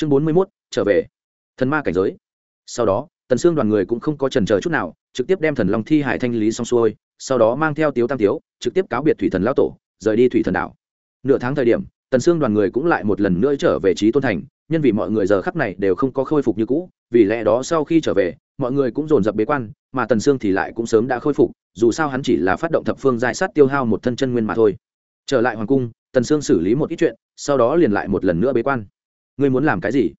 chương bốn mươi mốt, trở về. Thần ma cảnh giới. Sau đó, tần xương đoàn người cũng không có trần chờ chút nào, trực tiếp đem thần long thi hải thanh lý xong xuôi, sau đó mang theo tiếu tam tiếu, trực tiếp cáo biệt thủy thần lão tổ, rời đi thủy thần đảo. Nửa tháng thời điểm, tần xương đoàn người cũng lại một lần nữa trở về trí tôn thành, nhân vì mọi người giờ khắc này đều không có khôi phục như cũ, vì lẽ đó sau khi trở về, mọi người cũng dồn dập bế quan, mà tần xương thì lại cũng sớm đã khôi phục, dù sao hắn chỉ là phát động thập phương giai sát tiêu hao một thân chân nguyên mà thôi. Trở lại hoàng cung, tần xương xử lý một ít chuyện, sau đó liền lại một lần nữa bế quan ngươi muốn làm cái gì?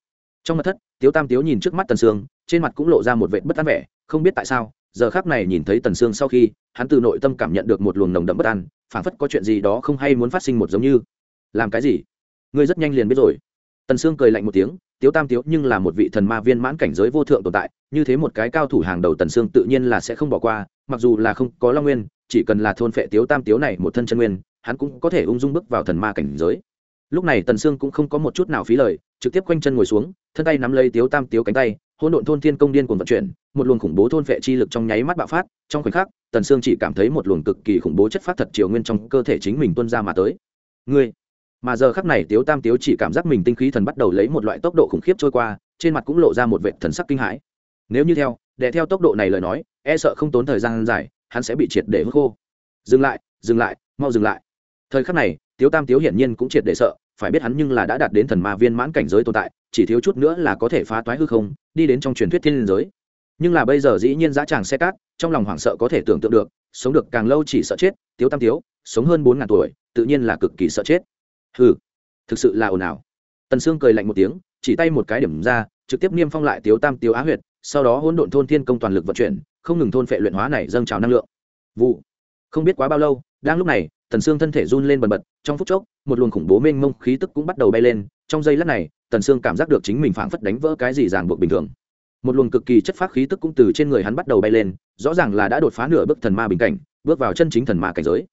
Trong mặt thất, tiếu tam tiếu nhìn trước mắt tần sương, trên mặt cũng lộ ra một vệt bất an vẻ, không biết tại sao, giờ khác này nhìn thấy tần sương sau khi, hắn từ nội tâm cảm nhận được một luồng nồng đậm bất an, phảng phất có chuyện gì đó không hay muốn phát sinh một giống như. Làm cái gì? Ngươi rất nhanh liền biết rồi. Tần sương cười lạnh một tiếng, tiếu tam tiếu nhưng là một vị thần ma viên mãn cảnh giới vô thượng tồn tại, như thế một cái cao thủ hàng đầu tần sương tự nhiên là sẽ không bỏ qua, mặc dù là không có long nguyên, chỉ cần là thôn phệ tiếu tam tiếu này một thân chân nguyên, hắn cũng có thể ung dung bước vào thần ma cảnh giới. Lúc này tần sương cũng không có một chút nào phí lời trực tiếp quanh chân ngồi xuống, thân tay nắm lấy tiếu tam tiếu cánh tay, hỗn độn thôn thiên công điên cuồng vận chuyển, một luồng khủng bố thôn phệ chi lực trong nháy mắt bạo phát, trong khoảnh khắc, tần sương chỉ cảm thấy một luồng cực kỳ khủng bố chất phát thật triều nguyên trong cơ thể chính mình tuân ra mà tới. Ngươi! Mà giờ khắc này tiếu tam tiếu chỉ cảm giác mình tinh khí thần bắt đầu lấy một loại tốc độ khủng khiếp trôi qua, trên mặt cũng lộ ra một vệ thần sắc kinh hãi. Nếu như theo, để theo tốc độ này lời nói e sợ không tốn thời gian dài, hắn sẽ bị triệt để hư khô. Dừng lại dừng lại, mau dừng lại. Thời khắc này, tiếu tam tiếu hiển nhiên cũng triệt để sợ phải biết hắn nhưng là đã đạt đến thần ma viên mãn cảnh giới tồn tại, chỉ thiếu chút nữa là có thể phá toái hư không, đi đến trong truyền thuyết thiên liên giới. Nhưng là bây giờ dĩ nhiên dã tràng xe cát, trong lòng hoảng sợ có thể tưởng tượng được, sống được càng lâu chỉ sợ chết, tiếu tam tiếu, sống hơn bốn ngàn tuổi, tự nhiên là cực kỳ sợ chết. Hừ, thực sự là ồn ào. Tần sương cười lạnh một tiếng, chỉ tay một cái điểm ra, trực tiếp niêm phong lại tiếu tam tiếu á huyệt, sau đó hỗn độn thôn thiên công toàn lực vận chuyển, không ngừng thôn phệ luyện hóa này dâng trào năng lượng. Vụ. Không biết quá bao lâu đang lúc này, tần sương thân thể run lên bần bật, trong phút chốc, một luồng khủng bố mênh mông khí tức cũng bắt đầu bay lên. Trong giây lát này, tần sương cảm giác được chính mình phảng phất đánh vỡ cái gì ràng buộc bình thường. Một luồng cực kỳ chất phác khí tức cũng từ trên người hắn bắt đầu bay lên, rõ ràng là đã đột phá nửa bước thần ma bình cảnh, bước vào chân chính thần ma cảnh giới.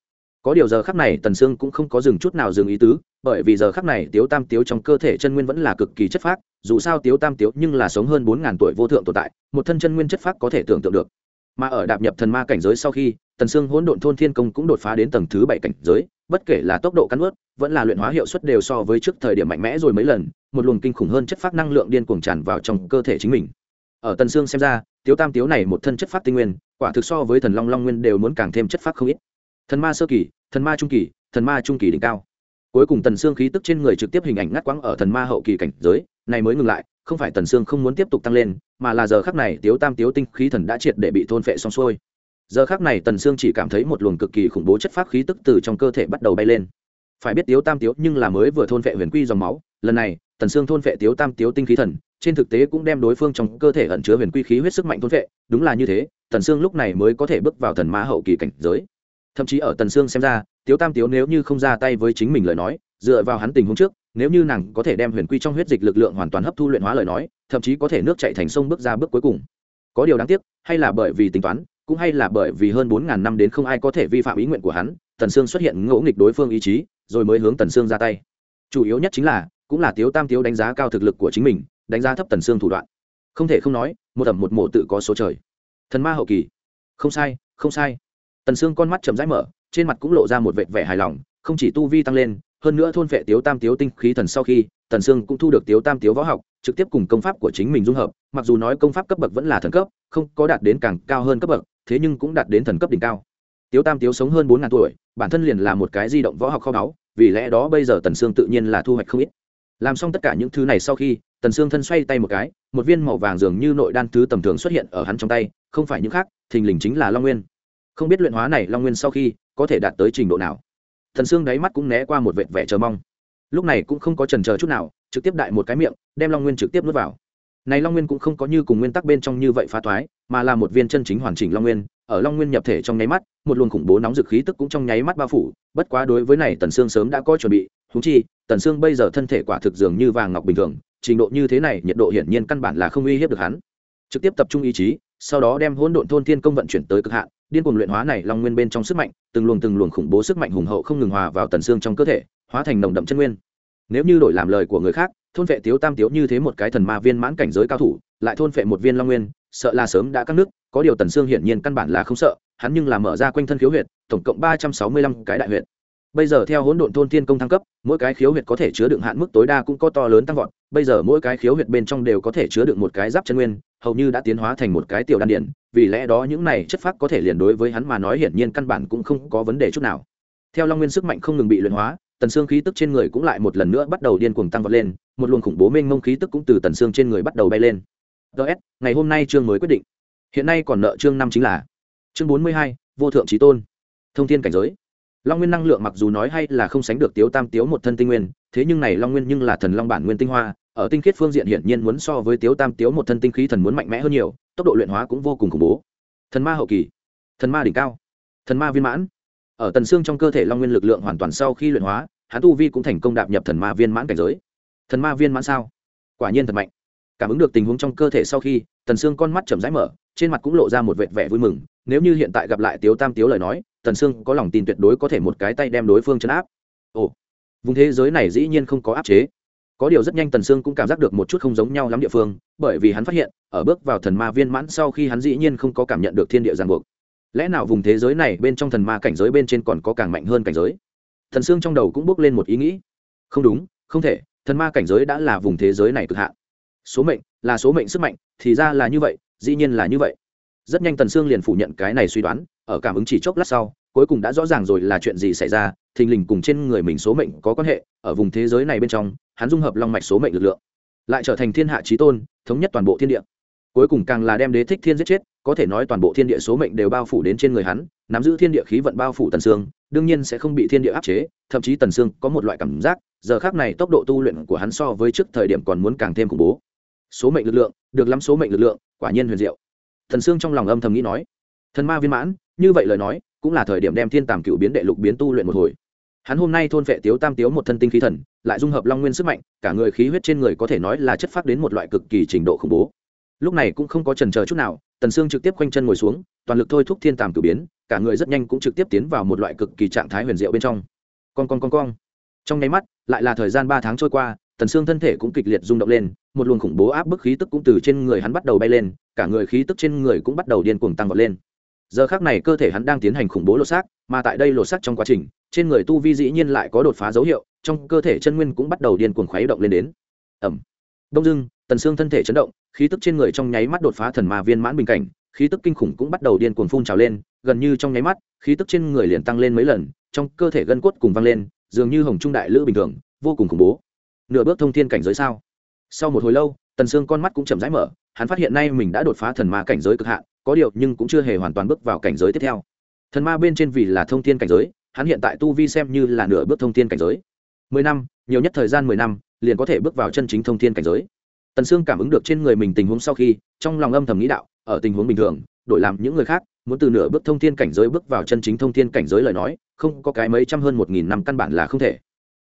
Có điều giờ khắc này, tần sương cũng không có dừng chút nào dừng ý tứ, bởi vì giờ khắc này, tiếu tam tiếu trong cơ thể chân nguyên vẫn là cực kỳ chất phác, dù sao tiếu tam tiếu nhưng là sống hơn bốn ngàn tuổi vô thượng tồn tại, một thân chân nguyên chất phác có thể tưởng tượng được. Mà ở đạp nhập thần ma cảnh giới sau khi tần sương hỗn độn thôn thiên công cũng đột phá đến tầng thứ bảy cảnh giới, bất kể là tốc độ cắn ướt vẫn là luyện hóa hiệu suất đều so với trước thời điểm mạnh mẽ rồi mấy lần, một luồng kinh khủng hơn chất phát năng lượng điên cuồng tràn vào trong cơ thể chính mình. Ở tần sương xem ra, tiếu tam tiếu này một thân chất phát tinh nguyên, quả thực so với thần long long nguyên đều muốn càng thêm chất phát không ít. Thần ma sơ kỳ, thần ma trung kỳ, thần ma trung kỳ đỉnh cao. Cuối cùng tần sương khí tức trên người trực tiếp hình ảnh ngắt quãng ở thần ma hậu kỳ cảnh giới, này mới ngừng lại, không phải tần sương không muốn tiếp tục tăng lên, mà là giờ khắc này tiếu tam tiếu tinh khí thần đã triệt để bị thôn phệ xong xuôi giờ khắc này tần sương chỉ cảm thấy một luồng cực kỳ khủng bố chất phát khí tức từ trong cơ thể bắt đầu bay lên. Phải biết tiếu tam tiếu nhưng là mới vừa thôn vệ huyền quy dòng máu, lần này, tần sương thôn vệ tiếu tam tiếu tinh khí thần, trên thực tế cũng đem đối phương trong cơ thể ẩn chứa huyền quy khí huyết sức mạnh thôn vệ, đúng là như thế, tần sương lúc này mới có thể bước vào thần ma hậu kỳ cảnh giới. Thậm chí ở tần sương xem ra, tiếu tam tiếu nếu như không ra tay với chính mình lời nói, dựa vào hắn tình huống trước, nếu như nàng có thể đem huyền quy trong huyết dịch lực lượng hoàn toàn hấp thu luyện hóa lời nói, thậm chí có thể nước chạy thành sông bước ra bước cuối cùng. Có điều đáng tiếc, hay là bởi vì tính toán cũng hay là bởi vì hơn bốn ngàn năm đến không ai có thể vi phạm ý nguyện của hắn, tần sương xuất hiện ngỗ nghịch đối phương ý chí, rồi mới hướng tần sương ra tay. Chủ yếu nhất chính là, cũng là tiếu tam tiếu đánh giá cao thực lực của chính mình, đánh giá thấp tần sương thủ đoạn. Không thể không nói, một ẩm một mộ tự có số trời. Thần ma hậu kỳ. Không sai không sai. Tần sương con mắt chậm rãi mở, trên mặt cũng lộ ra một vệt vẻ hài lòng, không chỉ tu vi tăng lên, hơn nữa thôn vệ tiếu tam tiếu tinh khí thần sau khi, tần sương cũng thu được tiếu tam tiếu võ học, trực tiếp cùng công pháp của chính mình dung hợp, mặc dù nói công pháp cấp bậc vẫn là thần cấp, không có đạt đến càng cao hơn cấp bậc thế nhưng cũng đạt đến thần cấp đỉnh cao. Tiếu tam tiếu sống hơn bốn ngàn tuổi, bản thân liền là một cái di động võ học kho báu, vì lẽ đó bây giờ tần sương tự nhiên là thu hoạch không ít. Làm xong tất cả những thứ này sau khi, tần sương thân xoay tay một cái, một viên màu vàng dường như nội đan thứ tầm thường xuất hiện ở hắn trong tay, không phải những khác, thình lình chính là long nguyên. Không biết luyện hóa này long nguyên sau khi, có thể đạt tới trình độ nào. Thần sương đáy mắt cũng né qua một vệt vẻ chờ mong. Lúc này cũng không có trần chờ chút nào, trực tiếp đại một cái miệng, đem long nguyên trực tiếp nuốt vào này long nguyên cũng không có như cùng nguyên tắc bên trong như vậy phá thoái, mà là một viên chân chính hoàn chỉnh long nguyên, ở long nguyên nhập thể trong nháy mắt, một luồng khủng bố nóng dực khí tức cũng trong nháy mắt bao phủ, bất quá đối với này tần sương sớm đã có chuẩn bị thú chi, tần sương bây giờ thân thể quả thực dường như vàng ngọc bình thường, trình độ như thế này, nhiệt độ hiển nhiên căn bản là không uy hiếp được hắn. Trực tiếp tập trung ý chí, sau đó đem hỗn độn thôn thiên công vận chuyển tới cực hạn, điên cuồng luyện hóa này long nguyên bên trong sức mạnh, từng luồng từng luồng khủng bố sức mạnh hùng hậu không ngừng hòa vào tần xương trong cơ thể, hóa thành nồng đậm chân nguyên. Nếu như đổi làm lời của người khác thôn vệ tiếu tam tiếu như thế một cái thần ma viên mãn cảnh giới cao thủ, lại thôn vệ một viên long nguyên, sợ là sớm đã cắt nước, có điều tần xương hiển nhiên căn bản là không sợ, hắn nhưng là mở ra quanh thân khiếu huyệt, tổng cộng ba trăm sáu mươi lăm cái đại huyệt. Bây giờ theo hỗn độn thôn thiên công thăng cấp, mỗi cái khiếu huyệt có thể chứa đựng hạn mức tối đa cũng có to lớn tăng vọt, bây giờ mỗi cái khiếu huyệt bên trong đều có thể chứa đựng một cái giáp chân nguyên, hầu như đã tiến hóa thành một cái tiểu đan điển vì lẽ đó những này chất phác có thể liền đối với hắn mà nói hiển nhiên căn bản cũng không có vấn đề chút nào. Theo long nguyên sức mạnh không ngừng bị luyện hóa tần xương khí tức trên người cũng lại một lần nữa bắt đầu điên cuồng tăng vọt lên, một luồng khủng bố mênh mông khí tức cũng từ tần xương trên người bắt đầu bay lên. Ts ngày hôm nay chương mới quyết định. Hiện nay còn nợ chương năm chính là chương bốn mươi hai, vô thượng trí tôn. Thông thiên cảnh giới. Long nguyên năng lượng mặc dù nói hay là không sánh được tiếu tam tiếu một thân tinh nguyên, thế nhưng này long nguyên nhưng là thần long bản nguyên tinh hoa, ở tinh khiết phương diện hiển nhiên muốn so với tiếu tam tiếu một thân tinh khí thần muốn mạnh mẽ hơn nhiều, tốc độ luyện hóa cũng vô cùng khủng bố. Thần ma hậu kỳ. Thần ma đỉnh cao. Thần ma viên mãn. Ở tần xương trong cơ thể long nguyên lực lượng hoàn toàn sau khi luyện hóa hắn tu vi cũng thành công đạp nhập thần ma viên mãn cảnh giới. Thần ma viên mãn sao? Quả nhiên thật mạnh. Cảm ứng được tình huống trong cơ thể sau khi, tần Sương con mắt chậm rãi mở, trên mặt cũng lộ ra một vệt vẻ vui mừng. Nếu như hiện tại gặp lại tiếu tam tiếu lời nói, tần sương có lòng tin tuyệt đối có thể một cái tay đem đối phương chấn áp. Ồ, vùng thế giới này dĩ nhiên không có áp chế. Có điều rất nhanh tần sương cũng cảm giác được một chút không giống nhau lắm địa phương, bởi vì hắn phát hiện, ở bước vào thần ma viên mãn sau khi hắn dĩ nhiên không có cảm nhận được thiên địa giang buộc. Lẽ nào vùng thế giới này bên trong thần ma cảnh giới bên trên còn có càng mạnh hơn cảnh giới? Thần xương trong đầu cũng bước lên một ý nghĩ. Không đúng, không thể, thần ma cảnh giới đã là vùng thế giới này cực hạn. Số mệnh là số mệnh sức mạnh, thì ra là như vậy, dĩ nhiên là như vậy. Rất nhanh tần sương liền phủ nhận cái này suy đoán, ở cảm ứng chỉ chốc lát sau, cuối cùng đã rõ ràng rồi là chuyện gì xảy ra, thình lình cùng trên người mình số mệnh có quan hệ, ở vùng thế giới này bên trong, hắn dung hợp long mạch số mệnh lực lượng, lại trở thành thiên hạ trí tôn, thống nhất toàn bộ thiên địa. Cuối cùng càng là đem đế thích thiên giết chết, có thể nói toàn bộ thiên địa số mệnh đều bao phủ đến trên người hắn, nắm giữ thiên địa khí vận bao phủ tần sương đương nhiên sẽ không bị thiên địa áp chế, thậm chí tần sương có một loại cảm giác, giờ khác này tốc độ tu luyện của hắn so với trước thời điểm còn muốn càng thêm khủng bố. Số mệnh lực lượng, được lắm số mệnh lực lượng, quả nhiên huyền diệu. Thần sương trong lòng âm thầm nghĩ nói, thần ma viên mãn, như vậy lời nói, cũng là thời điểm đem thiên tàm cựu biến đệ lục biến tu luyện một hồi. Hắn hôm nay thôn vệ tiếu tam tiếu một thân tinh khí thần, lại dung hợp long nguyên sức mạnh, cả người khí huyết trên người có thể nói là chất phát đến một loại cực kỳ trình độ khủng bố. Lúc này cũng không có trần chờ chút nào, tần sương trực tiếp quanh chân ngồi xuống toàn lực thôi thúc thiên tàm cử biến, cả người rất nhanh cũng trực tiếp tiến vào một loại cực kỳ trạng thái huyền diệu bên trong. Con con con con trong nháy mắt, lại là thời gian ba tháng trôi qua, tần xương thân thể cũng kịch liệt rung động lên, một luồng khủng bố áp bức khí tức cũng từ trên người hắn bắt đầu bay lên, cả người khí tức trên người cũng bắt đầu điên cuồng tăng vọt lên. Giờ khắc này cơ thể hắn đang tiến hành khủng bố lột xác, mà tại đây lột xác trong quá trình, trên người tu vi dĩ nhiên lại có đột phá dấu hiệu, trong cơ thể chân nguyên cũng bắt đầu điên cuồng khuấy động lên đến. Ẩm đông dưng, tần xương thân thể chấn động, khí tức trên người trong nháy mắt đột phá thần ma viên mãn bình cảnh khí tức kinh khủng cũng bắt đầu điên cuồng phun trào lên, gần như trong nháy mắt, khí tức trên người liền tăng lên mấy lần, trong cơ thể gân cốt cùng văng lên, dường như hồng trung đại lữ bình thường, vô cùng khủng bố. Nửa bước thông thiên cảnh giới sao? Sau một hồi lâu, tần sương con mắt cũng chậm rãi mở, hắn phát hiện nay mình đã đột phá thần ma cảnh giới cực hạn, có điều nhưng cũng chưa hề hoàn toàn bước vào cảnh giới tiếp theo. Thần ma bên trên vì là thông thiên cảnh giới, hắn hiện tại tu vi xem như là nửa bước thông thiên cảnh giới. Mười năm, nhiều nhất thời gian mười năm, liền có thể bước vào chân chính thông thiên cảnh giới. Tần sương cảm ứng được trên người mình tình huống sau khi, trong lòng âm thầm nghĩ đạo ở tình huống bình thường, đổi làm những người khác, muốn từ nửa bước thông thiên cảnh giới bước vào chân chính thông thiên cảnh giới lời nói, không có cái mấy trăm hơn một nghìn năm căn bản là không thể.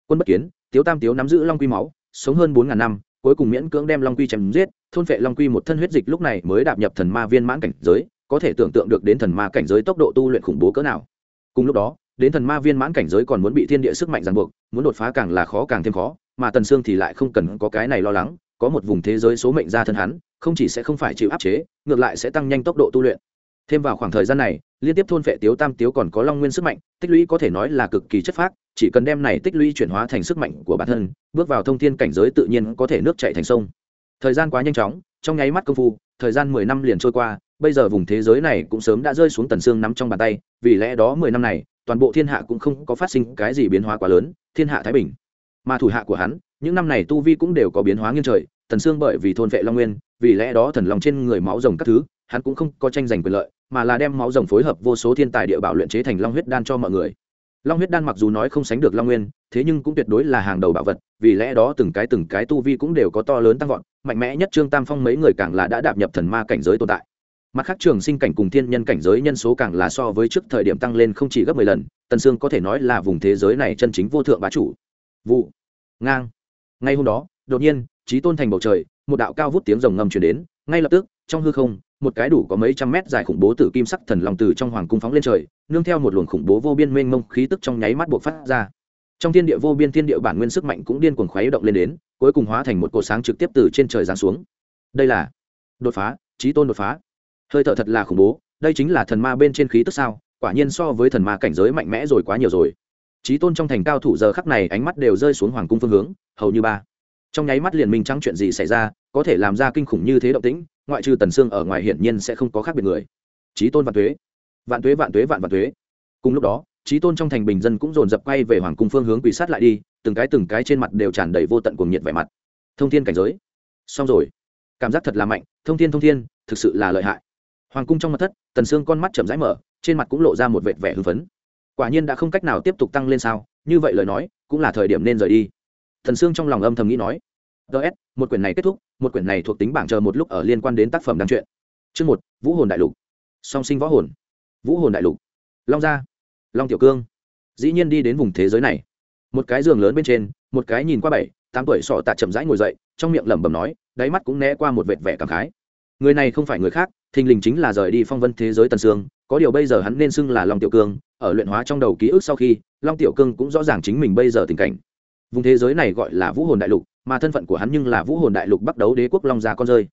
Quân bất kiến, tiếu tam tiếu nắm giữ long quy máu, sống hơn bốn ngàn năm, cuối cùng miễn cưỡng đem long quy chém giết, thôn phệ long quy một thân huyết dịch lúc này mới đạp nhập thần ma viên mãn cảnh giới, có thể tưởng tượng được đến thần ma cảnh giới tốc độ tu luyện khủng bố cỡ nào. Cùng lúc đó, đến thần ma viên mãn cảnh giới còn muốn bị thiên địa sức mạnh ràng buộc, muốn đột phá càng là khó càng thêm khó, mà tần sương thì lại không cần có cái này lo lắng có một vùng thế giới số mệnh ra thân hắn, không chỉ sẽ không phải chịu áp chế, ngược lại sẽ tăng nhanh tốc độ tu luyện. Thêm vào khoảng thời gian này, liên tiếp thôn vệ tiếu tam tiếu còn có long nguyên sức mạnh, tích lũy có thể nói là cực kỳ chất phác, chỉ cần đem này tích lũy chuyển hóa thành sức mạnh của bản thân, bước vào thông thiên cảnh giới tự nhiên có thể nước chạy thành sông. Thời gian quá nhanh chóng, trong nháy mắt công phu, thời gian mười năm liền trôi qua, bây giờ vùng thế giới này cũng sớm đã rơi xuống tần xương nắm trong bàn tay, vì lẽ đó mười năm này, toàn bộ thiên hạ cũng không có phát sinh cái gì biến hóa quá lớn, thiên hạ thái bình. Mà thủ hạ của hắn, những năm này tu vi cũng đều có biến hóa nghiêng trời tần xương bởi vì thôn vệ long nguyên, vì lẽ đó thần long trên người máu rồng các thứ, hắn cũng không có tranh giành quyền lợi, mà là đem máu rồng phối hợp vô số thiên tài địa bảo luyện chế thành long huyết đan cho mọi người. Long huyết đan mặc dù nói không sánh được long nguyên, thế nhưng cũng tuyệt đối là hàng đầu bảo vật, vì lẽ đó từng cái từng cái tu vi cũng đều có to lớn tăng vọt, mạnh mẽ nhất trương tam phong mấy người càng là đã đạp nhập thần ma cảnh giới tồn tại. Mặt khác trường sinh cảnh cùng thiên nhân cảnh giới nhân số càng là so với trước thời điểm tăng lên không chỉ gấp mười lần, tần sương có thể nói là vùng thế giới này chân chính vô thượng bá chủ. Vụ. Ngang. Ngay hôm đó, đột nhiên trí tôn thành bầu trời, một đạo cao vút tiếng rồng ngầm chuyển đến, ngay lập tức, trong hư không, một cái đủ có mấy trăm mét dài khủng bố tử kim sắc thần lòng từ trong hoàng cung phóng lên trời, nương theo một luồng khủng bố vô biên mênh mông khí tức trong nháy mắt buộc phát ra. Trong thiên địa vô biên thiên địa bản nguyên sức mạnh cũng điên cuồng khuấy động lên đến, cuối cùng hóa thành một cột sáng trực tiếp từ trên trời giáng xuống. Đây là đột phá, trí tôn đột phá. Hơi thở thật là khủng bố, đây chính là thần ma bên trên khí tức sao, quả nhiên so với thần ma cảnh giới mạnh mẽ rồi quá nhiều rồi. Trí tôn trong thành cao thủ giờ khắc này ánh mắt đều rơi xuống hoàng cung phương hướng, hầu như ba trong nháy mắt liền minh trắng chuyện gì xảy ra, có thể làm ra kinh khủng như thế động tĩnh, ngoại trừ tần sương ở ngoài hiển nhiên sẽ không có khác biệt người. Trí tôn vạn tuế vạn tuế vạn tuế, vạn vạn tuế. Cùng lúc đó trí tôn trong thành bình dân cũng dồn dập quay về hoàng cung phương hướng quỷ sát lại đi, từng cái từng cái trên mặt đều tràn đầy vô tận cuồng nhiệt vẻ mặt. Thông thiên cảnh giới. Xong rồi. Cảm giác thật là mạnh, thông thiên thông thiên, thực sự là lợi hại. Hoàng cung trong mặt thất, tần sương con mắt chậm rãi mở, trên mặt cũng lộ ra một vệt vẻ hưng phấn. Quả nhiên đã không cách nào tiếp tục tăng lên sao, như vậy lời nói, cũng là thời điểm nên rời đi thần sương trong lòng âm thầm nghĩ nói ts một quyển này kết thúc, một quyển này thuộc tính bảng chờ một lúc ở liên quan đến tác phẩm đăng truyện. Chương một, vũ hồn đại lục. Song sinh võ hồn. Vũ hồn đại lục. Long gia. Long tiểu cương. Dĩ nhiên đi đến vùng thế giới này. Một cái giường lớn bên trên, một cái nhìn qua bảy, tám tuổi sọ tạ chậm rãi ngồi dậy, trong miệng lẩm bẩm nói, đáy mắt cũng né qua một vệt vẻ cảm khái. Người này không phải người khác, thình lình chính là rời đi phong vân thế giới tần sương, có điều bây giờ hắn nên xưng là long tiểu cương, ở luyện hóa trong đầu ký ức sau khi, long tiểu cương cũng rõ ràng chính mình bây giờ tình cảnh vùng thế giới này gọi là vũ hồn đại lục, mà thân phận của hắn nhưng là vũ hồn đại lục bắc đấu đế quốc long gia con rơi.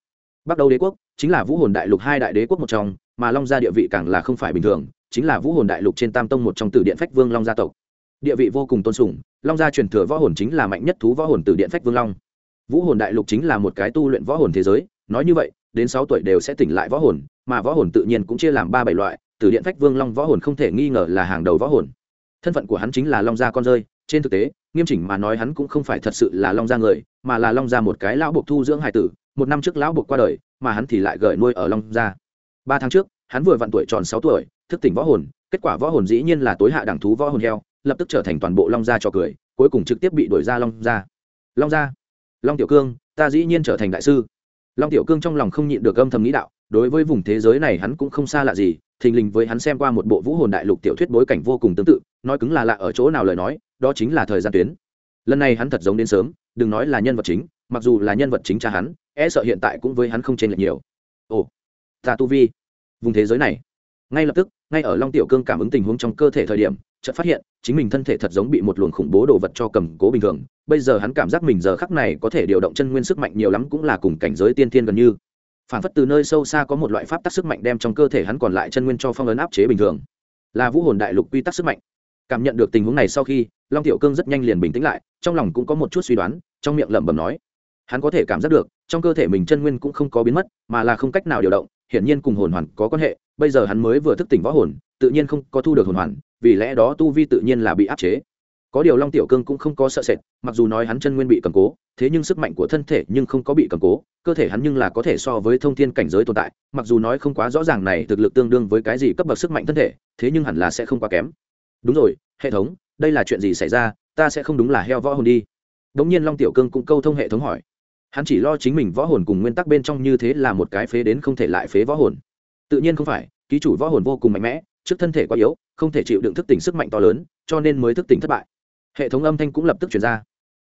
Bắc đấu đế quốc chính là vũ hồn đại lục hai đại đế quốc một trong, mà long gia địa vị càng là không phải bình thường, chính là vũ hồn đại lục trên tam tông một trong tử điện phách vương long gia tộc. Địa vị vô cùng tôn sùng, long gia truyền thừa võ hồn chính là mạnh nhất thú võ hồn từ điện phách vương long. Vũ hồn đại lục chính là một cái tu luyện võ hồn thế giới, nói như vậy, đến sáu tuổi đều sẽ tỉnh lại võ hồn, mà võ hồn tự nhiên cũng chia làm ba bảy loại từ điện phách vương long võ hồn không thể nghi ngờ là hàng đầu võ hồn. Thân phận của hắn chính là long gia con rơi, trên thực tế nghiêm chỉnh mà nói hắn cũng không phải thật sự là long gia người, mà là long gia một cái lão buộc thu dưỡng hải tử, một năm trước lão buộc qua đời, mà hắn thì lại gởi nuôi ở long gia. Ba tháng trước, hắn vừa vặn tuổi tròn sáu tuổi, thức tỉnh võ hồn, kết quả võ hồn dĩ nhiên là tối hạ đẳng thú võ hồn heo, lập tức trở thành toàn bộ long gia cho cười, cuối cùng trực tiếp bị đuổi ra long gia. Long gia, long tiểu cương, ta dĩ nhiên trở thành đại sư. Long tiểu cương trong lòng không nhịn được âm thầm nghĩ đạo, đối với vùng thế giới này hắn cũng không xa lạ gì thình lình với hắn xem qua một bộ vũ hồn đại lục tiểu thuyết bối cảnh vô cùng tương tự, nói cứng là lạ ở chỗ nào lời nói, đó chính là thời gian tuyến. Lần này hắn thật giống đến sớm, đừng nói là nhân vật chính, mặc dù là nhân vật chính cha hắn e sợ hiện tại cũng với hắn không chênh lệch nhiều. Ồ, ta tu vi, vùng thế giới này. Ngay lập tức, ngay ở long tiểu cương cảm ứng tình huống trong cơ thể thời điểm, chợt phát hiện, chính mình thân thể thật giống bị một luồng khủng bố đồ vật cho cầm cố bình thường. Bây giờ hắn cảm giác mình giờ khắc này có thể điều động chân nguyên sức mạnh nhiều lắm cũng là cùng cảnh giới tiên thiên gần như phản phất từ nơi sâu xa có một loại pháp tắc sức mạnh đem trong cơ thể hắn còn lại chân nguyên cho phong ấn áp chế bình thường. Là vũ hồn đại lục quy tắc sức mạnh. Cảm nhận được tình huống này sau khi, long tiểu cương rất nhanh liền bình tĩnh lại, trong lòng cũng có một chút suy đoán, trong miệng lẩm bẩm nói, hắn có thể cảm giác được, trong cơ thể mình chân nguyên cũng không có biến mất, mà là không cách nào điều động, hiển nhiên cùng hồn hoàn có quan hệ, bây giờ hắn mới vừa thức tỉnh võ hồn, tự nhiên không có thu được hồn hoàn, vì lẽ đó tu vi tự nhiên là bị áp chế có điều long tiểu cương cũng không có sợ sệt, mặc dù nói hắn chân nguyên bị cầm cố, thế nhưng sức mạnh của thân thể nhưng không có bị cầm cố, cơ thể hắn nhưng là có thể so với thông thiên cảnh giới tồn tại, mặc dù nói không quá rõ ràng này thực lực tương đương với cái gì cấp bậc sức mạnh thân thể, thế nhưng hẳn là sẽ không quá kém. Đúng rồi, hệ thống, đây là chuyện gì xảy ra, ta sẽ không đúng là heo võ hồn đi. Đ ỗ n g nhiên long tiểu cương cũng câu thông hệ thống hỏi. Hắn chỉ lo chính mình võ hồn cùng nguyên tắc bên trong như thế là một cái phế đến không thể lại phế võ hồn. Tự nhiên không phải, ký chủ võ hồn vô cùng mạnh mẽ, trước thân thể quá yếu, không thể chịu đựng thức tỉnh sức mạnh to lớn, cho nên mới thức tỉnh thất bại hệ thống âm thanh cũng lập tức chuyển ra.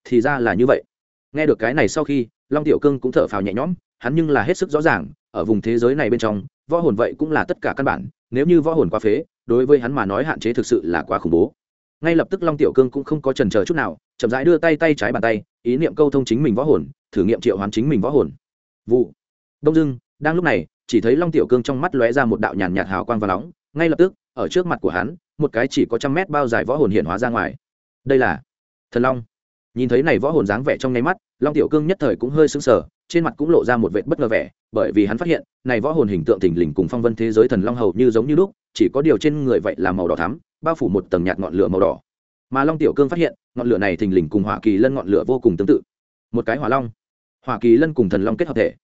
Thì ra là như vậy. Nghe được cái này sau khi, long tiểu cương cũng thở phào nhẹ nhõm, hắn nhưng là hết sức rõ ràng, ở vùng thế giới này bên trong, võ hồn vậy cũng là tất cả căn bản, nếu như võ hồn quá phế, đối với hắn mà nói hạn chế thực sự là quá khủng bố. Ngay lập tức long tiểu cương cũng không có trần chờ chút nào, chậm rãi đưa tay tay trái bàn tay, ý niệm câu thông chính mình võ hồn, thử nghiệm triệu hoán chính mình võ hồn. Vụ. Đông dưng đang lúc này, chỉ thấy long tiểu cương trong mắt lóe ra một đạo nhàn nhạt hào quang và nóng, ngay lập tức, ở trước mặt của hắn, một cái chỉ có trăm mét bao dài võ hồn hiện hóa ra ngoài đây là thần long. Nhìn thấy này võ hồn dáng vẻ trong nháy mắt, long tiểu cương nhất thời cũng hơi sững sờ, trên mặt cũng lộ ra một vệt bất ngờ vẻ, bởi vì hắn phát hiện, này võ hồn hình tượng thình lình cùng phong vân thế giới thần long hầu như giống như lúc, chỉ có điều trên người vậy là màu đỏ thắm, bao phủ một tầng nhạt ngọn lửa màu đỏ. Mà long tiểu cương phát hiện, ngọn lửa này thình lình cùng hỏa kỳ lân ngọn lửa vô cùng tương tự. Một cái hỏa long. Hỏa kỳ lân cùng thần long kết hợp thể.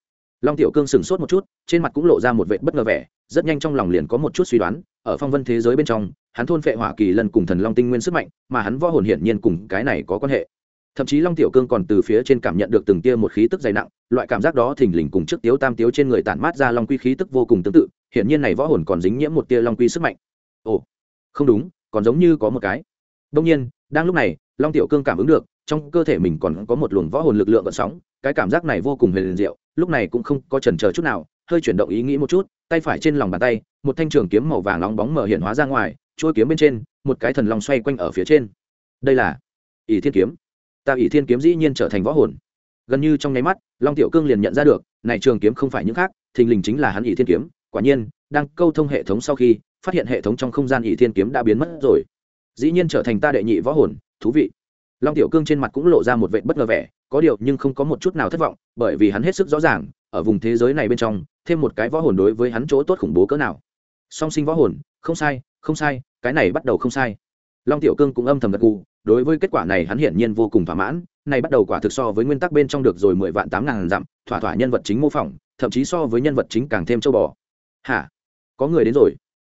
Long tiểu cương sửng sốt một chút, trên mặt cũng lộ ra một vệt bất ngờ vẻ, rất nhanh trong lòng liền có một chút suy đoán, ở phong vân thế giới bên trong hắn thôn phệ hỏa kỳ lần cùng thần long tinh nguyên sức mạnh, mà hắn võ hồn hiển nhiên cùng cái này có quan hệ. Thậm chí long tiểu cương còn từ phía trên cảm nhận được từng tia một khí tức dày nặng, loại cảm giác đó thình lình cùng trước tiếu tam tiếu trên người tản mát ra long quy khí tức vô cùng tương tự, hiển nhiên này võ hồn còn dính nhiễm một tia long quy sức mạnh. Ồ, không đúng, còn giống như có một cái. Đông nhiên, đang lúc này, long tiểu cương cảm ứng được, trong cơ thể mình còn có một luồng võ hồn lực lượng vận sóng, cái cảm giác này vô cùng huyền diệu, lúc này cũng không có chần chờ chút nào, hơi chuyển động ý nghĩ một chút, tay phải trên lòng bàn tay, một thanh trường kiếm màu vàng nóng bóng mở hiện hóa ra ngoài trôi kiếm bên trên, một cái thần long xoay quanh ở phía trên. Đây là ỷ thiên kiếm. Ta ỷ thiên kiếm dĩ nhiên trở thành võ hồn. Gần như trong nháy mắt, long tiểu cương liền nhận ra được, này trường kiếm không phải những khác, thình lình chính là hắn ỷ thiên kiếm. Quả nhiên, đang câu thông hệ thống sau khi, phát hiện hệ thống trong không gian ỷ thiên kiếm đã biến mất rồi. Dĩ nhiên trở thành ta đệ nhị võ hồn, thú vị. Long tiểu cương trên mặt cũng lộ ra một vệ bất ngờ vẻ, có điều nhưng không có một chút nào thất vọng, bởi vì hắn hết sức rõ ràng, ở vùng thế giới này bên trong, thêm một cái võ hồn đối với hắn chỗ tốt khủng bố cỡ nào. Song sinh võ hồn, không sai không sai, cái này bắt đầu không sai. Long tiểu cương cũng âm thầm gật gù, đối với kết quả này hắn hiển nhiên vô cùng thỏa mãn, này bắt đầu quả thực so với nguyên tắc bên trong được rồi mười vạn tám ngàn dặm, thỏa thỏa nhân vật chính mô phỏng, thậm chí so với nhân vật chính càng thêm châu bò. Hả? Có người đến rồi.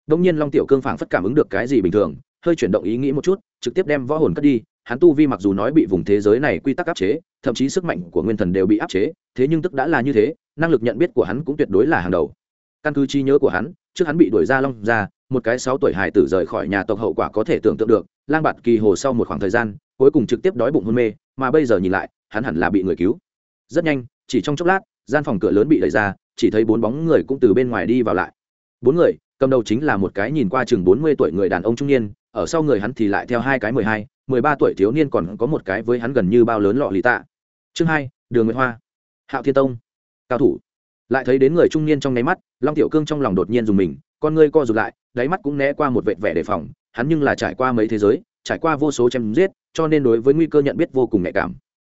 Đông nhiên long tiểu cương phảng phất cảm ứng được cái gì bình thường, hơi chuyển động ý nghĩ một chút, trực tiếp đem võ hồn cất đi, hắn tu vi mặc dù nói bị vùng thế giới này quy tắc áp chế, thậm chí sức mạnh của nguyên thần đều bị áp chế, thế nhưng tức đã là như thế, năng lực nhận biết của hắn cũng tuyệt đối là hàng đầu. Căn cứ trí nhớ của hắn, trước hắn bị đuổi ra long ra một cái sáu tuổi hài tử rời khỏi nhà tộc hậu quả có thể tưởng tượng được, lang bạt kỳ hồ sau một khoảng thời gian, cuối cùng trực tiếp đói bụng hôn mê, mà bây giờ nhìn lại, hắn hẳn là bị người cứu. Rất nhanh, chỉ trong chốc lát, gian phòng cửa lớn bị đẩy ra, chỉ thấy bốn bóng người cũng từ bên ngoài đi vào lại. Bốn người, cầm đầu chính là một cái nhìn qua chừng bốn mươi tuổi người đàn ông trung niên, ở sau người hắn thì lại theo hai cái mười hai, mười ba tuổi thiếu niên còn có một cái với hắn gần như bao lớn lọ lì tạ. Chương hai, đường nguyễn hoa. Hạo thiên tông. Cao thủ. Lại thấy đến người trung niên trong nháy mắt, long tiểu cương trong lòng đột nhiên dùng mình con ngươi co rụt lại, đáy mắt cũng né qua một vệt vẻ đề phòng, hắn nhưng là trải qua mấy thế giới, trải qua vô số chém giết, cho nên đối với nguy cơ nhận biết vô cùng nhạy cảm.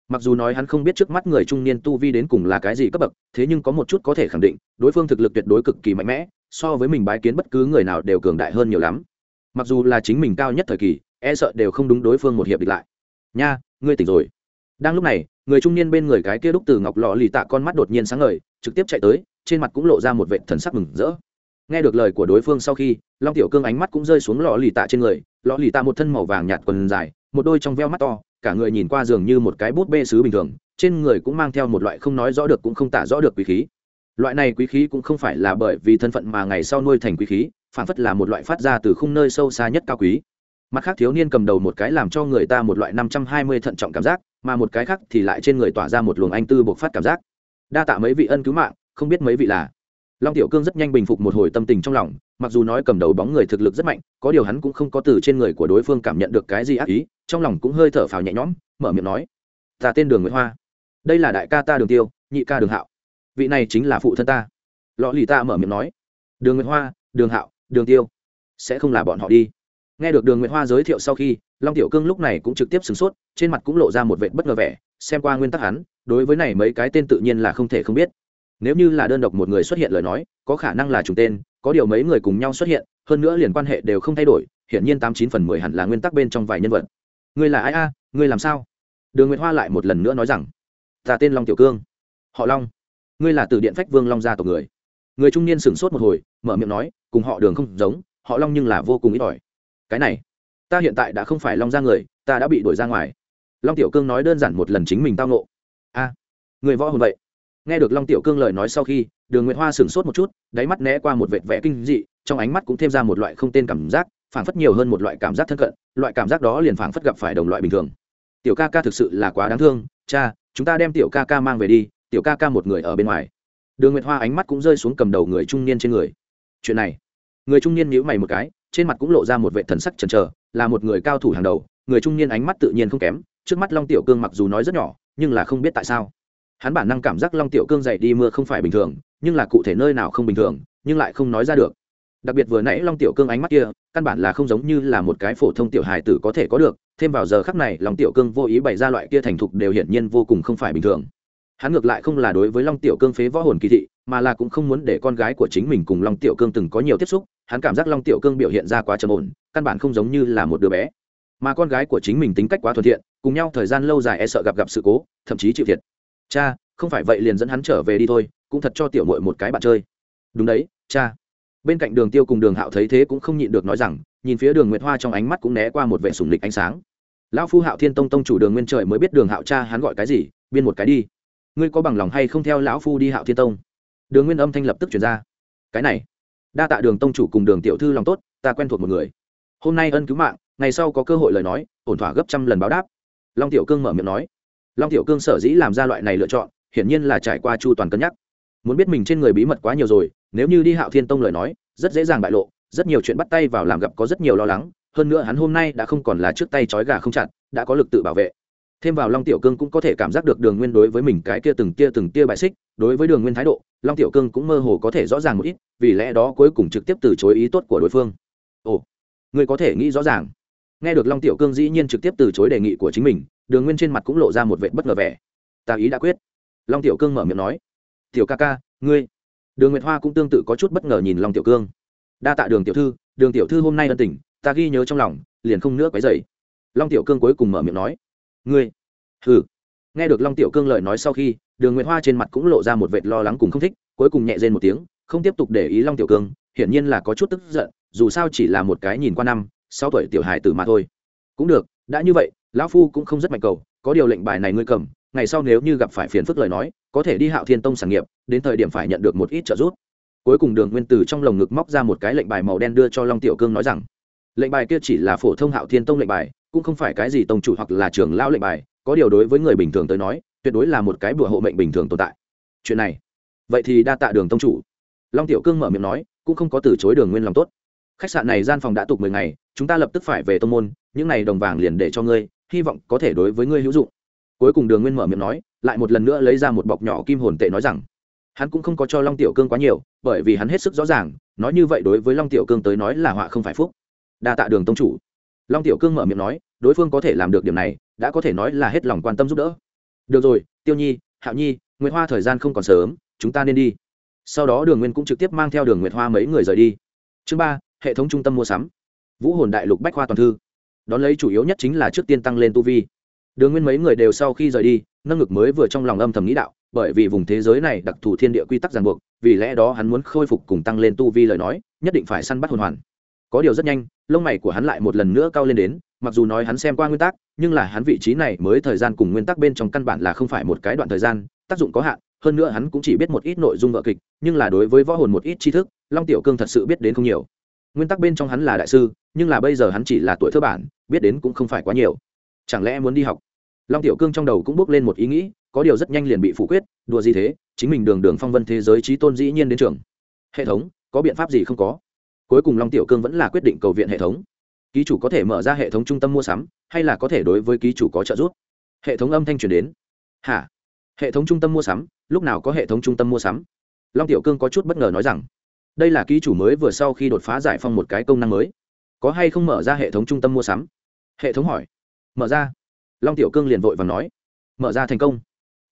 Mặc dù nói hắn không biết trước mắt người trung niên tu vi đến cùng là cái gì cấp bậc, thế nhưng có một chút có thể khẳng định, đối phương thực lực tuyệt đối cực kỳ mạnh mẽ, so với mình bái kiến bất cứ người nào đều cường đại hơn nhiều lắm. Mặc dù là chính mình cao nhất thời kỳ e sợ đều không đúng đối phương một hiệp địch lại. Nha, ngươi tỉnh rồi. Đang lúc này, người trung niên bên người cái kia đúc từ ngọc lọ lì tạ con mắt đột nhiên sáng ngời, trực tiếp chạy tới, trên mặt cũng lộ ra một vệ thần sắc mừng rỡ nghe được lời của đối phương sau khi, long tiểu cương ánh mắt cũng rơi xuống lọ lì tạ trên người. Lọ lì tạ một thân màu vàng nhạt quần dài, một đôi trong veo mắt to, cả người nhìn qua giường như một cái bút bê sứ bình thường, trên người cũng mang theo một loại không nói rõ được cũng không tả rõ được quý khí. Loại này quý khí cũng không phải là bởi vì thân phận mà ngày sau nuôi thành quý khí, phản phất là một loại phát ra từ khung nơi sâu xa nhất cao quý. Mặt khác thiếu niên cầm đầu một cái làm cho người ta một loại năm trăm hai mươi thận trọng cảm giác, mà một cái khác thì lại trên người tỏa ra một luồng anh tư bộc phát cảm giác. Đa tạ mấy vị ân cứu mạng, không biết mấy vị là long tiểu cương rất nhanh bình phục một hồi tâm tình trong lòng, mặc dù nói cầm đầu bóng người thực lực rất mạnh, có điều hắn cũng không có từ trên người của đối phương cảm nhận được cái gì ác ý, trong lòng cũng hơi thở phào nhẹ nhõm, mở miệng nói, ta tên đường nguyễn hoa. Đây là đại ca ta đường tiêu, nhị ca đường hạo. Vị này chính là phụ thân ta. Lọ lì ta mở miệng nói, đường nguyễn hoa, đường hạo, đường tiêu, sẽ không là bọn họ đi. Nghe được đường nguyễn hoa giới thiệu sau khi, long tiểu cương lúc này cũng trực tiếp sửng sốt, trên mặt cũng lộ ra một vệt bất ngờ vẻ, xem qua nguyên tắc hắn, đối với này mấy cái tên tự nhiên là không thể không biết nếu như là đơn độc một người xuất hiện lời nói, có khả năng là trùng tên, có điều mấy người cùng nhau xuất hiện, hơn nữa liền quan hệ đều không thay đổi, hiển nhiên tám chín phần mười hẳn là nguyên tắc bên trong vài nhân vật. Ngươi là ai a? Ngươi làm sao? Đường Nguyệt hoa lại một lần nữa nói rằng, ta tên long tiểu cương. Họ long? Ngươi là từ điện phách vương long gia tộc người? Người trung niên sửng sốt một hồi, mở miệng nói, cùng họ đường không giống, họ long nhưng là vô cùng ít ỏi. Cái này, ta hiện tại đã không phải long gia người, ta đã bị đuổi ra ngoài. Long tiểu cương nói đơn giản một lần chính mình tao ngộ. a, người võ hồn vậy? Nghe được long tiểu cương lời nói sau khi, đường nguyệt hoa sửng sốt một chút, đáy mắt né qua một vệt vẽ kinh dị, trong ánh mắt cũng thêm ra một loại không tên cảm giác, phảng phất nhiều hơn một loại cảm giác thân cận, loại cảm giác đó liền phảng phất gặp phải đồng loại bình thường. Tiểu ca ca thực sự là quá đáng thương, cha, chúng ta đem tiểu ca ca mang về đi, tiểu ca ca một người ở bên ngoài. Đường nguyệt hoa ánh mắt cũng rơi xuống cầm đầu người trung niên trên người. Chuyện này, người trung niên nhíu mày một cái, trên mặt cũng lộ ra một vệ thần sắc chần chờ, là một người cao thủ hàng đầu, người trung niên ánh mắt tự nhiên không kém, trước mắt long tiểu cương mặc dù nói rất nhỏ, nhưng là không biết tại sao hắn bản năng cảm giác long tiểu cương dậy đi mưa không phải bình thường, nhưng là cụ thể nơi nào không bình thường, nhưng lại không nói ra được. Đặc biệt vừa nãy long tiểu cương ánh mắt kia, căn bản là không giống như là một cái phổ thông tiểu hài tử có thể có được, thêm vào giờ khắc này long tiểu cương vô ý bày ra loại kia thành thục đều hiển nhiên vô cùng không phải bình thường. Hắn ngược lại không là đối với long tiểu cương phế võ hồn kỳ thị, mà là cũng không muốn để con gái của chính mình cùng long tiểu cương từng có nhiều tiếp xúc, hắn cảm giác long tiểu cương biểu hiện ra quá trầm ổn, căn bản không giống như là một đứa bé. Mà con gái của chính mình tính cách quá thuận thiện, cùng nhau thời gian lâu dài e sợ gặp gặp sự cố, thậm chí chịu thiệt cha, không phải vậy liền dẫn hắn trở về đi thôi, cũng thật cho tiểu mội một cái bạn chơi. Đúng đấy, cha. Bên cạnh đường tiêu cùng đường hạo thấy thế cũng không nhịn được nói rằng, nhìn phía đường nguyệt hoa trong ánh mắt cũng né qua một vệ sùng lịch ánh sáng. Lão phu hạo thiên tông tông chủ đường nguyên trời mới biết đường hạo cha hắn gọi cái gì, biên một cái đi. Ngươi có bằng lòng hay không theo lão phu đi hạo thiên tông? Đường nguyên âm thanh lập tức chuyển ra. Cái này. Đa tạ đường tông chủ cùng đường tiểu thư lòng tốt, ta quen thuộc một người. Hôm nay ân cứu mạng, ngày sau có cơ hội lời nói, ổn thỏa gấp trăm lần báo đáp. Long tiểu cương mở miệng nói long tiểu cương sở dĩ làm ra loại này lựa chọn, hiển nhiên là trải qua chu toàn cân nhắc. Muốn biết mình trên người bí mật quá nhiều rồi, nếu như đi hạo thiên tông lời nói, rất dễ dàng bại lộ, rất nhiều chuyện bắt tay vào làm gặp có rất nhiều lo lắng, hơn nữa hắn hôm nay đã không còn là trước tay trói gà không chặt, đã có lực tự bảo vệ. Thêm vào long tiểu cương cũng có thể cảm giác được đường nguyên đối với mình cái kia từng tia từng tia bại xích, đối với đường nguyên thái độ, long tiểu cương cũng mơ hồ có thể rõ ràng một ít, vì lẽ đó cuối cùng trực tiếp từ chối ý tốt của đối phương. Ồ người có thể nghĩ rõ ràng. Nghe được long tiểu cương dĩ nhiên trực tiếp từ chối đề nghị của chính mình đường nguyên trên mặt cũng lộ ra một vệ bất ngờ vẻ. Ta ý đã quyết. Long tiểu cương mở miệng nói. Tiểu ca ca, ngươi. Đường nguyệt hoa cũng tương tự có chút bất ngờ nhìn long tiểu cương. Đa tạ đường tiểu thư, đường tiểu thư hôm nay ân tình, ta ghi nhớ trong lòng, liền không nữa quấy dày long tiểu cương cuối cùng mở miệng nói. Ngươi. Ừ nghe được long tiểu cương lời nói sau khi, đường nguyệt hoa trên mặt cũng lộ ra một vệt lo lắng cùng không thích, cuối cùng nhẹ rên một tiếng, không tiếp tục để ý long tiểu cương, hiển nhiên là có chút tức giận, dù sao chỉ là một cái nhìn qua năm, sáu tuổi tiểu hài tử mà thôi. Cũng được, đã như vậy lão phu cũng không rất mạnh cầu, có điều lệnh bài này ngươi cầm, ngày sau nếu như gặp phải phiền phức lời nói, có thể đi hạo thiên tông sản nghiệp, đến thời điểm phải nhận được một ít trợ giúp. Cuối cùng đường nguyên từ trong lồng ngực móc ra một cái lệnh bài màu đen đưa cho long tiểu cương nói rằng, lệnh bài kia chỉ là phổ thông hạo thiên tông lệnh bài, cũng không phải cái gì tông chủ hoặc là trưởng lao lệnh bài, có điều đối với người bình thường tới nói, tuyệt đối là một cái bùa hộ mệnh bình thường tồn tại. Chuyện này, vậy thì đa tạ đường tông chủ. Long tiểu cương mở miệng nói, cũng không có từ chối đường nguyên lòng tốt. Khách sạn này gian phòng đã tục mười ngày, chúng ta lập tức phải về tông môn, những này đồng vàng liền để cho ngươi hy vọng có thể đối với ngươi hữu dụng. Cuối cùng đường nguyên mở miệng nói, lại một lần nữa lấy ra một bọc nhỏ kim hồn tệ nói rằng, hắn cũng không có cho long tiểu cương quá nhiều, bởi vì hắn hết sức rõ ràng, nói như vậy đối với long tiểu cương tới nói là họa không phải phúc. Đa tạ đường tông chủ. Long tiểu cương mở miệng nói, đối phương có thể làm được điểm này, đã có thể nói là hết lòng quan tâm giúp đỡ. Được rồi, tiêu nhi, hạo nhi, nguyệt hoa thời gian không còn sớm, chúng ta nên đi. Sau đó đường nguyên cũng trực tiếp mang theo đường nguyệt hoa mấy người rời đi. Chương ba, hệ thống trung tâm mua sắm. Vũ hồn đại lục bách khoa toàn thư đón lấy chủ yếu nhất chính là trước tiên tăng lên tu vi. Đường nguyên mấy người đều sau khi rời đi, nâng ngực mới vừa trong lòng âm thầm nghĩ đạo, bởi vì vùng thế giới này đặc thù thiên địa quy tắc ràng buộc, vì lẽ đó hắn muốn khôi phục cùng tăng lên tu vi lời nói, nhất định phải săn bắt hồn hoàn. Có điều rất nhanh, lông mày của hắn lại một lần nữa cao lên đến, mặc dù nói hắn xem qua nguyên tắc, nhưng là hắn vị trí này mới thời gian cùng nguyên tắc bên trong căn bản là không phải một cái đoạn thời gian, tác dụng có hạn, hơn nữa hắn cũng chỉ biết một ít nội dung vợ kịch, nhưng là đối với võ hồn một ít tri thức, long tiểu cương thật sự biết đến không nhiều nguyên tắc bên trong hắn là đại sư, nhưng là bây giờ hắn chỉ là tuổi thơ bản, biết đến cũng không phải quá nhiều. Chẳng lẽ muốn đi học? Long tiểu cương trong đầu cũng bước lên một ý nghĩ, có điều rất nhanh liền bị phủ quyết, đùa gì thế, chính mình đường đường phong vân thế giới trí tôn dĩ nhiên đến trường. Hệ thống, có biện pháp gì không có? Cuối cùng long tiểu cương vẫn là quyết định cầu viện hệ thống. Ký chủ có thể mở ra hệ thống trung tâm mua sắm, hay là có thể đối với ký chủ có trợ giúp? Hệ thống âm thanh truyền đến. Hả? Hệ thống trung tâm mua sắm, lúc nào có hệ thống trung tâm mua sắm? Long tiểu cương có chút bất ngờ nói rằng đây là ký chủ mới vừa sau khi đột phá giải phong một cái công năng mới. Có hay không mở ra hệ thống trung tâm mua sắm? Hệ thống hỏi. Mở ra. Long tiểu cương liền vội và nói. Mở ra thành công.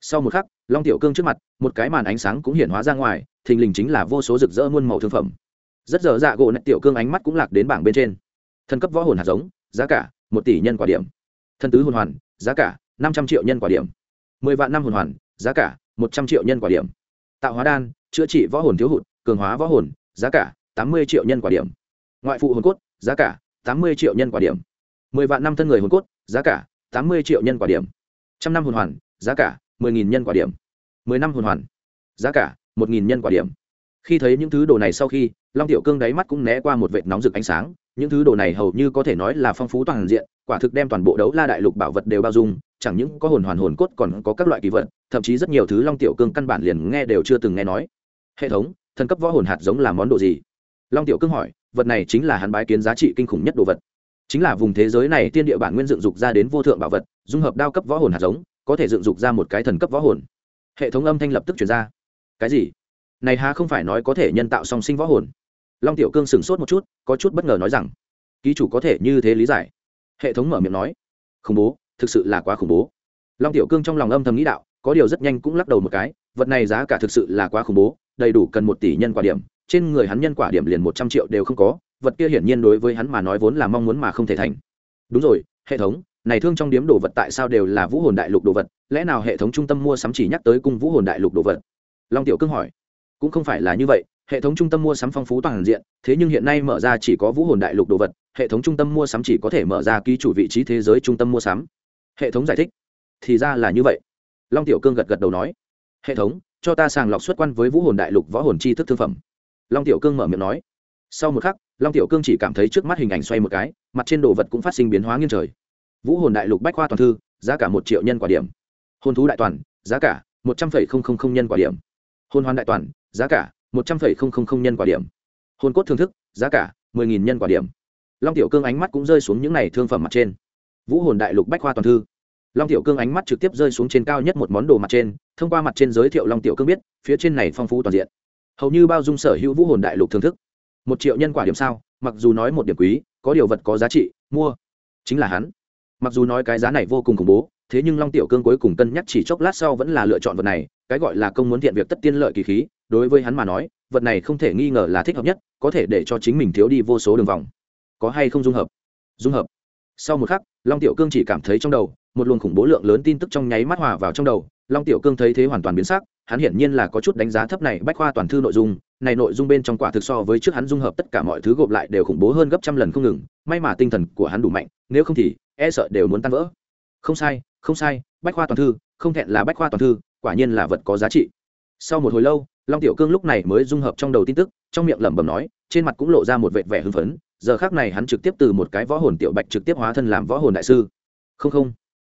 Sau một khắc, long tiểu cương trước mặt, một cái màn ánh sáng cũng hiện hóa ra ngoài, thình lình chính là vô số rực rỡ muôn màu thương phẩm. Rất dở dạ gỗ nạch tiểu cương ánh mắt cũng lạc đến bảng bên trên. Thân cấp võ hồn hạt giống, giá cả, một tỷ nhân quả điểm. Thân tứ hồn hoàn, giá cả, năm trăm triệu nhân quả điểm. Mười vạn năm hồn hoàn, giá cả, một trăm triệu nhân quả điểm. Tạo hóa đan, chữa trị võ hồn thiếu hụt cường hóa võ hồn, giá cả tám mươi triệu nhân quả điểm. Ngoại phụ hồn cốt, giá cả tám mươi triệu nhân quả điểm. mười vạn năm thân người hồn cốt, giá cả tám mươi triệu nhân quả điểm. Trăm năm hồn hoàn, giá cả mười nghìn nhân quả điểm. mười năm hồn hoàn, giá cả một nghìn nhân quả điểm. Khi thấy những thứ đồ này sau khi, long tiểu cương đáy mắt cũng né qua một vệt nóng rực ánh sáng. Những thứ đồ này hầu như có thể nói là phong phú toàn diện, quả thực đem toàn bộ đấu la đại lục bảo vật đều bao dung. Chẳng những có hồn hoàn hồn cốt còn có các loại kỳ vật, thậm chí rất nhiều thứ long tiểu cương căn bản liền nghe đều chưa từng nghe nói. Hệ thống thần cấp võ hồn hạt giống là món đồ gì? Long tiểu cương hỏi, vật này chính là hắn bái kiến giá trị kinh khủng nhất đồ vật. Chính là vùng thế giới này tiên địa bản nguyên dựng dục ra đến vô thượng bảo vật, dung hợp đao cấp võ hồn hạt giống, có thể dựng dục ra một cái thần cấp võ hồn. Hệ thống âm thanh lập tức chuyển ra. Cái gì? Này há không phải nói có thể nhân tạo song sinh võ hồn? Long tiểu cương sửng sốt một chút, có chút bất ngờ nói rằng, ký chủ có thể như thế lý giải. Hệ thống mở miệng nói, khủng bố, thực sự là quá khủng bố. Long tiểu cương trong lòng âm thầm nghĩ đạo, có điều rất nhanh cũng lắc đầu một cái, vật này giá cả thực sự là quá khủng bố đầy đủ cần một tỷ nhân quả điểm, trên người hắn nhân quả điểm liền một trăm triệu đều không có, vật kia hiển nhiên đối với hắn mà nói vốn là mong muốn mà không thể thành. Đúng rồi, hệ thống, này thương trong điếm đồ vật tại sao đều là vũ hồn đại lục đồ vật, lẽ nào hệ thống trung tâm mua sắm chỉ nhắc tới cung vũ hồn đại lục đồ vật? Long tiểu cương hỏi. Cũng không phải là như vậy, hệ thống trung tâm mua sắm phong phú toàn diện, thế nhưng hiện nay mở ra chỉ có vũ hồn đại lục đồ vật, hệ thống trung tâm mua sắm chỉ có thể mở ra ký chủ vị trí thế giới trung tâm mua sắm. Hệ thống giải thích. Thì ra là như vậy. Long tiểu cương gật gật đầu nói. Hệ thống cho ta sàng lọc xuất quan với vũ hồn đại lục võ hồn chi thức thương phẩm. Long tiểu cương mở miệng nói. Sau một khắc, long tiểu cương chỉ cảm thấy trước mắt hình ảnh xoay một cái, mặt trên đồ vật cũng phát sinh biến hóa nghiêng trời. Vũ hồn đại lục bách khoa toàn thư, giá cả một triệu nhân quả điểm. Hồn thú đại toàn, giá cả một trăm linh nhân quả điểm. Hồn hoàn đại toàn, giá cả một trăm linh nhân quả điểm. Hồn cốt thương thức, giá cả mười nghìn nhân quả điểm. Long tiểu cương ánh mắt cũng rơi xuống những n à y thương phẩm mặt trên. Vũ hồn đại lục bách khoa toàn thư long tiểu cương ánh mắt trực tiếp rơi xuống trên cao nhất một món đồ mặt trên, thông qua mặt trên giới thiệu long tiểu cương biết, phía trên này phong phú toàn diện. Hầu như bao dung sở hữu vũ hồn đại lục thưởng thức. Một triệu nhân quả điểm sao, mặc dù nói một điểm quý, có điều vật có giá trị, mua. Chính là hắn. Mặc dù nói cái giá này vô cùng khủng bố, thế nhưng long tiểu cương cuối cùng cân nhắc chỉ chốc lát sau vẫn là lựa chọn vật này, cái gọi là công muốn thiện việc tất tiên lợi kỳ khí, đối với hắn mà nói, vật này không thể nghi ngờ là thích hợp nhất, có thể để cho chính mình thiếu đi vô số đường vòng. Có hay không dung hợp? Dung hợp sau một khắc, long tiểu cương chỉ cảm thấy trong đầu, một luồng khủng bố lượng lớn tin tức trong nháy mắt hòa vào trong đầu. Long tiểu cương thấy thế hoàn toàn biến sắc, hắn hiển nhiên là có chút đánh giá thấp này bách khoa toàn thư nội dung. Này nội dung bên trong quả thực so với trước hắn dung hợp tất cả mọi thứ gộp lại đều khủng bố hơn gấp trăm lần không ngừng. May mà tinh thần của hắn đủ mạnh, nếu không thì e sợ đều muốn tan vỡ. Không sai không sai, bách khoa toàn thư, không thẹn là bách khoa toàn thư, quả nhiên là vật có giá trị. Sau một hồi lâu, long tiểu cương lúc này mới dung hợp trong đầu tin tức, trong miệng lẩm bẩm nói, trên mặt cũng lộ ra một vẻ vẻ hưng phấn giờ khác này hắn trực tiếp từ một cái võ hồn tiểu bạch trực tiếp hóa thân làm võ hồn đại sư. Không không.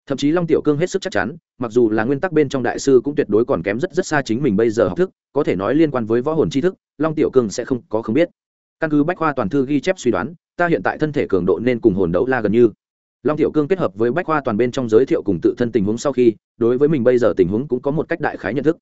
Thậm chí long tiểu cương hết sức chắc chắn, mặc dù là nguyên tắc bên trong đại sư cũng tuyệt đối còn kém rất rất xa chính mình bây giờ học thức, có thể nói liên quan với võ hồn tri thức, long tiểu cương sẽ không có không biết. Căn cứ bách khoa toàn thư ghi chép suy đoán, ta hiện tại thân thể cường độ nên cùng hồn đấu la gần như. Long tiểu cương kết hợp với bách khoa toàn bên trong giới thiệu cùng tự thân tình huống sau khi, đối với mình bây giờ tình huống cũng có một cách đại khái nhận thức.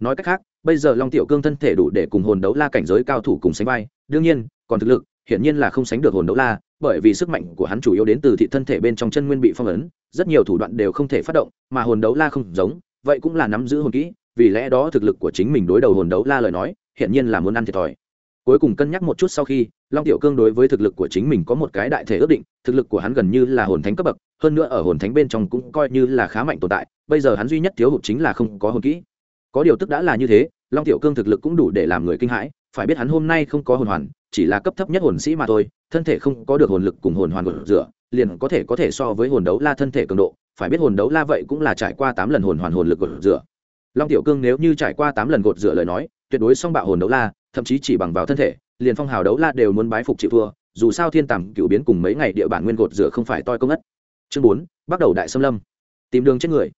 Nói cách khác, bây giờ long tiểu cương thân thể đủ để cùng hồn đấu la cảnh giới cao thủ cùng sánh vai, đương nhiên, còn thực lực hiển nhiên là không sánh được hồn đấu la, bởi vì sức mạnh của hắn chủ yếu đến từ thị thân thể bên trong chân nguyên bị phong ấn, rất nhiều thủ đoạn đều không thể phát động, mà hồn đấu la không giống, vậy cũng là nắm giữ hồn kỹ, vì lẽ đó thực lực của chính mình đối đầu hồn đấu la lời nói, hiển nhiên là muốn ăn thiệt thòi. Cuối cùng cân nhắc một chút sau khi, long tiểu cương đối với thực lực của chính mình có một cái đại thể ước định, thực lực của hắn gần như là hồn thánh cấp bậc, hơn nữa ở hồn thánh bên trong cũng coi như là khá mạnh tồn tại, bây giờ hắn duy nhất thiếu hụt chính là không có hồn kỹ. Có điều tức đã là như thế, long tiểu cương thực lực cũng đủ để làm người kinh hãi, phải biết hắn hôm nay không có hồn hoàn chỉ là cấp thấp nhất hồn sĩ mà thôi, thân thể không có được hồn lực cùng hồn hoàn gột rửa, liền có thể có thể so với hồn đấu la thân thể cường độ. Phải biết hồn đấu la vậy cũng là trải qua tám lần hồn hoàn hồn lực gột rửa. Long tiểu cương nếu như trải qua tám lần gột rửa lời nói, tuyệt đối song bạo hồn đấu la, thậm chí chỉ bằng vào thân thể, liền phong hào đấu la đều muốn bái phục chịu thua, dù sao thiên tàng cựu biến cùng mấy ngày địa bản nguyên gột rửa không phải toi công ất chương bốn, bắt đầu đại xâm lâm. Tìm đường chết người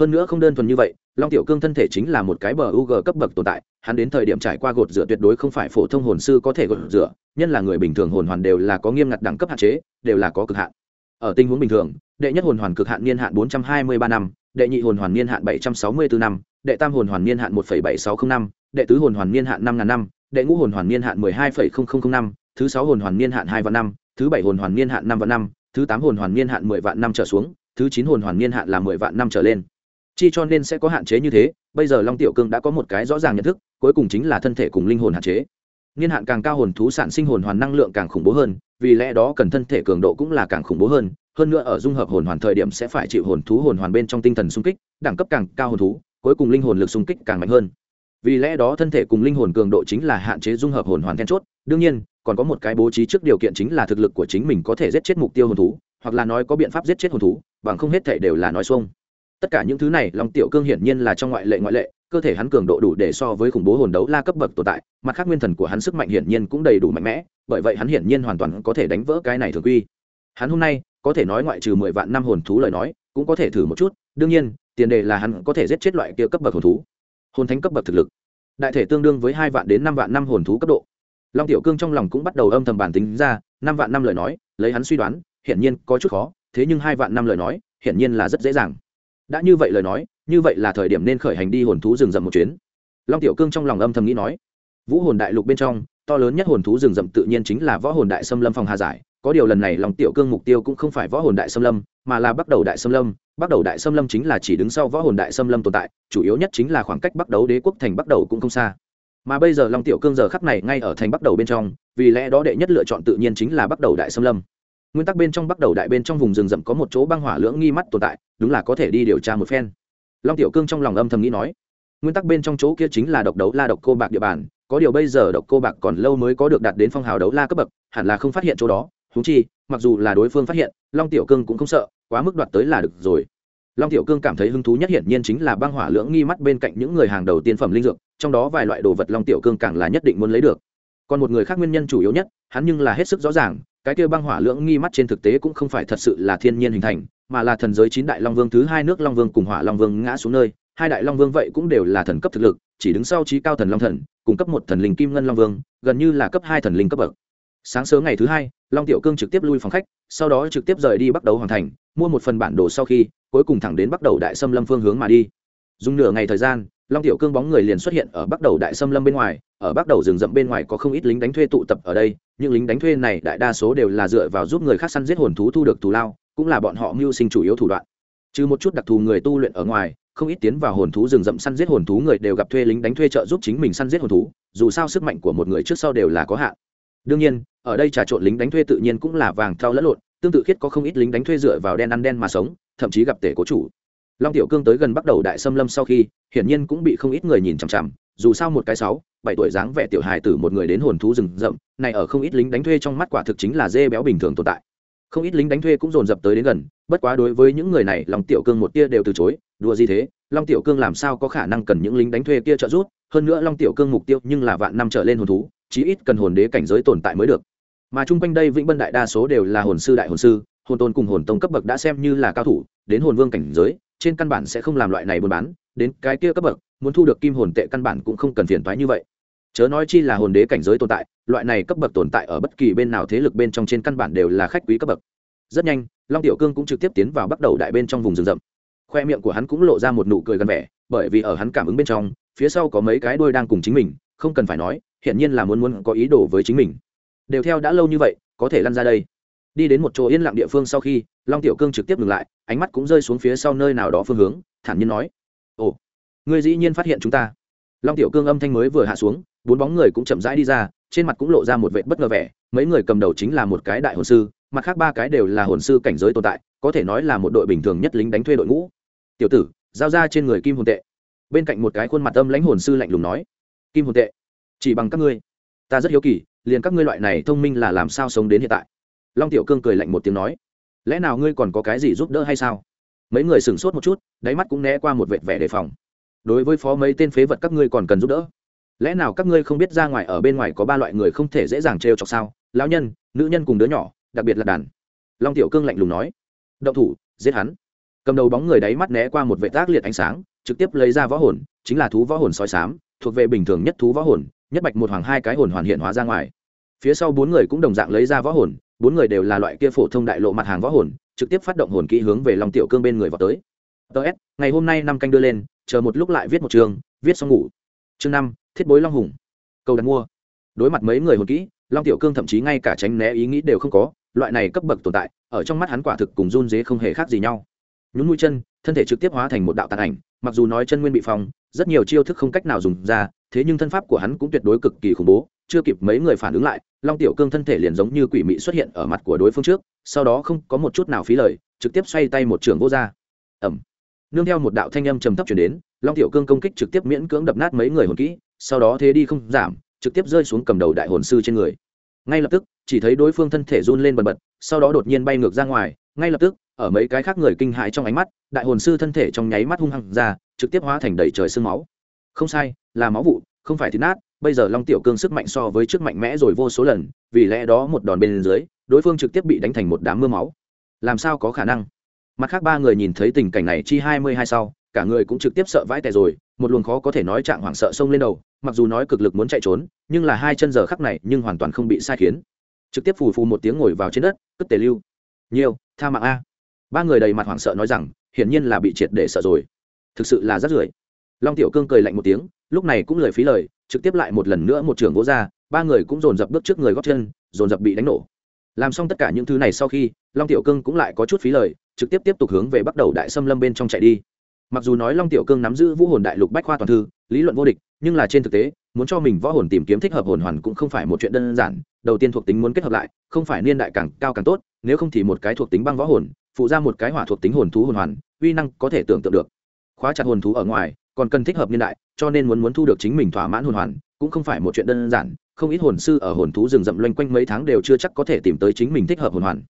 hơn nữa không đơn thuần như vậy long tiểu cương thân thể chính là một cái bờ u g cấp bậc tồn tại hắn đến thời điểm trải qua gột rửa tuyệt đối không phải phổ thông hồn sư có thể gột rửa nhân là người bình thường hồn hoàn đều là có nghiêm ngặt đẳng cấp hạn chế đều là có cực hạn ở tình huống bình thường đệ nhất hồn hoàn cực hạn niên hạn 423 năm đệ nhị hồn hoàn niên hạn 764 năm đệ tam hồn hoàn niên hạn 1,7605 năm đệ tứ hồn hoàn niên hạn 5 ngàn năm đệ ngũ hồn hoàn niên hạn 12,0005 năm thứ sáu hồn hoàn niên hạn hai vạn năm thứ bảy hồn hoàn niên hạn năm vạn năm thứ tám hồn hoàn niên hạn mười vạn năm trở xuống thứ chín hồn hoàn niên hạn là mười vạn năm trở lên chi cho nên sẽ có hạn chế như thế, bây giờ long tiểu cương đã có một cái rõ ràng nhận thức, cuối cùng chính là thân thể cùng linh hồn hạn chế. Niên hạn càng cao hồn thú sản sinh hồn hoàn năng lượng càng khủng bố hơn, vì lẽ đó cần thân thể cường độ cũng là càng khủng bố hơn hơn nữa ở dung hợp hồn hoàn thời điểm sẽ phải chịu hồn thú hồn hoàn bên trong tinh thần xung kích, đẳng cấp càng cao hồn thú, cuối cùng linh hồn lực xung kích càng mạnh hơn. Vì lẽ đó thân thể cùng linh hồn cường độ chính là hạn chế dung hợp hồn hoàn then chốt, đương nhiên, còn có một cái bố trí trước điều kiện chính là thực lực của chính mình có thể giết chết mục tiêu hồn thú, hoặc là nói có biện pháp giết chết hồn thú, bằng không hết thể đều là nói xuông tất cả những thứ này, long tiểu cương hiển nhiên là trong ngoại lệ ngoại lệ, cơ thể hắn cường độ đủ để so với khủng bố hồn đấu la cấp bậc tồn tại, mặt khác nguyên thần của hắn sức mạnh hiển nhiên cũng đầy đủ mạnh mẽ, bởi vậy hắn hiển nhiên hoàn toàn có thể đánh vỡ cái này thường quy. Hắn hôm nay, có thể nói ngoại trừ mười vạn năm hồn thú lời nói, cũng có thể thử một chút, đương nhiên, tiền đề là hắn có thể giết chết loại kia cấp bậc hồn thú. Hồn thánh cấp bậc thực lực, đại thể tương đương với hai vạn đến năm vạn năm hồn thú cấp độ. Long tiểu cương trong lòng cũng bắt đầu âm thầm bản tính ra, năm vạn năm lời nói, lấy hắn suy đoán, hiển nhiên có chút khó, thế nhưng hai vạn năm lời nói, hiển nhiên là rất dễ dàng đã như vậy lời nói, như vậy là thời điểm nên khởi hành đi hồn thú rừng rậm một chuyến. Long tiểu cương trong lòng âm thầm nghĩ nói, vũ hồn đại lục bên trong, to lớn nhất hồn thú rừng rậm tự nhiên chính là võ hồn đại xâm lâm phòng hà giải. Có điều lần này long tiểu cương mục tiêu cũng không phải võ hồn đại xâm lâm, mà là bắt đầu đại xâm lâm. Bắt đầu đại xâm lâm chính là chỉ đứng sau võ hồn đại xâm lâm tồn tại, chủ yếu nhất chính là khoảng cách bắt đầu đế quốc thành bắt đầu cũng không xa. Mà bây giờ long tiểu cương giờ khắc này ngay ở thành bắt đầu bên trong, vì lẽ đó đệ nhất lựa chọn tự nhiên chính là bắt đầu đại xâm lâm. Nguyên tắc bên trong bắt đầu đại bên trong vùng rừng rậm có một chỗ băng hỏa lưỡng nghi mắt tồn tại đúng là có thể đi điều tra một phen. Long tiểu cương trong lòng âm thầm nghĩ nói, nguyên tắc bên trong chỗ kia chính là độc đấu la độc cô bạc địa bàn, có điều bây giờ độc cô bạc còn lâu mới có được đạt đến phong hào đấu la cấp bậc, hẳn là không phát hiện chỗ đó thú chi, mặc dù là đối phương phát hiện, long tiểu cương cũng không sợ, quá mức đoạt tới là được rồi. Long tiểu cương cảm thấy hứng thú nhất hiển nhiên chính là băng hỏa lưỡng nghi mắt bên cạnh những người hàng đầu tiên phẩm linh dược, trong đó vài loại đồ vật long tiểu cương càng là nhất định muốn lấy được. Còn một người khác nguyên nhân chủ yếu nhất, hắn nhưng là hết sức rõ ràng, cái kia băng hỏa lưỡng nghi mắt trên thực tế cũng không phải thật sự là thiên nhiên hình thành mà là thần giới chín đại long vương, thứ hai nước long vương cùng hỏa long vương ngã xuống nơi. Hai đại long vương vậy cũng đều là thần cấp thực lực, chỉ đứng sau trí cao thần long thần cung cấp một thần linh kim ngân long vương, gần như là cấp hai thần linh cấp bậc. Sáng sớm ngày thứ hai, long tiểu cương trực tiếp lui phòng khách, sau đó trực tiếp rời đi bắt đầu hoàn thành, mua một phần bản đồ sau khi, cuối cùng thẳng đến bắt đầu đại xâm lâm phương hướng mà đi. Dùng nửa ngày thời gian, long tiểu cương bóng người liền xuất hiện ở bắt đầu đại xâm lâm bên ngoài, ở bắt đầu rừng rậm bên ngoài có không ít lính đánh thuê tụ tập ở đây, những lính đánh thuê này đại đa số đều là dựa vào giúp người khác săn giết hồn thú thu được thù lao cũng là bọn họ mưu sinh chủ yếu thủ đoạn. Trừ một chút đặc thù người tu luyện ở ngoài, không ít tiến vào hồn thú rừng rậm săn giết hồn thú người đều gặp thuê lính đánh thuê trợ giúp chính mình săn giết hồn thú, dù sao sức mạnh của một người trước sau đều là có hạn. Đương nhiên, ở đây trà trộn lính đánh thuê tự nhiên cũng là vàng thao lẫn lộn, tương tự khiết có không ít lính đánh thuê dựa vào đen ăn đen mà sống, thậm chí gặp tể cố chủ. Long tiểu cương tới gần bắt đầu đại xâm lâm sau khi, hiển nhiên cũng bị không ít người nhìn chằm chằm, dù sao một cái sáu, bảy tuổi dáng vẻ tiểu hài tử một người đến hồn thú rừng rậm, này ở không ít lính đánh thuê trong mắt quả thực chính là dê béo bình thường tồn tại không ít lính đánh thuê cũng dồn dập tới đến gần, bất quá đối với những người này, long tiểu cương một tia đều từ chối, đùa gì thế, long tiểu cương làm sao có khả năng cần những lính đánh thuê kia trợ giúp, hơn nữa long tiểu cương mục tiêu nhưng là vạn năm trở lên hồn thú, chí ít cần hồn đế cảnh giới tồn tại mới được. Mà chung quanh đây vĩnh bân đại đa số đều là hồn sư đại hồn sư, hồn tôn cùng hồn tông cấp bậc đã xem như là cao thủ, đến hồn vương cảnh giới, trên căn bản sẽ không làm loại này buôn bán, đến cái kia cấp bậc, muốn thu được kim hồn tệ căn bản cũng không cần phiền thoái như vậy chớ nói chi là hồn đế cảnh giới tồn tại, loại này cấp bậc tồn tại ở bất kỳ bên nào thế lực bên trong trên căn bản đều là khách quý cấp bậc. Rất nhanh, long tiểu cương cũng trực tiếp tiến vào bắt đầu đại bên trong vùng rừng rậm. Khoe miệng của hắn cũng lộ ra một nụ cười gần vẻ, bởi vì ở hắn cảm ứng bên trong, phía sau có mấy cái đôi đang cùng chính mình, không cần phải nói hiện nhiên là muốn muốn có ý đồ với chính mình. Đều theo đã lâu như vậy, có thể lăn ra đây. Đi đến một chỗ yên lặng địa phương sau khi, long tiểu cương trực tiếp ngừng lại, ánh mắt cũng rơi xuống phía sau nơi nào đó phương hướng, thản nhiên nói, ồ, ngươi dĩ nhiên phát hiện chúng ta. Long tiểu cương âm thanh mới vừa hạ xuống bốn bóng người cũng chậm rãi đi ra, trên mặt cũng lộ ra một vệ bất ngờ vẻ, mấy người cầm đầu chính là một cái đại hồn sư, mặt khác ba cái đều là hồn sư cảnh giới tồn tại, có thể nói là một đội bình thường nhất lính đánh thuê đội ngũ. Tiểu tử, giao ra trên người kim hồn tệ. Bên cạnh một cái khuôn mặt âm lãnh hồn sư lạnh lùng nói. Kim hồn tệ, chỉ bằng các ngươi. Ta rất hiếu kỳ, liền các ngươi loại này thông minh là làm sao sống đến hiện tại? Long tiểu cương cười lạnh một tiếng nói. Lẽ nào ngươi còn có cái gì giúp đỡ hay sao? Mấy người sửng sốt một chút, đáy mắt cũng né qua một vệt vẻ đề phòng. Đối với phó mấy tên phế vật các ngươi còn cần giúp đỡ? Lẽ nào các ngươi không biết ra ngoài ở bên ngoài có ba loại người không thể dễ dàng trêu chọc sao? Lão nhân, nữ nhân cùng đứa nhỏ, đặc biệt là đàn. Long tiểu cương lạnh lùng nói. Động thủ, giết hắn. Cầm đầu bóng người đáy mắt né qua một vệ tác liệt ánh sáng, trực tiếp lấy ra võ hồn, chính là thú võ hồn soi sám thuộc về bình thường nhất thú võ hồn, nhất bạch một hoàng hai cái hồn hoàn hiện hóa ra ngoài. Phía sau bốn người cũng đồng dạng lấy ra võ hồn, bốn người đều là loại kia phổ thông đại lộ mặt hàng võ hồn, trực tiếp phát động hồn kỹ hướng về long tiểu cương bên người vào tới. Ts ngày hôm nay năm canh đưa lên, chờ một lúc lại viết một chương, viết xong ngủ. Chương năm thiết bối long hùng. Cầu đặt mua. Đối mặt mấy người hồn kỹ, long tiểu cương thậm chí ngay cả tránh né ý nghĩ đều không có, loại này cấp bậc tồn tại, ở trong mắt hắn quả thực cùng run dế không hề khác gì nhau. Nhún mũi chân, thân thể trực tiếp hóa thành một đạo tàn ảnh, mặc dù nói chân nguyên bị phong, rất nhiều chiêu thức không cách nào dùng ra, thế nhưng thân pháp của hắn cũng tuyệt đối cực kỳ khủng bố, chưa kịp mấy người phản ứng lại, long tiểu cương thân thể liền giống như quỷ mị xuất hiện ở mặt của đối phương trước, sau đó không có một chút nào phí lời, trực tiếp xoay tay một trường vô r ẩm nương theo một đạo thanh âm trầm thấp chuyển đến long tiểu cương công kích trực tiếp miễn cưỡng đập nát mấy người hồn kỹ, sau đó thế đi không giảm, trực tiếp rơi xuống cầm đầu đại hồn sư trên người. Ngay lập tức, chỉ thấy đối phương thân thể run lên bần bật, sau đó đột nhiên bay ngược ra ngoài. Ngay lập tức, ở mấy cái khác người kinh hãi trong ánh mắt, đại hồn sư thân thể trong nháy mắt hung hăng ra, trực tiếp hóa thành đầy trời sương máu. Không sai, là máu vụ, không phải thịt nát. Bây giờ long tiểu cương sức mạnh so với trước mạnh mẽ rồi vô số lần, vì lẽ đó một đòn bên dưới, đối phương trực tiếp bị đánh thành một đám mưa máu. Làm sao có khả năng? Mặt khác ba người nhìn thấy tình cảnh này chi hai mươi hai sau cả người cũng trực tiếp sợ vãi tè rồi, một luồng khó có thể nói trạng hoảng sợ xông lên đầu, mặc dù nói cực lực muốn chạy trốn, nhưng là hai chân giờ khắc này nhưng hoàn toàn không bị sai khiến. Trực tiếp phù phù một tiếng ngồi vào trên đất, cất tề lưu. Nhiều, tha mạng a. Ba người đầy mặt hoảng sợ nói rằng, hiển nhiên là bị triệt để sợ rồi. Thực sự là rất rưởi. Long tiểu cương cười lạnh một tiếng, lúc này cũng lời phí lời, trực tiếp lại một lần nữa một trường gỗ ra, ba người cũng dồn dập bước trước người góp chân, dồn dập bị đánh nổ. Làm xong tất cả những thứ này sau khi, long tiểu cương cũng lại có chút phí lời, trực tiếp tiếp tục hướng về bắt đầu đại xâm lâm bên trong chạy đi mặc dù nói long tiểu cương nắm giữ vũ hồn đại lục bách khoa toàn thư, lý luận vô địch, nhưng là trên thực tế, muốn cho mình võ hồn tìm kiếm thích hợp hồn hoàn cũng không phải một chuyện đơn giản. Đầu tiên thuộc tính muốn kết hợp lại, không phải niên đại càng cao càng tốt, nếu không thì một cái thuộc tính băng võ hồn, phụ ra một cái hỏa thuộc tính hồn thú hồn hoàn, uy năng có thể tưởng tượng được. Khóa chặt hồn thú ở ngoài, còn cần thích hợp niên đại, cho nên muốn muốn thu được chính mình thỏa mãn hồn hoàn, cũng không phải một chuyện đơn giản. Không ít hồn sư ở hồn thú rừng rậm loanh quanh mấy tháng đều chưa chắc có thể tìm tới chính mình thích hợp hồn hoàn.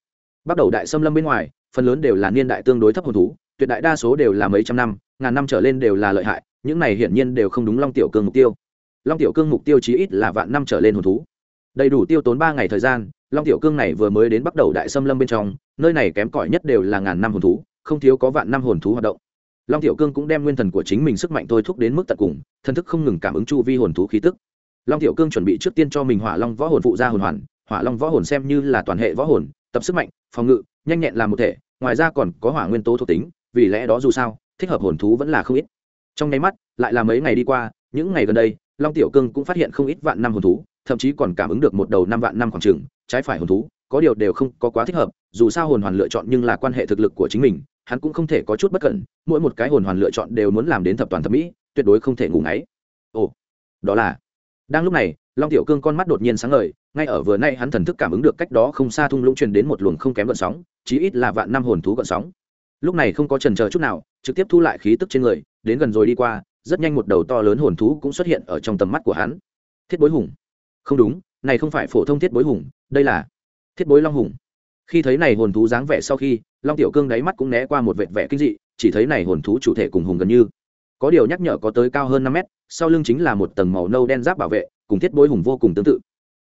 Bắt đầu đại xâm lâm bên ngoài, phần lớn đều là niên đại tương đối thấp hồn thú tuyệt đại đa số đều là mấy trăm năm, ngàn năm trở lên đều là lợi hại, những này hiển nhiên đều không đúng long tiểu cương mục tiêu. Long tiểu cương mục tiêu chí ít là vạn năm trở lên hồn thú. Đầy đủ tiêu tốn ba ngày thời gian, long tiểu cương này vừa mới đến bắt đầu đại xâm lâm bên trong, nơi này kém cỏi nhất đều là ngàn năm hồn thú, không thiếu có vạn năm hồn thú hoạt động. Long tiểu cương cũng đem nguyên thần của chính mình sức mạnh thôi thúc đến mức tận cùng thân thức không ngừng cảm ứng chu vi hồn thú khí tức. Long tiểu cương chuẩn bị trước tiên cho mình hỏa long võ hồn phụ ra hồn hoàn, hỏa long võ hồn xem như là toàn hệ võ hồn, tập sức mạnh, phòng ngự, nhanh nhẹn làm một thể, ngoài ra còn có hỏa nguyên tố thuộc tính vì lẽ đó dù sao, thích hợp hồn thú vẫn là không ít. Trong nháy mắt, lại là mấy ngày đi qua, những ngày gần đây, long tiểu cương cũng phát hiện không ít vạn năm hồn thú, thậm chí còn cảm ứng được một đầu năm vạn năm khoảng trường trái phải hồn thú, có điều đều không có quá thích hợp, dù sao hồn hoàn lựa chọn nhưng là quan hệ thực lực của chính mình, hắn cũng không thể có chút bất cẩn, mỗi một cái hồn hoàn lựa chọn đều muốn làm đến thập toàn thẩm mỹ, tuyệt đối không thể ngủ ngáy. Ồ, đó là. Đang lúc này, long tiểu cương con mắt đột nhiên sáng ngời, ngay ở vừa nay hắn thần thức cảm ứng được cách đó không xa thung lũng truyền đến một luồng không kém gợn sóng, chí ít là vạn năm hồn thú gợn sóng lúc này không có trần chờ chút nào, trực tiếp thu lại khí tức trên người, đến gần rồi đi qua, rất nhanh một đầu to lớn hồn thú cũng xuất hiện ở trong tầm mắt của hắn. Thiết bối hùng. Không đúng, này không phải phổ thông thiết bối hùng, đây là thiết bối long hùng. Khi thấy này hồn thú dáng vẻ sau khi, long tiểu cương đáy mắt cũng né qua một vệt vẻ kinh dị, chỉ thấy này hồn thú chủ thể cùng hùng gần như. Có điều nhắc nhở có tới cao hơn năm mét, sau lưng chính là một tầng màu nâu đen giáp bảo vệ, cùng thiết bối hùng vô cùng tương tự.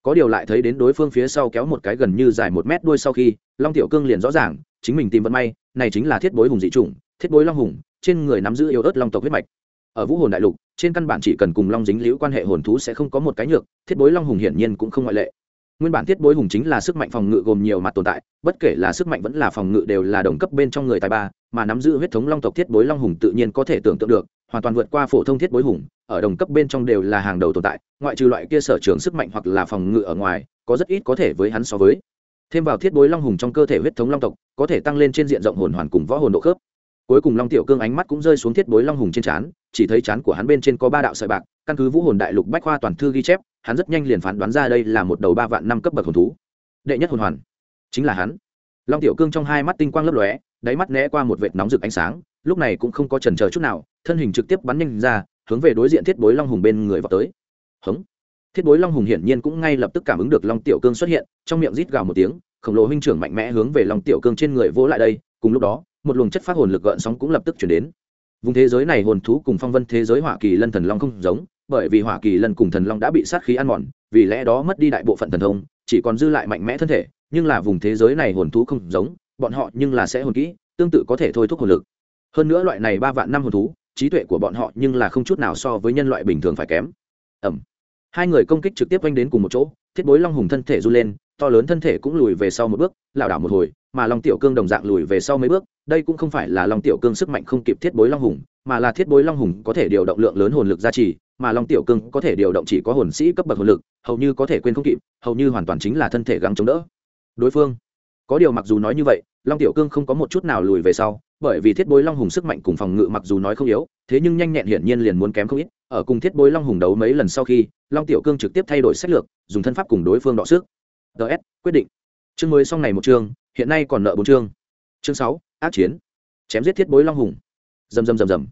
Có điều lại thấy đến đối phương phía sau kéo một cái gần như dài một mét đuôi sau khi, long tiểu cương liền rõ ràng, chính mình tìm vận may này chính là thiết bối hùng dị chủng, thiết bối long hùng, trên người nắm giữ yếu ớt long tộc huyết mạch. Ở vũ hồn đại lục, trên căn bản chỉ cần cùng long dính liễu quan hệ hồn thú sẽ không có một cái nhược, thiết bối long hùng hiển nhiên cũng không ngoại lệ. Nguyên bản thiết bối hùng chính là sức mạnh phòng ngự gồm nhiều mặt tồn tại, bất kể là sức mạnh vẫn là phòng ngự đều là đồng cấp bên trong người tài ba, mà nắm giữ huyết thống long tộc thiết bối long hùng tự nhiên có thể tưởng tượng được, hoàn toàn vượt qua phổ thông thiết bối hùng, ở đồng cấp bên trong đều là hàng đầu tồn tại, ngoại trừ loại kia sở trường sức mạnh hoặc là phòng ngự ở ngoài, có rất ít có thể với hắn so với thêm vào thiết bối long hùng trong cơ thể huyết thống long tộc, có thể tăng lên trên diện rộng hồn hoàn cùng võ hồn độ khớp. Cuối cùng long tiểu cương ánh mắt cũng rơi xuống thiết bối long hùng trên trán, chỉ thấy trán của hắn bên trên có ba đạo sợi bạc, căn cứ vũ hồn đại lục bách khoa toàn thư ghi chép, hắn rất nhanh liền phán đoán ra đây là một đầu ba vạn năm cấp bậc hồn thú. Đệ nhất hồn hoàn, chính là hắn. Long tiểu cương trong hai mắt tinh quang lấp lóe, đáy mắt né qua một vệt nóng rực ánh sáng, lúc này cũng không có chần chờ chút nào, thân hình trực tiếp bắn nhanh ra, hướng về đối diện thiết bối long hùng bên người vào tới. Hống thiết bối long hùng hiển nhiên cũng ngay lập tức cảm ứng được long tiểu cương xuất hiện, trong miệng rít gào một tiếng, khổng lồ huynh trưởng mạnh mẽ hướng về long tiểu cương trên người vỗ lại đây, cùng lúc đó, một luồng chất phát hồn lực gợn sóng cũng lập tức chuyển đến. Vùng thế giới này hồn thú cùng phong vân thế giới hỏa kỳ lân thần long không giống, bởi vì hỏa kỳ lân cùng thần long đã bị sát khí ăn mòn, vì lẽ đó mất đi đại bộ phận thần thông, chỉ còn dư lại mạnh mẽ thân thể, nhưng là vùng thế giới này hồn thú không giống, bọn họ nhưng là sẽ hồn kỹ, tương tự có thể thôi thúc hồn lực. Hơn nữa loại này ba vạn năm hồn thú, trí tuệ của bọn họ nhưng là không chút nào so với nhân loại bình thường phải kém. Ẩm hai người công kích trực tiếp oanh đến cùng một chỗ, thiết bối long hùng thân thể run lên, to lớn thân thể cũng lùi về sau một bước, lảo đảo một hồi, mà long tiểu cương đồng dạng lùi về sau mấy bước, đây cũng không phải là long tiểu cương sức mạnh không kịp thiết bối long hùng, mà là thiết bối long hùng có thể điều động lượng lớn hồn lực gia trì, mà long tiểu cương có thể điều động chỉ có hồn sĩ cấp bậc hồn lực, hầu như có thể quên không kịp, hầu như hoàn toàn chính là thân thể gắng chống đỡ. Đối phương, có điều mặc dù nói như vậy, long tiểu cương không có một chút nào lùi về sau, bởi vì thiết bối long hùng sức mạnh cùng phòng ngự mặc dù nói không yếu, thế nhưng nhanh nhẹn hiển nhiên liền muốn kém không ít ở cùng thiết bối long hùng đấu mấy lần sau khi, long tiểu cương trực tiếp thay đổi sách lược, dùng thân pháp cùng đối phương đọ sức. Ts quyết định. Chương mới xong này một chương, hiện nay còn nợ bốn chương. Chương sáu, ác chiến. Chém giết thiết bối long hùng. Rầm rầm rầm rầm.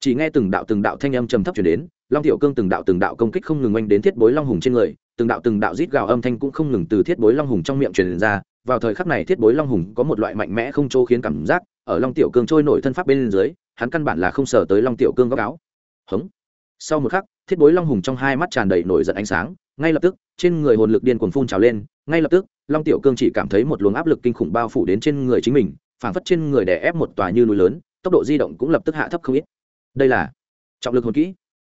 Chỉ nghe từng đạo từng đạo thanh âm trầm thấp chuyển đến, long tiểu cương từng đạo từng đạo công kích không ngừng oanh đến thiết bối long hùng trên người, từng đạo từng đạo rít gào âm thanh cũng không ngừng từ thiết bối long hùng trong miệng truyền ra. Vào thời khắc này thiết bối long hùng có một loại mạnh mẽ không chỗ khiến cảm giác, ở long tiểu cương trôi nổi thân pháp bên dưới, hắn căn bản là không sờ tới long tiểu cương góc áo. Hống sau một khắc, thiết bối long hùng trong hai mắt tràn đầy nổi giận ánh sáng, ngay lập tức, trên người hồn lực điên cuồng phun trào lên, ngay lập tức, long tiểu cương chỉ cảm thấy một luồng áp lực kinh khủng bao phủ đến trên người chính mình, phảng phất trên người đè ép một tòa như núi lớn, tốc độ di động cũng lập tức hạ thấp không ít. Đây là trọng lực hồn kỹ.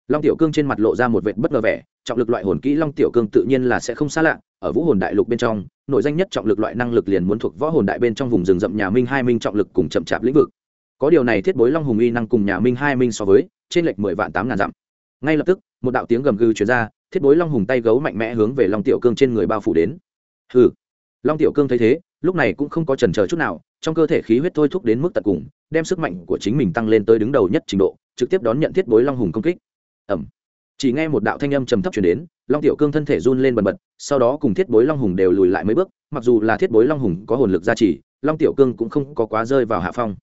Long tiểu cương trên mặt lộ ra một vệt bất ngờ vẻ, trọng lực loại hồn kỹ long tiểu cương tự nhiên là sẽ không xa lạ, ở vũ hồn đại lục bên trong nội danh nhất trọng lực loại năng lực liền muốn thuộc võ hồn đại bên trong vùng rừng rậm nhà minh hai minh trọng lực cùng chậm chạp lĩnh vực. Có điều này thiết bối long hùng y năng cùng nhà minh hai minh so với, trên lệch mười vạn tám ngàn dặm ngay lập tức, một đạo tiếng gầm gừ chuyển ra, thiết bối long hùng tay gấu mạnh mẽ hướng về long tiểu cương trên người bao phủ đến. Hừ. Long tiểu cương thấy thế, lúc này cũng không có trần chờ chút nào, trong cơ thể khí huyết thôi thúc đến mức tận cùng, đem sức mạnh của chính mình tăng lên tới đứng đầu nhất trình độ, trực tiếp đón nhận thiết bối long hùng công kích. Ẩm chỉ nghe một đạo thanh âm trầm thấp chuyển đến, long tiểu cương thân thể run lên bần bật, sau đó cùng thiết bối long hùng đều lùi lại mấy bước, mặc dù là thiết bối long hùng có hồn lực gia trì, long tiểu cương cũng không có quá rơi vào hạ phong.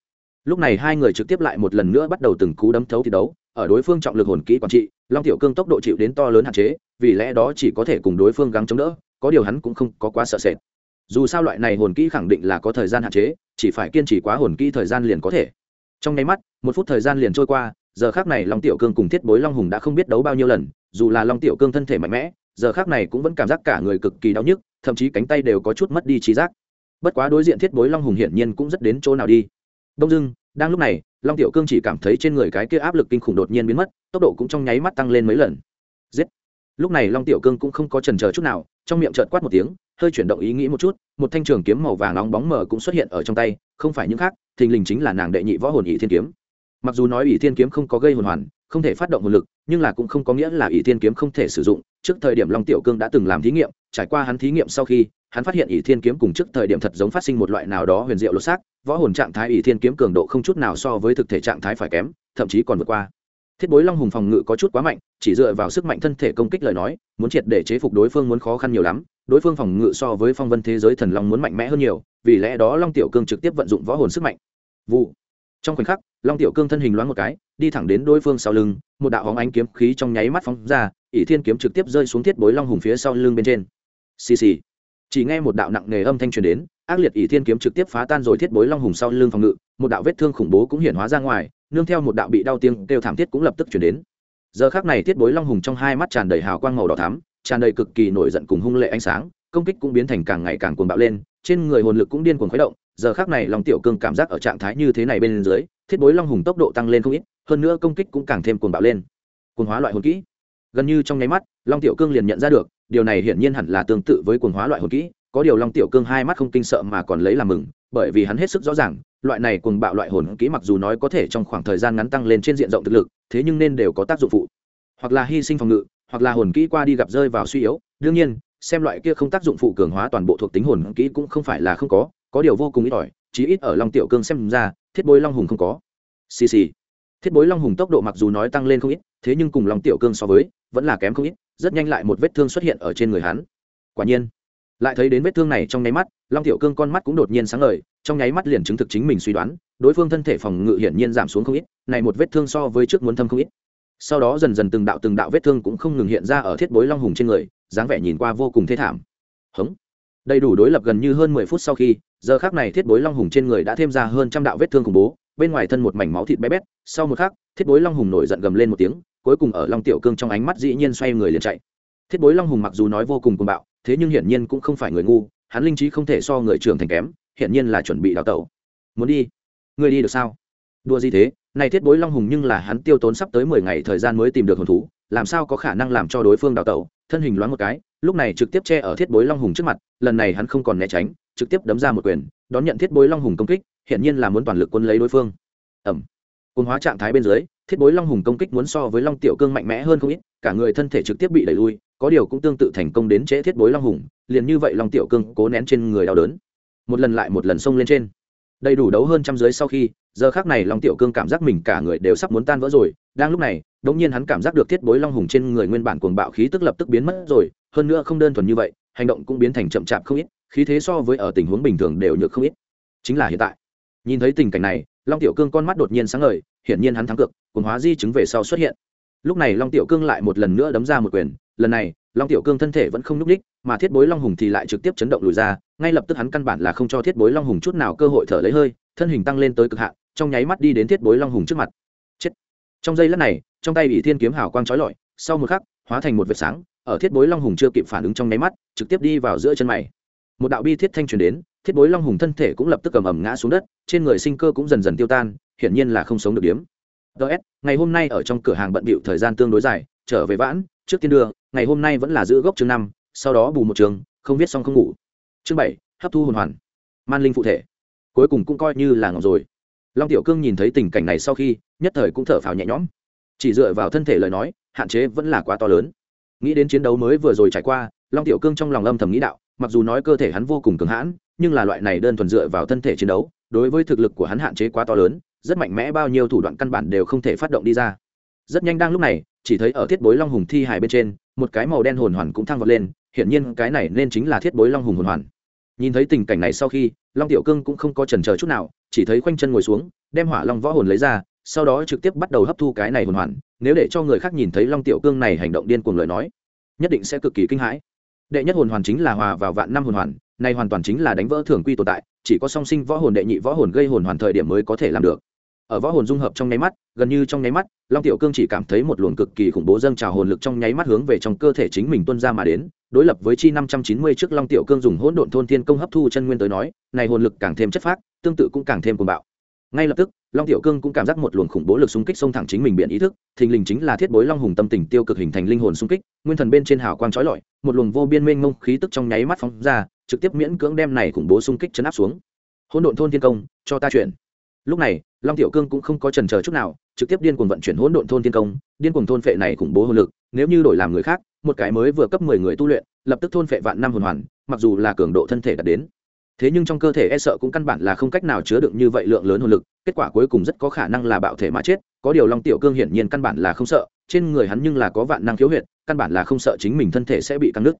Lúc này hai người trực tiếp lại một lần nữa bắt đầu từng cú đấm thấu thi đấu ở đối phương trọng lực hồn kỹ quản trị, long tiểu cương tốc độ chịu đến to lớn hạn chế, vì lẽ đó chỉ có thể cùng đối phương gắng chống đỡ, có điều hắn cũng không có quá sợ sệt. Dù sao loại này hồn kỹ khẳng định là có thời gian hạn chế, chỉ phải kiên trì quá hồn kỹ thời gian liền có thể. Trong nháy mắt, một phút thời gian liền trôi qua, giờ khác này long tiểu cương cùng thiết bối long hùng đã không biết đấu bao nhiêu lần, dù là long tiểu cương thân thể mạnh mẽ, giờ khác này cũng vẫn cảm giác cả người cực kỳ đau nhức, thậm chí cánh tay đều có chút mất đi trí giác. Bất quá đối diện thiết bối long hùng hiển nhiên cũng rất đến chỗ nào đi. Đông dưng đang lúc này, long tiểu cương chỉ cảm thấy trên người cái kia áp lực kinh khủng đột nhiên biến mất, tốc độ cũng trong nháy mắt tăng lên mấy lần. Giết! Lúc này long tiểu cương cũng không có trần chờ chút nào, trong miệng trợt quát một tiếng, hơi chuyển động ý nghĩ một chút, một thanh trường kiếm màu vàng nóng bóng mờ cũng xuất hiện ở trong tay, không phải những khác, thình lình chính là nàng đệ nhị võ hồn ỷ thiên kiếm. Mặc dù nói ỷ thiên kiếm không có gây hồn hoàn, không thể phát động hồn lực, nhưng là cũng không có nghĩa là ỷ thiên kiếm không thể sử dụng. Trước thời điểm long tiểu cương đã từng làm thí nghiệm, trải qua hắn thí nghiệm sau khi hắn phát hiện ỷ thiên kiếm cùng trước thời điểm thật giống phát sinh một loại nào đó huyền diệu lột xác, võ hồn trạng thái ỷ thiên kiếm cường độ không chút nào so với thực thể trạng thái phải kém, thậm chí còn vượt qua. Thiết bối long hùng phòng ngự có chút quá mạnh, chỉ dựa vào sức mạnh thân thể công kích lời nói, muốn triệt để chế phục đối phương muốn khó khăn nhiều lắm, đối phương phòng ngự so với phong vân thế giới thần long muốn mạnh mẽ hơn nhiều, vì lẽ đó long tiểu cương trực tiếp vận dụng võ hồn sức mạnh. Vụ. Trong khoảnh khắc, long tiểu cương thân hình loáng một cái, đi thẳng đến đối phương sau lưng, một đạo hóng ánh kiếm khí trong nháy mắt phóng ra, ỷ thiên kiếm trực tiếp rơi xuống thiết bối long hùng phía sau lưng bên trên. Xì xì chỉ nghe một đạo nặng nề âm thanh truyền đến, ác liệt ỷ thiên kiếm trực tiếp phá tan rồi thiết bối long hùng sau lưng phòng ngự, một đạo vết thương khủng bố cũng hiển hóa ra ngoài, nương theo một đạo bị đau tiếng kêu thảm thiết cũng lập tức chuyển đến. Giờ khác này thiết bối long hùng trong hai mắt tràn đầy hào quang màu đỏ thắm, tràn đầy cực kỳ nổi giận cùng hung lệ ánh sáng, công kích cũng biến thành càng ngày càng cuồng bạo lên, trên người hồn lực cũng điên cuồng khuấy động, giờ khác này long tiểu cương cảm giác ở trạng thái như thế này bên dưới, thiết bối long hùng tốc độ tăng lên không ít, hơn nữa công kích cũng càng thêm cuồng bạo lên. Cuồng hóa loại hồn kỹ gần như trong nháy mắt, long tiểu cương liền nhận ra được, điều này hiển nhiên hẳn là tương tự với cuồng hóa loại hồn kỹ, có điều long tiểu cương hai mắt không kinh sợ mà còn lấy làm mừng, bởi vì hắn hết sức rõ ràng, loại này cuồng bạo loại hồn kỹ mặc dù nói có thể trong khoảng thời gian ngắn tăng lên trên diện rộng thực lực, thế nhưng nên đều có tác dụng phụ. Hoặc là hy sinh phòng ngự, hoặc là hồn kỹ qua đi gặp rơi vào suy yếu, đương nhiên, xem loại kia không tác dụng phụ cường hóa toàn bộ thuộc tính hồn kỹ cũng không phải là không có có điều vô cùng ít ỏi, chí ít ở long tiểu cương xem ra, thiết bối long hùng không có. Xì xì thiết bối long hùng tốc độ mặc dù nói tăng lên không ít, thế nhưng cùng long tiểu cương so với, vẫn là kém không ít, rất nhanh lại một vết thương xuất hiện ở trên người hắn. Quả nhiên, lại thấy đến vết thương này trong nháy mắt, long tiểu cương con mắt cũng đột nhiên sáng ngời, trong nháy mắt liền chứng thực chính mình suy đoán, đối phương thân thể phòng ngự hiển nhiên giảm xuống không ít, này một vết thương so với trước muốn thâm không ít. Sau đó dần dần từng đạo từng đạo vết thương cũng không ngừng hiện ra ở thiết bối long hùng trên người, dáng vẻ nhìn qua vô cùng thê thảm. Hống. Đầy đủ đối lập gần như hơn mười phút sau khi, giờ khác này thiết bối long hùng trên người đã thêm ra hơn trăm đạo vết thương khủng bố bên ngoài thân một mảnh máu thịt bé bét, sau một khắc, thiết bối long hùng nổi giận gầm lên một tiếng, cuối cùng ở long tiểu cương trong ánh mắt dĩ nhiên xoay người liền chạy. Thiết bối long hùng mặc dù nói vô cùng cuồng bạo, thế nhưng hiển nhiên cũng không phải người ngu, hắn linh trí không thể so người trưởng thành kém, hiển nhiên là chuẩn bị đào tẩu. Muốn đi? Người đi được sao? Đua gì thế? Này thiết bối long hùng nhưng là hắn tiêu tốn sắp tới mười ngày thời gian mới tìm được hồn thú, làm sao có khả năng làm cho đối phương đào tẩu? Thân hình loáng một cái, lúc này trực tiếp che ở thiết bối long hùng trước mặt, lần này hắn không còn né tránh, trực tiếp đấm ra một quyền, đón nhận thiết bối long hùng công kích hiện nhiên là muốn toàn lực quân lấy đối phương. Ẩm. Cồn hóa trạng thái bên dưới, thiết bối long hùng công kích muốn so với long tiểu cương mạnh mẽ hơn không ít, cả người thân thể trực tiếp bị đẩy lui, có điều cũng tương tự thành công đến chế thiết bối long hùng, liền như vậy long tiểu cương cố nén trên người đau đớn. Một lần lại một lần xông lên trên. Đầy đủ đấu hơn trăm dưới sau khi, giờ khác này long tiểu cương cảm giác mình cả người đều sắp muốn tan vỡ rồi, đang lúc này đ ỗ n g nhiên hắn cảm giác được thiết bối long hùng trên người nguyên bản cuồng bạo khí tức lập tức biến mất rồi, hơn nữa không đơn thuần như vậy, hành động cũng biến thành chậm chạp không ít, khí thế so với ở tình huống bình thường đều nhược không ít. Chính là hiện tại nhìn thấy tình cảnh này, long tiểu cương con mắt đột nhiên sáng ngời, hiển nhiên hắn thắng cực cuồng hóa di chứng về sau xuất hiện. Lúc này long tiểu cương lại một lần nữa đấm ra một quyền, lần này, long tiểu cương thân thể vẫn không n ú c ních mà thiết bối long hùng thì lại trực tiếp chấn động lùi ra, ngay lập tức hắn căn bản là không cho thiết bối long hùng chút nào cơ hội thở lấy hơi, thân hình tăng lên tới cực hạn, trong nháy mắt đi đến thiết bối long hùng trước mặt. Chết. Trong giây lát này, trong tay bị thiên kiếm hào quang trói lọi, sau một khắc, hóa thành một vệt sáng, ở thiết bối long hùng chưa kịp phản ứng trong nháy mắt, trực tiếp đi vào giữa chân mày một đạo bi thiết thanh truyền đến, thiết bối long hùng thân thể cũng lập tức cầm ẩm ngã xuống đất, trên người sinh cơ cũng dần dần tiêu tan, hiển nhiên là không sống được điếm. Ts ngày hôm nay ở trong cửa hàng bận bịu thời gian tương đối dài, trở về vãn, trước tiên đưa, ngày hôm nay vẫn là giữ gốc chương năm, sau đó bù một trường không viết xong không ngủ. Chương bảy, hấp thu hồn hoàn. Man linh phụ thể. Cuối cùng cũng coi như là ngọc rồi. Long tiểu cương nhìn thấy tình cảnh này sau khi, nhất thời cũng thở phào nhẹ nhõm. Chỉ dựa vào thân thể lời nói, hạn chế vẫn là quá to lớn. Nghĩ đến chiến đấu mới vừa rồi trải qua long tiểu cương trong lòng âm thầm nghĩ đạo, mặc dù nói cơ thể hắn vô cùng cường hãn, nhưng là loại này đơn thuần dựa vào thân thể chiến đấu, đối với thực lực của hắn hạn chế quá to lớn, rất mạnh mẽ bao nhiêu thủ đoạn căn bản đều không thể phát động đi ra. Rất nhanh đang lúc này, chỉ thấy ở thiết bối long hùng thi hài bên trên, một cái màu đen hồn hoàn cũng thăng vọt lên, hiển nhiên cái này nên chính là thiết bối long hùng hồn hoàn. Nhìn thấy tình cảnh này sau khi, long tiểu cương cũng không có trần chờ chút nào, chỉ thấy khoanh chân ngồi xuống, đem hỏa long võ hồn lấy ra, sau đó trực tiếp bắt đầu hấp thu cái này hồn hoàn, nếu để cho người khác nhìn thấy long tiểu cương này hành động điên cuồng lời nói, nhất định sẽ cực kỳ kinh hãi đệ nhất hồn hoàn chính là hòa vào vạn năm hồn hoàn này hoàn toàn chính là đánh vỡ thường quy tồn tại, chỉ có song sinh võ hồn đệ nhị võ hồn gây hồn hoàn thời điểm mới có thể làm được. Ở võ hồn dung hợp trong nháy mắt, gần như trong nháy mắt, long tiểu cương chỉ cảm thấy một luồng cực kỳ khủng bố dâng trào hồn lực trong nháy mắt hướng về trong cơ thể chính mình tuân ra mà đến, đối lập với chi năm trăm chín mươi trước long tiểu cương dùng hỗn độn thôn thiên công hấp thu chân nguyên tới nói, này hồn lực càng thêm chất phác, tương tự cũng càng thêm cuồng bạo ngay lập tức, long tiểu cương cũng cảm giác một luồng khủng bố lực xung kích xông thẳng chính mình biện ý thức, thình lình chính là thiết bối long hùng tâm tình tiêu cực hình thành linh hồn xung kích, nguyên thần bên trên hào quang trói lọi, một luồng vô biên mênh mông khí tức trong nháy mắt phóng ra, trực tiếp miễn cưỡng đem này khủng bố xung kích chấn áp xuống. Hỗn độn thôn thiên công, cho ta chuyển. Lúc này, long tiểu cương cũng không có trần chờ chút nào, trực tiếp điên cuồng vận chuyển hỗn độn thôn thiên công, điên cuồng thôn phệ này khủng bố hồn lực, nếu như đổi làm người khác, một cái mới vừa cấp mười người tu luyện, lập tức thôn phệ vạn năm hồn hoàn, mặc dù là cường độ thân thể đạt đến thế nhưng trong cơ thể e sợ cũng căn bản là không cách nào chứa đựng như vậy lượng lớn hồn lực, kết quả cuối cùng rất có khả năng là bạo thể mà chết, có điều long tiểu cương hiển nhiên căn bản là không sợ, trên người hắn nhưng là có vạn năng khiếu huyệt, căn bản là không sợ chính mình thân thể sẽ bị căng nứt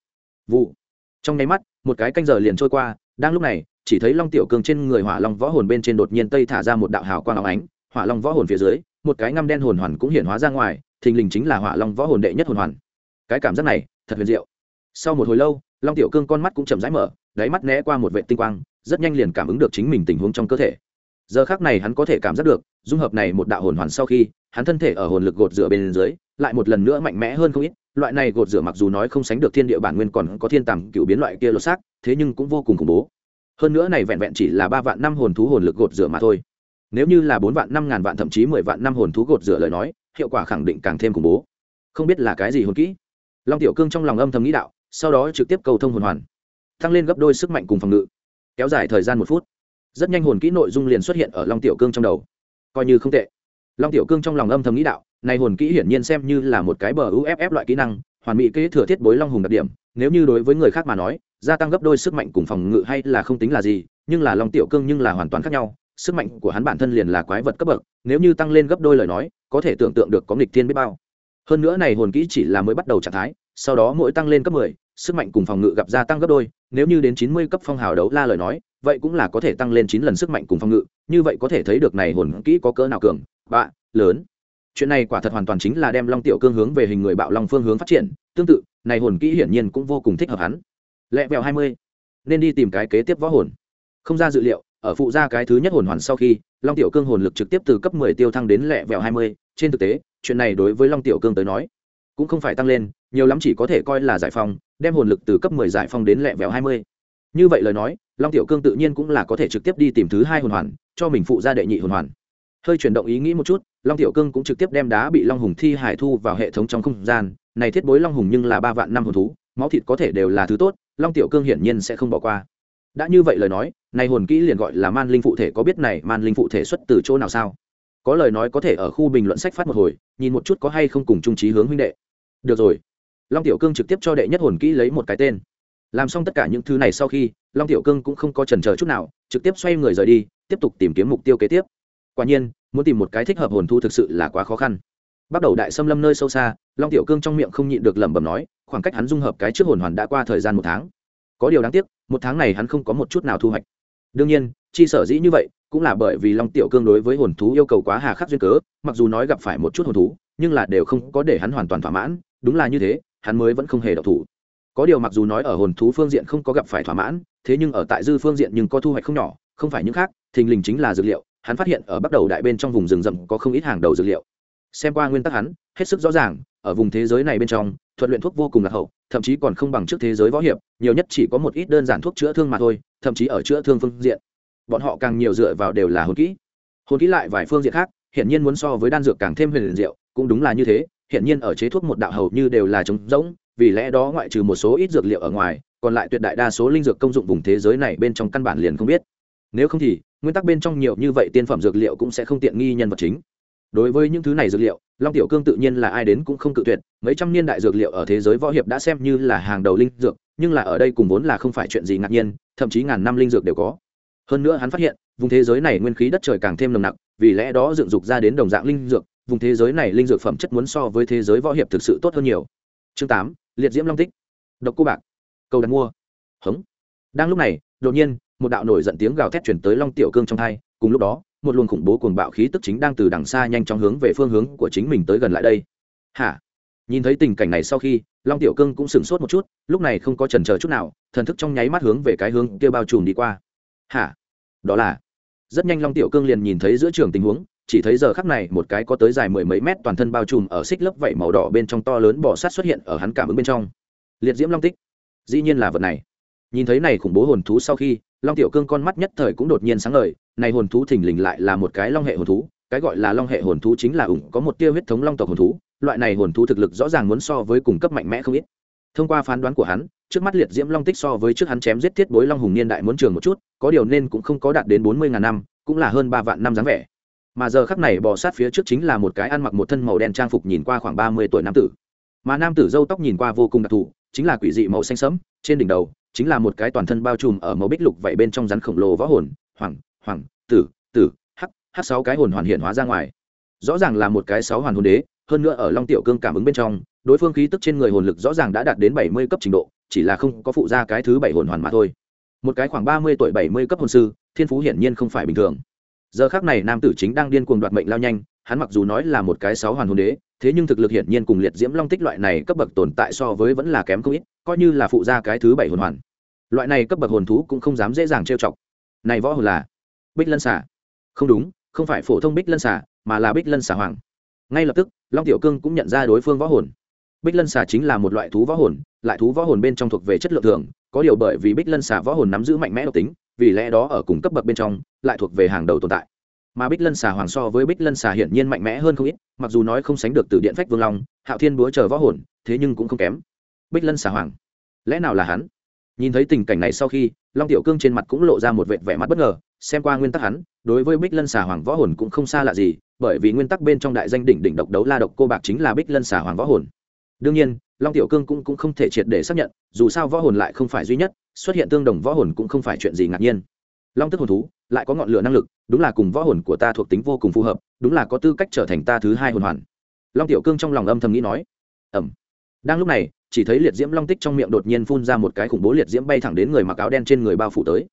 vụ. Trong nháy mắt, một cái canh giờ liền trôi qua, đang lúc này, chỉ thấy long tiểu cương trên người hỏa long võ hồn bên trên đột nhiên tây thả ra một đạo hào quang óng ánh, hỏa long võ hồn phía dưới, một cái ngăm đen hồn hoàn cũng hiển hóa ra ngoài, thình lình chính là hỏa long võ hồn đệ nhất hồn hoàn. Cái cảm giác này, thật huyền diệu. Sau một hồi lâu, long tiểu cương con mắt cũng chậm rãi mở đáy mắt né qua một vệ tinh quang, rất nhanh liền cảm ứng được chính mình tình huống trong cơ thể. Giờ khác này hắn có thể cảm giác được, dung hợp này một đạo hồn hoàn sau khi, hắn thân thể ở hồn lực gột rửa bên dưới, lại một lần nữa mạnh mẽ hơn không ít. Loại này gột rửa mặc dù nói không sánh được thiên địa bản nguyên còn có thiên tàng cựu biến loại kia lột xác, thế nhưng cũng vô cùng khủng bố. Hơn nữa này vẹn vẹn chỉ là ba vạn năm hồn thú hồn lực gột rửa mà thôi. Nếu như là bốn vạn năm, ngàn vạn thậm chí mười vạn năm hồn thú gột rửa lời nói, hiệu quả khẳng định càng thêm khủng bố. Không biết là cái gì hồn kỹ. Long tiểu cương trong lòng âm thầm nghĩ đạo, sau đó trực tiếp cầu thông hồn hoàn tăng lên gấp đôi sức mạnh cùng phòng ngự. Kéo dài thời gian một phút. Rất nhanh hồn kỹ nội dung liền xuất hiện ở long tiểu cương trong đầu. Coi như không tệ. Long tiểu cương trong lòng âm thầm nghĩ đạo này hồn kỹ hiển nhiên xem như là một cái bờ uff loại kỹ năng hoàn mỹ kế thừa thiết bối long hùng đặc điểm. Nếu như đối với người khác mà nói gia tăng gấp đôi sức mạnh cùng phòng ngự hay là không tính là gì nhưng là long tiểu cương nhưng là hoàn toàn khác nhau sức mạnh của hắn bản thân liền là quái vật cấp bậc nếu như tăng lên gấp đôi lời nói có thể tưởng tượng được có nghịch thiên biết bao. Hơn nữa này hồn kỹ chỉ là mới bắt đầu trạng thái sau đó mỗi tăng lên cấp 10, sức mạnh cùng phòng ngự gặp gia tăng gấp đôi nếu như đến 90 cấp phong hào đấu la lời nói vậy cũng là có thể tăng lên chín lần sức mạnh cùng phòng ngự như vậy có thể thấy được này hồn kỹ có cỡ nào cường bạ lớn chuyện này quả thật hoàn toàn chính là đem long tiểu cương hướng về hình người bạo long phương hướng phát triển tương tự này hồn kỹ hiển nhiên cũng vô cùng thích hợp hắn lẹ vẹo 20, nên đi tìm cái kế tiếp võ hồn không ra dự liệu ở phụ gia cái thứ nhất hồn hoàn sau khi long tiểu cương hồn lực trực tiếp từ cấp 10 tiêu thăng đến lẹ vẹo 20. trên thực tế chuyện này đối với long tiểu cương tới nói cũng không phải tăng lên nhiều lắm chỉ có thể coi là giải phong đem hồn lực từ cấp 10 giải phong đến lẹ vẹo 20. như vậy lời nói, long tiểu cương tự nhiên cũng là có thể trực tiếp đi tìm thứ hai hồn hoàn, cho mình phụ gia đệ nhị hồn hoàn. Hơi chuyển động ý nghĩ một chút, long tiểu cương cũng trực tiếp đem đá bị long hùng thi hải thu vào hệ thống trong không gian. Này thiết bối long hùng nhưng là ba vạn năm hồn thú, máu thịt có thể đều là thứ tốt, long tiểu cương hiển nhiên sẽ không bỏ qua. Đã như vậy lời nói, này hồn kỹ liền gọi là man linh phụ thể, có biết này man linh phụ thể xuất từ chỗ nào sao? Có lời nói có thể ở khu bình luận sách phát một hồi, nhìn một chút có hay không cùng trung trí hướng huynh đệ. Được rồi long tiểu cương trực tiếp cho đệ nhất hồn kỹ lấy một cái tên. Làm xong tất cả những thứ này sau khi, long tiểu cương cũng không có trần chờ chút nào, trực tiếp xoay người rời đi, tiếp tục tìm kiếm mục tiêu kế tiếp. Quả nhiên, muốn tìm một cái thích hợp hồn thu thực sự là quá khó khăn. Bắt đầu đại xâm lâm nơi sâu xa, long tiểu cương trong miệng không nhịn được lẩm bẩm nói, khoảng cách hắn dung hợp cái trước hồn hoàn đã qua thời gian một tháng. Có điều đáng tiếc, một tháng này hắn không có một chút nào thu hoạch. Đương nhiên, chi sở dĩ như vậy, cũng là bởi vì long tiểu cương đối với hồn thú yêu cầu quá hà khắc duyên cớ, mặc dù nói gặp phải một chút hồn thú, nhưng là đều không có để hắn hoàn toàn thỏa mãn, đúng là như thế hắn mới vẫn không hề độc thủ. Có điều mặc dù nói ở hồn thú phương diện không có gặp phải thỏa mãn, thế nhưng ở tại dư phương diện nhưng có thu hoạch không nhỏ, không phải những khác, thình lình chính là dược liệu. Hắn phát hiện ở bắt đầu đại bên trong vùng rừng rậm có không ít hàng đầu dược liệu. Xem qua nguyên tắc hắn, hết sức rõ ràng, ở vùng thế giới này bên trong, thuật luyện thuốc vô cùng lạc hậu, thậm chí còn không bằng trước thế giới võ hiệp, nhiều nhất chỉ có một ít đơn giản thuốc chữa thương mà thôi, thậm chí ở chữa thương phương diện. Bọn họ càng nhiều dựa vào đều là hồn kỹ. Hồn kỹ lại vài phương diện khác, hiển nhiên muốn so với đan dược càng thêm huyền diệu, cũng đúng là như thế. Hiện nhiên ở chế thuốc một đạo hầu như đều là trống rỗng, vì lẽ đó ngoại trừ một số ít dược liệu ở ngoài, còn lại tuyệt đại đa số linh dược công dụng vùng thế giới này bên trong căn bản liền không biết. Nếu không thì, nguyên tắc bên trong nhiều như vậy tiên phẩm dược liệu cũng sẽ không tiện nghi nhân vật chính. Đối với những thứ này dược liệu, long tiểu cương tự nhiên là ai đến cũng không cự tuyệt, mấy trăm niên đại dược liệu ở thế giới võ hiệp đã xem như là hàng đầu linh dược, nhưng là ở đây cùng vốn là không phải chuyện gì ngạc nhiên, thậm chí ngàn năm linh dược đều có. Hơn nữa hắn phát hiện, vùng thế giới này nguyên khí đất trời càng thêm nồng nặc, vì lẽ đó dựng dục ra đến đồng dạng linh dược vùng thế giới này linh dược phẩm chất muốn so với thế giới võ hiệp thực sự tốt hơn nhiều. Chương tám, liệt diễm long tích. Độc cô bạc. Cầu đặt mua. Hống. Đang lúc này, đột nhiên, một đạo nổi giận tiếng gào thét chuyển tới long tiểu cương trong thai cùng lúc đó, một luồng khủng bố cuồng bạo khí tức chính đang từ đằng xa nhanh chóng hướng về phương hướng của chính mình tới gần lại đây. Hả? Nhìn thấy tình cảnh này sau khi, long tiểu cương cũng sửng sốt một chút, lúc này không có chần chờ chút nào, thần thức trong nháy mắt hướng về cái hướng kia bao trùm đi qua. Hả? Đó là. Rất nhanh long tiểu cương liền nhìn thấy giữa trường tình huống chỉ thấy giờ khắc này một cái có tới dài mười mấy mét toàn thân bao trùm ở xích lớp vảy màu đỏ bên trong to lớn bò sát xuất hiện ở hắn cảm ứng bên trong. Liệt diễm long tích. Dĩ nhiên là vật này. Nhìn thấy này khủng bố hồn thú sau khi, long tiểu cương con mắt nhất thời cũng đột nhiên sáng lời này hồn thú thình lình lại là một cái long hệ hồn thú, cái gọi là long hệ hồn thú chính là ủng có một tia huyết thống long tộc hồn thú, loại này hồn thú thực lực rõ ràng muốn so với cùng cấp mạnh mẽ không ít. Thông qua phán đoán của hắn, trước mắt liệt diễm long tích so với trước hắn chém giết thiết bối long hùng niên đại muốn trường một chút, có điều nên cũng không có đạt đến bốn mươi ngàn năm, cũng là hơn ba vạn năm dáng vẻ mà giờ khắc này bò sát phía trước chính là một cái ăn mặc một thân màu đen trang phục nhìn qua khoảng ba mươi tuổi nam tử. Mà nam tử dâu tóc nhìn qua vô cùng đặc thù, chính là quỷ dị màu xanh sẫm, trên đỉnh đầu chính là một cái toàn thân bao trùm ở màu bích lục vậy bên trong rắn khổng lồ võ hồn, hoàng hoàng, tử tử hắc hắc sáu cái hồn hoàn hiện hóa ra ngoài. Rõ ràng là một cái sáu hoàn hồn đế, hơn nữa ở long tiểu cương cảm ứng bên trong, đối phương khí tức trên người hồn lực rõ ràng đã đạt đến bảy mươi cấp trình độ, chỉ là không có phụ ra cái thứ bảy hồn hoàn mà thôi. Một cái khoảng ba mươi tuổi bảy mươi cấp hồn sư, thiên phú hiển nhiên không phải bình thường giờ khác này nam tử chính đang điên cuồng đoạt mệnh lao nhanh, hắn mặc dù nói là một cái sáu hoàn hồn đế, thế nhưng thực lực hiển nhiên cùng liệt diễm long tích loại này cấp bậc tồn tại so với vẫn là kém không ít, coi như là phụ gia cái thứ bảy hồn hoàn. Loại này cấp bậc hồn thú cũng không dám dễ dàng trêu chọc. Này võ hồn là bích lân xả không đúng, không phải phổ thông bích lân xả mà là bích lân xả hoàng. Ngay lập tức, long tiểu cương cũng nhận ra đối phương võ hồn. Bích lân xả chính là một loại thú võ hồn, lại thú võ hồn bên trong thuộc về chất lượng thường, có điều bởi vì bích lân xả võ hồn nắm giữ mạnh mẽ độc tính vì lẽ đó ở cùng cấp bậc bên trong lại thuộc về hàng đầu tồn tại. Mà bích lân xà hoàng so với bích lân xà hiển nhiên mạnh mẽ hơn không ít mặc dù nói không sánh được từ điện phách vương long hạo thiên búa chờ võ hồn thế nhưng cũng không kém. Bích lân xà hoàng lẽ nào là hắn? Nhìn thấy tình cảnh này sau khi long tiểu cương trên mặt cũng lộ ra một vệt vẻ mặt bất ngờ xem qua nguyên tắc hắn đối với bích lân xà hoàng võ hồn cũng không xa lạ gì bởi vì nguyên tắc bên trong đại danh đỉnh đỉnh độc đấu la độc cô bạc chính là bích lân xà hoàng võ hồn. Đương nhiên long tiểu cương cũng, cũng không thể triệt để xác nhận dù sao võ hồn lại không phải duy nhất xuất hiện tương đồng võ hồn cũng không phải chuyện gì ngạc nhiên. Long tức hồn thú, lại có ngọn lửa năng lực, đúng là cùng võ hồn của ta thuộc tính vô cùng phù hợp, đúng là có tư cách trở thành ta thứ hai hồn hoàn. Long tiểu cương trong lòng âm thầm nghĩ nói. Ẩm đang lúc này, chỉ thấy liệt diễm long tích trong miệng đột nhiên phun ra một cái khủng bố liệt diễm bay thẳng đến người mặc áo đen trên người bao phủ tới.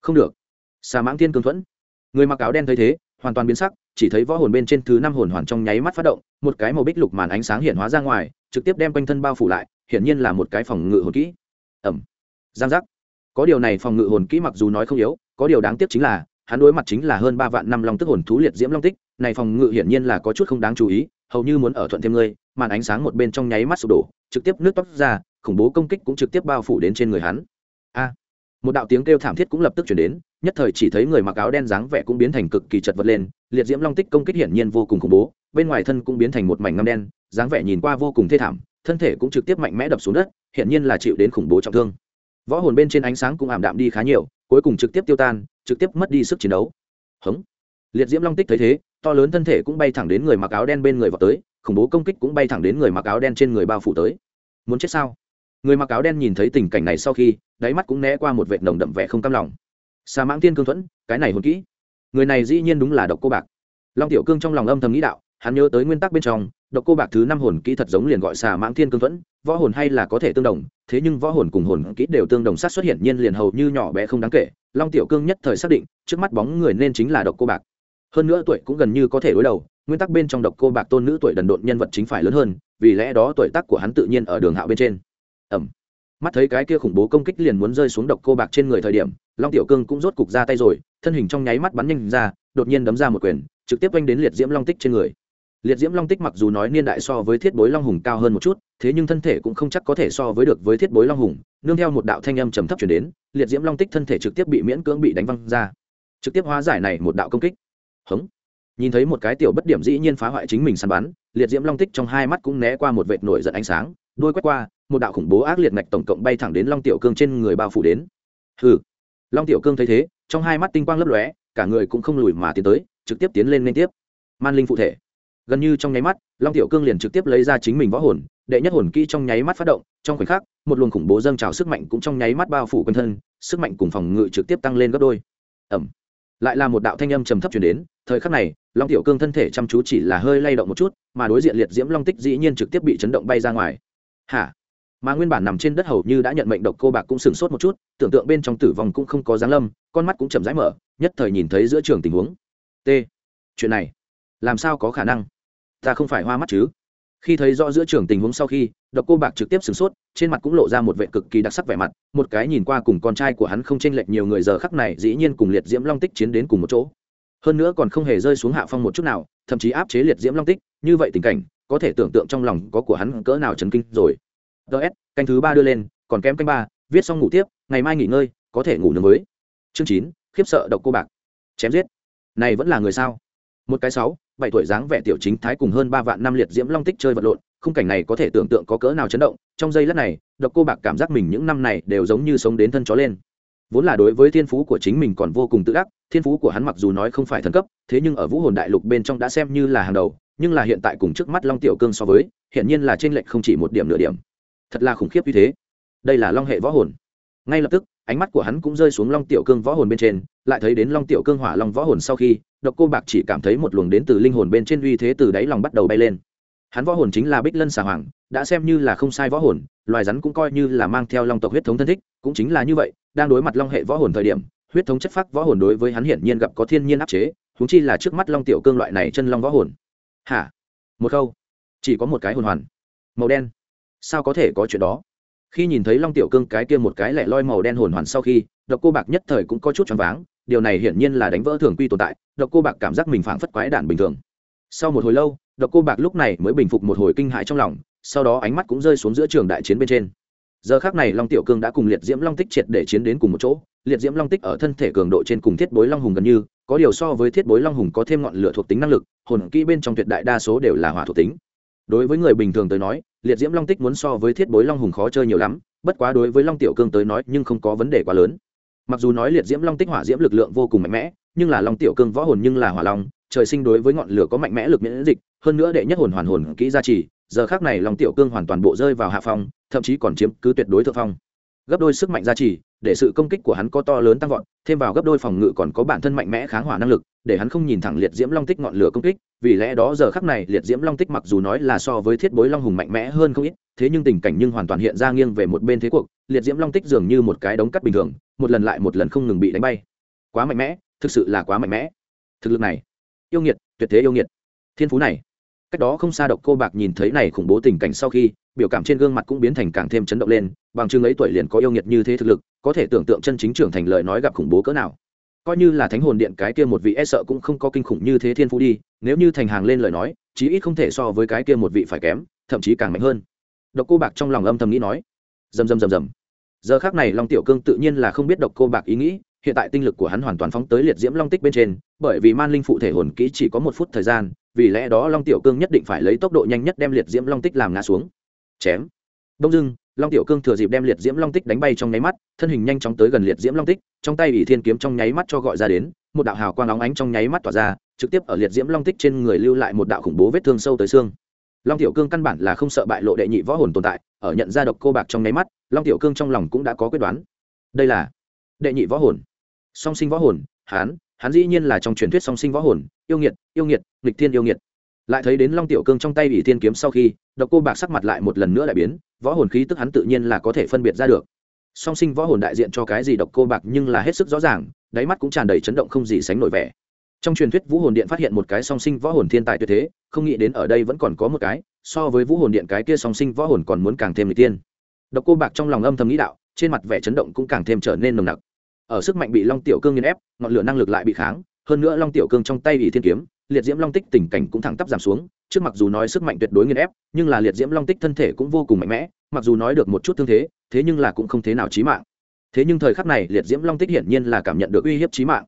Không được. Xà mãng thiên cương thuẫn. Người mặc áo đen thấy thế, hoàn toàn biến sắc, chỉ thấy võ hồn bên trên thứ năm hồn hoàn trong nháy mắt phát động, một cái màu bích lục màn ánh sáng hiện hóa ra ngoài, trực tiếp đem quanh thân bao phủ lại, hiển nhiên là một cái phòng ngự hồn kỹ. Ẩm giang giác có điều này phòng ngự hồn kỹ mặc dù nói không yếu, có điều đáng tiếc chính là, hắn đối mặt chính là hơn ba vạn năm long tức hồn thú liệt diễm long tích, này phòng ngự hiển nhiên là có chút không đáng chú ý, hầu như muốn ở thuận thêm ngươi, màn ánh sáng một bên trong nháy mắt sụp đổ, trực tiếp nước tóc ra, khủng bố công kích cũng trực tiếp bao phủ đến trên người hắn. A! Một đạo tiếng kêu thảm thiết cũng lập tức chuyển đến, nhất thời chỉ thấy người mặc áo đen dáng vẻ cũng biến thành cực kỳ chật vật lên, liệt diễm long tích công kích hiển nhiên vô cùng khủng bố, bên ngoài thân cũng biến thành một mảnh ngâm đen, dáng vẻ nhìn qua vô cùng thê thảm, thân thể cũng trực tiếp mạnh mẽ đập xuống đất, hiển nhiên là chịu đến khủng bố trọng thương võ hồn bên trên ánh sáng cũng ảm đạm đi khá nhiều, cuối cùng trực tiếp tiêu tan, trực tiếp mất đi sức chiến đấu. Hống. Liệt diễm long tích thấy thế, to lớn thân thể cũng bay thẳng đến người mặc áo đen bên người vào tới, khủng bố công kích cũng bay thẳng đến người mặc áo đen trên người bao phủ tới. Muốn chết sao? Người mặc áo đen nhìn thấy tình cảnh này sau khi, đáy mắt cũng né qua một vệt nồng đậm vẻ không cam lòng. Xà mãng tiên cương thuẫn, cái này hồn kỹ. Người này dĩ nhiên đúng là độc cô bạc. Long tiểu cương trong lòng âm thầm nghĩ đạo, hắn nhớ tới nguyên tắc bên trong, độc cô bạc thứ năm hồn kỹ thật giống liền gọi xà mãng thiên cương thuẫn võ hồn hay là có thể tương đồng, thế nhưng võ hồn cùng hồn kỹ đều tương đồng sát xuất hiện nhiên liền hầu như nhỏ bé không đáng kể, long tiểu cương nhất thời xác định, trước mắt bóng người nên chính là độc cô bạc. Hơn nữa tuổi cũng gần như có thể đối đầu, nguyên tắc bên trong độc cô bạc tôn nữ tuổi đần độn nhân vật chính phải lớn hơn, vì lẽ đó tuổi tác của hắn tự nhiên ở đường hạo bên trên. Ẩm. Mắt thấy cái kia khủng bố công kích liền muốn rơi xuống độc cô bạc trên người thời điểm, long tiểu cương cũng rốt cục ra tay rồi, thân hình trong nháy mắt bắn nhanh ra, đột nhiên đấm ra một quyền, trực tiếp oanh đến liệt diễm long tích trên người liệt diễm long tích mặc dù nói niên đại so với thiết bối long hùng cao hơn một chút, thế nhưng thân thể cũng không chắc có thể so với được với thiết bối long hùng. Nương theo một đạo thanh âm trầm thấp chuyển đến, liệt diễm long tích thân thể trực tiếp bị miễn cưỡng bị đánh văng ra. Trực tiếp hóa giải này một đạo công kích. Hống. Nhìn thấy một cái tiểu bất điểm dĩ nhiên phá hoại chính mình săn bắn, liệt diễm long tích trong hai mắt cũng né qua một vệt nổi giận ánh sáng, đôi quét qua, một đạo khủng bố ác liệt ngạch tổng cộng bay thẳng đến long tiểu cương trên người bao phủ đến. Hừ. Long tiểu cương thấy thế, trong hai mắt tinh quang lấp lóe, cả người cũng không lùi mà tiến tới, trực tiếp tiến lên liên tiếp. Man linh phụ thể gần như trong nháy mắt, long tiểu cương liền trực tiếp lấy ra chính mình võ hồn, đệ nhất hồn kỹ trong nháy mắt phát động, trong khoảnh khắc, một luồng khủng bố dâng trào sức mạnh cũng trong nháy mắt bao phủ quanh thân, sức mạnh cùng phòng ngự trực tiếp tăng lên gấp đôi. Ẩm lại là một đạo thanh âm trầm thấp chuyển đến, thời khắc này, long tiểu cương thân thể chăm chú chỉ là hơi lay động một chút, mà đối diện liệt diễm long tích dĩ nhiên trực tiếp bị chấn động bay ra ngoài. Hả? Mà nguyên bản nằm trên đất hầu như đã nhận mệnh độc cô bạc cũng sửng sốt một chút, tưởng tượng bên trong tử vong cũng không có giáng lâm, con mắt cũng chậm rãi mở, nhất thời nhìn thấy giữa trường tình huống. T. Chuyện này, làm sao có khả năng? Ta không phải hoa mắt chứ? Khi thấy rõ giữa trường tình huống sau khi, độc cô bạc trực tiếp sửng sốt, trên mặt cũng lộ ra một vệ cực kỳ đặc sắc vẻ mặt, một cái nhìn qua cùng con trai của hắn không chênh lệch nhiều người giờ khắc này dĩ nhiên cùng liệt diễm long tích chiến đến cùng một chỗ. Hơn nữa còn không hề rơi xuống hạ phong một chút nào, thậm chí áp chế liệt diễm long tích, như vậy tình cảnh, có thể tưởng tượng trong lòng có của hắn cỡ nào chấn kinh rồi. Ts canh thứ ba đưa lên, còn kém canh ba, viết xong ngủ tiếp, ngày mai nghỉ ngơi, có thể ngủ nướng mới chương chín, khiếp sợ độc cô bạc. Chém giết. Này vẫn là người sao? Một cái sáu bảy tuổi dáng vẻ tiểu chính thái cùng hơn ba vạn năm liệt diễm long tích chơi vật lộn, khung cảnh này có thể tưởng tượng có cỡ nào chấn động, trong giây lát này, độc cô bạc cảm giác mình những năm này đều giống như sống đến thân chó lên. Vốn là đối với thiên phú của chính mình còn vô cùng tự đắc, thiên phú của hắn mặc dù nói không phải thần cấp, thế nhưng ở vũ hồn đại lục bên trong đã xem như là hàng đầu, nhưng là hiện tại cùng trước mắt long tiểu cương so với hiện nhiên là trên lệch không chỉ một điểm nửa điểm. Thật là khủng khiếp như thế. Đây là long hệ võ hồn. Ngay lập tức ánh mắt của hắn cũng rơi xuống long tiểu cương võ hồn bên trên, lại thấy đến long tiểu cương hỏa long võ hồn sau khi, độc cô bạc chỉ cảm thấy một luồng đến từ linh hồn bên trên uy thế từ đáy lòng bắt đầu bay lên. Hắn võ hồn chính là bích lân xà hoàng, đã xem như là không sai võ hồn, loài rắn cũng coi như là mang theo long tộc huyết thống thân thích, cũng chính là như vậy, đang đối mặt long hệ võ hồn thời điểm, huyết thống chất phác võ hồn đối với hắn hiển nhiên gặp có thiên nhiên áp chế húng chi là trước mắt long tiểu cương loại này chân long võ hồn. Hả? Một câu. Chỉ có một cái hồn hoàn. Màu đen. Sao có thể có chuyện đó? Khi nhìn thấy long tiểu cương cái kia một cái lẻ loi màu đen hồn hoàn sau khi, độc cô bạc nhất thời cũng có chút choáng váng, điều này hiển nhiên là đánh vỡ thường quy tồn tại, độc cô bạc cảm giác mình phảng phất quái đản bình thường. Sau một hồi lâu, độc cô bạc lúc này mới bình phục một hồi kinh hãi trong lòng, sau đó ánh mắt cũng rơi xuống giữa trường đại chiến bên trên. Giờ khác này long tiểu cương đã cùng liệt diễm long tích triệt để chiến đến cùng một chỗ, liệt diễm long tích ở thân thể cường độ trên cùng thiết bối long hùng gần như, có điều so với thiết bối long hùng có thêm ngọn lửa thuộc tính năng lực, hồn kỹ bên trong tuyệt đại đa số đều là hỏa thuộc tính. Đối với người bình thường tới nói liệt diễm long tích muốn so với thiết bối long hùng khó chơi nhiều lắm, bất quá đối với long tiểu cương tới nói nhưng không có vấn đề quá lớn. Mặc dù nói liệt diễm long tích hỏa diễm lực lượng vô cùng mạnh mẽ, nhưng là long tiểu cương võ hồn nhưng là hỏa long, trời sinh đối với ngọn lửa có mạnh mẽ lực miễn dịch, hơn nữa đệ nhất hồn hoàn hồn kỹ gia trì, giờ khác này long tiểu cương hoàn toàn bộ rơi vào hạ phong, thậm chí còn chiếm cứ tuyệt đối thượng phong. Gấp đôi sức mạnh gia trì để sự công kích của hắn có to lớn tăng vọt, thêm vào gấp đôi phòng ngự còn có bản thân mạnh mẽ kháng hỏa năng lực, để hắn không nhìn thẳng liệt diễm long tích ngọn lửa công kích, vì lẽ đó giờ khắc này liệt diễm long tích mặc dù nói là so với thiết bối long hùng mạnh mẽ hơn không ít, thế nhưng tình cảnh nhưng hoàn toàn hiện ra nghiêng về một bên thế cuộc, liệt diễm long tích dường như một cái đống cắt bình thường, một lần lại một lần không ngừng bị đánh bay. Quá mạnh mẽ, thực sự là quá mạnh mẽ. Thực lực này, yêu nghiệt, tuyệt thế yêu nghiệt. Thiên phú này, cách đó không xa độc cô bạc nhìn thấy này khủng bố tình cảnh sau khi, biểu cảm trên gương mặt cũng biến thành càng thêm chấn động lên, bằng chứng ấy tuổi liền có yêu nghiệt như thế thực lực có thể tưởng tượng chân chính trưởng thành lời nói gặp khủng bố cỡ nào. Coi như là thánh hồn điện cái kia một vị e sợ cũng không có kinh khủng như thế thiên phú đi, nếu như thành hàng lên lời nói, chí ít không thể so với cái kia một vị phải kém, thậm chí càng mạnh hơn. Độc cô bạc trong lòng âm thầm nghĩ nói. Rầm rầm rầm rầm. Giờ khác này long tiểu cương tự nhiên là không biết độc cô bạc ý nghĩ, hiện tại tinh lực của hắn hoàn toàn phóng tới liệt diễm long tích bên trên, bởi vì man linh phụ thể hồn kỹ chỉ có một phút thời gian, vì lẽ đó long tiểu cương nhất định phải lấy tốc độ nhanh nhất đem liệt diễm long tích làm ngã xuống. Chém. Đông dưng long tiểu cương thừa dịp đem liệt diễm long tích đánh bay trong nháy mắt, thân hình nhanh chóng tới gần liệt diễm long tích, trong tay ỷ thiên kiếm trong nháy mắt cho gọi ra đến, một đạo hào quang óng ánh trong nháy mắt tỏa ra, trực tiếp ở liệt diễm long tích trên người lưu lại một đạo khủng bố vết thương sâu tới xương. Long tiểu cương căn bản là không sợ bại lộ đệ nhị võ hồn tồn tại, ở nhận ra độc cô bạc trong nháy mắt, long tiểu cương trong lòng cũng đã có quyết đoán. Đây là đệ nhị võ hồn. Song sinh võ hồn, hán, hắn dĩ nhiên là trong truyền thuyết song sinh võ hồn, yêu nghiệt yêu nghiệt, nghịch thiên yêu nghiệt. Lại thấy đến long tiểu cương trong tay ỷ thiên kiếm sau khi độc cô bạc sắc mặt lại một lần nữa lại biến, võ hồn khí tức hắn tự nhiên là có thể phân biệt ra được. Song sinh võ hồn đại diện cho cái gì độc cô bạc nhưng là hết sức rõ ràng, đáy mắt cũng tràn đầy chấn động không gì sánh nổi vẻ. Trong truyền thuyết vũ hồn điện phát hiện một cái song sinh võ hồn thiên tài tuyệt thế, không nghĩ đến ở đây vẫn còn có một cái, so với vũ hồn điện cái kia song sinh võ hồn còn muốn càng thêm người tiên. Độc cô bạc trong lòng âm thầm nghĩ đạo, trên mặt vẻ chấn động cũng càng thêm trở nên nồng nặc. Ở sức mạnh bị long tiểu cương nghiền ép, ngọn lửa năng lực lại bị kháng, hơn nữa long tiểu cương trong tay bị thiên kiếm, liệt diễm long tích tình cảnh cũng thẳng tắp giảm xuống trước mặc dù nói sức mạnh tuyệt đối nghiền ép, nhưng là liệt diễm long tích thân thể cũng vô cùng mạnh mẽ, mặc dù nói được một chút thương thế thế nhưng là cũng không thế nào chí mạng. Thế nhưng thời khắc này, liệt diễm long tích hiển nhiên là cảm nhận được uy hiếp chí mạng.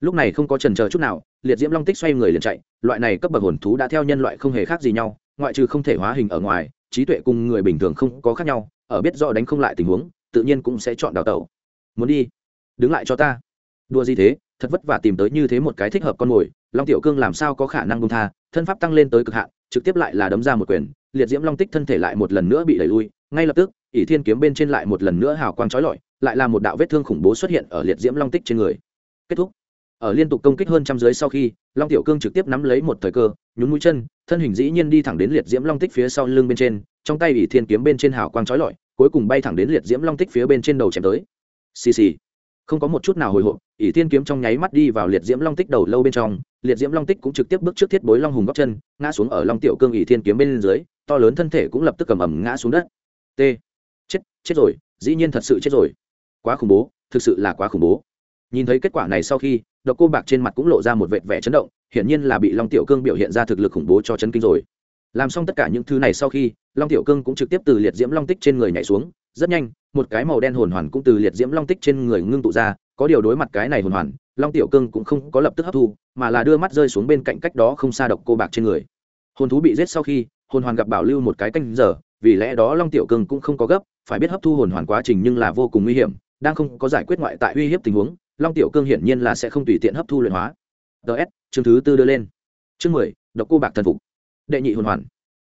Lúc này không có trần chờ chút nào, liệt diễm long tích xoay người liền chạy, loại này cấp bậc hồn thú đã theo nhân loại không hề khác gì nhau, ngoại trừ không thể hóa hình ở ngoài, trí tuệ cùng người bình thường không có khác nhau, ở biết rõ đánh không lại tình huống, tự nhiên cũng sẽ chọn đào tẩu. Muốn đi, đứng lại cho ta. Đua gì thế, thật vất vả tìm tới như thế một cái thích hợp con mồi long tiểu cương làm sao có khả năng bông tha, thân pháp tăng lên tới cực hạn, trực tiếp lại là đấm ra một quyền, liệt diễm long tích thân thể lại một lần nữa bị đẩy lui, ngay lập tức, ỷ thiên kiếm bên trên lại một lần nữa hào quang trói lọi, lại là một đạo vết thương khủng bố xuất hiện ở liệt diễm long tích trên người. Kết thúc. Ở liên tục công kích hơn trăm dưới sau khi, long tiểu cương trực tiếp nắm lấy một thời cơ, nhún mũi chân, thân hình dĩ nhiên đi thẳng đến liệt diễm long tích phía sau lưng bên trên, trong tay ỷ thiên kiếm bên trên hào quang trói lọi, cuối cùng bay thẳng đến liệt diễm long tích phía bên trên đầu chém tới. Xì xì. Không có một chút nào hồi hộp ỷ thiên kiếm trong nháy mắt đi vào liệt diễm long tích đầu lâu bên trong, liệt diễm long tích cũng trực tiếp bước trước thiết bối long hùng góc chân, ngã xuống ở long tiểu cương ỷ thiên kiếm bên dưới, to lớn thân thể cũng lập tức cầm ẩm ngã xuống đất. T. Chết chết rồi, dĩ nhiên thật sự chết rồi. Quá khủng bố, thực sự là quá khủng bố. Nhìn thấy kết quả này sau khi, độc cô bạc trên mặt cũng lộ ra một vệt vẻ chấn động, hiển nhiên là bị long tiểu cương biểu hiện ra thực lực khủng bố cho chấn kinh rồi. Làm xong tất cả những thứ này sau khi, long tiểu cương cũng trực tiếp từ liệt diễm long tích trên người nhảy xuống, rất nhanh, một cái màu đen hồn hoàn cũng từ liệt diễm long tích trên người ngưng tụ ra có điều đối mặt cái này hồn hoàn, long tiểu cương cũng không có lập tức hấp thu, mà là đưa mắt rơi xuống bên cạnh cách đó không xa độc cô bạc trên người. Hồn thú bị giết sau khi, hồn hoàn gặp bảo lưu một cái canh giờ, vì lẽ đó long tiểu cương cũng không có gấp, phải biết hấp thu hồn hoàn quá trình nhưng là vô cùng nguy hiểm, đang không có giải quyết ngoại tại uy hiếp tình huống, long tiểu cương hiển nhiên là sẽ không tùy tiện hấp thu luyện hóa. Ts chương thứ tư đưa lên. Chương mười, độc cô bạc thần phục. Đệ nhị hồn hoàn.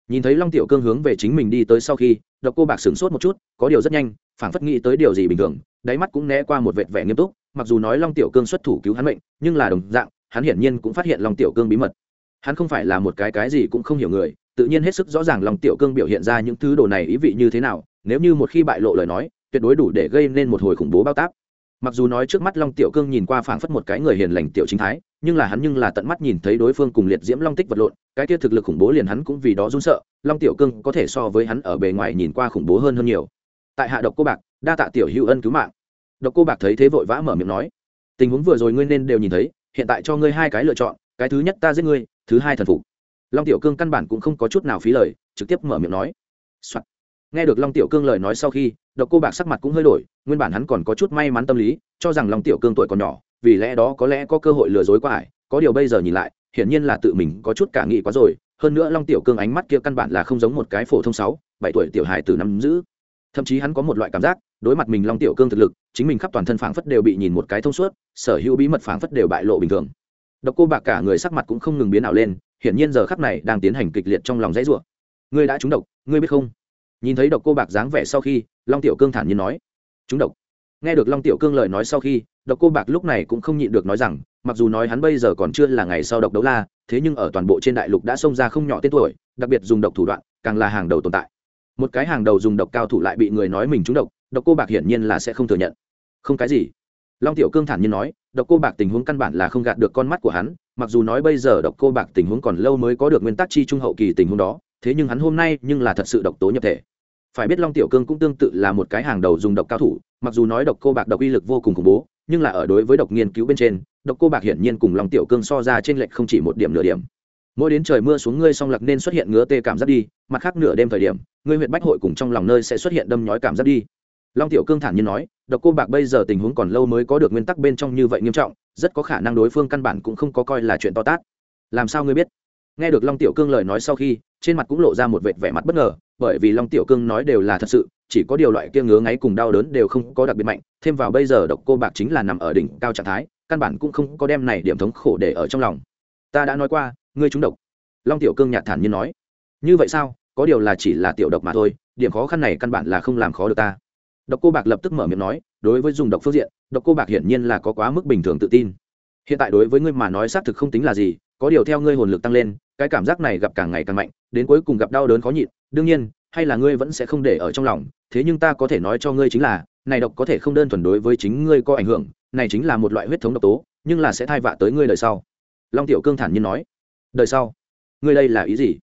Nhìn thấy long tiểu cương hướng về chính mình đi tới sau khi, độc cô bạc sửng sốt một chút, có điều rất nhanh, phảng phất nghĩ tới điều gì bình thường, đáy mắt cũng né qua một vệt vẻ nghiêm túc mặc dù nói long tiểu cương xuất thủ cứu hắn mệnh, nhưng là đồng dạng, hắn hiển nhiên cũng phát hiện long tiểu cương bí mật. Hắn không phải là một cái cái gì cũng không hiểu người, tự nhiên hết sức rõ ràng long tiểu cương biểu hiện ra những thứ đồ này ý vị như thế nào, nếu như một khi bại lộ lời nói, tuyệt đối đủ để gây nên một hồi khủng bố bao tác mặc dù nói trước mắt long tiểu cương nhìn qua phảng phất một cái người hiền lành tiểu chính thái, nhưng là hắn nhưng là tận mắt nhìn thấy đối phương cùng liệt diễm long tích vật lộn, cái kia thực lực khủng bố liền hắn cũng vì đó run sợ, long tiểu cương có thể so với hắn ở bề ngoài nhìn qua khủng bố hơn hơn nhiều. Tại hạ độc cô bạc, đa tạ tiểu hữu ân cứu mạng độc cô bạc thấy thế vội vã mở miệng nói, tình huống vừa rồi ngươi nên đều nhìn thấy, hiện tại cho ngươi hai cái lựa chọn, cái thứ nhất ta giết ngươi, thứ hai thần phục. Long tiểu cương căn bản cũng không có chút nào phí lời, trực tiếp mở miệng nói、Soạn. nghe được long tiểu cương lời nói sau khi, độc cô bạc sắc mặt cũng hơi đổi, nguyên bản hắn còn có chút may mắn tâm lý, cho rằng long tiểu cương tuổi còn nhỏ, vì lẽ đó có lẽ có cơ hội lừa dối qua ải, có điều bây giờ nhìn lại, hiển nhiên là tự mình có chút cả nghị quá rồi, hơn nữa long tiểu cương ánh mắt kia căn bản là không giống một cái phổ thông sáu, bảy tuổi tiểu hài từ năm giữ. Thậm chí hắn có một loại cảm giác đối mặt mình long tiểu cương thực lực, chính mình khắp toàn thân phảng phất đều bị nhìn một cái thông suốt, sở hữu bí mật phảng phất đều bại lộ bình thường. Độc cô bạc cả người sắc mặt cũng không ngừng biến ảo lên, hiển nhiên giờ khắc này đang tiến hành kịch liệt trong lòng dãy rủa. Ngươi đã trúng độc, ngươi biết không? Nhìn thấy độc cô bạc dáng vẻ sau khi, long tiểu cương thản nhiên nói, trúng độc. Nghe được long tiểu cương lời nói sau khi, độc cô bạc lúc này cũng không nhịn được nói rằng, mặc dù nói hắn bây giờ còn chưa là ngày sau độc đấu la, thế nhưng ở toàn bộ trên đại lục đã xông ra không nhỏ tên tuổi, đặc biệt dùng độc thủ đoạn, càng là hàng đầu tồn tại. Một cái hàng đầu dùng độc cao thủ lại bị người nói mình trúng độc độc cô bạc hiển nhiên là sẽ không thừa nhận. Không cái gì. Long tiểu cương thản nhiên nói, độc cô bạc tình huống căn bản là không gạt được con mắt của hắn, mặc dù nói bây giờ độc cô bạc tình huống còn lâu mới có được nguyên tắc chi trung hậu kỳ tình huống đó, thế nhưng hắn hôm nay nhưng là thật sự độc tố nhập thể. Phải biết long tiểu cương cũng tương tự là một cái hàng đầu dùng độc cao thủ, mặc dù nói độc cô bạc độc uy lực vô cùng khủng bố, nhưng là ở đối với độc nghiên cứu bên trên, độc cô bạc hiển nhiên cùng long tiểu cương so ra trên lệch không chỉ một điểm nửa điểm. Mỗi đến trời mưa xuống ngươi song lặc nên xuất hiện ngứa tê cảm giác đi, mặt khác nửa đêm thời điểm, ngươi huyện bách hội cùng trong lòng nơi sẽ xuất hiện đâm nhói cảm giác đi long tiểu cương thản nhiên nói, độc cô bạc bây giờ tình huống còn lâu mới có được nguyên tắc bên trong như vậy nghiêm trọng, rất có khả năng đối phương căn bản cũng không có coi là chuyện to tát. Làm sao ngươi biết? Nghe được long tiểu cương lời nói sau khi, trên mặt cũng lộ ra một vệt vẻ mặt bất ngờ, bởi vì long tiểu cương nói đều là thật sự, chỉ có điều loại kia ngứa ngáy cùng đau đớn đều không có đặc biệt mạnh, thêm vào bây giờ độc cô bạc chính là nằm ở đỉnh cao trạng thái, căn bản cũng không có đem này điểm thống khổ để ở trong lòng. Ta đã nói qua, ngươi trúng độc. Long tiểu cương nhạt thản nhiên nói. Như vậy sao? Có điều là chỉ là tiểu độc mà thôi, điểm khó khăn này căn bản là không làm khó được ta độc cô bạc lập tức mở miệng nói, đối với dùng độc phương diện, độc cô bạc hiển nhiên là có quá mức bình thường tự tin. Hiện tại đối với ngươi mà nói xác thực không tính là gì, có điều theo ngươi hồn lực tăng lên, cái cảm giác này gặp càng ngày càng mạnh, đến cuối cùng gặp đau đớn khó nhịn, đương nhiên, hay là ngươi vẫn sẽ không để ở trong lòng, thế nhưng ta có thể nói cho ngươi chính là, này độc có thể không đơn thuần đối với chính ngươi có ảnh hưởng, này chính là một loại huyết thống độc tố, nhưng là sẽ thai vạ tới ngươi đời sau. Long tiểu cương thản nhiên nói, đời sau, ngươi đây là ý gì?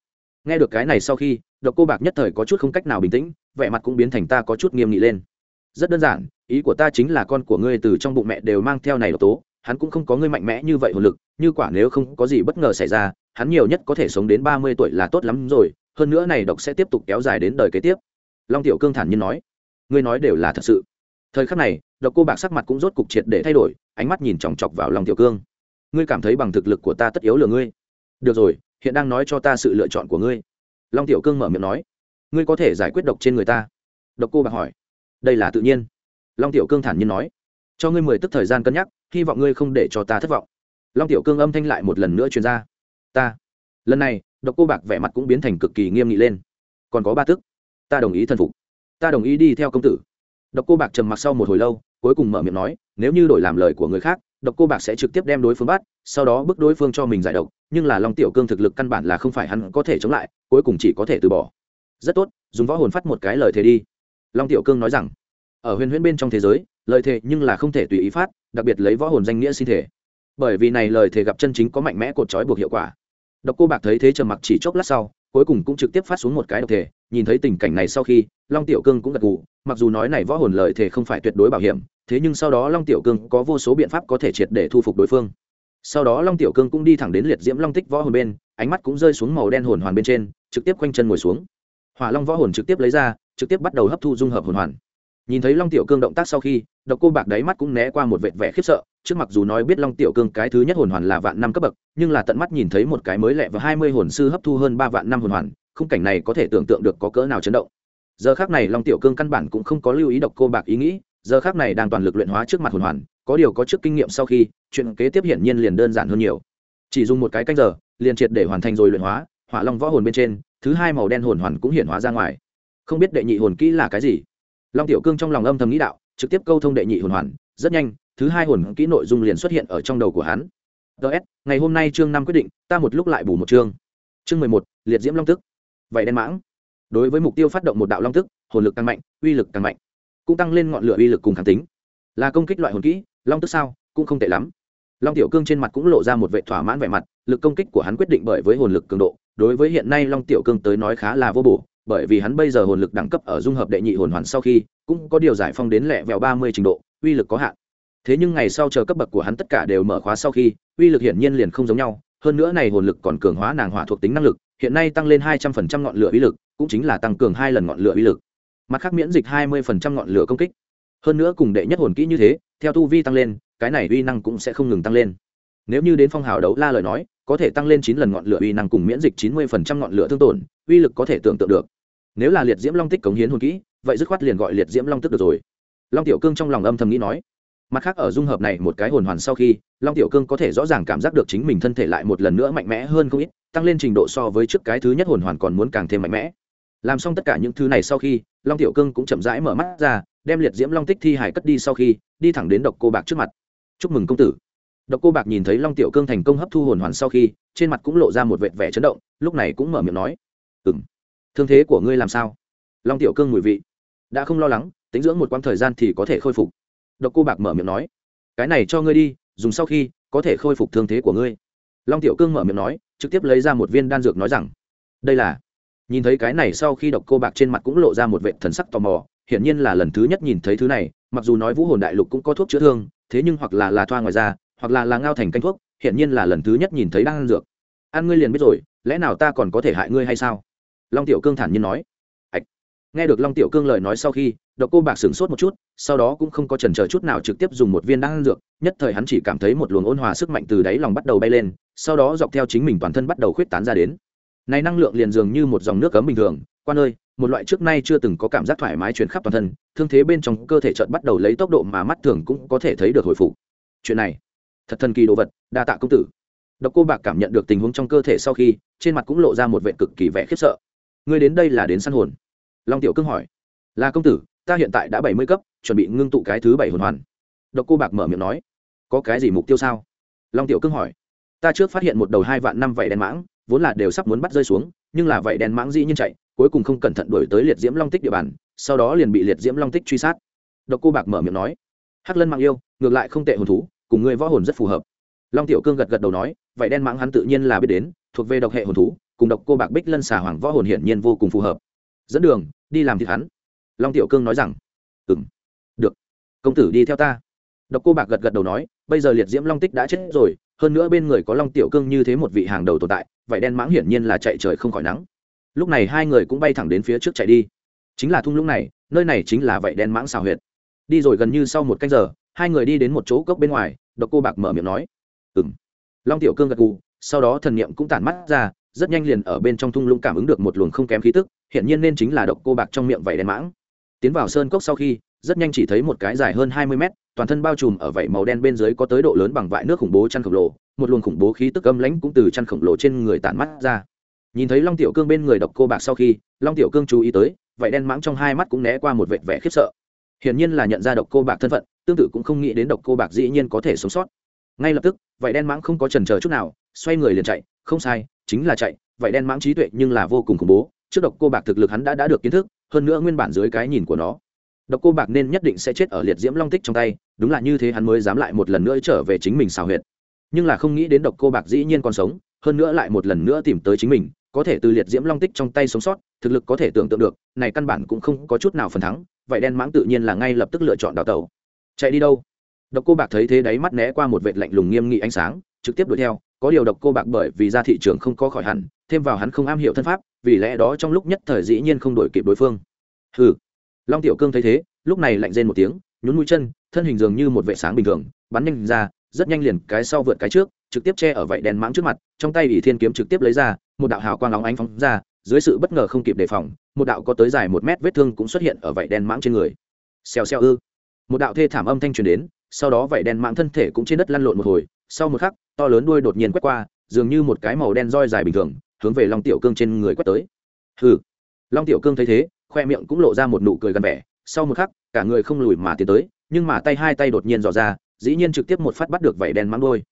Nghe được cái này sau khi, độc cô bạc nhất thời có chút không cách nào bình tĩnh, vẻ mặt cũng biến thành ta có chút nghiêm nghị lên rất đơn giản, ý của ta chính là con của ngươi từ trong bụng mẹ đều mang theo này độc tố, hắn cũng không có ngươi mạnh mẽ như vậy hồn lực, như quả nếu không có gì bất ngờ xảy ra, hắn nhiều nhất có thể sống đến ba mươi tuổi là tốt lắm rồi, hơn nữa này độc sẽ tiếp tục kéo dài đến đời kế tiếp. Long tiểu cương thản nhiên nói. Ngươi nói đều là thật sự. Thời khắc này, độc cô bạc sắc mặt cũng rốt cục triệt để thay đổi, ánh mắt nhìn chòng chọc vào long tiểu cương. Ngươi cảm thấy bằng thực lực của ta tất yếu lừa ngươi. Được rồi, hiện đang nói cho ta sự lựa chọn của ngươi. Long tiểu cương mở miệng nói. Ngươi có thể giải quyết độc trên người ta? Độc cô bạc hỏi đây là tự nhiên. Long tiểu cương thản nhiên nói, cho ngươi mười tức thời gian cân nhắc, hy vọng ngươi không để cho ta thất vọng. Long tiểu cương âm thanh lại một lần nữa truyền ra, ta, lần này, độc cô bạc vẻ mặt cũng biến thành cực kỳ nghiêm nghị lên. Còn có ba tức, ta đồng ý thần phục, ta đồng ý đi theo công tử. Độc cô bạc trầm mặc sau một hồi lâu, cuối cùng mở miệng nói, nếu như đổi làm lời của người khác, độc cô bạc sẽ trực tiếp đem đối phương bắt, sau đó bức đối phương cho mình giải độc, nhưng là long tiểu cương thực lực căn bản là không phải hắn có thể chống lại, cuối cùng chỉ có thể từ bỏ. Rất tốt, dùng võ hồn phát một cái lời thề đi long tiểu cương nói rằng, ở huyền huyễn bên trong thế giới, lời thề nhưng là không thể tùy ý phát, đặc biệt lấy võ hồn danh nghĩa xin thể. Bởi vì này lời thề gặp chân chính có mạnh mẽ cột trói buộc hiệu quả. Độc cô bạc thấy thế trầm mặc chỉ chốc lát sau, cuối cùng cũng trực tiếp phát xuống một cái độc thể, nhìn thấy tình cảnh này sau khi, long tiểu cương cũng gật gù, mặc dù nói này võ hồn lời thề không phải tuyệt đối bảo hiểm, thế nhưng sau đó long tiểu cương có vô số biện pháp có thể triệt để thu phục đối phương. Sau đó long tiểu cương cũng đi thẳng đến liệt diễm long tích võ hồn bên, ánh mắt cũng rơi xuống màu đen hồn hoàn bên trên, trực tiếp quanh chân ngồi xuống. Hỏa long võ hồn trực tiếp lấy ra trực tiếp bắt đầu hấp thu dung hợp hồn hoàn. Nhìn thấy long tiểu cương động tác sau khi, độc cô bạc đáy mắt cũng né qua một vệt vẻ khiếp sợ, trước mặc dù nói biết long tiểu cương cái thứ nhất hồn hoàn là vạn năm cấp bậc, nhưng là tận mắt nhìn thấy một cái mới lẹ và hai mươi hồn sư hấp thu hơn ba vạn năm hồn hoàn, khung cảnh này có thể tưởng tượng được có cỡ nào chấn động. Giờ khác này long tiểu cương căn bản cũng không có lưu ý độc cô bạc ý nghĩ, giờ khác này đang toàn lực luyện hóa trước mặt hồn hoàn, có điều có trước kinh nghiệm sau khi, chuyện kế tiếp hiển nhiên liền đơn giản hơn nhiều. Chỉ dùng một cái canh giờ, liền triệt để hoàn thành rồi luyện hóa, hỏa long võ hồn bên trên, thứ hai màu đen hồn hoàn cũng hiển hóa ra ngoài không biết đệ nhị hồn kỹ là cái gì. Long tiểu cương trong lòng âm thầm nghĩ đạo, trực tiếp câu thông đệ nhị hồn hoàn, rất nhanh, thứ hai hồn kỹ nội dung liền xuất hiện ở trong đầu của hắn. Ts ngày hôm nay chương năm quyết định, ta một lúc lại bù một chương. Chương mười một, liệt diễm long tức. Vậy đen mãng. Đối với mục tiêu phát động một đạo long tức, hồn lực càng mạnh, uy lực càng mạnh. Cũng tăng lên ngọn lửa uy lực cùng kháng tính. Là công kích loại hồn kỹ, long tức sao, cũng không tệ lắm. Long tiểu cương trên mặt cũng lộ ra một vệ thỏa mãn vẻ mặt, lực công kích của hắn quyết định bởi với hồn lực cường độ. Đối với hiện nay long tiểu cương tới nói khá là vô bổ bởi vì hắn bây giờ hồn lực đẳng cấp ở dung hợp đệ nhị hồn hoàn sau khi, cũng có điều giải phong đến lẹ vẹo ba mươi trình độ, uy lực có hạn. Thế nhưng ngày sau chờ cấp bậc của hắn tất cả đều mở khóa sau khi, uy lực hiển nhiên liền không giống nhau, hơn nữa này hồn lực còn cường hóa nàng hỏa thuộc tính năng lực, hiện nay tăng lên hai trăm phần trăm ngọn lửa uy lực, cũng chính là tăng cường hai lần ngọn lửa uy lực. Mặt khác miễn dịch hai mươi phần trăm ngọn lửa công kích. Hơn nữa cùng đệ nhất hồn kỹ như thế, theo tu vi tăng lên, cái này uy năng cũng sẽ không ngừng tăng lên. Nếu như đến phong hào đấu la lời nói, có thể tăng lên chín lần ngọn lửa uy năng cùng miễn dịch chín mươi phần trăm ngọn lửa thương tổn, uy lực có thể tưởng tượng được nếu là liệt diễm long tích cống hiến hồn kỹ, vậy dứt khoát liền gọi liệt diễm long tức được rồi. Long tiểu cương trong lòng âm thầm nghĩ nói. Mặt khác ở dung hợp này một cái hồn hoàn sau khi, long tiểu cương có thể rõ ràng cảm giác được chính mình thân thể lại một lần nữa mạnh mẽ hơn không ít, tăng lên trình độ so với trước cái thứ nhất hồn hoàn còn muốn càng thêm mạnh mẽ. Làm xong tất cả những thứ này sau khi, long tiểu cương cũng chậm rãi mở mắt ra, đem liệt diễm long tích thi hải cất đi sau khi, đi thẳng đến độc cô bạc trước mặt. Chúc mừng công tử. Độc cô bạc nhìn thấy long tiểu cương thành công hấp thu hồn hoàn sau khi, trên mặt cũng lộ ra một vệt vẻ chấn động, lúc này cũng mở miệng nói. Ừ thương thế của ngươi làm sao? Long tiểu cương mùi vị. Đã không lo lắng, tính dưỡng một quãng thời gian thì có thể khôi phục. Độc cô bạc mở miệng nói. Cái này cho ngươi đi, dùng sau khi, có thể khôi phục thương thế của ngươi. Long tiểu cương mở miệng nói, trực tiếp lấy ra một viên đan dược nói rằng, đây là, nhìn thấy cái này sau khi độc cô bạc trên mặt cũng lộ ra một vệ thần sắc tò mò, hiển nhiên là lần thứ nhất nhìn thấy thứ này, mặc dù nói vũ hồn đại lục cũng có thuốc chữa thương, thế nhưng hoặc là là thoa ngoài da, hoặc là là ngao thành canh thuốc, hiển nhiên là lần thứ nhất nhìn thấy đan dược. Ăn ngươi liền biết rồi, lẽ nào ta còn có thể hại ngươi hay sao? Long tiểu cương thản nhiên nói. Ạch. Nghe được long tiểu cương lời nói sau khi, độc cô bạc sửng sốt một chút, sau đó cũng không có chần chờ chút nào trực tiếp dùng một viên đan dược, nhất thời hắn chỉ cảm thấy một luồng ôn hòa sức mạnh từ đáy lòng bắt đầu bay lên, sau đó dọc theo chính mình toàn thân bắt đầu khuyết tán ra đến. Này năng lượng liền dường như một dòng nước cấm bình thường, quan ơi, một loại trước nay chưa từng có cảm giác thoải mái truyền khắp toàn thân, thương thế bên trong cơ thể chợt bắt đầu lấy tốc độ mà mắt thường cũng có thể thấy được hồi phục. Chuyện này, thật thần kỳ đồ vật, đa tạ công tử. Độc cô bạc cảm nhận được tình huống trong cơ thể sau khi, trên mặt cũng lộ ra một vệ cực kỳ vẻ khiếp sợ ngươi đến đây là đến săn hồn. Long tiểu cương hỏi. Là công tử, ta hiện tại đã bảy mươi cấp, chuẩn bị ngưng tụ cái thứ bảy hồn hoàn. Độc cô bạc mở miệng nói. Có cái gì mục tiêu sao? Long tiểu cương hỏi. Ta trước phát hiện một đầu hai vạn năm vảy đen mãng, vốn là đều sắp muốn bắt rơi xuống, nhưng là vảy đen mãng dĩ nhiên chạy, cuối cùng không cẩn thận đuổi tới liệt diễm long tích địa bàn, sau đó liền bị liệt diễm long tích truy sát. Độc cô bạc mở miệng nói. Hắc lân mạng yêu, ngược lại không tệ hồn thú, cùng người võ hồn rất phù hợp. Long tiểu cương gật gật đầu nói, vảy đen mãng hắn tự nhiên là biết đến, thuộc về độc hệ hồn thú cùng độc cô bạc bích lân xà hoàng võ hồn hiển nhiên vô cùng phù hợp. Dẫn đường, đi làm thịt hắn. Long tiểu cương nói rằng ừ m được. Công tử đi theo ta. Độc cô bạc gật gật đầu nói, bây giờ liệt diễm long tích đã chết rồi, hơn nữa bên người có long tiểu cương như thế một vị hàng đầu tồn tại vậy đen mãng hiển nhiên là chạy trời không khỏi nắng. Lúc này hai người cũng bay thẳng đến phía trước chạy đi. Chính là thung lũng này, nơi này chính là vậy đen mãng xào huyệt. Đi rồi gần như sau một canh giờ, hai người đi đến một chỗ cốc bên ngoài, độc cô bạc mở miệng nói ừ m long tiểu cương gật gù, sau đó thần niệm cũng tản mắt ra rất nhanh liền ở bên trong thung lũng cảm ứng được một luồng không kém khí tức hiện nhiên nên chính là độc cô bạc trong miệng vảy đen mãng. Tiến vào sơn cốc sau khi, rất nhanh chỉ thấy một cái dài hơn hai mươi mét, toàn thân bao trùm ở vảy màu đen bên dưới có tới độ lớn bằng vại nước khủng bố chăn khổng lồ, một luồng khủng bố khí tức âm lãnh cũng từ chăn khổng lồ trên người tản mắt ra. Nhìn thấy long tiểu cương bên người độc cô bạc sau khi, long tiểu cương chú ý tới, vảy đen mãng trong hai mắt cũng né qua một vệt vẻ khiếp sợ. Hiển nhiên là nhận ra độc cô bạc thân phận, tương tự cũng không nghĩ đến độc cô bạc dĩ nhiên có thể sống sót. Ngay lập tức, vảy đen mãng không có chần chờ chút nào, xoay người liền chạy, không sai chính là chạy vậy đen mãng trí tuệ nhưng là vô cùng khủng bố. Trước độc cô bạc thực lực hắn đã, đã được kiến thức hơn nữa nguyên bản dưới cái nhìn của nó độc cô bạc nên nhất định sẽ chết ở liệt diễm long tích trong tay đúng là như thế hắn mới dám lại một lần nữa trở về chính mình xào huyệt. Nhưng là không nghĩ đến độc cô bạc dĩ nhiên còn sống hơn nữa lại một lần nữa tìm tới chính mình có thể từ liệt diễm long tích trong tay sống sót thực lực có thể tưởng tượng được này căn bản cũng không có chút nào phần thắng vậy đen mãng tự nhiên là ngay lập tức lựa chọn đào tẩu. Chạy đi đâu? Độc cô bạc thấy thế đáy mắt né qua một vệt lạnh lùng nghiêm nghị ánh sáng trực tiếp đuổi theo, có điều độc cô bạc bởi vì ra thị trường không có khỏi hẳn, thêm vào hắn không am hiểu thân pháp, vì lẽ đó trong lúc nhất thời dĩ nhiên không đổi kịp đối phương. Hừ. Long tiểu cương thấy thế, lúc này lạnh rên một tiếng, nhún mũi chân, thân hình dường như một vệ sáng bình thường, bắn nhanh ra, rất nhanh liền cái sau vượt cái trước, trực tiếp che ở vậy đèn mãng trước mặt, trong tay ỷ thiên kiếm trực tiếp lấy ra, một đạo hào quang lóng ánh phóng ra, dưới sự bất ngờ không kịp đề phòng, một đạo có tới dài một mét vết thương cũng xuất hiện ở vậy đen mãng trên người. Xèo xèo ư. Một đạo thê thảm âm thanh truyền đến sau đó vảy đen mạng thân thể cũng trên đất lăn lộn một hồi, sau một khắc, to lớn đuôi đột nhiên quét qua, dường như một cái màu đen roi dài bình thường, hướng về long tiểu cương trên người quét tới. Hừ. Long tiểu cương thấy thế, khoe miệng cũng lộ ra một nụ cười gần vẻ, sau một khắc, cả người không lùi mà tiến tới, nhưng mà tay hai tay đột nhiên dò ra, dĩ nhiên trực tiếp một phát bắt được vảy đen mắng đôi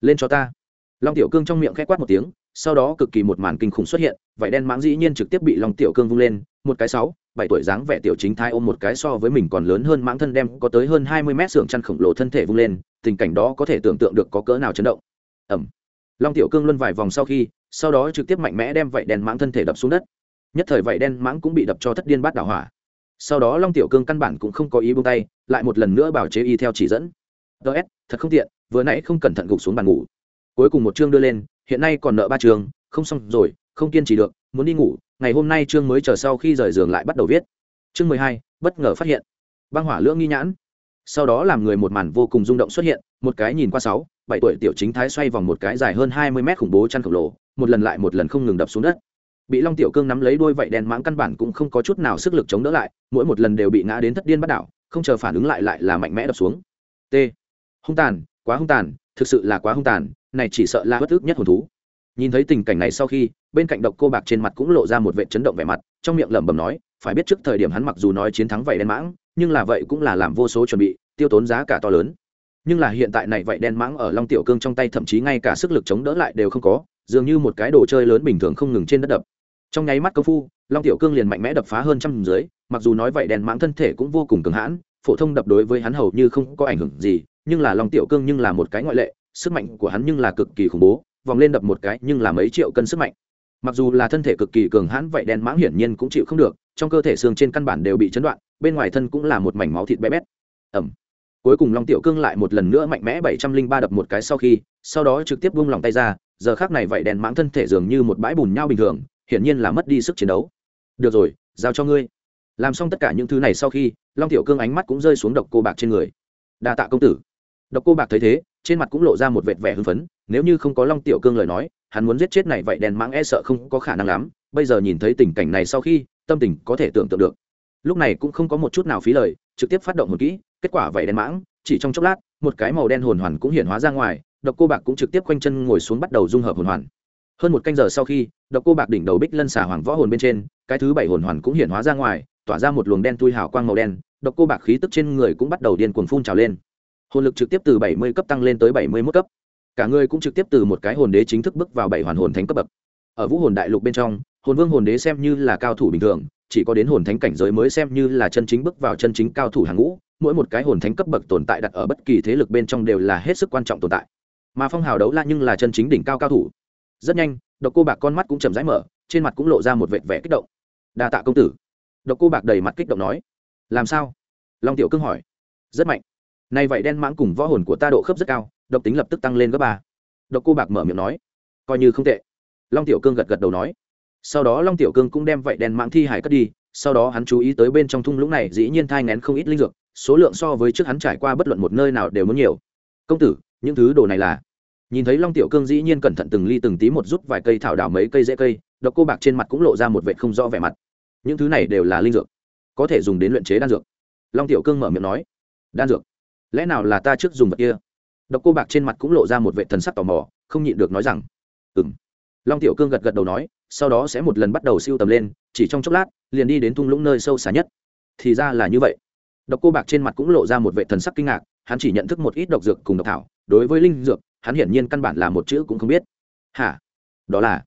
lên cho ta. Long tiểu cương trong miệng khẽ quát một tiếng, sau đó cực kỳ một màn kinh khủng xuất hiện, vảy đen mãng dĩ nhiên trực tiếp bị long tiểu cương vung lên, một cái sáu bảy tuổi dáng vẻ tiểu chính thái ôm một cái so với mình còn lớn hơn mãng thân đem có tới hơn hai mươi mét xưởng chăn khổng lồ thân thể vung lên, tình cảnh đó có thể tưởng tượng được có cỡ nào chấn động. Ẩm. Long tiểu cương luân vài vòng sau khi, sau đó trực tiếp mạnh mẽ đem vảy đen mãng thân thể đập xuống đất. Nhất thời vảy đen mãng cũng bị đập cho thất điên bát đảo hỏa. Sau đó long tiểu cương căn bản cũng không có ý buông tay, lại một lần nữa bảo chế y theo chỉ dẫn. Ts thật không tiện, vừa nãy không cẩn thận gục xuống bàn ngủ. Cuối cùng một chương đưa lên, hiện nay còn nợ ba chương không xong rồi không kiên trì được, muốn đi ngủ, ngày hôm nay trương mới chờ sau khi rời giường lại bắt đầu viết. Chương mười hai, bất ngờ phát hiện. Băng hỏa lưỡng nghi nhãn. Sau đó làm người một màn vô cùng rung động xuất hiện, một cái nhìn qua sáu, bảy tuổi tiểu chính thái xoay vòng một cái dài hơn hai mươi mét khủng bố chăn khổng lồ, một lần lại một lần không ngừng đập xuống đất. Bị long tiểu cương nắm lấy đôi vậy đen mãng căn bản cũng không có chút nào sức lực chống đỡ lại, mỗi một lần đều bị ngã đến thất điên bắt đảo, không chờ phản ứng lại lại là mạnh mẽ đập xuống. T. Hung tàn, quá hung tàn, thực sự là quá hung tàn, này chỉ sợ là bất ức nhất hồn thú. Nhìn thấy tình cảnh này sau khi bên cạnh độc cô bạc trên mặt cũng lộ ra một vệ chấn động vẻ mặt, trong miệng lẩm bẩm nói, phải biết trước thời điểm hắn mặc dù nói chiến thắng vậy đen mãng, nhưng là vậy cũng là làm vô số chuẩn bị, tiêu tốn giá cả to lớn. Nhưng là hiện tại này vậy đen mãng ở long tiểu cương trong tay thậm chí ngay cả sức lực chống đỡ lại đều không có, dường như một cái đồ chơi lớn bình thường không ngừng trên đất đập. Trong nháy mắt công phu, long tiểu cương liền mạnh mẽ đập phá hơn trăm dưới, mặc dù nói vậy đen mãng thân thể cũng vô cùng cường hãn, phổ thông đập đối với hắn hầu như không có ảnh hưởng gì, nhưng là long tiểu cương nhưng là một cái ngoại lệ, sức mạnh của hắn nhưng là cực kỳ khủng bố, vòng lên đập một cái nhưng là mấy triệu cân sức mạnh mặc dù là thân thể cực kỳ cường hãn, vậy đen mãng hiển nhiên cũng chịu không được, trong cơ thể xương trên căn bản đều bị chấn đoạn, bên ngoài thân cũng là một mảnh máu thịt bé bét. Ẩm cuối cùng long tiểu cương lại một lần nữa mạnh mẽ bảy trăm linh ba đập một cái sau khi, sau đó trực tiếp buông lòng tay ra, giờ khác này vậy đèn mãng thân thể dường như một bãi bùn nhau bình thường, hiển nhiên là mất đi sức chiến đấu. Được rồi, giao cho ngươi. Làm xong tất cả những thứ này sau khi, long tiểu cương ánh mắt cũng rơi xuống độc cô bạc trên người. Đa tạ công tử. Độc cô bạc thấy thế, trên mặt cũng lộ ra một vệt vẻ hưng phấn, nếu như không có long tiểu cương lời nói hắn muốn giết chết này vậy đèn mãng e sợ không có khả năng lắm, bây giờ nhìn thấy tình cảnh này sau khi, tâm tình có thể tưởng tượng được. Lúc này cũng không có một chút nào phí lời, trực tiếp phát động hồn kỹ, kết quả vậy đèn mãng, chỉ trong chốc lát, một cái màu đen hồn hoàn cũng hiện hóa ra ngoài, độc cô bạc cũng trực tiếp quanh chân ngồi xuống bắt đầu dung hợp hồn hoàn. Hơn một canh giờ sau khi, độc cô bạc đỉnh đầu bích lân xả hoàng võ hồn bên trên, cái thứ bảy hồn hoàn cũng hiện hóa ra ngoài, tỏa ra một luồng đen tui hào quang màu đen, độc cô bạc khí tức trên người cũng bắt đầu điên cuồng phun trào lên. Hồn lực trực tiếp từ bảy mươi cấp tăng lên tới bảy mươi mốt cấp cả người cũng trực tiếp từ một cái hồn đế chính thức bước vào bảy hoàn hồn thánh cấp bậc. Ở vũ hồn đại lục bên trong, hồn vương hồn đế xem như là cao thủ bình thường, chỉ có đến hồn thánh cảnh giới mới xem như là chân chính bước vào chân chính cao thủ hàng ngũ, mỗi một cái hồn thánh cấp bậc tồn tại đặt ở bất kỳ thế lực bên trong đều là hết sức quan trọng tồn tại. Mà phong hào đấu la nhưng là chân chính đỉnh cao cao thủ. Rất nhanh, độc cô bạc con mắt cũng chầm rãi mở, trên mặt cũng lộ ra một vệt vẻ kích động. Đa tạ công tử. Độc cô bạc đầy mặt kích động nói. Làm sao? Long tiểu cương hỏi. Rất mạnh. Nay vậy đen mãng cùng võ hồn của ta độ khớp rất cao độc tính lập tức tăng lên gấp ba. Độc cô bạc mở miệng nói, coi như không tệ. Long tiểu cương gật gật đầu nói. Sau đó long tiểu cương cũng đem vậy đèn mạng thi hải cất đi, sau đó hắn chú ý tới bên trong thung lũng này dĩ nhiên thai ngén không ít linh dược, số lượng so với trước hắn trải qua bất luận một nơi nào đều muốn nhiều. Công tử, những thứ đồ này là? Nhìn thấy long tiểu cương dĩ nhiên cẩn thận từng ly từng tí một rút vài cây thảo đảo mấy cây dễ cây, độc cô bạc trên mặt cũng lộ ra một vệ không rõ vẻ mặt. Những thứ này đều là linh dược, có thể dùng đến luyện chế đan dược. Long tiểu cương mở miệng nói, đan dược? Lẽ nào là ta trước dùng vật kia? Độc cô bạc trên mặt cũng lộ ra một vệ thần sắc tò mò, không nhịn được nói rằng ừ m long tiểu cương gật gật đầu nói, sau đó sẽ một lần bắt đầu siêu tầm lên, chỉ trong chốc lát, liền đi đến thung lũng nơi sâu xa nhất. Thì ra là như vậy. Độc cô bạc trên mặt cũng lộ ra một vệ thần sắc kinh ngạc, hắn chỉ nhận thức một ít độc dược cùng độc thảo, đối với linh dược, hắn hiển nhiên căn bản là một chữ cũng không biết. Hả? Đó là.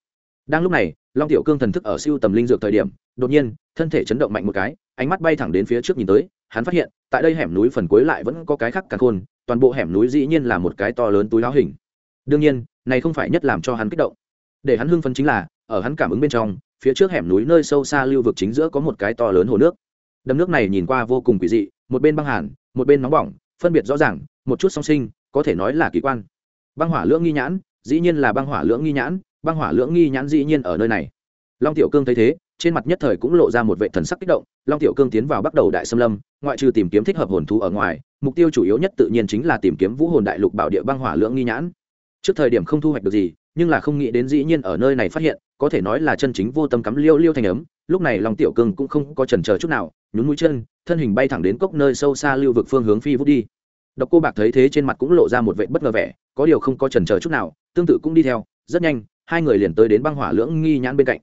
Đang lúc này, long tiểu cương thần thức ở siêu tầm linh dược thời điểm, đột nhiên, thân thể chấn động mạnh một cái, ánh mắt bay thẳng đến phía trước nhìn tới, hắn phát hiện, tại đây hẻm núi phần cuối lại vẫn có cái khác càng khôn toàn bộ hẻm núi dĩ nhiên là một cái to lớn túi láo hình. Đương nhiên, này không phải nhất làm cho hắn kích động. Để hắn hưng phấn chính là, ở hắn cảm ứng bên trong, phía trước hẻm núi nơi sâu xa lưu vực chính giữa có một cái to lớn hồ nước. Đầm nước này nhìn qua vô cùng quỷ dị, một bên băng hàn, một bên nóng bỏng, phân biệt rõ ràng, một chút song sinh, có thể nói là kỳ quan. Băng hỏa lưỡng nghi nhãn, dĩ nhiên là băng hỏa lưỡng nghi nhãn, băng hỏa lưỡng nghi nhãn dĩ nhiên ở nơi này. Long tiểu cương thấy thế trên mặt nhất thời cũng lộ ra một vệ thần sắc kích động, long tiểu cương tiến vào bắt đầu đại xâm lâm, ngoại trừ tìm kiếm thích hợp hồn thú ở ngoài, mục tiêu chủ yếu nhất tự nhiên chính là tìm kiếm vũ hồn đại lục bảo địa băng hỏa lưỡng nghi nhãn. Trước thời điểm không thu hoạch được gì, nhưng là không nghĩ đến dĩ nhiên ở nơi này phát hiện, có thể nói là chân chính vô tâm cắm liêu liêu thành ấm, lúc này long tiểu cương cũng không có chần chờ chút nào, nhún mũi chân, thân hình bay thẳng đến cốc nơi sâu xa lưu vực phương hướng phi vút đi. Độc cô bạc thấy thế trên mặt cũng lộ ra một vệ bất ngờ vẻ, có điều không có chần chờ chút nào, tương tự cũng đi theo, rất nhanh, hai người liền tới đến băng hỏa lưỡng nghi nhãn bên cạnh.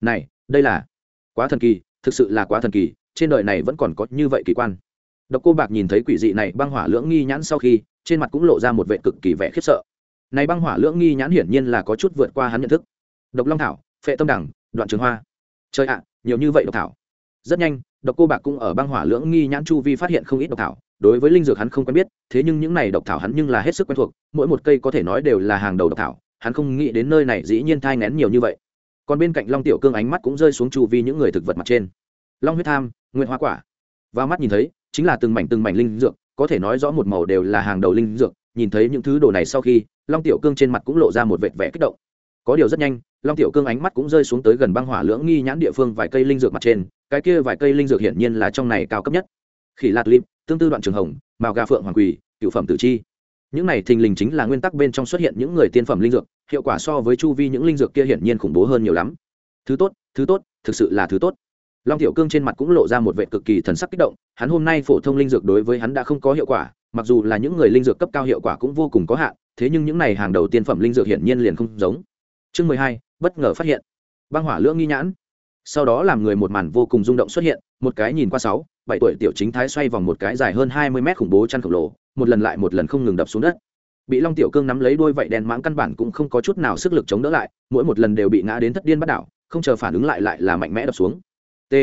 Này đây là quá thần kỳ, thực sự là quá thần kỳ, trên đời này vẫn còn có như vậy kỳ quan. Độc cô bạc nhìn thấy quỷ dị này băng hỏa lưỡng nghi nhãn sau khi, trên mặt cũng lộ ra một vệ cực kỳ vẻ khiếp sợ. Này băng hỏa lưỡng nghi nhãn hiển nhiên là có chút vượt qua hắn nhận thức. Độc long thảo, phệ tâm đẳng, đoạn trường hoa. Trời ạ, nhiều như vậy độc thảo. Rất nhanh, độc cô bạc cũng ở băng hỏa lưỡng nghi nhãn chu vi phát hiện không ít độc thảo, đối với linh dược hắn không quen biết, thế nhưng những này độc thảo hắn nhưng là hết sức quen thuộc, mỗi một cây có thể nói đều là hàng đầu độc thảo, hắn không nghĩ đến nơi này dĩ nhiên thai ngén nhiều như vậy còn bên cạnh long tiểu cương ánh mắt cũng rơi xuống chu vi những người thực vật mặt trên. Long huyết tham nguyên hoa quả. Vào mắt nhìn thấy, chính là từng mảnh từng mảnh linh dược, có thể nói rõ một màu đều là hàng đầu linh dược, nhìn thấy những thứ đồ này sau khi, long tiểu cương trên mặt cũng lộ ra một vệt vẻ kích động. Có điều rất nhanh, long tiểu cương ánh mắt cũng rơi xuống tới gần băng hỏa lưỡng nghi nhãn địa phương vài cây linh dược mặt trên, cái kia vài cây linh dược hiển nhiên là trong này cao cấp nhất. Khỉ lạt lip tương tư đoạn trường hồng màu gà phượng hoàng quỳ, cựu phẩm tử chi những này thình lình chính là nguyên tắc bên trong xuất hiện những người tiên phẩm linh dược, hiệu quả so với chu vi những linh dược kia hiển nhiên khủng bố hơn nhiều lắm. Thứ tốt thứ tốt, thực sự là thứ tốt. Long tiểu cương trên mặt cũng lộ ra một vệ cực kỳ thần sắc kích động, hắn hôm nay phổ thông linh dược đối với hắn đã không có hiệu quả, mặc dù là những người linh dược cấp cao hiệu quả cũng vô cùng có hạn, thế nhưng những này hàng đầu tiên phẩm linh dược hiển nhiên liền không giống. Chương mười hai, bất ngờ phát hiện. Băng hỏa lưỡng nghi nhãn sau đó làm người một màn vô cùng rung động xuất hiện, một cái nhìn qua sáu, bảy tuổi tiểu chính thái xoay vòng một cái dài hơn hai mươi mét khủng bố chăn khổng lồ, một lần lại một lần không ngừng đập xuống đất. Bị long tiểu cương nắm lấy đôi vậy đèn mãng căn bản cũng không có chút nào sức lực chống đỡ lại, mỗi một lần đều bị ngã đến thất điên bắt đảo, không chờ phản ứng lại lại là mạnh mẽ đập xuống. T.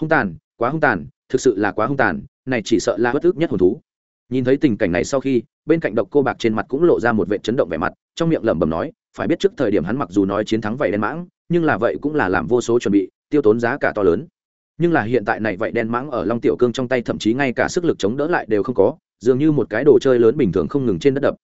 Hung tàn, quá hung tàn, thực sự là quá hung tàn, này chỉ sợ là bất ức nhất hồn thú. Nhìn thấy tình cảnh này sau khi, bên cạnh độc cô bạc trên mặt cũng lộ ra một vệ chấn động vẻ mặt, trong miệng lẩm bẩm nói phải biết trước thời điểm hắn mặc dù nói chiến thắng vậy đen mãng, nhưng là vậy cũng là làm vô số chuẩn bị, tiêu tốn giá cả to lớn. Nhưng là hiện tại này vậy đen mãng ở long tiểu cương trong tay thậm chí ngay cả sức lực chống đỡ lại đều không có, dường như một cái đồ chơi lớn bình thường không ngừng trên đất đập.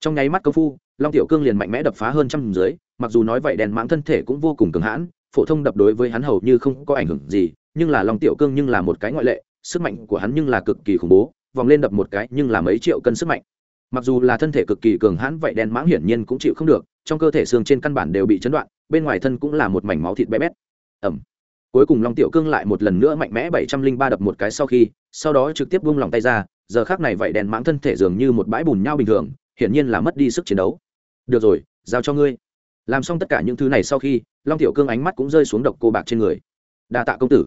Trong nháy mắt công phu, long tiểu cương liền mạnh mẽ đập phá hơn trăm dưới, mặc dù nói vậy đen mãng thân thể cũng vô cùng cường hãn, phổ thông đập đối với hắn hầu như không có ảnh hưởng gì, nhưng là long tiểu cương nhưng là một cái ngoại lệ, sức mạnh của hắn nhưng là cực kỳ khủng bố, vòng lên đập một cái nhưng là mấy triệu cân sức mạnh. Mặc dù là thân thể cực kỳ cường hãn vậy đen mãng hiển nhiên cũng chịu không được trong cơ thể xương trên căn bản đều bị chấn đoạn, bên ngoài thân cũng là một mảnh máu thịt bé bét. Ẩm. Cuối cùng long tiểu cương lại một lần nữa mạnh mẽ bảy trăm linh ba đập một cái sau khi, sau đó trực tiếp buông lòng tay ra, giờ khác này vậy đèn mãng thân thể dường như một bãi bùn nhau bình thường, hiển nhiên là mất đi sức chiến đấu. Được rồi, giao cho ngươi. Làm xong tất cả những thứ này sau khi, long tiểu cương ánh mắt cũng rơi xuống độc cô bạc trên người. Đa tạ công tử.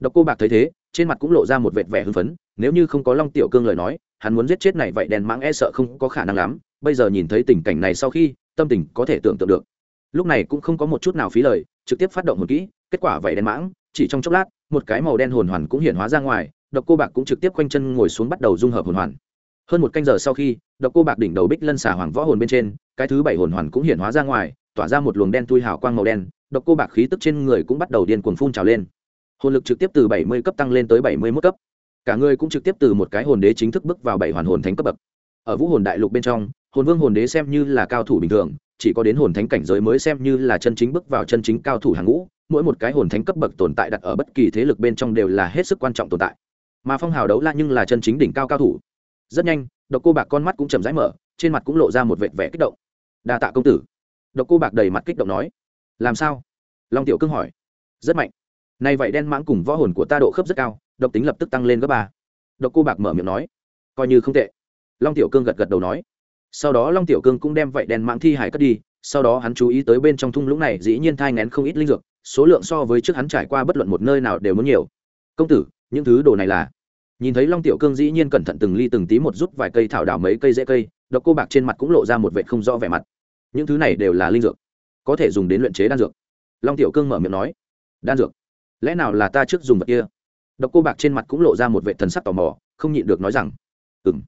Độc cô bạc thấy thế, trên mặt cũng lộ ra một vệt vẻ hưng phấn, nếu như không có long tiểu cương lời nói, hắn muốn giết chết này vậy đèn mãng e sợ không có khả năng lắm. Bây giờ nhìn thấy tình cảnh này sau khi tâm tình có thể tưởng tượng được. Lúc này cũng không có một chút nào phí lời, trực tiếp phát động hồn kỹ, kết quả vậy đen mãng, chỉ trong chốc lát, một cái màu đen hồn hoàn cũng hiện hóa ra ngoài, độc cô bạc cũng trực tiếp quanh chân ngồi xuống bắt đầu dung hợp hồn hoàn. Hơn một canh giờ sau khi, độc cô bạc đỉnh đầu bích lân xả hoàng võ hồn bên trên, cái thứ bảy hồn hoàn cũng hiện hóa ra ngoài, tỏa ra một luồng đen tui hào quang màu đen, độc cô bạc khí tức trên người cũng bắt đầu điên cuồng phun trào lên. Hồn lực trực tiếp từ bảy mươi cấp tăng lên tới bảy mươi mốt cấp. Cả người cũng trực tiếp từ một cái hồn đế chính thức bước vào bảy hoàn hồn thánh cấp bậc. Ở vũ hồn đại lục bên trong hồn vương hồn đế xem như là cao thủ bình thường, chỉ có đến hồn thánh cảnh giới mới xem như là chân chính bước vào chân chính cao thủ hàng ngũ, mỗi một cái hồn thánh cấp bậc tồn tại đặt ở bất kỳ thế lực bên trong đều là hết sức quan trọng tồn tại. Mà phong hào đấu la nhưng là chân chính đỉnh cao cao thủ. Rất nhanh, độc cô bạc con mắt cũng chầm rãi mở, trên mặt cũng lộ ra một vệt vẻ kích động. Đa tạ công tử. Độc cô bạc đầy mặt kích động nói. Làm sao? Long tiểu cương hỏi. Rất mạnh. Nay vậy đen mãng cùng võ hồn của ta độ khớp rất cao, độc tính lập tức tăng lên gấp ba. Độc cô bạc mở miệng nói. Coi như không tệ. Long tiểu cương gật gật đầu nói sau đó long tiểu cương cũng đem vậy đèn mạng thi hải cất đi, sau đó hắn chú ý tới bên trong thung lũng này dĩ nhiên thai ngén không ít linh dược, số lượng so với trước hắn trải qua bất luận một nơi nào đều muốn nhiều. Công tử, những thứ đồ này là? Nhìn thấy long tiểu cương dĩ nhiên cẩn thận từng ly từng tí một rút vài cây thảo đào mấy cây dễ cây, độc cô bạc trên mặt cũng lộ ra một vệ không rõ vẻ mặt. Những thứ này đều là linh dược, có thể dùng đến luyện chế đan dược. Long tiểu cương mở miệng nói. Đan dược? Lẽ nào là ta trước dùng vật kia? Độc cô bạc trên mặt cũng lộ ra một vệ thần sắc tò mò, không nhịn được nói rằng. Ừ m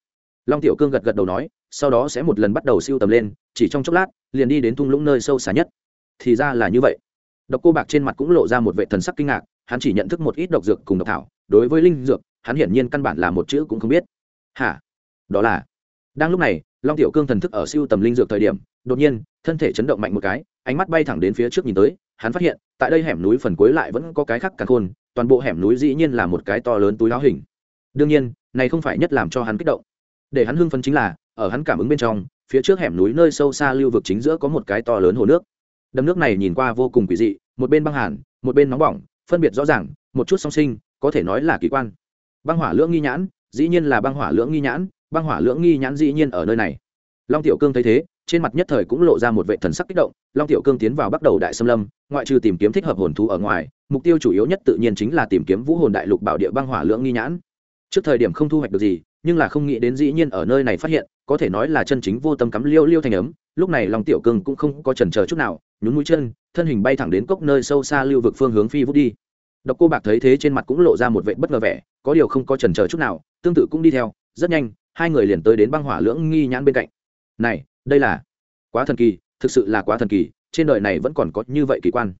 long tiểu cương gật gật đầu nói sau đó sẽ một lần bắt đầu siêu tầm lên, chỉ trong chốc lát, liền đi đến thung lũng nơi sâu xa nhất. Thì ra là như vậy. Độc cô bạc trên mặt cũng lộ ra một vệ thần sắc kinh ngạc, hắn chỉ nhận thức một ít độc dược cùng độc thảo, đối với linh dược, hắn hiển nhiên căn bản là một chữ cũng không biết. Hả? Đó là? Đang lúc này, long tiểu cương thần thức ở siêu tầm linh dược thời điểm, đột nhiên, thân thể chấn động mạnh một cái, ánh mắt bay thẳng đến phía trước nhìn tới, hắn phát hiện, tại đây hẻm núi phần cuối lại vẫn có cái khác càng khôn, toàn bộ hẻm núi dĩ nhiên là một cái to lớn túi láo hình. Đương nhiên, này không phải nhất làm cho hắn kích động. Để hắn hưng phấn chính là ở hắn cảm ứng bên trong, phía trước hẻm núi nơi sâu xa lưu vực chính giữa có một cái to lớn hồ nước. Đầm nước này nhìn qua vô cùng quỷ dị, một bên băng hàn, một bên nóng bỏng, phân biệt rõ ràng, một chút song sinh, có thể nói là kỳ quan. Băng hỏa lưỡng nghi nhãn, dĩ nhiên là băng hỏa lưỡng nghi nhãn, băng hỏa lưỡng nghi nhãn dĩ nhiên ở nơi này. Long tiểu cương thấy thế, trên mặt nhất thời cũng lộ ra một vệ thần sắc kích động, long tiểu cương tiến vào bắt đầu đại xâm lâm, ngoại trừ tìm kiếm thích hợp hồn thú ở ngoài, mục tiêu chủ yếu nhất tự nhiên chính là tìm kiếm vũ hồn đại lục bảo địa băng hỏa lưỡng nghi nhãn. Trước thời điểm không thu hoạch được gì nhưng là không nghĩ đến dĩ nhiên ở nơi này phát hiện, có thể nói là chân chính vô tâm cắm liêu liêu thành ấm, lúc này long tiểu cương cũng không có chần chờ chút nào, nhún mũi chân, thân hình bay thẳng đến cốc nơi sâu xa lưu vực phương hướng phi vút đi. Độc cô bạc thấy thế trên mặt cũng lộ ra một vệ bất ngờ vẻ, có điều không có chần chờ chút nào, tương tự cũng đi theo, rất nhanh, hai người liền tới đến băng hỏa lưỡng nghi nhãn bên cạnh. Này, đây là quá thần kỳ, thực sự là quá thần kỳ, trên đời này vẫn còn có như vậy kỳ quan.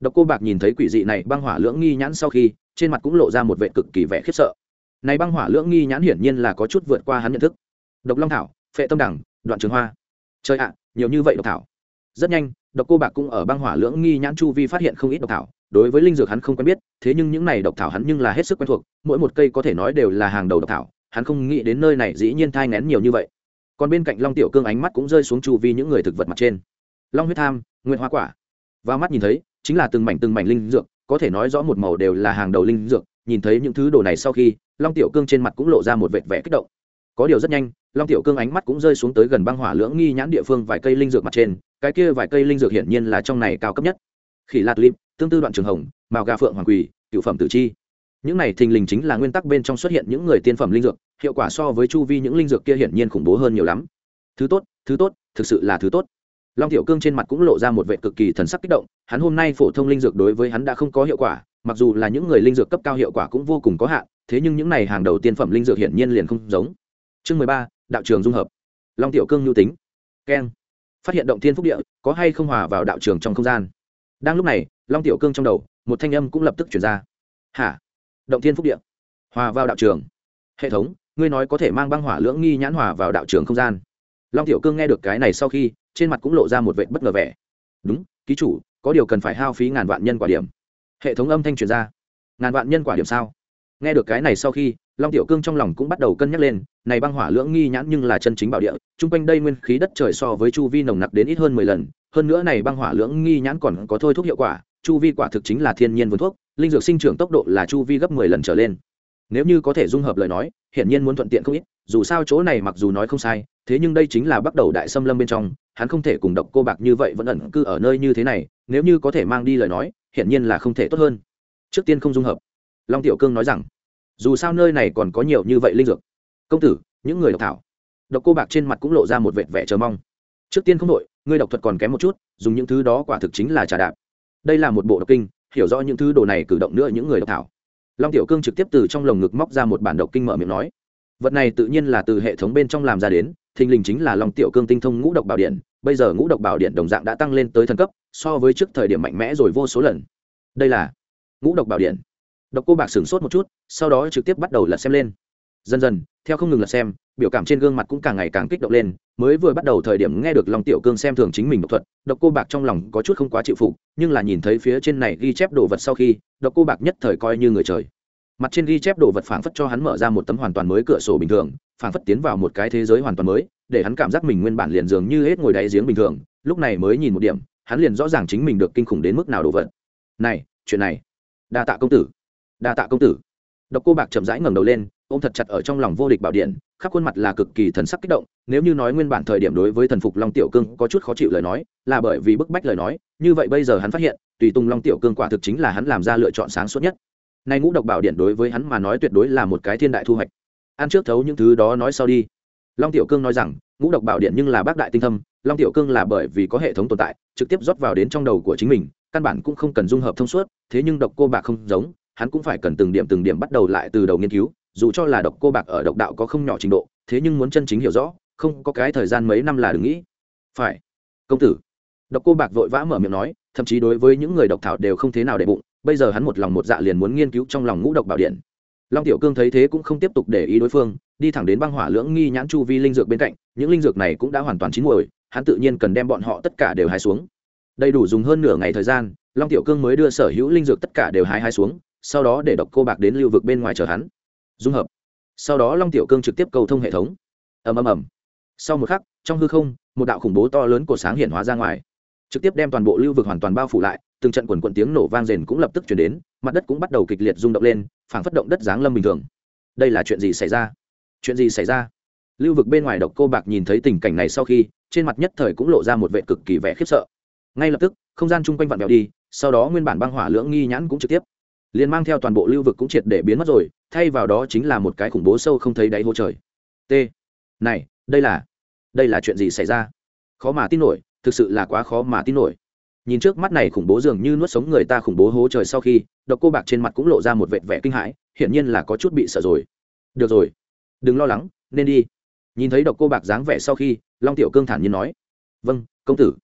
Độc cô bạc nhìn thấy quỷ dị này băng hỏa lưỡng nghi nhãn sau khi, trên mặt cũng lộ ra một vệ cực kỳ vẻ khiếp sợ này băng hỏa lưỡng nghi nhãn hiển nhiên là có chút vượt qua hắn nhận thức. Độc long thảo, phệ tâm đẳng, đoạn trường hoa. Trời ạ, nhiều như vậy độc thảo. Rất nhanh, độc cô bạc cũng ở băng hỏa lưỡng nghi nhãn chu vi phát hiện không ít độc thảo. Đối với linh dược hắn không quen biết, thế nhưng những này độc thảo hắn nhưng là hết sức quen thuộc. Mỗi một cây có thể nói đều là hàng đầu độc thảo. Hắn không nghĩ đến nơi này dĩ nhiên thai ngén nhiều như vậy. Còn bên cạnh long tiểu cương ánh mắt cũng rơi xuống chu vi những người thực vật mặt trên. Long huyết tham nguyên hoa quả. Và mắt nhìn thấy, chính là từng mảnh từng mảnh linh dược, có thể nói rõ một màu đều là hàng đầu linh dược. Nhìn thấy những thứ đồ này sau khi long tiểu cương trên mặt cũng lộ ra một vệt vẻ kích động. Có điều rất nhanh, long tiểu cương ánh mắt cũng rơi xuống tới gần băng hỏa lưỡng nghi nhãn địa phương vài cây linh dược mặt trên, cái kia vài cây linh dược hiển nhiên là trong này cao cấp nhất. Khỉ lạt lim tương tư đoạn trường hồng, màu gà phượng hoàng quỳ, cựu phẩm tử chi. Những này thình lình chính là nguyên tắc bên trong xuất hiện những người tiên phẩm linh dược, hiệu quả so với chu vi những linh dược kia hiển nhiên khủng bố hơn nhiều lắm. Thứ tốt thứ tốt, thực sự là thứ tốt. Long tiểu cương trên mặt cũng lộ ra một vệ cực kỳ thần sắc kích động, hắn hôm nay phổ thông linh dược đối với hắn đã không có hiệu quả mặc dù là những người linh dược cấp cao hiệu quả cũng vô cùng có hạn, thế nhưng những này hàng đầu tiên phẩm linh dược hiển nhiên liền không giống. Chương mười ba, đạo trường dung hợp. Long tiểu cương nhu tính. Keng phát hiện động thiên phúc địa, có hay không hòa vào đạo trường trong không gian? Đang lúc này, long tiểu cương trong đầu, một thanh âm cũng lập tức chuyển ra. Hả? Động thiên phúc địa. Hòa vào đạo trường. Hệ thống, ngươi nói có thể mang băng hỏa lưỡng nghi nhãn hòa vào đạo trường không gian. Long tiểu cương nghe được cái này sau khi, trên mặt cũng lộ ra một vệ bất ngờ vẻ. Đúng, ký chủ, có điều cần phải hao phí ngàn vạn nhân quả điểm hệ thống âm thanh truyền ra. Ngàn vạn nhân quả điểm sao? Nghe được cái này sau khi, long tiểu cương trong lòng cũng bắt đầu cân nhắc lên, này băng hỏa lưỡng nghi nhãn nhưng là chân chính bảo địa, chung quanh đây nguyên khí đất trời so với chu vi nồng nặc đến ít hơn mười lần, hơn nữa này băng hỏa lưỡng nghi nhãn còn có thôi thuốc hiệu quả, chu vi quả thực chính là thiên nhiên vườn thuốc, linh dược sinh trưởng tốc độ là chu vi gấp mười lần trở lên. Nếu như có thể dung hợp lời nói, hiển nhiên muốn thuận tiện không ít, dù sao chỗ này mặc dù nói không sai, thế nhưng đây chính là bắt đầu đại xâm lâm bên trong, hắn không thể cùng độc cô bạc như vậy vẫn ẩn cư ở nơi như thế này, nếu như có thể mang đi lời nói hiển nhiên là không thể tốt hơn. Trước tiên không dung hợp. Long tiểu cương nói rằng, dù sao nơi này còn có nhiều như vậy linh dược. Công tử, những người độc thảo. Độc cô bạc trên mặt cũng lộ ra một vệt vẻ chờ mong. Trước tiên không đội ngươi độc thuật còn kém một chút, dùng những thứ đó quả thực chính là trà đạp. Đây là một bộ độc kinh, hiểu rõ những thứ đồ này cử động nữa những người độc thảo. Long tiểu cương trực tiếp từ trong lồng ngực móc ra một bản độc kinh mở miệng nói, vật này tự nhiên là từ hệ thống bên trong làm ra đến, thình lình chính là long tiểu cương tinh thông ngũ độc bảo điện bây giờ ngũ độc bảo điện đồng dạng đã tăng lên tới thần cấp, so với trước thời điểm mạnh mẽ rồi vô số lần. Đây là ngũ độc bảo điện. Độc cô bạc sửng sốt một chút, sau đó trực tiếp bắt đầu lật xem lên. Dần dần, theo không ngừng lật xem, biểu cảm trên gương mặt cũng càng ngày càng kích động lên, mới vừa bắt đầu thời điểm nghe được long tiểu cương xem thường chính mình độc thuật, độc cô bạc trong lòng có chút không quá chịu phục, nhưng là nhìn thấy phía trên này ghi chép đồ vật sau khi, độc cô bạc nhất thời coi như người trời. Mặt trên ghi chép đồ vật phảng phất cho hắn mở ra một tấm hoàn toàn mới cửa sổ bình thường, phảng phất tiến vào một cái thế giới hoàn toàn mới để hắn cảm giác mình nguyên bản liền dường như hết ngồi đáy giếng bình thường, lúc này mới nhìn một điểm, hắn liền rõ ràng chính mình được kinh khủng đến mức nào đồ vật. Này, chuyện này. Đa tạ công tử. Đa tạ công tử. Độc cô bạc chậm rãi ngẩng đầu lên, ôm thật chặt ở trong lòng vô địch bảo điện, khắp khuôn mặt là cực kỳ thần sắc kích động, nếu như nói nguyên bản thời điểm đối với thần phục long tiểu cương có chút khó chịu lời nói, là bởi vì bức bách lời nói, như vậy bây giờ hắn phát hiện, tùy tung long tiểu cương quả thực chính là hắn làm ra lựa chọn sáng suốt nhất. Nay ngũ độc bảo điện đối với hắn mà nói tuyệt đối là một cái thiên đại thu hoạch. Ăn trước thấu những thứ đó nói sau đi long tiểu cương nói rằng, ngũ độc bảo điện nhưng là bác đại tinh thâm, long tiểu cương là bởi vì có hệ thống tồn tại, trực tiếp rót vào đến trong đầu của chính mình, căn bản cũng không cần dung hợp thông suốt, thế nhưng độc cô bạc không giống, hắn cũng phải cần từng điểm từng điểm bắt đầu lại từ đầu nghiên cứu, dù cho là độc cô bạc ở độc đạo có không nhỏ trình độ, thế nhưng muốn chân chính hiểu rõ, không có cái thời gian mấy năm là đừng nghĩ. Phải. Công tử. Độc cô bạc vội vã mở miệng nói, thậm chí đối với những người độc thảo đều không thế nào để bụng, bây giờ hắn một lòng một dạ liền muốn nghiên cứu trong lòng ngũ độc bảo điện long tiểu cương thấy thế cũng không tiếp tục để ý đối phương, đi thẳng đến băng hỏa lưỡng nghi nhãn chu vi linh dược bên cạnh, những linh dược này cũng đã hoàn toàn chín muồi, hắn tự nhiên cần đem bọn họ tất cả đều hái xuống. Đầy đủ dùng hơn nửa ngày thời gian, long tiểu cương mới đưa sở hữu linh dược tất cả đều hái hái xuống, sau đó để độc cô bạc đến lưu vực bên ngoài chờ hắn. Dung hợp. Sau đó long tiểu cương trực tiếp cầu thông hệ thống. Ầm ầm ầm. Sau một khắc, trong hư không, một đạo khủng bố to lớn của sáng hiện hóa ra ngoài. Trực tiếp đem toàn bộ lưu vực hoàn toàn bao phủ lại, từng trận quần quần tiếng nổ vang rền cũng lập tức chuyển đến mặt đất cũng bắt đầu kịch liệt rung động lên, phảng phất động đất giáng lâm bình thường. Đây là chuyện gì xảy ra? Chuyện gì xảy ra? Lưu vực bên ngoài độc cô bạc nhìn thấy tình cảnh này sau khi, trên mặt nhất thời cũng lộ ra một vệ cực kỳ vẻ khiếp sợ. Ngay lập tức, không gian chung quanh vặn vẹo đi, sau đó nguyên bản băng hỏa lưỡng nghi nhãn cũng trực tiếp. Liền mang theo toàn bộ lưu vực cũng triệt để biến mất rồi, thay vào đó chính là một cái khủng bố sâu không thấy đáy hố trời. T. Này, đây là đây là chuyện gì xảy ra? Khó mà tin nổi, thực sự là quá khó mà tin nổi nhìn trước mắt này khủng bố dường như nuốt sống người ta khủng bố hố trời sau khi, độc cô bạc trên mặt cũng lộ ra một vệt vẻ kinh hãi, hiển nhiên là có chút bị sợ rồi. Được rồi, đừng lo lắng, nên đi. Nhìn thấy độc cô bạc dáng vẻ sau khi, long tiểu cương thản nhiên nói. Vâng công tử.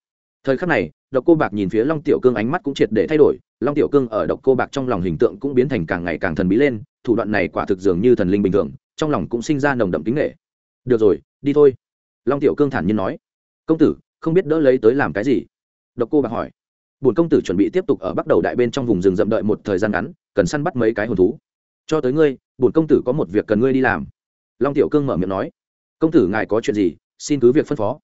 Thời khắc này, độc cô bạc nhìn phía long tiểu cương ánh mắt cũng triệt để thay đổi, long tiểu cương ở độc cô bạc trong lòng hình tượng cũng biến thành càng ngày càng thần bí lên, thủ đoạn này quả thực dường như thần linh bình thường, trong lòng cũng sinh ra nồng đậm kính nghệ được rồi, đi thôi. Long tiểu cương thản nhiên nói. Công tử, không biết đỡ lấy tới làm cái gì? Độc cô bạc hỏi. Bổn công tử chuẩn bị tiếp tục ở bắt đầu đại bên trong vùng rừng rậm đợi một thời gian ngắn, cần săn bắt mấy cái hồn thú. Cho tới ngươi, bổn công tử có một việc cần ngươi đi làm. Long tiểu cương mở miệng nói. Công tử ngài có chuyện gì, xin cứ việc phân phó.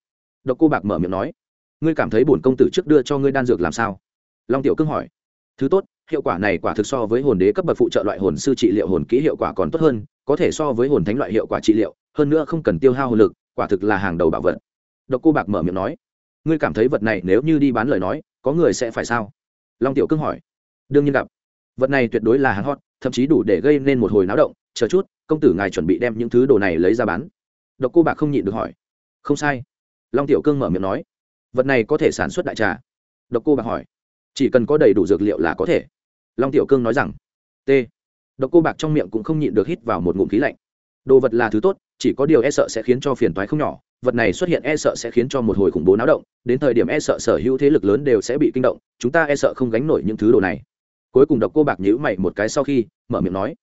Độc cô bạc mở miệng nói. Ngươi cảm thấy bổn công tử trước đưa cho ngươi đan dược làm sao? Long tiểu cương hỏi. Thứ tốt, hiệu quả này quả thực so với hồn đế cấp bậc phụ trợ loại hồn sư trị liệu hồn kỹ hiệu quả còn tốt hơn, có thể so với hồn thánh loại hiệu quả trị liệu, hơn nữa không cần tiêu hao hồn lực, quả thực là hàng đầu bảo vật. Độc cô bạc mở miệng nói ngươi cảm thấy vật này nếu như đi bán lời nói, có người sẽ phải sao? Long tiểu cương hỏi. Đương nhiên gặp. Vật này tuyệt đối là hàng hot, thậm chí đủ để gây nên một hồi náo động. Chờ chút, công tử ngài chuẩn bị đem những thứ đồ này lấy ra bán. Độc cô bạc không nhịn được hỏi. Không sai. Long tiểu cương mở miệng nói. Vật này có thể sản xuất đại trà. Độc cô bạc hỏi. Chỉ cần có đầy đủ dược liệu là có thể. Long tiểu cương nói rằng. T. Độc cô bạc trong miệng cũng không nhịn được hít vào một ngụm khí lạnh. Đồ vật là thứ tốt, chỉ có điều e sợ sẽ khiến cho phiền toái không nhỏ vật này xuất hiện e sợ sẽ khiến cho một hồi khủng bố náo động, đến thời điểm e sợ sở hữu thế lực lớn đều sẽ bị kinh động, chúng ta e sợ không gánh nổi những thứ đồ này. Cuối cùng độc cô bạc nhữ mày một cái sau khi, mở miệng nói,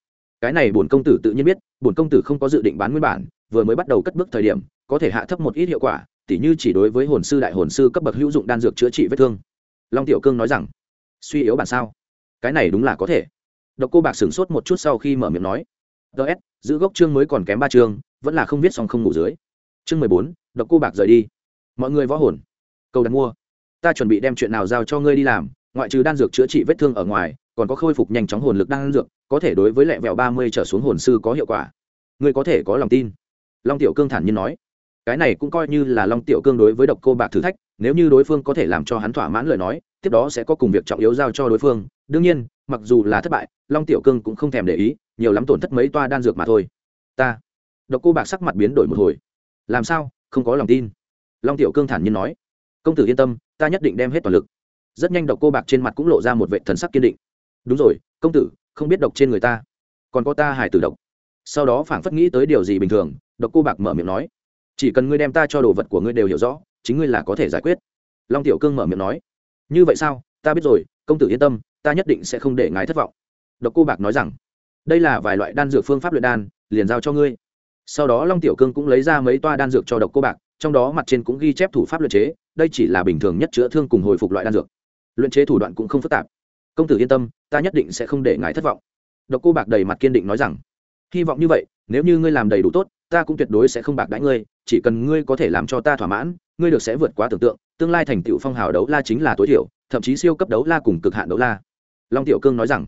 cái này bổn công tử tự nhiên biết, bổn công tử không có dự định bán nguyên bản, vừa mới bắt đầu cất bước thời điểm, có thể hạ thấp một ít hiệu quả, tỉ như chỉ đối với hồn sư đại hồn sư cấp bậc hữu dụng đan dược chữa trị vết thương. Long tiểu cương nói rằng, suy yếu bản sao? Cái này đúng là có thể. Độc cô bạc sửng sốt một chút sau khi mở miệng nói ts giữ gốc chương mới còn kém ba chương, vẫn là không viết xong không ngủ dưới chương mười bốn, độc cô bạc rời đi. Mọi người võ hồn. Cầu đặt mua. Ta chuẩn bị đem chuyện nào giao cho ngươi đi làm, ngoại trừ đan dược chữa trị vết thương ở ngoài, còn có khôi phục nhanh chóng hồn lực đan dược, có thể đối với lẹ vẹo ba mươi trở xuống hồn sư có hiệu quả. Ngươi có thể có lòng tin. Long tiểu cương thản nhiên nói. Cái này cũng coi như là long tiểu cương đối với độc cô bạc thử thách, nếu như đối phương có thể làm cho hắn thỏa mãn lời nói, tiếp đó sẽ có cùng việc trọng yếu giao cho đối phương. Đương nhiên, mặc dù là thất bại, long tiểu cương cũng không thèm để ý, nhiều lắm tổn thất mấy toa đan dược mà thôi. Ta. Độc cô bạc sắc mặt biến đổi một hồi làm sao? Không có lòng tin. Long tiểu cương thản nhiên nói. Công tử yên tâm, ta nhất định đem hết toàn lực. Rất nhanh độc cô bạc trên mặt cũng lộ ra một vệ thần sắc kiên định. Đúng rồi, công tử, không biết độc trên người ta. Còn có ta hải tử độc. Sau đó phảng phất nghĩ tới điều gì bình thường, độc cô bạc mở miệng nói. Chỉ cần ngươi đem ta cho đồ vật của ngươi đều hiểu rõ, chính ngươi là có thể giải quyết. Long tiểu cương mở miệng nói. Như vậy sao? Ta biết rồi, công tử yên tâm, ta nhất định sẽ không để ngài thất vọng. Độc cô bạc nói rằng, đây là vài loại đan dược phương pháp luyện đan, liền giao cho ngươi sau đó long tiểu cương cũng lấy ra mấy toa đan dược cho độc cô bạc, trong đó mặt trên cũng ghi chép thủ pháp luyện chế, đây chỉ là bình thường nhất chữa thương cùng hồi phục loại đan dược. Luyện chế thủ đoạn cũng không phức tạp. Công tử yên tâm, ta nhất định sẽ không để ngài thất vọng. Độc cô bạc đầy mặt kiên định nói rằng. Hy vọng như vậy, nếu như ngươi làm đầy đủ tốt, ta cũng tuyệt đối sẽ không bạc đãi ngươi, chỉ cần ngươi có thể làm cho ta thỏa mãn, ngươi được sẽ vượt quá tưởng tượng, tương lai thành tựu phong hào đấu la chính là tối thiểu, thậm chí siêu cấp đấu la cùng cực hạn đấu la. Long tiểu cương nói rằng.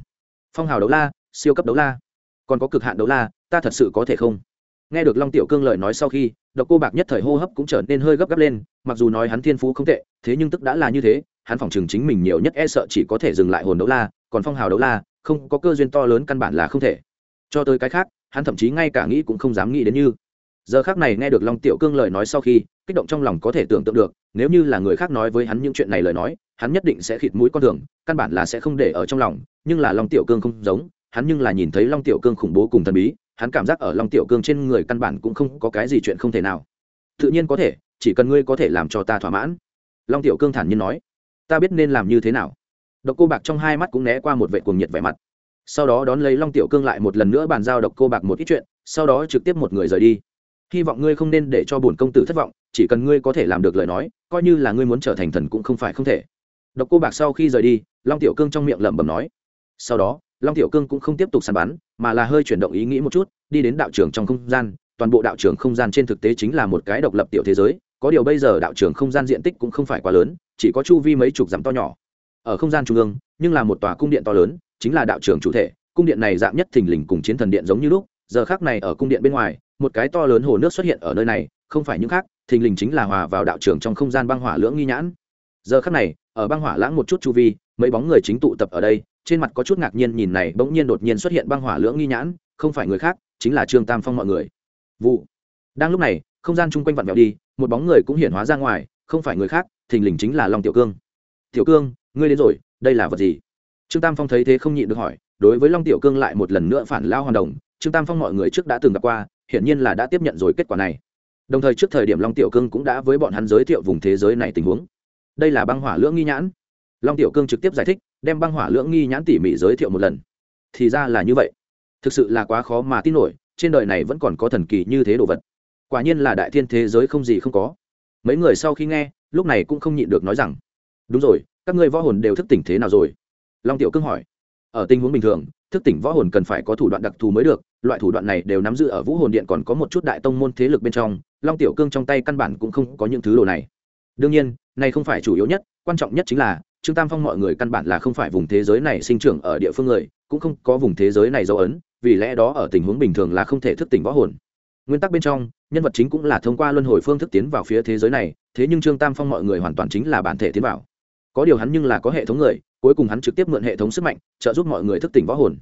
Phong hào đấu la, siêu cấp đấu la. Còn có cực hạn đấu la, ta thật sự có thể không? Nghe được long tiểu cương lời nói sau khi, độc cô bạc nhất thời hô hấp cũng trở nên hơi gấp gáp lên, mặc dù nói hắn thiên phú không tệ, thế nhưng tức đã là như thế, hắn phỏng chừng chính mình nhiều nhất e sợ chỉ có thể dừng lại hồn đấu la, còn phong hào đấu la, không có cơ duyên to lớn căn bản là không thể. Cho tới cái khác, hắn thậm chí ngay cả nghĩ cũng không dám nghĩ đến như. Giờ khác này nghe được long tiểu cương lời nói sau khi, kích động trong lòng có thể tưởng tượng được, nếu như là người khác nói với hắn những chuyện này lời nói, hắn nhất định sẽ khịt mũi con thường căn bản là sẽ không để ở trong lòng, nhưng là long tiểu cương không giống, hắn nhưng là nhìn thấy long tiểu cương khủng bố cùng thần bí hắn cảm giác ở long tiểu cương trên người căn bản cũng không có cái gì chuyện không thể nào. Tự nhiên có thể, chỉ cần ngươi có thể làm cho ta thỏa mãn. Long tiểu cương thản nhiên nói. Ta biết nên làm như thế nào. Độc cô bạc trong hai mắt cũng né qua một vệ cuồng nhiệt vẻ mặt. Sau đó đón lấy long tiểu cương lại một lần nữa bàn giao độc cô bạc một ít chuyện, sau đó trực tiếp một người rời đi. Hy vọng ngươi không nên để cho bổn công tử thất vọng, chỉ cần ngươi có thể làm được lời nói, coi như là ngươi muốn trở thành thần cũng không phải không thể. Độc cô bạc sau khi rời đi, long tiểu cương trong miệng lẩm bẩm nói. Sau đó long tiểu cương cũng không tiếp tục săn bắn, mà là hơi chuyển động ý nghĩ một chút, đi đến đạo trường trong không gian. Toàn bộ đạo trường không gian trên thực tế chính là một cái độc lập tiểu thế giới, có điều bây giờ đạo trường không gian diện tích cũng không phải quá lớn, chỉ có chu vi mấy chục dặm to nhỏ. Ở không gian trung ương, nhưng là một tòa cung điện to lớn, chính là đạo trường chủ thể. Cung điện này dạng nhất thình lình cùng chiến thần điện giống như lúc, giờ khác này ở cung điện bên ngoài, một cái to lớn hồ nước xuất hiện ở nơi này, không phải những khác, thình lình chính là hòa vào đạo trường trong không gian băng hỏa lưỡng nghi nhãn. Giờ khắc này, ở băng hỏa lãng một chút chu vi, mấy bóng người chính tụ tập ở đây trên mặt có chút ngạc nhiên nhìn này bỗng nhiên đột nhiên xuất hiện băng hỏa lưỡng nghi nhãn, không phải người khác, chính là trương tam phong mọi người. Vụ. Đang lúc này, không gian chung quanh vặn vẹo đi, một bóng người cũng hiện hóa ra ngoài, không phải người khác, thình lình chính là long tiểu cương. Tiểu cương, ngươi đến rồi, đây là vật gì? Trương tam phong thấy thế không nhịn được hỏi, đối với long tiểu cương lại một lần nữa phản lao hoàn đồng, trương tam phong mọi người trước đã từng gặp qua, hiển nhiên là đã tiếp nhận rồi kết quả này. Đồng thời trước thời điểm long tiểu cương cũng đã với bọn hắn giới thiệu vùng thế giới này tình huống. Đây là băng hỏa lưỡng nghi nhãn long tiểu cương trực tiếp giải thích, đem băng hỏa lưỡng nghi nhãn tỉ mỉ giới thiệu một lần. Thì ra là như vậy. Thực sự là quá khó mà tin nổi, trên đời này vẫn còn có thần kỳ như thế đồ vật. Quả nhiên là đại thiên thế giới không gì không có. Mấy người sau khi nghe, lúc này cũng không nhịn được nói rằng, đúng rồi, các ngươi võ hồn đều thức tỉnh thế nào rồi? Long tiểu cương hỏi. Ở tình huống bình thường, thức tỉnh võ hồn cần phải có thủ đoạn đặc thù mới được, loại thủ đoạn này đều nắm giữ ở vũ hồn điện còn có một chút đại tông môn thế lực bên trong, long tiểu cương trong tay căn bản cũng không có những thứ đồ này. Đương nhiên, này không phải chủ yếu nhất, quan trọng nhất chính là trương tam phong mọi người căn bản là không phải vùng thế giới này sinh trưởng ở địa phương người, cũng không có vùng thế giới này dấu ấn, vì lẽ đó ở tình huống bình thường là không thể thức tỉnh võ hồn. Nguyên tắc bên trong, nhân vật chính cũng là thông qua luân hồi phương thức tiến vào phía thế giới này, thế nhưng trương tam phong mọi người hoàn toàn chính là bản thể tiến vào. Có điều hắn nhưng là có hệ thống người, cuối cùng hắn trực tiếp mượn hệ thống sức mạnh, trợ giúp mọi người thức tỉnh võ hồn.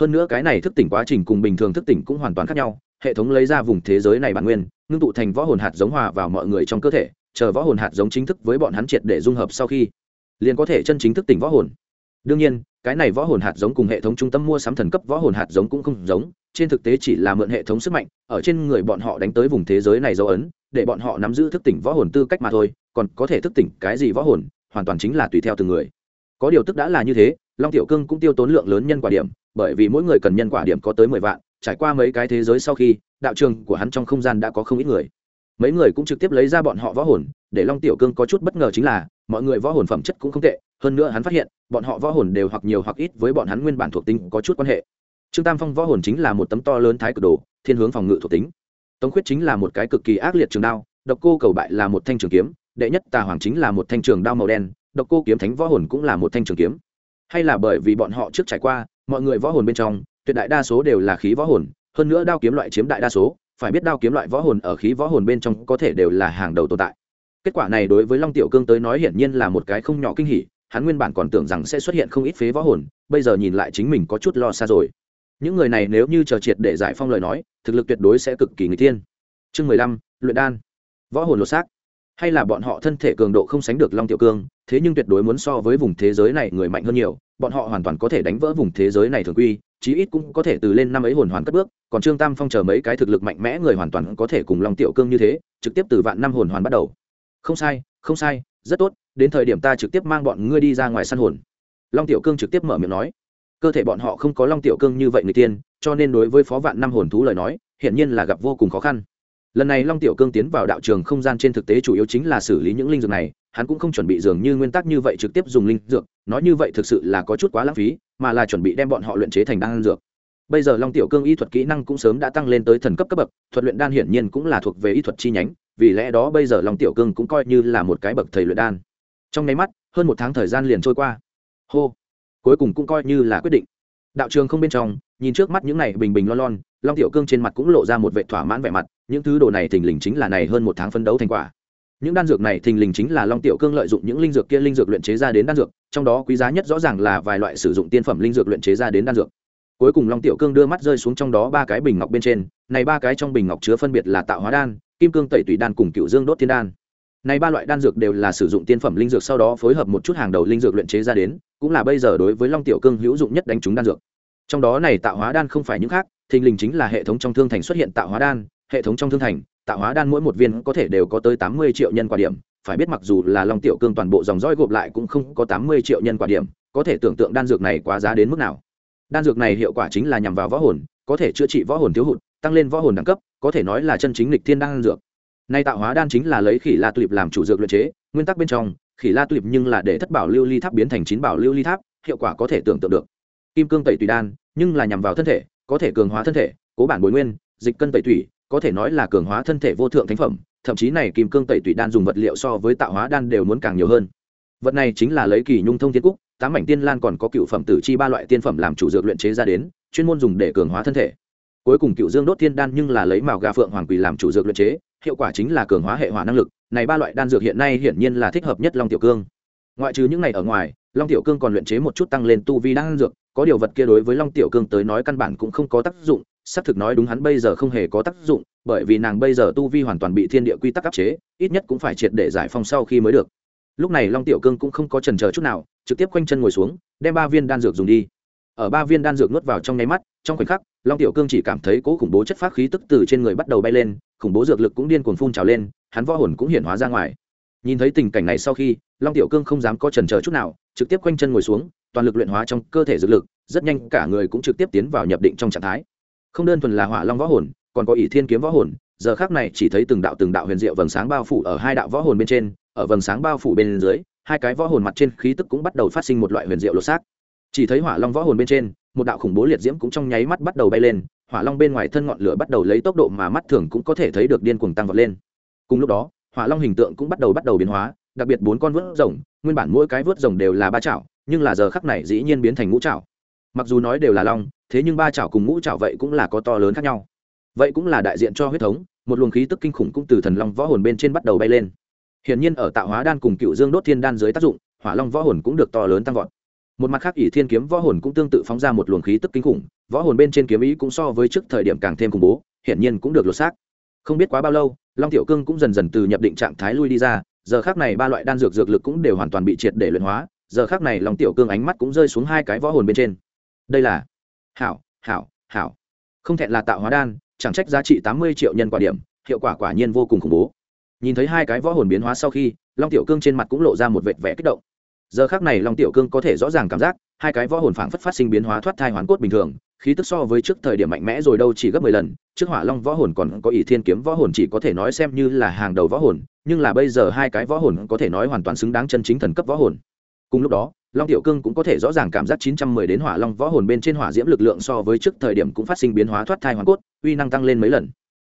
Hơn nữa cái này thức tỉnh quá trình cùng bình thường thức tỉnh cũng hoàn toàn khác nhau, hệ thống lấy ra vùng thế giới này bản nguyên, ngưng tụ thành võ hồn hạt giống hòa vào mọi người trong cơ thể, chờ võ hồn hạt giống chính thức với bọn hắn triệt để dung hợp sau khi liền có thể chân chính thức tỉnh võ hồn. Đương nhiên, cái này võ hồn hạt giống cùng hệ thống trung tâm mua sắm thần cấp võ hồn hạt giống cũng không giống, trên thực tế chỉ là mượn hệ thống sức mạnh, ở trên người bọn họ đánh tới vùng thế giới này dấu ấn, để bọn họ nắm giữ thức tỉnh võ hồn tư cách mà thôi, còn có thể thức tỉnh cái gì võ hồn, hoàn toàn chính là tùy theo từng người. Có điều tức đã là như thế, long tiểu cương cũng tiêu tốn lượng lớn nhân quả điểm, bởi vì mỗi người cần nhân quả điểm có tới mười vạn, trải qua mấy cái thế giới sau khi, đạo trường của hắn trong không gian đã có không ít người mấy người cũng trực tiếp lấy ra bọn họ võ hồn, để long tiểu cương có chút bất ngờ chính là, mọi người võ hồn phẩm chất cũng không tệ, hơn nữa hắn phát hiện, bọn họ võ hồn đều hoặc nhiều hoặc ít với bọn hắn nguyên bản thuộc tính có chút quan hệ. Trương tam phong võ hồn chính là một tấm to lớn thái cực đồ, thiên hướng phòng ngự thuộc tính. Tống khuyết chính là một cái cực kỳ ác liệt trường đao, độc cô cầu bại là một thanh trường kiếm, đệ nhất tà hoàng chính là một thanh trường đao màu đen, độc cô kiếm thánh võ hồn cũng là một thanh trường kiếm. Hay là bởi vì bọn họ trước trải qua, mọi người võ hồn bên trong, tuyệt đại đa số đều là khí võ hồn, hơn nữa đao kiếm loại chiếm đại đa số phải biết đao kiếm loại võ hồn ở khí võ hồn bên trong có thể đều là hàng đầu tồn tại. Kết quả này đối với long tiểu cương tới nói hiển nhiên là một cái không nhỏ kinh hỉ, hắn nguyên bản còn tưởng rằng sẽ xuất hiện không ít phế võ hồn, bây giờ nhìn lại chính mình có chút lo xa rồi. Những người này nếu như chờ triệt để giải phong lời nói, thực lực tuyệt đối sẽ cực kỳ người tiên chương mười lăm, luyện đan. Võ hồn lột xác. Hay là bọn họ thân thể cường độ không sánh được long tiểu cương thế nhưng tuyệt đối muốn so với vùng thế giới này người mạnh hơn nhiều, bọn họ hoàn toàn có thể đánh vỡ vùng thế giới này thường quy, chí ít cũng có thể từ lên năm ấy hồn hoàn cất bước, còn trương tam phong chờ mấy cái thực lực mạnh mẽ người hoàn toàn có thể cùng long tiểu cương như thế, trực tiếp từ vạn năm hồn hoàn bắt đầu. Không sai không sai, rất tốt, đến thời điểm ta trực tiếp mang bọn ngươi đi ra ngoài săn hồn. Long tiểu cương trực tiếp mở miệng nói. Cơ thể bọn họ không có long tiểu cương như vậy người tiên, cho nên đối với phó vạn năm hồn thú lời nói, hiển nhiên là gặp vô cùng khó khăn. Lần này long tiểu cương tiến vào đạo trường không gian trên thực tế chủ yếu chính là xử lý những linh dược này hắn cũng không chuẩn bị dường như nguyên tắc như vậy trực tiếp dùng linh dược, nói như vậy thực sự là có chút quá lãng phí, mà là chuẩn bị đem bọn họ luyện chế thành đan dược. Bây giờ long tiểu cương y thuật kỹ năng cũng sớm đã tăng lên tới thần cấp cấp bậc, thuật luyện đan hiển nhiên cũng là thuộc về y thuật chi nhánh, vì lẽ đó bây giờ long tiểu cương cũng coi như là một cái bậc thầy luyện đan. Trong nháy mắt, hơn một tháng thời gian liền trôi qua. Hô! Cuối cùng cũng coi như là quyết định. Đạo trường không bên trong, nhìn trước mắt những này bình bình lon lon, long tiểu cương trên mặt cũng lộ ra một vệ thỏa mãn vẻ mặt, những thứ đồ này thình lình chính là này hơn một tháng phấn đấu thành quả những đan dược này thình lình chính là long tiểu cương lợi dụng những linh dược kia linh dược luyện chế ra đến đan dược, trong đó quý giá nhất rõ ràng là vài loại sử dụng tiên phẩm linh dược luyện chế ra đến đan dược. Cuối cùng long tiểu cương đưa mắt rơi xuống trong đó ba cái bình ngọc bên trên, này ba cái trong bình ngọc chứa phân biệt là tạo hóa đan, kim cương tẩy tủy đan cùng cựu dương đốt thiên đan. Này ba loại đan dược đều là sử dụng tiên phẩm linh dược sau đó phối hợp một chút hàng đầu linh dược luyện chế ra đến, cũng là bây giờ đối với long tiểu cương hữu dụng nhất đánh trúng đan dược. Trong đó này tạo hóa đan không phải những khác, thình lình chính là hệ thống trong thương thành xuất hiện tạo hóa đan, hệ thống trong thương thành tạo hóa đan mỗi một viên có thể đều có tới tám mươi triệu nhân quả điểm. Phải biết mặc dù là long tiểu cương toàn bộ dòng dõi gộp lại cũng không có tám mươi triệu nhân quả điểm, có thể tưởng tượng đan dược này quá giá đến mức nào. Đan dược này hiệu quả chính là nhằm vào võ hồn, có thể chữa trị võ hồn thiếu hụt, tăng lên võ hồn đẳng cấp, có thể nói là chân chính lịch thiên đan dược. Nay tạo hóa đan chính là lấy khỉ la tulip làm chủ dược luyện chế, nguyên tắc bên trong, khỉ la tulip nhưng là để thất bảo lưu ly tháp biến thành chín bảo lưu ly tháp, hiệu quả có thể tưởng tượng được. Kim cương tẩy tùy đan, nhưng là nhằm vào thân thể, có thể cường hóa thân thể, cố bản bồi nguyên, dịch cân tẩy thủy có thể nói là cường hóa thân thể vô thượng thánh phẩm, thậm chí này kim cương tẩy tủy đan dùng vật liệu so với tạo hóa đan đều muốn càng nhiều hơn. Vật này chính là lấy kỳ nhung thông thiên cúc, tám mảnh tiên lan còn có cựu phẩm tử chi ba loại tiên phẩm làm chủ dược luyện chế ra đến, chuyên môn dùng để cường hóa thân thể. Cuối cùng cựu dương đốt thiên đan nhưng là lấy màu gà phượng hoàng quỳ làm chủ dược luyện chế, hiệu quả chính là cường hóa hệ hỏa năng lực, này ba loại đan dược hiện nay hiển nhiên là thích hợp nhất long tiểu cương. Ngoại trừ những này ở ngoài, long tiểu cương còn luyện chế một chút tăng lên tu vi đan dược, có điều vật kia đối với long tiểu cương tới nói căn bản cũng không có tác dụng xác thực nói đúng hắn bây giờ không hề có tác dụng, bởi vì nàng bây giờ tu vi hoàn toàn bị thiên địa quy tắc áp chế, ít nhất cũng phải triệt để giải phong sau khi mới được. Lúc này long tiểu cương cũng không có trần chờ chút nào, trực tiếp quanh chân ngồi xuống, đem ba viên đan dược dùng đi. Ở ba viên đan dược nuốt vào trong nháy mắt, trong khoảnh khắc, long tiểu cương chỉ cảm thấy cố khủng bố chất phát khí tức từ trên người bắt đầu bay lên, khủng bố dược lực cũng điên cuồng phun trào lên, hắn võ hồn cũng hiển hóa ra ngoài. Nhìn thấy tình cảnh này sau khi, long tiểu cương không dám có trần chờ chút nào, trực tiếp quanh chân ngồi xuống, toàn lực luyện hóa trong cơ thể dược lực, rất nhanh cả người cũng trực tiếp tiến vào nhập định trong trạng thái không đơn thuần là hỏa long võ hồn, còn có ỷ thiên kiếm võ hồn, giờ khác này chỉ thấy từng đạo từng đạo huyền diệu vầng sáng bao phủ ở hai đạo võ hồn bên trên, ở vầng sáng bao phủ bên dưới, hai cái võ hồn mặt trên khí tức cũng bắt đầu phát sinh một loại huyền diệu lột xác. Chỉ thấy hỏa long võ hồn bên trên, một đạo khủng bố liệt diễm cũng trong nháy mắt bắt đầu bay lên, hỏa long bên ngoài thân ngọn lửa bắt đầu lấy tốc độ mà mắt thường cũng có thể thấy được điên cuồng tăng vọt lên. Cùng lúc đó, hỏa long hình tượng cũng bắt đầu bắt đầu biến hóa, đặc biệt bốn con vớt rồng, nguyên bản mỗi cái vớt rồng đều là ba chảo, nhưng là giờ khắc này dĩ nhiên biến thành ngũ chảo. Mặc dù nói đều là long thế nhưng ba chảo cùng ngũ chảo vậy cũng là có to lớn khác nhau. Vậy cũng là đại diện cho huyết thống, một luồng khí tức kinh khủng cũng từ thần long võ hồn bên trên bắt đầu bay lên. Hiển nhiên ở tạo hóa đan cùng cựu dương đốt thiên đan dưới tác dụng, hỏa long võ hồn cũng được to lớn tăng vọt. Một mặt khác ỷ thiên kiếm võ hồn cũng tương tự phóng ra một luồng khí tức kinh khủng, võ hồn bên trên kiếm ý cũng so với trước thời điểm càng thêm khủng bố, hiển nhiên cũng được lột xác. Không biết quá bao lâu, long tiểu cương cũng dần dần từ nhập định trạng thái lui đi ra, giờ khác này ba loại đan dược dược lực cũng đều hoàn toàn bị triệt để luyện hóa, giờ khác này long tiểu cương ánh mắt cũng rơi xuống hai cái võ hồn bên trên. Đây là hảo hảo hảo. Không thẹn là tạo hóa đan, chẳng trách giá trị tám mươi triệu nhân quả điểm, hiệu quả quả nhiên vô cùng khủng bố. Nhìn thấy hai cái võ hồn biến hóa sau khi, long tiểu cương trên mặt cũng lộ ra một vệt vẻ kích động. Giờ khác này long tiểu cương có thể rõ ràng cảm giác, hai cái võ hồn phảng phất phát sinh biến hóa thoát thai hoán cốt bình thường, khí tức so với trước thời điểm mạnh mẽ rồi đâu chỉ gấp mười lần, trước hỏa long võ hồn còn có ỷ thiên kiếm võ hồn chỉ có thể nói xem như là hàng đầu võ hồn, nhưng là bây giờ hai cái võ hồn có thể nói hoàn toàn xứng đáng chân chính thần cấp võ hồn. Cùng lúc đó long tiểu cương cũng có thể rõ ràng cảm giác chín trăm mười đến hỏa long võ hồn bên trên hỏa diễm lực lượng so với trước thời điểm cũng phát sinh biến hóa thoát thai hoàn cốt, uy năng tăng lên mấy lần.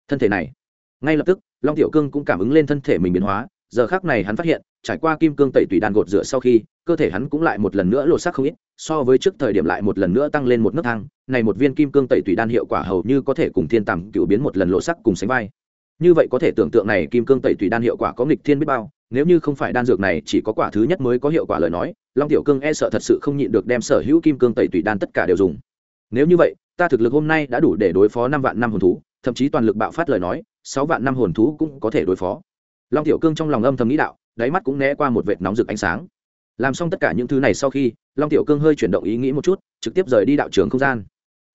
Thân thể này, ngay lập tức, long tiểu cương cũng cảm ứng lên thân thể mình biến hóa, giờ khác này hắn phát hiện, trải qua kim cương tẩy tùy đàn gột rửa sau khi, cơ thể hắn cũng lại một lần nữa lột xác không ít, so với trước thời điểm lại một lần nữa tăng lên một nấc thang, này một viên kim cương tẩy tùy đan hiệu quả hầu như có thể cùng thiên tầm cựu biến một lần lột sắc cùng sánh vai. Như vậy có thể tưởng tượng này kim cương tẩy tùy đan hiệu quả có nghịch thiên biết bao, nếu như không phải đan dược này chỉ có quả thứ nhất mới có hiệu quả lời nói long tiểu cương e sợ thật sự không nhịn được đem sở hữu kim cương tẩy tùy đan tất cả đều dùng. Nếu như vậy, ta thực lực hôm nay đã đủ để đối phó năm vạn năm hồn thú, thậm chí toàn lực bạo phát lời nói, sáu vạn năm hồn thú cũng có thể đối phó. Long tiểu cương trong lòng âm thầm nghĩ đạo, đáy mắt cũng né qua một vệt nóng rực ánh sáng. Làm xong tất cả những thứ này sau khi, long tiểu cương hơi chuyển động ý nghĩ một chút, trực tiếp rời đi đạo trường không gian.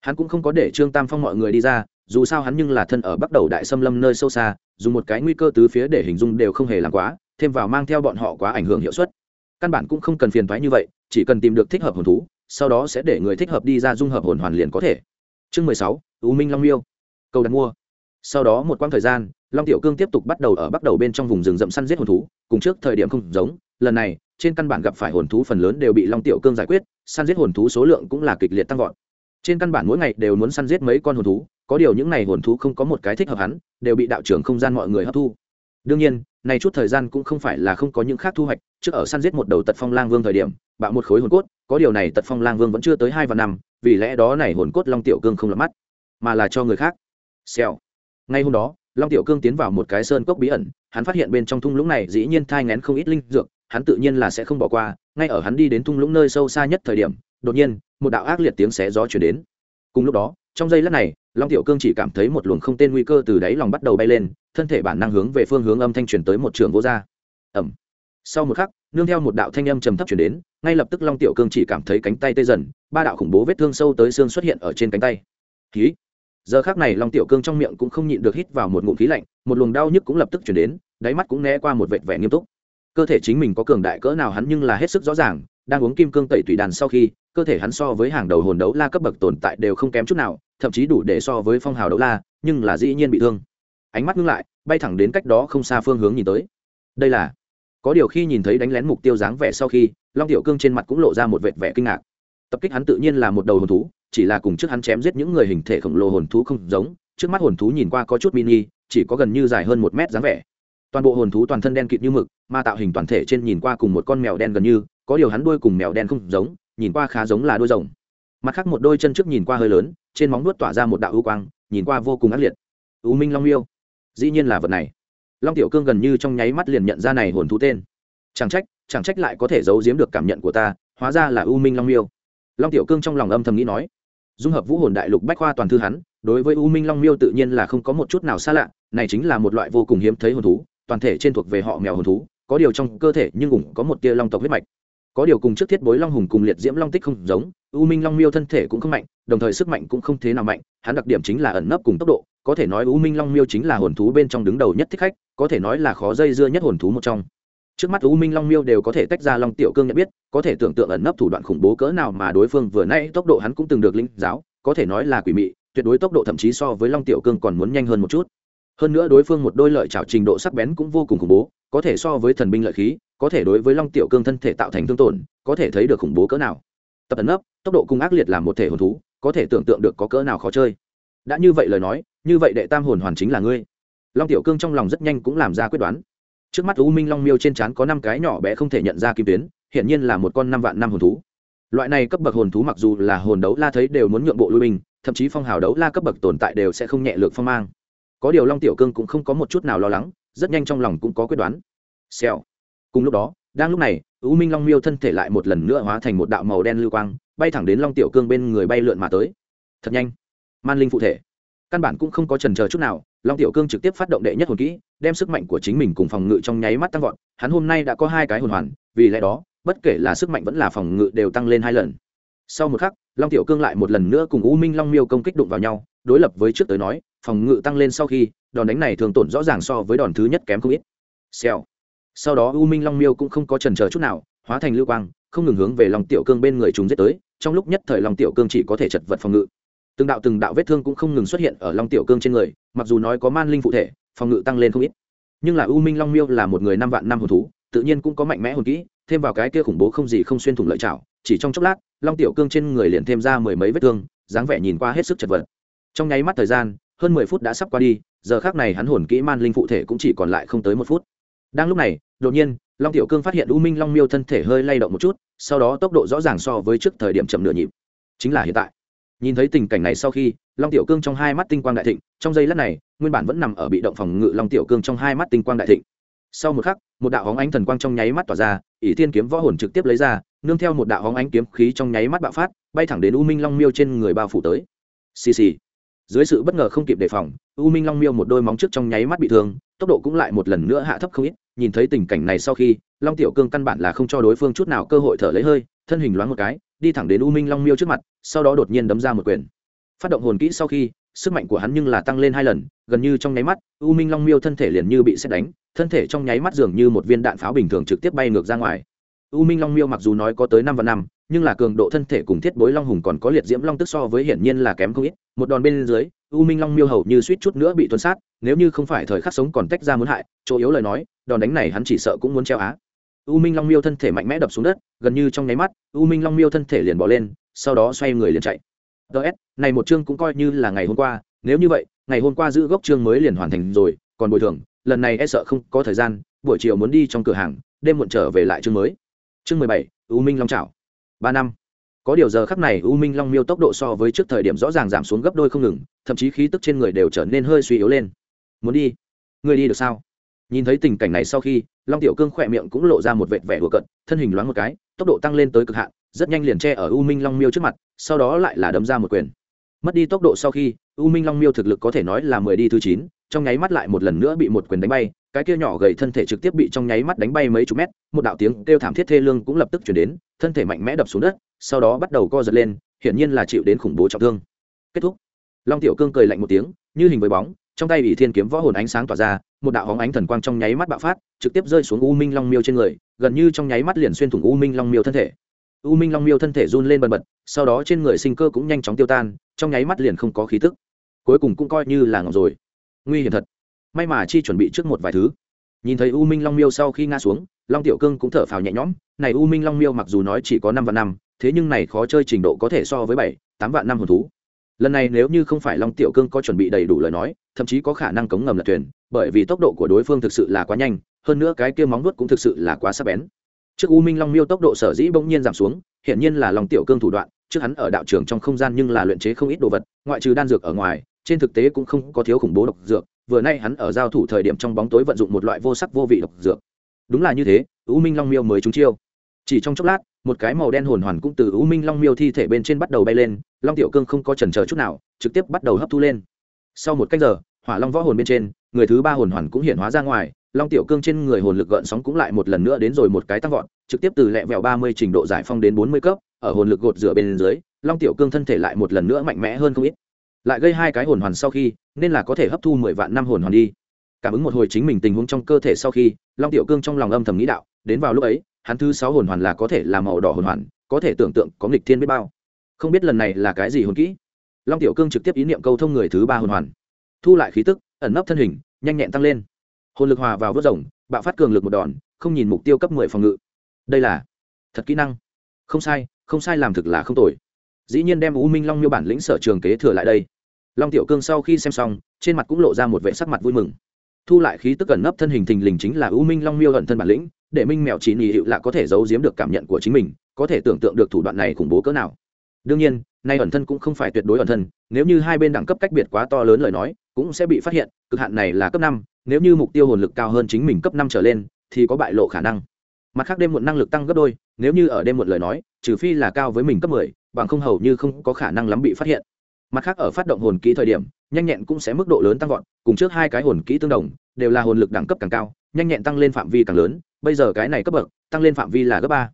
Hắn cũng không có để trương tam phong mọi người đi ra, dù sao hắn nhưng là thân ở bắt đầu đại xâm lâm nơi sâu xa, dùng một cái nguy cơ tứ phía để hình dung đều không hề làm quá, thêm vào mang theo bọn họ quá ảnh hưởng hiệu suất căn bản cũng không cần phiền thoái như vậy, chỉ cần tìm được thích hợp hồn thú, sau đó sẽ để người thích hợp đi ra dung hợp hồn hoàn liền có thể. Chương mười sáu, u minh long miêu. Cầu đặt mua. Sau đó một quãng thời gian, long tiểu cương tiếp tục bắt đầu ở bắt đầu bên trong vùng rừng rậm săn giết hồn thú, cùng trước thời điểm không giống, lần này, trên căn bản gặp phải hồn thú phần lớn đều bị long tiểu cương giải quyết, săn giết hồn thú số lượng cũng là kịch liệt tăng vọt. Trên căn bản mỗi ngày đều muốn săn giết mấy con hồn thú, có điều những ngày hồn thú không có một cái thích hợp hắn, đều bị đạo trưởng không gian mọi người hấp thu. Đương nhiên này chút thời gian cũng không phải là không có những khác thu hoạch, trước ở săn giết một đầu tật phong lang vương thời điểm, bạo một khối hồn cốt, có điều này tật phong lang vương vẫn chưa tới hai và năm, vì lẽ đó này hồn cốt long tiểu cương không lọt mắt, mà là cho người khác. Xèo. Ngay hôm đó, long tiểu cương tiến vào một cái sơn cốc bí ẩn, hắn phát hiện bên trong thung lũng này dĩ nhiên thai ngén không ít linh dược, hắn tự nhiên là sẽ không bỏ qua, ngay ở hắn đi đến thung lũng nơi sâu xa nhất thời điểm, đột nhiên, một đạo ác liệt tiếng xé gió chuyển đến. Cùng lúc đó, trong giây lát này, long tiểu cương chỉ cảm thấy một luồng không tên nguy cơ từ đáy lòng bắt đầu bay lên thân thể bản năng hướng về phương hướng âm thanh truyền tới một trường vô gia. Ẩm sau một khắc, nương theo một đạo thanh âm trầm thấp chuyển đến, ngay lập tức long tiểu cương chỉ cảm thấy cánh tay tê dần, ba đạo khủng bố vết thương sâu tới xương xuất hiện ở trên cánh tay. Khí giờ khác này long tiểu cương trong miệng cũng không nhịn được hít vào một ngụm khí lạnh, một luồng đau nhức cũng lập tức chuyển đến, đáy mắt cũng né qua một vệt vẻ nghiêm túc. Cơ thể chính mình có cường đại cỡ nào hắn nhưng là hết sức rõ ràng, đang uống kim cương tẩy tùy đàn sau khi, cơ thể hắn so với hàng đầu hồn đấu la cấp bậc tồn tại đều không kém chút nào, thậm chí đủ để so với phong hào đấu la, nhưng là dĩ nhiên bị thương ánh mắt ngưng lại, bay thẳng đến cách đó không xa phương hướng nhìn tới. Đây là, có điều khi nhìn thấy đánh lén mục tiêu dáng vẻ sau khi, long tiểu cương trên mặt cũng lộ ra một vệt vẻ kinh ngạc. Tập kích hắn tự nhiên là một đầu hồn thú, chỉ là cùng trước hắn chém giết những người hình thể khổng lồ hồn thú không giống, trước mắt hồn thú nhìn qua có chút mini, chỉ có gần như dài hơn một mét dáng vẻ. Toàn bộ hồn thú toàn thân đen kịt như mực, mà tạo hình toàn thể trên nhìn qua cùng một con mèo đen gần như, có điều hắn đuôi cùng mèo đen không giống, nhìn qua khá giống là đuôi rồng. Mặt khác một đôi chân trước nhìn qua hơi lớn, trên móng nuốt tỏa ra một đạo ưu quang, nhìn qua vô cùng ác liệt. U minh long miêu dĩ nhiên là vật này. Long tiểu cương gần như trong nháy mắt liền nhận ra này hồn thú tên. Chẳng trách chẳng trách lại có thể giấu giếm được cảm nhận của ta, hóa ra là u minh long miêu. Long tiểu cương trong lòng âm thầm nghĩ nói. Dung hợp vũ hồn đại lục bách khoa toàn thư hắn, đối với u minh long miêu tự nhiên là không có một chút nào xa lạ, này chính là một loại vô cùng hiếm thấy hồn thú, toàn thể trên thuộc về họ mèo hồn thú, có điều trong cơ thể nhưng cũng có một tia long tộc huyết mạch. Có điều cùng trước thiết bối long hùng cùng liệt diễm long tích không giống, u minh long miêu thân thể cũng không mạnh, đồng thời sức mạnh cũng không thế nào mạnh, hắn đặc điểm chính là ẩn nấp cùng tốc độ có thể nói u minh long miêu chính là hồn thú bên trong đứng đầu nhất thích khách, có thể nói là khó dây dưa nhất hồn thú một trong. Trước mắt u minh long miêu đều có thể tách ra long tiểu cương nhận biết, có thể tưởng tượng ẩn nấp thủ đoạn khủng bố cỡ nào mà đối phương vừa nãy tốc độ hắn cũng từng được linh giáo, có thể nói là quỷ mị, tuyệt đối tốc độ thậm chí so với long tiểu cương còn muốn nhanh hơn một chút. Hơn nữa đối phương một đôi lợi trào trình độ sắc bén cũng vô cùng khủng bố, có thể so với thần binh lợi khí, có thể đối với long tiểu cương thân thể tạo thành thương tổn, có thể thấy được khủng bố cỡ nào. Tập ẩn nấp, tốc độ cung ác liệt làm một thể hồn thú, có thể tưởng tượng được có cỡ nào khó chơi. Đã như vậy lời nói như vậy đệ tam hồn hoàn chính là ngươi. Long tiểu cương trong lòng rất nhanh cũng làm ra quyết đoán. Trước mắt u minh long miêu trên trán có năm cái nhỏ bé không thể nhận ra kim tuyến hiện nhiên là một con năm vạn năm hồn thú. Loại này cấp bậc hồn thú mặc dù là hồn đấu la thấy đều muốn nhượng bộ lui binh, thậm chí phong hào đấu la cấp bậc tồn tại đều sẽ không nhẹ lược phong mang. Có điều long tiểu cương cũng không có một chút nào lo lắng, rất nhanh trong lòng cũng có quyết đoán. Xèo. Cùng lúc đó, đang lúc này, u minh long miêu thân thể lại một lần nữa hóa thành một đạo màu đen lưu quang, bay thẳng đến long tiểu cương bên người bay lượn mà tới. Thật nhanh. Man linh phụ thể căn bản cũng không có trần chờ chút nào, long tiểu cương trực tiếp phát động đệ nhất hồn kỹ, đem sức mạnh của chính mình cùng phòng ngự trong nháy mắt tăng vọt, hắn hôm nay đã có hai cái hồn hoàn, vì lẽ đó, bất kể là sức mạnh vẫn là phòng ngự đều tăng lên hai lần. Sau một khắc, long tiểu cương lại một lần nữa cùng u minh long miêu công kích đụng vào nhau, đối lập với trước tới nói, phòng ngự tăng lên sau khi, đòn đánh này thường tổn rõ ràng so với đòn thứ nhất kém không ít. Xèo. Sau đó u minh long miêu cũng không có trần chờ chút nào, hóa thành lưu quang, không ngừng hướng về lòng tiểu cương bên người chúng giết tới, trong lúc nhất thời lòng tiểu cương chỉ có thể chật vật phòng ngự từng đạo từng đạo vết thương cũng không ngừng xuất hiện ở long tiểu cương trên người, mặc dù nói có man linh phụ thể, phòng ngự tăng lên không ít. Nhưng là u minh long miêu là một người năm vạn năm hồn thú, tự nhiên cũng có mạnh mẽ hồn kỹ, thêm vào cái kia khủng bố không gì không xuyên thủng lợi chảo chỉ trong chốc lát, long tiểu cương trên người liền thêm ra mười mấy vết thương, dáng vẻ nhìn qua hết sức chật vật. Trong nháy mắt thời gian, hơn mười phút đã sắp qua đi, giờ khác này hắn hồn kỹ man linh phụ thể cũng chỉ còn lại không tới một phút. Đang lúc này, đột nhiên, long tiểu cương phát hiện u minh long miêu thân thể hơi lay động một chút, sau đó tốc độ rõ ràng so với trước thời điểm chậm nửa nhịp. Chính là hiện tại nhìn thấy tình cảnh này sau khi, long tiểu cương trong hai mắt tinh quang đại thịnh, trong giây lát này, nguyên bản vẫn nằm ở bị động phòng ngự long tiểu cương trong hai mắt tinh quang đại thịnh. Sau một khắc, một đạo hóng ánh thần quang trong nháy mắt tỏa ra, ỷ thiên kiếm võ hồn trực tiếp lấy ra, nương theo một đạo hóng ánh kiếm khí trong nháy mắt bạo phát, bay thẳng đến u minh long miêu trên người bao phủ tới. Xì xì. Dưới sự bất ngờ không kịp đề phòng, u minh long miêu một đôi móng trước trong nháy mắt bị thương, tốc độ cũng lại một lần nữa hạ thấp không ít. Nhìn thấy tình cảnh này sau khi, long tiểu cương căn bản là không cho đối phương chút nào cơ hội thở lấy hơi, thân hình loáng một cái đi thẳng đến u minh long miêu trước mặt, sau đó đột nhiên đấm ra một quyền. Phát động hồn kỹ sau khi, sức mạnh của hắn nhưng là tăng lên hai lần, gần như trong nháy mắt, u minh long miêu thân thể liền như bị xét đánh, thân thể trong nháy mắt dường như một viên đạn pháo bình thường trực tiếp bay ngược ra ngoài. U minh long miêu mặc dù nói có tới năm và năm, nhưng là cường độ thân thể cùng thiết bối long hùng còn có liệt diễm long tức so với hiển nhiên là kém không ít. Một đòn bên dưới, u minh long miêu hầu như suýt chút nữa bị tuân sát, nếu như không phải thời khắc sống còn tách ra muốn hại, chỗ yếu lời nói, đòn đánh này hắn chỉ sợ cũng muốn treo á u minh long miêu thân thể mạnh mẽ đập xuống đất, gần như trong nháy mắt, u minh long miêu thân thể liền bỏ lên, sau đó xoay người liền chạy. Ts này một chương cũng coi như là ngày hôm qua, nếu như vậy, ngày hôm qua giữ gốc chương mới liền hoàn thành rồi, còn bồi thường, lần này e sợ không có thời gian, buổi chiều muốn đi trong cửa hàng, đêm muộn trở về lại chương mới. Chương mười bảy, u minh long trào ba năm. Có điều giờ khắc này u minh long miêu tốc độ so với trước thời điểm rõ ràng giảm xuống gấp đôi không ngừng, thậm chí khí tức trên người đều trở nên hơi suy yếu lên. Muốn đi? Người đi được sao? Nhìn thấy tình cảnh này sau khi long tiểu cương khỏe miệng cũng lộ ra một vệt vẻ đùa cận thân hình loáng một cái, tốc độ tăng lên tới cực hạn, rất nhanh liền che ở u minh long miêu trước mặt, sau đó lại là đấm ra một quyền. Mất đi tốc độ sau khi, u minh long miêu thực lực có thể nói là mười đi thứ chín, trong nháy mắt lại một lần nữa bị một quyền đánh bay, cái kia nhỏ gầy thân thể trực tiếp bị trong nháy mắt đánh bay mấy chục mét, một đạo tiếng kêu thảm thiết thê lương cũng lập tức chuyển đến, thân thể mạnh mẽ đập xuống đất, sau đó bắt đầu co giật lên, hiển nhiên là chịu đến khủng bố trọng thương. Kết thúc. Long tiểu cương cười lạnh một tiếng, như hình với bóng, trong tay bị thiên kiếm võ hồn ánh sáng tỏa ra một đạo hóng ánh thần quang trong nháy mắt bạo phát, trực tiếp rơi xuống u minh long miêu trên người, gần như trong nháy mắt liền xuyên thủng u minh long miêu thân thể. U minh long miêu thân thể run lên bần bật, sau đó trên người sinh cơ cũng nhanh chóng tiêu tan, trong nháy mắt liền không có khí tức. Cuối cùng cũng coi như là ngọc rồi. Nguy hiểm thật. May mà chi chuẩn bị trước một vài thứ. Nhìn thấy u minh long miêu sau khi ngã xuống, long tiểu cương cũng thở phào nhẹ nhõm, này u minh long miêu mặc dù nói chỉ có năm vạn năm, thế nhưng này khó chơi trình độ có thể so với bảy, tám vạn năm hồn thú lần này nếu như không phải long tiểu cương có chuẩn bị đầy đủ lời nói, thậm chí có khả năng cống ngầm lật thuyền, bởi vì tốc độ của đối phương thực sự là quá nhanh, hơn nữa cái kia móng vuốt cũng thực sự là quá sắc bén. Trước u minh long miêu tốc độ sở dĩ bỗng nhiên giảm xuống hiện nhiên là long tiểu cương thủ đoạn, trước hắn ở đạo trường trong không gian nhưng là luyện chế không ít đồ vật, ngoại trừ đan dược ở ngoài, trên thực tế cũng không có thiếu khủng bố độc dược, vừa nay hắn ở giao thủ thời điểm trong bóng tối vận dụng một loại vô sắc vô vị độc dược. Đúng là như thế, u minh long miêu mới trúng chiêu chỉ trong chốc lát, một cái màu đen hồn hoàn cũng từ u minh long miêu thi thể bên trên bắt đầu bay lên, long tiểu cương không có chần chờ chút nào, trực tiếp bắt đầu hấp thu lên. Sau một cách giờ, hỏa long võ hồn bên trên, người thứ ba hồn hoàn cũng hiện hóa ra ngoài, long tiểu cương trên người hồn lực gợn sóng cũng lại một lần nữa đến rồi một cái tăng vọt, trực tiếp từ lẹ vẹo ba mươi trình độ giải phong đến bốn mươi cấp, ở hồn lực gột rửa bên dưới, long tiểu cương thân thể lại một lần nữa mạnh mẽ hơn không ít. Lại gây hai cái hồn hoàn sau khi, nên là có thể hấp thu mười vạn năm hồn hoàn đi. Cảm ứng một hồi chính mình tình huống trong cơ thể sau khi, long tiểu cương trong lòng âm thầm nghĩ đạo, đến vào lúc ấy hắn thứ sáu hồn hoàn là có thể là màu đỏ hồn hoàn, có thể tưởng tượng có nghịch thiên biết bao. Không biết lần này là cái gì hồn kỹ. Long tiểu cương trực tiếp ý niệm câu thông người thứ ba hồn hoàn. Thu lại khí tức, ẩn nấp thân hình, nhanh nhẹn tăng lên. Hồn lực hòa vào vớt rồng, bạo phát cường lực một đòn, không nhìn mục tiêu cấp mười phòng ngự. Đây là thật kỹ năng. Không sai không sai làm thực là không tồi. Dĩ nhiên đem u minh long miêu bản lĩnh sở trường kế thừa lại đây. Long tiểu cương sau khi xem xong, trên mặt cũng lộ ra một vệ sắc mặt vui mừng. Thu lại khí tức ẩn nấp thân hình thình lình chính là u minh long miêu ẩn thân bản lĩnh để minh mèo chỉ nhị hiệu là có thể giấu giếm được cảm nhận của chính mình, có thể tưởng tượng được thủ đoạn này khủng bố cỡ nào. Đương nhiên, nay ẩn thân cũng không phải tuyệt đối ẩn thân, nếu như hai bên đẳng cấp cách biệt quá to lớn lời nói, cũng sẽ bị phát hiện, cực hạn này là cấp năm, nếu như mục tiêu hồn lực cao hơn chính mình cấp năm trở lên, thì có bại lộ khả năng. Mặt khác đêm muộn năng lực tăng gấp đôi, nếu như ở đêm muộn lời nói, trừ phi là cao với mình cấp mười, bằng không hầu như không có khả năng lắm bị phát hiện. Mặt khác ở phát động hồn kỹ thời điểm, nhanh nhẹn cũng sẽ mức độ lớn tăng vọt, cùng trước hai cái hồn kỹ tương đồng, đều là hồn lực đẳng cấp càng cao, nhanh nhẹn tăng lên phạm vi càng lớn bây giờ cái này cấp bậc, tăng lên phạm vi là gấp ba.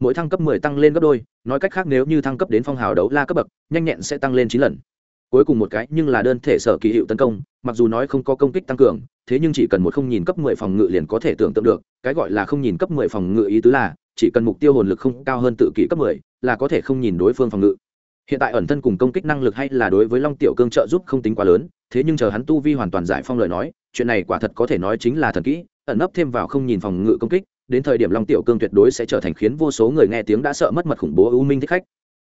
Mỗi thăng cấp mười tăng lên gấp đôi, nói cách khác nếu như thăng cấp đến phong hào đấu la cấp bậc, nhanh nhẹn sẽ tăng lên chín lần. Cuối cùng một cái, nhưng là đơn thể sở kỳ hiệu tấn công, mặc dù nói không có công kích tăng cường, thế nhưng chỉ cần một không nhìn cấp mười phòng ngự liền có thể tưởng tượng được, cái gọi là không nhìn cấp mười phòng ngự ý tứ là, chỉ cần mục tiêu hồn lực không cao hơn tự kỷ cấp mười, là có thể không nhìn đối phương phòng ngự. Hiện tại ẩn thân cùng công kích năng lực hay là đối với long tiểu cương trợ giúp không tính quá lớn, thế nhưng chờ hắn tu vi hoàn toàn giải phong lời nói, chuyện này quả thật có thể nói chính là thần kỹ ẩn nấp thêm vào không nhìn phòng ngự công kích, đến thời điểm long tiểu cương tuyệt đối sẽ trở thành khiến vô số người nghe tiếng đã sợ mất mật khủng bố u minh thích khách.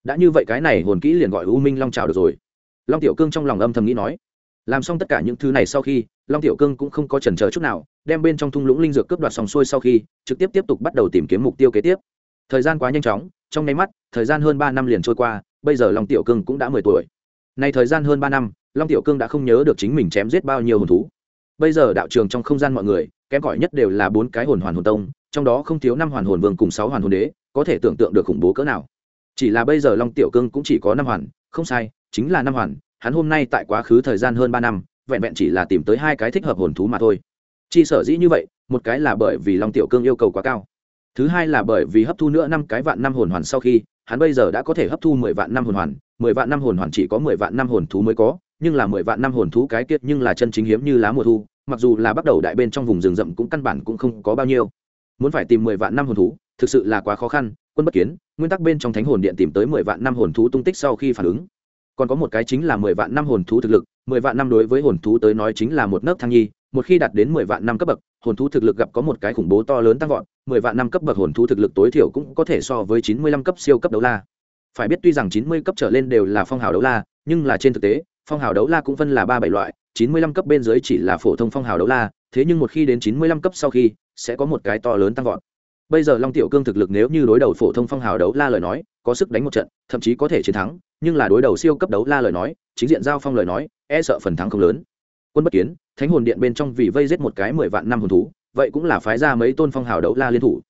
Đã như vậy cái này hồn kỹ liền gọi u minh long trào được rồi. Long tiểu cương trong lòng âm thầm nghĩ nói, làm xong tất cả những thứ này sau khi, long tiểu cương cũng không có chần ờ chút nào, đem bên trong thung lũng linh dược cướp đoạt xong xuôi sau khi, trực tiếp tiếp tục bắt đầu tìm kiếm mục tiêu kế tiếp. Thời gian quá nhanh chóng, trong nháy mắt, thời gian hơn ba năm liền trôi qua, bây giờ long tiểu cương cũng đã mười tuổi. Nay thời gian hơn ba năm, long tiểu cương đã không nhớ được chính mình chém giết bao nhiêu hồn thú. Bây giờ đạo trường trong không gian mọi người kém cỏi nhất đều là bốn cái hồn hoàn hồn tông, trong đó không thiếu năm hoàn hồn vương cùng sáu hoàn hồn đế, có thể tưởng tượng được khủng bố cỡ nào. Chỉ là bây giờ long tiểu cương cũng chỉ có năm hoàn, không sai, chính là năm hoàn, hắn hôm nay tại quá khứ thời gian hơn ba năm, vẹn vẹn chỉ là tìm tới hai cái thích hợp hồn thú mà thôi. Chi sở dĩ như vậy, một cái là bởi vì long tiểu cương yêu cầu quá cao. Thứ hai là bởi vì hấp thu nữa năm cái vạn năm hồn hoàn sau khi, hắn bây giờ đã có thể hấp thu mười vạn năm hồn hoàn, mười vạn năm hồn hoàn chỉ có mười vạn năm hồn thú mới có, nhưng là mười vạn năm hồn thú cái kiệt nhưng là chân chính hiếm như lá mùa thu mặc dù là bắt đầu đại bên trong vùng rừng rậm cũng căn bản cũng không có bao nhiêu. Muốn phải tìm mười vạn năm hồn thú, thực sự là quá khó khăn, quân bất kiến, nguyên tắc bên trong thánh hồn điện tìm tới mười vạn năm hồn thú tung tích sau khi phản ứng. Còn có một cái chính là mười vạn năm hồn thú thực lực, mười vạn năm đối với hồn thú tới nói chính là một nấc thang nhi, một khi đạt đến mười vạn năm cấp bậc, hồn thú thực lực gặp có một cái khủng bố to lớn tăng vọt, mười vạn năm cấp bậc hồn thú thực lực tối thiểu cũng có thể so với chín mươi lăm cấp siêu cấp đấu la. Phải biết tuy rằng chín mươi cấp trở lên đều là phong hào đấu la, nhưng là trên thực tế, phong hào đấu la cũng phân là ba bảy loại chín mươi lăm cấp bên dưới chỉ là phổ thông phong hào đấu la, thế nhưng một khi đến chín mươi lăm cấp sau khi, sẽ có một cái to lớn tăng vọt. Bây giờ long tiểu cương thực lực nếu như đối đầu phổ thông phong hào đấu la lời nói, có sức đánh một trận, thậm chí có thể chiến thắng, nhưng là đối đầu siêu cấp đấu la lời nói, chính diện giao phong lời nói e sợ phần thắng không lớn. Quân bất kiến, thánh hồn điện bên trong vì vây giết một cái mười vạn năm hồn thú, vậy cũng là phái ra mấy tôn phong hào đấu la liên thủ.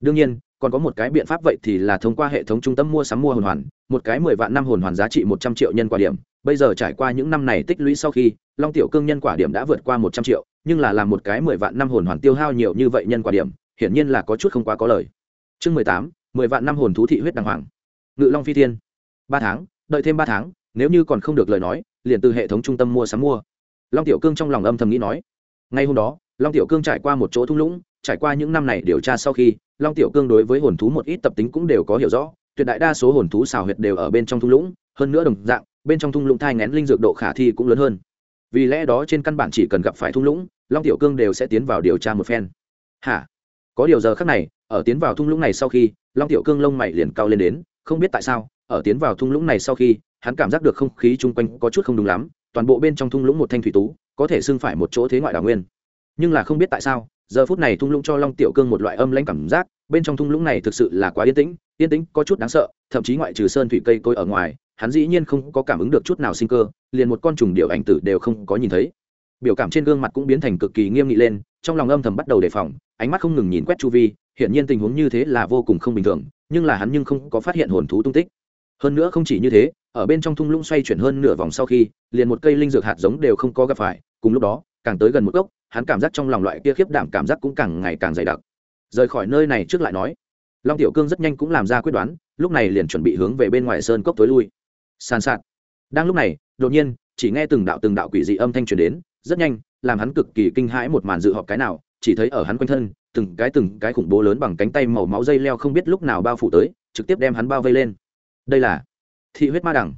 Đương nhiên, còn có một cái biện pháp vậy thì là thông qua hệ thống trung tâm mua sắm mua hồn hoàn, một cái mười vạn năm hồn hoàn giá trị một trăm triệu nhân quả điểm bây giờ trải qua những năm này tích lũy sau khi, long tiểu cương nhân quả điểm đã vượt qua một trăm triệu, nhưng là làm một cái mười vạn năm hồn hoàn tiêu hao nhiều như vậy nhân quả điểm, hiển nhiên là có chút không quá có lời. Chương mười tám, mười vạn năm hồn thú thị huyết đàng hoàng. Ngự long phi thiên. Ba tháng, đợi thêm ba tháng, nếu như còn không được lời nói, liền từ hệ thống trung tâm mua sắm mua. Long tiểu cương trong lòng âm thầm nghĩ nói. Ngay hôm đó, long tiểu cương trải qua một chỗ thung lũng, trải qua những năm này điều tra sau khi, long tiểu cương đối với hồn thú một ít tập tính cũng đều có hiểu rõ, tuyệt đại đa số hồn thú xào huyệt đều ở bên trong thung lũng, hơn nữa đồng dạng bên trong thung lũng thai ngén linh dược độ khả thi cũng lớn hơn. Vì lẽ đó trên căn bản chỉ cần gặp phải thung lũng, long tiểu cương đều sẽ tiến vào điều tra một phen. Hả? Có điều giờ khác này, ở tiến vào thung lũng này sau khi, long tiểu cương lông mày liền cao lên đến, không biết tại sao, ở tiến vào thung lũng này sau khi, hắn cảm giác được không khí chung quanh có chút không đúng lắm, toàn bộ bên trong thung lũng một thanh thủy tú, có thể xưng phải một chỗ thế ngoại đảo nguyên. Nhưng là không biết tại sao, giờ phút này thung lũng cho long tiểu cương một loại âm lãnh cảm giác, bên trong thung lũng này thực sự là quá yên tĩnh yên tĩnh có chút đáng sợ, thậm chí ngoại trừ sơn thủy cây cối ở ngoài hắn dĩ nhiên không có cảm ứng được chút nào sinh cơ, liền một con trùng điệu ảnh tử đều không có nhìn thấy. Biểu cảm trên gương mặt cũng biến thành cực kỳ nghiêm nghị lên, trong lòng âm thầm bắt đầu đề phòng, ánh mắt không ngừng nhìn quét chu vi hiện nhiên tình huống như thế là vô cùng không bình thường, nhưng là hắn nhưng không có phát hiện hồn thú tung tích. Hơn nữa không chỉ như thế, ở bên trong thung lũng xoay chuyển hơn nửa vòng sau khi, liền một cây linh dược hạt giống đều không có gặp phải, cùng lúc đó, càng tới gần một gốc, hắn cảm giác trong lòng loại kia khiếp đảm cảm giác cũng càng ngày càng dày đặc. Rời khỏi nơi này trước lại nói, long tiểu cương rất nhanh cũng làm ra quyết đoán, lúc này liền chuẩn bị hướng về bên ngoài sơn cốc tối lui sàn sạt. Đang lúc này, đột nhiên, chỉ nghe từng đạo từng đạo quỷ dị âm thanh truyền đến, rất nhanh, làm hắn cực kỳ kinh hãi một màn dự họp cái nào, chỉ thấy ở hắn quanh thân, từng cái từng cái khủng bố lớn bằng cánh tay màu máu dây leo không biết lúc nào bao phủ tới, trực tiếp đem hắn bao vây lên. Đây là thị huyết ma đẳng.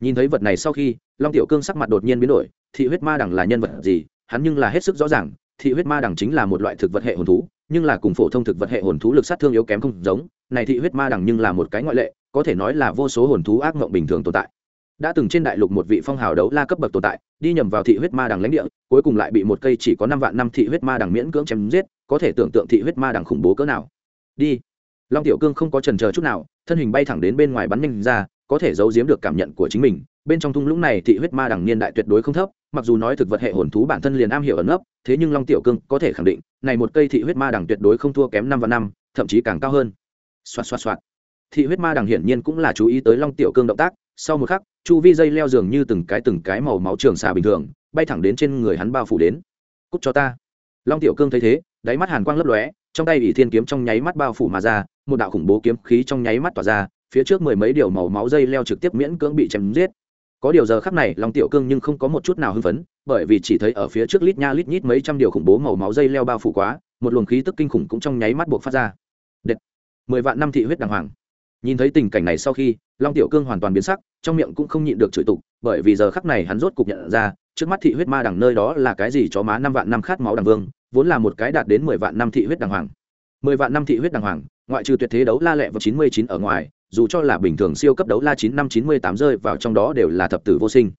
Nhìn thấy vật này sau khi, long tiểu cương sắc mặt đột nhiên biến đổi, thị huyết ma đẳng là nhân vật gì? Hắn nhưng là hết sức rõ ràng, thị huyết ma đẳng chính là một loại thực vật hệ hồn thú, nhưng là cùng phổ thông thực vật hệ hồn thú lực sát thương yếu kém không giống, này thị huyết ma đẳng nhưng là một cái ngoại lệ có thể nói là vô số hồn thú ác mộng bình thường tồn tại. Đã từng trên đại lục một vị phong hào đấu la cấp bậc tồn tại, đi nhầm vào thị huyết ma đằng lãnh địa, cuối cùng lại bị một cây chỉ có năm vạn năm thị huyết ma đằng miễn cưỡng chém giết, có thể tưởng tượng thị huyết ma đằng khủng bố cỡ nào. Đi. Long tiểu cương không có trần chờ chút nào, thân hình bay thẳng đến bên ngoài bắn nhanh ra, có thể giấu giếm được cảm nhận của chính mình. Bên trong thung lũng này thị huyết ma đằng niên đại tuyệt đối không thấp, mặc dù nói thực vật hệ hồn thú bản thân liền am hiểu ẩn nấp, thế nhưng long tiểu cương có thể khẳng định, này một cây thị huyết ma đằng tuyệt đối không thua kém năm và năm, thậm chí càng cao hơn. Xoạt xoạt xoạt thị huyết ma đằng hiển nhiên cũng là chú ý tới long tiểu cương động tác, sau một khắc, chu vi dây leo dường như từng cái từng cái màu máu trường xà bình thường, bay thẳng đến trên người hắn bao phủ đến. Cút cho ta. Long tiểu cương thấy thế, đáy mắt hàn quang lấp lóe, trong tay ỷ thiên kiếm trong nháy mắt bao phủ mà ra, một đạo khủng bố kiếm khí trong nháy mắt tỏa ra, phía trước mười mấy điều màu máu dây leo trực tiếp miễn cưỡng bị chém giết. Có điều giờ khắc này, long tiểu cương nhưng không có một chút nào hưng phấn, bởi vì chỉ thấy ở phía trước lít nha lít nhít mấy trăm điều khủng bố màu máu dây leo bao phủ quá, một luồng khí tức kinh khủng cũng trong nháy mắt buộc phát ra. Đệt. mười vạn năm thị huyết đàng hoàng nhìn thấy tình cảnh này sau khi, long tiểu cương hoàn toàn biến sắc, trong miệng cũng không nhịn được chửi tục, bởi vì giờ khắc này hắn rốt cục nhận ra, trước mắt thị huyết ma đằng nơi đó là cái gì cho má năm vạn năm khát máu đằng vương, vốn là một cái đạt đến mười vạn năm thị huyết đằng hoàng. Mười vạn năm thị huyết đằng hoàng, ngoại trừ tuyệt thế đấu la lệ vào chín mươi chín ở ngoài, dù cho là bình thường siêu cấp đấu la chín năm chín mươi tám rơi vào trong đó đều là thập tử vô sinh.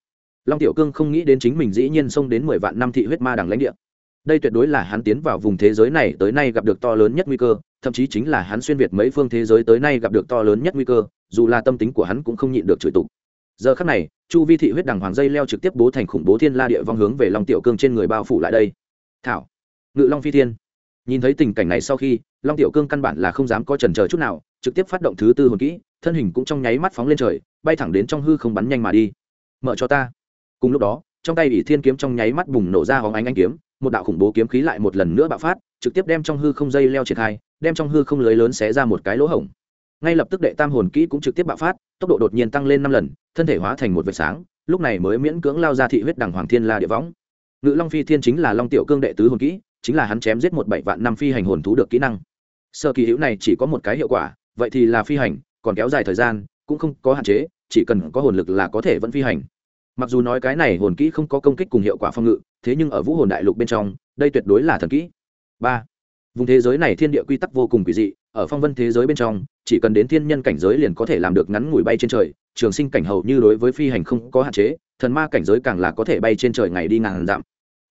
Long tiểu cương không nghĩ đến chính mình dĩ nhiên xông đến mười vạn năm thị huyết ma đằng lãnh địa đây tuyệt đối là hắn tiến vào vùng thế giới này tới nay gặp được to lớn nhất nguy cơ, thậm chí chính là hắn xuyên việt mấy phương thế giới tới nay gặp được to lớn nhất nguy cơ, dù là tâm tính của hắn cũng không nhịn được chửi tục. Giờ khắc này, chu vi thị huyết đằng hoàng dây leo trực tiếp bố thành khủng bố thiên la địa vong hướng về long tiểu cương trên người bao phủ lại đây. Thảo, ngự long phi thiên. Nhìn thấy tình cảnh này sau khi, long tiểu cương căn bản là không dám có trần chờ chút nào, trực tiếp phát động thứ tư hồn kỹ, thân hình cũng trong nháy mắt phóng lên trời, bay thẳng đến trong hư không bắn nhanh mà đi. Mở cho ta. Cùng lúc đó, trong tay ỷ thiên kiếm trong nháy mắt bùng nổ ra hóng ánh anh kiếm một đạo khủng bố kiếm khí lại một lần nữa bạo phát, trực tiếp đem trong hư không dây leo triển khai, đem trong hư không lưới lớn xé ra một cái lỗ hổng. Ngay lập tức đệ tam hồn kỹ cũng trực tiếp bạo phát, tốc độ đột nhiên tăng lên năm lần, thân thể hóa thành một vệt sáng, lúc này mới miễn cưỡng lao ra thị huyết đằng hoàng thiên la địa võng. Ngự long phi thiên chính là long tiểu cương đệ tứ hồn kỹ, chính là hắn chém giết một bảy vạn năm phi hành hồn thú được kỹ năng. Sơ kỳ hữu này chỉ có một cái hiệu quả, vậy thì là phi hành, còn kéo dài thời gian, cũng không có hạn chế, chỉ cần có hồn lực là có thể vẫn phi hành. Mặc dù nói cái này hồn kỹ không có công kích cùng hiệu quả phong ngự thế nhưng ở vũ hồn đại lục bên trong, đây tuyệt đối là thần kỹ. Ba, vùng thế giới này thiên địa quy tắc vô cùng quỷ dị, ở phong vân thế giới bên trong, chỉ cần đến thiên nhân cảnh giới liền có thể làm được ngắn ngủi bay trên trời, trường sinh cảnh hầu như đối với phi hành không có hạn chế, thần ma cảnh giới càng là có thể bay trên trời ngày đi ngàn dặm.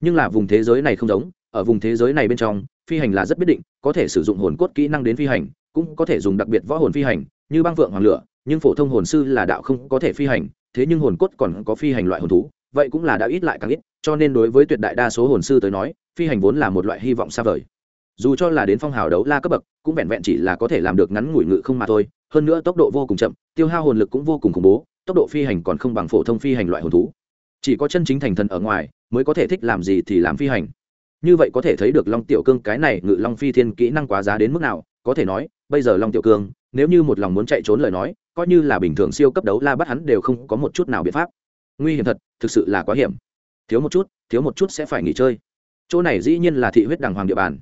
Nhưng là vùng thế giới này không giống, ở vùng thế giới này bên trong, phi hành là rất biết định, có thể sử dụng hồn cốt kỹ năng đến phi hành, cũng có thể dùng đặc biệt võ hồn phi hành, như băng vượng hoàng lửa, nhưng phổ thông hồn sư là đạo không có thể phi hành, thế nhưng hồn cốt còn có phi hành loại hồn thú vậy cũng là đã ít lại càng ít, cho nên đối với tuyệt đại đa số hồn sư tới nói, phi hành vốn là một loại hy vọng xa vời. Dù cho là đến phong hào đấu la cấp bậc, cũng vẹn vẹn chỉ là có thể làm được ngắn ngủi ngự không mà thôi, hơn nữa tốc độ vô cùng chậm, tiêu hao hồn lực cũng vô cùng khủng bố, tốc độ phi hành còn không bằng phổ thông phi hành loại hồn thú. Chỉ có chân chính thành thần ở ngoài, mới có thể thích làm gì thì làm phi hành. Như vậy có thể thấy được long tiểu cương cái này ngự long phi thiên kỹ năng quá giá đến mức nào, có thể nói, bây giờ long tiểu cương, nếu như một lòng muốn chạy trốn lời nói, coi như là bình thường siêu cấp đấu la bắt hắn đều không có một chút nào biện pháp nguy hiểm thật, thực sự là quá hiểm. Thiếu một chút, thiếu một chút sẽ phải nghỉ chơi. Chỗ này dĩ nhiên là thị huyết đàng hoàng địa bàn.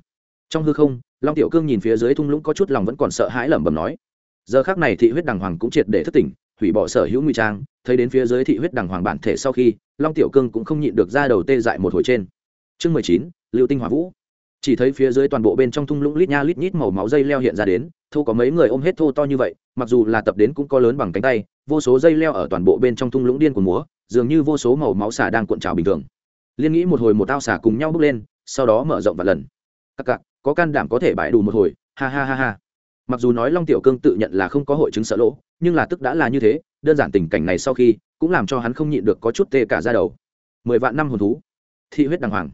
Trong hư không, long tiểu cương nhìn phía dưới thung lũng có chút lòng vẫn còn sợ hãi lẩm bẩm nói, giờ khác này thị huyết đàng hoàng cũng triệt để thất tỉnh, hủy bỏ sở hữu nguy trang, thấy đến phía dưới thị huyết đàng hoàng bản thể sau khi, long tiểu cương cũng không nhịn được ra đầu tê dại một hồi trên. Chương mười chín, lưu tinh hỏa vũ. Chỉ thấy phía dưới toàn bộ bên trong thung lũng lít nha lít nhít màu máu dây leo hiện ra đến, thô có mấy người ôm hết thô to như vậy, mặc dù là tập đến cũng có lớn bằng cánh tay, vô số dây leo ở toàn bộ bên trong thung lũng điên của múa dường như vô số màu máu xà đang cuộn trào bình thường. Liên nghĩ một hồi một tao xà cùng nhau bước lên, sau đó mở rộng và lần. Các cặc có can đảm có thể bại đủ một hồi, ha ha ha ha. Mặc dù nói long tiểu cương tự nhận là không có hội chứng sợ lỗ, nhưng là tức đã là như thế, đơn giản tình cảnh này sau khi, cũng làm cho hắn không nhịn được có chút tê cả ra đầu. Mười vạn năm hồn thú, thị huyết đàng hoàng.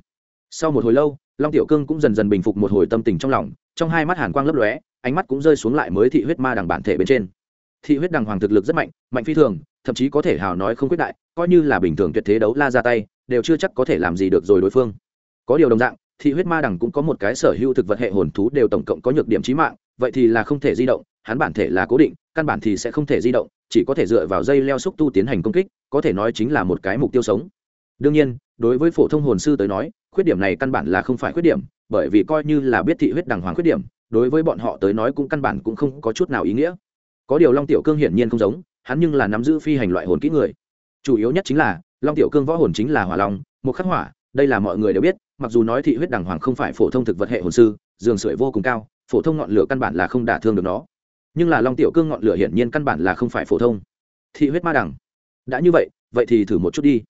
Sau một hồi lâu, long tiểu cương cũng dần dần bình phục một hồi tâm tình trong lòng, trong hai mắt hàn quang lấp lóe, ánh mắt cũng rơi xuống lại mới thị huyết ma đằng bản thể bên trên. Thị huyết đằng hoàng thực lực rất mạnh mạnh phi thường thậm chí có thể hào nói không quyết đại, coi như là bình thường tuyệt thế đấu la ra tay, đều chưa chắc có thể làm gì được rồi đối phương. Có điều đồng dạng, thị huyết ma đằng cũng có một cái sở hữu thực vật hệ hồn thú đều tổng cộng có nhược điểm trí mạng, vậy thì là không thể di động, hắn bản thể là cố định, căn bản thì sẽ không thể di động, chỉ có thể dựa vào dây leo xúc tu tiến hành công kích, có thể nói chính là một cái mục tiêu sống. Đương nhiên, đối với phổ thông hồn sư tới nói, khuyết điểm này căn bản là không phải khuyết điểm, bởi vì coi như là biết thị huyết đằng hoàng khuyết điểm, đối với bọn họ tới nói cũng căn bản cũng không có chút nào ý nghĩa. Có điều long tiểu cương hiển nhiên không giống hắn nhưng là nắm giữ phi hành loại hồn kỹ người. Chủ yếu nhất chính là, long tiểu cương võ hồn chính là hỏa long, một khắc hỏa, đây là mọi người đều biết, mặc dù nói thị huyết đằng hoàng không phải phổ thông thực vật hệ hồn sư, giường sưởi vô cùng cao, phổ thông ngọn lửa căn bản là không đả thương được nó. Nhưng là long tiểu cương ngọn lửa hiển nhiên căn bản là không phải phổ thông. Thị huyết ma đằng đã như vậy vậy thì thử một chút đi.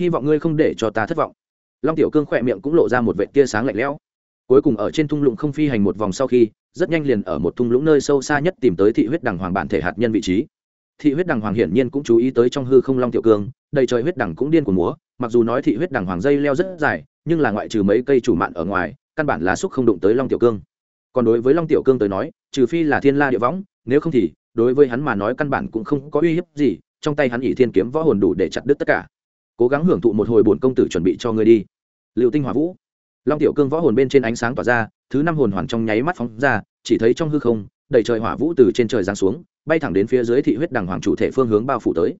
Hy vọng ngươi không để cho ta thất vọng. Long tiểu cương khỏe miệng cũng lộ ra một vệ tia sáng lạnh lẽo. Cuối cùng ở trên thung lũng không phi hành một vòng sau khi, rất nhanh liền ở một thung lũng nơi sâu xa nhất tìm tới thị huyết đằng hoàng bản thể hạt nhân vị trí thị huyết đằng hoàng hiển nhiên cũng chú ý tới trong hư không long tiểu cương, đầy trời huyết đằng cũng điên của múa, mặc dù nói thị huyết đằng hoàng dây leo rất dài, nhưng là ngoại trừ mấy cây chủ mạn ở ngoài, căn bản là xúc không đụng tới long tiểu cương. Còn đối với long tiểu cương tới nói, trừ phi là thiên la địa võng, nếu không thì, đối với hắn mà nói căn bản cũng không có uy hiếp gì, trong tay hắn ỷ thiên kiếm võ hồn đủ để chặt đứt tất cả. Cố gắng hưởng thụ một hồi bổn công tử chuẩn bị cho ngươi đi. Liệu tinh hỏa vũ. Long tiểu cương võ hồn bên trên ánh sáng tỏa ra, thứ năm hồn hoàn trong nháy mắt phóng ra, chỉ thấy trong hư không, đầy trời hỏa vũ từ trên trời giáng xuống bay thẳng đến phía dưới thị huyết đằng hoàng chủ thể phương hướng bao phủ tới.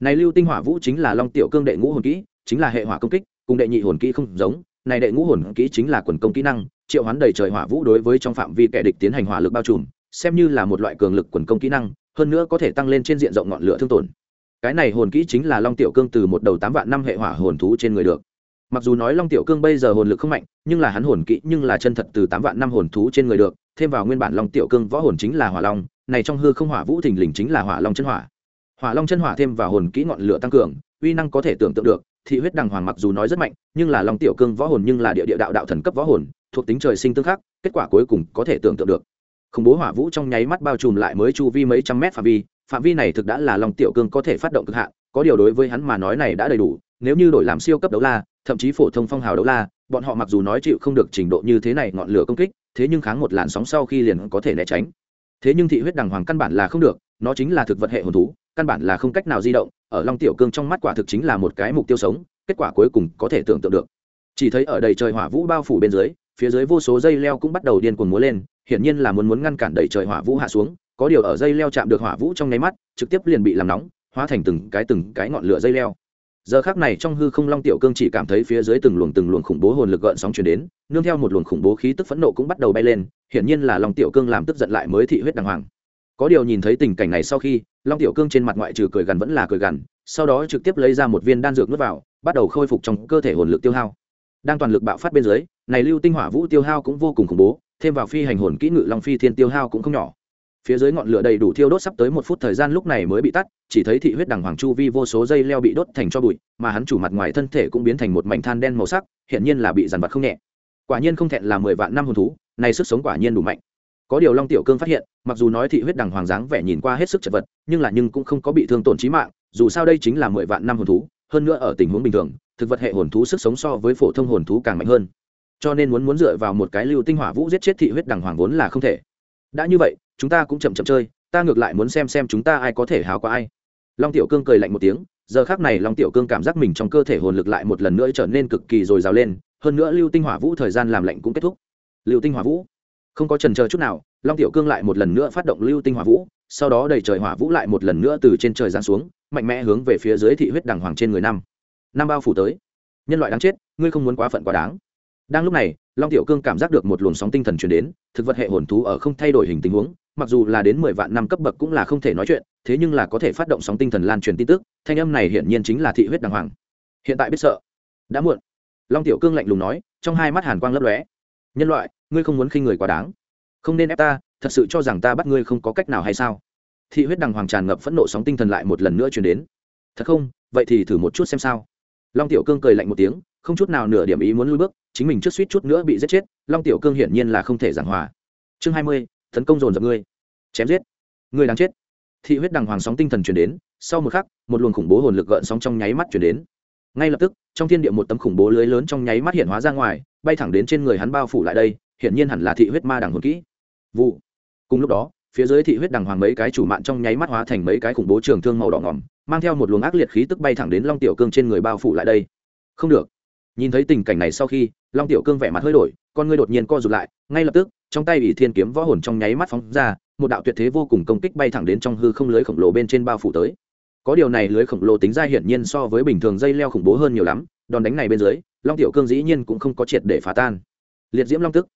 Này lưu tinh hỏa vũ chính là long tiểu cương đệ ngũ hồn kỹ, chính là hệ hỏa công kích, cùng đệ nhị hồn kỹ không giống. Này đệ ngũ hồn kỹ chính là quần công kỹ năng, triệu hoán đầy trời hỏa vũ đối với trong phạm vi kẻ địch tiến hành hỏa lực bao trùm, xem như là một loại cường lực quần công kỹ năng, hơn nữa có thể tăng lên trên diện rộng ngọn lửa thương tổn. Cái này hồn kỹ chính là long tiểu cương từ một đầu tám vạn năm hệ hỏa hồn thú trên người được. Mặc dù nói long tiểu cương bây giờ hồn lực không mạnh, nhưng là hắn hồn kỹ nhưng là chân thật từ tám vạn năm hồn thú trên người được, thêm vào nguyên bản long tiểu cương võ hồn chính là hỏa long này trong hư không hỏa vũ thình lình chính là hỏa long chân hỏa. Hỏa long chân hỏa thêm vào hồn kỹ ngọn lửa tăng cường, uy năng có thể tưởng tượng được, thị huyết đằng hoàng mặc dù nói rất mạnh, nhưng là long tiểu cương võ hồn nhưng là địa địa đạo đạo thần cấp võ hồn, thuộc tính trời sinh tương khắc, kết quả cuối cùng có thể tưởng tượng được. Khủng bố hỏa vũ trong nháy mắt bao trùm lại mới chu vi mấy trăm mét phạm vi phạm vi này thực đã là long tiểu cương có thể phát động cực hạn, có điều đối với hắn mà nói này đã đầy đủ, nếu như đổi làm siêu cấp đấu la, thậm chí phổ thông phong hào đấu la, bọn họ mặc dù nói chịu không được trình độ như thế này ngọn lửa công kích, thế nhưng kháng một làn sóng sau khi liền có thể né tránh thế nhưng thị huyết đằng hoàng căn bản là không được, nó chính là thực vật hệ hồn thú, căn bản là không cách nào di động, ở long tiểu cương trong mắt quả thực chính là một cái mục tiêu sống, kết quả cuối cùng có thể tưởng tượng được. Chỉ thấy ở đầy trời hỏa vũ bao phủ bên dưới, phía dưới vô số dây leo cũng bắt đầu điên cuồng múa lên, hiển nhiên là muốn muốn ngăn cản đầy trời hỏa vũ hạ xuống, có điều ở dây leo chạm được hỏa vũ trong nháy mắt, trực tiếp liền bị làm nóng, hóa thành từng cái từng cái ngọn lửa dây leo giờ khác này trong hư không long tiểu cương chỉ cảm thấy phía dưới từng luồng từng luồng khủng bố hồn lực gợn sóng chuyển đến, nương theo một luồng khủng bố khí tức phẫn nộ cũng bắt đầu bay lên, hiển nhiên là long tiểu cương làm tức giận lại mới thị huyết đàng hoàng. Có điều nhìn thấy tình cảnh này sau khi, long tiểu cương trên mặt ngoại trừ cười gằn vẫn là cười gằn, sau đó trực tiếp lấy ra một viên đan dược nuốt vào, bắt đầu khôi phục trong cơ thể hồn lực tiêu hao. Đang toàn lực bạo phát bên dưới, này lưu tinh hỏa vũ tiêu hao cũng vô cùng khủng bố, thêm vào phi hành hồn kỹ ngự long phi thiên tiêu hao cũng không nhỏ phía dưới ngọn lửa đầy đủ thiêu đốt sắp tới một phút thời gian lúc này mới bị tắt, chỉ thấy thị huyết đằng hoàng chu vi vô số dây leo bị đốt thành cho bụi, mà hắn chủ mặt ngoài thân thể cũng biến thành một mảnh than đen màu sắc hiện nhiên là bị dằn vặt không nhẹ. Quả nhiên không thẹn là mười vạn năm hồn thú, này sức sống quả nhiên đủ mạnh. Có điều long tiểu cương phát hiện, mặc dù nói thị huyết đằng hoàng dáng vẻ nhìn qua hết sức chật vật, nhưng là nhưng cũng không có bị thương tổn trí mạng, dù sao đây chính là mười vạn năm hồn thú, hơn nữa ở tình huống bình thường, thực vật hệ hồn thú sức sống so với phổ thông hồn thú càng mạnh hơn. Cho nên muốn muốn dựa vào một cái lưu tinh hỏa vũ giết chết thị huyết đằng hoàng vốn là không thể. Đã như vậy chúng ta cũng chậm chậm chơi, ta ngược lại muốn xem xem chúng ta ai có thể háo qua ai. Long tiểu cương cười lạnh một tiếng, giờ khác này long tiểu cương cảm giác mình trong cơ thể hồn lực lại một lần nữa trở nên cực kỳ dồi dào lên, hơn nữa lưu tinh hỏa vũ thời gian làm lạnh cũng kết thúc. Lưu tinh hỏa vũ? Không có trần chờ chút nào, long tiểu cương lại một lần nữa phát động lưu tinh hỏa vũ, sau đó đẩy trời hỏa vũ lại một lần nữa từ trên trời giáng xuống, mạnh mẽ hướng về phía dưới thị huyết đằng hoàng trên người năm. Năm bao phủ tới. Nhân loại đáng chết, ngươi không muốn quá phận quá đáng. Đang lúc này, long tiểu cương cảm giác được một luồng sóng tinh thần chuyển đến, thực vật hệ hồn thú ở không thay đổi hình tình huống mặc dù là đến mười vạn năm cấp bậc cũng là không thể nói chuyện, thế nhưng là có thể phát động sóng tinh thần lan truyền tin tức, thanh âm này hiển nhiên chính là thị huyết đàng hoàng. Hiện tại biết sợ. Đã muộn. Long tiểu cương lạnh lùng nói, trong hai mắt hàn quang lấp lóe. Nhân loại, ngươi không muốn khinh người quá đáng. Không nên ép ta, thật sự cho rằng ta bắt ngươi không có cách nào hay sao? Thị huyết đằng hoàng tràn ngập phẫn nộ sóng tinh thần lại một lần nữa chuyển đến. Thật không? Vậy thì thử một chút xem sao. Long tiểu cương cười lạnh một tiếng, không chút nào nửa điểm ý muốn lui bước, chính mình trước suýt chút nữa bị giết chết, long tiểu cương hiển nhiên là không thể giảng hòa. Chương hai mươi tấn công dồn dập ngươi. Chém giết. Ngươi đáng chết. Thị huyết đằng hoàng sóng tinh thần chuyển đến, sau một khắc, một luồng khủng bố hồn lực gợn sóng trong nháy mắt chuyển đến. Ngay lập tức, trong thiên địa một tấm khủng bố lưới lớn trong nháy mắt hiện hóa ra ngoài, bay thẳng đến trên người hắn bao phủ lại đây, hiển nhiên hẳn là thị huyết ma đằng hồn kỹ. Vụ. Cùng lúc đó, phía dưới thị huyết đằng hoàng mấy cái chủ mạn trong nháy mắt hóa thành mấy cái khủng bố trường thương màu đỏ ngỏm, mang theo một luồng ác liệt khí tức bay thẳng đến long tiểu cương trên người bao phủ lại đây. Không được nhìn thấy tình cảnh này sau khi, long tiểu cương vẻ mặt hơi đổi, con ngươi đột nhiên co rụt lại, ngay lập tức, trong tay ủy thiên kiếm võ hồn trong nháy mắt phóng ra, một đạo tuyệt thế vô cùng công kích bay thẳng đến trong hư không lưới khổng lồ bên trên bao phủ tới. Có điều này lưới khổng lồ tính ra hiển nhiên so với bình thường dây leo khủng bố hơn nhiều lắm, đòn đánh này bên dưới, long tiểu cương dĩ nhiên cũng không có triệt để phá tan. Liệt diễm long tức.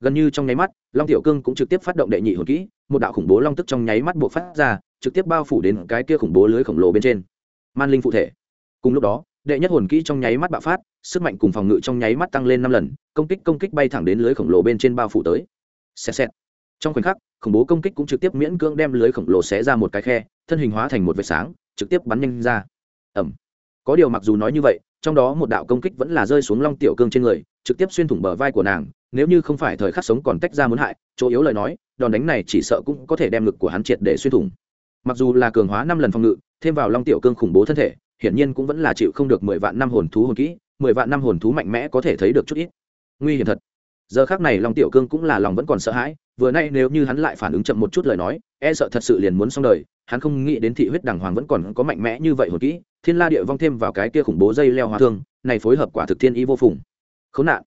Gần như trong nháy mắt, long tiểu cương cũng trực tiếp phát động đệ nhị hồn kỹ, một đạo khủng bố long tức trong nháy mắt buộc phát ra, trực tiếp bao phủ đến cái kia khủng bố lưới khổng lồ bên trên. Man linh phụ thể. Cùng lúc đó đệ nhất hồn kỹ trong nháy mắt bạo phát, sức mạnh cùng phòng ngự trong nháy mắt tăng lên năm lần, công kích công kích bay thẳng đến lưới khổng lồ bên trên bao phủ tới. Xẹt xẹt. Trong khoảnh khắc, khủng bố công kích cũng trực tiếp miễn cưỡng đem lưới khổng lồ xé ra một cái khe, thân hình hóa thành một vệt sáng, trực tiếp bắn nhanh ra. Ẩm có điều mặc dù nói như vậy, trong đó một đạo công kích vẫn là rơi xuống long tiểu cương trên người, trực tiếp xuyên thủng bờ vai của nàng, nếu như không phải thời khắc sống còn tách ra muốn hại, chỗ yếu lời nói, đòn đánh này chỉ sợ cũng có thể đem ngực của hắn triệt để xuyên thủng. Mặc dù là cường hóa năm lần phòng ngự, thêm vào long tiểu cương khủng bố thân thể hiển nhiên cũng vẫn là chịu không được mười vạn năm hồn thú hồn kỹ, mười vạn năm hồn thú mạnh mẽ có thể thấy được chút ít. Nguy hiểm thật. Giờ khác này long tiểu cương cũng là lòng vẫn còn sợ hãi, vừa nay nếu như hắn lại phản ứng chậm một chút lời nói e sợ thật sự liền muốn xong đời, hắn không nghĩ đến thị huyết đàng hoàng vẫn còn có mạnh mẽ như vậy hồn kỹ, thiên la địa vong thêm vào cái kia khủng bố dây leo hoa thương, này phối hợp quả thực thiên ý vô phùng. Khốn nạn.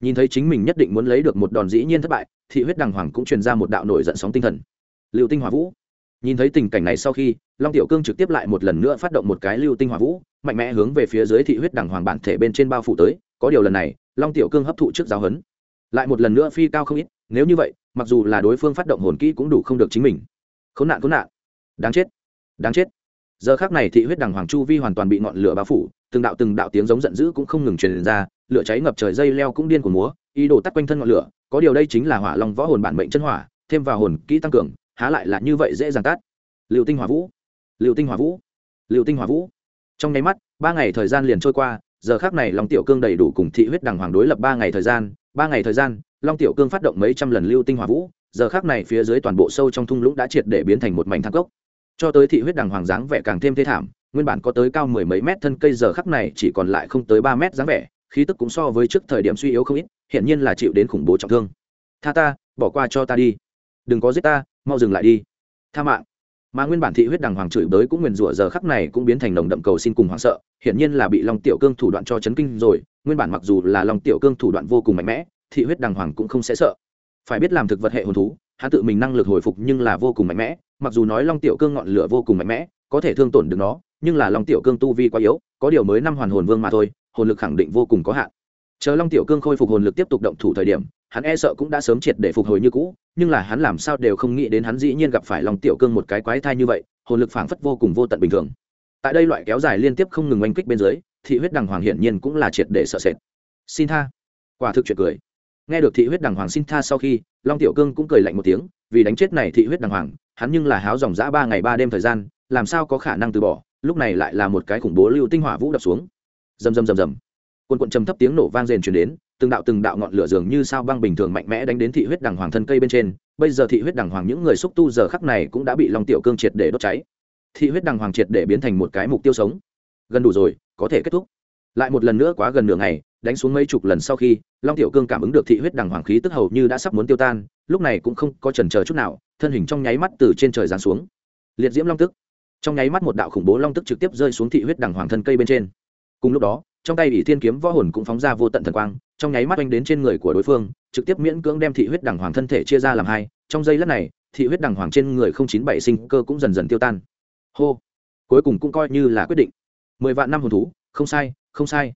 Nhìn thấy chính mình nhất định muốn lấy được một đòn dĩ nhiên thất bại, thị huyết đàng hoàng cũng truyền ra một đạo nổi giận sóng tinh thần. Liệu tinh hỏa vũ nhìn thấy tình cảnh này sau khi, long tiểu cương trực tiếp lại một lần nữa phát động một cái lưu tinh hỏa vũ, mạnh mẽ hướng về phía dưới thị huyết đằng hoàng bản thể bên trên bao phủ tới, có điều lần này, long tiểu cương hấp thụ trước giáo hấn lại một lần nữa phi cao không ít, nếu như vậy, mặc dù là đối phương phát động hồn kỹ cũng đủ không được chính mình. Khốn nạn khốn nạn. Đáng chết đáng chết. Giờ khác này thị huyết đằng hoàng chu vi hoàn toàn bị ngọn lửa bao phủ, từng đạo từng đạo tiếng giống giận dữ cũng không ngừng truyền ra, lửa cháy ngập trời dây leo cũng điên của múa, ý đồ tắt quanh thân ngọn lửa, có điều đây chính là hỏa long võ hồn bản mệnh chân hỏa, thêm vào hồn kỹ tăng cường há lại là như vậy dễ dàng tát. Liệu tinh hỏa vũ liệu tinh hỏa vũ liệu tinh hỏa vũ. Trong nháy mắt, ba ngày thời gian liền trôi qua, giờ khác này long tiểu cương đầy đủ cùng thị huyết đằng hoàng đối lập ba ngày thời gian, ba ngày thời gian, long tiểu cương phát động mấy trăm lần lưu tinh hỏa vũ, giờ khác này phía dưới toàn bộ sâu trong thung lũng đã triệt để biến thành một mảnh thang cốc. Cho tới thị huyết đằng hoàng dáng vẻ càng thêm thê thảm, nguyên bản có tới cao mười mấy mét thân cây giờ khắc này chỉ còn lại không tới ba mét dáng vẻ, khí tức cũng so với trước thời điểm suy yếu không ít, hiển nhiên là chịu đến khủng bố trọng thương. Tha ta, bỏ qua cho ta đi. Đừng có giết ta mau dừng lại đi. Tha mạng. Mà nguyên bản thị huyết đằng hoàng chửi bới cũng nguyền rủa giờ khắc này cũng biến thành nồng đậm cầu xin cùng hoảng sợ, hiển nhiên là bị long tiểu cương thủ đoạn cho chấn kinh rồi, nguyên bản mặc dù là long tiểu cương thủ đoạn vô cùng mạnh mẽ, thị huyết đằng hoàng cũng không sẽ sợ. Phải biết làm thực vật hệ hồn thú, hắn tự mình năng lực hồi phục nhưng là vô cùng mạnh mẽ, mặc dù nói long tiểu cương ngọn lửa vô cùng mạnh mẽ, có thể thương tổn được nó, nhưng là long tiểu cương tu vi quá yếu, có điều mới năm hoàn hồn vương mà thôi, hồn lực khẳng định vô cùng có hạn. Chờ long tiểu cương khôi phục hồn lực tiếp tục động thủ thời điểm hắn e sợ cũng đã sớm triệt để phục hồi như cũ, nhưng là hắn làm sao đều không nghĩ đến hắn dĩ nhiên gặp phải lòng tiểu cương một cái quái thai như vậy, hồn lực phảng phất vô cùng vô tận bình thường. Tại đây loại kéo dài liên tiếp không ngừng oanh kích bên dưới, thị huyết đằng hoàng hiển nhiên cũng là triệt để sợ sệt. Xin tha. Quả thực chuyện cười. Nghe được thị huyết đằng hoàng xin tha sau khi, long tiểu cương cũng cười lạnh một tiếng, vì đánh chết này thị huyết đằng hoàng, hắn nhưng là háo dòng dã ba ngày ba đêm thời gian, làm sao có khả năng từ bỏ, lúc này lại là một cái khủng bố lưu tinh hỏa vũ đập xuống. Rầm rầm rầm rầm. Quần quận trầm thấp tiếng nổ vang rền chuyển đến từng đạo từng đạo ngọn lửa dường như sao băng bình thường mạnh mẽ đánh đến thị huyết đằng hoàng thân cây bên trên. Bây giờ thị huyết đằng hoàng những người xúc tu giờ khắc này cũng đã bị long tiểu cương triệt để đốt cháy. Thị huyết đằng hoàng triệt để biến thành một cái mục tiêu sống. Gần đủ rồi, có thể kết thúc. Lại một lần nữa quá gần nửa ngày, đánh xuống mấy chục lần sau khi, long tiểu cương cảm ứng được thị huyết đằng hoàng khí tức hầu như đã sắp muốn tiêu tan, lúc này cũng không có trần chờ chút nào, thân hình trong nháy mắt từ trên trời giáng xuống. Liệt diễm long tức. Trong nháy mắt một đạo khủng bố long tức trực tiếp rơi xuống thị huyết đằng hoàng thân cây bên trên. Cùng lúc đó trong tay ỷ thiên kiếm võ hồn cũng phóng ra vô tận thần quang, trong nháy mắt oanh đến trên người của đối phương, trực tiếp miễn cưỡng đem thị huyết đằng hoàng thân thể chia ra làm hai. Trong giây lát này, thị huyết đằng hoàng trên người không chín bảy sinh cơ cũng dần dần tiêu tan. Hô! Cuối cùng cũng coi như là quyết định. Mười vạn năm hồn thú, không sai không sai.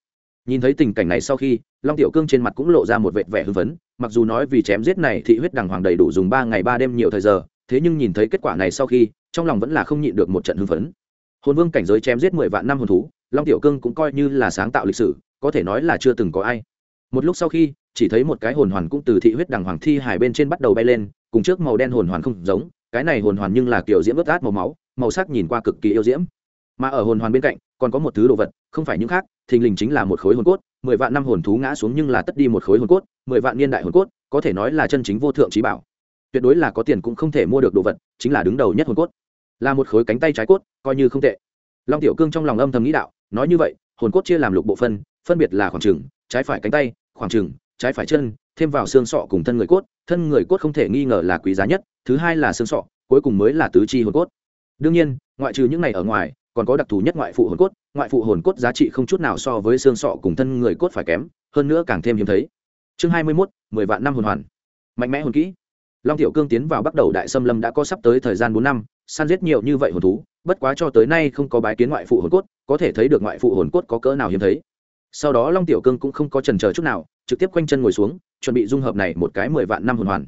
Nhìn thấy tình cảnh này sau khi, long tiểu cương trên mặt cũng lộ ra một vệt vẻ hưng phấn, mặc dù nói vì chém giết này thị huyết đằng hoàng đầy đủ dùng ba ngày ba đêm nhiều thời giờ, thế nhưng nhìn thấy kết quả này sau khi, trong lòng vẫn là không nhịn được một trận hưng phấn. Hồn vương cảnh giới chém giết mười vạn năm hồn thú long tiểu cương cũng coi như là sáng tạo lịch sử, có thể nói là chưa từng có ai. Một lúc sau khi, chỉ thấy một cái hồn hoàn cũng từ thị huyết đằng hoàng thi hải bên trên bắt đầu bay lên, cùng trước màu đen hồn hoàn không giống, cái này hồn hoàn nhưng là kiểu diễm ướt át màu máu, màu sắc nhìn qua cực kỳ yêu diễm. Mà ở hồn hoàn bên cạnh, còn có một thứ đồ vật, không phải những khác, thình lình chính là một khối hồn cốt, mười vạn năm hồn thú ngã xuống nhưng là tất đi một khối hồn cốt, mười vạn niên đại hồn cốt, có thể nói là chân chính vô thượng trí bảo. Tuyệt đối là có tiền cũng không thể mua được đồ vật, chính là đứng đầu nhất hồn cốt. Là một khối cánh tay trái cốt, coi như không tệ. Long tiểu cương trong lòng âm thầm nghĩ đạo nói như vậy, hồn cốt chia làm lục bộ phân phân biệt là khoảng trừng, trái phải cánh tay, khoảng trừng, trái phải chân, thêm vào xương sọ cùng thân người cốt, thân người cốt không thể nghi ngờ là quý giá nhất, thứ hai là xương sọ, cuối cùng mới là tứ chi hồn cốt. Đương nhiên, ngoại trừ những này ở ngoài, còn có đặc thù nhất ngoại phụ hồn cốt, ngoại phụ hồn cốt giá trị không chút nào so với xương sọ cùng thân người cốt phải kém, hơn nữa càng thêm hiếm thấy. Chương hai mươi mốt, mười vạn năm hồn hoàn. Mạnh mẽ hồn kỹ. Long tiểu cương tiến vào bắt đầu đại xâm lâm đã có sắp tới thời gian bốn năm săn giết nhiều như vậy hồn thú, bất quá cho tới nay không có bái kiến ngoại phụ hồn cốt, có thể thấy được ngoại phụ hồn cốt có cỡ nào hiếm thấy. Sau đó long tiểu cương cũng không có trần chờ chút nào, trực tiếp quanh chân ngồi xuống, chuẩn bị dung hợp này một cái mười vạn năm hồn hoàn.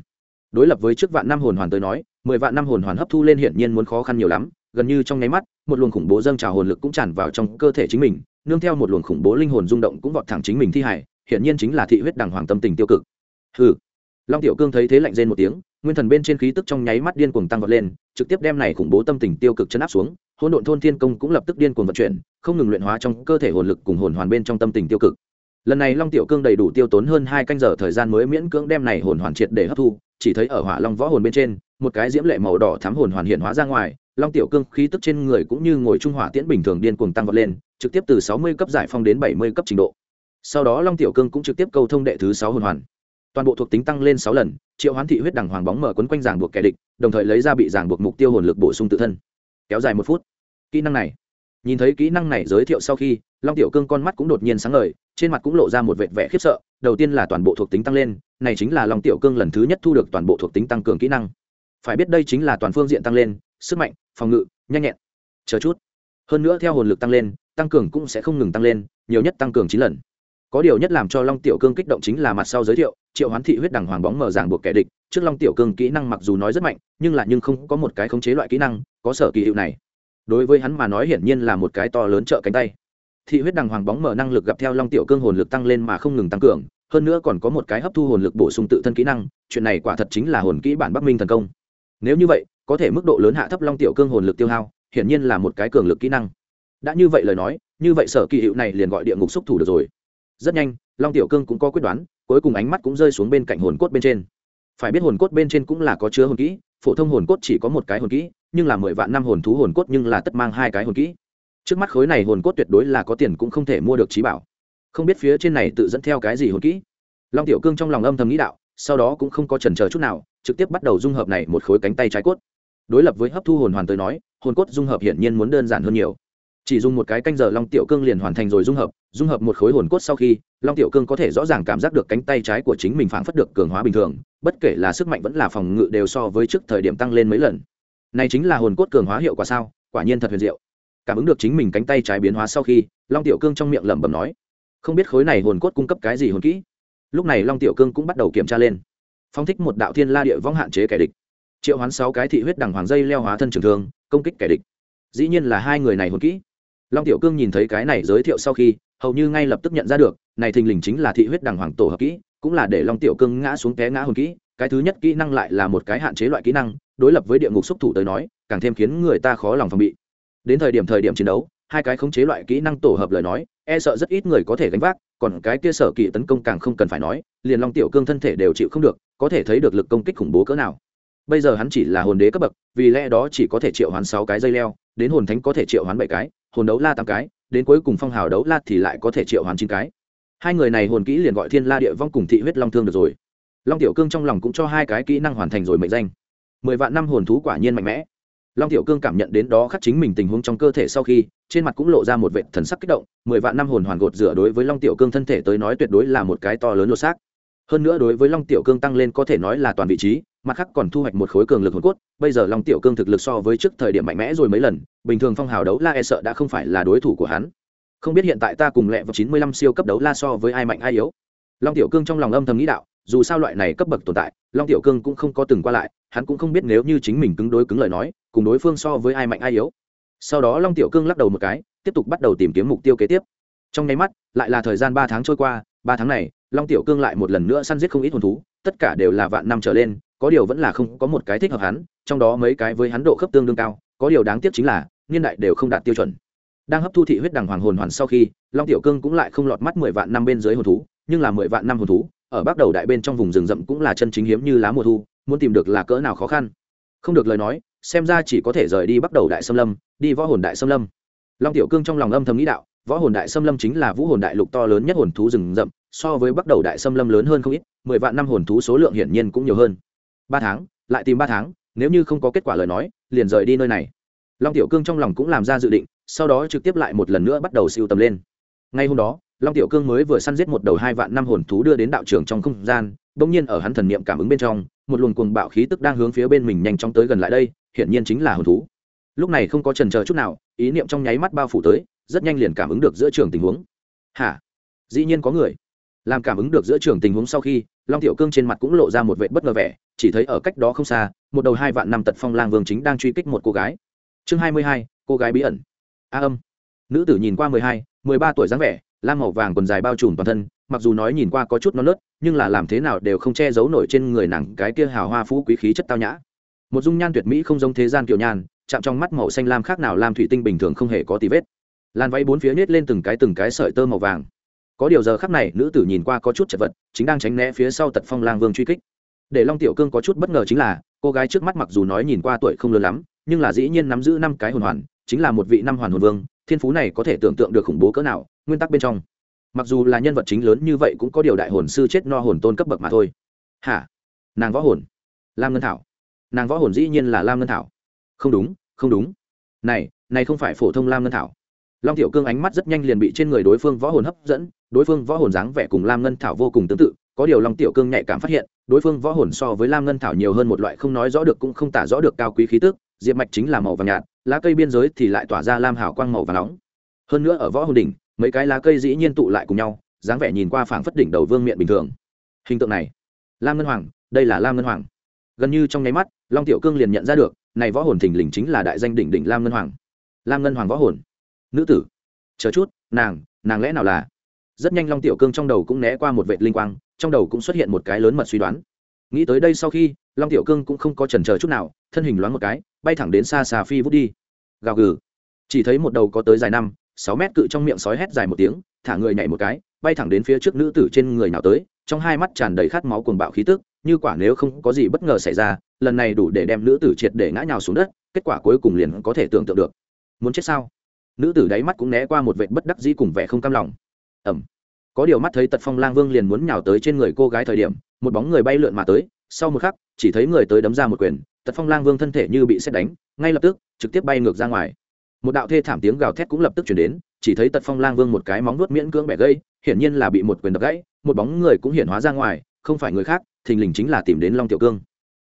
Đối lập với trước vạn năm hồn hoàn tới nói, mười vạn năm hồn hoàn hấp thu lên hiển nhiên muốn khó khăn nhiều lắm, gần như trong nháy mắt, một luồng khủng bố dâng trào hồn lực cũng tràn vào trong cơ thể chính mình, nương theo một luồng khủng bố linh hồn rung động cũng vọt thẳng chính mình thi hải, hiển nhiên chính là thị huyết đằng hoàng tâm tình tiêu cực. Hừ. Long tiểu cương thấy thế lạnh rên một tiếng nguyên thần bên trên khí tức trong nháy mắt điên cuồng tăng vọt lên, trực tiếp đem này khủng bố tâm tình tiêu cực chấn áp xuống, hỗn độn thôn thiên công cũng lập tức điên cuồng vận chuyển, không ngừng luyện hóa trong cơ thể hồn lực cùng hồn hoàn bên trong tâm tình tiêu cực. Lần này long tiểu cương đầy đủ tiêu tốn hơn hai canh giờ thời gian mới miễn cưỡng đem này hồn hoàn triệt để hấp thu, chỉ thấy ở hỏa long võ hồn bên trên, một cái diễm lệ màu đỏ thám hồn hoàn hiện hóa ra ngoài, long tiểu cương khí tức trên người cũng như ngồi trung hỏa tiễn bình thường điên cuồng tăng vọt lên, trực tiếp từ sáu mươi cấp giải phong đến bảy mươi cấp trình độ. Sau đó long tiểu cương cũng trực tiếp câu thông đệ thứ sáu hồn hoàn toàn bộ thuộc tính tăng lên sáu lần, triệu hoán thị huyết đằng hoàng bóng mở quấn quanh giảng buộc kẻ địch, đồng thời lấy ra bị giảng buộc mục tiêu hồn lực bổ sung tự thân. Kéo dài một phút. Kỹ năng này. Nhìn thấy kỹ năng này giới thiệu sau khi, long tiểu cương con mắt cũng đột nhiên sáng ngời, trên mặt cũng lộ ra một vệt vẻ khiếp sợ, đầu tiên là toàn bộ thuộc tính tăng lên, này chính là long tiểu cương lần thứ nhất thu được toàn bộ thuộc tính tăng cường kỹ năng. Phải biết đây chính là toàn phương diện tăng lên, sức mạnh, phòng ngự, nhanh nhẹn. Chờ chút. Hơn nữa theo hồn lực tăng lên, tăng cường cũng sẽ không ngừng tăng lên, nhiều nhất tăng cường chín lần. Có điều nhất làm cho long tiểu cương kích động chính là mặt sau giới thiệu triệu hoán thị huyết đằng hoàng bóng mở ràng buộc kẻ địch, trước long tiểu cương kỹ năng mặc dù nói rất mạnh, nhưng là nhưng không có một cái khống chế loại kỹ năng có sở kỳ hiệu này. Đối với hắn mà nói hiển nhiên là một cái to lớn trợ cánh tay. Thị huyết đằng hoàng bóng mở năng lực gặp theo long tiểu cương hồn lực tăng lên mà không ngừng tăng cường, hơn nữa còn có một cái hấp thu hồn lực bổ sung tự thân kỹ năng, chuyện này quả thật chính là hồn kỹ bản bắc minh thần công. Nếu như vậy, có thể mức độ lớn hạ thấp long tiểu cương hồn lực tiêu hao, hiển nhiên là một cái cường lực kỹ năng. Đã như vậy lời nói, như vậy sở kỳ hiệu này liền gọi địa ngục xúc thủ được rồi rất nhanh, long tiểu cương cũng có quyết đoán, cuối cùng ánh mắt cũng rơi xuống bên cạnh hồn cốt bên trên. Phải biết hồn cốt bên trên cũng là có chứa hồn kỹ, phổ thông hồn cốt chỉ có một cái hồn kỹ, nhưng là mười vạn năm hồn thú hồn cốt nhưng là tất mang hai cái hồn kỹ. Trước mắt khối này hồn cốt tuyệt đối là có tiền cũng không thể mua được trí bảo. Không biết phía trên này tự dẫn theo cái gì hồn kỹ. Long tiểu cương trong lòng âm thầm nghĩ đạo, sau đó cũng không có chần chờ chút nào, trực tiếp bắt đầu dung hợp này một khối cánh tay trái cốt. Đối lập với hấp thu hồn hoàn tới nói, hồn cốt dung hợp hiển nhiên muốn đơn giản hơn nhiều chỉ dùng một cái canh giờ long tiểu cương liền hoàn thành rồi dung hợp dung hợp một khối hồn cốt sau khi, long tiểu cương có thể rõ ràng cảm giác được cánh tay trái của chính mình phảng phất được cường hóa bình thường, bất kể là sức mạnh vẫn là phòng ngự đều so với trước thời điểm tăng lên mấy lần. Này chính là hồn cốt cường hóa hiệu quả sao, quả nhiên thật huyền diệu. Cảm ứng được chính mình cánh tay trái biến hóa sau khi, long tiểu cương trong miệng lẩm bẩm nói, không biết khối này hồn cốt cung cấp cái gì hồn kỹ? Lúc này long tiểu cương cũng bắt đầu kiểm tra lên. Phong thích một đạo thiên la địa vong hạn chế kẻ địch. Triệu hoán sáu cái thị huyết đằng hoàng dây leo hóa thân trường thương, công kích kẻ địch. Dĩ nhiên là hai người này hồn kỹ long tiểu cương nhìn thấy cái này giới thiệu sau khi, hầu như ngay lập tức nhận ra được, này thình lình chính là thị huyết đằng hoàng tổ hợp kỹ, cũng là để long tiểu cương ngã xuống té ngã hồn kỹ, cái thứ nhất kỹ năng lại là một cái hạn chế loại kỹ năng, đối lập với địa ngục xúc thủ tới nói, càng thêm khiến người ta khó lòng phòng bị. Đến thời điểm thời điểm chiến đấu, hai cái khống chế loại kỹ năng tổ hợp lời nói e sợ rất ít người có thể gánh vác, còn cái kia sở kỹ tấn công càng không cần phải nói, liền long tiểu cương thân thể đều chịu không được, có thể thấy được lực công kích khủng bố cỡ nào. Bây giờ hắn chỉ là hồn đế cấp bậc, vì lẽ đó chỉ có thể triệu hoán sáu cái dây leo, đến hồn thánh có thể triệu hoán bảy cái hồn đấu la tám cái, đến cuối cùng phong hào đấu la thì lại có thể triệu hoán chín cái. Hai người này hồn kỹ liền gọi thiên la địa vong cùng thị huyết long thương được rồi. Long tiểu cương trong lòng cũng cho hai cái kỹ năng hoàn thành rồi mệnh danh. Mười vạn năm hồn thú quả nhiên mạnh mẽ. Long tiểu cương cảm nhận đến đó khắc chính mình tình huống trong cơ thể sau khi, trên mặt cũng lộ ra một vệ thần sắc kích động. Mười vạn năm hồn hoàn gột rửa đối với long tiểu cương thân thể tới nói tuyệt đối là một cái to lớn lột xác. Hơn nữa đối với long tiểu cương tăng lên có thể nói là toàn vị trí mặt khác còn thu hoạch một khối cường lực hồn cốt, bây giờ long tiểu cương thực lực so với trước thời điểm mạnh mẽ rồi mấy lần, bình thường phong hào đấu la e sợ đã không phải là đối thủ của hắn. Không biết hiện tại ta cùng lẹ vào chín mươi lăm siêu cấp đấu la so với ai mạnh ai yếu. Long tiểu cương trong lòng âm thầm nghĩ đạo, dù sao loại này cấp bậc tồn tại, long tiểu cương cũng không có từng qua lại, hắn cũng không biết nếu như chính mình cứng đối cứng lời nói, cùng đối phương so với ai mạnh ai yếu. Sau đó long tiểu cương lắc đầu một cái, tiếp tục bắt đầu tìm kiếm mục tiêu kế tiếp. Trong nháy mắt, lại là thời gian ba tháng trôi qua, ba tháng này, long tiểu cương lại một lần nữa săn giết không ít hồn thú, tất cả đều là vạn năm trở lên có điều vẫn là không có một cái thích hợp hắn, trong đó mấy cái với hắn độ khớp tương đương cao, có điều đáng tiếc chính là, niên đại đều không đạt tiêu chuẩn. Đang hấp thu thị huyết đằng hoàng hồn hoàn sau khi, long tiểu cương cũng lại không lọt mắt mười vạn năm bên dưới hồn thú, nhưng là mười vạn năm hồn thú, ở bắc đầu đại bên trong vùng rừng rậm cũng là chân chính hiếm như lá mùa thu, muốn tìm được là cỡ nào khó khăn. Không được lời nói, xem ra chỉ có thể rời đi bắt đầu đại xâm lâm, đi võ hồn đại xâm lâm. Long tiểu cương trong lòng âm thầm nghĩ đạo, võ hồn đại xâm lâm chính là vũ hồn đại lục to lớn nhất hồn thú rừng rậm, so với bắt đầu đại xâm lâm lớn hơn không ít, mười vạn năm hồn thú số lượng hiển nhiên cũng nhiều hơn ba tháng, lại tìm ba tháng, nếu như không có kết quả lời nói, liền rời đi nơi này. Long tiểu cương trong lòng cũng làm ra dự định, sau đó trực tiếp lại một lần nữa bắt đầu siêu tầm lên. Ngay hôm đó, long tiểu cương mới vừa săn giết một đầu hai vạn năm hồn thú đưa đến đạo trường trong không gian, bỗng nhiên ở hắn thần niệm cảm ứng bên trong, một luồng cuồng bạo khí tức đang hướng phía bên mình nhanh chóng tới gần lại đây, hiển nhiên chính là hồn thú. Lúc này không có trần chờ chút nào, ý niệm trong nháy mắt bao phủ tới, rất nhanh liền cảm ứng được giữa trường tình huống. Hả? Dĩ nhiên có người làm cảm ứng được giữa trường tình huống sau khi, long tiểu cương trên mặt cũng lộ ra một vệ bất ngờ vẻ, chỉ thấy ở cách đó không xa, một đầu hai vạn năm tật phong lang vương chính đang truy kích một cô gái. Chương hai mươi hai, cô gái bí ẩn. A âm. Nữ tử nhìn qua mười hai, mười ba tuổi dáng vẻ, lam màu vàng quần dài bao trùm toàn thân, mặc dù nói nhìn qua có chút non nớt, nhưng là làm thế nào đều không che giấu nổi trên người nàng cái kia hào hoa phú quý khí chất tao nhã. Một dung nhan tuyệt mỹ không giống thế gian kiểu nhan chạm trong mắt màu xanh lam khác nào lam thủy tinh bình thường không hề có tí vết. Làn váy bốn phía nết lên từng cái từng cái sợi tơ màu vàng có điều giờ khắc này, nữ tử nhìn qua có chút chật vật, chính đang tránh né phía sau tật phong lang vương truy kích. Để long tiểu cương có chút bất ngờ chính là, cô gái trước mắt mặc dù nói nhìn qua tuổi không lớn lắm, nhưng là dĩ nhiên nắm giữ năm cái hồn hoàn, chính là một vị năm hoàn hồn vương, thiên phú này có thể tưởng tượng được khủng bố cỡ nào, nguyên tắc bên trong. Mặc dù là nhân vật chính lớn như vậy cũng có điều đại hồn sư chết no hồn tôn cấp bậc mà thôi. Hả? Nàng võ hồn? Lam ngân thảo. Nàng võ hồn dĩ nhiên là lam ngân thảo. Không đúng không đúng. Này này không phải phổ thông lam ngân thảo long tiểu cương ánh mắt rất nhanh liền bị trên người đối phương võ hồn hấp dẫn, đối phương võ hồn dáng vẻ cùng lam ngân thảo vô cùng tương tự, có điều long tiểu cương nhạy cảm phát hiện, đối phương võ hồn so với lam ngân thảo nhiều hơn một loại không nói rõ được cũng không tả rõ được cao quý khí tức, diệp mạch chính là màu vàng nhạt, lá cây biên giới thì lại tỏa ra lam hảo quang màu và nóng. Hơn nữa ở võ hồn đỉnh, mấy cái lá cây dĩ nhiên tụ lại cùng nhau, dáng vẻ nhìn qua phảng phất đỉnh đầu vương miện bình thường. Hình tượng này, lam ngân hoàng, đây là lam ngân hoàng. Gần như trong nháy mắt, long tiểu cương liền nhận ra được, này võ hồn thình lình chính là đại danh đỉnh đỉnh lam ngân hoàng. Lam ngân hoàng võ hồn nữ tử, chờ chút, nàng nàng lẽ nào là? Rất nhanh long tiểu cương trong đầu cũng né qua một vệ linh quang, trong đầu cũng xuất hiện một cái lớn mật suy đoán. Nghĩ tới đây sau khi, long tiểu cương cũng không có chần chờ chút nào, thân hình loáng một cái, bay thẳng đến xa xà phi vút đi. Gào gừ. Chỉ thấy một đầu có tới dài năm, sáu mét cự trong miệng sói hét dài một tiếng, thả người nhảy một cái, bay thẳng đến phía trước nữ tử trên người nào tới, trong hai mắt tràn đầy khát máu cuồng bạo khí tức, như quả nếu không có gì bất ngờ xảy ra, lần này đủ để đem nữ tử triệt để ngã nhào xuống đất, kết quả cuối cùng liền có thể tưởng tượng được. Muốn chết sao? Nữ tử đáy mắt cũng né qua một vệt bất đắc dĩ cùng vẻ không cam lòng. Ẩm. Có điều mắt thấy tật phong lang vương liền muốn nhào tới trên người cô gái thời điểm, một bóng người bay lượn mà tới, sau một khắc, chỉ thấy người tới đấm ra một quyền, tật phong lang vương thân thể như bị xét đánh, ngay lập tức, trực tiếp bay ngược ra ngoài. Một đạo thê thảm tiếng gào thét cũng lập tức chuyển đến, chỉ thấy tật phong lang vương một cái móng nuốt miễn cưỡng bẻ gây hiển nhiên là bị một quyền đập gãy, một bóng người cũng hiển hóa ra ngoài, không phải người khác, thình lình chính là tìm đến long tiểu cương.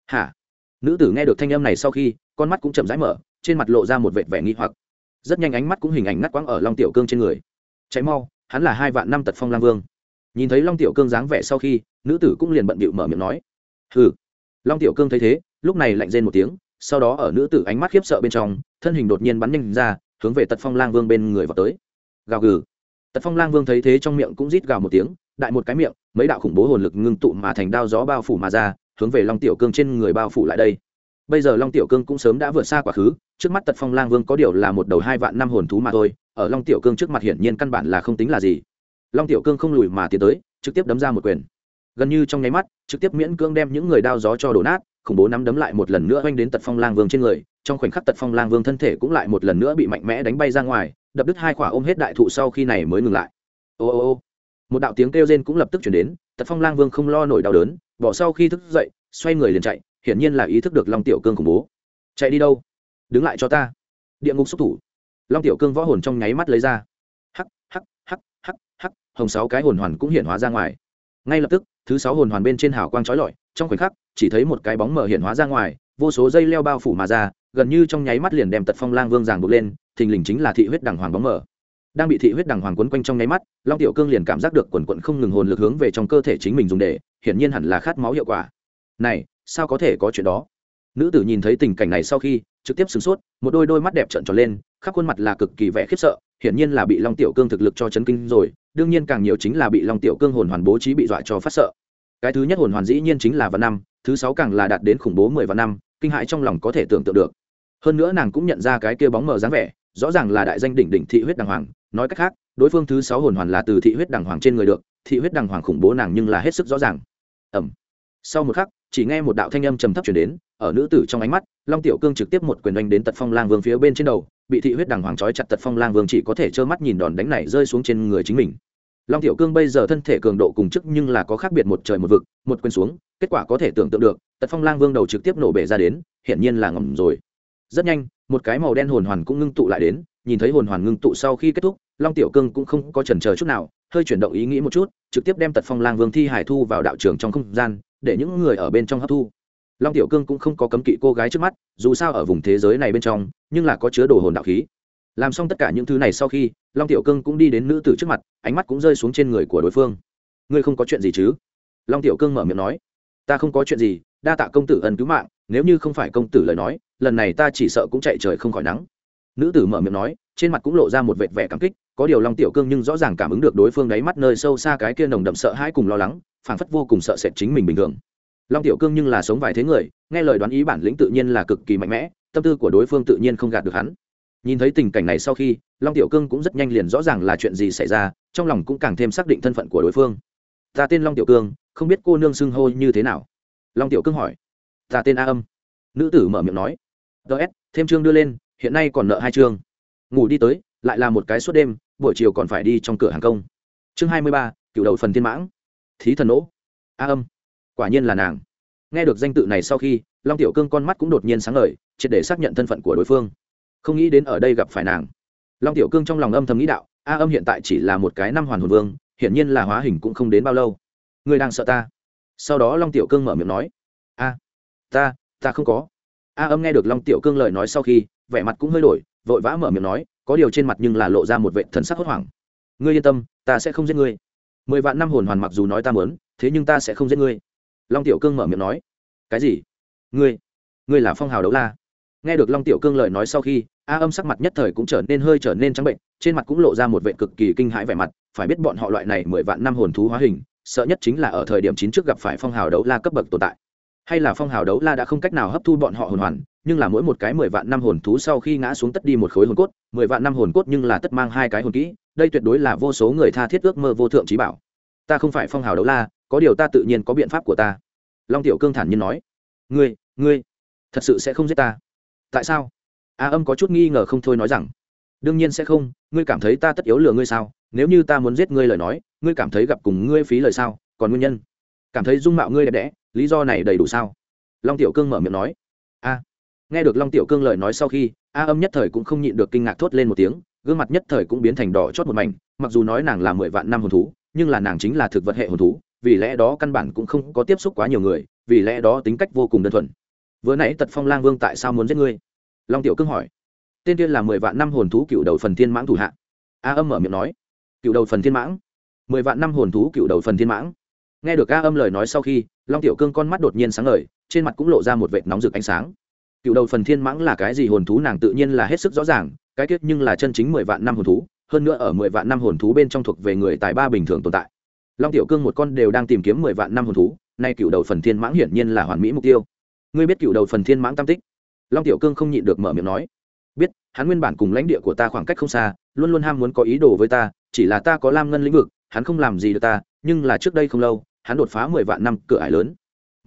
Hả? Nữ tử nghe được thanh âm này sau khi, con mắt cũng chậm rãi mở, trên mặt lộ ra một vệt vẻ nghi hoặc rất nhanh ánh mắt cũng hình ảnh ngắt quãng ở long tiểu cương trên người. Cháy mau, hắn là hai vạn năm tật phong lang vương. Nhìn thấy long tiểu cương dáng vẻ sau khi, nữ tử cũng liền bận bịu mở miệng nói. Hừ. Long tiểu cương thấy thế, lúc này lạnh rên một tiếng, sau đó ở nữ tử ánh mắt khiếp sợ bên trong, thân hình đột nhiên bắn nhanh ra, hướng về tật phong lang vương bên người vào tới. Gào gừ. Tật phong lang vương thấy thế trong miệng cũng rít gào một tiếng, đại một cái miệng, mấy đạo khủng bố hồn lực ngưng tụ mà thành đao gió bao phủ mà ra, hướng về long tiểu cương trên người bao phủ lại đây bây giờ long tiểu cương cũng sớm đã vượt xa quá khứ, trước mắt tật phong lang vương có điều là một đầu hai vạn năm hồn thú mà thôi, ở long tiểu cương trước mặt hiển nhiên căn bản là không tính là gì. Long tiểu cương không lùi mà tiến tới, trực tiếp đấm ra một quyền. Gần như trong nháy mắt, trực tiếp miễn cương đem những người đao gió cho đổ nát, khủng bố nắm đấm lại một lần nữa oanh đến tật phong lang vương trên người, trong khoảnh khắc tật phong lang vương thân thể cũng lại một lần nữa bị mạnh mẽ đánh bay ra ngoài, đập đứt hai quả ôm hết đại thụ sau khi này mới ngừng lại. Ô ô ô. Một đạo tiếng kêu rên cũng lập tức chuyển đến, tật phong lang vương không lo nổi đau đớn, bỏ sau khi thức dậy, xoay người liền chạy hiển nhiên là ý thức được long tiểu cương khủng bố. Chạy đi đâu? Đứng lại cho ta. Địa ngục xúc thủ. Long tiểu cương võ hồn trong nháy mắt lấy ra. Hắc hắc hắc hắc hắc, hồng sáu cái hồn hoàn cũng hiện hóa ra ngoài. Ngay lập tức, thứ sáu hồn hoàn bên trên hào quang trói lọi, trong khoảnh khắc, chỉ thấy một cái bóng mở hiện hóa ra ngoài, vô số dây leo bao phủ mà ra, gần như trong nháy mắt liền đem tật phong lang vương giàng buộc lên, thình lình chính là thị huyết đằng hoàng bóng mở đang bị thị huyết đằng hoàng quấn quanh trong nháy mắt, long tiểu cương liền cảm giác được quần quận không ngừng hồn lực hướng về trong cơ thể chính mình dùng để, hiển nhiên hẳn là khát máu hiệu quả. Này sao có thể có chuyện đó? Nữ tử nhìn thấy tình cảnh này sau khi, trực tiếp sửng sốt, một đôi đôi mắt đẹp trợn tròn lên, khắp khuôn mặt là cực kỳ vẻ khiếp sợ, hiển nhiên là bị long tiểu cương thực lực cho chấn kinh rồi, đương nhiên càng nhiều chính là bị long tiểu cương hồn hoàn bố trí bị dọa cho phát sợ. Cái thứ nhất hồn hoàn dĩ nhiên chính là vạn năm, thứ sáu càng là đạt đến khủng bố mười vạn năm, kinh hãi trong lòng có thể tưởng tượng được. Hơn nữa nàng cũng nhận ra cái kia bóng mờ dáng vẻ, rõ ràng là đại danh đỉnh đỉnh thị huyết đàng hoàng, nói cách khác, đối phương thứ sáu hồn hoàn là từ thị huyết đàng hoàng trên người được, thị huyết đàng hoàng khủng bố nàng nhưng là hết sức rõ ràng. Ẩm sau một khắc, chỉ nghe một đạo thanh âm trầm thấp chuyển đến, ở nữ tử trong ánh mắt, long tiểu cương trực tiếp một quyền đánh đến tật phong lang vương phía bên trên đầu, bị thị huyết đằng hoàng trói chặt tật phong lang vương chỉ có thể trơ mắt nhìn đòn đánh này rơi xuống trên người chính mình. Long tiểu cương bây giờ thân thể cường độ cùng chức nhưng là có khác biệt một trời một vực, một quyền xuống, kết quả có thể tưởng tượng được, tật phong lang vương đầu trực tiếp nổ bể ra đến, hiển nhiên là ngầm rồi. Rất nhanh, một cái màu đen hồn hoàn cũng ngưng tụ lại đến, nhìn thấy hồn hoàn ngưng tụ sau khi kết thúc, long tiểu cương cũng không có chần chờ chút nào hơi chuyển động ý nghĩ một chút, trực tiếp đem tật phong lang vương thi hải thu vào đạo trường trong không gian, để những người ở bên trong hấp thu. Long tiểu cương cũng không có cấm kỵ cô gái trước mắt, dù sao ở vùng thế giới này bên trong, nhưng là có chứa đồ hồn đạo khí. Làm xong tất cả những thứ này sau khi, long tiểu cương cũng đi đến nữ tử trước mặt, ánh mắt cũng rơi xuống trên người của đối phương. Ngươi không có chuyện gì chứ? Long tiểu cương mở miệng nói. Ta không có chuyện gì, đa tạ công tử ân cứu mạng, nếu như không phải công tử lời nói, lần này ta chỉ sợ cũng chạy trời không khỏi nắng. Nữ tử mở miệng nói, trên mặt cũng lộ ra một vệt vẻ cảm kích có điều long tiểu cương nhưng rõ ràng cảm ứng được đối phương đáy mắt nơi sâu xa cái kia nồng đậm sợ hãi cùng lo lắng, phảng phất vô cùng sợ sệt chính mình bình thường. Long tiểu cương nhưng là sống vài thế người, nghe lời đoán ý bản lĩnh tự nhiên là cực kỳ mạnh mẽ, tâm tư của đối phương tự nhiên không gạt được hắn. Nhìn thấy tình cảnh này sau khi, long tiểu cương cũng rất nhanh liền rõ ràng là chuyện gì xảy ra, trong lòng cũng càng thêm xác định thân phận của đối phương. Ta tên long tiểu cương, không biết cô nương xưng hô như thế nào? Long tiểu cương hỏi. Ta tên a âm. Nữ tử mở miệng nói. Ts thêm chương đưa lên, hiện nay còn nợ hai chương. Ngủ đi tới, lại là một cái suốt đêm buổi chiều còn phải đi trong cửa hàng công. Chương hai mươi ba, cựu đầu phần thiên mãng. Thí thần nỗ. A âm. Quả nhiên là nàng. Nghe được danh tự này sau khi, long tiểu cương con mắt cũng đột nhiên sáng ngời, triệt để xác nhận thân phận của đối phương. Không nghĩ đến ở đây gặp phải nàng. Long tiểu cương trong lòng âm thầm nghĩ đạo, a âm hiện tại chỉ là một cái năm hoàn hồn vương, hiển nhiên là hóa hình cũng không đến bao lâu. Ngươi đang sợ ta. Sau đó long tiểu cương mở miệng nói, a, ta ta không có. A âm nghe được long tiểu cương lời nói sau khi, vẻ mặt cũng hơi đổi, vội vã mở miệng nói có điều trên mặt nhưng là lộ ra một vệ thần sắc hốt hoảng. Ngươi yên tâm, ta sẽ không giết ngươi. Mười vạn năm hồn hoàn mặc dù nói ta mớn thế nhưng ta sẽ không giết ngươi. Long tiểu cương mở miệng nói. Cái gì? Ngươi? Ngươi là phong hào đấu la. Nghe được long tiểu cương lời nói sau khi, a âm sắc mặt nhất thời cũng trở nên hơi trở nên trắng bệnh, trên mặt cũng lộ ra một vệ cực kỳ kinh hãi vẻ mặt. Phải biết bọn họ loại này mười vạn năm hồn thú hóa hình, sợ nhất chính là ở thời điểm chín trước gặp phải phong hào đấu la cấp bậc tồn tại. Hay là phong hào đấu la đã không cách nào hấp thu bọn họ hồn hoàn nhưng là mỗi một cái mười vạn năm hồn thú sau khi ngã xuống tất đi một khối hồn cốt, mười vạn năm hồn cốt nhưng là tất mang hai cái hồn kỹ, đây tuyệt đối là vô số người tha thiết ước mơ vô thượng trí bảo. Ta không phải phong hào đấu la, có điều ta tự nhiên có biện pháp của ta. Long tiểu cương thản nhiên nói. Ngươi ngươi, thật sự sẽ không giết ta? Tại sao? A âm có chút nghi ngờ không thôi nói rằng. Đương nhiên sẽ không, ngươi cảm thấy ta tất yếu lừa ngươi sao? Nếu như ta muốn giết ngươi lời nói, ngươi cảm thấy gặp cùng ngươi phí lời sao? Còn nguyên nhân? Cảm thấy dung mạo ngươi đẹp đẽ, lý do này đầy đủ sao? Long tiểu cương mở miệng nói. A nghe được long tiểu cương lời nói sau khi, a âm nhất thời cũng không nhịn được kinh ngạc thốt lên một tiếng, gương mặt nhất thời cũng biến thành đỏ chót một mảnh, mặc dù nói nàng là mười vạn năm hồn thú, nhưng là nàng chính là thực vật hệ hồn thú, vì lẽ đó căn bản cũng không có tiếp xúc quá nhiều người, vì lẽ đó tính cách vô cùng đơn thuần. Vừa nãy tật phong lang vương tại sao muốn giết ngươi? Long tiểu cương hỏi. Tên tiên là mười vạn năm hồn thú cựu đầu phần thiên mãng thủ hạ. A âm mở miệng nói. Cựu đầu phần thiên mãng? Mười vạn năm hồn thú cựu đầu phần thiên mãng? Nghe được a âm lời nói sau khi, long tiểu cương con mắt đột nhiên sáng ngời, trên mặt cũng lộ ra một vệt nóng rực ánh sáng cựu đầu phần thiên mãng là cái gì hồn thú nàng tự nhiên là hết sức rõ ràng, cái kết nhưng là chân chính mười vạn năm hồn thú, hơn nữa ở mười vạn năm hồn thú bên trong thuộc về người tài ba bình thường tồn tại. Long tiểu cương một con đều đang tìm kiếm mười vạn năm hồn thú, nay cựu đầu phần thiên mãng hiển nhiên là hoàn mỹ mục tiêu. Ngươi biết cựu đầu phần thiên mãng tam tích? Long tiểu cương không nhịn được mở miệng nói. Biết, hắn nguyên bản cùng lãnh địa của ta khoảng cách không xa, luôn luôn ham muốn có ý đồ với ta, chỉ là ta có lam ngân lĩnh vực, hắn không làm gì được ta, nhưng là trước đây không lâu, hắn đột phá mười vạn năm cửa ải lớn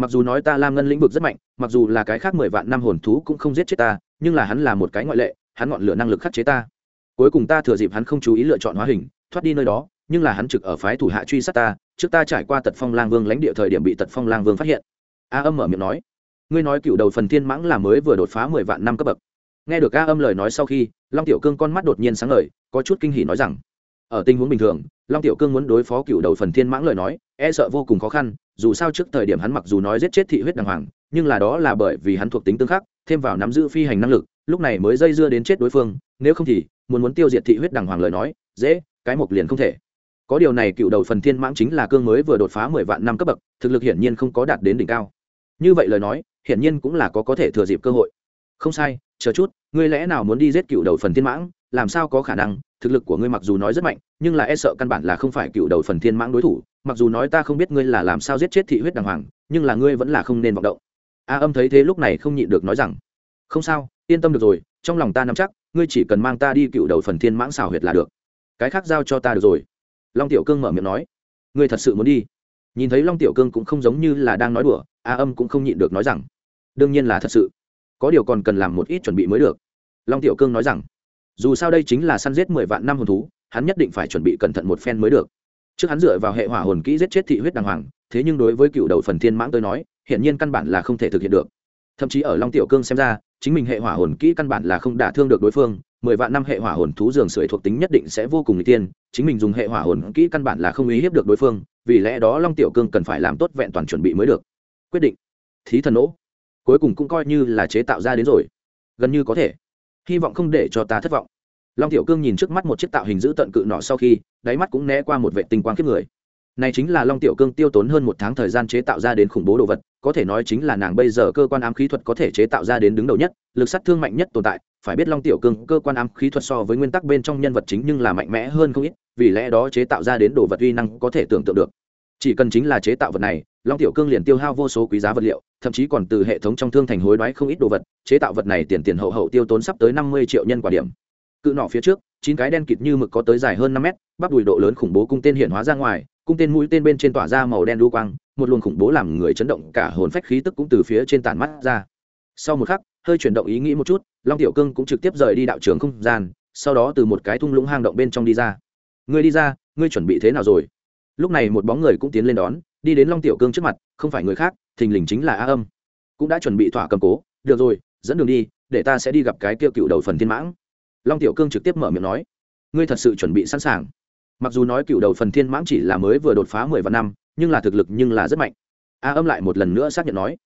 mặc dù nói ta lam ngân lĩnh vực rất mạnh mặc dù là cái khác mười vạn năm hồn thú cũng không giết chết ta nhưng là hắn là một cái ngoại lệ hắn ngọn lửa năng lực khắc chế ta. Cuối cùng ta thừa dịp hắn không chú ý lựa chọn hóa hình thoát đi nơi đó nhưng là hắn trực ở phái thủ hạ truy sát ta trước ta trải qua tật phong lang vương lãnh địa thời điểm bị tật phong lang vương phát hiện. A âm mở miệng nói ngươi nói cựu đầu phần thiên mãng là mới vừa đột phá mười vạn năm cấp bậc. Nghe được a âm lời nói sau khi long tiểu cương con mắt đột nhiên sáng lời, có chút kinh hỉ nói rằng ở tình huống bình thường long tiểu cương muốn đối phó cựu đầu phần thiên mãng lời nói e sợ vô cùng khó khăn dù sao trước thời điểm hắn mặc dù nói giết chết thị huyết đàng hoàng, nhưng là đó là bởi vì hắn thuộc tính tương khắc, thêm vào nắm giữ phi hành năng lực, lúc này mới dây dưa đến chết đối phương, nếu không thì, muốn muốn tiêu diệt thị huyết đàng hoàng lời nói, dễ, cái mộc liền không thể. Có điều này cựu đầu phần thiên mãng chính là cương mới vừa đột phá mười vạn năm cấp bậc, thực lực hiển nhiên không có đạt đến đỉnh cao. Như vậy lời nói, hiển nhiên cũng là có có thể thừa dịp cơ hội. Không sai, chờ chút, ngươi lẽ nào muốn đi giết cựu đầu phần thiên mãng? Làm sao có khả năng, thực lực của ngươi mặc dù nói rất mạnh, nhưng là e sợ căn bản là không phải cựu đầu phần thiên mãng đối thủ, mặc dù nói ta không biết ngươi là làm sao giết chết thị huyết đàng hoàng, nhưng là ngươi vẫn là không nên vọng động. A âm thấy thế lúc này không nhịn được nói rằng, không sao, yên tâm được rồi, trong lòng ta nắm chắc, ngươi chỉ cần mang ta đi cựu đầu phần thiên mãng xào huyệt là được. Cái khác giao cho ta được rồi. Long tiểu cương mở miệng nói, ngươi thật sự muốn đi? Nhìn thấy long tiểu cương cũng không giống như là đang nói đùa, a âm cũng không nhịn được nói rằng, đương nhiên là thật sự, có điều còn cần làm một ít chuẩn bị mới được. Long tiểu cương nói rằng dù sao đây chính là săn giết mười vạn năm hồn thú, hắn nhất định phải chuẩn bị cẩn thận một phen mới được. Trước hắn dựa vào hệ hỏa hồn kỹ giết chết thị huyết đàng hoàng, thế nhưng đối với cựu đầu phần thiên mãng tôi nói hiện nhiên căn bản là không thể thực hiện được. Thậm chí ở long tiểu cương xem ra, chính mình hệ hỏa hồn kỹ căn bản là không đả thương được đối phương, mười vạn năm hệ hỏa hồn thú giường sưởi thuộc tính nhất định sẽ vô cùng n tiên, chính mình dùng hệ hỏa hồn kỹ căn bản là không ý hiếp được đối phương, vì lẽ đó long tiểu cương cần phải làm tốt vẹn toàn chuẩn bị mới được. Quyết định. Thí thần nỗ. Cuối cùng cũng coi như là chế tạo ra đến rồi. Gần như có thể hy vọng không để cho ta thất vọng. Long tiểu cương nhìn trước mắt một chiếc tạo hình giữ tận cự nọ sau khi, đáy mắt cũng né qua một vệ tinh quang kiếp người. Này chính là long tiểu cương tiêu tốn hơn một tháng thời gian chế tạo ra đến khủng bố đồ vật, có thể nói chính là nàng bây giờ cơ quan ám khí thuật có thể chế tạo ra đến đứng đầu nhất, lực sát thương mạnh nhất tồn tại. Phải biết long tiểu cương cơ quan ám khí thuật so với nguyên tắc bên trong nhân vật chính nhưng là mạnh mẽ hơn không ít, vì lẽ đó chế tạo ra đến đồ vật uy năng có thể tưởng tượng được chỉ cần chính là chế tạo vật này, long tiểu cương liền tiêu hao vô số quý giá vật liệu, thậm chí còn từ hệ thống trong thương thành hối đoái không ít đồ vật, chế tạo vật này tiền tiền hậu hậu tiêu tốn sắp tới năm mươi triệu nhân quả điểm. Cự nọ phía trước, chín cái đen kịt như mực có tới dài hơn năm mét, bắp đùi độ lớn khủng bố cung tên hiện hóa ra ngoài, cung tên mũi tên bên trên tỏa ra màu đen đu quang, một luồng khủng bố làm người chấn động, cả hồn phách khí tức cũng từ phía trên tàn mắt ra. Sau một khắc, hơi chuyển động ý nghĩ một chút, long tiểu cương cũng trực tiếp rời đi đạo trường không gian, sau đó từ một cái thung lũng hang động bên trong đi ra. Ngươi đi ra, ngươi chuẩn bị thế nào rồi? Lúc này một bóng người cũng tiến lên đón, đi đến long tiểu cương trước mặt, không phải người khác, thình lình chính là a âm. Cũng đã chuẩn bị thỏa cầm cố, được rồi, dẫn đường đi, để ta sẽ đi gặp cái tiêu cựu đầu phần thiên mãng. Long tiểu cương trực tiếp mở miệng nói, ngươi thật sự chuẩn bị sẵn sàng. Mặc dù nói cựu đầu phần thiên mãng chỉ là mới vừa đột phá mười vạn năm, nhưng là thực lực nhưng là rất mạnh. A âm lại một lần nữa xác nhận nói,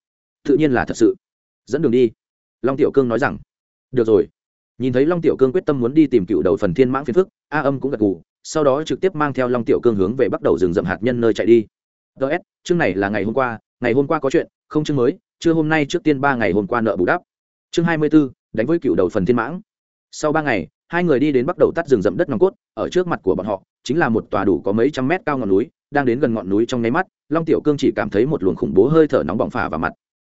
tự nhiên là thật sự. Dẫn đường đi. Long tiểu cương nói rằng, được rồi. Nhìn thấy long tiểu cương quyết tâm muốn đi tìm cựu đầu phần thiên mãng phiền phức, a âm cũng gật gù sau đó trực tiếp mang theo long tiểu cương hướng về bắt đầu rừng rậm hạt nhân nơi chạy đi. Ts chương này là ngày hôm qua, ngày hôm qua có chuyện, không chương mới chưa hôm nay trước tiên ba ngày hôm qua nợ bù đắp. Chương hai mươi b ố đánh với cựu đầu phần thiên mãng. Sau ba ngày, hai người đi đến bắt đầu tắt rừng rậm đất nòng cốt, ở trước mặt của bọn họ, chính là một tòa đủ có mấy trăm mét cao ngọn núi, đang đến gần ngọn núi trong nháy mắt, long tiểu cương chỉ cảm thấy một luồng khủng bố hơi thở nóng bỏng phả vào mặt.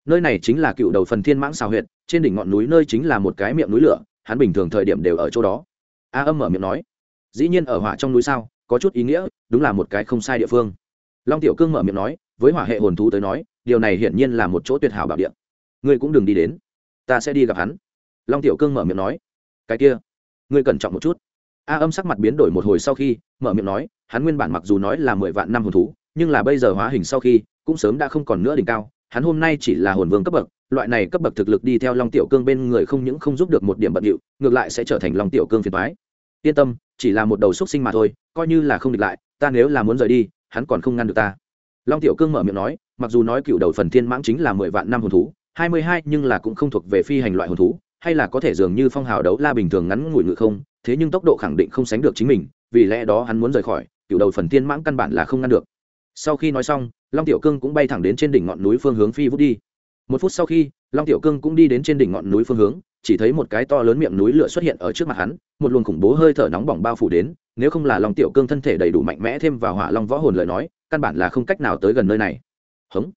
Nơi này chính là cựu đầu phần thiên mãng xào huyệt, trên đỉnh ngọn núi nơi chính là một cái miệng núi lửa, hắn bình thường thời điểm đều ở chỗ đó. A âm mở miệng nói dĩ nhiên ở hỏa trong núi sao, có chút ý nghĩa, đúng là một cái không sai địa phương. Long tiểu cương mở miệng nói, với hỏa hệ hồn thú tới nói, điều này hiển nhiên là một chỗ tuyệt hảo bảo địa. Ngươi cũng đừng đi đến. Ta sẽ đi gặp hắn. Long tiểu cương mở miệng nói. Cái kia, ngươi cẩn trọng một chút. A âm sắc mặt biến đổi một hồi sau khi, mở miệng nói, hắn nguyên bản mặc dù nói là mười vạn năm hồn thú, nhưng là bây giờ hóa hình sau khi, cũng sớm đã không còn nữa đỉnh cao. Hắn hôm nay chỉ là hồn vương cấp bậc, loại này cấp bậc thực lực đi theo long tiểu cương bên người không những không giúp được một điểm bận điệu, ngược lại sẽ trở thành long tiểu cương phiền thoái yên tâm chỉ là một đầu xúc sinh mà thôi, coi như là không địch lại, ta nếu là muốn rời đi, hắn còn không ngăn được ta. Long tiểu cương mở miệng nói, mặc dù nói cựu đầu phần thiên mãng chính là mười vạn năm hồn thú, hai mươi hai nhưng là cũng không thuộc về phi hành loại hồn thú, hay là có thể dường như phong hào đấu la bình thường ngắn ngủi ngự không, thế nhưng tốc độ khẳng định không sánh được chính mình, vì lẽ đó hắn muốn rời khỏi, cựu đầu phần thiên mãng căn bản là không ngăn được. Sau khi nói xong, long tiểu cương cũng bay thẳng đến trên đỉnh ngọn núi phương hướng phi vút đi. Một phút sau khi, long tiểu cương cũng đi đến trên đỉnh ngọn núi phương hướng chỉ thấy một cái to lớn miệng núi lửa xuất hiện ở trước mặt hắn, một luồng khủng bố hơi thở nóng bỏng bao phủ đến, nếu không là long tiểu cương thân thể đầy đủ mạnh mẽ thêm vào hỏa long võ hồn lời nói, căn bản là không cách nào tới gần nơi này. Hống.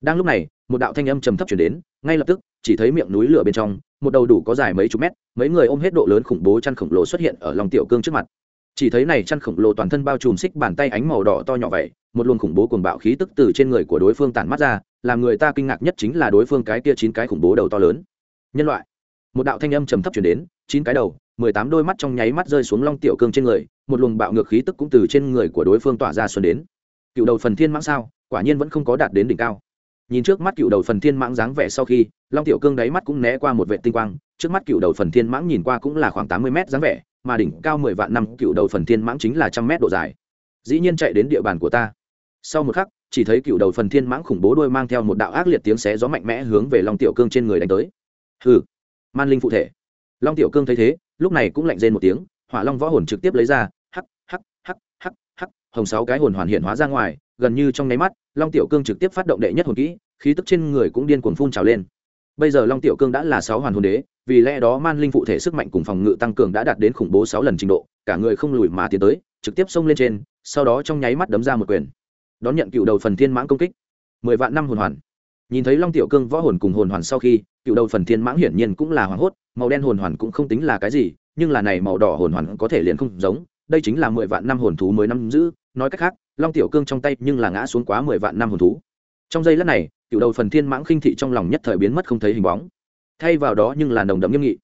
Đang lúc này, một đạo thanh âm trầm thấp chuyển đến, ngay lập tức, chỉ thấy miệng núi lửa bên trong, một đầu đủ có dài mấy chục mét, mấy người ôm hết độ lớn khủng bố chăn khổng lồ xuất hiện ở lòng tiểu cương trước mặt. Chỉ thấy này chăn khổng lồ toàn thân bao trùm xích bàn tay ánh màu đỏ to nhỏ vậy, một luồng khủng bố cuồng bạo khí tức từ trên người của đối phương tản mắt ra, làm người ta kinh ngạc nhất chính là đối phương cái kia chín cái khủng bố đầu to lớn. Nhân loại một đạo thanh âm trầm thấp chuyển đến, chín cái đầu, mười tám đôi mắt trong nháy mắt rơi xuống long tiểu cương trên người, một luồng bạo ngược khí tức cũng từ trên người của đối phương tỏa ra xuân đến. Cựu đầu phần thiên mãng sao, quả nhiên vẫn không có đạt đến đỉnh cao. Nhìn trước mắt cựu đầu phần thiên mãng dáng vẻ sau khi, long tiểu cương đáy mắt cũng né qua một vệ tinh quang, trước mắt cựu đầu phần thiên mãng nhìn qua cũng là khoảng tám mươi mét dáng vẻ, mà đỉnh cao mười vạn năm cựu đầu phần thiên mãng chính là trăm mét độ dài. Dĩ nhiên chạy đến địa bàn của ta. Sau một khắc, chỉ thấy cựu đầu phần thiên mãng khủng bố đôi mang theo một đạo ác liệt tiếng xé gió mạnh mẽ hướng về long tiểu cương trên người đánh tới. Hừ man linh phụ thể. Long tiểu cương thấy thế, lúc này cũng lạnh rên một tiếng, hỏa long võ hồn trực tiếp lấy ra, hắc hắc hắc hắc hắc, hồng sáu cái hồn hoàn hiện hóa ra ngoài, gần như trong nháy mắt, long tiểu cương trực tiếp phát động đệ nhất hồn kỹ, khí tức trên người cũng điên cuồng phun trào lên. Bây giờ long tiểu cương đã là sáu hoàn hồn đế, vì lẽ đó man linh phụ thể sức mạnh cùng phòng ngự tăng cường đã đạt đến khủng bố sáu lần trình độ, cả người không lùi mà tiến tới, trực tiếp xông lên trên, sau đó trong nháy mắt đấm ra một quyền. Đón nhận cựu đầu phần thiên mãng công kích. Mười vạn năm hồn hoàn nhìn thấy long tiểu cương võ hồn cùng hồn hoàn sau khi, cựu đầu phần thiên mãng hiển nhiên cũng là hoảng hốt, màu đen hồn hoàn cũng không tính là cái gì, nhưng là này màu đỏ hồn hoàn có thể liền không giống, đây chính là mười vạn năm hồn thú mới năm giữ, nói cách khác, long tiểu cương trong tay nhưng là ngã xuống quá mười vạn năm hồn thú. Trong giây lát này, cựu đầu phần thiên mãng khinh thị trong lòng nhất thời biến mất không thấy hình bóng. Thay vào đó nhưng là nồng đậm nghiêm nghị.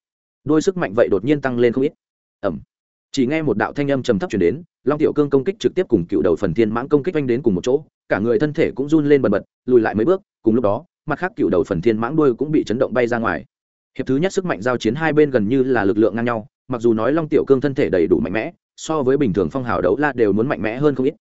Đôi sức mạnh vậy đột nhiên tăng lên không ít. Ẩm. Chỉ nghe một đạo thanh âm trầm thấp chuyển đến, long tiểu cương công kích trực tiếp cùng cựu đầu phần thiên mãng công kích oanh đến cùng một chỗ cả người thân thể cũng run lên bần bật, lùi lại mấy bước, cùng lúc đó, mặt khác cựu đầu phần thiên mãng đuôi cũng bị chấn động bay ra ngoài. Hiệp thứ nhất sức mạnh giao chiến hai bên gần như là lực lượng ngang nhau, mặc dù nói long tiểu cương thân thể đầy đủ mạnh mẽ, so với bình thường phong hào đấu la đều muốn mạnh mẽ hơn không ít.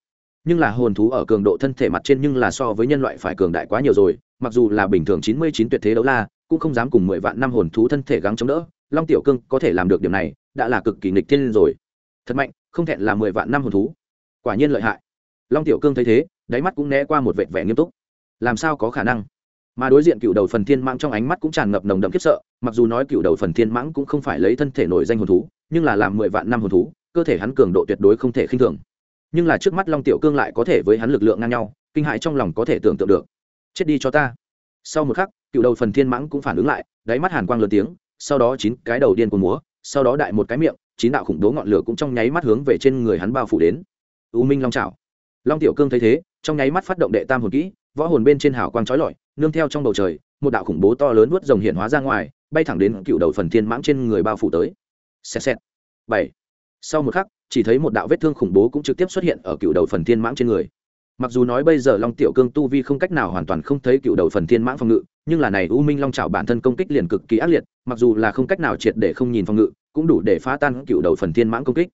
Nhưng là hồn thú ở cường độ thân thể mặt trên nhưng là so với nhân loại phải cường đại quá nhiều rồi, mặc dù là bình thường chín mươi chín tuyệt thế đấu la, cũng không dám cùng mười vạn năm hồn thú thân thể gắng chống đỡ, long tiểu cương có thể làm được điểm này, đã là cực kỳ nghịch thiên rồi. Thật mạnh, không thẹn là mười vạn năm hồn thú. Quả nhiên lợi hại. Long tiểu cương thấy thế đáy mắt cũng né qua một vệt vẻ nghiêm túc. Làm sao có khả năng? Mà đối diện cựu đầu phần thiên mãng trong ánh mắt cũng tràn ngập nồng đậm khiếp sợ, mặc dù nói cựu đầu phần thiên mãng cũng không phải lấy thân thể nổi danh hồn thú, nhưng là làm mười vạn năm hồn thú, cơ thể hắn cường độ tuyệt đối không thể khinh thường. Nhưng là trước mắt long tiểu cương lại có thể với hắn lực lượng ngang nhau, kinh hại trong lòng có thể tưởng tượng được. Chết đi cho ta. Sau một khắc, cựu đầu phần thiên mãng cũng phản ứng lại, đáy mắt hàn quang lớn tiếng, sau đó chín cái đầu điên cuồng múa, sau đó đại một cái miệng, chín đạo khủng bố ngọn lửa cũng trong nháy mắt hướng về trên người hắn bao phủ đến. U minh long trào long tiểu cương thấy thế trong nháy mắt phát động đệ tam hồn kỹ, võ hồn bên trên hào quang trói lọi, nương theo trong bầu trời, một đạo khủng bố to lớn nuốt rồng hiện hóa ra ngoài, bay thẳng đến cựu đầu phần thiên mãng trên người bao phủ tới. Xẹt xẹt. Bảy. Sau một khắc, chỉ thấy một đạo vết thương khủng bố cũng trực tiếp xuất hiện ở cựu đầu phần thiên mãng trên người. Mặc dù nói bây giờ long tiểu cương tu vi không cách nào hoàn toàn không thấy cựu đầu phần thiên mãng phòng ngự, nhưng là này u minh long trào bản thân công kích liền cực kỳ ác liệt, mặc dù là không cách nào triệt để không nhìn phòng ngự, cũng đủ để phá tan cựu đầu phần thiên mãng công kích.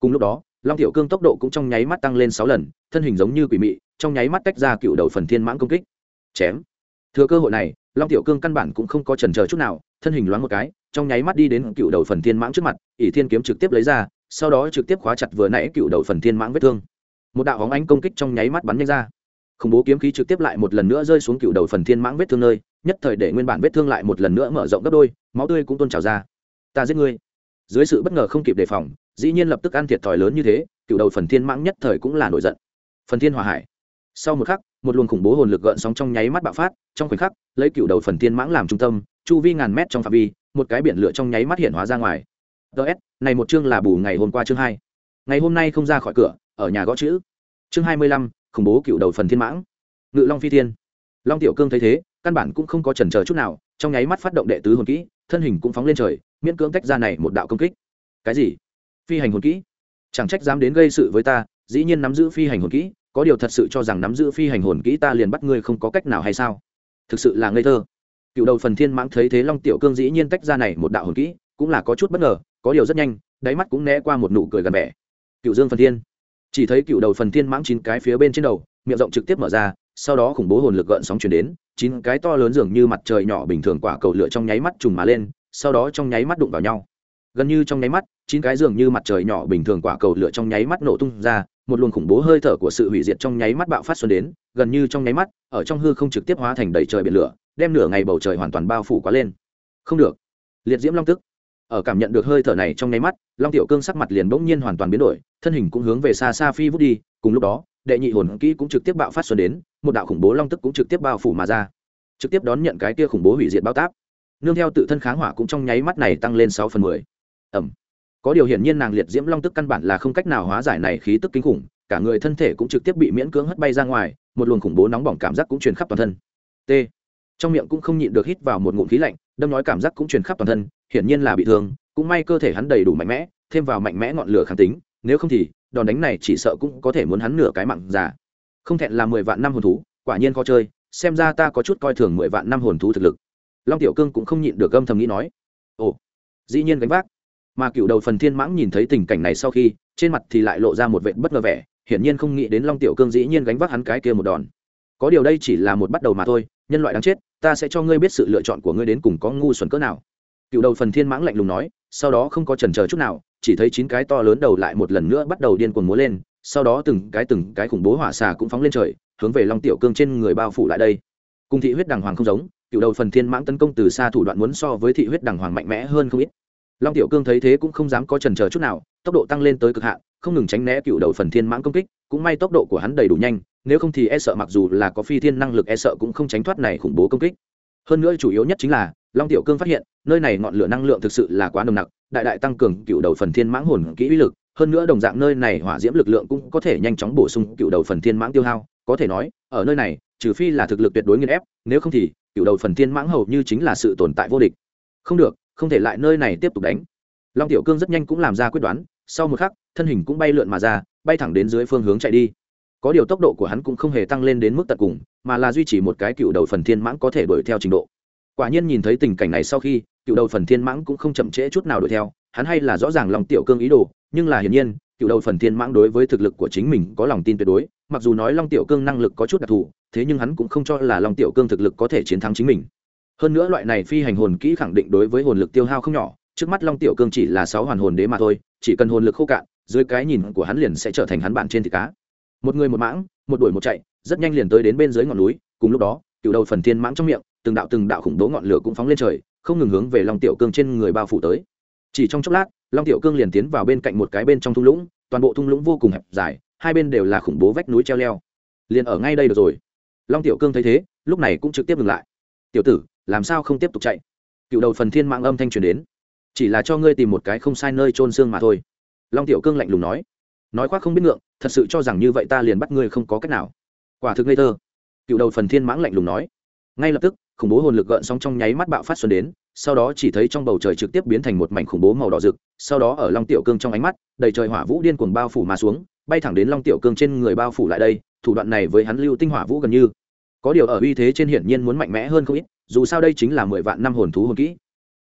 Cùng lúc đó long tiểu cương tốc độ cũng trong nháy mắt tăng lên sáu lần, thân hình giống như quỷ mị, trong nháy mắt tách ra cựu đầu phần thiên mãng công kích. Chém. Thừa cơ hội này, long tiểu cương căn bản cũng không có trần chờ chút nào, thân hình loáng một cái, trong nháy mắt đi đến cựu đầu phần thiên mãng trước mặt, ỷ thiên kiếm trực tiếp lấy ra, sau đó trực tiếp khóa chặt vừa nãy cựu đầu phần thiên mãng vết thương. Một đạo hóng ánh công kích trong nháy mắt bắn nhanh ra. Khủng bố kiếm khí trực tiếp lại một lần nữa rơi xuống cựu đầu phần thiên mãng vết thương nơi, nhất thời để nguyên bản vết thương lại một lần nữa mở rộng gấp đôi, máu tươi cũng tôn trào ra. Ta giết ngươi. Dưới sự bất ngờ không kịp đề phòng dĩ nhiên lập tức ăn thiệt thòi lớn như thế, cựu đầu phần thiên mãng nhất thời cũng là nổi giận. Phần thiên hòa hải. Sau một khắc, một luồng khủng bố hồn lực gợn sóng trong nháy mắt bạo phát, trong khoảnh khắc, lấy cựu đầu phần thiên mãng làm trung tâm, chu vi ngàn mét trong phạm vi, một cái biển lửa trong nháy mắt hiện hóa ra ngoài. Ts này một chương là bù ngày hôm qua chương hai. Ngày hôm nay không ra khỏi cửa, ở nhà gõ chữ. Chương hai mươi lăm, khủng bố cựu đầu phần thiên mãng. Ngự long phi thiên. Long tiểu cương thấy thế, căn bản cũng không có chần chờ chút nào, trong nháy mắt phát động đệ tứ hồn kỹ, thân hình cũng phóng lên trời, miễn cưỡng tách ra này một đạo công kích. Cái gì? Phi hành hồn kỹ. Chẳng trách dám đến gây sự với ta, dĩ nhiên nắm giữ phi hành hồn kỹ, có điều thật sự cho rằng nắm giữ phi hành hồn kỹ ta liền bắt ngươi không có cách nào hay sao? Thực sự là ngây thơ. Cựu đầu phần thiên mãng thấy thế long tiểu cương dĩ nhiên tách ra này một đạo hồn kỹ, cũng là có chút bất ngờ, có điều rất nhanh, đáy mắt cũng né qua một nụ cười gần vẻ. Cựu dương phần thiên. Chỉ thấy cựu đầu phần thiên mãng chín cái phía bên trên đầu, miệng rộng trực tiếp mở ra, sau đó khủng bố hồn lực gợn sóng chuyển đến, chín cái to lớn dường như mặt trời nhỏ bình thường quả cầu lửa trong nháy mắt trùng mà lên, sau đó trong nháy mắt đụng vào nhau gần như trong nháy mắt, chín cái dường như mặt trời nhỏ bình thường quả cầu lửa trong nháy mắt nổ tung ra, một luồng khủng bố hơi thở của sự hủy diệt trong nháy mắt bạo phát xuân đến, gần như trong nháy mắt, ở trong hư không trực tiếp hóa thành đầy trời biển lửa, đem nửa ngày bầu trời hoàn toàn bao phủ quá lên. Không được. Liệt diễm long tức. Ở cảm nhận được hơi thở này trong nháy mắt, long tiểu cương sắc mặt liền bỗng nhiên hoàn toàn biến đổi, thân hình cũng hướng về xa xa phi vút đi, cùng lúc đó, đệ nhị hồn kỹ cũng trực tiếp bạo phát xuân đến, một đạo khủng bố long tức cũng trực tiếp bao phủ mà ra. Trực tiếp đón nhận cái kia khủng bố hủy diệt bao táp. Nương theo tự thân kháng hỏa cũng trong nháy mắt này tăng lên sáu phần mười ẩm. Có điều hiển nhiên nàng liệt diễm long tức căn bản là không cách nào hóa giải này khí tức kinh khủng, cả người thân thể cũng trực tiếp bị miễn cưỡng hất bay ra ngoài, một luồng khủng bố nóng bỏng cảm giác cũng truyền khắp toàn thân. T. Trong miệng cũng không nhịn được hít vào một ngụm khí lạnh, đâm nói cảm giác cũng truyền khắp toàn thân, hiển nhiên là bị thương, cũng may cơ thể hắn đầy đủ mạnh mẽ, thêm vào mạnh mẽ ngọn lửa kháng tính, nếu không thì, đòn đánh này chỉ sợ cũng có thể muốn hắn nửa cái mạng già. Không thẹn là mười vạn năm hồn thú, quả nhiên khó chơi, xem ra ta có chút coi thường mười vạn năm hồn thú thực lực. Long tiểu cương cũng không nhịn được âm thầm nghĩ nói, ồ, dĩ nhiên gánh vác mà cựu đầu phần thiên mãng nhìn thấy tình cảnh này sau khi, trên mặt thì lại lộ ra một vệ bất ngờ vẻ, hiển nhiên không nghĩ đến long tiểu cương dĩ nhiên gánh vác hắn cái kia một đòn. Có điều đây chỉ là một bắt đầu mà thôi, nhân loại đáng chết, ta sẽ cho ngươi biết sự lựa chọn của ngươi đến cùng có ngu xuẩn cỡ nào. Cựu đầu phần thiên mãng lạnh lùng nói, sau đó không có chần chờ chút nào, chỉ thấy chín cái to lớn đầu lại một lần nữa bắt đầu điên cuồng múa lên, sau đó từng cái từng cái khủng bố hỏa xà cũng phóng lên trời, hướng về long tiểu cương trên người bao phủ lại đây. Cùng thị huyết đằng hoàng không giống, cựu đầu phần thiên mãng tấn công từ xa thủ đoạn muốn so với thị huyết đằng hoàng mạnh mẽ hơn không ít long tiểu cương thấy thế cũng không dám có trần chờ chút nào, tốc độ tăng lên tới cực hạn, không ngừng tránh né cựu đầu phần thiên mãng công kích, cũng may tốc độ của hắn đầy đủ nhanh, nếu không thì e sợ mặc dù là có phi thiên năng lực e sợ cũng không tránh thoát này khủng bố công kích. Hơn nữa chủ yếu nhất chính là, long tiểu cương phát hiện, nơi này ngọn lửa năng lượng thực sự là quá nồng nặc, đại đại tăng cường cựu đầu phần thiên mãng hồn kỹ uy lực, hơn nữa đồng dạng nơi này hỏa diễm lực lượng cũng có thể nhanh chóng bổ sung cựu đầu phần thiên mãng tiêu hao, có thể nói, ở nơi này, trừ phi là thực lực tuyệt đối nghiên ép, nếu không thì, cựu đầu phần thiên mãng hầu như chính là sự tồn tại vô địch. Không được không thể lại nơi này tiếp tục đánh. Long tiểu cương rất nhanh cũng làm ra quyết đoán, sau một khắc, thân hình cũng bay lượn mà ra, bay thẳng đến dưới phương hướng chạy đi. Có điều tốc độ của hắn cũng không hề tăng lên đến mức tận cùng, mà là duy trì một cái cựu đầu phần thiên mãng có thể đuổi theo trình độ. Quả nhiên nhìn thấy tình cảnh này sau khi, cựu đầu phần thiên mãng cũng không chậm trễ chút nào đuổi theo, hắn hay là rõ ràng lòng tiểu cương ý đồ, nhưng là hiển nhiên, cựu đầu phần thiên mãng đối với thực lực của chính mình có lòng tin tuyệt đối, mặc dù nói long tiểu cương năng lực có chút đặc thù, thế nhưng hắn cũng không cho là long tiểu cương thực lực có thể chiến thắng chính mình hơn nữa loại này phi hành hồn kỹ khẳng định đối với hồn lực tiêu hao không nhỏ, trước mắt long tiểu cương chỉ là sáu hoàn hồn đế mà thôi, chỉ cần hồn lực khô cạn, dưới cái nhìn của hắn liền sẽ trở thành hắn bạn trên thịt cá. Một người một mãng, một đuổi một chạy, rất nhanh liền tới đến bên dưới ngọn núi, cùng lúc đó, cựu đầu phần thiên mãng trong miệng, từng đạo từng đạo khủng bố ngọn lửa cũng phóng lên trời, không ngừng hướng về long tiểu cương trên người bao phủ tới. Chỉ trong chốc lát, long tiểu cương liền tiến vào bên cạnh một cái bên trong thung lũng, toàn bộ thung lũng vô cùng hẹp dài, hai bên đều là khủng bố vách núi treo leo. Liền ở ngay đây được rồi. Long tiểu cương thấy thế, lúc này cũng trực tiếp dừng lại. Tiểu tử làm sao không tiếp tục chạy? Cựu đầu phần thiên mạng âm thanh truyền đến. Chỉ là cho ngươi tìm một cái không sai nơi trôn xương mà thôi. Long tiểu cương lạnh lùng nói. Nói khoác không biết ngượng, thật sự cho rằng như vậy ta liền bắt ngươi không có cách nào. Quả thực ngây thơ. Cựu đầu phần thiên mãng lạnh lùng nói. Ngay lập tức, khủng bố hồn lực gợn sóng trong nháy mắt bạo phát xuân đến, sau đó chỉ thấy trong bầu trời trực tiếp biến thành một mảnh khủng bố màu đỏ rực, sau đó ở long tiểu cương trong ánh mắt, đầy trời hỏa vũ điên cuồng bao phủ mà xuống, bay thẳng đến long tiểu cương trên người bao phủ lại đây, thủ đoạn này với hắn lưu tinh hỏa vũ gần như. Có điều ở uy thế trên hiển nhiên muốn mạnh mẽ hơn không ít dù sao đây chính là mười vạn năm hồn thú hồn kỹ.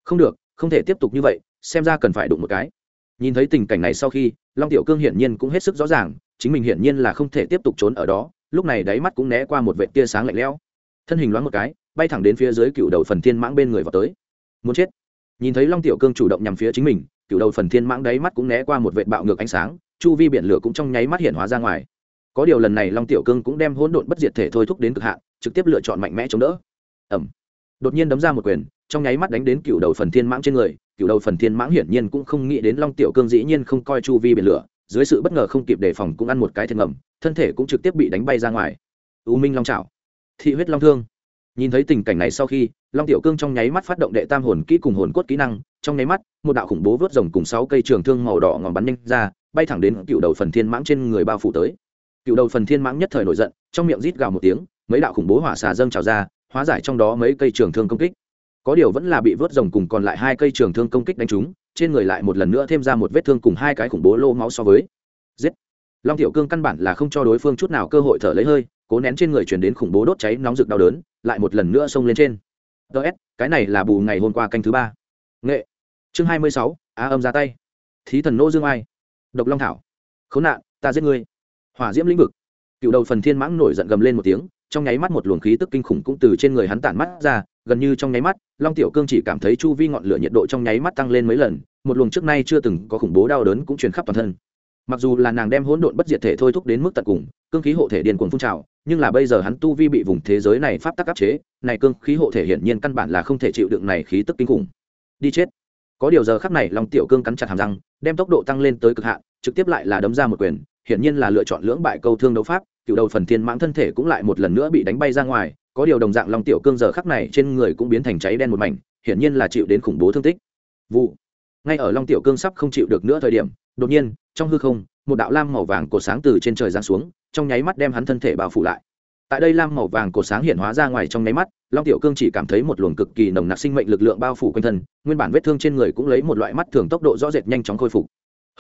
Không được, không thể tiếp tục như vậy, xem ra cần phải đụng một cái. Nhìn thấy tình cảnh này sau khi, long tiểu cương hiển nhiên cũng hết sức rõ ràng, chính mình hiển nhiên là không thể tiếp tục trốn ở đó, lúc này đáy mắt cũng né qua một vệ tia sáng lạnh lẽo. Thân hình loáng một cái, bay thẳng đến phía dưới cựu đầu phần thiên mãng bên người vào tới. Muốn chết. Nhìn thấy long tiểu cương chủ động nhằm phía chính mình, cựu đầu phần thiên mãng đáy mắt cũng né qua một vệ bạo ngược ánh sáng, chu vi biển lửa cũng trong nháy mắt hiện hóa ra ngoài. Có điều lần này long tiểu cương cũng đem hỗn độn bất diệt thể thôi thúc đến cực hạn, trực tiếp lựa chọn mạnh mẽ chống đỡ. Ẩm đột nhiên đấm ra một quyền, trong nháy mắt đánh đến cựu đầu phần thiên mãng trên người, cựu đầu phần thiên mãng hiển nhiên cũng không nghĩ đến long tiểu cương dĩ nhiên không coi chu vi biển lửa, dưới sự bất ngờ không kịp đề phòng cũng ăn một cái thiên ngầm, thân thể cũng trực tiếp bị đánh bay ra ngoài. U minh long trào thị huyết long thương. Nhìn thấy tình cảnh này sau khi, long tiểu cương trong nháy mắt phát động đệ tam hồn kỹ cùng hồn cốt kỹ năng, trong nháy mắt, một đạo khủng bố vớt rồng cùng sáu cây trường thương màu đỏ ngòm bắn nhanh ra, bay thẳng đến cựu đầu phần thiên mãng trên người bao phủ tới. Cựu đầu phần thiên mãng nhất thời nổi giận, trong miệng rít gào một tiếng, mấy đạo khủng bố hỏa xà dâng trào ra hóa giải trong đó mấy cây trường thương công kích. Có điều vẫn là bị vớt rồng cùng còn lại hai cây trường thương công kích đánh trúng, trên người lại một lần nữa thêm ra một vết thương cùng hai cái khủng bố lô máu so với. Giết! Long tiểu cương căn bản là không cho đối phương chút nào cơ hội thở lấy hơi, cố nén trên người chuyển đến khủng bố đốt cháy nóng rực đau đớn, lại một lần nữa xông lên trên. Ts cái này là bù ngày hôm qua canh thứ ba. Nghệ! Chương hai mươi sáu, á âm ra tay. Thí thần nô dương ai. Độc long thảo. Khốn nạn, ta giết ngươi. Hỏa diễm lĩnh vực. Cựu đầu phần thiên mãng nổi giận gầm lên một tiếng trong nháy mắt một luồng khí tức kinh khủng cũng từ trên người hắn tản mắt ra, gần như trong nháy mắt, long tiểu cương chỉ cảm thấy chu vi ngọn lửa nhiệt độ trong nháy mắt tăng lên mấy lần, một luồng trước nay chưa từng có khủng bố đau đớn cũng truyền khắp toàn thân. Mặc dù là nàng đem hỗn độn bất diệt thể thôi thúc đến mức tận cùng, cương khí hộ thể điền cuồng phun trào, nhưng là bây giờ hắn tu vi bị vùng thế giới này pháp tắc áp chế, này cương khí hộ thể hiển nhiên căn bản là không thể chịu đựng này khí tức kinh khủng. Đi chết có điều giờ khắc này long tiểu cương cắn chặt hàm răng, đem tốc độ tăng lên tới cực hạn, trực tiếp lại là đấm ra một quyền, hiển nhiên là lựa chọn lưỡng bại câu thương đấu pháp, cựu đầu phần thiên mãng thân thể cũng lại một lần nữa bị đánh bay ra ngoài, có điều đồng dạng long tiểu cương giờ khắc này trên người cũng biến thành cháy đen một mảnh, hiển nhiên là chịu đến khủng bố thương tích. Vụ. Ngay ở long tiểu cương sắp không chịu được nữa thời điểm, đột nhiên, trong hư không, một đạo lam màu vàng cột sáng từ trên trời giáng xuống, trong nháy mắt đem hắn thân thể bao phủ lại tại đây lam màu vàng cột sáng hiện hóa ra ngoài trong nháy mắt, long tiểu cương chỉ cảm thấy một luồng cực kỳ nồng nặc sinh mệnh lực lượng bao phủ quanh thân, nguyên bản vết thương trên người cũng lấy một loại mắt thường tốc độ rõ rệt nhanh chóng khôi phục.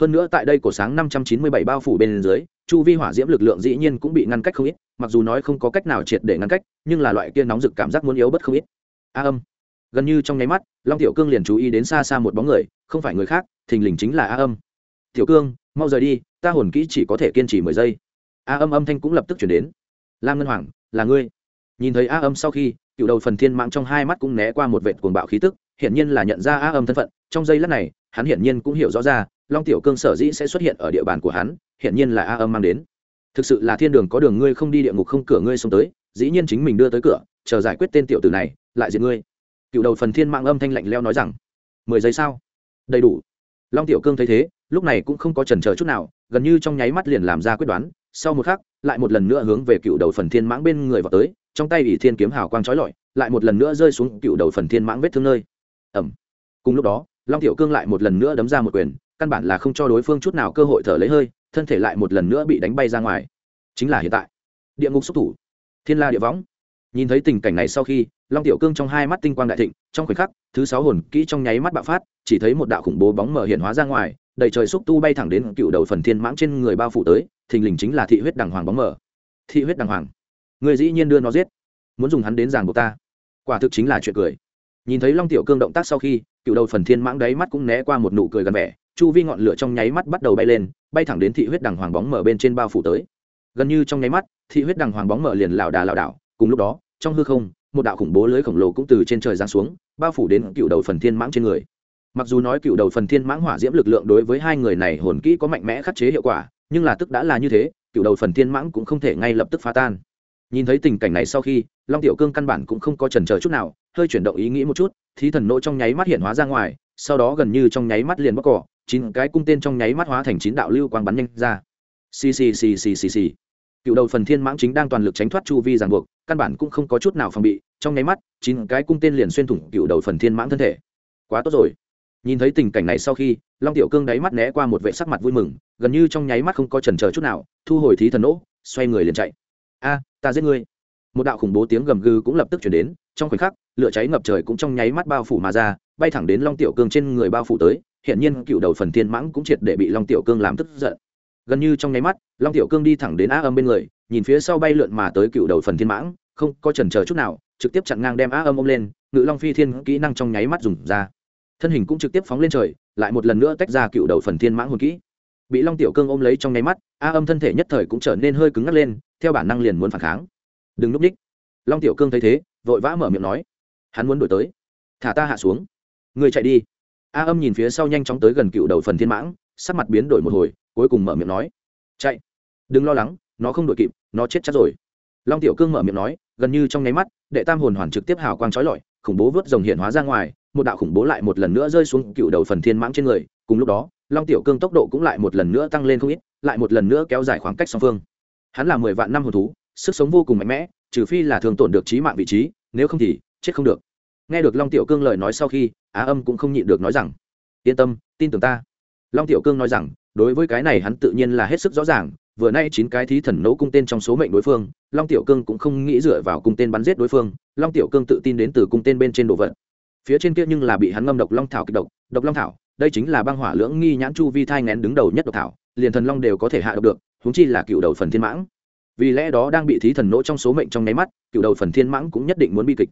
Hơn nữa tại đây cổ sáng năm trăm chín mươi bảy bao phủ bên dưới, chu vi hỏa diễm lực lượng dĩ nhiên cũng bị ngăn cách không ít, mặc dù nói không có cách nào triệt để ngăn cách, nhưng là loại kia nóng rực cảm giác muốn yếu bất không ít. A âm. Gần như trong nháy mắt, long tiểu cương liền chú ý đến xa xa một bóng người, không phải người khác, thình lình chính là a âm. Tiểu cương, mau rời đi, ta hồn kỹ chỉ có thể kiên trì mười giây. A âm âm thanh cũng lập tức chuyển đến lam ngân hoàng là ngươi. Nhìn thấy a âm sau khi cựu đầu phần thiên mạng trong hai mắt cũng né qua một vệt cuồng bạo khí tức hiển nhiên là nhận ra a âm thân phận. Trong giây lát này hắn hiển nhiên cũng hiểu rõ ra long tiểu cương sở dĩ sẽ xuất hiện ở địa bàn của hắn hiển nhiên là a âm mang đến. Thực sự là thiên đường có đường ngươi không đi địa ngục không cửa ngươi xông tới dĩ nhiên chính mình đưa tới cửa chờ giải quyết tên tiểu tử này lại diệt ngươi. Cựu đầu phần thiên mạng âm thanh lạnh leo nói rằng mười giây sau, đầy đủ. Long tiểu cương thấy thế lúc này cũng không có chần chờ chút nào gần như trong nháy mắt liền làm ra quyết đoán sau một khắc lại một lần nữa hướng về cựu đầu phần thiên mãng bên người vào tới, trong tay ỷ thiên kiếm hào quang trói lọi, lại một lần nữa rơi xuống cựu đầu phần thiên mãng vết thương nơi. Ẩm cùng lúc đó, long tiểu cương lại một lần nữa đấm ra một quyền, căn bản là không cho đối phương chút nào cơ hội thở lấy hơi, thân thể lại một lần nữa bị đánh bay ra ngoài. Chính là hiện tại. Địa ngục xúc thủ. Thiên la địa võng. Nhìn thấy tình cảnh này sau khi, long tiểu cương trong hai mắt tinh quang đại thịnh, trong khoảnh khắc, thứ sáu hồn kỹ trong nháy mắt bạo phát, chỉ thấy một đạo khủng bố bóng mở hiện hóa ra ngoài đầy trời xúc tu bay thẳng đến cựu đầu phần thiên mãng trên người bao phủ tới, thình lình chính là thị huyết đằng hoàng bóng mở thị huyết đằng hoàng. Người dĩ nhiên đưa nó giết. Muốn dùng hắn đến giảng buộc ta. Quả thực chính là chuyện cười. Nhìn thấy long tiểu cương động tác sau khi, cựu đầu phần thiên mãng đáy mắt cũng né qua một nụ cười gần vẻ, chu vi ngọn lửa trong nháy mắt bắt đầu bay lên, bay thẳng đến thị huyết đằng hoàng bóng mở bên trên bao phủ tới. Gần như trong nháy mắt, thị huyết đằng hoàng bóng mở liền lảo đà lảo đảo, cùng lúc đó, trong hư không, một đạo khủng bố lưới khổng lồ cũng từ trên trời giáng xuống, bao phủ đến cựu đầu phần thiên mãng trên người mặc dù nói cựu đầu phần thiên mãng hỏa diễm lực lượng đối với hai người này hồn kỹ có mạnh mẽ khắc chế hiệu quả, nhưng là tức đã là như thế, cựu đầu phần thiên mãng cũng không thể ngay lập tức phá tan. Nhìn thấy tình cảnh này sau khi, long tiểu cương căn bản cũng không có trần chờ chút nào, hơi chuyển động ý nghĩ một chút, thí thần nộ trong nháy mắt hiện hóa ra ngoài, sau đó gần như trong nháy mắt liền bóc cỏ, chín cái cung tên trong nháy mắt hóa thành chín đạo lưu quang bắn nhanh ra. Xì xì xì xì xì xì. Cựu đầu phần thiên mãng chính đang toàn lực tránh thoát chu vi ràng buộc, căn bản cũng không có chút nào phòng bị, trong nháy mắt, chín cái cung tên liền xuyên thủng cựu đầu phần thiên mãng thân thể. Quá tốt rồi nhìn thấy tình cảnh này sau khi, long tiểu cương đáy mắt né qua một vệ sắc mặt vui mừng, gần như trong nháy mắt không có trần chờ chút nào, thu hồi thí thần nỗ, xoay người liền chạy. A, ta giết ngươi. Một đạo khủng bố tiếng gầm gừ cũng lập tức chuyển đến, trong khoảnh khắc, lửa cháy ngập trời cũng trong nháy mắt bao phủ mà ra, bay thẳng đến long tiểu cương trên người bao phủ tới hiện nhiên cựu đầu phần thiên mãng cũng triệt để bị long tiểu cương làm tức giận. Gần như trong nháy mắt, long tiểu cương đi thẳng đến á âm bên người, nhìn phía sau bay lượn mà tới cựu đầu phần thiên mãng, không có chần chờ chút nào, trực tiếp chặn ngang đem á âm ôm lên, ngự long phi thiên kỹ năng trong nháy mắt dùng ra thân hình cũng trực tiếp phóng lên trời, lại một lần nữa tách ra cựu đầu phần thiên mãng hồn kỹ. Bị long tiểu cương ôm lấy trong nháy mắt, a âm thân thể nhất thời cũng trở nên hơi cứng ngắc lên, theo bản năng liền muốn phản kháng. Đừng núp ních. Long tiểu cương thấy thế, vội vã mở miệng nói. Hắn muốn đổi tới. Thả ta hạ xuống. Người chạy đi. A âm nhìn phía sau nhanh chóng tới gần cựu đầu phần thiên mãng, sắc mặt biến đổi một hồi, cuối cùng mở miệng nói. Chạy. Đừng lo lắng, nó không đổi kịp, nó chết chắc rồi. Long tiểu cương mở miệng nói, gần như trong nháy mắt, đệ tam hồn hoàn trực tiếp hào quang trói lọi, khủng bố vớt rồng hiện hóa ra ngoài một đạo khủng bố lại một lần nữa rơi xuống cựu đầu phần thiên mãng trên người, cùng lúc đó, long tiểu cương tốc độ cũng lại một lần nữa tăng lên không ít, lại một lần nữa kéo dài khoảng cách song phương. Hắn là mười vạn năm hồn thú, sức sống vô cùng mạnh mẽ, trừ phi là thường tổn được trí mạng vị trí, nếu không thì chết không được. Nghe được long tiểu cương lời nói sau khi, á âm cũng không nhịn được nói rằng, yên tâm, tin tưởng ta. Long tiểu cương nói rằng, đối với cái này hắn tự nhiên là hết sức rõ ràng, vừa nay chín cái thí thần nấu cung tên trong số mệnh đối phương, long tiểu cương cũng không nghĩ dựa vào cung tên bắn giết đối phương, long tiểu cương tự tin đến từ cung tên bên trên đồ vật phía trên kia nhưng là bị hắn ngâm độc long thảo kịch độc độc long thảo, đây chính là băng hỏa lưỡng nghi nhãn chu vi thai ngén đứng đầu nhất độc thảo, liền thần long đều có thể hạ độc được húng chi là cựu đầu phần thiên mãng. Vì lẽ đó đang bị thí thần nỗ trong số mệnh trong nháy mắt, cựu đầu phần thiên mãng cũng nhất định muốn bi kịch.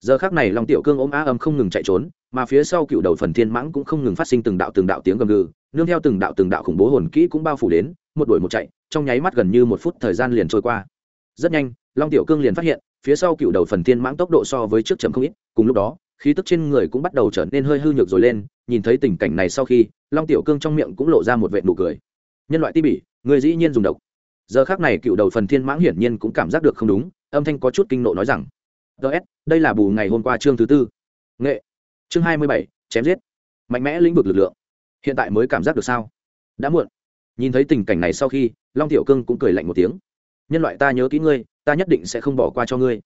Giờ khác này long tiểu cương ôm á âm không ngừng chạy trốn, mà phía sau cựu đầu phần thiên mãng cũng không ngừng phát sinh từng đạo từng đạo tiếng gầm gừ, nương theo từng đạo từng đạo khủng bố hồn kỹ cũng bao phủ đến, một đuổi một chạy, trong nháy mắt gần như một phút thời gian liền trôi qua. Rất nhanh, long tiểu cương liền phát hiện, phía sau cựu đầu phần thiên mãng tốc độ so với trước chấm không ít, cùng lúc đó khí tức trên người cũng bắt đầu trở nên hơi hư nhược rồi lên, nhìn thấy tình cảnh này sau khi, long tiểu cương trong miệng cũng lộ ra một vệ nụ cười. Nhân loại ti bỉ, người dĩ nhiên dùng độc. Giờ khác này cựu đầu phần thiên mãng hiển nhiên cũng cảm giác được không đúng, âm thanh có chút kinh nộ nói rằng ts đây là bù ngày hôm qua chương thứ tư. Nghệ, chương hai mươi bảy, chém giết. Mạnh mẽ lĩnh vực lực lượng. Hiện tại mới cảm giác được sao? Đã muộn. Nhìn thấy tình cảnh này sau khi, long tiểu cương cũng cười lạnh một tiếng. Nhân loại ta nhớ kỹ ngươi, ta nhất định sẽ không bỏ qua cho ngươi.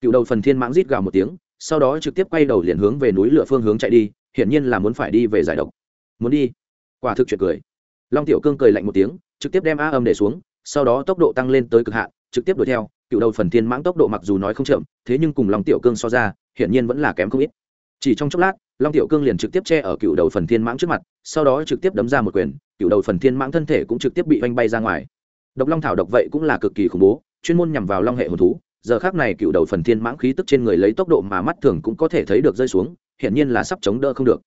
Cựu đầu phần thiên mãng rít gào một tiếng sau đó trực tiếp quay đầu liền hướng về núi lửa phương hướng chạy đi, hiển nhiên là muốn phải đi về giải độc. Muốn đi? Quả thực chuyện cười. Long tiểu cương cười lạnh một tiếng, trực tiếp đem a âm để xuống, sau đó tốc độ tăng lên tới cực hạn, trực tiếp đuổi theo, cựu đầu phần thiên mãng tốc độ mặc dù nói không chậm, thế nhưng cùng long tiểu cương so ra, hiển nhiên vẫn là kém không ít. Chỉ trong chốc lát, long tiểu cương liền trực tiếp che ở cựu đầu phần thiên mãng trước mặt, sau đó trực tiếp đấm ra một quyền, cựu đầu phần thiên mãng thân thể cũng trực tiếp bị oanh bay ra ngoài. Độc long thảo độc vậy cũng là cực kỳ khủng bố, chuyên môn nhằm vào long hệ hồn thú giờ khác này cựu đầu phần thiên mãng khí tức trên người lấy tốc độ mà mắt thường cũng có thể thấy được rơi xuống, hiển nhiên là sắp chống đỡ không được.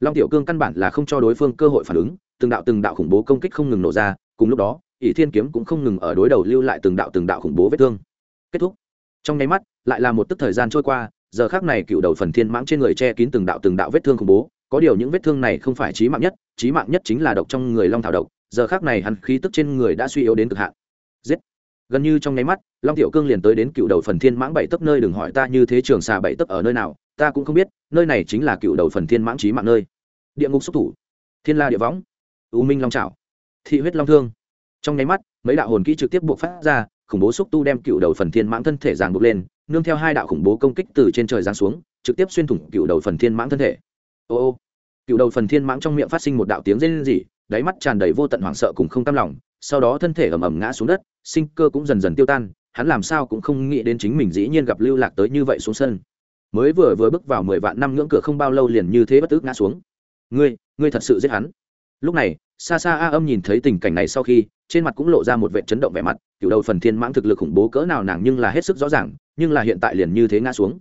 Long tiểu cương căn bản là không cho đối phương cơ hội phản ứng, từng đạo từng đạo khủng bố công kích không ngừng nổ ra, cùng lúc đó, ỷ thiên kiếm cũng không ngừng ở đối đầu lưu lại từng đạo từng đạo khủng bố vết thương. Kết thúc. Trong nháy mắt, lại là một tức thời gian trôi qua, giờ khác này cựu đầu phần thiên mãng trên người che kín từng đạo từng đạo vết thương khủng bố, có điều những vết thương này không phải trí mạng nhất trí mạng nhất chính là độc trong người long thảo độc, giờ khác này hắn khí tức trên người đã suy yếu đến cực hạn gần như trong nháy mắt, long tiểu cương liền tới đến cựu đầu phần thiên mãng bảy tấc nơi, đừng hỏi ta như thế trường xà bảy tấc ở nơi nào, ta cũng không biết, nơi này chính là cựu đầu phần thiên mãng trí mạng nơi. Địa ngục xúc thủ, thiên la địa võng, u minh long trào thị huyết long thương. Trong nháy mắt, mấy đạo hồn kỹ trực tiếp buộc phát ra, khủng bố xúc tu đem cựu đầu phần thiên mãng thân thể giàn buộc lên, nương theo hai đạo khủng bố công kích từ trên trời giáng xuống, trực tiếp xuyên thủng cựu đầu phần thiên mãng thân thể. Ô ô, cựu đầu phần thiên mãng trong miệng phát sinh một đạo tiếng rên rỉ đáy mắt tràn đầy vô tận hoảng sợ cùng không cam lòng, sau đó thân thể ầm ầm ngã xuống đất, sinh cơ cũng dần dần tiêu tan, hắn làm sao cũng không nghĩ đến chính mình dĩ nhiên gặp lưu lạc tới như vậy xuống sân. Mới vừa vừa bước vào mười vạn năm ngưỡng cửa không bao lâu liền như thế bất tức ngã xuống. Ngươi ngươi thật sự giết hắn. Lúc này xa xa a âm nhìn thấy tình cảnh này sau khi, trên mặt cũng lộ ra một vệ chấn động vẻ mặt cựu đầu phần thiên mãng thực lực khủng bố cỡ nào nàng nhưng là hết sức rõ ràng, nhưng là hiện tại liền như thế ngã xuống.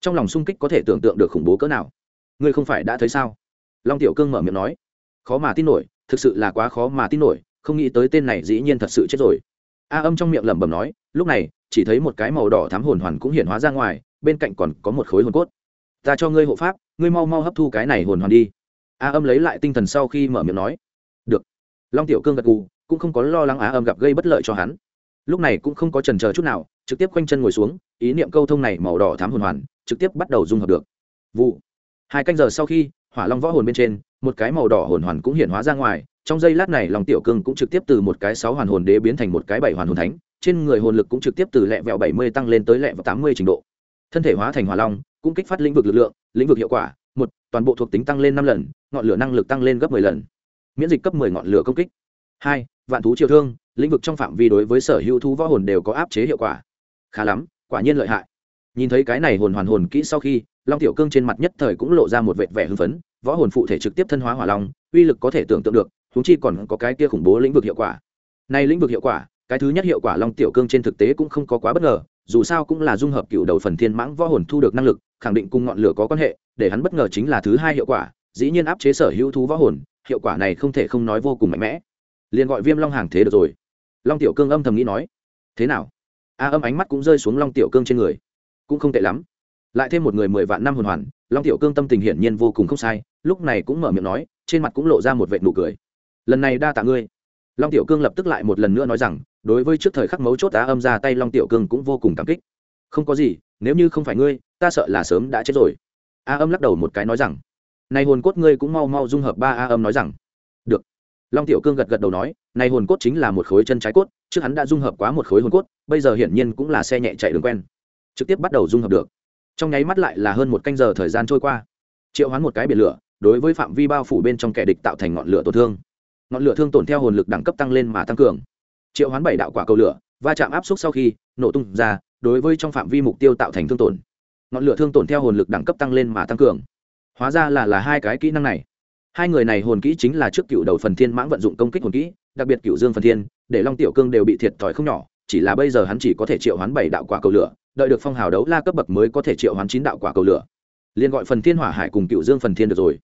Trong lòng sung kích có thể tưởng tượng được khủng bố cỡ nào. Ngươi không phải đã thấy sao? Long tiểu cương mở miệng nói. Khó mà tin nổi thực sự là quá khó mà tin nổi, không nghĩ tới tên này dĩ nhiên thật sự chết rồi. A âm trong miệng lẩm bẩm nói, lúc này, chỉ thấy một cái màu đỏ thám hồn hoàn cũng hiện hóa ra ngoài, bên cạnh còn có một khối hồn cốt. Ta cho ngươi hộ pháp, ngươi mau mau hấp thu cái này hồn hoàn đi. A âm lấy lại tinh thần sau khi mở miệng nói. Được. Long tiểu cương gật gù, cũng không có lo lắng á âm gặp gây bất lợi cho hắn. Lúc này cũng không có trần chờ chút nào, trực tiếp quanh chân ngồi xuống, ý niệm câu thông này màu đỏ thám hồn hoàn, trực tiếp bắt đầu dung hợp được. Vụ. Hai canh giờ sau khi, hỏa long võ hồn bên trên một cái màu đỏ hồn hoàn cũng hiện hóa ra ngoài, trong giây lát này lòng tiểu cương cũng trực tiếp từ một cái sáu hoàn hồn đế biến thành một cái bảy hoàn hồn thánh, trên người hồn lực cũng trực tiếp từ lẹ vẹo bảy mươi tăng lên tới lẹ vẹo tám mươi trình độ. Thân thể hóa thành hỏa long, cũng kích phát lĩnh vực lực lượng, lĩnh vực hiệu quả, một, toàn bộ thuộc tính tăng lên năm lần, ngọn lửa năng lực tăng lên gấp mười lần. Miễn dịch cấp mười ngọn lửa công kích. Hai, vạn thú triều thương, lĩnh vực trong phạm vi đối với sở hữu thú võ hồn đều có áp chế hiệu quả. Khá lắm, quả nhiên lợi hại. Nhìn thấy cái này hồn hoàn hồn kỹ sau khi, long tiểu cương trên mặt nhất thời cũng lộ ra một vệt vẻ hưng phấn võ hồn phụ thể trực tiếp thân hóa hỏa long, uy lực có thể tưởng tượng được húng chi còn có cái kia khủng bố lĩnh vực hiệu quả. Nay lĩnh vực hiệu quả, cái thứ nhất hiệu quả long tiểu cương trên thực tế cũng không có quá bất ngờ, dù sao cũng là dung hợp cựu đầu phần thiên mãng võ hồn thu được năng lực, khẳng định cùng ngọn lửa có quan hệ, để hắn bất ngờ chính là thứ hai hiệu quả, dĩ nhiên áp chế sở hữu thú võ hồn, hiệu quả này không thể không nói vô cùng mạnh mẽ. Liền gọi viêm long hàng thế được rồi. Long tiểu cương âm thầm nghĩ nói, thế nào? A âm ánh mắt cũng rơi xuống long tiểu cương trên người. Cũng không tệ lắm lại thêm một người mười vạn năm hồn hoàn, long tiểu cương tâm tình hiển nhiên vô cùng không sai, lúc này cũng mở miệng nói, trên mặt cũng lộ ra một vệ nụ cười. Lần này đa tạ ngươi. Long tiểu cương lập tức lại một lần nữa nói rằng, đối với trước thời khắc mấu chốt á âm ra tay long tiểu cương cũng vô cùng cảm kích. Không có gì, nếu như không phải ngươi, ta sợ là sớm đã chết rồi. A âm lắc đầu một cái nói rằng nay hồn cốt ngươi cũng mau mau dung hợp ba a âm nói rằng. Được. Long tiểu cương gật gật đầu nói nay hồn cốt chính là một khối chân trái cốt, trước hắn đã dung hợp quá một khối hồn cốt, bây giờ hiển nhiên cũng là xe nhẹ chạy đường quen. Trực tiếp bắt đầu dung hợp được trong nháy mắt lại là hơn một canh giờ thời gian trôi qua triệu hoán một cái biển lửa đối với phạm vi bao phủ bên trong kẻ địch tạo thành ngọn lửa tổn thương ngọn lửa thương tổn theo hồn lực đẳng cấp tăng lên mà tăng cường triệu hoán bảy đạo quả cầu lửa va chạm áp suất sau khi nổ tung ra đối với trong phạm vi mục tiêu tạo thành thương tổn ngọn lửa thương tổn theo hồn lực đẳng cấp tăng lên mà tăng cường hóa ra là là hai cái kỹ năng này hai người này hồn kỹ chính là trước cựu đầu phần thiên mãng vận dụng công kích hồn kỹ đặc biệt cựu dương phần thiên để long tiểu cương đều bị thiệt thòi không nhỏ chỉ là bây giờ hắn chỉ có thể triệu hoán bảy đạo quả cầu lửa đợi được phong hào đấu la cấp bậc mới có thể triệu hoán chín đạo quả cầu lửa. Liền gọi phần thiên hỏa hải cùng cựu dương phần thiên được rồi.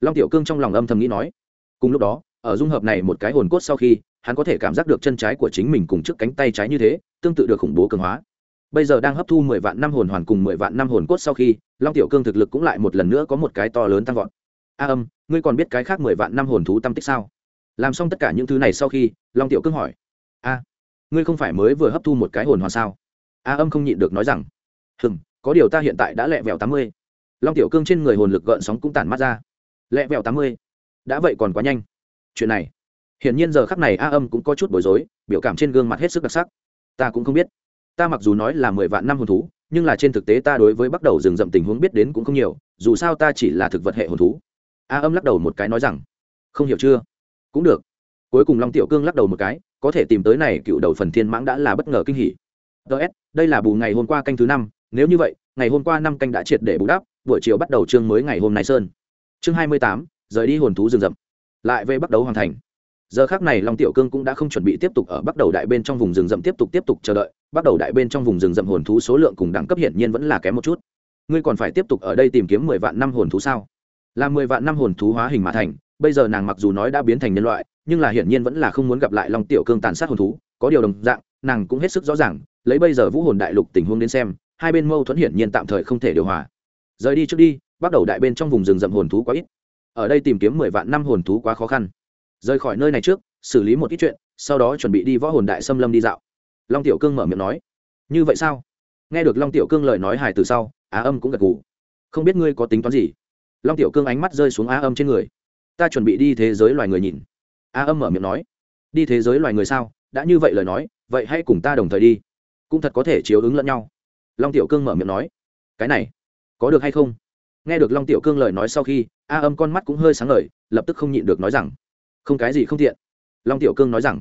Long tiểu cương trong lòng âm thầm nghĩ nói, cùng lúc đó, ở dung hợp này một cái hồn cốt sau khi, hắn có thể cảm giác được chân trái của chính mình cùng trước cánh tay trái như thế, tương tự được khủng bố cường hóa. Bây giờ đang hấp thu mười vạn năm hồn hoàn cùng mười vạn năm hồn cốt sau khi, long tiểu cương thực lực cũng lại một lần nữa có một cái to lớn tăng vọt. A âm, ngươi còn biết cái khác mười vạn năm hồn thú tâm tích sao? Làm xong tất cả những thứ này sau khi, long tiểu cương hỏi, a, ngươi không phải mới vừa hấp thu một cái hồn hoàn sao? A âm không nhịn được nói rằng hừng có điều ta hiện tại đã lẹ vẹo tám mươi. Long tiểu cương trên người hồn lực gợn sóng cũng tản mắt ra. Lẹ vẹo tám mươi? Đã vậy còn quá nhanh. Chuyện này, hiển nhiên giờ khắc này a âm cũng có chút bối rối, biểu cảm trên gương mặt hết sức đặc sắc. Ta cũng không biết. Ta mặc dù nói là mười vạn năm hồn thú, nhưng là trên thực tế ta đối với bắt đầu rừng rậm tình huống biết đến cũng không nhiều, dù sao ta chỉ là thực vật hệ hồn thú. A âm lắc đầu một cái nói rằng, không hiểu chưa? Cũng được. Cuối cùng long tiểu cương lắc đầu một cái, có thể tìm tới này cựu đầu phần thiên mãng đã là bất ngờ kinh hỉ ts đây là bù ngày hôm qua canh thứ năm, nếu như vậy, ngày hôm qua năm canh đã triệt để bù đắp, buổi chiều bắt đầu chương mới ngày hôm nay sơn. Chương hai mươi tám, rời đi hồn thú rừng rậm. Lại về bắt đầu hoàn thành. Giờ khác này long tiểu cương cũng đã không chuẩn bị tiếp tục ở bắt đầu đại bên trong vùng rừng rậm tiếp tục tiếp tục chờ đợi. Bắt đầu đại bên trong vùng rừng rậm hồn thú số lượng cùng đẳng cấp hiển nhiên vẫn là kém một chút. Ngươi còn phải tiếp tục ở đây tìm kiếm mười vạn năm hồn thú sao? Là mười vạn năm hồn thú hóa hình mà thành, bây giờ nàng mặc dù nói đã biến thành nhân loại, nhưng là hiển nhiên vẫn là không muốn gặp lại long tiểu cương tàn sát hồn thú, có điều đồng dạng nàng cũng hết sức rõ ràng, lấy bây giờ vũ hồn đại lục tình huống đến xem, hai bên mâu thuẫn hiển nhiên tạm thời không thể điều hòa. Rời đi trước đi, bắt đầu đại bên trong vùng rừng rậm hồn thú quá ít. Ở đây tìm kiếm mười vạn năm hồn thú quá khó khăn. Rời khỏi nơi này trước, xử lý một ít chuyện, sau đó chuẩn bị đi võ hồn đại xâm lâm đi dạo. Long tiểu cương mở miệng nói, như vậy sao? Nghe được long tiểu cương lời nói hài từ sau, á âm cũng gật gù. Không biết ngươi có tính toán gì? Long tiểu cương ánh mắt rơi xuống á âm trên người. Ta chuẩn bị đi thế giới loài người nhìn. Á âm mở miệng nói, đi thế giới loài người sao? Đã như vậy lời nói, vậy hãy cùng ta đồng thời đi. Cũng thật có thể chiếu ứng lẫn nhau. Long tiểu cương mở miệng nói, cái này, có được hay không? Nghe được long tiểu cương lời nói sau khi, a âm con mắt cũng hơi sáng lời lập tức không nhịn được nói rằng, không cái gì không thiện long tiểu cương nói rằng,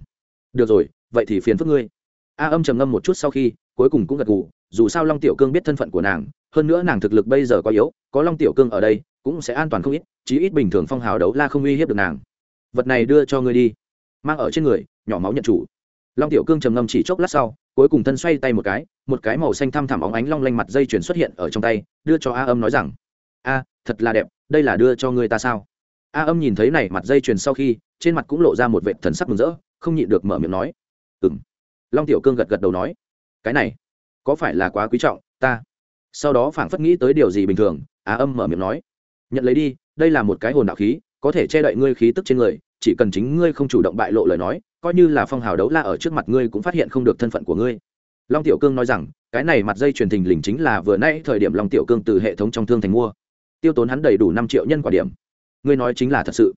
được rồi, vậy thì phiền phức ngươi. A âm trầm ngâm một chút sau khi, cuối cùng cũng gật gù, dù sao long tiểu cương biết thân phận của nàng, hơn nữa nàng thực lực bây giờ quá yếu, có long tiểu cương ở đây, cũng sẽ an toàn không ít, chí ít bình thường phong hào đấu la không uy hiếp được nàng. Vật này đưa cho ngươi đi. Mang ở trên người, nhỏ máu nhận chủ long tiểu cương trầm ngâm chỉ chốc lát sau, cuối cùng thân xoay tay một cái một cái màu xanh thăm thẳm óng ánh long lanh mặt dây chuyển xuất hiện ở trong tay, đưa cho a âm nói rằng, a, thật là đẹp, đây là đưa cho người ta sao? A âm nhìn thấy này mặt dây chuyền sau khi, trên mặt cũng lộ ra một vệ thần sắc mừng rỡ, không nhịn được mở miệng nói ừ m long tiểu cương gật gật đầu nói, cái này, có phải là quá quý trọng, ta? Sau đó phảng phất nghĩ tới điều gì bình thường, a âm mở miệng nói, nhận lấy đi, đây là một cái hồn đạo khí, có thể che đậy ngươi khí tức trên người chỉ cần chính ngươi không chủ động bại lộ lời nói, coi như là phong hào đấu la ở trước mặt ngươi cũng phát hiện không được thân phận của ngươi. Long tiểu cương nói rằng, cái này mặt dây truyền thình lình chính là vừa nãy thời điểm long tiểu cương từ hệ thống trong thương thành mua. Tiêu tốn hắn đầy đủ năm triệu nhân quả điểm. Ngươi nói chính là thật sự.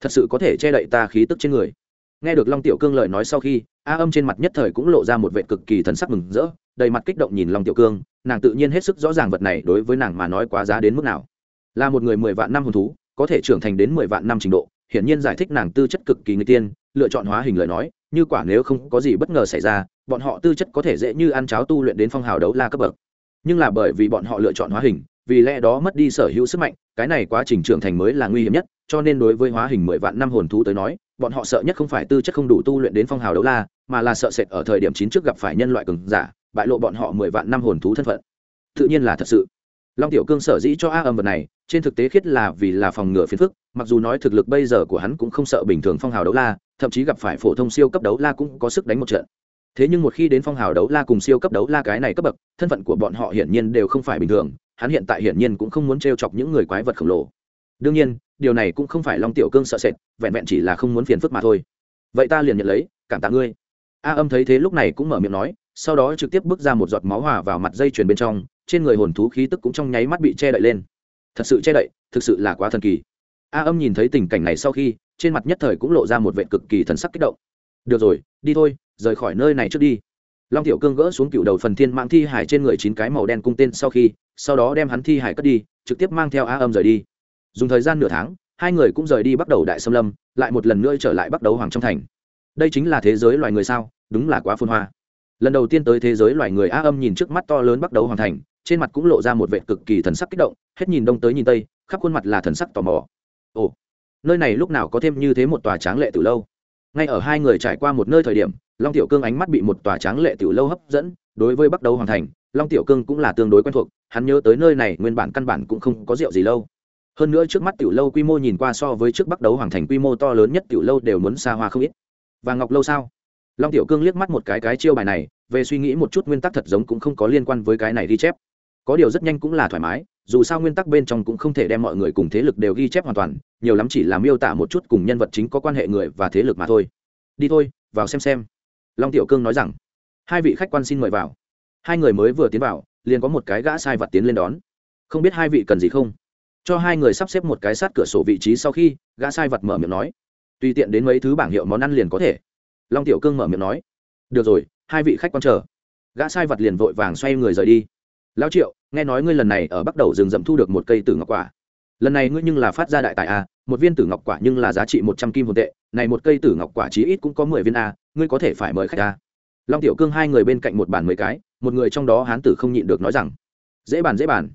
Thật sự có thể che đậy ta khí tức trên người. Nghe được long tiểu cương lời nói sau khi, a âm trên mặt nhất thời cũng lộ ra một vệ cực kỳ thần sắc mừng rỡ, đầy mặt kích động nhìn long tiểu cương, nàng tự nhiên hết sức rõ ràng vật này đối với nàng mà nói quá giá đến mức nào. Là một người mười vạn năm hồn thú, có thể trưởng thành đến mười vạn năm trình độ hiển nhiên giải thích nàng tư chất cực kỳ người tiên, lựa chọn hóa hình lời nói, như quả nếu không có gì bất ngờ xảy ra, bọn họ tư chất có thể dễ như ăn cháo tu luyện đến phong hào đấu la cấp bậc. Nhưng là bởi vì bọn họ lựa chọn hóa hình, vì lẽ đó mất đi sở hữu sức mạnh, cái này quá trình trưởng thành mới là nguy hiểm nhất, cho nên đối với hóa hình mười vạn năm hồn thú tới nói, bọn họ sợ nhất không phải tư chất không đủ tu luyện đến phong hào đấu la, mà là sợ sệt ở thời điểm chín trước gặp phải nhân loại cường giả, bại lộ bọn họ mười vạn năm hồn thú thân phận. Tự nhiên là thật sự long tiểu cương sở dĩ cho a âm vật này, trên thực tế khiết là vì là phòng ngừa phiền phức, mặc dù nói thực lực bây giờ của hắn cũng không sợ bình thường phong hào đấu la, thậm chí gặp phải phổ thông siêu cấp đấu la cũng có sức đánh một trận. Thế nhưng một khi đến phong hào đấu la cùng siêu cấp đấu la cái này cấp bậc, thân phận của bọn họ hiển nhiên đều không phải bình thường, hắn hiện tại hiển nhiên cũng không muốn t chọc những người quái vật khổng lồ. Đương nhiên, điều này cũng không phải long tiểu cương sợ sệt, vẹn vẹn chỉ là không muốn phiền phức mà thôi. Vậy ta liền nhận lấy, cảm tạ ngươi. A âm thấy thế lúc này cũng mở miệng nói, sau đó trực tiếp bước ra một giọt máu hòa vào mặt dây chuyền bên trong trên người hồn thú khí tức cũng trong nháy mắt bị che đậy lên. Thật sự che đậy, thực sự là quá thần kỳ. A âm nhìn thấy tình cảnh này sau khi, trên mặt nhất thời cũng lộ ra một vệ cực kỳ thần sắc kích động. Được rồi, đi thôi, rời khỏi nơi này trước đi. Long tiểu cương gỡ xuống cựu đầu phần thiên mạng thi hải trên người chín cái màu đen cung tên sau khi, sau đó đem hắn thi hải cất đi, trực tiếp mang theo a âm rời đi. Dùng thời gian nửa tháng, hai người cũng rời đi bắt đầu đại xâm lâm, lại một lần nữa trở lại bắt đầu hoàng trong thành. Đây chính là thế giới loài người sao? Đúng là quá phun hoa. Lần đầu tiên tới thế giới loài người a âm nhìn trước mắt to lớn bắt đầu hoàn thành trên mặt cũng lộ ra một vệ cực kỳ thần sắc kích động, hết nhìn đông tới nhìn tây, khắp khuôn mặt là thần sắc tò mò. Ồ, nơi này lúc nào có thêm như thế một tòa tráng lệ từ lâu? Ngay ở hai người trải qua một nơi thời điểm, long tiểu cương ánh mắt bị một tòa tráng lệ từ lâu hấp dẫn, đối với bắt đầu hoàn thành, long tiểu cương cũng là tương đối quen thuộc, hắn nhớ tới nơi này nguyên bản căn bản cũng không có rượu gì lâu. Hơn nữa trước mắt tiểu lâu quy mô nhìn qua so với trước bắt đầu hoàng thành quy mô to lớn nhất tiểu lâu đều muốn xa hoa không ít. Và ngọc lâu sao? Long tiểu cương liếc mắt một cái cái chiêu bài này, về suy nghĩ một chút nguyên tắc thật giống cũng không có liên quan với cái này ghi chép có điều rất nhanh cũng là thoải mái, dù sao nguyên tắc bên trong cũng không thể đem mọi người cùng thế lực đều ghi chép hoàn toàn, nhiều lắm chỉ là miêu tả một chút cùng nhân vật chính có quan hệ người và thế lực mà thôi. Đi thôi, vào xem xem. Long tiểu cương nói rằng, hai vị khách quan xin mời vào. Hai người mới vừa tiến vào, liền có một cái gã sai vật tiến lên đón. Không biết hai vị cần gì không? Cho hai người sắp xếp một cái sát cửa sổ vị trí sau khi, gã sai vật mở miệng nói. Tùy tiện đến mấy thứ bảng hiệu món ăn liền có thể. Long tiểu cương mở miệng nói. Được rồi, hai vị khách quan chờ. Gã sai vật liền vội vàng xoay người rời đi lão triệu, nghe nói ngươi lần này ở bắt đầu rừng rậm thu được một cây tử ngọc quả. Lần này ngươi nhưng là phát ra đại tài a một viên tử ngọc quả nhưng là giá trị một trăm kim hồn tệ, này một cây tử ngọc quả chí ít cũng có mười viên a ngươi có thể phải mời khách a long tiểu cương hai người bên cạnh một bàn mười cái, một người trong đó hán tử không nhịn được nói rằng, dễ bàn dễ bàn.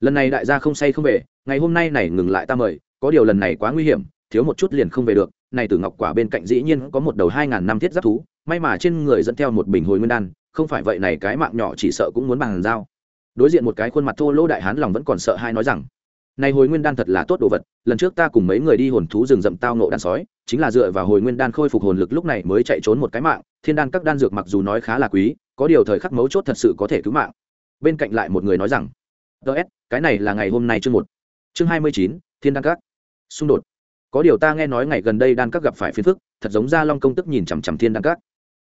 Lần này đại gia không say không về, ngày hôm nay này ngừng lại ta mời, có điều lần này quá nguy hiểm, thiếu một chút liền không về được. Này tử ngọc quả bên cạnh dĩ nhiên có một đầu hai ngàn năm thiết giáp thú, may mà trên người dẫn theo một bình hồi nguyên đan, không phải vậy này cái mạng nhỏ chỉ sợ cũng muốn bằng dao đối diện một cái khuôn mặt thô lỗ đại hán lòng vẫn còn sợ hai nói rằng, này hồi nguyên đan thật là tốt đồ vật, lần trước ta cùng mấy người đi hồn thú rừng rậm tao nộ đàn sói, chính là dựa vào hồi nguyên đan khôi phục hồn lực lúc này mới chạy trốn một cái mạng, thiên đan các đan dược mặc dù nói khá là quý, có điều thời khắc mấu chốt thật sự có thể cứu mạng. Bên cạnh lại một người nói rằng ts cái này là ngày hôm nay chương một, chương hai mươi chín, thiên đan các. Xung đột. Có điều ta nghe nói ngày gần đây đan các gặp phải phiền phức, thật giống gia long công tức nhìn chằm chằm thiên đan các.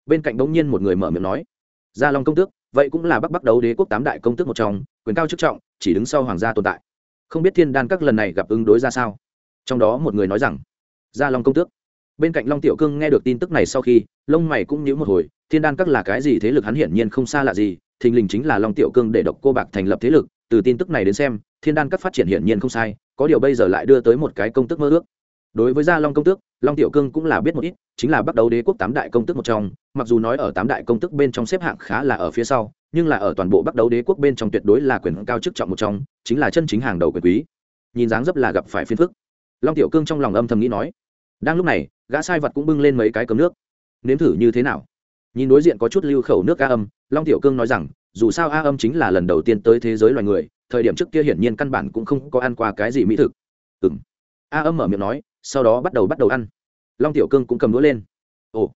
Bên cạnh bỗng nhiên một người mở miệng nói, gia long công tước vậy cũng là bắc bắc đấu đế quốc tám đại công tước một trong, quyền cao chức trọng, chỉ đứng sau hoàng gia tồn tại. Không biết thiên đan các lần này gặp ứng đối ra sao? Trong đó một người nói rằng, gia long công tước. Bên cạnh long tiểu cương nghe được tin tức này sau khi, lông mày cũng nhíu một hồi, thiên đan các là cái gì thế lực hắn hiển nhiên không xa lạ gì, thình lình chính là long tiểu cương để độc cô bạc thành lập thế lực, từ tin tức này đến xem, thiên đan các phát triển hiển nhiên không sai, có điều bây giờ lại đưa tới một cái công tức mơ ước đối với gia long công tước, long tiểu cương cũng là biết một ít, chính là bắt đầu đế quốc tám đại công tước một trong, mặc dù nói ở tám đại công tước bên trong xếp hạng khá là ở phía sau, nhưng là ở toàn bộ bắt đầu đế quốc bên trong tuyệt đối là quyền cao chức trọng một trong, chính là chân chính hàng đầu quyền quý. Nhìn dáng dấp là gặp phải phiền phức. Long tiểu cương trong lòng âm thầm nghĩ nói, đang lúc này, gã sai vật cũng bưng lên mấy cái cấm nước. Nếm thử như thế nào? Nhìn đối diện có chút lưu khẩu nước a âm, long tiểu cương nói rằng, dù sao a âm chính là lần đầu tiên tới thế giới loài người, thời điểm trước kia hiển nhiên căn bản cũng không có ăn qua cái gì mỹ thực. Ừ m a âm mở miệng nói sau đó bắt đầu bắt đầu ăn. Long tiểu cương cũng cầm đũa lên. Ồ,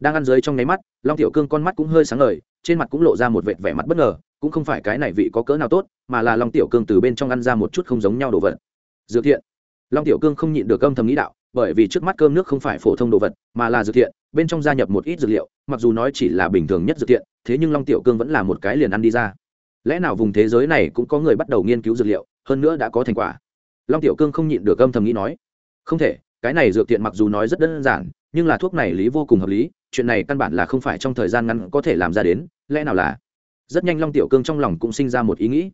đang ăn dưới trong nháy mắt, long tiểu cương con mắt cũng hơi sáng ngời, trên mặt cũng lộ ra một vệt vẻ mặt bất ngờ, cũng không phải cái này vị có cỡ nào tốt, mà là long tiểu cương từ bên trong ăn ra một chút không giống nhau đồ vật. Dược thiện. Long tiểu cương không nhịn được âm thầm nghĩ đạo, bởi vì trước mắt cơm nước không phải phổ thông đồ vật, mà là dược thiện, bên trong gia nhập một ít dược liệu, mặc dù nói chỉ là bình thường nhất dược thiện, thế nhưng long tiểu cương vẫn là một cái liền ăn đi ra. Lẽ nào vùng thế giới này cũng có người bắt đầu nghiên cứu dược liệu, hơn nữa đã có thành quả? Long tiểu cương không nhịn được âm thầm nghĩ nói không thể, cái này dược tiện mặc dù nói rất đơn giản, nhưng là thuốc này lý vô cùng hợp lý, chuyện này căn bản là không phải trong thời gian ngắn có thể làm ra đến, lẽ nào là? Rất nhanh long tiểu cương trong lòng cũng sinh ra một ý nghĩ.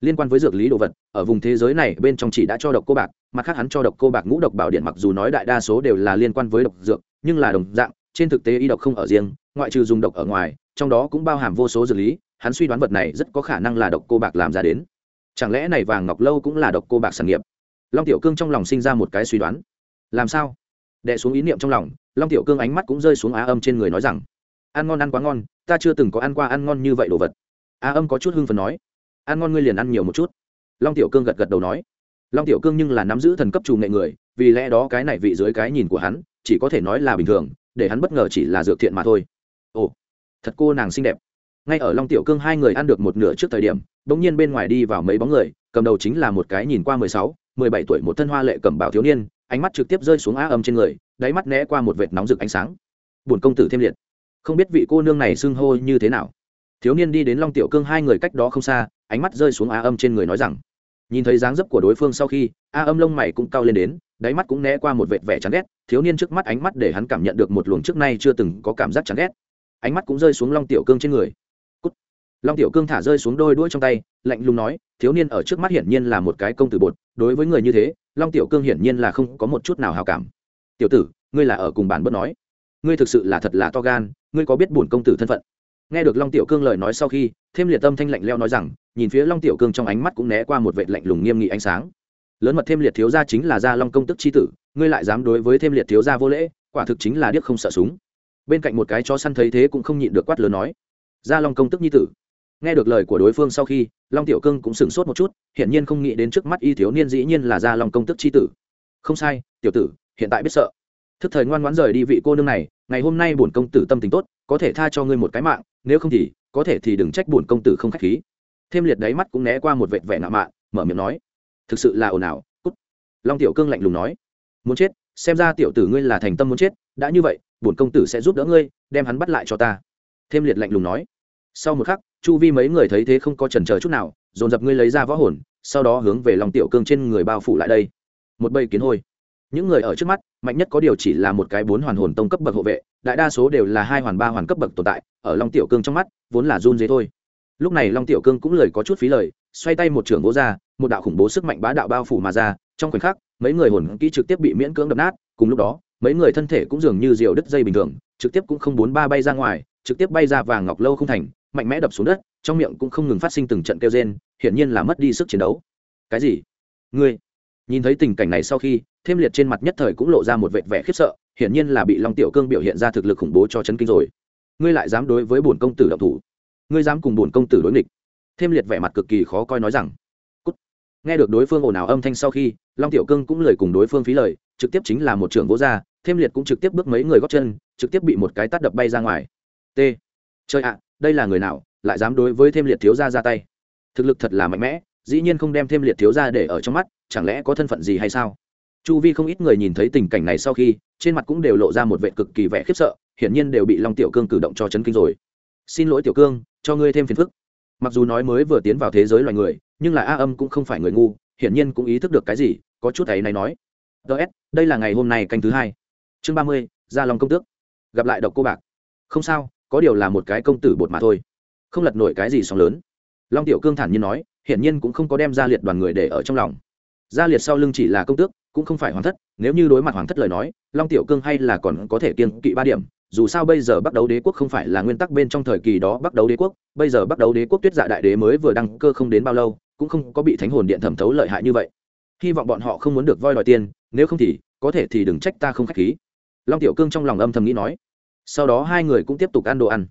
Liên quan với dược lý đồ vật, ở vùng thế giới này bên trong chỉ đã cho độc cô bạc, mặt khác hắn cho độc cô bạc ngũ độc bảo điện mặc dù nói đại đa số đều là liên quan với độc dược, nhưng là đồng dạng, trên thực tế y độc không ở riêng, ngoại trừ dùng độc ở ngoài, trong đó cũng bao hàm vô số dược lý, hắn suy đoán vật này rất có khả năng là độc cô bạc làm ra đến. Chẳng lẽ này vàng ngọc lâu cũng là độc cô bạc sản nghiệp? Long tiểu cương trong lòng sinh ra một cái suy đoán. Làm sao? Đệ xuống ý niệm trong lòng, long tiểu cương ánh mắt cũng rơi xuống á âm trên người nói rằng, ăn ngon ăn quá ngon, ta chưa từng có ăn qua ăn ngon như vậy đồ vật. Á âm có chút hưng phần nói, ăn ngon ngươi liền ăn nhiều một chút. Long tiểu cương gật gật đầu nói, long tiểu cương nhưng là nắm giữ thần cấp trù nghệ người, vì lẽ đó cái này vị dưới cái nhìn của hắn, chỉ có thể nói là bình thường, để hắn bất ngờ chỉ là dược thiện mà thôi. Ồ, thật cô nàng xinh đẹp. Ngay ở long tiểu cương hai người ăn được một nửa trước thời điểm đ ỗ n g nhiên bên ngoài đi vào mấy bóng người, cầm đầu chính là một cái nhìn qua mười sáu mười bảy tuổi một thân hoa lệ cầm bảo thiếu niên, ánh mắt trực tiếp rơi xuống á âm trên người, đáy mắt né qua một vệt nóng rực ánh sáng. Bổn công tử thêm liệt. Không biết vị cô nương này xưng hô như thế nào. Thiếu niên đi đến long tiểu cương hai người cách đó không xa, ánh mắt rơi xuống á âm trên người nói rằng, nhìn thấy dáng dấp của đối phương sau khi a âm lông mày cũng cao lên đến, đáy mắt cũng né qua một vệt vẻ chán ghét, thiếu niên trước mắt ánh mắt để hắn cảm nhận được một luồng trước nay chưa từng có cảm giác chán ghét. Ánh mắt cũng rơi xuống long tiểu cương trên người long tiểu cương thả rơi xuống đôi đuôi trong tay, lạnh lùng nói, thiếu niên ở trước mắt hiển nhiên là một cái công tử bột, đối với người như thế, long tiểu cương hiển nhiên là không có một chút nào hào cảm. Tiểu tử, ngươi là ở cùng bản bớt nói. Ngươi thực sự là thật là to gan, ngươi có biết bổn công tử thân phận? Nghe được long tiểu cương lời nói sau khi, thêm liệt tâm thanh lạnh leo nói rằng, nhìn phía long tiểu cương trong ánh mắt cũng né qua một vệ lạnh lùng nghiêm nghị ánh sáng. Lớn mật thêm liệt thiếu gia chính là gia long công tức c tử, ngươi lại dám đối với thêm liệt thiếu gia vô lễ, quả thực chính là điếc không sợ súng. Bên cạnh một cái chó săn thấy thế cũng không nhịn được quát lớn nói, gia long công tức nhi tử nghe được lời của đối phương sau khi, long tiểu cương cũng sửng sốt một chút, hiển nhiên không nghĩ đến trước mắt y thiếu niên dĩ nhiên là gia long công tức c tử. Không sai, tiểu tử, hiện tại biết sợ. Thức thời ngoan ngoãn rời đi vị cô nương này, ngày hôm nay bổn công tử tâm tình tốt, có thể tha cho ngươi một cái mạng, nếu không thì, có thể thì đừng trách bổn công tử không khách khí. Thêm liệt đáy mắt cũng né qua một vệt vẻ nạ mạ mở miệng nói, thực sự là ồn ào, cút. Long tiểu cương lạnh lùng nói, muốn chết, xem ra tiểu tử ngươi là thành tâm muốn chết, đã như vậy, bổn công tử sẽ giúp đỡ ngươi, đem hắn bắt lại cho ta. Thêm liệt lạnh lùng nói, sau một khắc chu vi mấy người thấy thế không có chần chờ chút nào, dồn dập ngươi lấy ra võ hồn, sau đó hướng về lòng tiểu cương trên người bao phủ lại đây. Một bầy kiến hôi. Những người ở trước mắt, mạnh nhất có điều chỉ là một cái bốn hoàn hồn tông cấp bậc hộ vệ, đại đa số đều là hai hoàn ba hoàn cấp bậc tồn tại, ở long tiểu cương trong mắt, vốn là run dế thôi. Lúc này long tiểu cương cũng lời có chút phí lời, xoay tay một trưởng vỗ ra, một đạo khủng bố sức mạnh bá đạo bao phủ mà ra, trong khoảnh khắc, mấy người hồn kỹ trực tiếp bị miễn cưỡng đập nát, cùng lúc đó, mấy người thân thể cũng dường như diều đứt dây bình thường, trực tiếp cũng không bốn ba bay ra ngoài trực tiếp bay ra vàng ngọc lâu không thành, mạnh mẽ đập xuống đất, trong miệng cũng không ngừng phát sinh từng trận kêu rên, hiển nhiên là mất đi sức chiến đấu. Cái gì? Ngươi? Nhìn thấy tình cảnh này sau khi, thêm liệt trên mặt nhất thời cũng lộ ra một vệt vẻ khiếp sợ, hiển nhiên là bị long tiểu cương biểu hiện ra thực lực khủng bố cho chấn kinh rồi. Ngươi lại dám đối với bổn công tử động thủ? Ngươi dám cùng bổn công tử đối nghịch? Thêm liệt vẻ mặt cực kỳ khó coi nói rằng. Cút. nghe được đối phương ồn ào âm thanh sau khi, long tiểu cương cũng lời cùng đối phương phí lời, trực tiếp chính là một trưởng vỗ ra, thêm liệt cũng trực tiếp bước mấy người góp chân, trực tiếp bị một cái tát đập bay ra ngoài t. Chơi ạ, đây là người nào, lại dám đối với thêm liệt thiếu gia ra tay? Thực lực thật là mạnh mẽ, dĩ nhiên không đem thêm liệt thiếu gia để ở trong mắt, chẳng lẽ có thân phận gì hay sao? Chu vi không ít người nhìn thấy tình cảnh này sau khi, trên mặt cũng đều lộ ra một vệ cực kỳ vẻ khiếp sợ, hiển nhiên đều bị long tiểu cương cử động cho chấn kinh rồi. Xin lỗi tiểu cương, cho ngươi thêm phiền phức. Mặc dù nói mới vừa tiến vào thế giới loài người, nhưng là a âm cũng không phải người ngu, hiển nhiên cũng ý thức được cái gì, có chút ấy này nói. Ts đây là ngày hôm nay canh thứ hai. Chương ba mươi, gia long công tước. Gặp lại độc cô bạc. Không sao có điều là một cái công tử bột mà thôi. Không lật nổi cái gì sóng lớn. Long tiểu cương thản nhiên nói, hiển nhiên cũng không có đem gia liệt đoàn người để ở trong lòng. Gia liệt sau lưng chỉ là công tước, cũng không phải hoàng thất, nếu như đối mặt hoàng thất lời nói, long tiểu cương hay là còn có thể kiên kỵ ba điểm, dù sao bây giờ bắt đầu đế quốc không phải là nguyên tắc bên trong thời kỳ đó bắt đầu đế quốc, bây giờ bắt đầu đế quốc tuyết dạ đại đế mới vừa đăng cơ không đến bao lâu, cũng không có bị thánh hồn điện thẩm thấu lợi hại như vậy. Hy vọng bọn họ không muốn được voi đòi tiền, nếu không thì, có thể thì đừng trách ta không k h á c h khí. Long tiểu cương trong lòng âm thầm nghĩ nói sau đó hai người cũng tiếp tục ăn đồ ăn.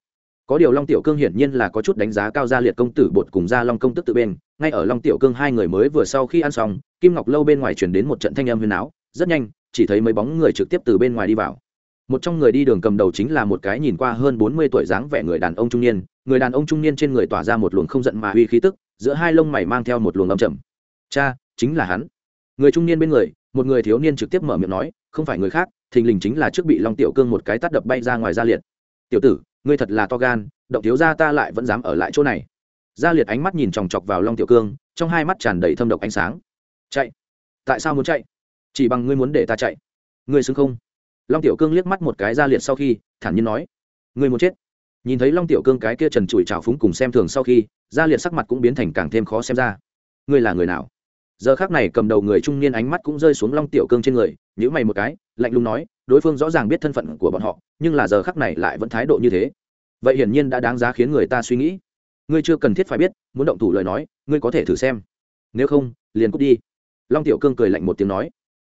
Có điều long tiểu cương hiển nhiên là có chút đánh giá cao gia liệt công tử bột cùng gia long công tức tự bên. Ngay ở long tiểu cương hai người mới vừa sau khi ăn xong, kim ngọc lâu bên ngoài chuyển đến một trận thanh âm huyền áo, rất nhanh, chỉ thấy mấy bóng người trực tiếp từ bên ngoài đi vào. Một trong người đi đường cầm đầu chính là một cái nhìn qua hơn bốn mươi tuổi dáng vẻ người đàn ông trung niên. Người đàn ông trung niên trên người tỏa ra một luồng không giận mà uy khí tức, giữa hai lông mày mang theo một luồng âm trầm. Cha, chính là hắn. Người trung niên bên người, một người thiếu niên trực tiếp mở miệng nói, không phải người khác thình lình chính là trước bị long tiểu cương một cái tát đập bay ra ngoài gia liệt. Tiểu tử, ngươi thật là to gan, động thiếu gia ta lại vẫn dám ở lại chỗ này. Gia liệt ánh mắt nhìn chòng chọc vào long tiểu cương, trong hai mắt tràn đầy thâm độc ánh sáng. Chạy! Tại sao muốn chạy? Chỉ bằng ngươi muốn để ta chạy. Ngươi xứng không? Long tiểu cương liếc mắt một cái gia liệt sau khi, thản nhiên nói. Ngươi muốn chết? Nhìn thấy long tiểu cương cái kia trần trụi trào phúng cùng xem thường sau khi, gia liệt sắc mặt cũng biến thành càng thêm khó xem ra. Ngươi là người nào? Giờ khác này cầm đầu người trung niên ánh mắt cũng rơi xuống long tiểu cương trên người nhữ mày một cái, lạnh lùng nói, đối phương rõ ràng biết thân phận của bọn họ, nhưng là giờ khắc này lại vẫn thái độ như thế. Vậy hiển nhiên đã đáng giá khiến người ta suy nghĩ. Ngươi chưa cần thiết phải biết, muốn động thủ lời nói, ngươi có thể thử xem. Nếu không, liền cút đi. Long tiểu cương cười lạnh một tiếng nói,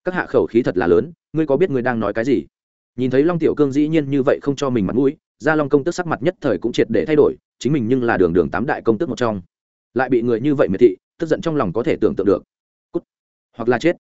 các hạ khẩu khí thật là lớn, ngươi có biết ngươi đang nói cái gì? Nhìn thấy long tiểu cương dĩ nhiên như vậy không cho mình mặt mũi, gia long công tức sắc mặt nhất thời cũng triệt để thay đổi, chính mình nhưng là đường đường tám đại công tức một trong. Lại bị người như vậy miệt thị tức giận trong lòng có thể tưởng tượng được. Cút. Hoặc là chết.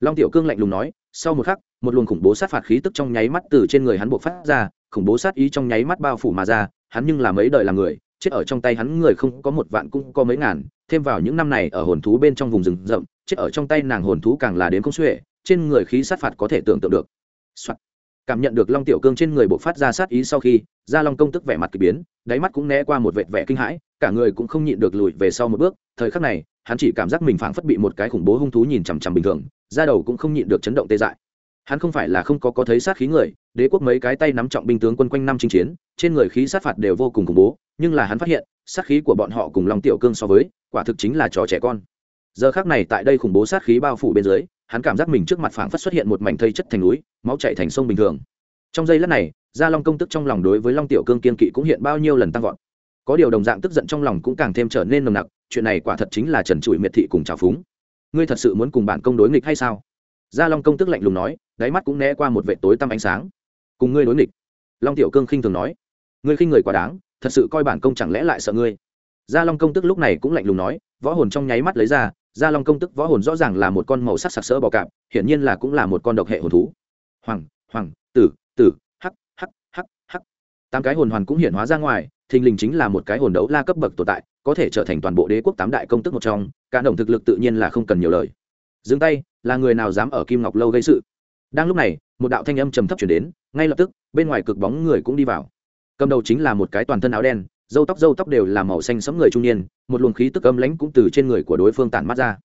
Long tiểu cương lạnh lùng nói, sau một khắc, một luồng khủng bố sát phạt khí tức trong nháy mắt từ trên người hắn buộc phát ra, khủng bố sát ý trong nháy mắt bao phủ mà ra, hắn nhưng là mấy đời là người, chết ở trong tay hắn người không có một vạn cũng có mấy ngàn, thêm vào những năm này ở hồn thú bên trong vùng rừng rậm, chết ở trong tay nàng hồn thú càng là đến công xuể, trên người khí sát phạt có thể tưởng tượng được、Soạn. cảm nhận được long tiểu cương trên người buộc phát ra sát ý sau khi, gia long công tức vẻ mặt k ỳ biến, đáy mắt cũng né qua một vệt vẻ kinh hãi cả người cũng không nhịn được lùi về sau một bước, thời khắc này, hắn chỉ cảm giác mình phảng phất bị một cái khủng bố hung thú nhìn chằm chằm bình thường, da đầu cũng không nhịn được chấn động tê dại. Hắn không phải là không có có thấy sát khí người, đế quốc mấy cái tay nắm trọng binh tướng quân quanh năm chinh chiến, trên người khí sát phạt đều vô cùng khủng bố, nhưng là hắn phát hiện, sát khí của bọn họ cùng long tiểu cương so với, quả thực chính là trò trẻ con. Giờ khác này tại đây khủng bố sát khí bao phủ bên dưới, hắn cảm giác mình trước mặt phảng phất xuất hiện một mảnh thây chất thành núi, máu chạy thành sông bình thường. Trong giây lát này, gia long công tức trong lòng đối với long tiểu cương kiên kỵ cũng hiện bao nhiêu lần tăng vọt có điều đồng dạng tức giận trong lòng cũng càng thêm trở nên nồng nặc, chuyện này quả thật chính là trần trụi miệt thị cùng trào phúng. Ngươi thật sự muốn cùng bản công đối nghịch hay sao? Gia long công tức lạnh lùng nói, đáy mắt cũng né qua một vệ tối tăm ánh sáng. Cùng ngươi đối nghịch. Long tiểu cương khinh thường nói, ngươi khinh người quá đáng, thật sự coi bản công chẳng lẽ lại sợ ngươi? Gia long công tức lúc này cũng lạnh lùng nói, võ hồn trong nháy mắt lấy ra, gia long công tức võ hồn rõ ràng là một con màu sắc sặc sỡ bò cạp, hiển nhiên là cũng là một con độc hệ hồn thú. Hoàng hoàng, tử tử, hắc hắc hắc hắc. Tám cái hồn hoàn cũng hiển hóa ra ngoài thình lình chính là một cái hồn đấu la cấp bậc tồn tại, có thể trở thành toàn bộ đế quốc tám đại công tức một trong, cả đồng thực lực tự nhiên là không cần nhiều lời. Dừng tay, là người nào dám ở kim ngọc lâu gây sự? Đang lúc này, một đạo thanh âm trầm thấp chuyển đến, ngay lập tức, bên ngoài cực bóng người cũng đi vào. Cầm đầu chính là một cái toàn thân áo đen dâu tóc dâu tóc đều là màu xanh sẫm người trung niên, một luồng khí tức âm lãnh cũng từ trên người của đối phương tản mắt ra.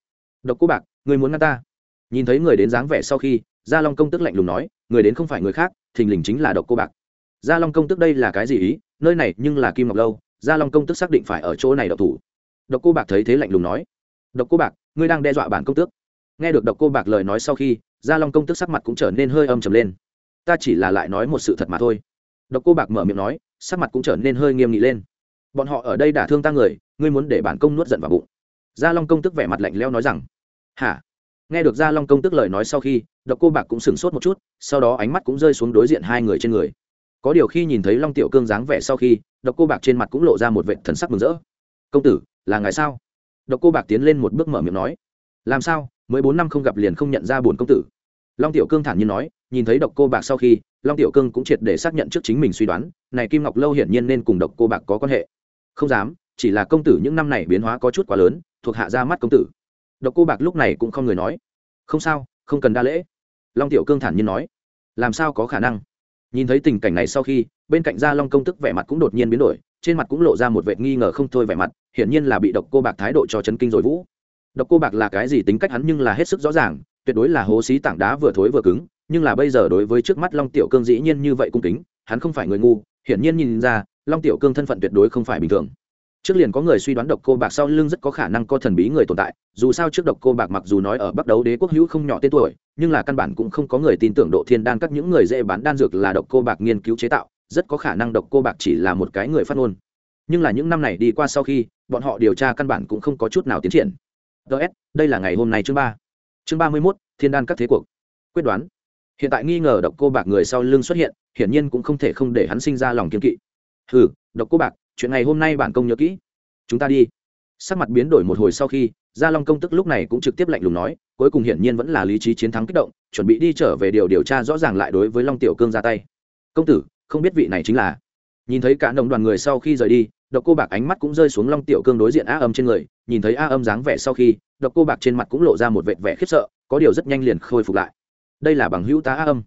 Độc cô bạc, người muốn ngăn ta? Nhìn thấy người đến dáng vẻ sau khi, gia long công tức lạnh lùng nói, người đến không phải người khác, thình lình chính là độc cô bạc gia long công tức đây là cái gì ý? Nơi này nhưng là kim ngọc lâu, gia long công tức xác định phải ở chỗ này độc thủ. Độc cô bạc thấy thế lạnh lùng nói. Độc cô bạc, ngươi đang đe dọa bản công tước. Nghe được độc cô bạc lời nói sau khi, gia long công tức sắc mặt cũng trở nên hơi âm trầm lên. Ta chỉ là lại nói một sự thật mà thôi. Độc cô bạc mở miệng nói, sắc mặt cũng trở nên hơi nghiêm nghị lên. Bọn họ ở đây đả thương ta người, ngươi muốn để bản công nuốt giận vào bụng. Gia long công tức vẻ mặt lạnh leo nói rằng, hả? Nghe được gia long công tức lời nói sau khi, độc cô bạc cũng sửng sốt một chút, sau đó ánh mắt cũng rơi xuống đối diện hai người trên người có điều khi nhìn thấy long tiểu cương dáng vẻ sau khi, độc cô bạc trên mặt cũng lộ ra một vệ thần sắc mừng rỡ. Công tử, là ngài sao? Độc cô bạc tiến lên một bước mở miệng nói. Làm sao? Mới bốn năm không gặp liền không nhận ra bổn công tử. Long tiểu cương thản nhiên nói, nhìn thấy độc cô bạc sau khi, long tiểu cương cũng triệt để xác nhận trước chính mình suy đoán, này kim ngọc lâu hiển nhiên nên cùng độc cô bạc có quan hệ. Không dám, chỉ là công tử những năm này biến hóa có chút quá lớn, thuộc hạ ra mắt công tử. Độc cô bạc lúc này cũng không người nói. Không sao, không cần đa lễ. Long tiểu cương thản nhiên nói. Làm sao có khả năng? Nhìn thấy tình cảnh này sau khi, bên cạnh gia long công tức vẻ mặt cũng đột nhiên biến đổi, trên mặt cũng lộ ra một vệ nghi ngờ không thôi vẻ mặt, hiển nhiên là bị độc cô bạc thái độ cho chấn kinh rồi vũ. Độc cô bạc là cái gì tính cách hắn nhưng là hết sức rõ ràng, tuyệt đối là hố xí tảng đá vừa thối vừa cứng, nhưng là bây giờ đối với trước mắt long tiểu cương dĩ nhiên như vậy cung kính, hắn không phải người ngu, hiển nhiên nhìn ra, long tiểu cương thân phận tuyệt đối không phải bình thường trước liền có người suy đoán độc cô bạc sau lưng rất có khả năng có thần bí người tồn tại, dù sao trước độc cô bạc mặc dù nói ở bắc đấu đế quốc hữu không nhỏ tên tuổi, nhưng là căn bản cũng không có người tin tưởng độ thiên đan các những người dễ bán đan dược là độc cô bạc nghiên cứu chế tạo, rất có khả năng độc cô bạc chỉ là một cái người phát ngôn. Nhưng là những năm này đi qua sau khi, bọn họ điều tra căn bản cũng không có chút nào tiến triển. Ts đây là ngày hôm nay chương ba. Chương ba mươi mốt, thiên đan các thế cuộc. Quyết đoán. Hiện tại nghi ngờ độc cô bạc người sau lưng xuất hiện, hiển nhiên cũng không thể không để hắn sinh ra lòng kiên kỵ. Hừ, độc cô bạc chuyện ngày hôm nay bản công nhớ kỹ. Chúng ta đi. Sắc mặt biến đổi một hồi sau khi, gia long công tức lúc này cũng trực tiếp lạnh lùng nói, cuối cùng hiển nhiên vẫn là lý trí chiến thắng kích động, chuẩn bị đi trở về điều điều tra rõ ràng lại đối với long tiểu cương ra tay. Công tử, không biết vị này chính là? Nhìn thấy cả đồng đoàn người sau khi rời đi, độc cô bạc ánh mắt cũng rơi xuống long tiểu cương đối diện a âm trên người, nhìn thấy a âm dáng vẻ sau khi, độc cô bạc trên mặt cũng lộ ra một vệt vẻ khiếp sợ, có điều rất nhanh liền khôi phục lại. Đây là bằng hữu tá a âm.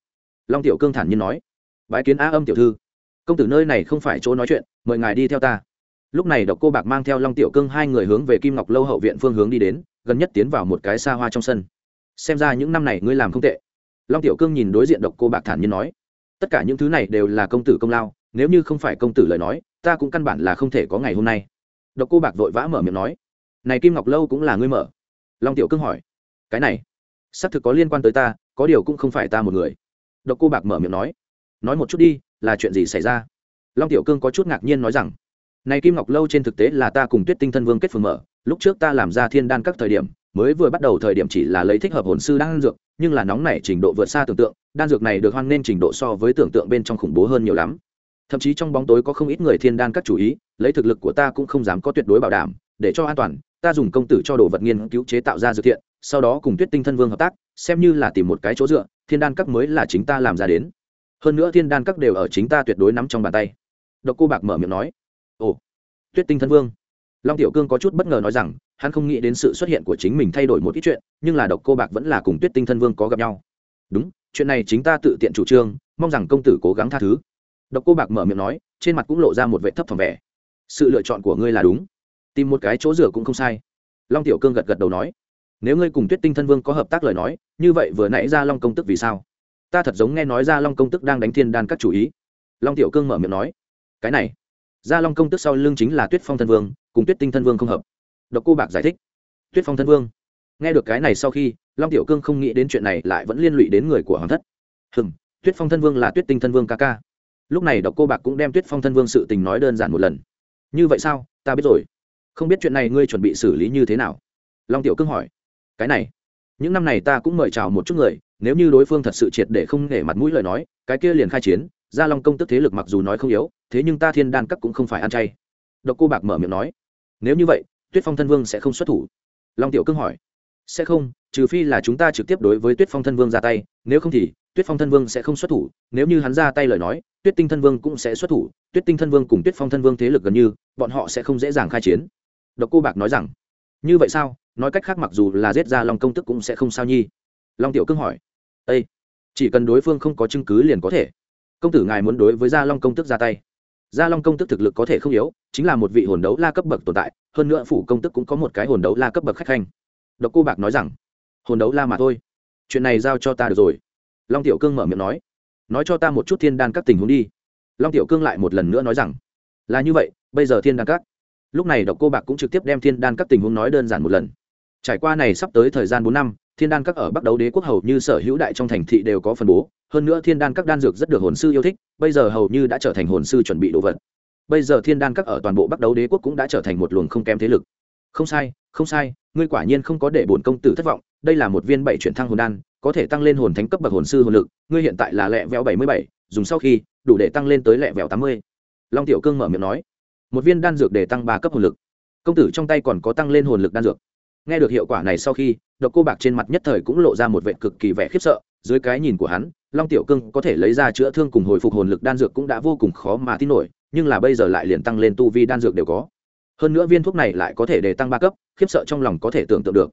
Long tiểu cương thản nhiên nói. Bái kiến a âm tiểu thư công tử nơi này không phải chỗ nói chuyện, mời ngài đi theo ta. Lúc này độc cô bạc mang theo long tiểu cương hai người hướng về kim ngọc lâu hậu viện phương hướng đi đến, gần nhất tiến vào một cái xa hoa trong sân. Xem ra những năm này ngươi làm không tệ. Long tiểu cương nhìn đối diện độc cô bạc thản nhiên nói, tất cả những thứ này đều là công tử công lao, nếu như không phải công tử lời nói, ta cũng căn bản là không thể có ngày hôm nay. Độc cô bạc vội vã mở miệng nói, này kim ngọc lâu cũng là ngươi mở. Long tiểu cương hỏi, cái này, xác thực có liên quan tới ta, có điều cũng không phải ta một người. Độc cô bạc mở miệng nói nói một chút đi là chuyện gì xảy ra? Long tiểu cương có chút ngạc nhiên nói rằng, này kim ngọc lâu trên thực tế là ta cùng tuyết tinh thân vương kết phường mở, lúc trước ta làm ra thiên đan các thời điểm, mới vừa bắt đầu thời điểm chỉ là lấy thích hợp hồn sư đan dược, nhưng là nóng này trình độ vượt xa tưởng tượng, đan dược này được hoan nên trình độ so với tưởng tượng bên trong khủng bố hơn nhiều lắm. Thậm chí trong bóng tối có không ít người thiên đan các chủ ý, lấy thực lực của ta cũng không dám có tuyệt đối bảo đảm, để cho an toàn, ta dùng công tử cho đồ vật nghiên cứu chế tạo ra dược thiện, sau đó cùng tuyết tinh thân vương hợp tác, xem như là tìm một cái chỗ dựa, thiên đan các mới là chính ta làm ra đến hơn nữa thiên đan các đều ở chính ta tuyệt đối nắm trong bàn tay. Độc cô bạc mở miệng nói. Ồ, tuyết tinh thân vương. Long tiểu cương có chút bất ngờ nói rằng, hắn không nghĩ đến sự xuất hiện của chính mình thay đổi một ít chuyện, nhưng là độc cô bạc vẫn là cùng tuyết tinh thân vương có gặp nhau. Đúng, chuyện này chính ta tự tiện chủ trương, mong rằng công tử cố gắng tha thứ. Độc cô bạc mở miệng nói, trên mặt cũng lộ ra một vệ thấp thỏm vẻ. Sự lựa chọn của ngươi là đúng. Tìm một cái chỗ rửa cũng không sai. Long tiểu cương gật gật đầu nói. Nếu ngươi cùng tuyết tinh thân vương có hợp tác lời nói, như vậy vừa nãy ra long công tức vì sao? Ta thật giống nghe nói ra long công tức đang đánh thiên đan các chủ ý. Long tiểu cương mở miệng nói, cái này, gia long công tức sau lưng chính là tuyết phong thân vương, cùng tuyết tinh thân vương không hợp. Độc cô bạc giải thích, tuyết phong thân vương, nghe được cái này sau khi, long tiểu cương không nghĩ đến chuyện này lại vẫn liên lụy đến người của hoàng thất. Hừm, tuyết phong thân vương là tuyết tinh thân vương ca ca. Lúc này độc cô bạc cũng đem tuyết phong thân vương sự tình nói đơn giản một lần. Như vậy sao, ta biết rồi. Không biết chuyện này ngươi chuẩn bị xử lý như thế nào? Long tiểu cương hỏi, cái này, những năm này ta cũng mời chào một chút người nếu như đối phương thật sự triệt để không nể mặt mũi lời nói, cái kia liền khai chiến, gia long công tức thế lực mặc dù nói không yếu, thế nhưng ta thiên đan các cũng không phải ăn chay. Độc cô bạc mở miệng nói, nếu như vậy, tuyết phong thân vương sẽ không xuất thủ? Long tiểu cương hỏi, sẽ không, trừ phi là chúng ta trực tiếp đối với tuyết phong thân vương ra tay, nếu không thì tuyết phong thân vương sẽ không xuất thủ, nếu như hắn ra tay lời nói, tuyết tinh thân vương cũng sẽ xuất thủ, tuyết tinh thân vương cùng tuyết phong thân vương thế lực gần như, bọn họ sẽ không dễ dàng khai chiến. Độc cô bạc nói rằng, như vậy sao? Nói cách khác mặc dù là giết ra long công tức cũng sẽ không sao nhi. Long tiểu cương hỏi Ê! chỉ cần đối phương không có chứng cứ liền có thể. Công tử ngài muốn đối với gia long công tức ra tay. Gia long công tức thực lực có thể không yếu, chính là một vị hồn đấu la cấp bậc tồn tại, hơn nữa phủ công tức cũng có một cái hồn đấu la cấp bậc khách khanh. Độc cô bạc nói rằng, hồn đấu la mà thôi. Chuyện này giao cho ta được rồi. Long tiểu cương mở miệng nói nói cho ta một chút thiên đan các tình huống đi. Long tiểu cương lại một lần nữa nói rằng, là như vậy, bây giờ thiên đan các. Lúc này độc cô bạc cũng trực tiếp đem thiên đan các tình huống nói đơn giản một lần trải qua này sắp tới thời gian bốn năm, thiên đan các ở bắc đấu đế quốc hầu như sở hữu đại trong thành thị đều có phân bố, hơn nữa thiên đan các đan dược rất được hồn sư yêu thích, bây giờ hầu như đã trở thành hồn sư chuẩn bị đồ vật. Bây giờ thiên đan các ở toàn bộ bắc đấu đế quốc cũng đã trở thành một luồng không kém thế lực. Không sai không sai, ngươi quả nhiên không có để bổn công tử thất vọng, đây là một viên bảy chuyển thăng hồn đan, có thể tăng lên hồn thánh cấp bậc hồn sư hồn lực, ngươi hiện tại là lẹ vẹo bảy mươi bảy, dùng sau khi, đủ để tăng lên tới lẹ vẹo tám mươi. Long tiểu cương mở miệng nói, một viên đan dược để tăng ba cấp hồn lực. Công tử trong tay còn có tăng lên hồn lực đan dược nghe được hiệu quả này sau khi, độc cô bạc trên mặt nhất thời cũng lộ ra một vệ cực kỳ vẻ khiếp sợ, dưới cái nhìn của hắn, long tiểu cương có thể lấy ra chữa thương cùng hồi phục hồn lực đan dược cũng đã vô cùng khó mà tin nổi, nhưng là bây giờ lại liền tăng lên tu vi đan dược đều có. Hơn nữa viên thuốc này lại có thể để tăng ba cấp, khiếp sợ trong lòng có thể tưởng tượng được.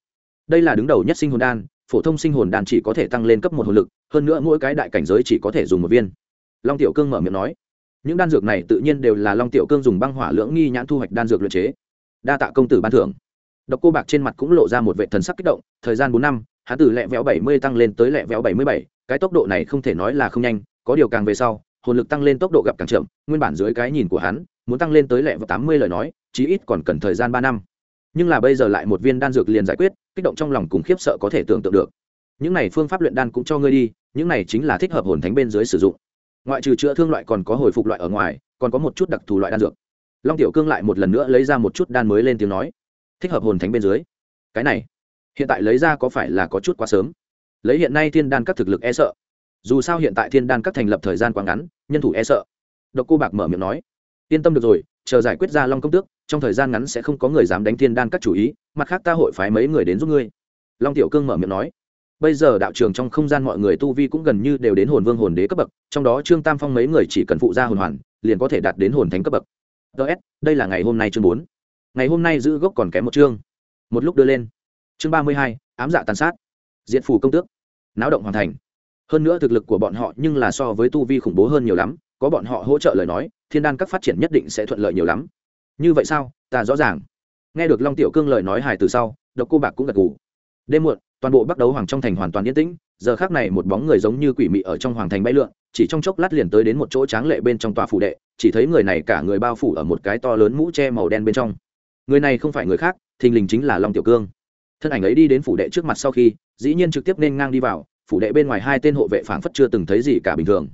Đây là đứng đầu nhất sinh hồn đan, phổ thông sinh hồn đan chỉ có thể tăng lên cấp một hồn lực, hơn nữa mỗi cái đại cảnh giới chỉ có thể dùng một viên. Long tiểu cương mở miệng nói, những đan dược này tự nhiên đều là long tiểu cương dùng băng hỏa lưỡng nghi nhãn thu hoạch đan dược luyện chế. Đa tạ công tử ban thưởng độc cô bạc trên mặt cũng lộ ra một vệ thần sắc kích động, thời gian bốn năm hắn từ lẹ véo bảy mươi tăng lên tới lẹ véo bảy mươi bảy, cái tốc độ này không thể nói là không nhanh, có điều càng về sau, hồn lực tăng lên tốc độ gặp càng chậm, nguyên bản dưới cái nhìn của hắn, muốn tăng lên tới lẹ vẹo tám mươi lời nói, chí ít còn cần thời gian ba năm. Nhưng là bây giờ lại một viên đan dược liền giải quyết, kích động trong lòng cùng khiếp sợ có thể tưởng tượng được. Những này phương pháp luyện đan cũng cho ngươi đi, những này chính là thích hợp hồn thánh bên dưới sử dụng. Ngoại trừ chữa thương loại còn có hồi phục loại ở ngoài, còn có một chút đặc thù loại đan dược. Long tiểu cương lại một lần nữa lấy ra một chút đan mới lên tiếng nói thích hợp hồn thánh bên dưới. Cái này, hiện tại lấy ra có phải là có chút quá sớm? Lấy hiện nay thiên đan các thực lực e sợ. Dù sao hiện tại thiên đan các thành lập thời gian quá ngắn, nhân thủ e sợ. Độc cô bạc mở miệng nói. Yên tâm được rồi, chờ giải quyết ra long công tước, trong thời gian ngắn sẽ không có người dám đánh thiên đan các chủ ý, mặt khác ta hội phái mấy người đến giúp ngươi. Long tiểu cương mở miệng nói. Bây giờ đạo trường trong không gian mọi người tu vi cũng gần như đều đến hồn vương hồn đế cấp bậc, trong đó trương tam phong mấy người chỉ cần phụ ra hồn hoàn, liền có thể đạt đến hồn thánh cấp bậc. Ts đây là ngày hôm nay chương bốn ngày hôm nay giữ gốc còn kém một chương. Một lúc đưa lên. Chương ba mươi hai, ám dạ tàn sát. Diện phủ công tước. Náo động hoàn thành. Hơn nữa thực lực của bọn họ nhưng là so với tu vi khủng bố hơn nhiều lắm, có bọn họ hỗ trợ lời nói, thiên đan các phát triển nhất định sẽ thuận lợi nhiều lắm. Như vậy sao? Ta rõ ràng. Nghe được long tiểu cương lời nói hài từ sau, độc cô bạc cũng gật gù. Đêm muộn, toàn bộ bắc đấu hoàng trong thành hoàn toàn yên tĩnh, giờ khác này một bóng người giống như quỷ mị ở trong hoàng thành bay lượn, chỉ trong chốc lát liền tới đến một chỗ tráng lệ bên trong tòa phủ đệ, chỉ thấy người này cả người bao phủ ở một cái to lớn mũ che màu đen bên trong người này không phải người khác, thình lình chính là long tiểu cương. Thân ảnh ấy đi đến phủ đệ trước mặt sau khi, dĩ nhiên trực tiếp nên ngang đi vào, phủ đệ bên ngoài hai tên hộ vệ phảng phất chưa từng thấy gì cả bình thường.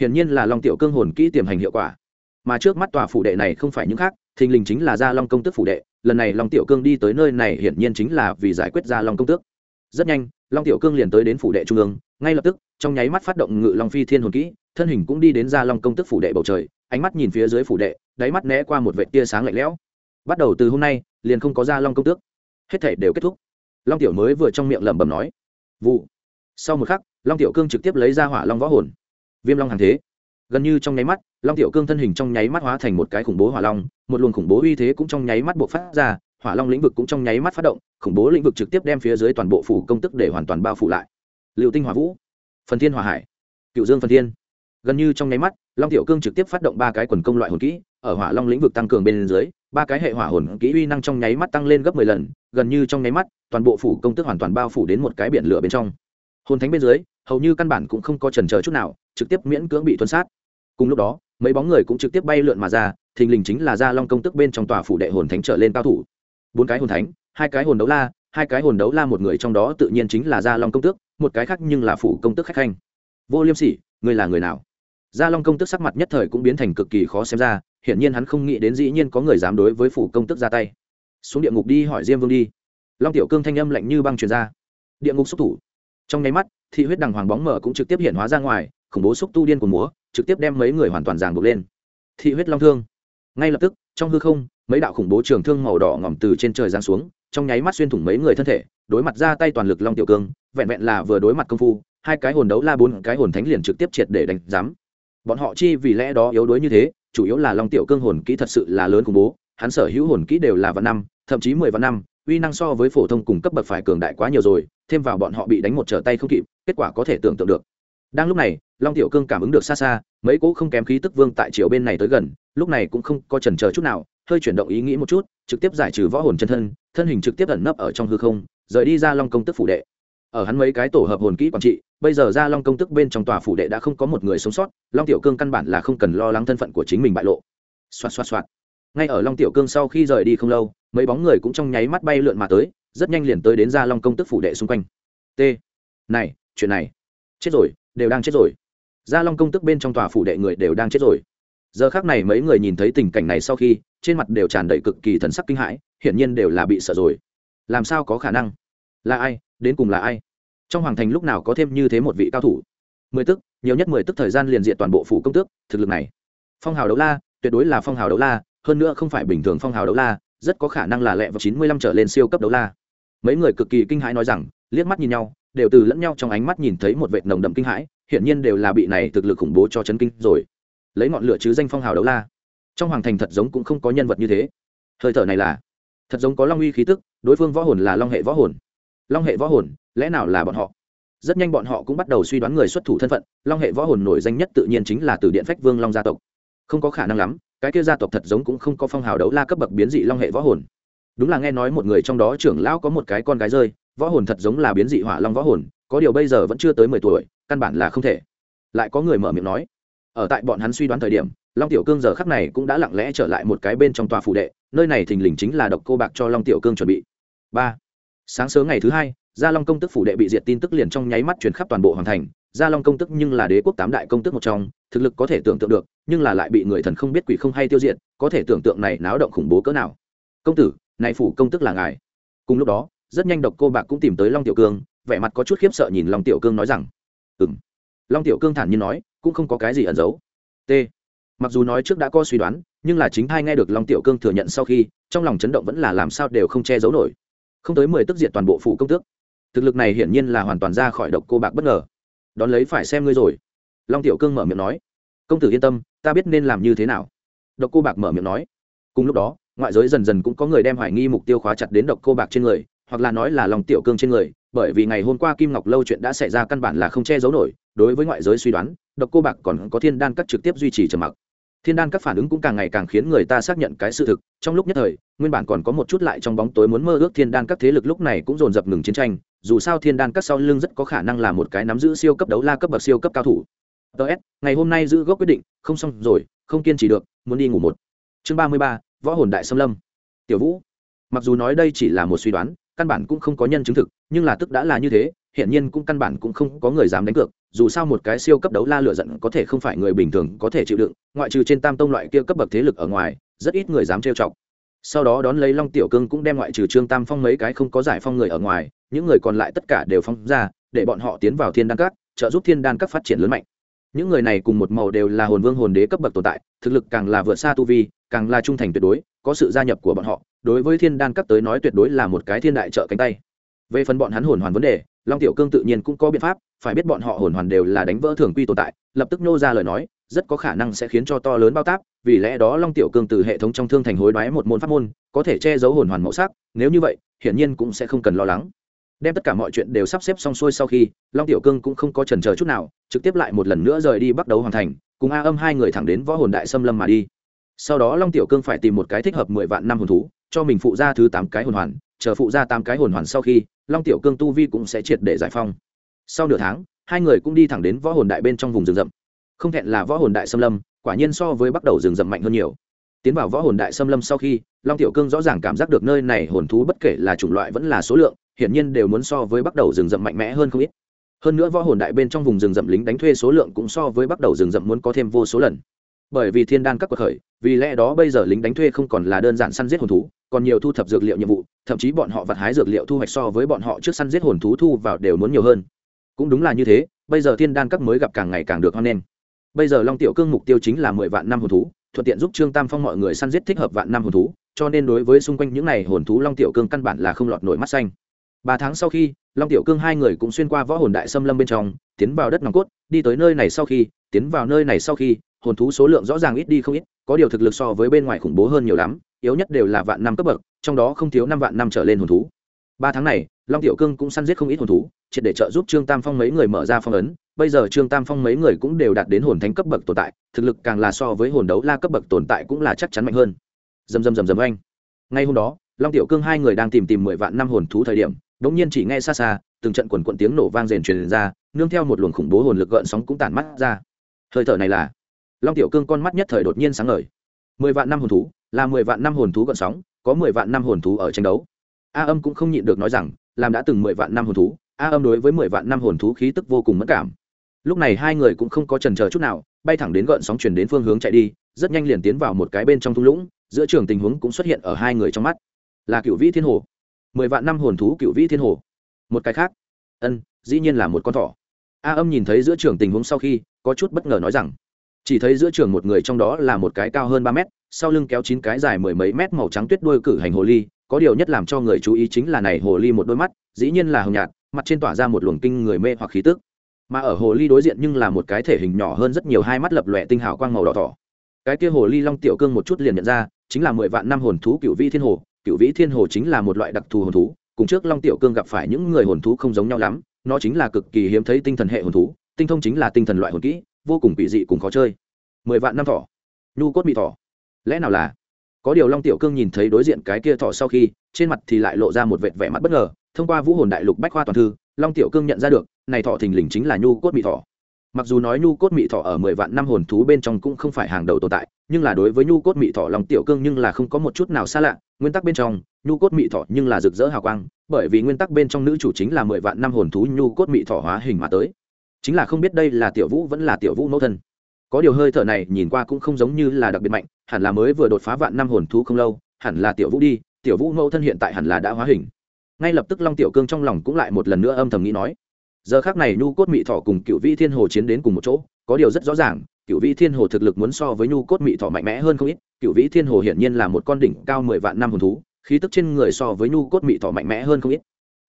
Hiển nhiên là long tiểu cương hồn kỹ tiềm hành hiệu quả. Mà trước mắt tòa phủ đệ này không phải những khác, thình lình chính là gia long công tức phủ đệ, lần này long tiểu cương đi tới nơi này hiển nhiên chính là vì giải quyết gia long công tước. Rất nhanh, long tiểu cương liền tới đến phủ đệ trung ương, ngay lập tức, trong nháy mắt phát động ngự long phi thiên hồn kỹ, thân hình cũng đi đến gia long công tức phủ đệ bầu trời, ánh mắt nhìn phía dưới phủ đệ, đáy mắt né qua một vệ tia sáng lạnh lẽo bắt đầu từ hôm nay, liền không có ra long công tước. Hết thể đều kết thúc. Long tiểu mới vừa trong miệng lẩm bẩm nói, vụ. Sau một khắc, long tiểu cương trực tiếp lấy ra hỏa long võ hồn. Viêm long hàng thế. Gần như trong nháy mắt, long tiểu cương thân hình trong nháy mắt hóa thành một cái khủng bố hỏa long, một luồng khủng bố uy thế cũng trong nháy mắt buộc phát ra, hỏa long lĩnh vực cũng trong nháy mắt phát động, khủng bố lĩnh vực trực tiếp đem phía dưới toàn bộ phủ công tức để hoàn toàn bao phủ lại. Liệu tinh hỏa vũ, phần thiên hỏa hải, cựu dương phần thiên gần như trong nháy mắt, long tiểu cương trực tiếp phát động ba cái quần công loại hồn kỹ, ở hỏa long lĩnh vực tăng cường bên dưới, ba cái hệ hỏa hồn kỹ uy năng trong nháy mắt tăng lên gấp mười lần, gần như trong nháy mắt, toàn bộ phủ công tức hoàn toàn bao phủ đến một cái biển lửa bên trong. Hồn thánh bên dưới, hầu như căn bản cũng không có trần chờ chút nào, trực tiếp miễn cưỡng bị tuân sát. Cùng lúc đó, mấy bóng người cũng trực tiếp bay lượn mà ra, thình lình chính là gia long công tức bên trong tòa phủ đệ hồn thánh trở lên cao thủ. Bốn cái hồn thánh, hai cái hồn đấu la, hai cái hồn đấu la một người trong đó tự nhiên chính là gia long công tước, một cái khác nhưng là phủ công tức khách khanh. Vô liêm sỉ, ngươi là người nào? Gia long công tức sắc mặt nhất thời cũng biến thành cực kỳ khó xem ra, hiển nhiên hắn không nghĩ đến dĩ nhiên có người dám đối với phủ công tức ra tay. Xuống địa ngục đi hỏi diêm vương đi. Long tiểu cương thanh âm lạnh như băng truyền ra. Địa ngục xúc thủ. Trong nháy mắt, thị huyết đằng hoàng bóng mở cũng trực tiếp hiện hóa ra ngoài, khủng bố xúc tu điên của múa, trực tiếp đem mấy người hoàn toàn giảng buộc lên. Thị huyết long thương. Ngay lập tức, trong hư không, mấy đạo khủng bố trường thương màu đỏ ngỏm từ trên trời giáng xuống, trong nháy mắt xuyên thủng mấy người thân thể, đối mặt ra tay toàn lực long tiểu cương, vẹn vẹn là vừa đối mặt công phu, hai cái hồn đấu la bốn cái hồn thánh liền trực tiếp triệt để đánh giám bọn họ chi vì lẽ đó yếu đuối như thế, chủ yếu là long tiểu cương hồn kỹ thật sự là lớn khủng bố, hắn sở hữu hồn kỹ đều là vạn năm, thậm chí mười vạn năm, uy năng so với phổ thông cùng cấp bậc phải cường đại quá nhiều rồi, thêm vào bọn họ bị đánh một trở tay không kịp, kết quả có thể tưởng tượng được. Đang lúc này, long tiểu cương cảm ứng được xa xa, mấy cỗ không kém khí tức vương tại chiều bên này tới gần, lúc này cũng không có chần chờ chút nào, hơi chuyển động ý nghĩ một chút, trực tiếp giải trừ võ hồn chân thân thân hình trực tiếp ẩn nấp ở trong hư không, rời đi ra long công tức phủ đệ. Ở hắn mấy cái tổ hợp hồn kỹ quản trị bây giờ ra long công tức bên trong tòa phủ đệ đã không có một người sống sót, long tiểu cương căn bản là không cần lo lắng thân phận của chính mình bại lộ. Xoạt xoạt xoạt. Ngay ở long tiểu cương sau khi rời đi không lâu, mấy bóng người cũng trong nháy mắt bay lượn mà tới, rất nhanh liền tới đến ra long công tức phủ đệ xung quanh. T. Này, chuyện này. Chết rồi, đều đang chết rồi. Gia long công tức bên trong tòa phủ đệ người đều đang chết rồi. Giờ khác này mấy người nhìn thấy tình cảnh này sau khi, trên mặt đều tràn đầy cực kỳ thần sắc kinh hãi, hiển nhiên đều là bị sợ rồi. Làm sao có khả năng? Là ai? Đến cùng là ai? Trong hoàng thành lúc nào có thêm như thế một vị cao thủ? Mười tức, nhiều nhất mười tức thời gian liền diện toàn bộ phủ công tước, thực lực này. Phong hào đấu la, tuyệt đối là phong hào đấu la, hơn nữa không phải bình thường phong hào đấu la, rất có khả năng là lẹ vào chín mươi lăm trở lên siêu cấp đấu la. Mấy người cực kỳ kinh hãi nói rằng, liếc mắt nhìn nhau, đều từ lẫn nhau trong ánh mắt nhìn thấy một vệt nồng đậm kinh hãi, hiển nhiên đều là bị này thực lực khủng bố cho chấn kinh rồi. Lấy ngọn lửa chứ danh phong hào đấu la. Trong hoàng thành thật giống cũng không có nhân vật như thế. Hơi thở này là, thật giống có long uy khí tức, đối phương võ hồn là long hệ võ hồn long hệ võ hồn, lẽ nào là bọn họ? Rất nhanh bọn họ cũng bắt đầu suy đoán người xuất thủ thân phận, long hệ võ hồn nổi danh nhất tự nhiên chính là từ điện phách vương long gia tộc. Không có khả năng lắm, cái kia gia tộc thật giống cũng không có phong hào đấu la cấp bậc biến dị long hệ võ hồn. Đúng là nghe nói một người trong đó trưởng lão có một cái con gái rơi, võ hồn thật giống là biến dị hỏa long võ hồn, có điều bây giờ vẫn chưa tới mười tuổi, căn bản là không thể. Lại có người mở miệng nói, ở tại bọn hắn suy đoán thời điểm, long tiểu cương giờ khắc này cũng đã lặng lẽ trở lại một cái bên trong tòa phủ đệ, nơi này thình lình chính là độc cô bạc cho long tiểu cương chuẩn bị. Ba sáng sớm ngày thứ hai, gia long công tức phủ đệ bị diệt tin tức liền trong nháy mắt chuyển khắp toàn bộ hoàng thành. Gia long công tức nhưng là đế quốc tám đại công tức một trong, thực lực có thể tưởng tượng được, nhưng là lại bị người thần không biết quỷ không hay tiêu diệt, có thể tưởng tượng này náo động khủng bố cỡ nào. Công tử, này phủ công tức là ngài. Cùng lúc đó, rất nhanh độc cô bạc cũng tìm tới long tiểu cương, vẻ mặt có chút khiếp sợ nhìn long tiểu cương nói rằng ừ m long tiểu cương thản nhiên nói, cũng không có cái gì ẩn giấu. T. Mặc dù nói trước đã có suy đoán, nhưng là chính hai nghe được long tiểu cương thừa nhận sau khi, trong lòng chấn động vẫn là làm sao đều không che giấu nổi không tới mười tức diện toàn bộ phủ công tước. Thực lực này hiển nhiên là hoàn toàn ra khỏi độc cô bạc bất ngờ. Đón lấy phải xem ngươi rồi. Long tiểu cương mở miệng nói. Công tử yên tâm, ta biết nên làm như thế nào. Độc cô bạc mở miệng nói. Cùng lúc đó, ngoại giới dần dần cũng có người đem hoài nghi mục tiêu khóa chặt đến độc cô bạc trên người, hoặc là nói là lòng tiểu cương trên người, bởi vì ngày hôm qua kim ngọc lâu chuyện đã xảy ra căn bản là không che giấu nổi. Đối với ngoại giới suy đoán, độc cô bạc còn có thiên đan cắt trực tiếp duy trì trầm mặc thiên đan các phản ứng cũng càng ngày càng khiến người ta xác nhận cái sự thực, trong lúc nhất thời, nguyên bản còn có một chút lại trong bóng tối muốn mơ ước thiên đan các thế lực lúc này cũng dồn dập ngừng chiến tranh, dù sao thiên đan các sau lưng rất có khả năng là một cái nắm giữ siêu cấp đấu la cấp bậc siêu cấp cao thủ. Ts ngày hôm nay giữ gốc quyết định, không xong rồi, không kiên trì được, muốn đi ngủ một. Chương ba mươi ba, võ hồn đại xâm lâm. Tiểu vũ, mặc dù nói đây chỉ là một suy đoán, căn bản cũng không có nhân chứng thực, nhưng là tức đã là như thế hiện nhiên cũng căn bản cũng không có người dám đánh cược, dù sao một cái siêu cấp đấu la lựa giận có thể không phải người bình thường có thể chịu đựng, ngoại trừ trên tam tông loại kia cấp bậc thế lực ở ngoài, rất ít người dám trêu chọc. Sau đó đón lấy long tiểu cương cũng đem ngoại trừ trương tam phong mấy cái không có giải phong người ở ngoài, những người còn lại tất cả đều phong ra, để bọn họ tiến vào thiên đan các, trợ giúp thiên đan các phát triển lớn mạnh. Những người này cùng một màu đều là hồn vương hồn đế cấp bậc tồn tại, thực lực càng là vượt xa tu vi, càng là trung thành tuyệt đối, có sự gia nhập của bọn họ, đối với thiên đan các tới nói tuyệt đối là một cái thiên đại trợ cánh tay về phần bọn hắn hồn hoàn vấn đề, long tiểu cương tự nhiên cũng có biện pháp, phải biết bọn họ hồn hoàn đều là đánh vỡ thường quy tồn tại, lập tức nô ra lời nói, rất có khả năng sẽ khiến cho to lớn bao tác vì lẽ đó long tiểu cương từ hệ thống trong thương thành hối đoái một môn pháp môn, có thể che giấu hồn hoàn màu sắc, nếu như vậy, hiển nhiên cũng sẽ không cần lo lắng. Đem tất cả mọi chuyện đều sắp xếp xong xuôi sau khi, long tiểu cương cũng không có trần chờ chút nào, trực tiếp lại một lần nữa rời đi bắt đầu hoàn thành, cùng a âm hai người thẳng đến võ hồn đại xâm lâm mà đi. Sau đó long tiểu cương phải tìm một cái thích hợp mười vạn năm hồn thú, cho mình phụ ra thứ tám cái hồn hoàn, chờ phụ ra tám cái hồn hoàn sau khi long tiểu cương tu vi cũng sẽ triệt để giải phong sau nửa tháng, hai người cũng đi thẳng đến võ hồn đại bên trong vùng rừng rậm. Không thẹn là võ hồn đại xâm lâm, quả nhiên so với bắt đầu rừng rậm mạnh hơn nhiều. Tiến vào võ hồn đại xâm lâm sau khi, long tiểu cương rõ ràng cảm giác được nơi này hồn thú bất kể là chủng loại vẫn là số lượng, hiển nhiên đều muốn so với bắt đầu rừng rậm mạnh mẽ hơn không ít. Hơn nữa võ hồn đại bên trong vùng rừng rậm lính đánh thuê số lượng cũng so với bắt đầu rừng rậm muốn có thêm vô số lần. Bởi vì thiên đan các cuộc khởi vì lẽ đó bây giờ lính đánh thuê không còn là đơn giản săn giết hồn thú, còn nhiều thu thập dược liệu nhiệm vụ, thậm chí bọn họ vặt hái dược liệu thu hoạch so với bọn họ trước săn giết hồn thú thu vào đều muốn nhiều hơn. Cũng đúng là như thế, bây giờ thiên đan các mới gặp càng ngày càng được hoan nghênh. Bây giờ long tiểu cương mục tiêu chính là mười vạn năm hồn thú, thuận tiện giúp trương tam phong mọi người săn giết thích hợp vạn năm hồn thú, cho nên đối với xung quanh những n à y hồn thú long tiểu cương căn bản là không lọt nổi mắt xanh. Ba tháng sau khi, long tiểu cương hai người cũng xuyên qua võ hồn đại xâm lâm bên trong, tiến vào đất nòng cốt, đi tới nơi này sau khi, tiến vào nơi này sau khi hồn thú số lượng rõ ràng ít đi không ít, có điều thực lực so với bên ngoài khủng bố hơn nhiều lắm, yếu nhất đều là vạn năm cấp bậc, trong đó không thiếu năm vạn năm trở lên hồn thú. Ba tháng này, long tiểu cương cũng săn giết không ít hồn thú, triệt để trợ giúp trương tam phong mấy người mở ra phong ấn, bây giờ trương tam phong mấy người cũng đều đạt đến hồn thánh cấp bậc tồn tại, thực lực càng là so với hồn đấu la cấp bậc tồn tại cũng là chắc chắn mạnh hơn. Dầm dầm dầm dầm anh ngay hôm đó, long tiểu cương hai người đang tìm tìm mười vạn năm hồn thú thời điểm đ ỗ n g nhiên chỉ nghe xa xa, từng trận quần quận tiếng nổ vang rền truyền ra, nương theo một luồng khủng bố hồn lực gợn sóng cũng tản mắt ra. Hơi thở này là long tiểu cương con mắt nhất thời đột nhiên sáng ngời. Mười vạn năm hồn thú, là mười vạn năm hồn thú gọn sóng, có mười vạn năm hồn thú ở tranh đấu. A âm cũng không nhịn được nói rằng, làm đã từng mười vạn năm hồn thú, a âm đối với mười vạn năm hồn thú khí tức vô cùng mất cảm. Lúc này hai người cũng không có trần chờ chút nào, bay thẳng đến gợn sóng chuyển đến phương hướng chạy đi, rất nhanh liền tiến vào một cái bên trong thung lũng, giữa trường tình huống cũng xuất hiện ở hai người trong mắt. Là cựu vĩ thiên hồ. Mười vạn năm hồn thú cựu vĩ thiên hồ. Một cái khác. Ân, dĩ nhiên là một con thỏ. A âm nhìn thấy giữa trường tình huống sau khi, có chút bất ngờ nói rằng chỉ thấy giữa trường một người trong đó là một cái cao hơn ba mét, sau lưng kéo chín cái dài mười mấy mét màu trắng tuyết đuôi cử hành hồ ly, có điều nhất làm cho người chú ý chính là này hồ ly một đôi mắt, dĩ nhiên là hồng nhạt, mặt trên tỏa ra một luồng kinh người mê hoặc khí tức. Mà ở hồ ly đối diện nhưng là một cái thể hình nhỏ hơn rất nhiều, hai mắt lập lòe tinh hào quang màu đỏ thỏ. Cái kia hồ ly long tiểu cương một chút liền nhận ra, chính là mười vạn năm hồn thú cựu vĩ thiên hồ. Cựu vĩ thiên hồ chính là một loại đặc thù hồn thú, cùng trước long tiểu cương gặp phải những người hồn thú không giống nhau lắm, nó chính là cực kỳ hiếm thấy tinh thần hệ hồn thú, tinh thông chính là tinh thần loại hồn kỹ vô cùng kỳ dị cùng khó chơi. Mười vạn năm thỏ nhu cốt bị thỏ lẽ nào là? Có điều long tiểu cương nhìn thấy đối diện cái kia thỏ sau khi, trên mặt thì lại lộ ra một vệt vẻ mặt bất ngờ. Thông qua vũ hồn đại lục bách khoa toàn thư, long tiểu cương nhận ra được, này thọ thình lình chính là nhu cốt bị thọ. Mặc dù nói nhu cốt mị thọ ở mười vạn năm hồn thú bên trong cũng không phải hàng đầu tồn tại, nhưng là đối với nhu cốt mị thọ lòng tiểu cương nhưng là không có một chút nào xa lạ. Nguyên tắc bên trong, nhu cốt mị thọ nhưng là rực rỡ hào quang, bởi vì nguyên tắc bên trong nữ chủ chính là mười vạn năm hồn thú nhu cốt mị thọ hóa hình mà tới chính là không biết đây là tiểu vũ vẫn là tiểu vũ mẫu thân. Có điều hơi thở này nhìn qua cũng không giống như là đặc biệt mạnh, hẳn là mới vừa đột phá vạn năm hồn thú không lâu, hẳn là tiểu vũ đi, tiểu vũ mẫu thân hiện tại hẳn là đã hóa hình. Ngay lập tức long tiểu cương trong lòng cũng lại một lần nữa âm thầm nghĩ nói, giờ khác này nhu cốt mị thọ cùng cựu vĩ thiên hồ chiến đến cùng một chỗ, có điều rất rõ ràng, cựu vĩ thiên hồ thực lực muốn so với nhu cốt mị thọ mạnh mẽ hơn không ít, cựu vĩ thiên hồ hiển nhiên là một con đỉnh cao mười vạn năm hồn thú, khí tức trên người so với nhu cốt mị thọ mạnh mẽ hơn không ít.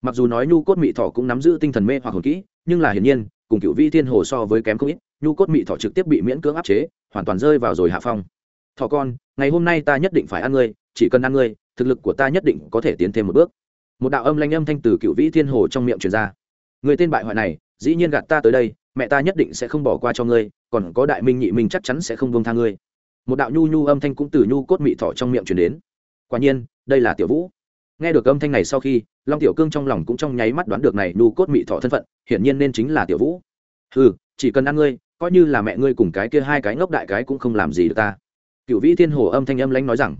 Mặc dù nói nhu cốt mị thọ cũng nắm giữ tinh thần mê hoặc hồn kỹ, nhưng là hiển nhiên cùng cựu vĩ thiên hồ so với kém không ít, nhu cốt mị thọ trực tiếp bị miễn cưỡng áp chế, hoàn toàn rơi vào rồi hạ phong. Thọ con, ngày hôm nay ta nhất định phải ăn ngươi, chỉ cần ăn ngươi, thực lực của ta nhất định có thể tiến thêm một bước. Một đạo âm lanh âm thanh từ cựu vĩ thiên hồ trong miệng truyền ra. Người tên bại hoại này, dĩ nhiên gạt ta tới đây, mẹ ta nhất định sẽ không bỏ qua cho ngươi, còn có đại minh nhị minh chắc chắn sẽ không buông tha ngươi. Một đạo nhu nhu âm thanh cũng từ nhu cốt mị thọ trong miệng truyền đến. Quả nhiên, đây là tiểu vũ. Nghe được âm thanh này sau khi long tiểu cương trong lòng cũng trong nháy mắt đoán được này Nu cốt mị thọ thân phận, hiển nhiên nên chính là tiểu vũ. Ừ chỉ cần ăn ngươi, coi như là mẹ ngươi cùng cái kia hai cái ngốc đại cái cũng không làm gì được ta. Cựu vĩ thiên hồ âm thanh âm lãnh nói rằng.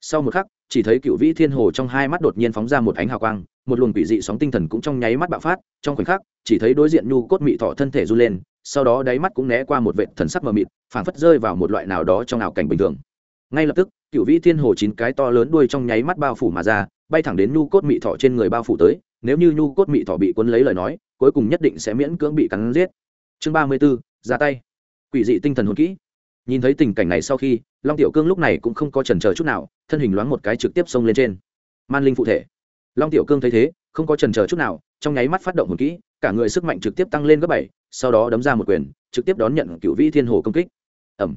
Sau một khắc, chỉ thấy cựu vĩ thiên hồ trong hai mắt đột nhiên phóng ra một ánh hào quang, một luồng quỷ dị sóng tinh thần cũng trong nháy mắt bạo phát, trong khoảnh khắc, chỉ thấy đối diện nhu cốt mị thọ thân thể run lên, sau đó đáy mắt cũng né qua một vệ thần sắc mờ mịt, phảng phất rơi vào một loại nào đó trong ảo cảnh bình thường ngay lập tức, cựu vĩ thiên hồ chín cái to lớn đuôi trong nháy mắt bao phủ mà ra, bay thẳng đến nhu cốt mị thọ trên người bao phủ tới. Nếu như nhu cốt mị thọ bị cuốn lấy lời nói, cuối cùng nhất định sẽ miễn cưỡng bị cắn giết. Chương ba mươi b ố ra tay. Quỷ dị tinh thần hồn kỹ. Nhìn thấy tình cảnh này sau khi, long tiểu cương lúc này cũng không có trần c chút nào, thân hình loáng một cái trực tiếp xông lên trên. Man linh phụ thể. Long tiểu cương thấy thế, không có trần c chút nào, trong nháy mắt phát động hồn kỹ, cả người sức mạnh trực tiếp tăng lên gấp bảy, sau đó đấm ra một quyền, trực tiếp đón nhận cựu vĩ thiên hồ công kích. Ẩm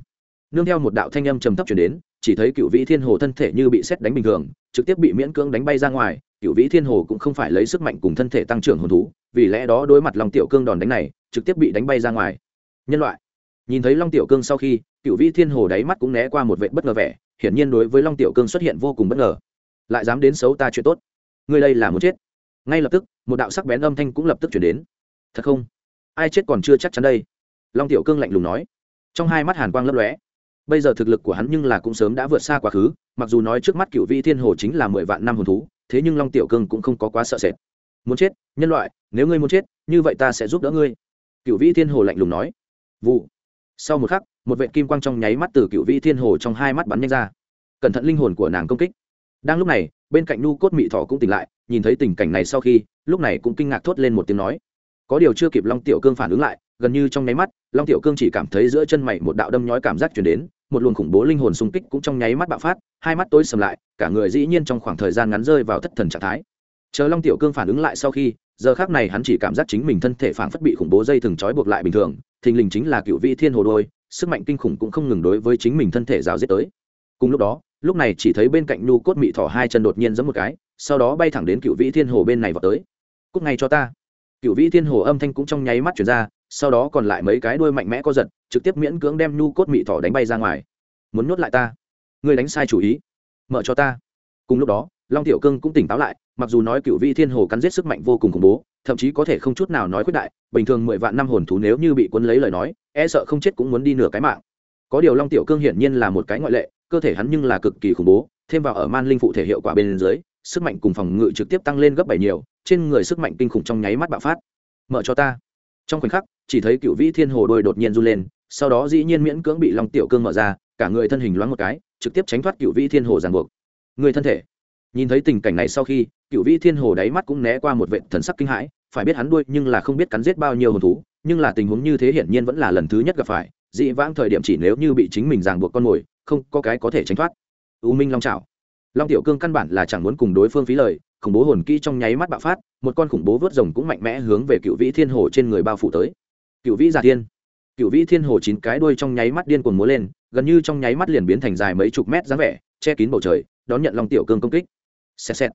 nương theo một đạo thanh âm trầm thấp chuyển đến, chỉ thấy cựu vĩ thiên hồ thân thể như bị xét đánh bình thường, trực tiếp bị miễn cưỡng đánh bay ra ngoài. Cựu vĩ thiên hồ cũng không phải lấy sức mạnh cùng thân thể tăng trưởng hồn thú, vì lẽ đó đối mặt long tiểu cương đòn đánh này, trực tiếp bị đánh bay ra ngoài. Nhân loại. Nhìn thấy long tiểu cương sau khi cựu vĩ thiên hồ đáy mắt cũng né qua một vệ bất ngờ vẻ, hiển nhiên đối với long tiểu cương xuất hiện vô cùng bất ngờ. Lại dám đến xấu ta chuyện tốt. Người đây là muốn chết. Ngay lập tức, một đạo sắc bén âm thanh cũng lập tức chuyển đến. Thật không? Ai chết còn chưa chắc chắn đây? Long tiểu cương lạnh lùng nói. Trong hai mắt hàn quang lấp lóe bây giờ thực lực của hắn nhưng là cũng sớm đã vượt xa quá khứ, mặc dù nói trước mắt cựu vĩ thiên hồ chính là mười vạn năm hồn thú, thế nhưng long tiểu cương cũng không có quá sợ sệt. Muốn chết, nhân loại, nếu ngươi muốn chết, như vậy ta sẽ giúp đỡ ngươi. Cựu vĩ thiên hồ lạnh lùng nói. Vụ. Sau một khắc, một vệ kim quang trong nháy mắt từ cựu vĩ thiên hồ trong hai mắt bắn nhanh ra. Cẩn thận linh hồn của nàng công kích. Đang lúc này, bên cạnh nu cốt mị thỏ cũng tỉnh lại, nhìn thấy tình cảnh này sau khi, lúc này cũng kinh ngạc thốt lên một tiếng nói. Có điều chưa kịp long tiểu cương phản ứng lại, gần như trong nháy mắt, long tiểu cương chỉ cảm thấy giữa chân mày một đạo đâm nhói cảm giác chuyển đến một luồng khủng bố linh hồn xung kích cũng trong nháy mắt bạo phát, hai mắt tối sầm lại, cả người dĩ nhiên trong khoảng thời gian ngắn rơi vào thất thần trạng thái. Chờ long tiểu cương phản ứng lại sau khi, giờ khác này hắn chỉ cảm giác chính mình thân thể phản phất bị khủng bố dây thừng trói buộc lại bình thường, thình lình chính là cựu vị thiên hồ đôi, sức mạnh kinh khủng cũng không ngừng đối với chính mình thân thể rào giết tới. Cùng lúc đó, lúc này chỉ thấy bên cạnh nhu cốt mị thỏ hai chân đột nhiên giẫm một cái, sau đó bay thẳng đến cựu vĩ thiên hồ bên này vào tới. Cúc ngay cho ta. Cựu vĩ thiên hồ âm thanh cũng trong nháy mắt chuyển ra, sau đó còn lại mấy cái đuôi mạnh mẽ co giật trực tiếp miễn cưỡng đem nhu cốt mị thỏ đánh bay ra ngoài. Muốn nhốt lại ta? Ngươi đánh sai chủ ý. Mở cho ta. Cùng lúc đó, long tiểu cương cũng tỉnh táo lại, mặc dù nói cựu Vị thiên hồ cắn giết sức mạnh vô cùng khủng bố, thậm chí có thể không chút nào nói quyết đại, bình thường mười vạn năm hồn thú nếu như bị cuốn lấy lời nói e sợ không chết cũng muốn đi nửa cái mạng. Có điều long tiểu cương hiển nhiên là một cái ngoại lệ, cơ thể hắn nhưng là cực kỳ khủng bố, thêm vào ở man linh phụ thể hiệu quả bên dưới, sức mạnh cùng phòng ngự trực tiếp tăng lên gấp bảy nhiều, trên người sức mạnh kinh khủng trong nháy mắt bạo phát. Mở cho ta. Trong khoảnh khắc, chỉ thấy cựu vĩ thiên hồ đôi đột nhiên run lên sau đó dĩ nhiên miễn cưỡng bị long tiểu cương mở ra, cả người thân hình loáng một cái, trực tiếp tránh thoát cựu vĩ thiên hồ ràng buộc. Người thân thể. Nhìn thấy tình cảnh này sau khi cựu vĩ thiên hồ đáy mắt cũng né qua một vệ thần sắc kinh hãi, phải biết hắn đuôi nhưng là không biết cắn giết bao nhiêu hồn thú, nhưng là tình huống như thế hiển nhiên vẫn là lần thứ nhất gặp phải, dị vãng thời điểm chỉ nếu như bị chính mình ràng buộc con mồi, không có cái có thể tránh thoát. U minh long trào long tiểu cương căn bản là chẳng muốn cùng đối phương phí lời, khủng bố hồn kỹ trong nháy mắt bạo phát, một con khủng bố vớt rồng cũng mạnh mẽ hướng về cựu vĩ thiên hồ trên người bao phủ tới. Cựu vĩ giả thiên cựu vĩ thiên hồ chín cái đuôi trong nháy mắt điên cuồng múa lên, gần như trong nháy mắt liền biến thành dài mấy chục mét dáng vẻ, che kín bầu trời, đón nhận long tiểu cương công kích. Xẹt xẹt.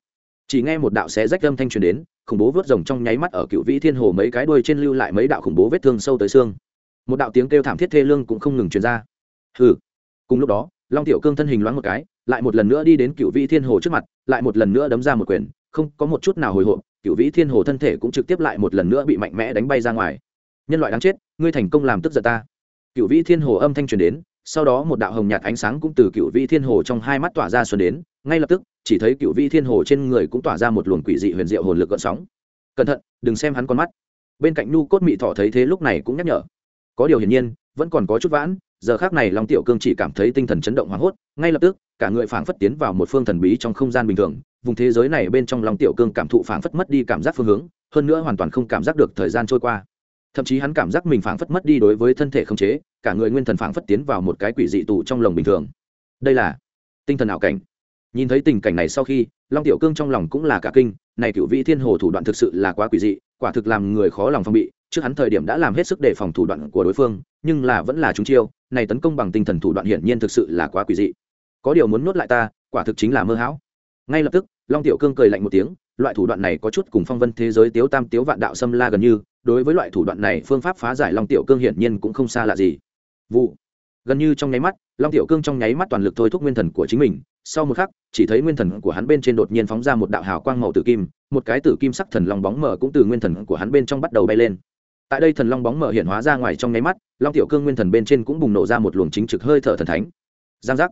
Chỉ nghe một đạo xé rách âm thanh truyền đến, khủng bố vớt rồng trong nháy mắt ở cựu vĩ thiên hồ mấy cái đuôi trên lưu lại mấy đạo khủng bố vết thương sâu tới xương. Một đạo tiếng kêu thảm thiết thê lương cũng không ngừng truyền ra. Hừ. Cùng lúc đó, long tiểu cương thân hình loáng một cái, lại một lần nữa đi đến cựu vĩ thiên hồ trước mặt, lại một lần nữa đấm ra một quyền, không có một chút nào hồi hộp cựu vĩ thiên hồ thân thể cũng trực tiếp lại một lần nữa bị mạnh mẽ đánh bay ra ngoài. Nhân loại đáng chết ngươi thành công làm tức giận ta. Cựu vĩ thiên hồ âm thanh truyền đến, sau đó một đạo hồng nhạt ánh sáng cũng từ cựu vĩ thiên hồ trong hai mắt tỏa ra xuân đến, ngay lập tức, chỉ thấy cựu vĩ thiên hồ trên người cũng tỏa ra một luồng quỷ dị huyền diệu hồn lực gợn sóng. Cẩn thận, đừng xem hắn con mắt. Bên cạnh nhu cốt mị thọ thấy thế lúc này cũng nhắc nhở. Có điều hiển nhiên, vẫn còn có chút vãn, giờ khác này long tiểu cương chỉ cảm thấy tinh thần chấn động hoảng hốt, ngay lập tức, cả người phảng phất tiến vào một phương thần bí trong không gian bình thường, vùng thế giới này bên trong long tiểu cương cảm thụ phảng phất mất đi cảm giác phương hướng, hơn nữa hoàn toàn không cảm giác được thời gian trôi qua thậm chí hắn cảm giác mình phảng phất mất đi đối với thân thể không chế, cả người nguyên thần phảng phất tiến vào một cái quỷ dị tù trong lồng bình thường. Đây là tinh thần ảo cảnh. Nhìn thấy tình cảnh này sau khi, long tiểu cương trong lòng cũng là cả kinh, này cựu vị thiên hồ thủ đoạn thực sự là quá quỷ dị, quả thực làm người khó lòng phòng bị, trước hắn thời điểm đã làm hết sức để phòng thủ đoạn của đối phương, nhưng là vẫn là chúng chiêu, này tấn công bằng tinh thần thủ đoạn hiển nhiên thực sự là quá quỷ dị. Có điều muốn nuốt lại ta, quả thực chính là mơ hão. Ngay lập tức, long tiểu cương cười lạnh một tiếng loại thủ đoạn này có chút cùng phong vân thế giới tiếu tam tiếu vạn đạo xâm la gần như, đối với loại thủ đoạn này phương pháp phá giải long tiểu cương hiển nhiên cũng không xa lạ gì. Vụ. Gần như trong nháy mắt, long tiểu cương trong nháy mắt toàn lực thôi thúc nguyên thần của chính mình, sau một khắc, chỉ thấy nguyên thần của hắn bên trên đột nhiên phóng ra một đạo hào quang màu tử kim, một cái tử kim sắc thần long bóng mở cũng từ nguyên thần của hắn bên trong bắt đầu bay lên. Tại đây thần long bóng mở hiện hóa ra ngoài trong nháy mắt, long tiểu cương nguyên thần bên trên cũng bùng nổ ra một luồng chính trực hơi thở thần thánh. Giang giác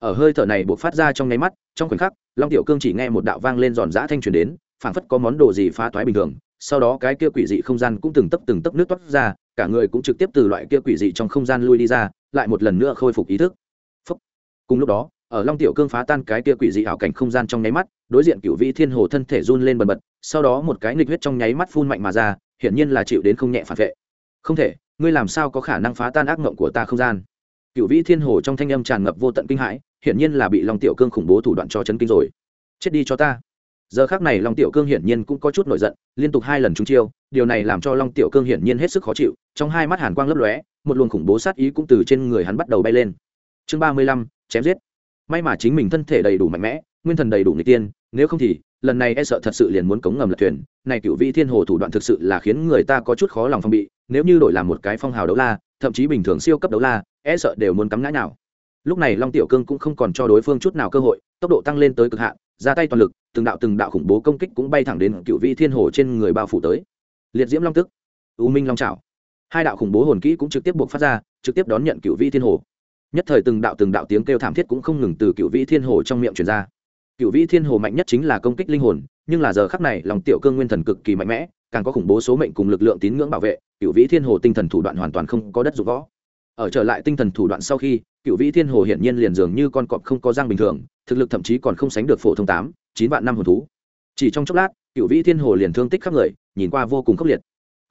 ở hơi thở này buộc phát ra trong nháy mắt, trong khoảnh khắc, long tiểu cương chỉ nghe một đạo vang lên giòn giã thanh truyền đến, phảng phất có món đồ gì phá toái bình thường, sau đó cái kia quỷ dị không gian cũng từng tấp từng tấp nước toát ra, cả người cũng trực tiếp từ loại kia quỷ dị trong không gian lui đi ra, lại một lần nữa khôi phục ý thức. Phúc. cùng lúc đó, ở long tiểu cương phá tan cái kia quỷ dị ảo cảnh không gian trong nháy mắt, đối diện cựu vị thiên hồ thân thể run lên bần bật, sau đó một cái nghịch huyết trong nháy mắt phun mạnh mà ra, hiển nhiên là chịu đến không nhẹ phản vệ. Không thể, ngươi làm sao có khả năng phá tan ác mộng của ta không gian? Cựu vĩ thiên hồ trong thanh âm tràn ngập vô tận kinh hãi hiển nhiên là bị long tiểu cương khủng bố thủ đoạn cho chấn kinh rồi. Chết đi cho ta. Giờ khác này long tiểu cương hiển nhiên cũng có chút nổi giận, liên tục hai lần trúng chiêu, điều này làm cho long tiểu cương hiển nhiên hết sức khó chịu, trong hai mắt hàn quang lấp lóe, một luồng khủng bố sát ý cũng từ trên người hắn bắt đầu bay lên. Chương ba mươi lăm, chém giết. May mà chính mình thân thể đầy đủ mạnh mẽ, nguyên thần đầy đủ người tiên, nếu không thì, lần này e sợ thật sự liền muốn cống ngầm lật thuyền. Này cựu vị thiên hồ thủ đoạn thực sự là khiến người ta có chút khó lòng phong bị, nếu như đổi làm một cái phong hào đấu la, thậm chí bình thường siêu cấp đấu la e sợ đều muốn cắm ngã nào lúc này long tiểu cương cũng không còn cho đối phương chút nào cơ hội, tốc độ tăng lên tới cực hạn, ra tay toàn lực, từng đạo từng đạo khủng bố công kích cũng bay thẳng đến cựu vị thiên hồ trên người bao phủ tới. Liệt diễm long tức, u minh long trào hai đạo khủng bố hồn kỹ cũng trực tiếp buộc phát ra, trực tiếp đón nhận cựu vị thiên hồ. Nhất thời từng đạo từng đạo tiếng kêu thảm thiết cũng không ngừng từ cựu vị thiên hồ trong miệng truyền ra. Cựu vị thiên hồ mạnh nhất chính là công kích linh hồn, nhưng là giờ khắc này lòng tiểu cương nguyên thần cực kỳ mạnh mẽ, càng có khủng bố số mệnh cùng lực lượng tín ngưỡng bảo vệ, cựu vĩ thiên hồ tinh thần thủ đoạn hoàn toàn không có đất dụng võ ở trở lại tinh thần thủ đoạn sau khi, cựu vĩ thiên hồ hiển nhiên liền dường như con cọp không có răng bình thường, thực lực thậm chí còn không sánh được phổ thông tám, chín vạn năm hồn thú. Chỉ trong chốc lát, cựu vĩ thiên hồ liền thương tích khắp người, nhìn qua vô cùng khốc liệt.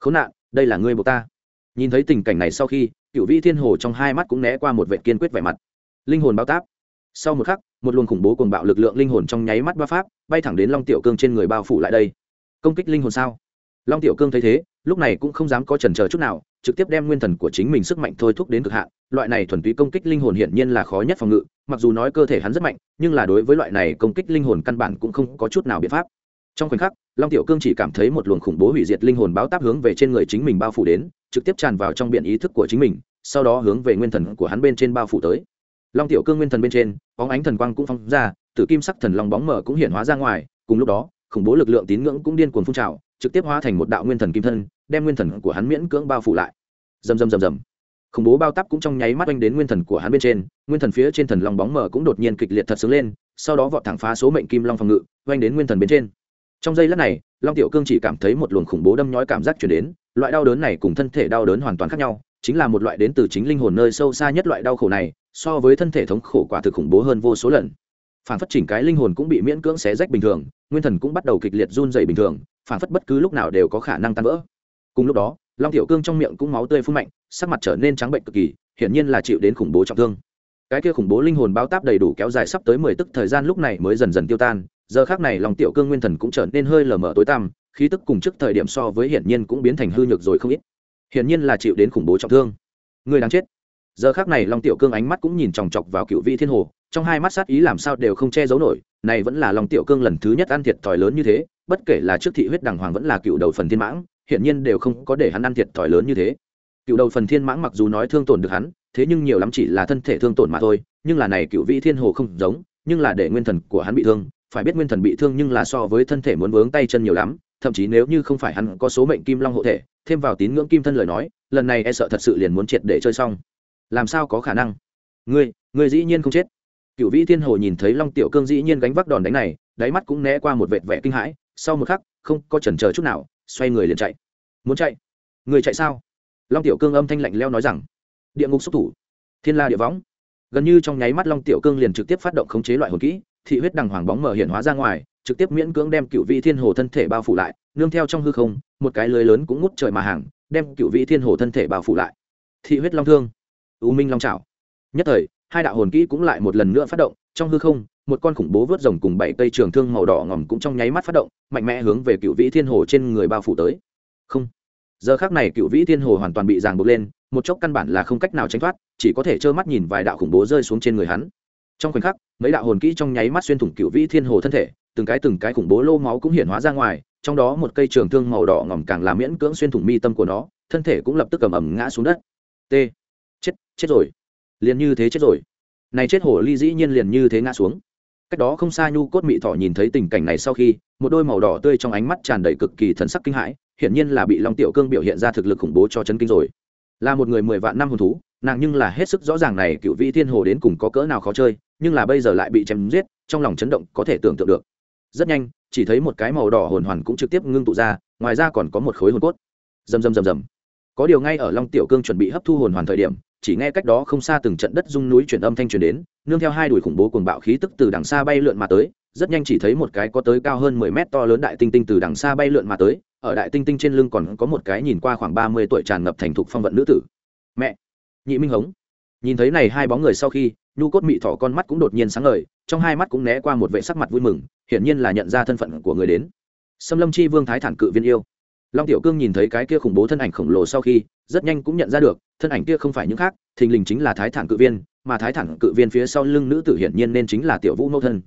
Khốn nạn, đây là ngươi buộc ta. Nhìn thấy tình cảnh này sau khi, cựu vĩ thiên hồ trong hai mắt cũng né qua một vệ kiên quyết vẻ mặt. Linh hồn bao táp. Sau một khắc, một luồng khủng bố cuồng bạo lực lượng linh hồn trong nháy mắt ba pháp, bay thẳng đến long tiểu cương trên người bao phủ lại đây. Công kích linh hồn sao? Long tiểu cương thấy thế, lúc này cũng không dám có chần chờ chút nào trực tiếp đem nguyên thần của chính mình sức mạnh thôi thúc đến cực hạn. Loại này thuần túy công kích linh hồn hiển nhiên là khó nhất phòng ngự, mặc dù nói cơ thể hắn rất mạnh, nhưng là đối với loại này công kích linh hồn căn bản cũng không có chút nào biện pháp. Trong khoảnh khắc, long tiểu cương chỉ cảm thấy một luồng khủng bố hủy diệt linh hồn báo táp hướng về trên người chính mình bao phủ đến, trực tiếp tràn vào trong biện ý thức của chính mình, sau đó hướng về nguyên thần của hắn bên trên bao phủ tới. Long tiểu cương nguyên thần bên trên, bóng ánh thần quang cũng phong ra, tử kim sắc thần long bóng mở cũng hiện hóa ra ngoài, cùng lúc đó, khủng bố lực lượng tín ngưỡng cũng điên cuồng phun trào, trực tiếp hóa thành một đạo nguyên thần kim thân đem nguyên thần của hắn miễn cưỡng bao phủ lại. Rầm rầm rầm rầm. Khủng bố bao tắp cũng trong nháy mắt oanh đến nguyên thần của hắn bên trên, nguyên thần phía trên thần long bóng mở cũng đột nhiên kịch liệt thật sướng lên, sau đó vọt thẳng phá số mệnh kim long phòng ngự, oanh đến nguyên thần bên trên. Trong giây lát này, long tiểu cương chỉ cảm thấy một luồng khủng bố đâm nhói cảm giác chuyển đến, loại đau đớn này cùng thân thể đau đớn hoàn toàn khác nhau, chính là một loại đến từ chính linh hồn nơi sâu xa nhất loại đau khổ này, so với thân thể thống khổ quả thực khủng bố hơn vô số lần. Phản phất chỉnh cái linh hồn cũng bị miễn cưỡng xé rách bình thường, nguyên thần cũng bắt đầu kịch liệt run dày bình thường, phản phất bất cứ lúc nào đều có khả năng tan vỡ cùng lúc đó, long tiểu cương trong miệng cũng máu tươi phun mạnh, sắc mặt trở nên trắng bệnh cực kỳ, hiển nhiên là chịu đến khủng bố trọng thương. Cái kia khủng bố linh hồn bao táp đầy đủ kéo dài sắp tới mười tức, thời gian lúc này mới dần dần tiêu tan, giờ khác này lòng tiểu cương nguyên thần cũng trở nên hơi lờ mờ tối tăm, khí tức cùng trước thời điểm so với hiển nhiên cũng biến thành hư nhược rồi không ít. Hiển nhiên là chịu đến khủng bố trọng thương. Người đáng chết. Giờ khác này long tiểu cương ánh mắt cũng nhìn chòng chọc vào cựu vị thiên hồ, trong hai mắt sát ý làm sao đều không che giấu nổi, này vẫn là long tiểu cương lần thứ nhất ăn thiệt thòi lớn như thế, bất kể là trước thị huyết đàng hoàng vẫn là cựu đầu phần thiên mãng hiện nhiên đều không có để hắn ăn thiệt thòi lớn như thế. Cựu đầu phần thiên mãng mặc dù nói thương tổn được hắn, thế nhưng nhiều lắm chỉ là thân thể thương tổn mà thôi, nhưng là này cựu vị thiên hồ không giống, nhưng là để nguyên thần của hắn bị thương, phải biết nguyên thần bị thương nhưng là so với thân thể muốn vướng tay chân nhiều lắm, thậm chí nếu như không phải hắn có số mệnh kim long hộ thể, thêm vào tín ngưỡng kim thân lời nói, lần này e sợ thật sự liền muốn triệt để chơi xong. Làm sao có khả năng? Ngươi ngươi dĩ nhiên không chết. Cựu vĩ thiên hồ nhìn thấy long tiểu cương dĩ nhiên gánh vác đòn đánh này, đáy mắt cũng né qua một vệt vẻ kinh hãi, sau một khắc, không có chần chờ chút nào xoay người liền chạy. Muốn chạy? Người chạy sao? Long tiểu cương âm thanh lạnh leo nói rằng, địa ngục xúc thủ, thiên la địa võng. Gần như trong nháy mắt long tiểu cương liền trực tiếp phát động khống chế loại hồn kỹ, thị huyết đằng hoàng bóng mở hiện hóa ra ngoài, trực tiếp miễn cưỡng đem cựu vị thiên hồ thân thể bao phủ lại, nương theo trong hư không, một cái lưới lớn cũng ngút trời mà hàng, đem cựu vị thiên hồ thân thể bao phủ lại. Thị huyết long thương, u minh long trào nhất thời, hai đạo hồn kỹ cũng lại một lần nữa phát động, trong hư không một con khủng bố vớt rồng cùng bảy cây trường thương màu đỏ ngòm cũng trong nháy mắt phát động, mạnh mẽ hướng về cựu vĩ thiên hồ trên người bao phủ tới. Không. Giờ khác này cựu vĩ thiên hồ hoàn toàn bị ràng buộc lên, một chốc căn bản là không cách nào tránh thoát, chỉ có thể trơ mắt nhìn vài đạo khủng bố rơi xuống trên người hắn. Trong khoảnh khắc, mấy đạo hồn kỹ trong nháy mắt xuyên thủng cựu vĩ thiên hồ thân thể, từng cái từng cái khủng bố lô máu cũng hiện hóa ra ngoài, trong đó một cây trường thương màu đỏ ngòm càng làm miễn cưỡng xuyên thủng mi tâm của nó, thân thể cũng lập tức cầm ẩm ngã xuống đất. T. Chết chết rồi. Liền như thế chết rồi. Này chết hổ ly dĩ nhiên liền như thế ngã xuống cách đó không xa nhu cốt mị thọ nhìn thấy tình cảnh này sau khi, một đôi màu đỏ tươi trong ánh mắt tràn đầy cực kỳ thần sắc kinh hãi, hiển nhiên là bị long tiểu cương biểu hiện ra thực lực khủng bố cho chấn kinh rồi. Là một người mười vạn năm hồn thú, nàng nhưng là hết sức rõ ràng này cựu vị thiên hồ đến cùng có cỡ nào khó chơi, nhưng là bây giờ lại bị chém giết, trong lòng chấn động có thể tưởng tượng được. Rất nhanh, chỉ thấy một cái màu đỏ hồn hoàn cũng trực tiếp ngưng tụ ra, ngoài ra còn có một khối hồn cốt. Rầm rầm rầm rầm có điều ngay ở long tiểu cương chuẩn bị hấp thu hồn hoàn thời điểm, chỉ nghe cách đó không xa từng trận đất rung núi chuyển âm thanh truyền đến, nương theo hai đùi khủng bố cuồng bạo khí tức từ đằng xa bay lượn mà tới, rất nhanh chỉ thấy một cái có tới cao hơn mười mét to lớn đại tinh tinh từ đằng xa bay lượn mà tới, ở đại tinh tinh trên lưng còn có một cái nhìn qua khoảng ba mươi tuổi tràn ngập thành thục phong vận nữ tử. Mẹ! Nhị minh hống! Nhìn thấy này hai bóng người sau khi, nhu cốt mị thỏ con mắt cũng đột nhiên sáng ngời, trong hai mắt cũng né qua một vệ sắc mặt vui mừng, hiển nhiên là nhận ra thân phận của người đến. Xâm lâm chi vương thái thản cự viên yêu long tiểu cương nhìn thấy cái kia khủng bố thân ảnh khổng lồ sau khi, rất nhanh cũng nhận ra được, thân ảnh kia không phải những khác, thình lình chính là thái thản cự viên, mà thái thản cự viên phía sau lưng nữ tử hiển nhiên nên chính là tiểu vũ mẫu thân.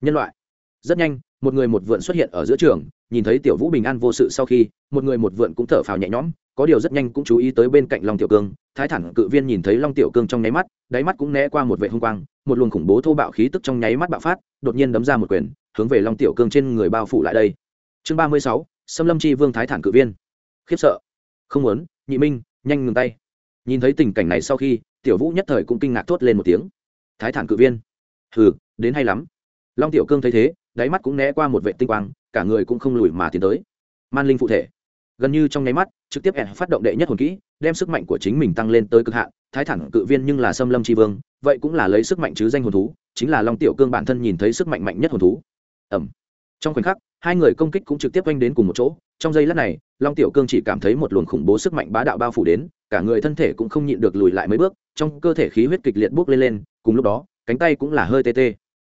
Nhân loại. Rất nhanh, một người một vượn xuất hiện ở giữa trường, nhìn thấy tiểu vũ bình an vô sự sau khi, một người một vượn cũng thở phào nhẹ nhõm, có điều rất nhanh cũng chú ý tới bên cạnh long tiểu cương. Thái thản cự viên nhìn thấy long tiểu cương trong nháy mắt, đáy mắt cũng né qua một vệ hung quang, một luồng khủng bố thô bạo khí tức trong nháy mắt bạo phát, đột nhiên đấm ra một quyền, hướng về long tiểu cương trên người bao phủ lại đây. Chương ba mươi sáu xâm lâm chi vương thái thản cự viên. Khiếp sợ. Không muốn, nhị minh, nhanh ngừng tay. Nhìn thấy tình cảnh này sau khi, tiểu vũ nhất thời cũng kinh ngạc thốt lên một tiếng. Thái thản cự viên. Hừ, đến hay lắm. Long tiểu cương thấy thế, đáy mắt cũng né qua một vệ tinh quang, cả người cũng không lùi mà tiến tới. Man linh phụ thể. Gần như trong nháy mắt, trực tiếp ẻn phát động đệ nhất hồn kỹ, đem sức mạnh của chính mình tăng lên tới cực hạn. Thái thản cự viên nhưng là xâm lâm tri vương, vậy cũng là lấy sức mạnh chứ danh hồn thú, chính là long tiểu cương bản thân nhìn thấy sức mạnh mạnh nhất hồn thú. Ẩm trong khoảnh khắc hai người công kích cũng trực tiếp oanh đến cùng một chỗ. Trong giây lát này, long tiểu cương chỉ cảm thấy một luồng khủng bố sức mạnh bá đạo bao phủ đến, cả người thân thể cũng không nhịn được lùi lại mấy bước, trong cơ thể khí huyết kịch liệt bốc lên lên, cùng lúc đó, cánh tay cũng là hơi tê tê.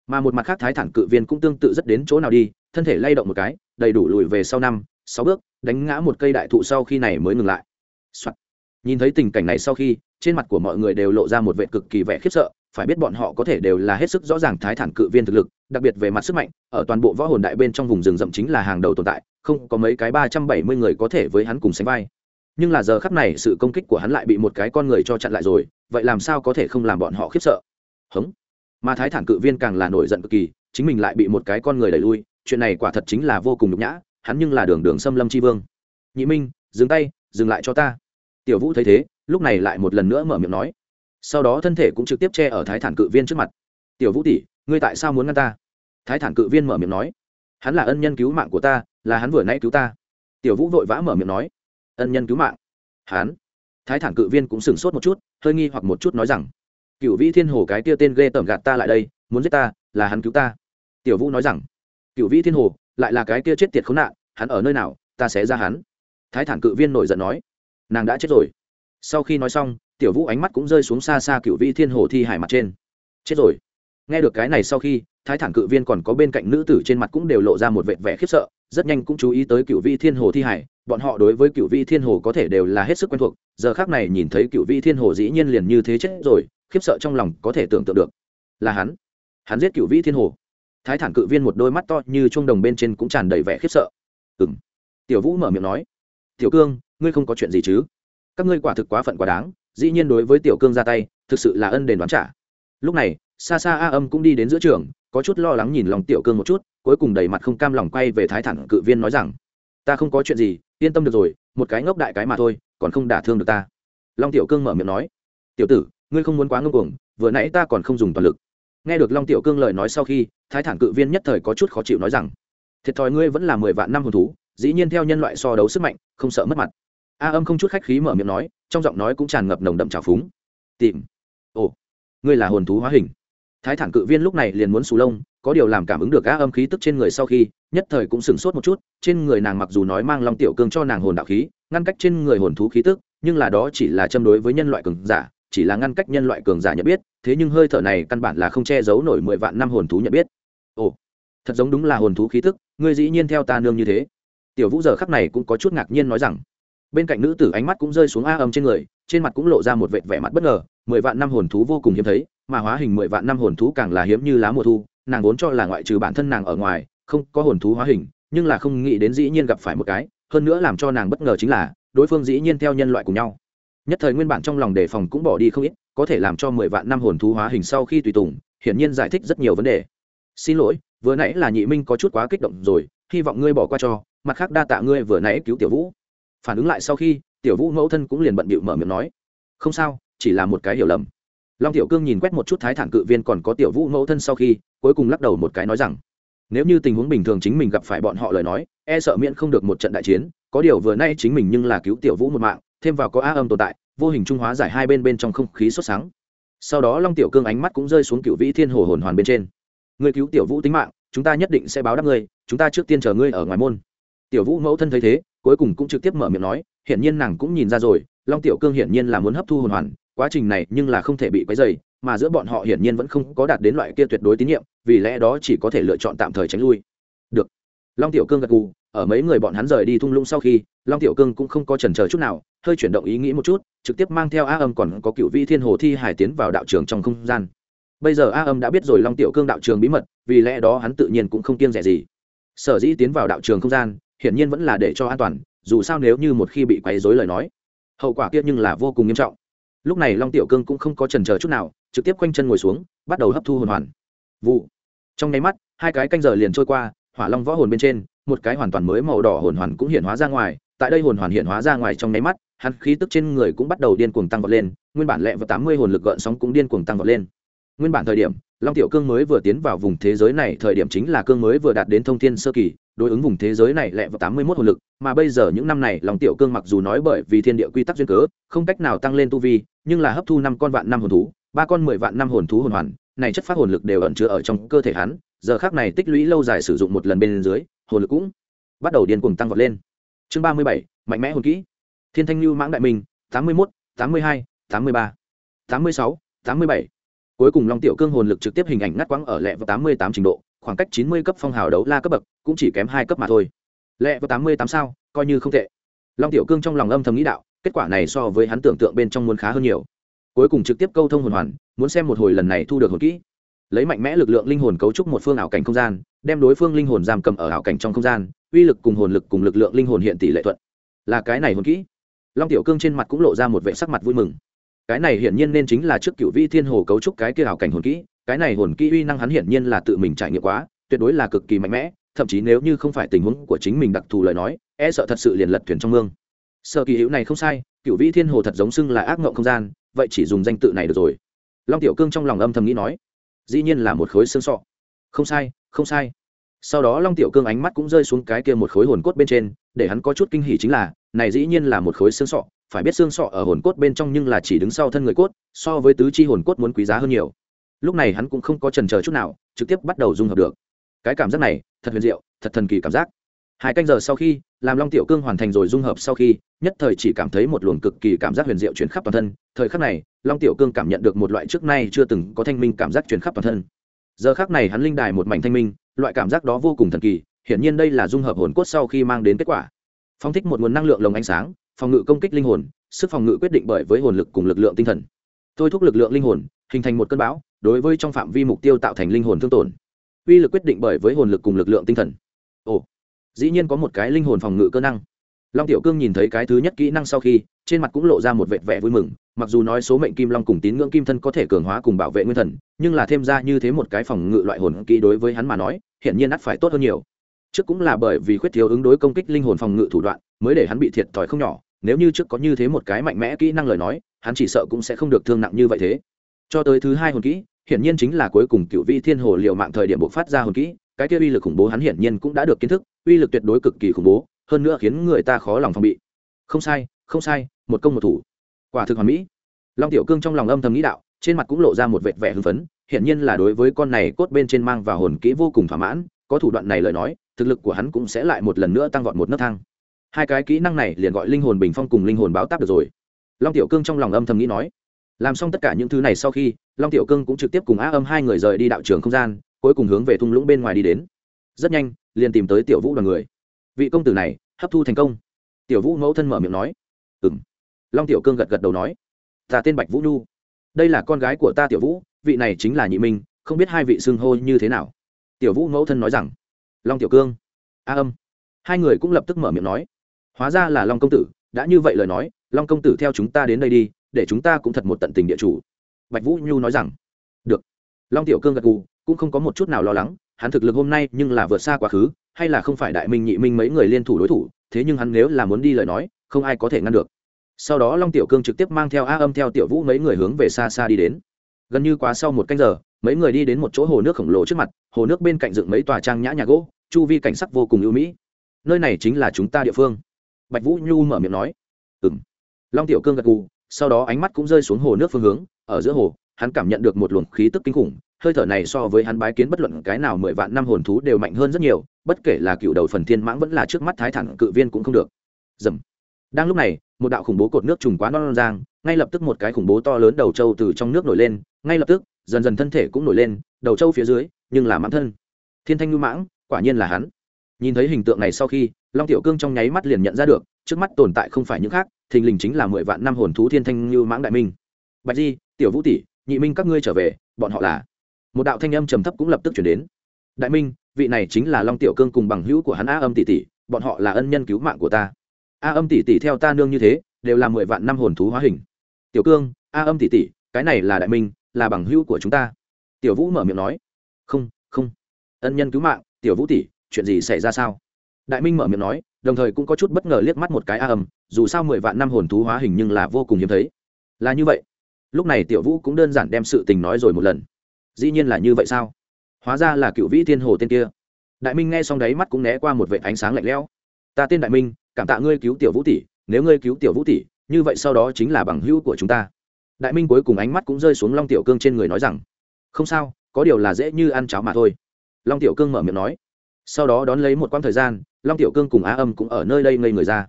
Mà một mặt khác thái thản cự viên cũng tương tự rất đến chỗ nào đi, thân thể lay động một cái, đầy đủ lùi về sau năm, sáu bước, đánh ngã một cây đại thụ sau khi này mới ngừng lại、Soạn. nhìn thấy tình cảnh này sau khi, trên mặt của mọi người đều lộ ra một vệ cực kỳ vẻ khiếp sợ phải biết bọn họ có thể đều là hết sức rõ ràng thái thản cự viên thực lực, đặc biệt về mặt sức mạnh, ở toàn bộ võ hồn đại bên trong vùng rừng rậm chính là hàng đầu tồn tại, không có mấy cái ba trăm bảy mươi người có thể với hắn cùng sánh vai. Nhưng là giờ khắp này sự công kích của hắn lại bị một cái con người cho chặn lại rồi, vậy làm sao có thể không làm bọn họ khiếp sợ? Hống. Mà thái thản cự viên càng là nổi giận cực kỳ, chính mình lại bị một cái con người đẩy lui, chuyện này quả thật chính là vô cùng nhục nhã, hắn nhưng là đường đường xâm lâm c vương. Nhị minh, dừng tay, dừng lại cho ta. Tiểu vũ thấy thế, lúc này lại một lần nữa mở miệng nói sau đó thân thể cũng trực tiếp che ở thái thản cự viên trước mặt. Tiểu vũ tỷ, ngươi tại sao muốn ngăn ta? Thái thản cự viên mở miệng nói. Hắn là ân nhân cứu mạng của ta, là hắn vừa nãy cứu ta. Tiểu vũ vội vã mở miệng nói. Ân nhân cứu mạng? Hắn. Thái thản cự viên cũng sửng sốt một chút, hơi nghi hoặc một chút nói rằng, cựu vĩ thiên hồ cái tia tên ghê tởm gạt ta lại đây, muốn giết ta, là hắn cứu ta. Tiểu vũ nói rằng, cựu vĩ thiên hồ, lại là cái kia chết tiệt khốn nạn, hắn ở nơi nào, ta sẽ ra hắn. Thái thản cự viên nổi giận nói, nàng đã chết rồi. Sau khi nói xong tiểu vũ ánh mắt cũng rơi xuống xa xa cựu vĩ thiên hồ thi hải mặt trên. Chết rồi. Nghe được cái này sau khi, thái thản cự viên còn có bên cạnh nữ tử trên mặt cũng đều lộ ra một vệ vẻ khiếp sợ, rất nhanh cũng chú ý tới cựu vĩ thiên hồ thi hải, bọn họ đối với cựu vĩ thiên hồ có thể đều là hết sức quen thuộc, giờ khác này nhìn thấy cựu vĩ thiên hồ dĩ nhiên liền như thế chết rồi, khiếp sợ trong lòng có thể tưởng tượng được. Là hắn. Hắn giết cựu vĩ thiên hồ. Thái thản cự viên một đôi mắt to như chuông đồng bên trên cũng tràn đầy vẻ khiếp sợ. Ừ m tiểu vũ mở miệng nói, tiểu cương, ngươi không có chuyện gì chứ? Các ngươi quả thực quá phận quá đáng dĩ nhiên đối với tiểu cương ra tay, thực sự là ân đền đoán trả. Lúc này xa xa a âm cũng đi đến giữa trường, có chút lo lắng nhìn lòng tiểu cương một chút, cuối cùng đầy mặt không cam lòng quay về thái thản cự viên nói rằng, ta không có chuyện gì, yên tâm được rồi, một cái ngốc đại cái mà thôi, còn không đả thương được ta. Long tiểu cương mở miệng nói, tiểu tử, ngươi không muốn quá ngưng cuồng, vừa nãy ta còn không dùng toàn lực. Nghe được long tiểu cương lời nói sau khi, thái thản cự viên nhất thời có chút khó chịu nói rằng, thiệt thòi ngươi vẫn là mười vạn năm hồn thú, dĩ nhiên theo nhân loại so đấu sức mạnh, không sợ mất mặt a âm không chút khách khí mở miệng nói, trong giọng nói cũng tràn ngập nồng đậm trào phúng. Tìm. Ồ, ngươi là hồn thú hóa hình. Thái thản cự viên lúc này liền muốn xù lông, có điều làm cảm ứng được a âm khí tức trên người sau khi, nhất thời cũng sửng sốt một chút, trên người nàng mặc dù nói mang long tiểu cương cho nàng hồn đạo khí, ngăn cách trên người hồn thú khí tức, nhưng là đó chỉ là châm đối với nhân loại cường giả, chỉ là ngăn cách nhân loại cường giả nhận biết, thế nhưng hơi thở này căn bản là không che giấu nổi mười vạn năm hồn thú nhận biết. Ồ, thật giống đúng là hồn thú khí tức, ngươi dĩ nhiên theo ta nương như thế. Tiểu vũ giờ khắc này cũng có chút ngạc nhiên nói rằng bên cạnh nữ tử ánh mắt cũng rơi xuống a âm trên người, trên mặt cũng lộ ra một vệt vẻ mặt bất ngờ, mười vạn năm hồn thú vô cùng hiếm thấy, mà hóa hình mười vạn năm hồn thú càng là hiếm như lá mùa thu, nàng vốn cho là ngoại trừ bản thân nàng ở ngoài, không có hồn thú hóa hình, nhưng là không nghĩ đến dĩ nhiên gặp phải một cái, hơn nữa làm cho nàng bất ngờ chính là, đối phương dĩ nhiên theo nhân loại cùng nhau. Nhất thời nguyên bản trong lòng đề phòng cũng bỏ đi không ít, có thể làm cho mười vạn năm hồn thú hóa hình sau khi tùy tùng, hiển nhiên giải thích rất nhiều vấn đề. Xin lỗi, vừa nãy là nhị minh có chút quá kích động rồi, hy vọng ngươi bỏ qua cho, mặt khác đa tạ ngươi vừa nãy cứu tiểu vũ phản ứng lại sau khi, tiểu vũ mẫu thân cũng liền bận bịu mở miệng nói, không sao, chỉ là một cái hiểu lầm. Long tiểu cương nhìn quét một chút thái thản cự viên còn có tiểu vũ mẫu thân sau khi, cuối cùng lắc đầu một cái nói rằng, nếu như tình huống bình thường chính mình gặp phải bọn họ lời nói e sợ miễn không được một trận đại chiến, có điều vừa nay chính mình nhưng là cứu tiểu vũ một mạng, thêm vào có á âm tồn tại, vô hình trung hóa giải hai bên bên trong không khí xuất sáng. Sau đó long tiểu cương ánh mắt cũng rơi xuống cựu vĩ thiên hồ hồn hoàn bên trên. Người cứu tiểu vũ tính mạng, chúng ta nhất định sẽ báo đáp ngươi, chúng ta trước tiên chờ ngươi ở ngoài môn. Tiểu vũ mẫu thân thấy thế cuối cùng cũng trực tiếp mở miệng nói, hiển nhiên nàng cũng nhìn ra rồi, long tiểu cương hiển nhiên là muốn hấp thu hồn hoàn, quá trình này nhưng là không thể bị quấy dày mà giữa bọn họ hiển nhiên vẫn không có đạt đến loại kia tuyệt đối tín nhiệm, vì lẽ đó chỉ có thể lựa chọn tạm thời tránh lui. Được. Long tiểu cương gật gù, ở mấy người bọn hắn rời đi thung lũng sau khi, long tiểu cương cũng không có chần chờ chút nào, hơi chuyển động ý nghĩ một chút, trực tiếp mang theo a âm còn có cựu vị thiên hồ thi hải tiến vào đạo trường trong không gian. Bây giờ a âm đã biết rồi long tiểu cương đạo trường bí mật, vì lẽ đó hắn tự nhiên cũng không kiêng rẻ gì. Sở dĩ tiến vào đạo trường không gian hiển nhiên vẫn là để cho an toàn, dù sao nếu như một khi bị quấy dối lời nói, hậu quả kia nhưng là vô cùng nghiêm trọng. Lúc này long tiểu cương cũng không có trần chờ chút nào, trực tiếp quanh chân ngồi xuống, bắt đầu hấp thu hồn hoàn. Vụ. Trong nháy mắt, hai cái canh giờ liền trôi qua, hỏa long võ hồn bên trên, một cái hoàn toàn mới màu đỏ hồn hoàn cũng hiện hóa ra ngoài, tại đây hồn hoàn hiện hóa ra ngoài trong nháy mắt, hắn khí tức trên người cũng bắt đầu điên cuồng tăng vọt lên, nguyên bản lẹ và tám mươi hồn lực gợn sóng cũng điên cuồng tăng vọt lên nguyên bản thời điểm, long tiểu cương mới vừa tiến vào vùng thế giới này, thời điểm chính là cương mới vừa đạt đến thông thiên sơ kỳ, đối ứng vùng thế giới này lẹ vào tám mươi mốt hồn lực, mà bây giờ những năm này, long tiểu cương mặc dù nói bởi vì thiên địa quy tắc duyên cớ, không cách nào tăng lên tu vi, nhưng là hấp thu năm con vạn năm hồn thú, ba con mười vạn năm hồn thú hồn hoàn, này chất phát hồn lực đều ẩn chứa ở trong cơ thể hắn, giờ khác này tích lũy lâu dài sử dụng một lần bên dưới, hồn lực cũng bắt đầu điên cuồng tăng vọt lên. Chương ba mươi bảy, mạnh mẽ hồn kỹ. Thiên thanh lưu mãng đại minh, tám mươi mốt, tám mươi hai, tám mươi ba, tám mươi sáu, tám mươi bảy cuối cùng long tiểu cương hồn lực trực tiếp hình ảnh ngắt quãng ở lẹ vào tám mươi tám trình độ, khoảng cách chín mươi cấp phong hào đấu la cấp bậc cũng chỉ kém hai cấp mà thôi. Lẹ vào tám mươi tám sao, coi như không tệ. Long tiểu cương trong lòng âm thầm nghĩ đạo, kết quả này so với hắn tưởng tượng bên trong muốn khá hơn nhiều. Cuối cùng trực tiếp câu thông hồn hoàn, muốn xem một hồi lần này thu được hồn kỹ. Lấy mạnh mẽ lực lượng linh hồn cấu trúc một phương ảo cảnh không gian, đem đối phương linh hồn giam cầm ở ảo cảnh trong không gian, uy lực cùng hồn lực cùng lực lượng linh hồn hiện tỷ lệ thuận. Là cái này hồn kỹ. Long tiểu cương trên mặt cũng lộ ra một vệ sắc mặt vui mừng cái này hiển nhiên nên chính là trước cựu vi thiên hồ cấu trúc cái kia hảo cảnh hồn kỹ, cái này hồn kỹ uy năng hắn hiển nhiên là tự mình trải nghiệm quá, tuyệt đối là cực kỳ mạnh mẽ, thậm chí nếu như không phải tình huống của chính mình đặc thù lời nói e sợ thật sự liền lật thuyền trong mương. Sợ kỳ hữu này không sai, cựu vi thiên hồ thật giống xưng là ác mộng không gian, vậy chỉ dùng danh tự này được rồi. Long tiểu cương trong lòng âm thầm nghĩ nói, dĩ nhiên là một khối xương sọ. Không sai không sai. Sau đó long tiểu cương ánh mắt cũng rơi xuống cái kia một khối hồn cốt bên trên, để hắn có chút kinh hỉ chính là, này dĩ nhiên là một khối xương sọ phải biết xương sọ ở hồn cốt bên trong nhưng là chỉ đứng sau thân người cốt, so với tứ chi hồn cốt muốn quý giá hơn nhiều. Lúc này hắn cũng không có trần chờ chút nào, trực tiếp bắt đầu dung hợp được. Cái cảm giác này, thật huyền diệu, thật thần kỳ cảm giác. Hai canh giờ sau khi, làm long tiểu cương hoàn thành rồi dung hợp sau khi, nhất thời chỉ cảm thấy một luồng cực kỳ cảm giác huyền diệu chuyển khắp toàn thân. Thời khắc này, long tiểu cương cảm nhận được một loại trước nay chưa từng có thanh minh cảm giác chuyển khắp toàn thân. Giờ khắc này hắn linh đài một mảnh thanh minh, loại cảm giác đó vô cùng thần kỳ, hiển nhiên đây là dung hợp hồn cốt sau khi mang đến kết quả. Phong thích một nguồn năng lượng lồng ánh sáng phòng ngự công kích linh hồn, sức phòng ngự quyết định bởi với hồn lực cùng lực lượng tinh thần. Thôi thúc lực lượng linh hồn, hình thành một cơn bão, đối với trong phạm vi mục tiêu tạo thành linh hồn thương tổn. Uy lực quyết định bởi với hồn lực cùng lực lượng tinh thần. Ồ, dĩ nhiên có một cái linh hồn phòng ngự cơ năng. Long tiểu cương nhìn thấy cái thứ nhất kỹ năng sau khi, trên mặt cũng lộ ra một vệt vẻ vui mừng, mặc dù nói số mệnh kim long cùng tín ngưỡng kim thân có thể cường hóa cùng bảo vệ nguyên thần, nhưng là thêm ra như thế một cái phòng ngự loại hồn kỹ đối với hắn mà nói hiện nhiên ắt phải tốt hơn nhiều. Trước cũng là bởi vì khuyết thiếu ứng đối công kích linh hồn phòng ngự thủ đoạn, mới để hắn bị thiệt thòi không nhỏ nếu như trước có như thế một cái mạnh mẽ kỹ năng lời nói, hắn chỉ sợ cũng sẽ không được thương nặng như vậy thế. Cho tới thứ hai hồn kỹ, hiển nhiên chính là cuối cùng cựu vị thiên hồ liệu mạng thời điểm buộc phát ra hồn kỹ, cái kia uy lực khủng bố hắn hiển nhiên cũng đã được kiến thức, uy lực tuyệt đối cực kỳ khủng bố, hơn nữa khiến người ta khó lòng phòng bị. Không sai không sai, một công một thủ. Quả thực hoàn mỹ. Long tiểu cương trong lòng âm thầm nghĩ đạo, trên mặt cũng lộ ra một vệt vẻ hưng phấn, hiển nhiên là đối với con này cốt bên trên mang vào hồn kỹ vô cùng thỏa mãn, có thủ đoạn này lời nói, thực lực của hắn cũng sẽ lại một lần nữa tăng vọt một nấc thang hai cái kỹ năng này liền gọi linh hồn bình phong cùng linh hồn báo táp được rồi. Long tiểu cương trong lòng âm thầm nghĩ nói, làm xong tất cả những thứ này sau khi, long tiểu cương cũng trực tiếp cùng á âm hai người rời đi đạo trường không gian, cuối cùng hướng về thung lũng bên ngoài đi đến. Rất nhanh, liền tìm tới tiểu vũ đoàn người. Vị công tử này, hấp thu thành công. Tiểu vũ mẫu thân mở miệng nói ừ m long tiểu cương gật gật đầu nói, ta tên bạch vũ nhu. Đây là con gái của ta tiểu vũ, vị này chính là nhị minh, không biết hai vị xưng hô như thế nào. Tiểu vũ mẫu thân nói rằng, long tiểu cương. A âm. Hai người cũng lập tức mở miệng nói hóa ra là long công tử, đã như vậy lời nói, long công tử theo chúng ta đến đây đi, để chúng ta cũng thật một tận tình địa chủ. Bạch vũ nhu nói rằng. Được. Long tiểu cương gật gù, cũng không có một chút nào lo lắng, hắn thực lực hôm nay nhưng là vượt xa quá khứ, hay là không phải đại minh nhị minh mấy người liên thủ đối thủ, thế nhưng hắn nếu là muốn đi lời nói, không ai có thể ngăn được. Sau đó long tiểu cương trực tiếp mang theo a âm theo tiểu vũ mấy người hướng về xa xa đi đến. Gần như quá sau một canh giờ, mấy người đi đến một chỗ hồ nước khổng lồ trước mặt, hồ nước bên cạnh dựng mấy tòa trang nhã nhà gỗ, chu vi cảnh sắc vô cùng ưu mỹ. Nơi này chính là chúng ta địa phương bạch vũ nhu mở miệng nói. Ừ m long tiểu cương gật gù sau đó ánh mắt cũng rơi xuống hồ nước phương hướng. Ở giữa hồ hắn cảm nhận được một luồng khí tức kinh khủng. Hơi thở này so với hắn bái kiến bất luận cái nào mười vạn năm hồn thú đều mạnh hơn rất nhiều bất kể là cựu đầu phần thiên mãng vẫn là trước mắt thái thẳng cự viên cũng không được. Dầm đang lúc này một đạo khủng bố cột nước trùng quá non, giang ngay lập tức một cái khủng bố to lớn đầu trâu từ trong nước nổi lên ngay lập tức dần dần thân thể cũng nổi lên đầu trâu phía dưới nhưng là mãng thân. Thiên thanh ngư mãng quả nhiên là hắn nhìn thấy hình tượng này sau khi, long tiểu cương trong nháy mắt liền nhận ra được, trước mắt tồn tại không phải những khác, thình lình chính là mười vạn năm hồn thú thiên thanh như mãng đại minh. Bạch di, tiểu vũ tỷ, nhị minh các ngươi trở về, bọn họ là? Một đạo thanh âm trầm thấp cũng lập tức chuyển đến. Đại minh, vị này chính là long tiểu cương cùng bằng hữu của hắn a âm tỷ tỷ, bọn họ là ân nhân cứu mạng của ta. A âm tỷ tỷ theo ta nương như thế, đều là mười vạn năm hồn thú hóa hình. Tiểu cương, a âm tỷ tỷ, cái này là đại minh, là bằng hữu của chúng ta. Tiểu vũ mở miệng nói. Không không. Ân nhân cứu mạng, tiểu vũ tỷ chuyện gì xảy ra sao? Đại minh mở miệng nói, đồng thời cũng có chút bất ngờ liếc mắt một cái a âm, dù sao mười vạn năm hồn thú hóa hình nhưng là vô cùng hiếm thấy. Là như vậy. Lúc này tiểu vũ cũng đơn giản đem sự tình nói rồi một lần. Dĩ nhiên là như vậy sao? Hóa ra là cựu vĩ thiên hồ tên kia. Đại minh nghe xong đấy mắt cũng né qua một vệ ánh sáng lạnh lẽo. Ta tên đại minh, cảm tạ ngươi cứu tiểu vũ tỷ, nếu ngươi cứu tiểu vũ tỷ, như vậy sau đó chính là bằng hữu của chúng ta. Đại minh cuối cùng ánh mắt cũng rơi xuống long tiểu cương trên người nói rằng, không sao, có điều là dễ như ăn cháo mà thôi. Long tiểu cương mở miệng nói sau đó đón lấy một quãng thời gian, long tiểu cương cùng á âm cũng ở nơi đây ngây người ra.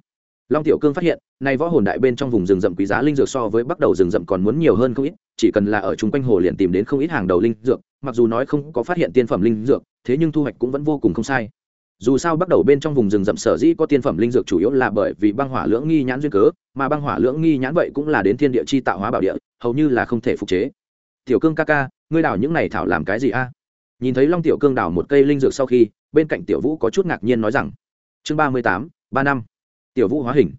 Long tiểu cương phát hiện nay võ hồn đại bên trong vùng rừng rậm quý giá linh dược so với bắt đầu rừng rậm còn muốn nhiều hơn không ít, chỉ cần là ở chung quanh hồ liền tìm đến không ít hàng đầu linh dược, mặc dù nói không có phát hiện tiên phẩm linh dược, thế nhưng thu hoạch cũng vẫn vô cùng không sai. Dù sao bắt đầu bên trong vùng rừng rậm sở dĩ có tiên phẩm linh dược chủ yếu là bởi vì băng hỏa lưỡng nghi nhãn duyên cớ, mà băng hỏa lưỡng nghi nhãn vậy cũng là đến thiên địa chi tạo hóa bảo địa, hầu như là không thể phục chế. Tiểu cương ca ca, ngươi đào những này thảo làm cái gì a? Nhìn thấy long tiểu cương đào một cây linh dược sau khi bên cạnh tiểu vũ có chút ngạc nhiên nói rằng, chương ba mươi tám, ba năm, tiểu vũ hóa hình.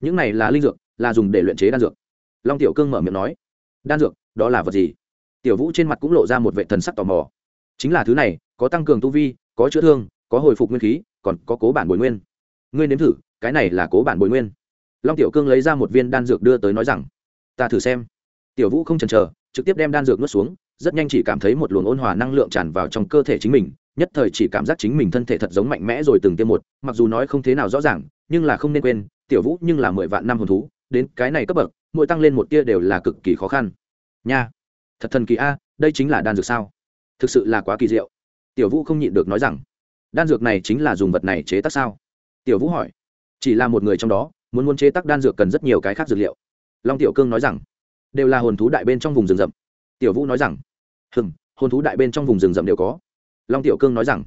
Những này là linh dược, là dùng để luyện chế đan dược. Long tiểu cương mở miệng nói, đan dược, đó là vật gì? Tiểu vũ trên mặt cũng lộ ra một vệ thần sắc tò mò. Chính là thứ này, có tăng cường tu vi, có chữa thương, có hồi phục nguyên khí, còn có cố bản bồi nguyên. Ngươi nếm thử, cái này là cố bản bồi nguyên. Long tiểu cương lấy ra một viên đan dược đưa tới nói rằng, ta thử xem. Tiểu vũ không chần chờ, trực tiếp đem đan dược nuốt xuống, rất nhanh chỉ cảm thấy một luồng ôn hòa năng lượng tràn vào trong cơ thể chính mình nhất thời chỉ cảm giác chính mình thân thể thật giống mạnh mẽ rồi từng tiêm một, mặc dù nói không thế nào rõ ràng, nhưng là không nên quên, tiểu vũ nhưng là mười vạn năm hồn thú, đến cái này cấp bậc, mỗi tăng lên một tia đều là cực kỳ khó khăn. Nha, thật thần kỳ a, đây chính là đan dược sao? Thực sự là quá kỳ diệu. Tiểu vũ không nhịn được nói rằng, đan dược này chính là dùng vật này chế tác sao? Tiểu vũ hỏi. Chỉ là một người trong đó, muốn muốn chế tác đan dược cần rất nhiều cái khác dược liệu. Long tiểu cương nói rằng, đều là hồn thú đại bên trong vùng rừng rậm. Tiểu vũ nói rằng hừng hồn thú đại bên trong vùng rừng rậm đều có long tiểu cương nói rằng,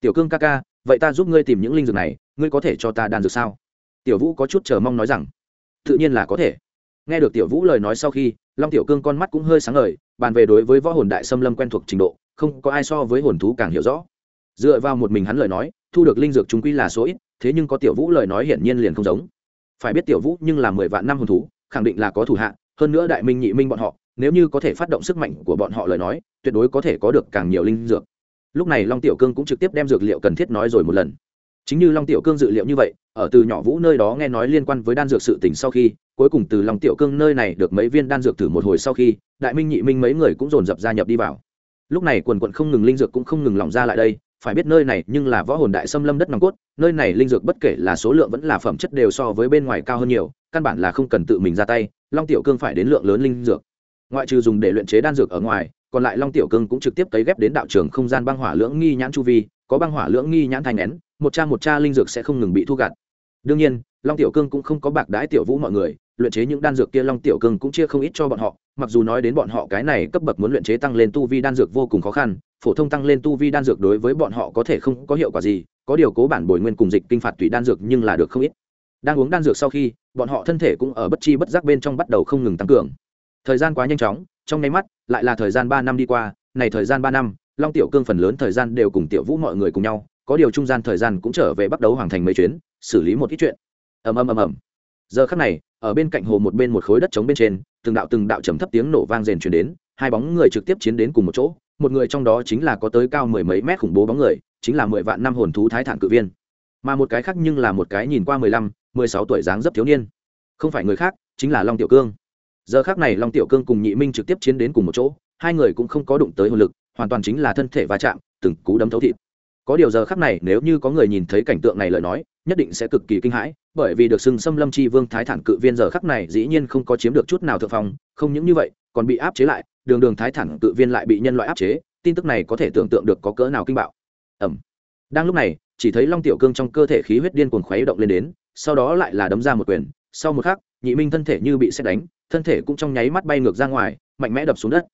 tiểu cương ca ca, vậy ta giúp ngươi tìm những linh dược này, ngươi có thể cho ta đan dược sao? Tiểu vũ có chút chờ mong nói rằng, tự nhiên là có thể. Nghe được tiểu vũ lời nói sau khi, long tiểu cương con mắt cũng hơi sáng ngời, bàn về đối với võ hồn đại xâm lâm quen thuộc trình độ, không có ai so với hồn thú càng hiểu rõ. Dựa vào một mình hắn lời nói, thu được linh dược chúng quy là số ít, thế nhưng có tiểu vũ lời nói hiển nhiên liền không giống. Phải biết tiểu vũ nhưng là mười vạn năm hồn thú, khẳng định là có thủ hạ, hơn nữa đại minh nhị minh bọn họ, nếu như có thể phát động sức mạnh của bọn họ lời nói, tuyệt đối có thể có được càng nhiều linh dược lúc này long tiểu cương cũng trực tiếp đem dược liệu cần thiết nói rồi một lần. Chính như long tiểu cương dự liệu như vậy, ở từ nhỏ vũ nơi đó nghe nói liên quan với đan dược sự tình sau khi, cuối cùng từ long tiểu cương nơi này được mấy viên đan dược thử một hồi sau khi, đại minh, nhị minh mấy người cũng dồn dập gia nhập đi vào. Lúc này quần quận không ngừng linh dược cũng không ngừng lỏng ra lại đây, phải biết nơi này nhưng là võ hồn đại xâm lâm đất nòng cốt, nơi này linh dược bất kể là số lượng vẫn là phẩm chất đều so với bên ngoài cao hơn nhiều, căn bản là không cần tự mình ra tay, long tiểu cương phải đến lượng lớn linh dược. Ngoại trừ dùng để luyện chế đan dược ở ngoài còn lại long tiểu cương cũng trực tiếp cấy ghép đến đạo trường không gian băng hỏa lưỡng nghi nhãn chu vi, có băng hỏa lưỡng nghi nhãn thành nén, một cha một cha linh dược sẽ không ngừng bị thu gặt. Đương nhiên, long tiểu cương cũng không có bạc đái tiểu vũ mọi người, luyện chế những đan dược kia long tiểu cương cũng chia không ít cho bọn họ, mặc dù nói đến bọn họ cái này cấp bậc muốn luyện chế tăng lên tu vi đan dược vô cùng khó khăn, phổ thông tăng lên tu vi đan dược đối với bọn họ có thể không có hiệu quả gì, có điều cố bản bồi nguyên cùng dịch kinh phạt tùy đan dược nhưng là được không ít. Đang uống đan dược sau khi, bọn họ thân thể cũng ở bất chi bất giác bên trong bắt đầu không ngừng tăng cường. Thời gian quá nhanh chóng trong nháy mắt, lại là thời gian ba năm đi qua, này thời gian ba năm, long tiểu cương phần lớn thời gian đều cùng tiểu vũ mọi người cùng nhau, có điều trung gian thời gian cũng trở về bắt đầu hoàn thành mấy chuyến, xử lý một ít chuyện. Ầm ầm ầm ầm. Giờ khắc này, ở bên cạnh hồ một bên một khối đất trống bên trên, từng đạo từng đạo trầm thấp tiếng nổ vang rền truyền đến, hai bóng người trực tiếp chiến đến cùng một chỗ, một người trong đó chính là có tới cao mười mấy mét khủng bố bóng người, chính là mười vạn năm hồn thú thái thản cự viên. Mà một cái khác nhưng là một cái nhìn qua mười lăm, mười sáu tuổi dáng dấp thiếu niên. Không phải người khác, chính là long tiểu cương giờ khác này long tiểu cương cùng nhị minh trực tiếp chiến đến cùng một chỗ, hai người cũng không có đụng tới hồn lực, hoàn toàn chính là thân thể va chạm, từng cú đấm thấu thịt. Có điều giờ khác này, nếu như có người nhìn thấy cảnh tượng này lời nói, nhất định sẽ cực kỳ kinh hãi, bởi vì được xưng xâm lâm chi vương thái thản cự viên giờ khắc này dĩ nhiên không có chiếm được chút nào thượng phong, không những như vậy, còn bị áp chế lại, đường đường thái thản cự viên lại bị nhân loại áp chế, tin tức này có thể tưởng tượng được có cỡ nào kinh bạo. Ẩm đang lúc này, chỉ thấy long tiểu cương trong cơ thể khí huyết điên cuồng khuấy động lên đến, sau đó lại là đấm ra một quyền, sau một khắc, nhị minh thân thể như bị xét đánh thân thể cũng trong nháy mắt bay ngược ra ngoài, mạnh mẽ đập xuống đất.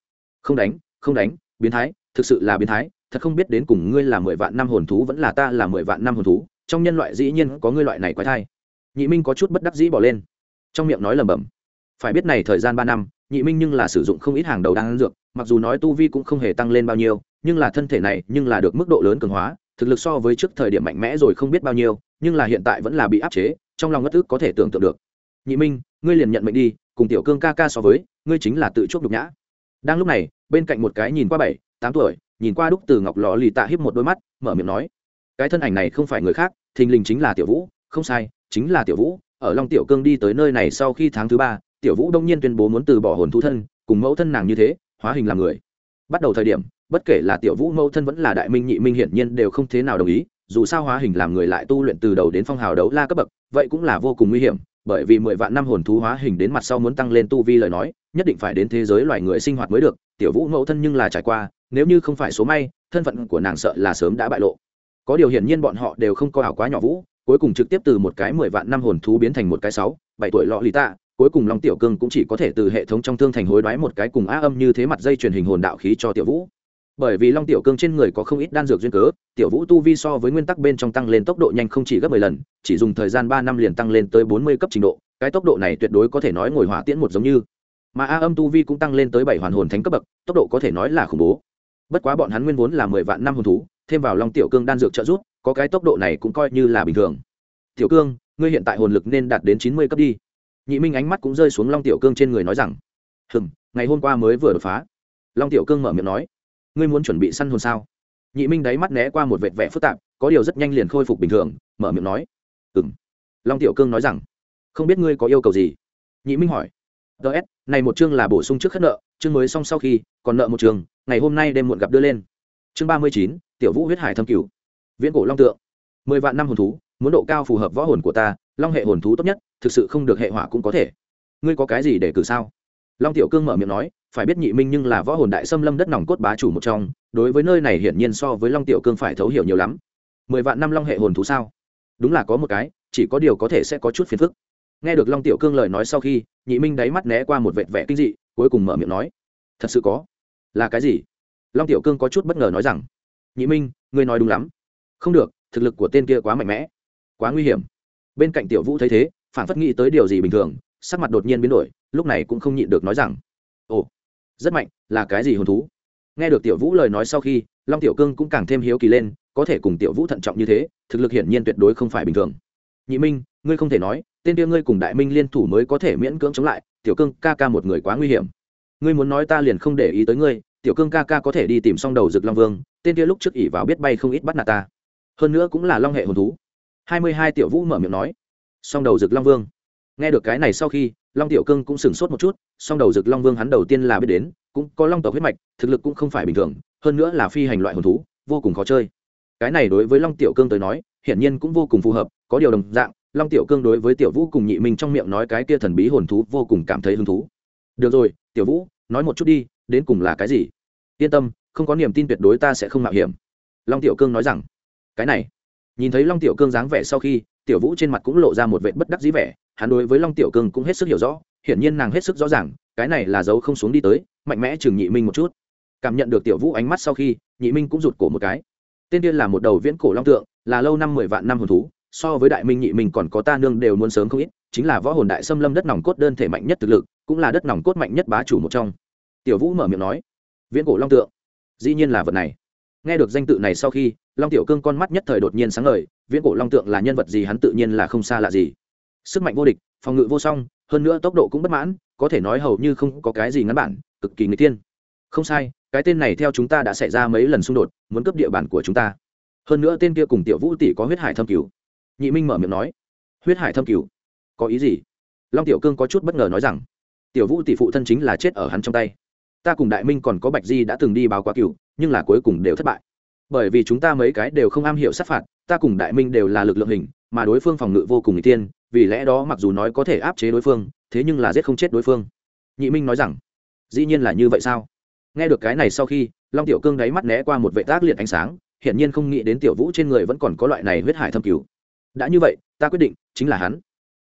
Không đánh không đánh, biến thái, thực sự là biến thái, thật không biết đến cùng ngươi là mười vạn năm hồn thú vẫn là ta là mười vạn năm hồn thú, trong nhân loại dĩ nhiên có ngươi loại này quái thai. Nhị minh có chút bất đắc dĩ bỏ lên. Trong miệng nói lẩm bẩm, phải biết này thời gian ba năm, nhị minh nhưng là sử dụng không ít hàng đầu đang ăn dược, mặc dù nói tu vi cũng không hề tăng lên bao nhiêu, nhưng là thân thể này nhưng là được mức độ lớn cường hóa, thực lực so với trước thời điểm mạnh mẽ rồi không biết bao nhiêu, nhưng là hiện tại vẫn là bị áp chế, trong lòng ngất ức có thể tưởng tượng được. Nhị minh, ngươi liền nhận mệnh đi cùng tiểu cương ca ca so với, ngươi chính là tự chuốc nhục nhã. Đang lúc này, bên cạnh một cái nhìn qua bảy, tám tuổi, nhìn qua đúc từ ngọc lò lì tạ hiếp một đôi mắt, mở miệng nói, cái thân ảnh này không phải người khác, thình lình chính là tiểu vũ, không sai, chính là tiểu vũ, ở long tiểu cương đi tới nơi này sau khi tháng thứ ba, tiểu vũ đông nhiên tuyên bố muốn từ bỏ hồn thu thân, cùng mẫu thân nàng như thế, hóa hình làm người. Bắt đầu thời điểm, bất kể là tiểu vũ mẫu thân vẫn là đại minh nhị minh hiển nhiên đều không thế nào đồng ý, dù sao hóa hình làm người lại tu luyện từ đầu đến phong hào đấu la cấp bậc, vậy cũng là vô cùng nguy hiểm bởi vì mười vạn năm hồn thú hóa hình đến mặt sau muốn tăng lên tu vi lời nói, nhất định phải đến thế giới loài người sinh hoạt mới được, tiểu vũ mẫu thân nhưng là trải qua, nếu như không phải số may, thân phận của nàng sợ là sớm đã bại lộ. Có điều hiển nhiên bọn họ đều không có ảo quá nhỏ vũ, cuối cùng trực tiếp từ một cái mười vạn năm hồn thú biến thành một cái sáu, bảy tuổi lọ lì tạ, cuối cùng long tiểu cương cũng chỉ có thể từ hệ thống trong thương thành hối đoái một cái cùng á âm như thế mặt dây truyền hình hồn đạo khí cho tiểu vũ bởi vì long tiểu cương trên người có không ít đan dược duyên cớ, tiểu vũ tu vi so với nguyên tắc bên trong tăng lên tốc độ nhanh không chỉ gấp mười lần, chỉ dùng thời gian ba năm liền tăng lên tới bốn mươi cấp trình độ, cái tốc độ này tuyệt đối có thể nói ngồi hỏa tiễn một giống như. Mà a âm tu vi cũng tăng lên tới bảy hoàn hồn thánh cấp bậc, tốc độ có thể nói là khủng bố. Bất quá bọn hắn nguyên vốn là mười vạn năm hồn thú, thêm vào long tiểu cương đan dược trợ giúp, có cái tốc độ này cũng coi như là bình thường. Tiểu cương, ngươi hiện tại hồn lực nên đạt đến chín mươi cấp đi. Nhị minh ánh mắt cũng rơi xuống long tiểu cương trên người nói rằng hừng ngày hôm qua mới vừa đột phá. Long tiểu cương mở miệng nói ngươi muốn chuẩn bị săn hồn sao? Nhị minh đáy mắt né qua một vệt vẻ phức tạp, có điều rất nhanh liền khôi phục bình thường, mở miệng nói. Ừ m long tiểu cương nói rằng, không biết ngươi có yêu cầu gì? Nhị minh hỏi. Ts này một chương là bổ sung trước khất nợ, chương mới xong sau khi, còn nợ một chương ngày hôm nay đêm muộn gặp đưa lên. Chương ba mươi chín, tiểu vũ huyết hải thâm cửu. Viễn cổ long tượng. Mười vạn năm hồn thú, muốn độ cao phù hợp võ hồn của ta, long hệ hồn thú tốt nhất, thực sự không được hệ hỏa cũng có thể. Ngươi có cái gì để cử sao? Long tiểu cương mở miệng nói phải biết nhị minh nhưng là võ hồn đại xâm lâm đất nòng cốt bá chủ một trong, đối với nơi này hiển nhiên so với long tiểu cương phải thấu hiểu nhiều lắm. Mười vạn năm long hệ hồn thú sao? Đúng là có một cái, chỉ có điều có thể sẽ có chút phiền phức. Nghe được long tiểu cương lời nói sau khi, nhị minh đáy mắt né qua một vệt vẻ kinh dị, cuối cùng mở miệng nói, thật sự có? Là cái gì? Long tiểu cương có chút bất ngờ nói rằng, nhị minh, ngươi nói đúng lắm. Không được, thực lực của tên kia quá mạnh mẽ, quá nguy hiểm. Bên cạnh tiểu vũ thấy thế, phản phất nghĩ tới điều gì bình thường, sắc mặt đột nhiên biến đổi, lúc này cũng không nhịn được nói rằng, ồ rất mạnh, là cái gì hồn thú? Nghe được tiểu vũ lời nói sau khi, long tiểu cương cũng càng thêm hiếu kỳ lên, có thể cùng tiểu vũ thận trọng như thế, thực lực hiển nhiên tuyệt đối không phải bình thường. Nhị minh, ngươi không thể nói, tên kia ngươi cùng đại minh liên thủ mới có thể miễn cưỡng chống lại, tiểu cương ca ca một người quá nguy hiểm. Ngươi muốn nói ta liền không để ý tới ngươi, tiểu cương ca ca có thể đi tìm xong đầu rực long vương, tên kia lúc trước ỉ vào biết bay không ít bắt nạt ta. Hơn nữa cũng là long hệ hồn thú. Hai mươi hai tiểu vũ mở miệng nói song đầu rực long vương. Nghe được cái này sau khi long tiểu cương cũng sửng sốt một chút, song đầu rực long vương hắn đầu tiên là biết đến, cũng có long tộc huyết mạch, thực lực cũng không phải bình thường, hơn nữa là phi hành loại hồn thú, vô cùng khó chơi. Cái này đối với long tiểu cương tới nói, hiển nhiên cũng vô cùng phù hợp, có điều đồng dạng, long tiểu cương đối với tiểu vũ cùng nhị minh trong miệng nói cái kia thần bí hồn thú vô cùng cảm thấy hứng thú. Được rồi, tiểu vũ, nói một chút đi, đến cùng là cái gì? Yên tâm, không có niềm tin tuyệt đối ta sẽ không mạo hiểm. Long tiểu cương nói rằng, cái này. Nhìn thấy long tiểu cương dáng vẻ sau khi, tiểu vũ trên mặt cũng lộ ra một vệ bất đắc dĩ vẻ hắn đối với long tiểu cương cũng hết sức hiểu rõ, hiển nhiên nàng hết sức rõ ràng, cái này là dấu không xuống đi tới, mạnh mẽ chừng nhị minh một chút. Cảm nhận được tiểu vũ ánh mắt sau khi, nhị minh cũng rụt cổ một cái. Tên tiên là một đầu viễn cổ long tượng, là lâu năm mười vạn năm hồn thú, so với đại minh nhị minh còn có ta nương đều muốn sớm không ít, chính là võ hồn đại xâm lâm đất nòng cốt đơn thể mạnh nhất thực lực, cũng là đất nòng cốt mạnh nhất bá chủ một trong. Tiểu vũ mở miệng nói, viễn cổ long tượng? Dĩ nhiên là vật này. Nghe được danh tự này sau khi, long tiểu cương con mắt nhất thời đột nhiên sáng ngời, viễn cổ long tượng là nhân vật gì hắn tự nhiên là không xa lạ gì sức mạnh vô địch, phòng ngự vô song, hơn nữa tốc độ cũng bất mãn, có thể nói hầu như không có cái gì ngắn bản, cực kỳ người tiên không sai, cái tên này theo chúng ta đã xảy ra mấy lần xung đột, muốn cướp địa bàn của chúng ta. Hơn nữa tên kia cùng tiểu vũ tỷ có huyết hải thâm cứu nhị minh mở miệng nói, huyết hải thâm cứu có ý gì? Long tiểu cương có chút bất ngờ nói rằng, tiểu vũ tỷ phụ thân chính là chết ở hắn trong tay. Ta cùng đại minh còn có bạch di đã từng đi báo quá cựu nhưng là cuối cùng đều thất bại. Bởi vì chúng ta mấy cái đều không am hiểu sát phạt, ta cùng đại minh đều là lực lượng hình, mà đối phương phòng ngự vô cùng n g tiên vì lẽ đó mặc dù nói có thể áp chế đối phương, thế nhưng là giết không chết đối phương. Nhị minh nói rằng, dĩ nhiên là như vậy sao? Nghe được cái này sau khi, long tiểu cương đáy mắt né qua một vệ tác liệt ánh sáng, hiển nhiên không nghĩ đến tiểu vũ trên người vẫn còn có loại này huyết hải thâm cứu đã như vậy, ta quyết định chính là hắn.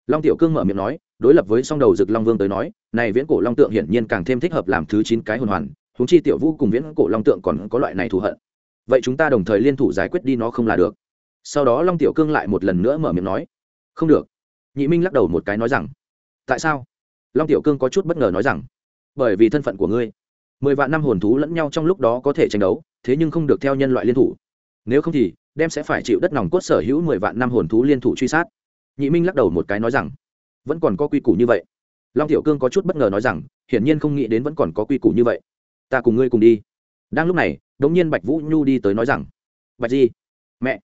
Long tiểu cương mở miệng nói, đối lập với song đầu rực long vương tới nói, này viễn cổ long tượng hiển nhiên càng thêm thích hợp làm thứ chín cái hồn hoàn húng chi tiểu vũ cùng viễn cổ long tượng còn có loại này thù hận. Vậy chúng ta đồng thời liên thủ giải quyết đi nó không là được. Sau đó long tiểu cương lại một lần nữa mở miệng nói, không được nhị minh lắc đầu một cái nói rằng, tại sao? Long tiểu cương có chút bất ngờ nói rằng, bởi vì thân phận của ngươi, mười vạn năm hồn thú lẫn nhau trong lúc đó có thể tranh đấu, thế nhưng không được theo nhân loại liên thủ. Nếu không thì, đem sẽ phải chịu đất nòng cốt sở hữu mười vạn năm hồn thú liên thủ truy sát. Nhị minh lắc đầu một cái nói rằng, vẫn còn có quy củ như vậy. Long tiểu cương có chút bất ngờ nói rằng, hiển nhiên không nghĩ đến vẫn còn có quy củ như vậy. Ta cùng ngươi cùng đi. Đang lúc này đ ỗ n g nhiên bạch vũ nhu đi tới nói rằng, bạch di mẹ.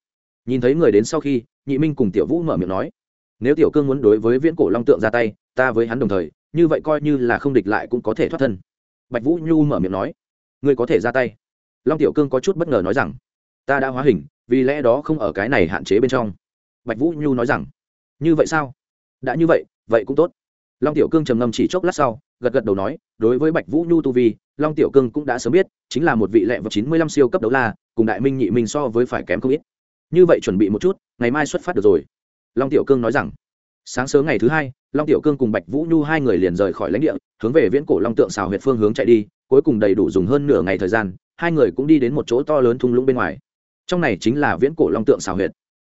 Nhìn thấy người đến sau khi, nhị minh cùng tiểu vũ mở miệng nói nếu tiểu cương muốn đối với viễn cổ long tượng ra tay, ta với hắn đồng thời, như vậy coi như là không địch lại cũng có thể thoát thân. Bạch vũ nhu mở miệng nói, ngươi có thể ra tay. Long tiểu cương có chút bất ngờ nói rằng, ta đã hóa hình, vì lẽ đó không ở cái này hạn chế bên trong. Bạch vũ nhu nói rằng, như vậy sao? Đã như vậy vậy cũng tốt. Long tiểu cương trầm ngâm chỉ chốc lát sau, gật gật đầu nói, đối với bạch vũ nhu tu vi, long tiểu cương cũng đã sớm biết, chính là một vị lẹ vào chín mươi lăm siêu cấp đấu la, cùng đại minh nhị minh so với phải kém không ít. Như vậy chuẩn bị một chút, ngày mai xuất phát được rồi long tiểu cương nói rằng, sáng sớm ngày thứ hai, long tiểu cương cùng bạch vũ nhu hai người liền rời khỏi lãnh địa, hướng về viễn cổ long tượng xào huyệt phương hướng chạy đi, cuối cùng đầy đủ dùng hơn nửa ngày thời gian, hai người cũng đi đến một chỗ to lớn thung lũng bên ngoài. Trong này chính là viễn cổ long tượng xào huyệt.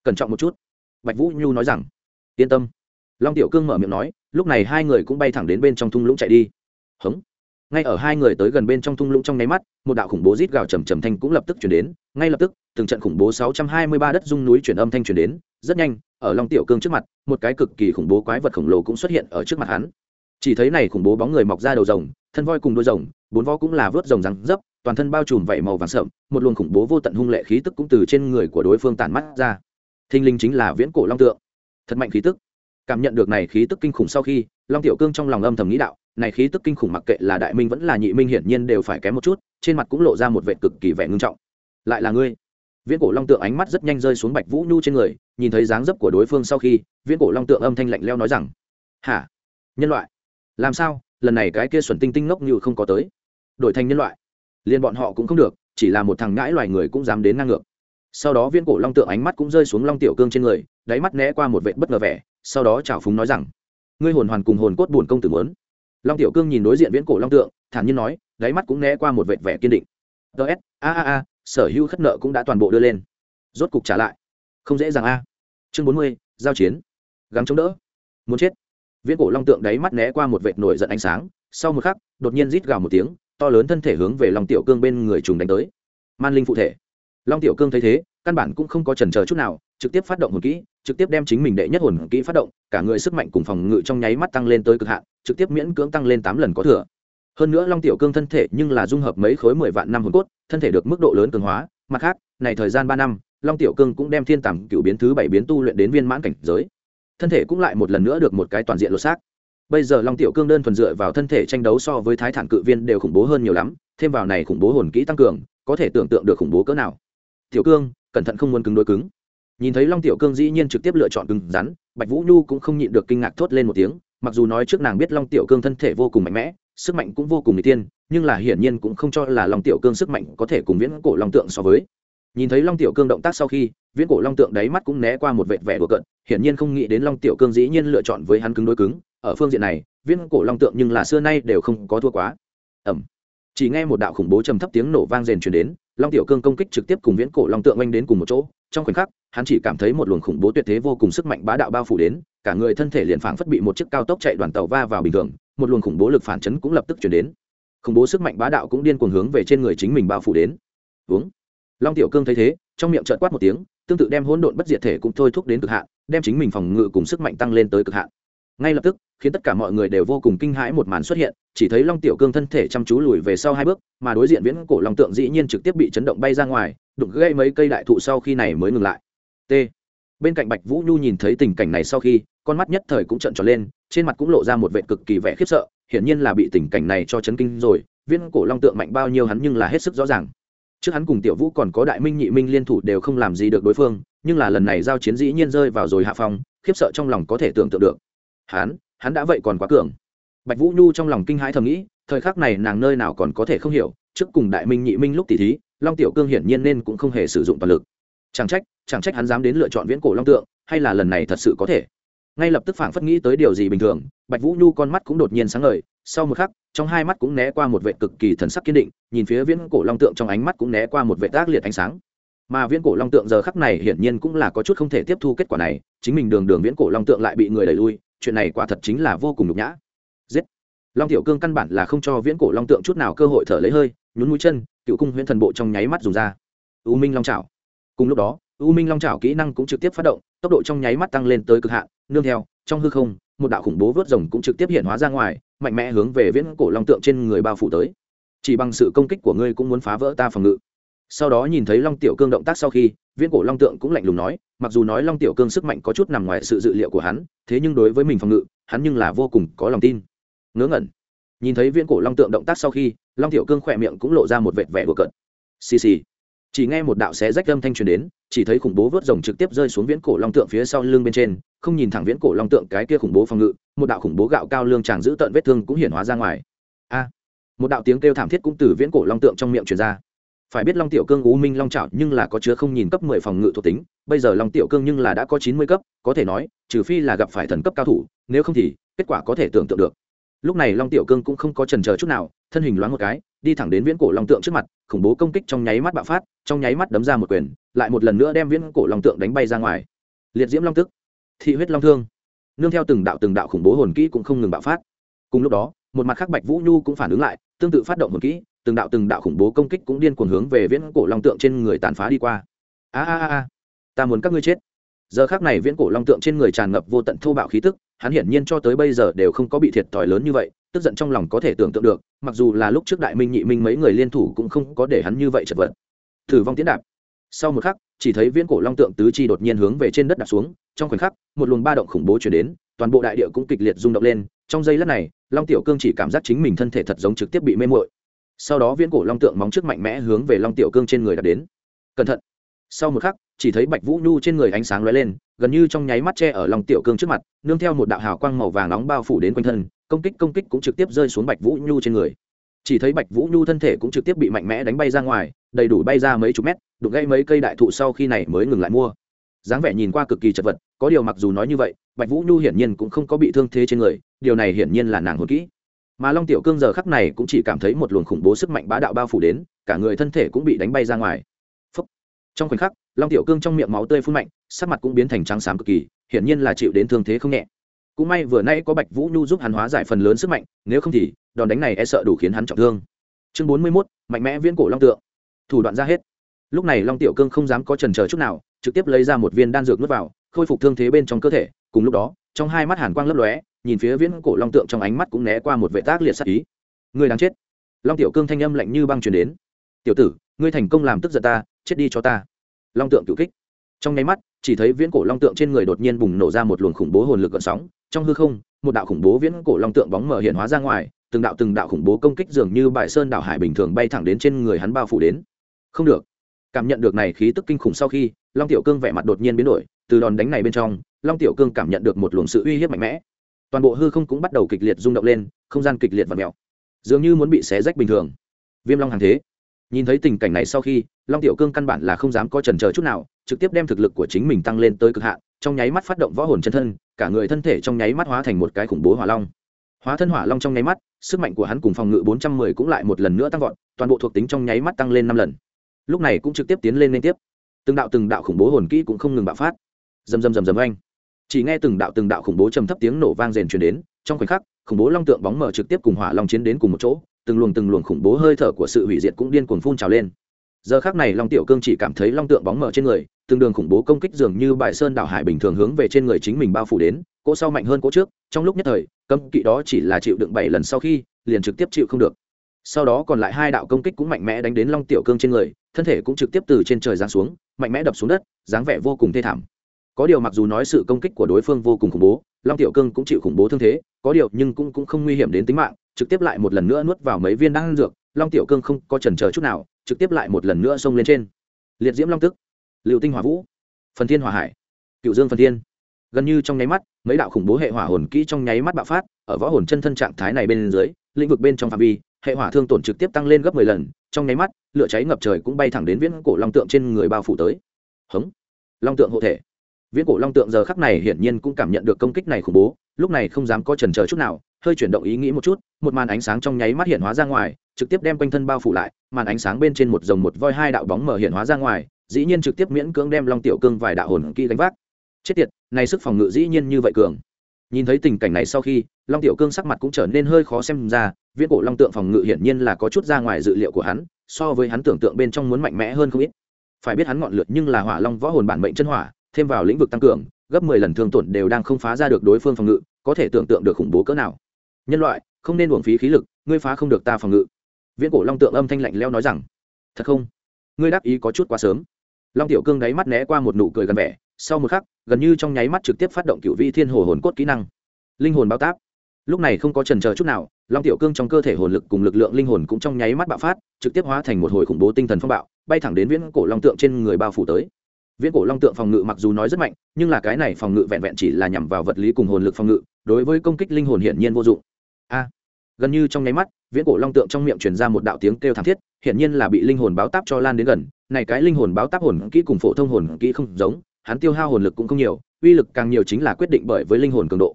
Cẩn trọng một chút. Bạch vũ nhu nói rằng, yên tâm. Long tiểu cương mở miệng nói, lúc này hai người cũng bay thẳng đến bên trong thung lũng chạy đi. Hống. Ngay ở hai người tới gần bên trong thung lũng trong nháy mắt, một đạo khủng bố rít gào trầm trầm thanh cũng lập tức chuyển đến. Ngay lập tức, từng trận khủng bố 623 đất dung núi chuyển âm thanh chuyển đến. Rất nhanh ở long tiểu cương trước mặt, một cái cực kỳ khủng bố quái vật khổng lồ cũng xuất hiện ở trước mặt hắn. Chỉ thấy này khủng bố bóng người mọc ra đầu rồng, thân voi cùng đôi rồng, bốn vó cũng là vớt rồng răng dấp, toàn thân bao trùm vảy màu vàng sậm, một luồng khủng bố vô tận hung lệ khí tức cũng từ trên người của đối phương tản mắt ra. Thinh linh chính là viễn cổ long tượng. Thật mạnh khí tức. Cảm nhận được này khí tức kinh khủng sau khi, long tiểu cương trong lòng âm thầm nghĩ đạo, này khí tức kinh khủng mặc kệ là đại minh vẫn là nhị minh hiển nhiên đều phải kém một chút, trên mặt cũng lộ ra một vệ cực kỳ vẻ ngưng trọng. Lại là ngươi viễn cổ long tượng ánh mắt rất nhanh rơi xuống bạch vũ nhu trên người, nhìn thấy dáng dấp của đối phương sau khi, viễn cổ long tượng âm thanh lạnh leo nói rằng, hả? Nhân loại? Làm sao? Lần này cái kia xuẩn tinh tinh ngốc như không có tới. Đổi thành nhân loại, liền bọn họ cũng không được, chỉ là một thằng ngãi loài người cũng dám đến ngang ngược. Sau đó viễn cổ long tượng ánh mắt cũng rơi xuống long tiểu cương trên người, đáy mắt né qua một vệ bất ngờ vẻ, sau đó chào phúng nói rằng, ngươi hồn hoàn cùng hồn cốt buồn công tử muốn. Long tiểu cương nhìn đối diện viễn cổ long tượng, thản nhiên nói, đáy mắt cũng né qua một vệ vẻ kiên định. Ts a a a sở hữu khất nợ cũng đã toàn bộ đưa lên. Rốt cục trả lại. Không dễ dàng a. Chương bốn mươi, giao chiến. Gắng chống đỡ. Muốn chết. Viễn cổ long tượng đáy mắt né qua một vệt nổi giận ánh sáng, sau một khắc, đột nhiên rít gào một tiếng, to lớn thân thể hướng về long tiểu cương bên người trùng đánh tới. Man linh phụ thể. Long tiểu cương thấy thế, căn bản cũng không có chần chờ chút nào, trực tiếp phát động hồn kỹ, trực tiếp đem chính mình đệ nhất hồn kỹ phát động, cả người sức mạnh cùng phòng ngự trong nháy mắt tăng lên tới cực hạn, trực tiếp miễn cưỡng tăng lên tám lần có thừa hơn nữa long tiểu cương thân thể nhưng là dung hợp mấy khối mười vạn năm hồn cốt, thân thể được mức độ lớn cường hóa. Mặt khác, này thời gian ba năm, long tiểu cương cũng đem thiên tầm cựu biến thứ bảy biến tu luyện đến viên mãn cảnh giới. Thân thể cũng lại một lần nữa được một cái toàn diện lột xác. Bây giờ long tiểu cương đơn thuần dựa vào thân thể tranh đấu so với thái thản cự viên đều khủng bố hơn nhiều lắm, thêm vào này khủng bố hồn kỹ tăng cường, có thể tưởng tượng được khủng bố cỡ nào. Tiểu cương, cẩn thận không muốn cứng đối cứng. Nhìn thấy long tiểu cương dĩ nhiên trực tiếp lựa chọn cứng rắn, bạch vũ nhu cũng không nhịn được kinh ngạc thốt lên một tiếng, mặc dù nói trước nàng biết long tiểu cương thân thể vô cùng mạnh mẽ sức mạnh cũng vô cùng người tiên nhưng là hiển nhiên cũng không cho là long tiểu cương sức mạnh có thể cùng viễn cổ long tượng so với. Nhìn thấy long tiểu cương động tác sau khi, viễn cổ long tượng đáy mắt cũng né qua một vệt vẻ đùa cận hiển nhiên không nghĩ đến long tiểu cương dĩ nhiên lựa chọn với hắn cứng đối cứng. Ở phương diện này, viễn cổ long tượng nhưng là xưa nay đều không có thua quá. Ẩm chỉ nghe một đạo khủng bố trầm thấp tiếng nổ vang rền truyền đến, long tiểu cương công kích trực tiếp cùng viễn cổ long tượng oanh đến cùng một chỗ. Trong khoảnh khắc, hắn chỉ cảm thấy một luồng khủng bố tuyệt thế vô cùng sức mạnh bá đạo bao phủ đến, cả người thân thể liền phảng phất bị một chiếc cao tốc chạy đoàn tàu va vào bình thường một luồng khủng bố lực phản chấn cũng lập tức chuyển đến. Khủng bố sức mạnh bá đạo cũng điên cuồng hướng về trên người chính mình bao phủ đến. Uống. Long tiểu cương thấy thế, trong miệng trợt quát một tiếng, tương tự đem hỗn độn bất diệt thể cũng thôi thúc đến cực hạn, đem chính mình phòng ngự cùng sức mạnh tăng lên tới cực hạn. Ngay lập tức, khiến tất cả mọi người đều vô cùng kinh hãi một màn xuất hiện, chỉ thấy long tiểu cương thân thể chăm chú lùi về sau hai bước, mà đối diện viễn cổ long tượng dĩ nhiên trực tiếp bị chấn động bay ra ngoài, đụng gây mấy cây đại thụ sau khi này mới ngừng lại. T. Bên cạnh bạch vũ nhu nhìn thấy tình cảnh này sau khi con mắt nhất thời cũng trợn tròn lên, trên mặt cũng lộ ra một vệ cực kỳ vẻ khiếp sợ, hiển nhiên là bị tình cảnh này cho chấn kinh rồi viên cổ long tượng mạnh bao nhiêu hắn nhưng là hết sức rõ ràng. Trước hắn cùng tiểu vũ còn có đại minh nhị minh liên thủ đều không làm gì được đối phương, nhưng là lần này giao chiến dĩ nhiên rơi vào rồi hạ phong, khiếp sợ trong lòng có thể tưởng tượng được. Hắn hắn đã vậy còn quá cường. Bạch vũ nhu trong lòng kinh hãi thầm nghĩ, thời khắc này nàng nơi nào còn có thể không hiểu, trước cùng đại minh nhị minh lúc tỷ thí, long tiểu cương hiển nhiên nên cũng không hề sử dụng toàn lực. Chẳng trách chẳng trách hắn dám đến lựa chọn viễn cổ long tượng, hay là lần này thật sự có thể ngay lập tức phảng phất nghĩ tới điều gì bình thường, bạch vũ nhu con mắt cũng đột nhiên sáng ngời, sau một khắc, trong hai mắt cũng né qua một vệ cực kỳ thần sắc kiên định, nhìn phía viễn cổ long tượng trong ánh mắt cũng né qua một vệ tác liệt ánh sáng. Mà viễn cổ long tượng giờ khắc này hiển nhiên cũng là có chút không thể tiếp thu kết quả này, chính mình đường đường viễn cổ long tượng lại bị người đẩy lui, chuyện này quả thật chính là vô cùng nhục nhã. Giết! Long tiểu cương căn bản là không cho viễn cổ long tượng chút nào cơ hội thở lấy hơi, nhún mũi chân, cựu cung huyễn thần bộ trong nháy mắt dùng ra. U minh long trào cùng lúc đó u minh long trào kỹ năng cũng trực tiếp phát động, tốc độ trong nháy mắt tăng lên tới cực hạn, nương theo, trong hư không, một đạo khủng bố vớt rồng cũng trực tiếp hiện hóa ra ngoài, mạnh mẽ hướng về viễn cổ long tượng trên người bao phủ tới. Chỉ bằng sự công kích của ngươi cũng muốn phá vỡ ta phòng ngự. Sau đó nhìn thấy long tiểu cương động tác sau khi, viễn cổ long tượng cũng lạnh lùng nói, mặc dù nói long tiểu cương sức mạnh có chút nằm ngoài sự dự liệu của hắn, thế nhưng đối với mình phòng ngự, hắn nhưng là vô cùng có lòng tin. Ngớ ngẩn. Nhìn thấy viễn cổ long tượng động tác sau khi, long tiểu cương khỏe miệng cũng lộ ra một vệt vẻ của cận xì xì. Chỉ nghe một đạo xé rách âm thanh truyền đến chỉ thấy khủng bố vớt rồng trực tiếp rơi xuống viễn cổ long tượng phía sau lưng bên trên, không nhìn thẳng viễn cổ long tượng cái kia khủng bố phòng ngự, một đạo khủng bố gạo cao lương tràng giữ tận vết thương cũng hiển hóa ra ngoài. A! Một đạo tiếng kêu thảm thiết cũng từ viễn cổ long tượng trong miệng truyền ra. Phải biết long tiểu cương u minh long trảo nhưng là có chứa không nhìn cấp mười phòng ngự thuộc tính, bây giờ long tiểu cương nhưng là đã có chín mươi cấp, có thể nói, trừ phi là gặp phải thần cấp cao thủ, nếu không thì kết quả có thể tưởng tượng được lúc này long tiểu cương cũng không có trần chờ chút nào, thân hình loáng một cái, đi thẳng đến viễn cổ long tượng trước mặt, khủng bố công kích trong nháy mắt bạo phát, trong nháy mắt đấm ra một quyền, lại một lần nữa đem viễn cổ long tượng đánh bay ra ngoài. Liệt diễm long tức, thị huyết long thương. Nương theo từng đạo từng đạo khủng bố hồn kỹ cũng không ngừng bạo phát. Cùng lúc đó, một mặt khác bạch vũ nhu cũng phản ứng lại, tương tự phát động hồn kỹ, từng đạo từng đạo khủng bố công kích cũng điên cuồng hướng về viễn cổ long tượng trên người tàn phá đi qua. A a a, ta muốn các ngươi chết giờ khác này viễn cổ long tượng trên người tràn ngập vô tận thô bạo khí tức, hắn hiển nhiên cho tới bây giờ đều không có bị thiệt thòi lớn như vậy, tức giận trong lòng có thể tưởng tượng được, mặc dù là lúc trước đại minh nhị minh mấy người liên thủ cũng không có để hắn như vậy chật vật. Thử vong tiến đạp. Sau một khắc, chỉ thấy viễn cổ long tượng tứ chi đột nhiên hướng về trên đất đạp xuống, trong khoảnh khắc, một luồng ba động khủng bố chuyển đến, toàn bộ đại địa cũng kịch liệt rung động lên, trong giây lát này, long tiểu cương chỉ cảm giác chính mình thân thể thật giống trực tiếp bị mê mội sau đó viễn cổ long tượng móng trước mạnh mẽ hướng về long tiểu cương trên người đạp đến. Cẩn thận. Sau một khắc chỉ thấy bạch vũ nhu trên người ánh sáng lóe lên, gần như trong nháy mắt che ở long tiểu cương trước mặt, nương theo một đạo hào quang màu vàng nóng bao phủ đến quanh thân, công kích công kích cũng trực tiếp rơi xuống bạch vũ nhu trên người. Chỉ thấy bạch vũ nhu thân thể cũng trực tiếp bị mạnh mẽ đánh bay ra ngoài, đầy đủ bay ra mấy chục mét, đụng gây mấy cây đại thụ sau khi này mới ngừng lại mua. Dáng vẻ nhìn qua cực kỳ chật vật, có điều mặc dù nói như vậy, bạch vũ nhu hiển nhiên cũng không có bị thương thế trên người, điều này hiển nhiên là nàng hồn kỹ. Mà long tiểu cương giờ khắc này cũng chỉ cảm thấy một luồng khủng bố sức mạnh bá đạo bao phủ đến, cả người thân thể cũng bị đánh bay ra ngoài. Trong khoảnh khắc long tiểu cương trong miệng máu tươi phun mạnh, sắc mặt cũng biến thành trắng xám cực kỳ, hiển nhiên là chịu đến thương thế không nhẹ. Cũng may vừa nay có bạch vũ nhu giúp hắn hóa giải phần lớn sức mạnh, nếu không thì, đòn đánh này e sợ đủ khiến hắn trọng thương. Chương bốn mươi mốt, mạnh mẽ viễn cổ long tượng. Thủ đoạn ra hết. Lúc này long tiểu cương không dám có trần chờ chút nào, trực tiếp lấy ra một viên đan dược nuốt vào, khôi phục thương thế bên trong cơ thể, cùng lúc đó, trong hai mắt hàn quang lấp lóe, nhìn phía viễn cổ long tượng trong ánh mắt cũng né qua một vệ tác liệt sắc ý. Người đáng chết. Long tiểu cương thanh âm lạnh như băng truyền đến. Tiểu tử, ngươi thành công làm tức giận ta, chết đi cho ta long tượng cựu kích. Trong nháy mắt, chỉ thấy viễn cổ long tượng trên người đột nhiên bùng nổ ra một luồng khủng bố hồn lực gợn sóng. Trong hư không, một đạo khủng bố viễn cổ long tượng bóng mở hiện hóa ra ngoài, từng đạo từng đạo khủng bố công kích dường như bài sơn đảo hải bình thường bay thẳng đến trên người hắn bao phủ đến. Không được. Cảm nhận được này khí tức kinh khủng sau khi, long tiểu cương vẻ mặt đột nhiên biến đổi, từ đòn đánh này bên trong, long tiểu cương cảm nhận được một luồng sự uy hiếp mạnh mẽ. Toàn bộ hư không cũng bắt đầu kịch liệt rung động lên, không gian kịch liệt và mèo. Dường như muốn bị xé rách bình thường. Viêm long hàng thế nhìn thấy tình cảnh này sau khi, long tiểu cương căn bản là không dám có trần chờ chút nào, trực tiếp đem thực lực của chính mình tăng lên tới cực hạn, trong nháy mắt phát động võ hồn chân thân, cả người thân thể trong nháy mắt hóa thành một cái khủng bố hỏa long. Hóa thân hỏa long trong nháy mắt, sức mạnh của hắn cùng phòng ngự bốn trăm mười cũng lại một lần nữa tăng vọt, toàn bộ thuộc tính trong nháy mắt tăng lên năm lần. Lúc này cũng trực tiếp tiến lên liên tiếp. Từng đạo từng đạo khủng bố hồn kỹ cũng không ngừng bạo phát. Dầm dầm dầm dầm anh chỉ nghe từng đạo từng đạo khủng bố trầm thấp tiếng nổ vang rền truyền đến, trong khoảnh khắc, khủng bố long tượng bóng mờ trực tiếp cùng hỏa long chiến đến cùng một chỗ từng luồng từng luồng khủng bố hơi thở của sự hủy diệt cũng điên cuồng phun trào lên. Giờ khác này long tiểu cương chỉ cảm thấy long tượng bóng mờ trên người, từng đường khủng bố công kích dường như bại sơn đảo hải bình thường hướng về trên người chính mình bao phủ đến, cỗ sau mạnh hơn cỗ trước, trong lúc nhất thời, cấm kỵ đó chỉ là chịu đựng bảy lần sau khi, liền trực tiếp chịu không được. Sau đó còn lại hai đạo công kích cũng mạnh mẽ đánh đến long tiểu cương trên người, thân thể cũng trực tiếp từ trên trời giáng xuống, mạnh mẽ đập xuống đất, dáng vẻ vô cùng thê thảm. Có điều mặc dù nói sự công kích của đối phương vô cùng khủng bố long tiểu cương cũng chịu khủng bố thương thế có điều nhưng cũng, cũng không nguy hiểm đến tính mạng trực tiếp lại một lần nữa nuốt vào mấy viên đan dược long tiểu cương không có chần chờ chút nào trực tiếp lại một lần nữa xông lên trên. Liệt diễm long tức liệu tinh hỏa vũ phần thiên hỏa hải cựu dương phần thiên. Gần như trong nháy mắt mấy đạo khủng bố hệ hỏa hồn kỹ trong nháy mắt bạo phát ở võ hồn chân thân trạng thái này bên dưới lĩnh vực bên trong phạm vi hệ hỏa thương tổn trực tiếp tăng lên gấp mười lần trong nháy mắt lửa cháy ngập trời cũng bay thẳng đến viễn cổ long tượng trên người bao phủ tới. Hống. Long tượng hộ thể viễn cổ long tượng giờ khắc này hiển nhiên cũng cảm nhận được công kích này khủng bố, lúc này không dám có trần chờ chút nào, hơi chuyển động ý nghĩ một chút, một màn ánh sáng trong nháy mắt hiện hóa ra ngoài, trực tiếp đem quanh thân bao phủ lại, màn ánh sáng bên trên một dòng một voi hai đạo bóng mở hiện hóa ra ngoài, dĩ nhiên trực tiếp miễn cưỡng đem long tiểu cương vài đạo hồn kỹ đánh vác. Chết tiệt, này sức phòng ngự dĩ nhiên như vậy cường. Nhìn thấy tình cảnh này sau khi, long tiểu cương sắc mặt cũng trở nên hơi khó xem ra, viễn cổ long tượng phòng ngự hiển nhiên là có chút ra ngoài dự liệu của hắn, so với hắn tưởng tượng bên trong muốn mạnh mẽ hơn không ít. Phải biết hắn ngọn lượt nhưng là hỏa long võ hồn bản mệnh chân hỏa thêm vào lĩnh vực tăng cường, gấp mười lần thương tổn đều đang không phá ra được đối phương phòng ngự, có thể tưởng tượng được khủng bố cỡ nào. Nhân loại, không nên uổng phí khí lực, ngươi phá không được ta phòng ngự. Viễn cổ long tượng âm thanh lạnh leo nói rằng, thật không? Ngươi đáp ý có chút quá sớm. Long tiểu cương đáy mắt né qua một nụ cười gần vẻ, sau một khắc, gần như trong nháy mắt trực tiếp phát động cựu vi thiên hồ hồn cốt kỹ năng. Linh hồn bao táp. Lúc này không có trần chờ chút nào, long tiểu cương trong cơ thể hồn lực cùng lực lượng linh hồn cũng trong nháy mắt bạo phát, trực tiếp hóa thành một hồi khủng bố tinh thần phong bạo, bay thẳng đến viễn cổ long tượng trên người bao phủ tới viễn cổ long tượng phòng ngự mặc dù nói rất mạnh, nhưng là cái này phòng ngự vẹn vẹn chỉ là nhằm vào vật lý cùng hồn lực phòng ngự, đối với công kích linh hồn hiển nhiên vô dụng. A, gần như trong nháy mắt, viễn cổ long tượng trong miệng truyền ra một đạo tiếng kêu thảm thiết, hiển nhiên là bị linh hồn báo táp cho lan đến gần. Này cái linh hồn báo táp hồn kỹ cùng phổ thông hồn kỹ không giống, hắn tiêu hao hồn lực cũng không nhiều, uy lực càng nhiều chính là quyết định bởi với linh hồn cường độ.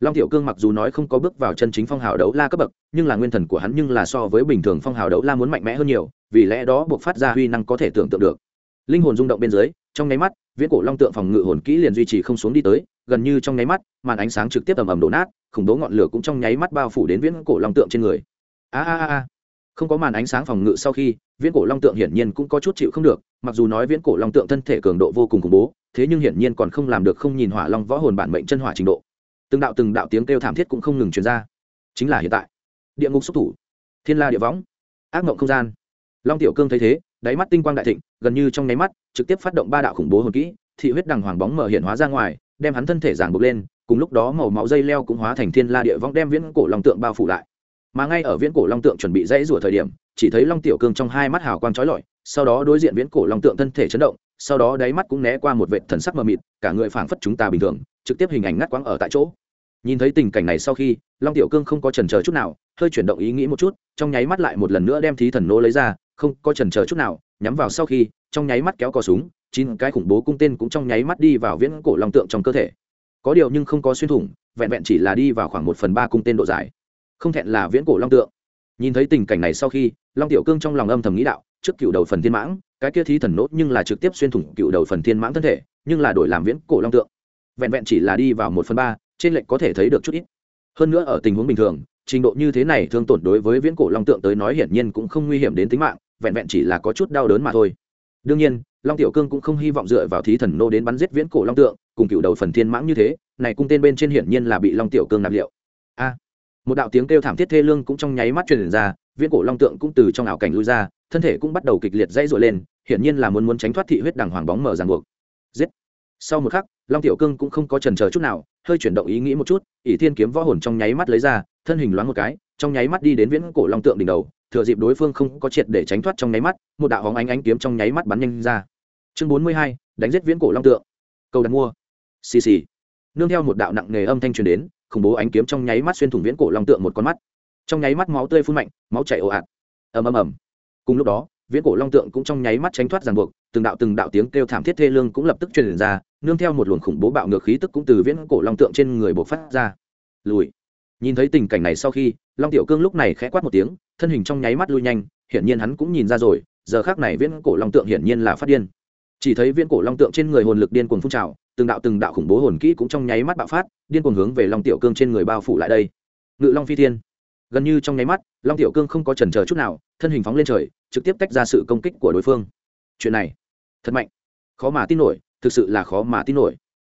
Long tiểu cương mặc dù nói không có bước vào chân chính phong hào đấu la cấp bậc, nhưng là nguyên thần của hắn nhưng là so với bình thường phong hào đấu la muốn mạnh mẽ hơn nhiều, vì lẽ đó buộc phát ra uy năng có thể tưởng tượng được. Linh hồn rung động bên dưới trong nháy mắt, viễn cổ long tượng phòng ngự hồn kỹ liền duy trì không xuống đi tới, gần như trong nháy mắt, màn ánh sáng trực tiếp ầm ầm đổ nát, khủng bố ngọn lửa cũng trong nháy mắt bao phủ đến viễn cổ long tượng trên người. A a a không có màn ánh sáng phòng ngự sau khi, viễn cổ long tượng hiển nhiên cũng có chút chịu không được, mặc dù nói viễn cổ long tượng thân thể cường độ vô cùng khủng bố, thế nhưng hiển nhiên còn không làm được không nhìn hỏa long võ hồn bản mệnh chân hỏa trình độ. Từng đạo từng đạo tiếng kêu thảm thiết cũng không ngừng truyền ra. Chính là hiện tại. Địa ngục xúc thủ. Thiên la địa võng. Ác mộng không gian long tiểu cương thấy thế, đáy mắt tinh quang đại thịnh, gần như trong nháy mắt, trực tiếp phát động ba đạo khủng bố hồn kỹ, thị huyết đằng hoàng bóng mở hiện hóa ra ngoài, đem hắn thân thể giảng buộc lên, cùng lúc đó màu máu dây leo cũng hóa thành thiên la địa vong đem viễn cổ long tượng bao phủ lại. Mà ngay ở viễn cổ long tượng chuẩn bị dãy rủa thời điểm, chỉ thấy long tiểu cương trong hai mắt hào quang trói lọi, sau đó đối diện viễn cổ long tượng thân thể chấn động, sau đó đáy mắt cũng né qua một vệ thần sắc mờ mịt, cả người phảng phất chúng ta bình thường, trực tiếp hình ảnh ngắt quãng ở tại chỗ. Nhìn thấy tình cảnh này sau khi, long tiểu cương không có trần chờ chút nào, hơi chuyển động ý nghĩ một chút, trong nháy mắt lại một lần nữa đem thí thần nô lấy ra không có chần chờ chút nào, nhắm vào sau khi, trong nháy mắt kéo cò súng, chín cái khủng bố cung tên cũng trong nháy mắt đi vào viễn cổ long tượng trong cơ thể. Có điều nhưng không có xuyên thủng, vẹn vẹn chỉ là đi vào khoảng một phần ba cung tên độ dài. Không thẹn là viễn cổ long tượng. Nhìn thấy tình cảnh này sau khi, long tiểu cương trong lòng âm thầm nghĩ đạo, trước cựu đầu phần thiên mãng, cái kia thí thần nốt nhưng là trực tiếp xuyên thủng cựu đầu phần thiên mãng thân thể, nhưng là đổi làm viễn cổ long tượng. Vẹn vẹn chỉ là đi vào một phần ba, trên lệnh có thể thấy được chút ít. Hơn nữa ở tình huống bình thường trình độ như thế này thương tổn đối với viễn cổ long tượng tới nói hiển nhiên cũng không nguy hiểm đến tính mạng, vẹn vẹn chỉ là có chút đau đớn mà thôi. Đương nhiên, long tiểu cương cũng không hy vọng dựa vào thí thần nô đến bắn giết viễn cổ long tượng, cùng cựu đầu phần thiên mãng như thế, này cung tên bên trên hiển nhiên là bị long tiểu cương nạp liệu. A, một đạo tiếng kêu thảm thiết thê lương cũng trong nháy mắt truyền ra, viễn cổ long tượng cũng từ trong ảo cảnh lui ra, thân thể cũng bắt đầu kịch liệt dãy dội lên, hiển nhiên là muốn muốn tránh thoát thị huyết đằng hoàng bóng mở ràng buộc. Giết. Sau một khắc, long tiểu cương cũng không có trần chờ chút nào, hơi chuyển động ý nghĩ một chút, ỷ thiên kiếm võ hồn trong nháy mắt lấy ra thân hình loáng một cái, trong nháy mắt đi đến viễn cổ long tượng đỉnh đầu, thừa dịp đối phương không có triệt để tránh thoát trong nháy mắt, một đạo hóng ánh ánh kiếm trong nháy mắt bắn nhanh ra. Chương bốn mươi hai, đánh giết viễn cổ long tượng. Cầu đặt mua. Xì xì. Nương theo một đạo nặng nề âm thanh truyền đến, khủng bố ánh kiếm trong nháy mắt xuyên thủng viễn cổ long tượng một con mắt. Trong nháy mắt máu tươi phun mạnh, máu chảy ồ ạt. Ầm ầm ầm. Cùng lúc đó, viễn cổ long tượng cũng trong nháy mắt tránh thoát ràng buộc, từng đạo từng đạo tiếng kêu thảm thiết thê lương cũng lập tức truyền ra, nương theo một luồng khủng bố bạo ngược khí tức cũng từ viễn cổ long tượng trên người bộc phát ra. Lùi nhìn thấy tình cảnh này sau khi, long tiểu cương lúc này khẽ quát một tiếng, thân hình trong nháy mắt lui nhanh, hiển nhiên hắn cũng nhìn ra rồi, giờ khác này viễn cổ long tượng hiển nhiên là phát điên. Chỉ thấy viễn cổ long tượng trên người hồn lực điên cuồng phun trào, từng đạo từng đạo khủng bố hồn kỹ cũng trong nháy mắt bạo phát, điên cuồng hướng về long tiểu cương trên người bao phủ lại đây. Ngự long phi thiên. Gần như trong nháy mắt, long tiểu cương không có chần chờ chút nào, thân hình phóng lên trời, trực tiếp tách ra sự công kích của đối phương. Chuyện này, thật mạnh. Khó mà tin nổi, thực sự là khó mà tin nổi.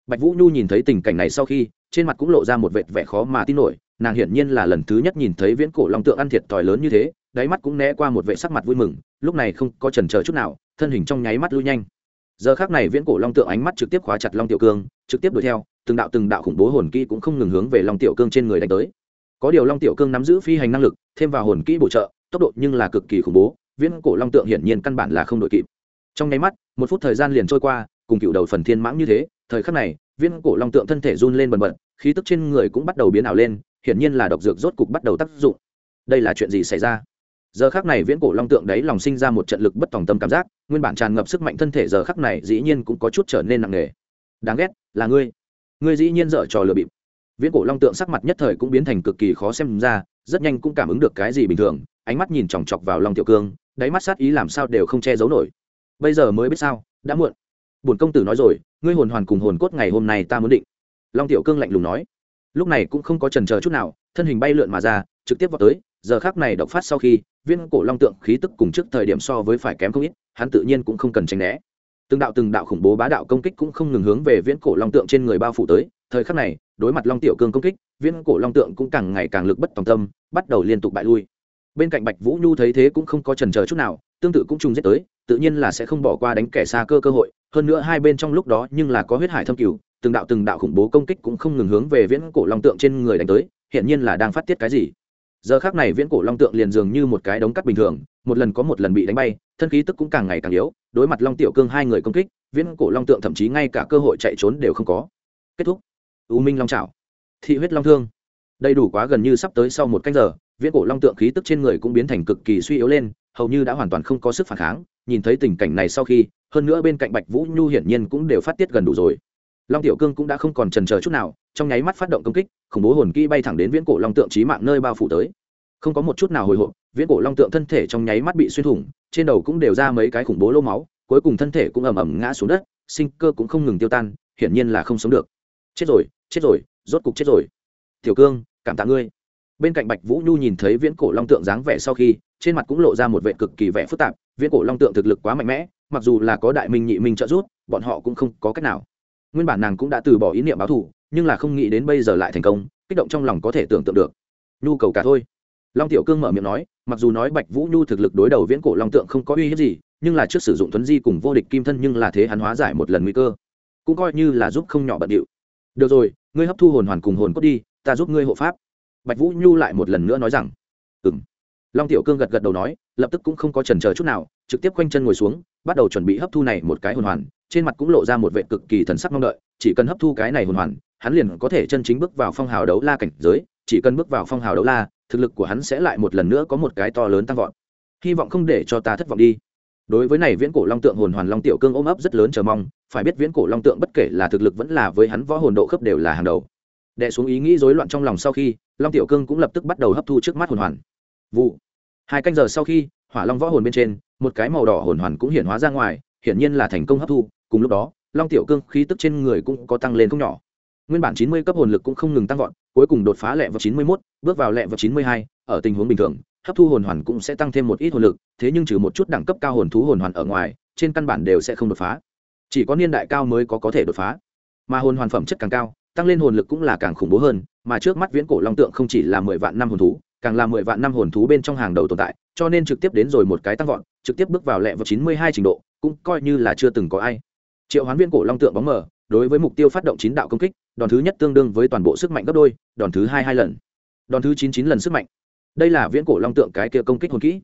Bạch vũ nhu nhìn thấy tình cảnh này sau khi, trên mặt cũng lộ ra một vệt vẻ khó mà tin nổi nàng hiển nhiên là lần thứ nhất nhìn thấy viễn cổ long tượng ăn thiệt thòi lớn như thế, đáy mắt cũng né qua một vệ sắc mặt vui mừng, lúc này không có chần chờ chút nào, thân hình trong nháy mắt lui nhanh. Giờ khác này viễn cổ long tượng ánh mắt trực tiếp khóa chặt long tiểu cương, trực tiếp đuổi theo, từng đạo từng đạo khủng bố hồn kỹ cũng không ngừng hướng về long tiểu cương trên người đánh tới. Có điều long tiểu cương nắm giữ phi hành năng lực, thêm vào hồn kỹ bổ trợ, tốc độ nhưng là cực kỳ khủng bố, viễn cổ long tượng hiển nhiên căn bản là không đội kịp. Trong nháy mắt, một phút thời gian liền trôi qua, cùng cựu đầu phần thiên mãng như thế, thời khắc này, viễn cổ long tượng thân thể run lên bần bật, khí tức trên người cũng bắt đầu biến ảo lên hiển nhiên là độc dược rốt cục bắt đầu tác dụng. Đây là chuyện gì xảy ra? Giờ khắc này viễn cổ long tượng đấy lòng sinh ra một trận lực bất tòng tâm cảm giác, nguyên bản tràn ngập sức mạnh thân thể giờ khắc này dĩ nhiên cũng có chút trở nên nặng nề. Đáng ghét, là ngươi. Ngươi dĩ nhiên dở trò lừa bịp. Viễn cổ long tượng sắc mặt nhất thời cũng biến thành cực kỳ khó xem ra, rất nhanh cũng cảm ứng được cái gì bình thường, ánh mắt nhìn chòng chọc vào long tiểu cương, đáy mắt sát ý làm sao đều không che giấu nổi. Bây giờ mới biết sao, đã muộn. Bổn công tử nói rồi, ngươi hồn hoàn cùng hồn cốt ngày hôm nay ta muốn định. Long tiểu cương lạnh lùng nói lúc này cũng không có trần chờ chút nào, thân hình bay lượn mà ra, trực tiếp vào tới, giờ khác này độc phát sau khi, viên cổ long tượng khí tức cùng trước thời điểm so với phải kém không ít, hắn tự nhiên cũng không cần tránh né. Từng đạo từng đạo khủng bố bá đạo công kích cũng không ngừng hướng về viễn cổ long tượng trên người bao phủ tới, thời khắc này, đối mặt long tiểu cương công kích viễn cổ long tượng cũng càng ngày càng lực bất tòng tâm, bắt đầu liên tục bại lui. Bên cạnh bạch vũ nhu thấy thế cũng không có trần chờ chút nào, tương tự cũng trùng giết tới, tự nhiên là sẽ không bỏ qua đánh kẻ xa cơ cơ hội, hơn nữa hai bên trong lúc đó nhưng là có huyết hải thâm cửu từng đạo từng đạo khủng bố công kích cũng không ngừng hướng về viễn cổ long tượng trên người đánh tới hiện nhiên là đang phát tiết cái gì. Giờ khác này viễn cổ long tượng liền dường như một cái đống cắt bình thường, một lần có một lần bị đánh bay, thân khí tức cũng càng ngày càng yếu, đối mặt long tiểu cương hai người công kích, viễn cổ long tượng thậm chí ngay cả cơ hội chạy trốn đều không có. Kết thúc. U minh long trào thị huyết long thương. Đầy đủ quá gần như sắp tới sau một canh giờ, viễn cổ long tượng khí tức trên người cũng biến thành cực kỳ suy yếu lên, hầu như đã hoàn toàn không có sức phản kháng, nhìn thấy tình cảnh này sau khi, hơn nữa bên cạnh bạch vũ nhu hiển nhiên cũng đều phát tiết gần đủ rồi long tiểu cương cũng đã không còn trần chờ chút nào, trong nháy mắt phát động công kích, khủng bố hồn kỹ bay thẳng đến viễn cổ long tượng trí mạng nơi bao phủ tới. Không có một chút nào hồi hộp, viễn cổ long tượng thân thể trong nháy mắt bị xuyên thủng, trên đầu cũng đều ra mấy cái khủng bố lô máu, cuối cùng thân thể cũng ầm ầm ngã xuống đất, sinh cơ cũng không ngừng tiêu tan, hiển nhiên là không sống được. Chết rồi chết rồi, rốt cục chết rồi. Tiểu cương, cảm tạ ngươi. Bên cạnh bạch vũ nhu nhìn thấy viễn cổ long tượng dáng vẻ sau khi, trên mặt cũng lộ ra một vệ cực kỳ vẻ phức tạp, viễn cổ long tượng thực lực quá mạnh mẽ, mặc dù là có đại minh nhị minh trợ giúp, bọn họ cũng không có cách nào nguyên bản nàng cũng đã từ bỏ ý niệm báo thù, nhưng là không nghĩ đến bây giờ lại thành công, kích động trong lòng có thể tưởng tượng được. Nhu cầu cả thôi. Long tiểu cương mở miệng nói, mặc dù nói bạch vũ nhu thực lực đối đầu viễn cổ long tượng không có uy hiếp gì, nhưng là trước sử dụng thuấn di cùng vô địch kim thân nhưng là thế hắn hóa giải một lần nguy cơ. Cũng coi như là giúp không nhỏ bận điệu. Được rồi, ngươi hấp thu hồn hoàn cùng hồn cốt đi, ta giúp ngươi hộ pháp. Bạch vũ nhu lại một lần nữa nói rằng ừ m long tiểu cương gật gật đầu nói, lập tức cũng không có trần c chút nào, trực tiếp quanh chân ngồi xuống, bắt đầu chuẩn bị hấp thu này một cái hồn hoàn trên mặt cũng lộ ra một vệ cực kỳ thần sắc mong đợi, chỉ cần hấp thu cái này hồn hoàn, hắn liền có thể chân chính bước vào phong hào đấu la cảnh giới, chỉ cần bước vào phong hào đấu la, thực lực của hắn sẽ lại một lần nữa có một cái to lớn tăng vọt. Hy vọng không để cho ta thất vọng đi. Đối với này viễn cổ long tượng hồn hoàn long tiểu cương ôm ấp rất lớn chờ mong, phải biết viễn cổ long tượng bất kể là thực lực vẫn là với hắn võ hồn độ khớp đều là hàng đầu. Đè xuống ý nghĩ rối loạn trong lòng sau khi, long tiểu cương cũng lập tức bắt đầu hấp thu trước mắt hồn hoàn. Vụ. Hai canh giờ sau khi, hỏa long võ hồn bên trên, một cái màu đỏ hồn hoàn cũng hiện hóa ra ngoài, hiển nhiên là thành công hấp thu cùng lúc đó, long tiểu cương khí tức trên người cũng có tăng lên không nhỏ. Nguyên bản chín mươi cấp hồn lực cũng không ngừng tăng vọt, cuối cùng đột phá lẹ vào chín mươi mốt, bước vào lẹ vào chín mươi hai, ở tình huống bình thường, hấp thu hồn hoàn cũng sẽ tăng thêm một ít hồn lực, thế nhưng trừ một chút đẳng cấp cao hồn thú hồn hoàn ở ngoài, trên căn bản đều sẽ không đột phá. Chỉ có niên đại cao mới có có thể đột phá. Mà hồn hoàn phẩm chất càng cao, tăng lên hồn lực cũng là càng khủng bố hơn, mà trước mắt viễn cổ long tượng không chỉ là mười vạn năm hồn thú, càng là mười vạn năm hồn thú bên trong hàng đầu tồn tại, cho nên trực tiếp đến rồi một cái tăng vọt, trực tiếp bước vào lẹ vào chín mươi hai trình độ, cũng coi như là chưa từng có ai triệu hoán viên cổ long tượng bóng mờ, đối với mục tiêu phát động chín đạo công kích, đòn thứ nhất tương đương với toàn bộ sức mạnh gấp đôi, đòn thứ hai hai lần. Đòn thứ chín chín lần sức mạnh. Đây là viễn cổ long tượng cái kia công kích hồn kỹ.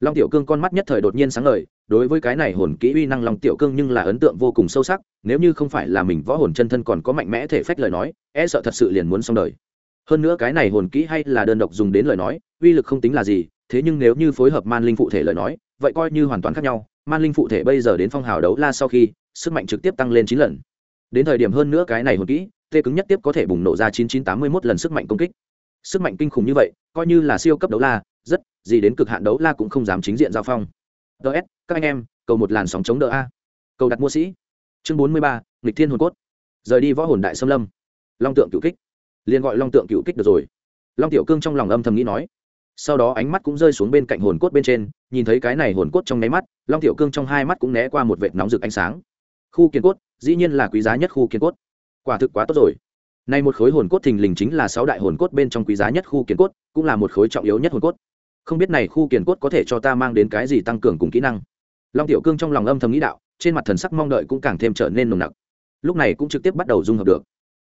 Long tiểu cương con mắt nhất thời đột nhiên sáng ngời, đối với cái này hồn kỹ uy năng long tiểu cương nhưng là ấn tượng vô cùng sâu sắc, nếu như không phải là mình võ hồn chân thân còn có mạnh mẽ thể phách lời nói e sợ thật sự liền muốn xong đời. Hơn nữa cái này hồn kỹ hay là đơn độc dùng đến lời nói, uy lực không tính là gì, thế nhưng nếu như phối hợp man linh phụ thể lời nói, vậy coi như hoàn toàn khác nhau man linh phụ thể bây giờ đến phong hào đấu la sau khi, sức mạnh trực tiếp tăng lên chín lần. Đến thời điểm hơn nữa cái này hồn kỹ tê cứng nhất tiếp có thể bùng nổ ra chín chín tám mươi mốt lần sức mạnh công kích. Sức mạnh kinh khủng như vậy, coi như là siêu cấp đấu la, rất, gì đến cực hạn đấu la cũng không dám chính diện giao phong. Ts các anh em, cầu một làn sóng chống đỡ a. Cầu đặt mua sĩ. Chương bốn mươi ba, nghịch thiên hồn cốt. Rời đi võ hồn đại xâm lâm. Long tượng cựu kích. Liền gọi long tượng cựu kích được rồi. Long tiểu cương trong lòng âm thầm nghĩ nói sau đó ánh mắt cũng rơi xuống bên cạnh hồn cốt bên trên, nhìn thấy cái này hồn cốt trong nháy mắt, long tiểu cương trong hai mắt cũng né qua một vệt nóng rực ánh sáng. Khu kiến cốt, dĩ nhiên là quý giá nhất khu kiến cốt. Quả thực quá tốt rồi. Nay một khối hồn cốt thình lình chính là sáu đại hồn cốt bên trong quý giá nhất khu kiến cốt, cũng là một khối trọng yếu nhất hồn cốt. Không biết này khu kiến cốt có thể cho ta mang đến cái gì tăng cường cùng kỹ năng? Long tiểu cương trong lòng âm thầm nghĩ đạo, trên mặt thần sắc mong đợi cũng càng thêm trở nên nồng nặc. Lúc này cũng trực tiếp bắt đầu dung hợp được.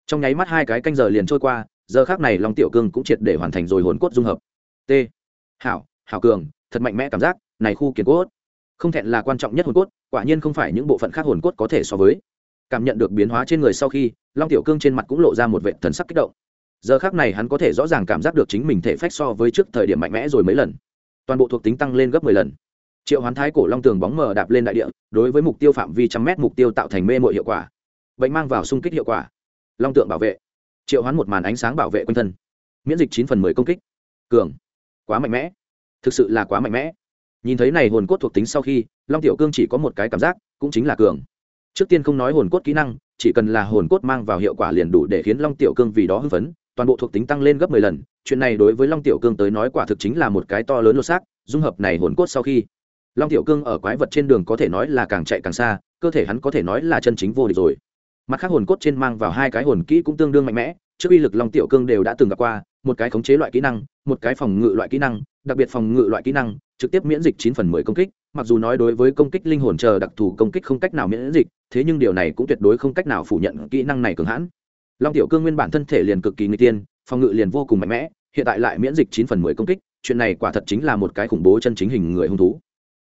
Trong nháy mắt hai cái canh giờ liền trôi qua, giờ khác này long tiểu cương cũng triệt để hoàn thành rồi hồn cốt dung hợp t. Hảo hảo cường, thật mạnh mẽ cảm giác, này khu kiến cốt. Không thẹn là quan trọng nhất hồn cốt, quả nhiên không phải những bộ phận khác hồn cốt có thể so với. Cảm nhận được biến hóa trên người sau khi, long tiểu cương trên mặt cũng lộ ra một vệ thần sắc kích động. Giờ khác này hắn có thể rõ ràng cảm giác được chính mình thể phách so với trước thời điểm mạnh mẽ rồi mấy lần. Toàn bộ thuộc tính tăng lên gấp mười lần. Triệu hoán thái cổ long tường bóng mờ đạp lên đại địa, đối với mục tiêu phạm vi trăm mét mục tiêu tạo thành mê mội hiệu quả. Bệnh mang vào xung kích hiệu quả. Long tượng bảo vệ. Triệu hoán một màn ánh sáng bảo vệ quanh thân. Miễn dịch chín phần mười công kích. Cường quá mạnh mẽ. Thực sự là quá mạnh mẽ. Nhìn thấy này hồn cốt thuộc tính sau khi, long tiểu cương chỉ có một cái cảm giác, cũng chính là cường. Trước tiên không nói hồn cốt kỹ năng, chỉ cần là hồn cốt mang vào hiệu quả liền đủ để khiến long tiểu cương vì đó hưng phấn, toàn bộ thuộc tính tăng lên gấp mười lần. Chuyện này đối với long tiểu cương tới nói quả thực chính là một cái to lớn lột xác, dung hợp này hồn cốt sau khi, long tiểu cương ở quái vật trên đường có thể nói là càng chạy càng xa, cơ thể hắn có thể nói là chân chính vô địch rồi. Mặt khác hồn cốt trên mang vào hai cái hồn kỹ cũng tương đương mạnh mẽ, trước uy lực long tiểu cương đều đã từng gặp qua một cái khống chế loại kỹ năng, một cái phòng ngự loại kỹ năng, đặc biệt phòng ngự loại kỹ năng, trực tiếp miễn dịch chín phần mười công kích, mặc dù nói đối với công kích linh hồn chờ đặc thù công kích không cách nào miễn dịch, thế nhưng điều này cũng tuyệt đối không cách nào phủ nhận kỹ năng này cường hãn. Long tiểu cương nguyên bản thân thể liền cực kỳ nguy tiên, phòng ngự liền vô cùng mạnh mẽ, hiện tại lại miễn dịch chín phần mười công kích, chuyện này quả thật chính là một cái khủng bố chân chính hình người hung thú.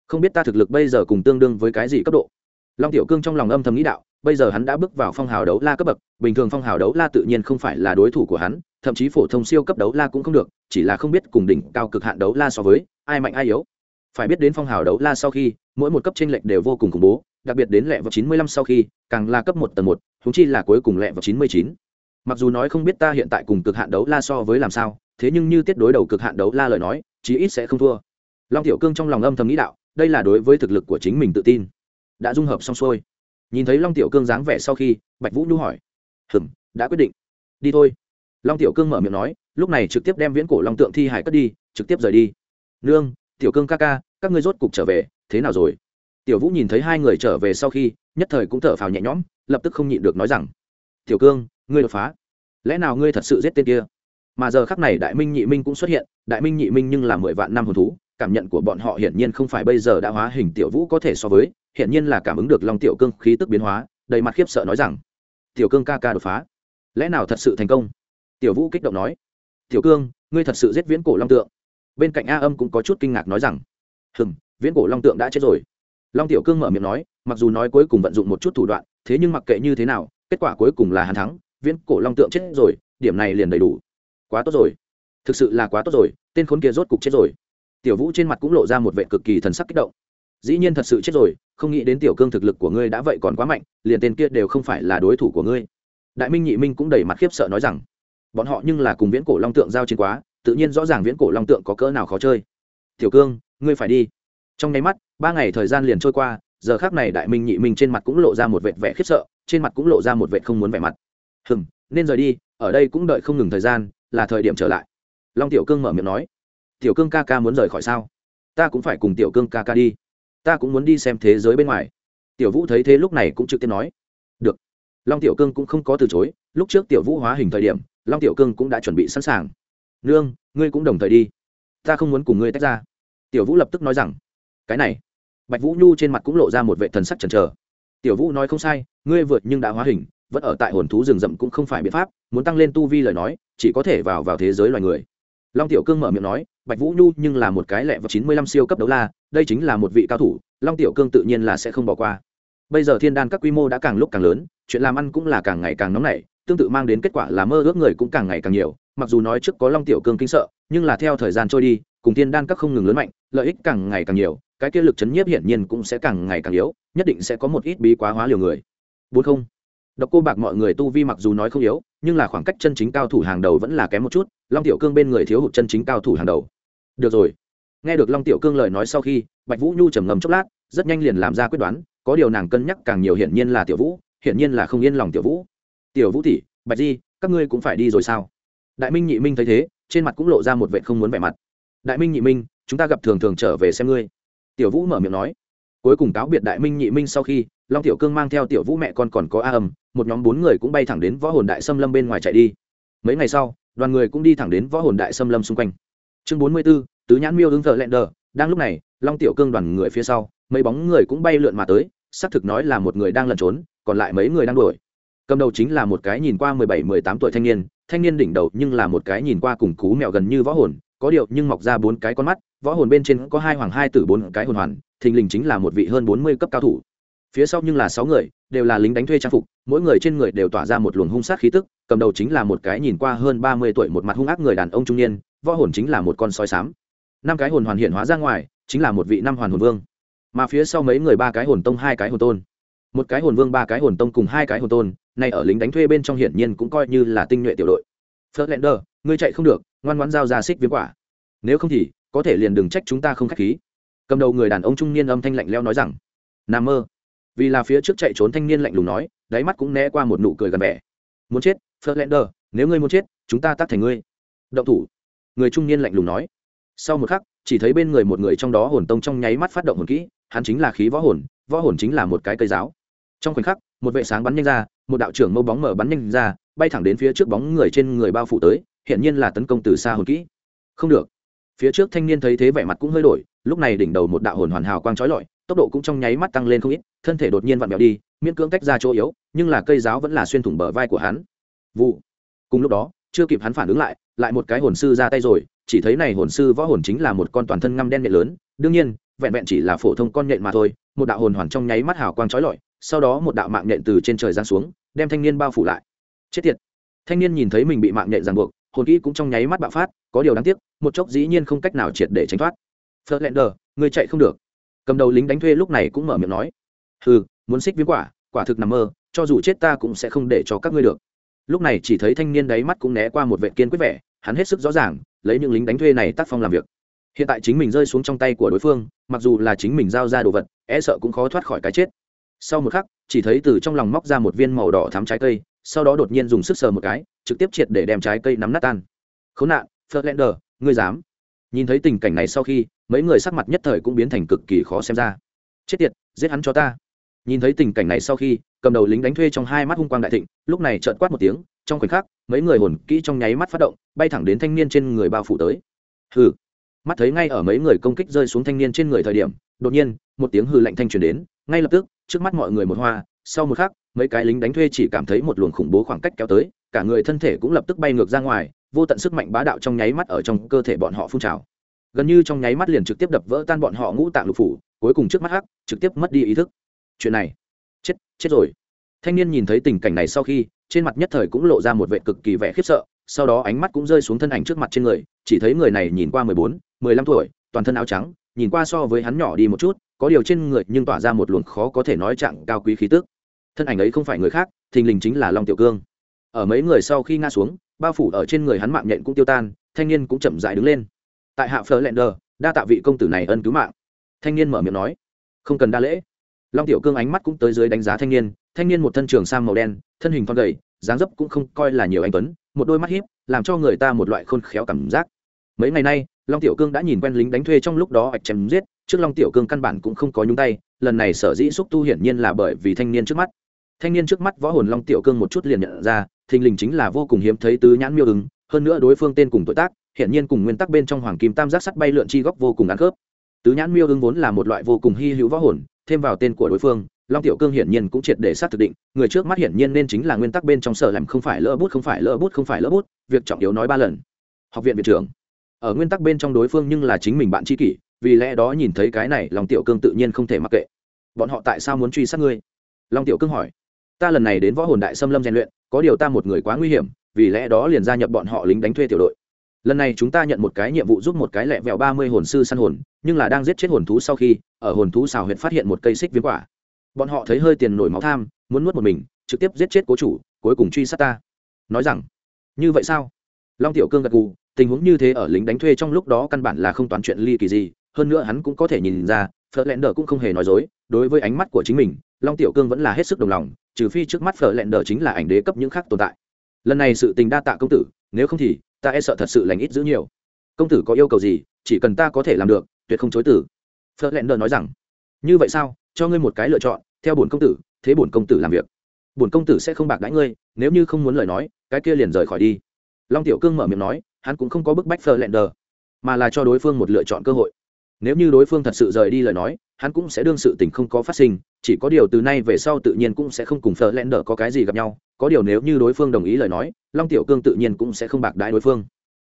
Không biết ta thực lực bây giờ cùng tương đương với cái gì cấp độ? Long tiểu cương trong lòng âm thầm nghĩ đạo bây giờ hắn đã bước vào phong hào đấu la cấp bậc, bình thường phong hào đấu la tự nhiên không phải là đối thủ của hắn, thậm chí phổ thông siêu cấp đấu la cũng không được, chỉ là không biết cùng đỉnh cao cực hạn đấu la so với, ai mạnh ai yếu. Phải biết đến phong hào đấu la sau khi, mỗi một cấp tranh lệch đều vô cùng khủng bố, đặc biệt đến lẹ vào chín mươi lăm sau khi, càng là cấp một tầng một thúng chi là cuối cùng lẹ vào chín mươi chín. Mặc dù nói không biết ta hiện tại cùng cực hạn đấu la so với làm sao, thế nhưng như tiết đối đầu cực hạn đấu la lời nói, chí ít sẽ không thua. Long tiểu cương trong lòng âm thầm nghĩ đạo, đây là đối với thực lực của chính mình tự tin. Đã dung hợp xong xuôi nhìn thấy long tiểu cương dáng vẻ sau khi, bạch vũ nhu hỏi. Hừm, đã quyết định. Đi thôi. Long tiểu cương mở miệng nói, lúc này trực tiếp đem viễn cổ long tượng thi hải cất đi, trực tiếp rời đi. Nương, tiểu cương ca ca, các ngươi rốt cục trở về, thế nào rồi? Tiểu vũ nhìn thấy hai người trở về sau khi, nhất thời cũng thở phào nhẹ nhõm, lập tức không nhịn được nói rằng, tiểu cương, ngươi đột phá. Lẽ nào ngươi thật sự giết tên kia? Mà giờ khắc này đại minh nhị minh cũng xuất hiện, đại minh nhị minh nhưng là mười vạn năm hồn thú, cảm nhận của bọn họ hiển nhiên không phải bây giờ đã hóa hình tiểu vũ có thể so với hiển nhiên là cảm ứng được long tiểu cương khí tức biến hóa, đầy mặt khiếp sợ nói rằng, tiểu cương ca ca đột phá, lẽ nào thật sự thành công? Tiểu vũ kích động nói, tiểu cương, ngươi thật sự giết viễn cổ long tượng. Bên cạnh a âm cũng có chút kinh ngạc nói rằng hừng viễn cổ long tượng đã chết rồi. Long tiểu cương mở miệng nói, mặc dù nói cuối cùng vận dụng một chút thủ đoạn, thế nhưng mặc kệ như thế nào, kết quả cuối cùng là hắn thắng, viễn cổ long tượng chết rồi, điểm này liền đầy đủ. Quá tốt rồi. Thực sự là quá tốt rồi, tên khốn kia rốt cục chết rồi. Tiểu vũ trên mặt cũng lộ ra một vệ cực kỳ thần sắc kích động dĩ nhiên thật sự chết rồi, không nghĩ đến tiểu cương thực lực của ngươi đã vậy còn quá mạnh, liền tên kia đều không phải là đối thủ của ngươi. Đại minh nhị minh cũng đầy mặt khiếp sợ nói rằng, bọn họ nhưng là cùng viễn cổ long tượng giao chiến quá, tự nhiên rõ ràng viễn cổ long tượng có cỡ nào khó chơi. Tiểu cương, ngươi phải đi. Trong nháy mắt, ba ngày thời gian liền trôi qua, giờ khác này đại minh nhị minh trên mặt cũng lộ ra một vệt vẻ khiếp sợ, trên mặt cũng lộ ra một vệt không muốn vẻ mặt. Hừng nên rời đi, ở đây cũng đợi không ngừng thời gian, là thời điểm trở lại. Long tiểu cương mở miệng nói, tiểu cương ca ca muốn rời khỏi sao? Ta cũng phải cùng tiểu cương ca ca đi ta cũng muốn đi xem thế giới bên ngoài. Tiểu vũ thấy thế lúc này cũng trực tiếp nói, được. Long tiểu cương cũng không có từ chối, lúc trước tiểu vũ hóa hình thời điểm, long tiểu cương cũng đã chuẩn bị sẵn sàng. Nương, ngươi cũng đồng thời đi. Ta không muốn cùng ngươi tách ra. Tiểu vũ lập tức nói rằng, cái này. Bạch vũ nhu trên mặt cũng lộ ra một vệ thần sắc chần chờ. Tiểu vũ nói không sai, ngươi vượt nhưng đã hóa hình, vẫn ở tại hồn thú rừng rậm cũng không phải biện pháp, muốn tăng lên tu vi lời nói, chỉ có thể vào vào thế giới loài người. Long tiểu cương mở miệng nói, bạch vũ nhu nhưng là một cái lẹ vào chín mươi lăm siêu cấp đấu la đây chính là một vị cao thủ, long tiểu cương tự nhiên là sẽ không bỏ qua. Bây giờ thiên đan các quy mô đã càng lúc càng lớn, chuyện làm ăn cũng là càng ngày càng nóng nảy, tương tự mang đến kết quả là mơ ước người cũng càng ngày càng nhiều. Mặc dù nói trước có long tiểu cương kinh sợ, nhưng là theo thời gian trôi đi, cùng thiên đan các không ngừng lớn mạnh, lợi ích càng ngày càng nhiều, cái kia lực chấn nhiếp hiển nhiên cũng sẽ càng ngày càng yếu, nhất định sẽ có một ít bí quá hóa liều người. Bốn không. Độc cô bạc mọi người tu vi mặc dù nói không yếu, nhưng là khoảng cách chân chính cao thủ hàng đầu vẫn là kém một chút, long tiểu cương bên người thiếu hụt chân chính cao thủ hàng đầu. Được rồi nghe được long tiểu cương lời nói sau khi, bạch vũ nhu trầm ngầm chốc lát, rất nhanh liền làm ra quyết đoán, có điều nàng cân nhắc càng nhiều hiển nhiên là tiểu vũ, hiển nhiên là không yên lòng tiểu vũ. Tiểu vũ tỷ, bạch di, các ngươi cũng phải đi rồi sao? Đại minh nhị minh thấy thế, trên mặt cũng lộ ra một vệ không muốn vẻ mặt. Đại minh nhị minh, chúng ta gặp thường thường trở về xem ngươi. Tiểu vũ mở miệng nói. Cuối cùng cáo biệt đại minh nhị minh sau khi, long tiểu cương mang theo tiểu vũ mẹ con còn có a âm, một nhóm bốn người cũng bay thẳng đến võ hồn đại xâm lâm bên ngoài chạy đi. Mấy ngày sau, đoàn người cũng đi thẳng đến võ hồn đại xâm lâm xung quanh. Chương bốn mươi b ố tứ nhãn miêu ứng thợ lẹn đờ, đang lúc này, long tiểu cương đoàn người phía sau, mấy bóng người cũng bay lượn mà tới, xác thực nói là một người đang lẩn trốn, còn lại mấy người đang đuổi. Cầm đầu chính là một cái nhìn qua mười bảy, mười tám tuổi thanh niên thanh niên đỉnh đầu nhưng là một cái nhìn qua cùng cú mèo gần như võ hồn, có điệu nhưng mọc ra bốn cái con mắt, võ hồn bên trên có hai hoàng hai tử bốn cái hồn hoàn, thình lình chính là một vị hơn bốn mươi cấp cao thủ. Phía sau nhưng là sáu người, đều là lính đánh thuê trang phục, mỗi người trên người đều tỏa ra một luồng hung sát khí tức, cầm đầu chính là một cái nhìn qua hơn ba mươi tuổi một mặt hung ác người đàn ông trung niên, võ hồn chính là một con sói xám năm cái hồn hoàn hiện hóa ra ngoài chính là một vị năm hoàn hồn vương. Mà phía sau mấy người ba cái hồn tông hai cái hồn tôn. Một cái hồn vương ba cái hồn tông cùng hai cái hồn tôn nay ở lính đánh thuê bên trong hiển nhiên cũng coi như là tinh nhuệ tiểu đội. Ferdinand, ngươi chạy không được ngoan ngoãn giao ra xích viếng quả. Nếu không thì có thể liền đừng trách chúng ta không khách khí. Cầm đầu người đàn ông trung niên âm thanh lạnh leo nói rằng nằm mơ. Vì là phía trước chạy trốn thanh niên lạnh lùng nói đáy mắt cũng né qua một nụ cười gần vẻ. Muốn chết Ferdinand, nếu ngươi muốn chết chúng ta tác thành ngươi. Động thủ. Người trung niên lạnh lùng nói sau một khắc, chỉ thấy bên người một người trong đó hồn tông trong nháy mắt phát động hồn kỹ, hắn chính là khí võ hồn võ hồn chính là một cái cây giáo. Trong khoảnh khắc, một vệ sáng bắn nhanh ra, một đạo trưởng mâu bóng mở bắn nhanh ra, bay thẳng đến phía trước bóng người trên người bao phủ tới hiện nhiên là tấn công từ xa hồn kỹ. Không được. Phía trước thanh niên thấy thế vẻ mặt cũng hơi đổi, lúc này đỉnh đầu một đạo hồn hoàn hào quang trói lọi, tốc độ cũng trong nháy mắt tăng lên không ít, thân thể đột nhiên vặn vẹo đi, miễn cưỡng tách ra chỗ yếu, nhưng là cây giáo vẫn là xuyên thủng bờ vai của hắn. Vụ. Cùng lúc đó chưa kịp hắn phản ứng lại lại một cái hồn sư ra tay rồi chỉ thấy này hồn sư võ hồn chính là một con toàn thân ngăm đen nhện lớn đương nhiên vẹn vẹn chỉ là phổ thông con nhện mà thôi một đạo hồn hoàn trong nháy mắt hào quang trói lọi sau đó một đạo mạng nhện từ trên trời giáng xuống đem thanh niên bao phủ lại. Chết tiệt! Thanh niên nhìn thấy mình bị mạng nhện ràng buộc hồn kỹ cũng trong nháy mắt bạo phát có điều đáng tiếc một chốc dĩ nhiên không cách nào triệt để tránh thoát. Ferdinand, người chạy không được. Cầm đầu lính đánh thuê lúc này cũng mở miệng nói. Hừ muốn xích viêm quả quả thực nằm mơ cho dù chết ta cũng sẽ không để cho các ngươi được lúc này chỉ thấy thanh niên đáy mắt cũng né qua một vệ kiên quyết vẻ hắn hết sức rõ ràng lấy những lính đánh thuê này tác phong làm việc. Hiện tại chính mình rơi xuống trong tay của đối phương mặc dù là chính mình giao ra đồ vật e sợ cũng khó thoát khỏi cái chết. Sau một khắc chỉ thấy từ trong lòng móc ra một viên màu đỏ thắm trái cây sau đó đột nhiên dùng sức sờ một cái trực tiếp triệt để đem trái cây nắm nát tan. Khốn nạn Ferdinand, ngươi dám? Nhìn thấy tình cảnh này sau khi mấy người sắc mặt nhất thời cũng biến thành cực kỳ khó xem ra. Chết tiệt giết hắn cho ta nhìn thấy tình cảnh này sau khi, cầm đầu lính đánh thuê trong hai mắt hung quang đại thịnh, lúc này trợn quát một tiếng, trong khoảnh khắc, mấy người hồn kỹ trong nháy mắt phát động, bay thẳng đến thanh niên trên người bao phủ tới. Hừ. Mắt thấy ngay ở mấy người công kích rơi xuống thanh niên trên người thời điểm, đột nhiên, một tiếng hư lạnh thanh truyền đến, ngay lập tức, trước mắt mọi người một hoa, sau một khắc, mấy cái lính đánh thuê chỉ cảm thấy một luồng khủng bố khoảng cách kéo tới, cả người thân thể cũng lập tức bay ngược ra ngoài, vô tận sức mạnh bá đạo trong nháy mắt ở trong cơ thể bọn họ phun trào. Gần như trong nháy mắt liền trực tiếp đập vỡ tan bọn họ ngũ tạng lục phủ, cuối cùng trước mắt hắc, trực tiếp mất đi ý thức chuyện này. Chết chết rồi. Thanh niên nhìn thấy tình cảnh này sau khi, trên mặt nhất thời cũng lộ ra một vệ cực kỳ vẻ khiếp sợ, sau đó ánh mắt cũng rơi xuống thân ảnh trước mặt trên người, chỉ thấy người này nhìn qua mười bốn, mười lăm tuổi, toàn thân áo trắng, nhìn qua so với hắn nhỏ đi một chút, có điều trên người nhưng tỏa ra một luồng khó có thể nói trạng cao quý khí tức. Thân ảnh ấy không phải người khác, thình lình chính là long tiểu cương. Ở mấy người sau khi ngã xuống, bao phủ ở trên người hắn mạng nhện cũng tiêu tan, thanh niên cũng chậm dại đứng lên. Tại hạ phở lẹn đờ đa tạ vị công tử này ân cứu mạng. Thanh niên mở miệng nói, không cần đa lễ long tiểu cương ánh mắt cũng tới dưới đánh giá thanh niên thanh niên một thân trường sang màu đen, thân hình thon gầy, dáng dấp cũng không coi là nhiều anh tuấn, một đôi mắt hiếp làm cho người ta một loại khôn khéo cảm giác. Mấy ngày nay, long tiểu cương đã nhìn quen lính đánh thuê trong lúc đó ạch chém giết, trước long tiểu cương căn bản cũng không có nhúng tay, lần này sở dĩ xúc tu hiển nhiên là bởi vì thanh niên trước mắt. Thanh niên trước mắt võ hồn long tiểu cương một chút liền nhận ra, thình lình chính là vô cùng hiếm thấy tứ nhãn miêu ứng, hơn nữa đối phương tên cùng tội tác, hiển nhiên cùng nguyên tắc bên trong hoàng kim tam giác sắt bay lượn chi góc vô cùng ăn khớp tứ nhãn miêu ưng vốn là một loại vô cùng hy hữu võ hồn, thêm vào tên của đối phương, long tiểu cương hiển nhiên cũng triệt để xác thực định, người trước mắt hiển nhiên nên chính là nguyên tắc bên trong sở làm không phải lỡ bút, không phải lỡ bút, không phải lỡ bút, việc trọng yếu nói ba lần. Học viện viện trưởng. Ở nguyên tắc bên trong đối phương nhưng là chính mình bạn tri kỷ, vì lẽ đó nhìn thấy cái này, long tiểu cương tự nhiên không thể mặc kệ. Bọn họ tại sao muốn truy sát ngươi? Long tiểu cương hỏi. Ta lần này đến võ hồn đại xâm lâm rèn luyện, có điều ta một người quá nguy hiểm, vì lẽ đó liền gia nhập bọn họ lính đánh thuê tiểu đội lần này chúng ta nhận một cái nhiệm vụ giúp một cái lẹ vẹo ba mươi hồn sư săn hồn, nhưng là đang giết chết hồn thú sau khi, ở hồn thú xào huyện phát hiện một cây xích viêm quả. Bọn họ thấy hơi tiền nổi máu tham, muốn nuốt một mình, trực tiếp giết chết cố chủ, cuối cùng truy sát ta. Nói rằng, như vậy sao? Long tiểu cương gật gù, tình huống như thế ở lính đánh thuê trong lúc đó căn bản là không toán chuyện ly kỳ gì, hơn nữa hắn cũng có thể nhìn ra, phở lẹn đờ cũng không hề nói dối, đối với ánh mắt của chính mình, long tiểu cương vẫn là hết sức đồng lòng, trừ phi trước mắt phở lẹn đờ chính là ảnh đế cấp những khác tồn tại. Lần này sự tình đa tạ công tử, nếu không thì ta e sợ thật sự lành ít giữ nhiều. Công tử có yêu cầu gì, chỉ cần ta có thể làm được, tuyệt không chối tử phở lẹn đờ nói rằng, như vậy sao? Cho ngươi một cái lựa chọn, theo bổn công tử, thế bổn công tử làm việc. Bổn công tử sẽ không bạc đãi ngươi, nếu như không muốn lời nói, cái kia liền rời khỏi đi. Long tiểu cương mở miệng nói, hắn cũng không có bức bách phờ lẹn đờ mà là cho đối phương một lựa chọn cơ hội nếu như đối phương thật sự rời đi lời nói, hắn cũng sẽ đương sự tình không có phát sinh, chỉ có điều từ nay về sau tự nhiên cũng sẽ không cùng thợ lẹn đờ có cái gì gặp nhau, có điều nếu như đối phương đồng ý lời nói, long tiểu cương tự nhiên cũng sẽ không bạc đãi đối phương.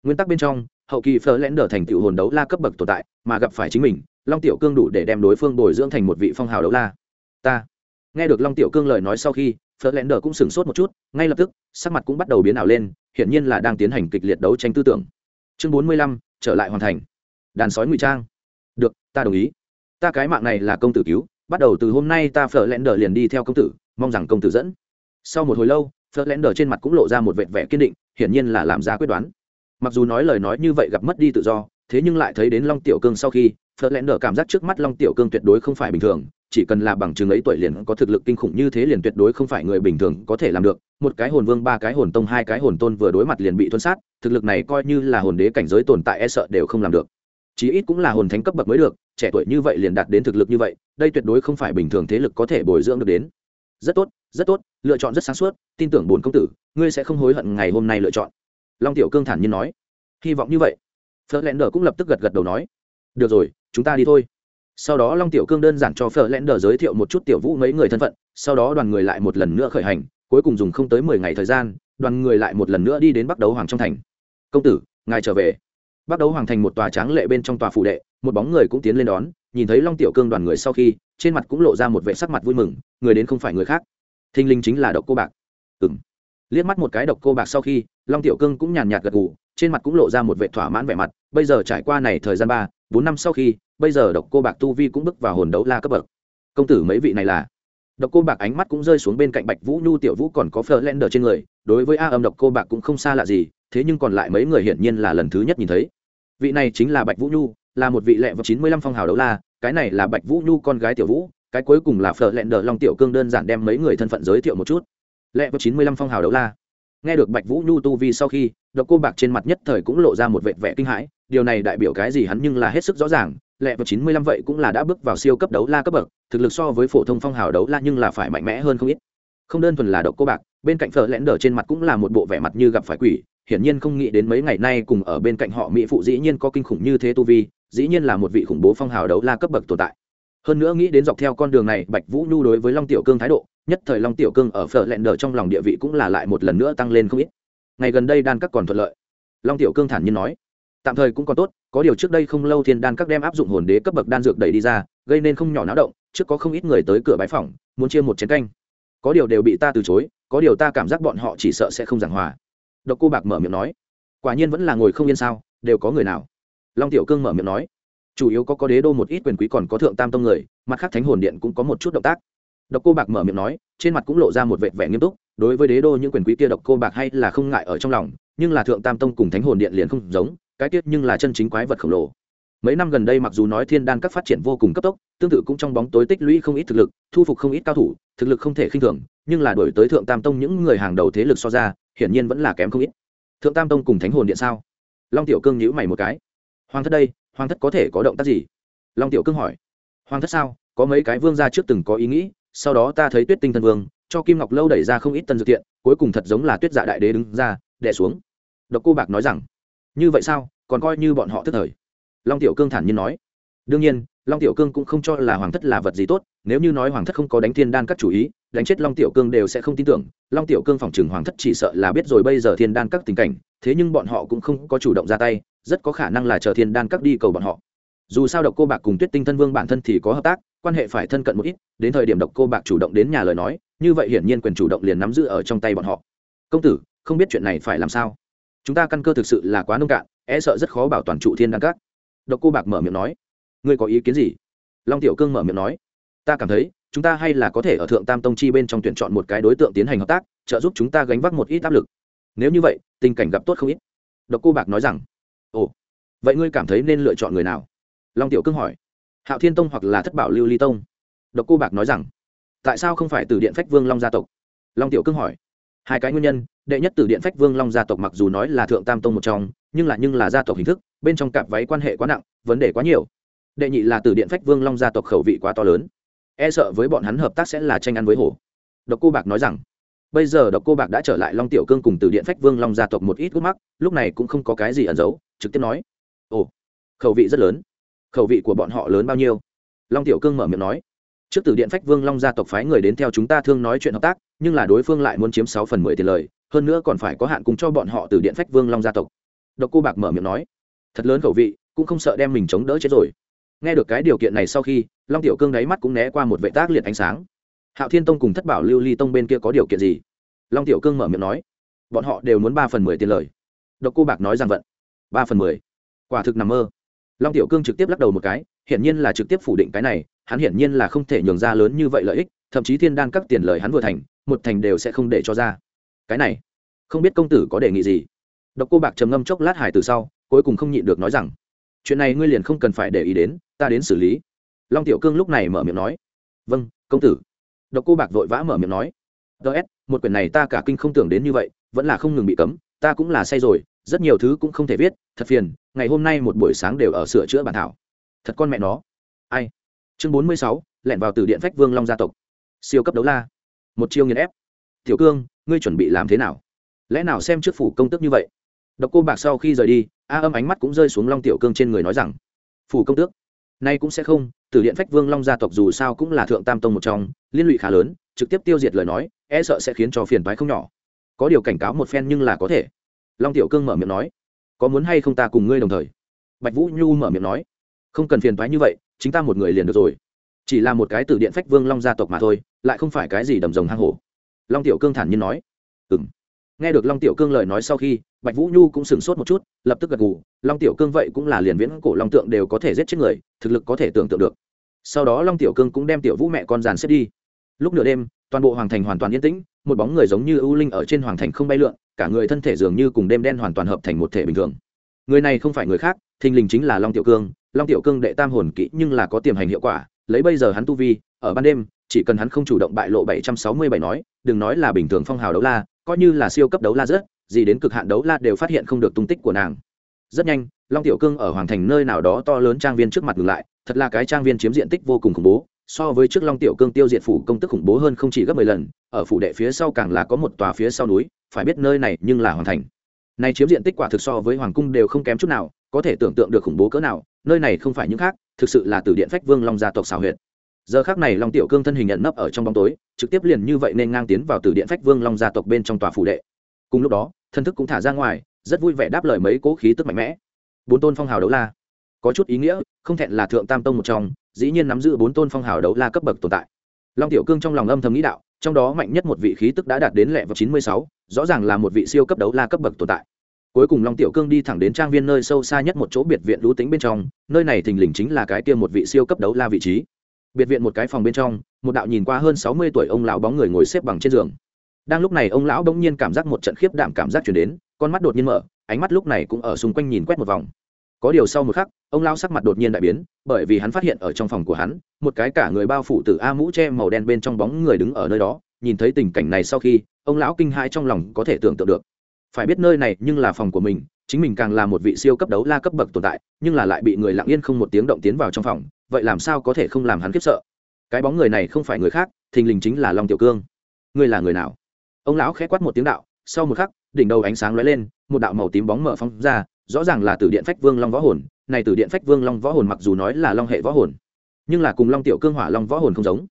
Nguyên tắc bên trong, hậu kỳ phở lẽn đờ thành tựu hồn đấu la cấp bậc tồn tại, mà gặp phải chính mình, long tiểu cương đủ để đem đối phương bồi dưỡng thành một vị phong hào đấu la. Ta. Nghe được long tiểu cương lời nói sau khi, phở lẽn đờ cũng sửng sốt một chút, ngay lập tức, sắc mặt cũng bắt đầu biến ảo lên, hiển nhiên là đang tiến hành kịch liệt đấu tranh tư tưởng. Chương bốn mươi lăm, trở lại hoàn thành. Đàn sói ngụy trang được, ta đồng ý. Ta cái mạng này là công tử cứu, bắt đầu từ hôm nay ta phở lẽn đờ liền đi theo công tử, mong rằng công tử dẫn. Sau một hồi lâu, phở lẽn đờ trên mặt cũng lộ ra một vẹn vẻ kiên định, hiển nhiên là làm ra quyết đoán. Mặc dù nói lời nói như vậy gặp mất đi tự do, thế nhưng lại thấy đến long tiểu cương sau khi, phở lẽn đờ cảm giác trước mắt long tiểu cương tuyệt đối không phải bình thường, chỉ cần là bằng chứng ấy tuổi liền có thực lực kinh khủng như thế liền tuyệt đối không phải người bình thường có thể làm được. Một cái hồn vương, ba cái hồn tông, hai cái hồn tôn vừa đối mặt liền bị thuân sát, thực lực này coi như là hồn đế cảnh giới tồn tại e sợ đều không làm được chí ít cũng là hồn thánh cấp bậc mới được, trẻ tuổi như vậy liền đạt đến thực lực như vậy, đây tuyệt đối không phải bình thường thế lực có thể bồi dưỡng được đến. Rất tốt rất tốt, lựa chọn rất sáng suốt, tin tưởng bồn công tử, ngươi sẽ không hối hận ngày hôm nay lựa chọn. Long tiểu cương thản nhiên nói. Hy vọng như vậy. Phở lẹn đờ cũng lập tức gật gật đầu nói. Được rồi, chúng ta đi thôi. Sau đó long tiểu cương đơn giản cho phở Lẹn đờ giới thiệu một chút tiểu vũ mấy người thân phận, sau đó đoàn người lại một lần nữa khởi hành, cuối cùng dùng không tới mười ngày thời gian, đoàn người lại một lần nữa đi đến bắc đấu hoàng trong thành. Công tử, ngài trở về bắt đầu hoàng thành một tòa tráng lệ bên trong tòa phủ đệ, một bóng người cũng tiến lên đón, nhìn thấy long tiểu cương đoàn người sau khi, trên mặt cũng lộ ra một vệ sắc mặt vui mừng, người đến không phải người khác. Thinh linh chính là độc cô bạc. Ừ m liếc mắt một cái độc cô bạc sau khi, long tiểu cương cũng nhàn nhạt gật gù, trên mặt cũng lộ ra một vệ thỏa mãn vẻ mặt, bây giờ trải qua này thời gian ba, bốn năm sau khi, bây giờ độc cô bạc tu vi cũng bước vào hồn đấu la cấp bậc. Công tử mấy vị này là? Độc cô bạc ánh mắt cũng rơi xuống bên cạnh bạch vũ nhu, tiểu vũ còn có phờ len đờ trên người, đối với a âm độc cô bạc cũng không xa lạ gì, thế nhưng còn lại mấy người hiển nhiên là lần thứ nhất nhìn thấy vị này chính là bạch vũ nhu, là một vị lẹ vật chín mươi lăm phong hào đấu la, cái này là bạch vũ nhu con gái tiểu vũ, cái cuối cùng là phở lẹn đờ long tiểu cương đơn giản đem mấy người thân phận giới thiệu một chút. Lẹ vật chín mươi lăm phong hào đấu la. Nghe được bạch vũ nhu tu vi sau khi, độc cô bạc trên mặt nhất thời cũng lộ ra một vệ vẻ kinh hãi, điều này đại biểu cái gì hắn nhưng là hết sức rõ ràng lẹ vật chín mươi lăm vậy cũng là đã bước vào siêu cấp đấu la cấp bậc, thực lực so với phổ thông phong hào đấu la nhưng là phải mạnh mẽ hơn không ít. Không đơn thuần là độc cô bạc bên cạnh phở lẽn đờ trên mặt cũng là một bộ vẻ mặt như gặp phải quỷ, hiển nhiên không nghĩ đến mấy ngày nay cùng ở bên cạnh họ mỹ phụ dĩ nhiên có kinh khủng như thế tu vi, dĩ nhiên là một vị khủng bố phong hào đấu la cấp bậc tồn tại. Hơn nữa nghĩ đến dọc theo con đường này, bạch vũ nhu đối với long tiểu cương thái độ, nhất thời long tiểu cương ở phở lẹn đờ trong lòng địa vị cũng là lại một lần nữa tăng lên không ít. Ngày gần đây đan các còn thuận lợi. Long tiểu cương thản nhiên nói, tạm thời cũng còn tốt, có điều trước đây không lâu thiên đan các đem áp dụng hồn đế cấp bậc đan dược đẩy đi ra, gây nên không nhỏ náo động, trước có không ít người tới cửa bãi phòng muốn chia một chén canh. Có điều đều bị ta từ chối có điều ta cảm giác bọn họ chỉ sợ sẽ không giảng hòa. Độc cô bạc mở miệng nói, quả nhiên vẫn là ngồi không yên sao, đều có người nào? Long tiểu cương mở miệng nói, chủ yếu có có đế đô một ít quyền quý còn có thượng tam tông người, mặt khác thánh hồn điện cũng có một chút động tác. Độc cô bạc mở miệng nói, trên mặt cũng lộ ra một vẻ vẻ nghiêm túc, đối với đế đô những quyền quý kia độc cô bạc hay là không ngại ở trong lòng, nhưng là thượng tam tông cùng thánh hồn điện liền không giống, cái tiết nhưng là chân chính quái vật khổng lồ mấy năm gần đây mặc dù nói thiên đan các phát triển vô cùng cấp tốc, tương tự cũng trong bóng tối tích lũy không ít thực lực, thu phục không ít cao thủ, thực lực không thể khinh thường, nhưng là đổi tới thượng tam tông những người hàng đầu thế lực so ra, hiển nhiên vẫn là kém không ít. Thượng tam tông cùng thánh hồn điện sao? Long tiểu cương nhíu mày một cái. Hoàng thất đây, hoàng thất có thể có động tác gì? Long tiểu cương hỏi. Hoàng thất sao? Có mấy cái vương gia trước từng có ý nghĩ, sau đó ta thấy tuyết tinh thần vương, cho kim ngọc lâu đẩy ra không ít tân dược tiện cuối cùng thật giống là tuyết dạ đại đế đứng ra đẻ xuống. Độc cô bạc nói rằng, như vậy sao? Còn coi như bọn họ tức thời long tiểu cương thản nhiên nói. Đương nhiên, long tiểu cương cũng không cho là hoàng thất là vật gì tốt, nếu như nói hoàng thất không có đánh thiên đan các chủ ý, đánh chết long tiểu cương đều sẽ không tin tưởng. Long tiểu cương phòng trừng hoàng thất chỉ sợ là biết rồi bây giờ thiên đan các tình cảnh, thế nhưng bọn họ cũng không có chủ động ra tay, rất có khả năng là chờ thiên đan các đi cầu bọn họ. Dù sao độc cô bạc cùng tuyết tinh thân vương bản thân thì có hợp tác, quan hệ phải thân cận một ít, đến thời điểm độc cô bạc chủ động đến nhà lời nói, như vậy hiển nhiên quyền chủ động liền nắm giữ ở trong tay bọn họ. Công tử, không biết chuyện này phải làm sao? Chúng ta căn cơ thực sự là quá nông cạn e sợ rất khó bảo toàn trụ thiên đan các độc cô bạc mở miệng nói. Ngươi có ý kiến gì? Long tiểu cương mở miệng nói. Ta cảm thấy, chúng ta hay là có thể ở thượng tam tông chi bên trong tuyển chọn một cái đối tượng tiến hành hợp tác, trợ giúp chúng ta gánh vác một ít áp lực. Nếu như vậy, tình cảnh gặp tốt không ít. Độc cô bạc nói rằng, ồ, vậy ngươi cảm thấy nên lựa chọn người nào? Long tiểu cương hỏi. Hạo thiên tông hoặc là thất bảo lưu ly tông. Độc cô bạc nói rằng, tại sao không phải từ điện phách vương long gia tộc? Long tiểu cương hỏi. Hai cái nguyên nhân, đệ nhất từ điện phách vương long gia tộc mặc dù nói là thượng tam tông một trong, nhưng là nhưng là gia tộc hình thức bên trong cặp váy quan hệ quá nặng, vấn đề quá nhiều. Đệ nhị là từ điện phách vương long gia tộc khẩu vị quá to lớn. E sợ với bọn hắn hợp tác sẽ là tranh ăn với hổ. Độc cô bạc nói rằng, bây giờ độc cô bạc đã trở lại long tiểu cương cùng từ điện phách vương long gia tộc một ít gút mắc, lúc này cũng không có cái gì ẩn giấu, trực tiếp nói, ồ, khẩu vị rất lớn. Khẩu vị của bọn họ lớn bao nhiêu? Long tiểu cương mở miệng nói, trước từ điện phách vương long gia tộc phái người đến theo chúng ta thương nói chuyện hợp tác, nhưng là đối phương lại muốn chiếm sáu phần mười tiền lời, hơn nữa còn phải có hạn cùng cho bọn họ từ điện phách vương long gia tộc. Độc cô bạc mở miệng nói thật lớn khẩu vị, cũng không sợ đem mình chống đỡ chết rồi. Nghe được cái điều kiện này sau khi, long tiểu cương đáy mắt cũng né qua một vệ tác liệt ánh sáng. Hạo thiên tông cùng thất bảo lưu ly tông bên kia có điều kiện gì? Long tiểu cương mở miệng nói. Bọn họ đều muốn ba phần mười tiền lời. Độc cô bạc nói rằng vận. Ba phần mười. Quả thực nằm mơ. Long tiểu cương trực tiếp lắc đầu một cái, hiển nhiên là trực tiếp phủ định cái này, hắn hiển nhiên là không thể nhường ra lớn như vậy lợi ích, thậm chí thiên đan các tiền lời hắn vừa thành, một thành đều sẽ không để cho ra. Cái này, không biết công tử có đề nghị gì? Độc cô bạc trầm ngâm chốc lát hải từ sau cuối cùng không nhịn được nói rằng, chuyện này ngươi liền không cần phải để ý đến, ta đến xử lý. Long tiểu cương lúc này mở miệng nói vâng công tử. Độc cô bạc vội vã mở miệng nói ts một quyển này ta cả kinh không tưởng đến như vậy, vẫn là không ngừng bị cấm, ta cũng là say rồi, rất nhiều thứ cũng không thể viết, thật phiền, ngày hôm nay một buổi sáng đều ở sửa chữa bản thảo. Thật con mẹ nó. Ai? Chương bốn mươi sáu, lẻn vào từ điện phách vương long gia tộc. Siêu cấp đấu la. Một chiêu nghiền ép. Tiểu cương, ngươi chuẩn bị làm thế nào? Lẽ nào xem trước phủ công tức như vậy? Độc cô bạc sau khi rời đi, a âm ánh mắt cũng rơi xuống long tiểu cương trên người nói rằng, phủ công tước, nay cũng sẽ không, tử điện phách vương long gia tộc dù sao cũng là thượng tam tông một trong, liên lụy khá lớn, trực tiếp tiêu diệt lời nói e sợ sẽ khiến cho phiền toái không nhỏ. Có điều cảnh cáo một phen nhưng là có thể. Long tiểu cương mở miệng nói, có muốn hay không ta cùng ngươi đồng thời? Bạch vũ nhu mở miệng nói, không cần phiền toái như vậy, chính ta một người liền được rồi. Chỉ là một cái từ điện phách vương long gia tộc mà thôi, lại không phải cái gì đầm rồng hang hổ. Long tiểu cương thản nhiên nói ừ m nghe được long tiểu cương lời nói sau khi, bạch vũ nhu cũng sửng sốt một chút, lập tức gật gù, long tiểu cương vậy cũng là liền viễn cổ long tượng đều có thể giết chết người, thực lực có thể tưởng tượng được. Sau đó long tiểu cương cũng đem tiểu vũ mẹ con dàn xếp đi. Lúc nửa đêm, toàn bộ hoàng thành hoàn toàn yên tĩnh, một bóng người giống như ưu linh ở trên hoàng thành không bay lượn, cả người thân thể dường như cùng đêm đen hoàn toàn hợp thành một thể bình thường. Người này không phải người khác, thình lình chính là long tiểu cương, long tiểu cương đệ tam hồn kỹ nhưng là có tiềm hành hiệu quả, lấy bây giờ hắn tu vi, ở ban đêm, chỉ cần hắn không chủ động bại lộ bảy trăm sáu mươi bảy nói, đừng nói là bình thường phong hào đấu la coi như là siêu cấp đấu la rất gì đến cực hạn đấu la đều phát hiện không được tung tích của nàng. Rất nhanh, long tiểu cương ở hoàng thành nơi nào đó to lớn trang viên trước mặt ngừng lại, thật là cái trang viên chiếm diện tích vô cùng khủng bố, so với trước long tiểu cương tiêu diệt phủ công tức khủng bố hơn không chỉ gấp mười lần, ở phủ đệ phía sau càng là có một tòa phía sau núi, phải biết nơi này nhưng là hoàng thành. Này chiếm diện tích quả thực so với hoàng cung đều không kém chút nào, có thể tưởng tượng được khủng bố cỡ nào, nơi này không phải những khác, thực sự là từ điện phách vương long gia tộc xào huyệt giờ khác này long tiểu cương thân hình nhận nấp ở trong bóng tối, trực tiếp liền như vậy nên ngang tiến vào từ điện phách vương long gia tộc bên trong tòa phủ đệ. Cùng lúc đó, thân thức cũng thả ra ngoài, rất vui vẻ đáp lời mấy cố khí tức mạnh mẽ. Bốn tôn phong hào đấu la. Có chút ý nghĩa, không thẹn là thượng tam tông một trong, dĩ nhiên nắm giữ bốn tôn phong hào đấu la cấp bậc tồn tại. Long tiểu cương trong lòng âm thầm nghĩ đạo, trong đó mạnh nhất một vị khí tức đã đạt đến lẹ vào chín mươi sáu, rõ ràng là một vị siêu cấp đấu la cấp bậc tồn tại. Cuối cùng long tiểu cương đi thẳng đến trang viên nơi sâu xa nhất một chỗ biệt viện lũ tính bên trong, nơi này thình lình chính là cái kia một vị siêu cấp đấu la vị trí biệt viện một cái phòng bên trong, một đạo nhìn qua hơn sáu mươi tuổi ông lão bóng người ngồi xếp bằng trên giường. Đang lúc này ông lão bỗng nhiên cảm giác một trận khiếp đảm cảm giác chuyển đến, con mắt đột nhiên mở, ánh mắt lúc này cũng ở xung quanh nhìn quét một vòng. Có điều sau một khắc, ông lão sắc mặt đột nhiên đại biến, bởi vì hắn phát hiện ở trong phòng của hắn, một cái cả người bao phủ từ a mũ che màu đen bên trong bóng người đứng ở nơi đó, nhìn thấy tình cảnh này sau khi, ông lão kinh hãi trong lòng có thể tưởng tượng được. Phải biết nơi này nhưng là phòng của mình, chính mình càng là một vị siêu cấp đấu la cấp bậc tồn tại, nhưng là lại bị người lặng yên không một tiếng động tiến vào trong phòng vậy làm sao có thể không làm hắn khiếp sợ? Cái bóng người này không phải người khác, thình lình chính là long tiểu cương. Ngươi là người nào? Ông lão khẽ quát một tiếng đạo, sau một khắc, đỉnh đầu ánh sáng lóe lên, một đạo màu tím bóng mở phóng ra, rõ ràng là từ điện phách vương long võ hồn. Này từ điện phách vương long võ hồn mặc dù nói là long hệ võ hồn, nhưng là cùng long tiểu cương hỏa long võ hồn không giống.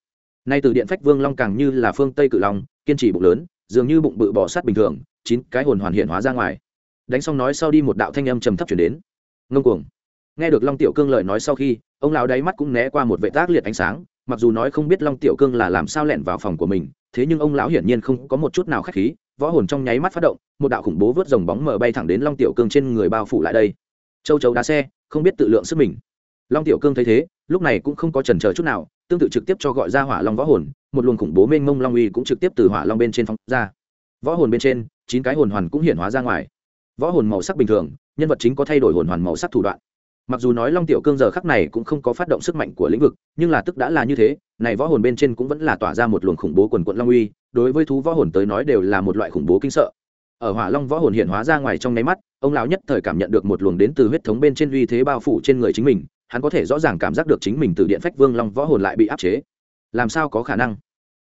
Nay từ điện phách vương long càng như là phương tây cự long, kiên trì bụng lớn, dường như bụng bự bò sát bình thường, chín cái hồn hoàn hiện hóa ra ngoài. Đánh xong nói sau đi một đạo thanh âm trầm thấp chuyển đến. Ngông cuồng. Nghe được long tiểu cương lời nói sau khi ông lão đáy mắt cũng né qua một vệ tác liệt ánh sáng, mặc dù nói không biết long tiểu cương là làm sao lẹn vào phòng của mình, thế nhưng ông lão hiển nhiên không có một chút nào k h á c h khí, võ hồn trong nháy mắt phát động, một đạo khủng bố vớt dòng bóng mở bay thẳng đến long tiểu cương trên người bao phủ lại đây. Châu chấu đá xe, không biết tự lượng sức mình. Long tiểu cương thấy thế, lúc này cũng không có trần chờ chút nào, tương tự trực tiếp cho gọi ra hỏa long võ hồn, một luồng khủng bố mênh mông long uy cũng trực tiếp từ hỏa long bên trên phóng ra. Võ hồn bên trên, chín cái hồn hoàn cũng hiển hóa ra ngoài. Võ hồn màu sắc bình thường, nhân vật chính có thay đổi hồn hoàn màu sắc thủ đoạn mặc dù nói long tiểu cương giờ khắc này cũng không có phát động sức mạnh của lĩnh vực, nhưng là tức đã là như thế, này võ hồn bên trên cũng vẫn là tỏa ra một luồng khủng bố quần quận long uy, đối với thú võ hồn tới nói đều là một loại khủng bố kinh sợ. Ở hỏa long võ hồn hiện hóa ra ngoài trong nháy mắt, ông lão nhất thời cảm nhận được một luồng đến từ huyết thống bên trên uy thế bao phủ trên người chính mình, hắn có thể rõ ràng cảm giác được chính mình từ điện phách vương long võ hồn lại bị áp chế. Làm sao có khả năng?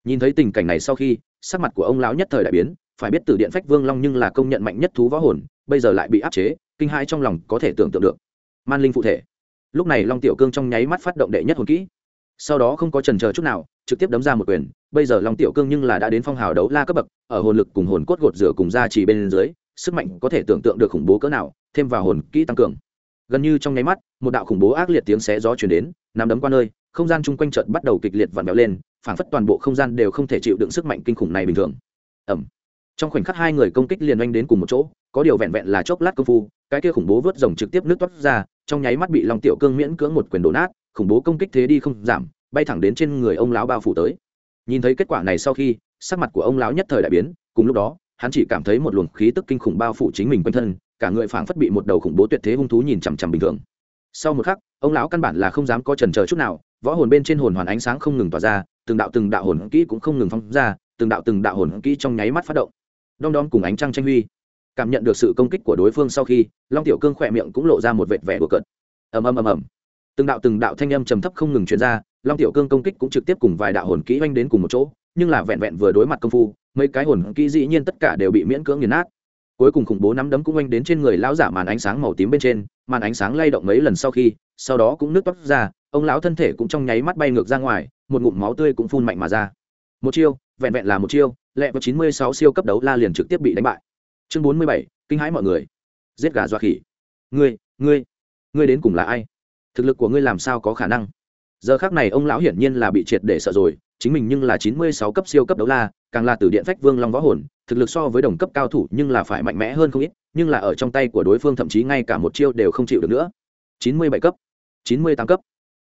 Nhìn thấy tình cảnh này sau khi, sắc mặt của ông lão nhất thời đại biến, phải biết từ điện phách vương long nhưng là công nhận mạnh nhất thú võ hồn, bây giờ lại bị áp chế, kinh hãi trong lòng có thể tưởng tượng được man linh phụ thể. Lúc này long tiểu cương trong nháy mắt phát động đệ nhất hồn kỹ. Sau đó không có trần chờ chút nào, trực tiếp đấm ra một quyền. Bây giờ long tiểu cương nhưng là đã đến phong hào đấu la cấp bậc, ở hồn lực cùng hồn cốt gột rửa cùng ra chỉ bên dưới, sức mạnh có thể tưởng tượng được khủng bố cỡ nào, thêm vào hồn kỹ tăng cường. Gần như trong nháy mắt, một đạo khủng bố ác liệt tiếng xé gió chuyển đến nằm đấm qua nơi, không gian chung quanh trận bắt đầu kịch liệt vặn vẹo lên, phảng phất toàn bộ không gian đều không thể chịu đựng sức mạnh kinh khủng này bình thường. Ẩm trong khoảnh khắc hai người công kích liền oanh đến cùng một chỗ, có điều vẹn vẹn là chốc lát công phu cái kia khủng bố vớt rồng trực tiếp nước toát ra, trong nháy mắt bị long tiểu cương miễn cưỡng một quyền đổ nát, khủng bố công kích thế đi không giảm, bay thẳng đến trên người ông lão bao phủ tới. Nhìn thấy kết quả này sau khi, sắc mặt của ông lão nhất thời đại biến, cùng lúc đó, hắn chỉ cảm thấy một luồng khí tức kinh khủng bao phủ chính mình quanh thân, cả người phảng phất bị một đầu khủng bố tuyệt thế hung thú nhìn chằm chằm bình thường. Sau một khắc, ông lão căn bản là không dám có chần chờ chút nào, võ hồn bên trên hồn hoàn ánh sáng không ngừng tỏa ra, từng đạo từng đạo hồn kỹ cũng không ngừng phóng ra, từng đạo từng đạo hồn kỹ trong nháy mắt phát động. Đom đom cùng ánh trăng tranh huy cảm nhận được sự công kích của đối phương sau khi, long tiểu cương khỏe miệng cũng lộ ra một vệt vẻ đùa cợt. Ầm ầm ầm ầm. Từng đạo từng đạo thanh âm trầm thấp không ngừng truyền ra, long tiểu cương công kích cũng trực tiếp cùng vài đạo hồn kỹ oanh đến cùng một chỗ, nhưng là vẹn vẹn vừa đối mặt công phu, mấy cái hồn kỹ dĩ nhiên tất cả đều bị miễn cưỡng nghiền nát. Cuối cùng khủng bố nắm đấm cũng oanh đến trên người lão giả màn ánh sáng màu tím bên trên, màn ánh sáng lay động mấy lần sau khi, sau đó cũng nước toát ra, ông lão thân thể cũng trong nháy mắt bay ngược ra ngoài, một ngụm máu tươi cũng phun mạnh mà ra. Một chiêu, vẹn vẹn là một chiêu, lẹ vào chín mươi sáu siêu cấp đấu la liền trực tiếp bị đánh bại chương bốn mươi bảy, kinh hãi mọi người. Giết gà dọa khỉ. Ngươi ngươi ngươi đến cùng là ai? Thực lực của ngươi làm sao có khả năng? Giờ khác này ông lão hiển nhiên là bị triệt để sợ rồi, chính mình nhưng là chín mươi sáu cấp siêu cấp đấu la, càng là từ điện phách vương long võ hồn, thực lực so với đồng cấp cao thủ nhưng là phải mạnh mẽ hơn không ít, nhưng là ở trong tay của đối phương thậm chí ngay cả một chiêu đều không chịu được nữa. chín mươi bảy cấp, chín mươi tám cấp,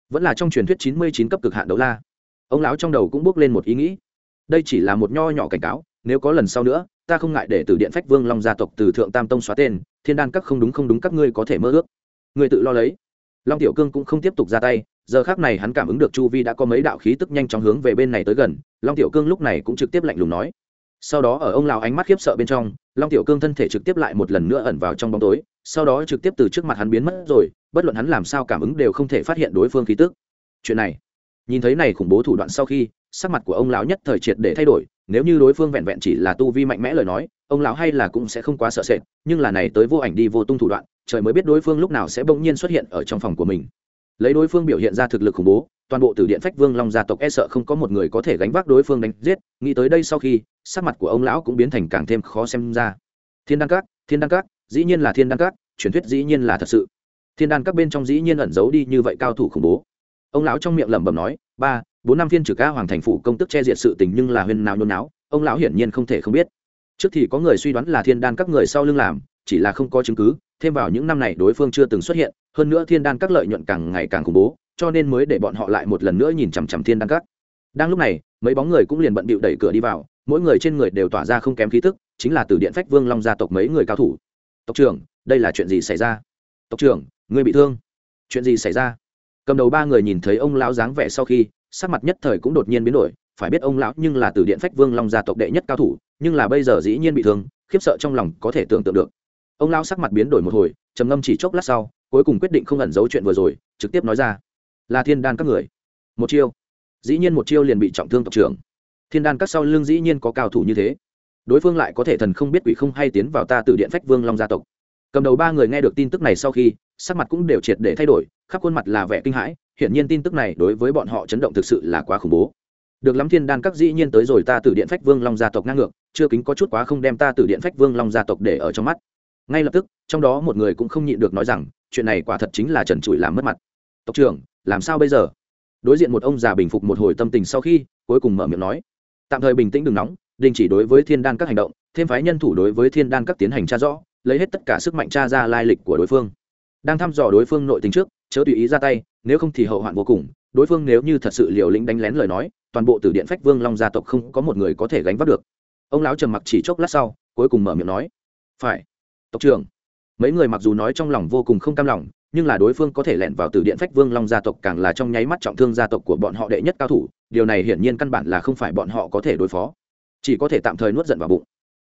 vẫn là trong truyền thuyết chín mươi chín cấp cực hạn đấu la. Ông lão trong đầu cũng bước lên một ý nghĩ. Đây chỉ là một nho nhỏ cảnh cáo, nếu có lần sau nữa ta không ngại để từ điện phách vương long gia tộc từ thượng tam tông xóa tên, thiên đan các không đúng không đúng các ngươi có thể mơ ước. Người tự lo lấy. Long tiểu cương cũng không tiếp tục ra tay, giờ khác này hắn cảm ứng được chu vi đã có mấy đạo khí tức nhanh chóng hướng về bên này tới gần, long tiểu cương lúc này cũng trực tiếp lạnh lùng nói. Sau đó ở ông lào ánh mắt khiếp sợ bên trong, long tiểu cương thân thể trực tiếp lại một lần nữa ẩn vào trong bóng tối, sau đó trực tiếp từ trước mặt hắn biến mất rồi, bất luận hắn làm sao cảm ứng đều không thể phát hiện đối phương khí tức. Chuyện này nhìn thấy này khủng bố thủ đoạn sau khi, sắc mặt của ông lão nhất thời triệt để thay đổi, nếu như đối phương vẹn vẹn chỉ là tu vi mạnh mẽ lời nói, ông lão hay là cũng sẽ không quá sợ sệt, nhưng là này tới vô ảnh đi vô tung thủ đoạn, trời mới biết đối phương lúc nào sẽ bỗng nhiên xuất hiện ở trong phòng của mình. Lấy đối phương biểu hiện ra thực lực khủng bố, toàn bộ từ điện phách vương long gia tộc e sợ không có một người có thể gánh vác đối phương đánh giết, nghĩ tới đây sau khi, sắc mặt của ông lão cũng biến thành càng thêm khó xem ra. Thiên đăng các, thiên đăng các, dĩ nhiên là thiên đăng các, truyền thuyết dĩ nhiên là thật sự. Thiên đan các bên trong dĩ nhiên ẩn giấu đi như vậy cao thủ khủng bố ông lão trong miệng lẩm bẩm nói, ba, bốn năm viên trừ ca hoàng thành phủ công tức che diệt sự tình nhưng là huyên nào nhôn náo, ông lão hiển nhiên không thể không biết. Trước thì có người suy đoán là thiên đan các người sau lưng làm, chỉ là không có chứng cứ, thêm vào những năm này đối phương chưa từng xuất hiện, hơn nữa thiên đan các lợi nhuận càng ngày càng khủng bố, cho nên mới để bọn họ lại một lần nữa nhìn chằm chằm thiên đan các. Đang lúc này, mấy bóng người cũng liền bận bịu đẩy cửa đi vào, mỗi người trên người đều tỏa ra không kém khí tức, chính là từ điện phách vương long gia tộc mấy người cao thủ. Tộc trưởng, đây là chuyện gì xảy ra? Tộc trưởng người bị thương. Chuyện gì xảy ra? Cầm đầu ba người nhìn thấy ông lão dáng vẻ sau khi, sắc mặt nhất thời cũng đột nhiên biến đổi, phải biết ông lão nhưng là từ điện phách vương long gia tộc đệ nhất cao thủ, nhưng là bây giờ dĩ nhiên bị thương, khiếp sợ trong lòng có thể tưởng tượng được. Ông lão sắc mặt biến đổi một hồi, trầm ngâm chỉ chốc lát sau, cuối cùng quyết định không ẩn giấu chuyện vừa rồi, trực tiếp nói ra. Là thiên đan các người. Một chiêu. Dĩ nhiên một chiêu liền bị trọng thương tộc trưởng. Thiên đan các sau lưng dĩ nhiên có cao thủ như thế. Đối phương lại có thể thần không biết quỷ không hay tiến vào ta từ điện phách vương long gia tộc. Cầm đầu ba người nghe được tin tức này sau khi, sắc mặt cũng đều triệt để thay đổi khắp khuôn mặt là vẻ kinh hãi, hiển nhiên tin tức này đối với bọn họ chấn động thực sự là quá khủng bố. Được lắm thiên đan các dĩ nhiên tới rồi, ta từ điện phách vương long gia tộc ngang ngược, chưa kính có chút quá không đem ta từ điện phách vương long gia tộc để ở trong mắt. Ngay lập tức, trong đó một người cũng không nhịn được nói rằng, chuyện này quả thật chính là trần trụi làm mất mặt. Tộc trưởng, làm sao bây giờ? Đối diện một ông già bình phục một hồi tâm tình sau khi, cuối cùng mở miệng nói. Tạm thời bình tĩnh đừng nóng, đình chỉ đối với thiên đan các hành động, thêm phái nhân thủ đối với thiên đan các tiến hành tra rõ, lấy hết tất cả sức mạnh tra ra lai lịch của đối phương. Đang thăm dò đối phương nội tình trước chớ tùy ý ra tay, nếu không thì hậu hoạn vô cùng. Đối phương nếu như thật sự liều lĩnh đánh lén lời nói, toàn bộ từ điện phách vương long gia tộc không có một người có thể gánh vác được. Ông lão trầm mặc chỉ chốc lát sau, cuối cùng mở miệng nói, phải, tộc trưởng. Mấy người mặc dù nói trong lòng vô cùng không cam lòng, nhưng là đối phương có thể lẻn vào từ điện phách vương long gia tộc càng là trong nháy mắt trọng thương gia tộc của bọn họ đệ nhất cao thủ, điều này hiển nhiên căn bản là không phải bọn họ có thể đối phó. Chỉ có thể tạm thời nuốt giận vào bụng.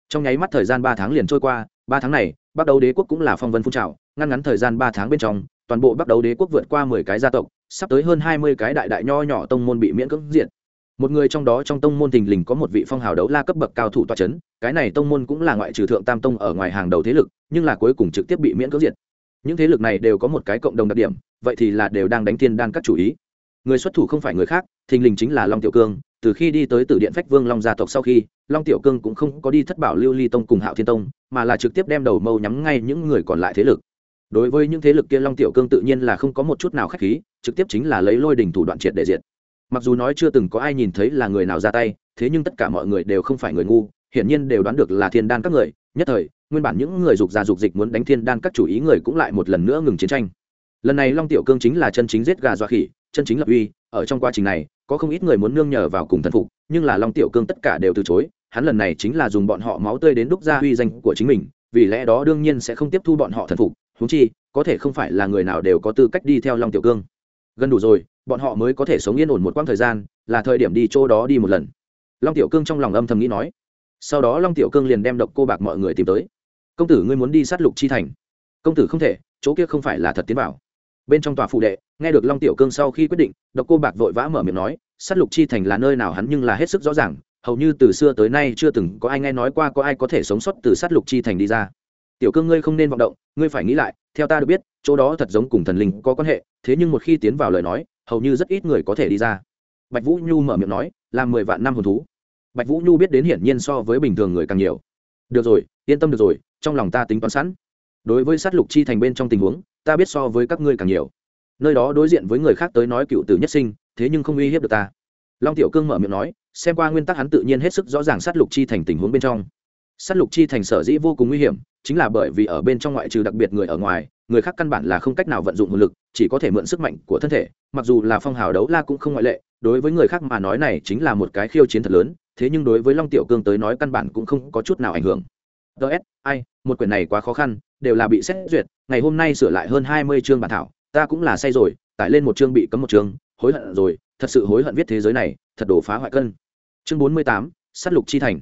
Trong nháy mắt thời gian ba tháng liền trôi qua, ba tháng này bắt đầu đế quốc cũng là phong vân phun trào, ngăn ngắn thời gian ba tháng bên trong toàn bộ bắt đầu đế quốc vượt qua mười cái gia tộc, sắp tới hơn hai mươi cái đại đại nho nhỏ tông môn bị miễn cưỡng diện một người trong đó trong tông môn thình lình có một vị phong hào đấu la cấp bậc cao thủ toa c h ấ n cái này tông môn cũng là ngoại trừ thượng tam tông ở ngoài hàng đầu thế lực, nhưng là cuối cùng trực tiếp bị miễn cưỡng diệt. Những thế lực này đều có một cái cộng đồng đặc điểm, vậy thì là đều đang đánh thiên đan các chủ ý. Người xuất thủ không phải người khác, thình lình chính là long tiểu cương, từ khi đi tới từ điện phách vương long gia tộc sau khi, long tiểu cương cũng không có đi thất bảo lưu ly tông cùng hạo thiên tông, mà là trực tiếp đem đầu mâu nhắm ngay những người còn lại thế lực đối với những thế lực kia long tiểu cương tự nhiên là không có một chút nào k h á c h khí, trực tiếp chính là lấy lôi đình thủ đoạn triệt để diệt. Mặc dù nói chưa từng có ai nhìn thấy là người nào ra tay, thế nhưng tất cả mọi người đều không phải người ngu, hiển nhiên đều đoán được là thiên đan các người. Nhất thời, nguyên bản những người dục già dục dịch muốn đánh thiên đan các chủ ý người cũng lại một lần nữa ngừng chiến tranh. Lần này long tiểu cương chính là chân chính giết gà dọa khỉ, chân chính lập uy, ở trong quá trình này, có không ít người muốn nương nhờ vào cùng thần phục, nhưng là long tiểu cương tất cả đều từ chối, hắn lần này chính là dùng bọn họ máu tươi đến đúc ra uy danh của chính mình, vì lẽ đó đương nhiên sẽ không tiếp thu bọn họ thần phục huống chi, có thể không phải là người nào đều có tư cách đi theo long tiểu cương. Gần đủ rồi, bọn họ mới có thể sống yên ổn một quãng thời gian, là thời điểm đi chỗ đó đi một lần. Long tiểu cương trong lòng âm thầm nghĩ nói. Sau đó long tiểu cương liền đem độc cô bạc mọi người tìm tới. Công tử, ngươi muốn đi sát lục chi thành? Công tử không thể, chỗ kia không phải là thật tiến vào. Bên trong tòa phụ đệ, nghe được long tiểu cương sau khi quyết định, độc cô bạc vội vã mở miệng nói, sát lục chi thành là nơi nào hắn nhưng là hết sức rõ ràng, hầu như từ xưa tới nay chưa từng có ai nghe nói qua có ai có thể sống sót từ sát lục chi thành đi ra tiểu cương ngươi không nên vọng động, ngươi phải nghĩ lại, theo ta được biết, chỗ đó thật giống cùng thần linh có quan hệ, thế nhưng một khi tiến vào lời nói, hầu như rất ít người có thể đi ra. Bạch vũ nhu mở miệng nói, là mười vạn năm hồn thú. Bạch vũ nhu biết đến hiển nhiên so với bình thường người càng nhiều. Được rồi, yên tâm được rồi, trong lòng ta tính toán sẵn. Đối với sát lục chi thành bên trong tình huống, ta biết so với các ngươi càng nhiều. Nơi đó đối diện với người khác tới nói cựu tử nhất sinh, thế nhưng không uy hiếp được ta. Long tiểu cương mở miệng nói, xem qua nguyên tắc hắn tự nhiên hết sức rõ ràng sát lục chi thành tình huống bên trong sát lục chi thành sở dĩ vô cùng nguy hiểm, chính là bởi vì ở bên trong ngoại trừ đặc biệt người ở ngoài, người khác căn bản là không cách nào vận dụng hồn lực, chỉ có thể mượn sức mạnh của thân thể. Mặc dù là phong hào đấu la cũng không ngoại lệ, đối với người khác mà nói này chính là một cái khiêu chiến thật lớn, thế nhưng đối với long tiểu cương tới nói căn bản cũng không có chút nào ảnh hưởng. Ts ai, một quyển này quá khó khăn, đều là bị xét duyệt, ngày hôm nay sửa lại hơn hai mươi chương bản thảo, ta cũng là say rồi, tải lên một chương bị cấm một chương, hối hận rồi, thật sự hối hận viết thế giới này, thật đổ phá hoại cân. Chương bốn mươi tám s á t lục chi thành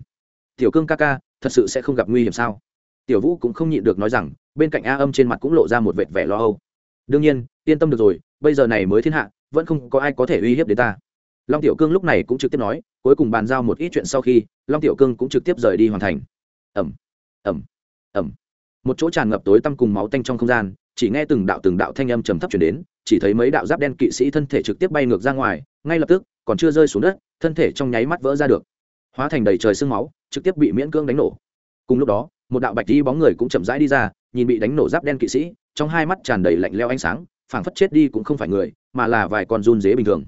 tiểu cương ca ca, thật sự sẽ không gặp nguy hiểm sao? Tiểu vũ cũng không nhịn được nói rằng, bên cạnh a âm trên mặt cũng lộ ra một vệt vẻ lo âu. Đương nhiên, yên tâm được rồi, bây giờ này mới thiên hạ, vẫn không có ai có thể uy hiếp đến ta. Long tiểu cương lúc này cũng trực tiếp nói, cuối cùng bàn giao một ít chuyện sau khi, long tiểu cương cũng trực tiếp rời đi hoàn thành. Ẩm ẩm ẩm một chỗ tràn ngập tối tăm cùng máu tanh trong không gian, chỉ nghe từng đạo từng đạo thanh âm trầm thấp chuyển đến, chỉ thấy mấy đạo giáp đen kỵ sĩ thân thể trực tiếp bay ngược ra ngoài, ngay lập tức, còn chưa rơi xuống đất, thân thể trong nháy mắt vỡ ra được. Hóa thành đầy trời sương máu trực tiếp bị miễn cưỡng đánh nổ. Cùng lúc đó, một đạo bạch đi bóng người cũng chậm rãi đi ra, nhìn bị đánh nổ giáp đen kỵ sĩ, trong hai mắt tràn đầy lạnh leo ánh sáng, phảng phất chết đi cũng không phải người, mà là vài con run dế bình thường.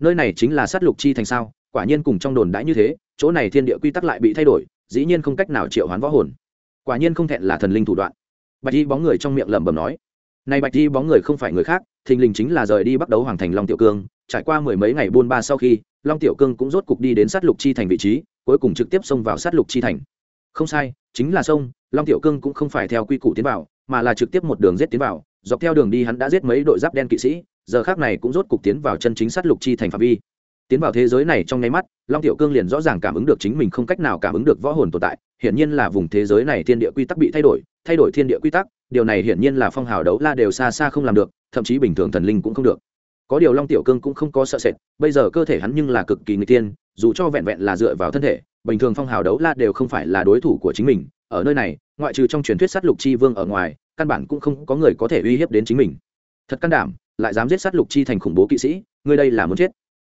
Nơi này chính là sát lục chi thành sao, quả nhiên cùng trong đồn đãi như thế, chỗ này thiên địa quy tắc lại bị thay đổi, dĩ nhiên không cách nào triệu hoán võ hồn. Quả nhiên không thẹn là thần linh thủ đoạn. Bạch đi bóng người trong miệng lẩm bẩm nói, này bạch đi bóng người không phải người khác, thình lình chính là rời đi bắt đấu hoàng thành long tiểu cương, trải qua mười mấy ngày buôn ba sau khi, long tiểu cương cũng rốt cục đi đến sát lục chi thành vị trí cuối cùng trực tiếp xông vào sát lục chi thành. Không sai, chính là sông, long tiểu cương cũng không phải theo quy củ tiến vào, mà là trực tiếp một đường giết tiến vào, dọc theo đường đi hắn đã giết mấy đội giáp đen kỵ sĩ, giờ khác này cũng rốt cục tiến vào chân chính sát lục chi thành phạm vi. Tiến vào thế giới này trong nháy mắt, long tiểu cương liền rõ ràng cảm ứng được chính mình không cách nào cảm ứng được võ hồn tồn tại, hiển nhiên là vùng thế giới này thiên địa quy tắc bị thay đổi thay đổi thiên địa quy tắc, điều này hiển nhiên là phong hào đấu la đều xa xa không làm được, thậm chí bình thường thần linh cũng không được có điều long tiểu cương cũng không có sợ sệt, bây giờ cơ thể hắn nhưng là cực kỳ người tiên dù cho vẹn vẹn là dựa vào thân thể, bình thường phong hào đấu la đều không phải là đối thủ của chính mình. Ở nơi này, ngoại trừ trong truyền thuyết sát lục chi vương ở ngoài, căn bản cũng không có người có thể uy hiếp đến chính mình. Thật can đảm, lại dám giết sát lục chi thành khủng bố kỵ sĩ, ngươi đây là muốn chết.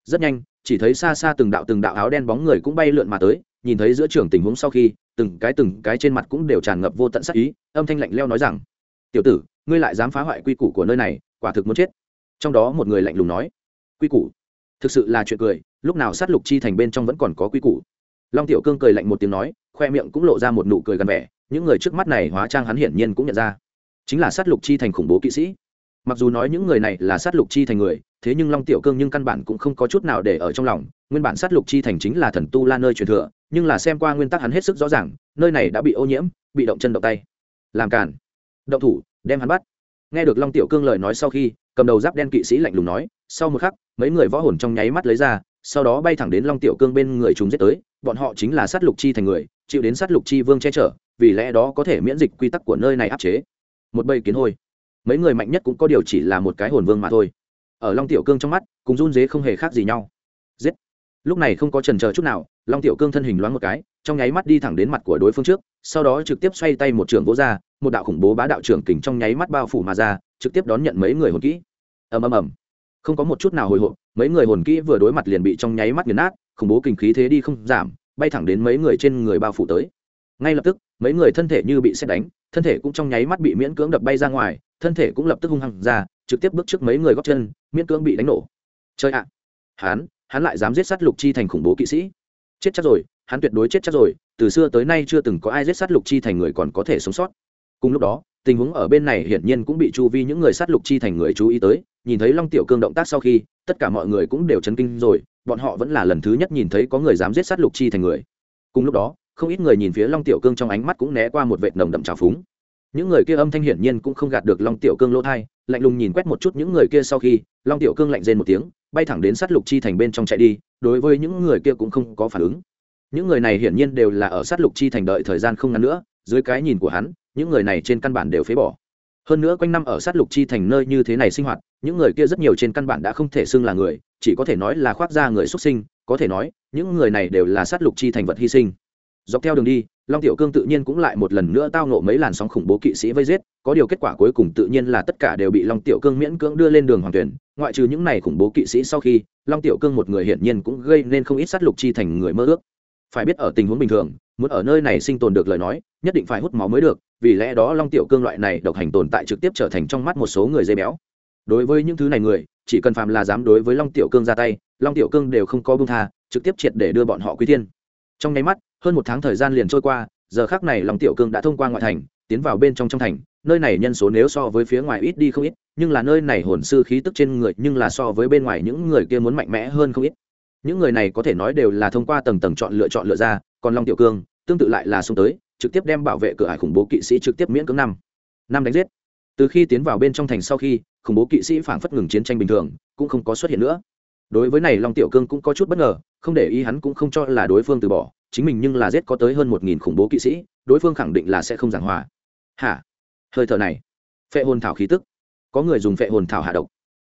Rất nhanh, chỉ thấy xa xa từng đạo từng đạo áo đen bóng người cũng bay lượn mà tới, nhìn thấy giữa trường tình huống sau khi, từng cái từng cái trên mặt cũng đều tràn ngập vô tận sát ý, âm thanh lạnh leo nói rằng, tiểu tử, ngươi lại dám phá hoại quy củ của nơi này, quả thực muốn chết trong đó một người lạnh lùng nói, quy củ. Thực sự là chuyện cười, lúc nào sát lục chi thành bên trong vẫn còn có quy củ. Long tiểu cương cười lạnh một tiếng nói, khoe miệng cũng lộ ra một nụ cười gần vẻ, những người trước mắt này hóa trang hắn hiển nhiên cũng nhận ra. Chính là sát lục chi thành khủng bố kỵ sĩ. Mặc dù nói những người này là sát lục chi thành người, thế nhưng long tiểu cương nhưng căn bản cũng không có chút nào để ở trong lòng, nguyên bản sát lục chi thành chính là thần tu la nơi truyền thừa, nhưng là xem qua nguyên tắc hắn hết sức rõ ràng, nơi này đã bị ô nhiễm, bị động chân động tay. Làm cản động thủ, đem hắn bắt nghe được long tiểu cương lời nói sau khi, cầm đầu giáp đen kỵ sĩ lạnh lùng nói, sau một khắc, mấy người võ hồn trong nháy mắt lấy ra, sau đó bay thẳng đến long tiểu cương bên người chúng giết tới. Bọn họ chính là sát lục chi thành người, chịu đến sát lục chi vương che chở, vì lẽ đó có thể miễn dịch quy tắc của nơi này áp chế. Một bầy kiến hôi. Mấy người mạnh nhất cũng có điều chỉ là một cái hồn vương mà thôi. Ở long tiểu cương trong mắt, cùng run dế không hề khác gì nhau. Giết. Lúc này không có trần chờ chút nào, long tiểu cương thân hình loáng một cái, trong nháy mắt đi thẳng đến mặt của đối phương trước sau đó trực tiếp xoay tay một trường vỗ ra, một đạo khủng bố bá đạo trưởng kình trong nháy mắt bao phủ mà ra, trực tiếp đón nhận mấy người hồn kỹ. Ầm ầm ầm. Không có một chút nào hồi hộp, mấy người hồn kỹ vừa đối mặt liền bị trong nháy mắt nghiền nát, khủng bố kinh khí thế đi không giảm, bay thẳng đến mấy người trên người bao phủ tới. Ngay lập tức, mấy người thân thể như bị xét đánh, thân thể cũng trong nháy mắt bị miễn cưỡng đập bay ra ngoài, thân thể cũng lập tức hung hăng ra, trực tiếp bước trước mấy người góp chân, miễn cưỡng bị đánh nổ. Chơi ạ! Hắn hắn lại dám giết sát lục chi thành khủng bố kỵ sĩ. Chết chắc rồi hắn tuyệt đối chết chắc rồi, từ xưa tới nay chưa từng có ai giết sát lục chi thành người còn có thể sống sót. Cùng lúc đó, tình huống ở bên này hiển nhiên cũng bị chu vi những người sát lục chi thành người chú ý tới, nhìn thấy long tiểu cương động tác sau khi, tất cả mọi người cũng đều chấn kinh rồi, bọn họ vẫn là lần thứ nhất nhìn thấy có người dám giết sát lục chi thành người. Cùng lúc đó, không ít người nhìn phía long tiểu cương trong ánh mắt cũng né qua một vệt nồng đậm trào phúng. Những người kia âm thanh hiển nhiên cũng không gạt được long tiểu cương lỗ thai lạnh lùng nhìn quét một chút những người kia sau khi, long tiểu cương lạnh rên một tiếng, bay thẳng đến sát lục chi thành bên trong chạy đi, đối với những người kia cũng không có phản ứng những người này hiển nhiên đều là ở sát lục chi thành đợi thời gian không ngắn nữa, dưới cái nhìn của hắn, những người này trên căn bản đều phế bỏ. Hơn nữa quanh năm ở sát lục chi thành nơi như thế này sinh hoạt, những người kia rất nhiều trên căn bản đã không thể xưng là người, chỉ có thể nói là khoác ra người xuất sinh, có thể nói, những người này đều là sát lục chi thành vật hy sinh. Dọc theo đường đi, long tiểu cương tự nhiên cũng lại một lần nữa tao nộ mấy làn sóng khủng bố kỵ sĩ vây giết, có điều kết quả cuối cùng tự nhiên là tất cả đều bị long tiểu cương miễn cưỡng đưa lên đường hoàng tuyển. Ngoại trừ những này khủng bố kỵ sĩ sau khi, long tiểu cương một người hiển nhiên cũng gây nên không ít sát lục chi thành người mơ ước phải biết ở tình huống bình thường, muốn ở nơi này sinh tồn được lời nói, nhất định phải hút máu mới được, vì lẽ đó long tiểu cương loại này độc hành tồn tại trực tiếp trở thành trong mắt một số người dây béo. Đối với những thứ này người, chỉ cần phàm là dám đối với long tiểu cương ra tay, long tiểu cương đều không có bưng tha, trực tiếp triệt để đưa bọn họ quý tiên trong nháy mắt, hơn một tháng thời gian liền trôi qua, giờ khác này long tiểu cương đã thông qua ngoại thành, tiến vào bên trong trong thành. Nơi này nhân số nếu so với phía ngoài ít đi không ít, nhưng là nơi này hồn sư khí tức trên người nhưng là so với bên ngoài những người kia muốn mạnh mẽ hơn không ít những người này có thể nói đều là thông qua tầng tầng chọn lựa chọn lựa ra, còn long tiểu cương, tương tự lại là xông tới, trực tiếp đem bảo vệ cửa hải khủng bố kỵ sĩ trực tiếp miễn cưỡng năm. Năm đánh giết. Từ khi tiến vào bên trong thành sau khi, khủng bố kỵ sĩ phảng phất ngừng chiến tranh bình thường, cũng không có xuất hiện nữa. Đối với này long tiểu cương cũng có chút bất ngờ, không để ý hắn cũng không cho là đối phương từ bỏ, chính mình nhưng là giết có tới hơn một nghìn khủng bố kỵ sĩ, đối phương khẳng định là sẽ không giảng hòa. Hả? Hơi thở này. Phệ hồn thảo khí tức. Có người dùng phệ hồn thảo hạ độc.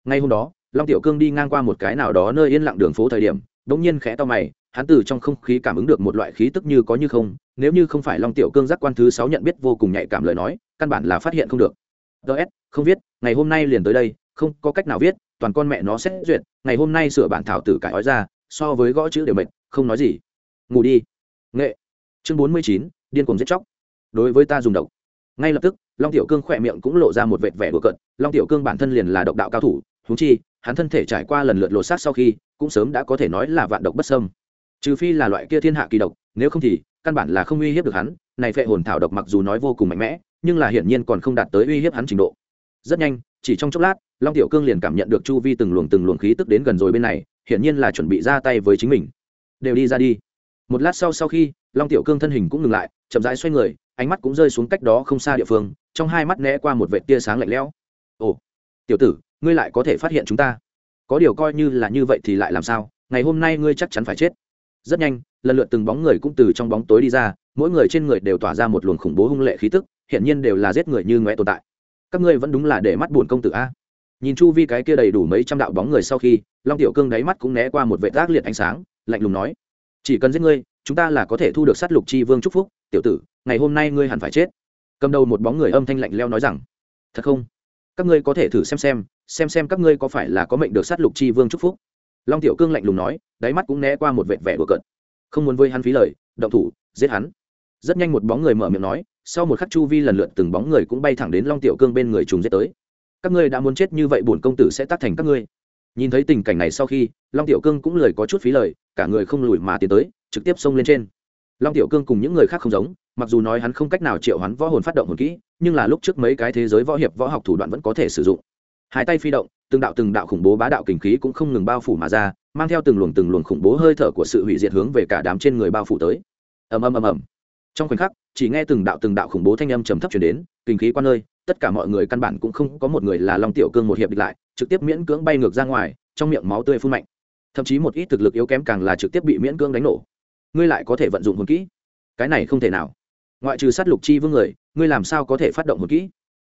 Ngay hôm đó long tiểu cương đi ngang qua một cái nào đó nơi yên lặng đường phố thời điểm đ ỗ n g nhiên khẽ to mày, hắn từ trong không khí cảm ứng được một loại khí tức như có như không, nếu như không phải long tiểu cương giác quan thứ sáu nhận biết vô cùng nhạy cảm lời nói, căn bản là phát hiện không được. Ts không viết, ngày hôm nay liền tới đây, không có cách nào viết, toàn con mẹ nó xét duyệt, ngày hôm nay sửa bản thảo tử cải ói ra, so với gõ chữ đều mệt, không nói gì. Ngủ đi. Nghệ. Chương bốn mươi chín, điên cuồng giết chóc. Đối với ta dùng độc. Ngay lập tức, long tiểu cương khỏe miệng cũng lộ ra một vệt vẻ đùa cợt, long tiểu cương bản thân liền là độc đạo cao thủ húng chi hắn thân thể trải qua lần lượt lột xác sau khi, cũng sớm đã có thể nói là vạn độc bất sâm trừ phi là loại kia thiên hạ kỳ độc, nếu không thì, căn bản là không uy hiếp được hắn, này phệ hồn thảo độc mặc dù nói vô cùng mạnh mẽ, nhưng là hiển nhiên còn không đạt tới uy hiếp hắn trình độ. Rất nhanh, chỉ trong chốc lát, long tiểu cương liền cảm nhận được chu vi từng luồng từng luồng khí tức đến gần rồi bên này, hiển nhiên là chuẩn bị ra tay với chính mình. Đều đi ra đi. Một lát sau sau khi, long tiểu cương thân hình cũng ngừng lại, chậm rãi xoay người, ánh mắt cũng rơi xuống cách đó không xa địa phương, trong hai mắt né qua một vệ tia sáng lạnh lẽo. Ồ, tiểu tử ngươi lại có thể phát hiện chúng ta. Có điều coi như là như vậy thì lại làm sao? Ngày hôm nay ngươi chắc chắn phải chết. Rất nhanh, lần lượt từng bóng người cũng từ trong bóng tối đi ra, mỗi người trên người đều tỏa ra một luồng khủng bố hung lệ khí tức, hiển nhiên đều là giết người như ngoe tồn tại. Các ngươi vẫn đúng là để mắt buồn công tử a. Nhìn chu vi cái kia đầy đủ mấy trăm đạo bóng người sau khi, long tiểu cương đáy mắt cũng né qua một vệ tác liệt ánh sáng, lạnh lùng nói, chỉ cần giết ngươi, chúng ta là có thể thu được sát lục chi vương c phúc, tiểu tử, ngày hôm nay ngươi hẳn phải chết. Cầm đầu một bóng người âm thanh lạnh leo nói rằng, thật không? Các ngươi có thể thử xem xem xem xem các ngươi có phải là có mệnh được sát lục chi vương chúc phúc. Long tiểu cương lạnh lùng nói, đáy mắt cũng né qua một vệt vẻ của cận không muốn với hắn phí lời, động thủ, giết hắn. Rất nhanh một bóng người mở miệng nói, sau một khắc chu vi lần lượt từng bóng người cũng bay thẳng đến long tiểu cương bên người trùng giết tới. Các ngươi đã muốn chết như vậy bổn công tử sẽ tác thành các ngươi. Nhìn thấy tình cảnh này sau khi, long tiểu cương cũng lời có chút phí lời, cả người không lùi mà tiến tới, trực tiếp xông lên trên. Long tiểu cương cùng những người khác không giống, mặc dù nói hắn không cách nào triệu hắn võ hồn phát động hồn kỹ, nhưng là lúc trước mấy cái thế giới võ hiệp võ học thủ đoạn vẫn có thể sử dụng hai tay phi động, từng đạo từng đạo khủng bố bá đạo kình khí cũng không ngừng bao phủ mà ra, mang theo từng luồng từng luồng khủng bố hơi thở của sự hủy diệt hướng về cả đám trên người bao phủ tới. Ầm ầm ầm ầm. Trong khoảnh khắc, chỉ nghe từng đạo từng đạo khủng bố thanh âm trầm thấp chuyển đến kinh khí quan nơi, tất cả mọi người căn bản cũng không có một người là long tiểu cương một hiệp địch lại, trực tiếp miễn cưỡng bay ngược ra ngoài, trong miệng máu tươi phun mạnh. Thậm chí một ít thực lực yếu kém càng là trực tiếp bị miễn cưỡng đánh nổ. Ngươi lại có thể vận dụng hồn kỹ? Cái này không thể nào. Ngoại trừ sát lục chi vương người, ngươi làm sao có thể phát động hồn kỹ?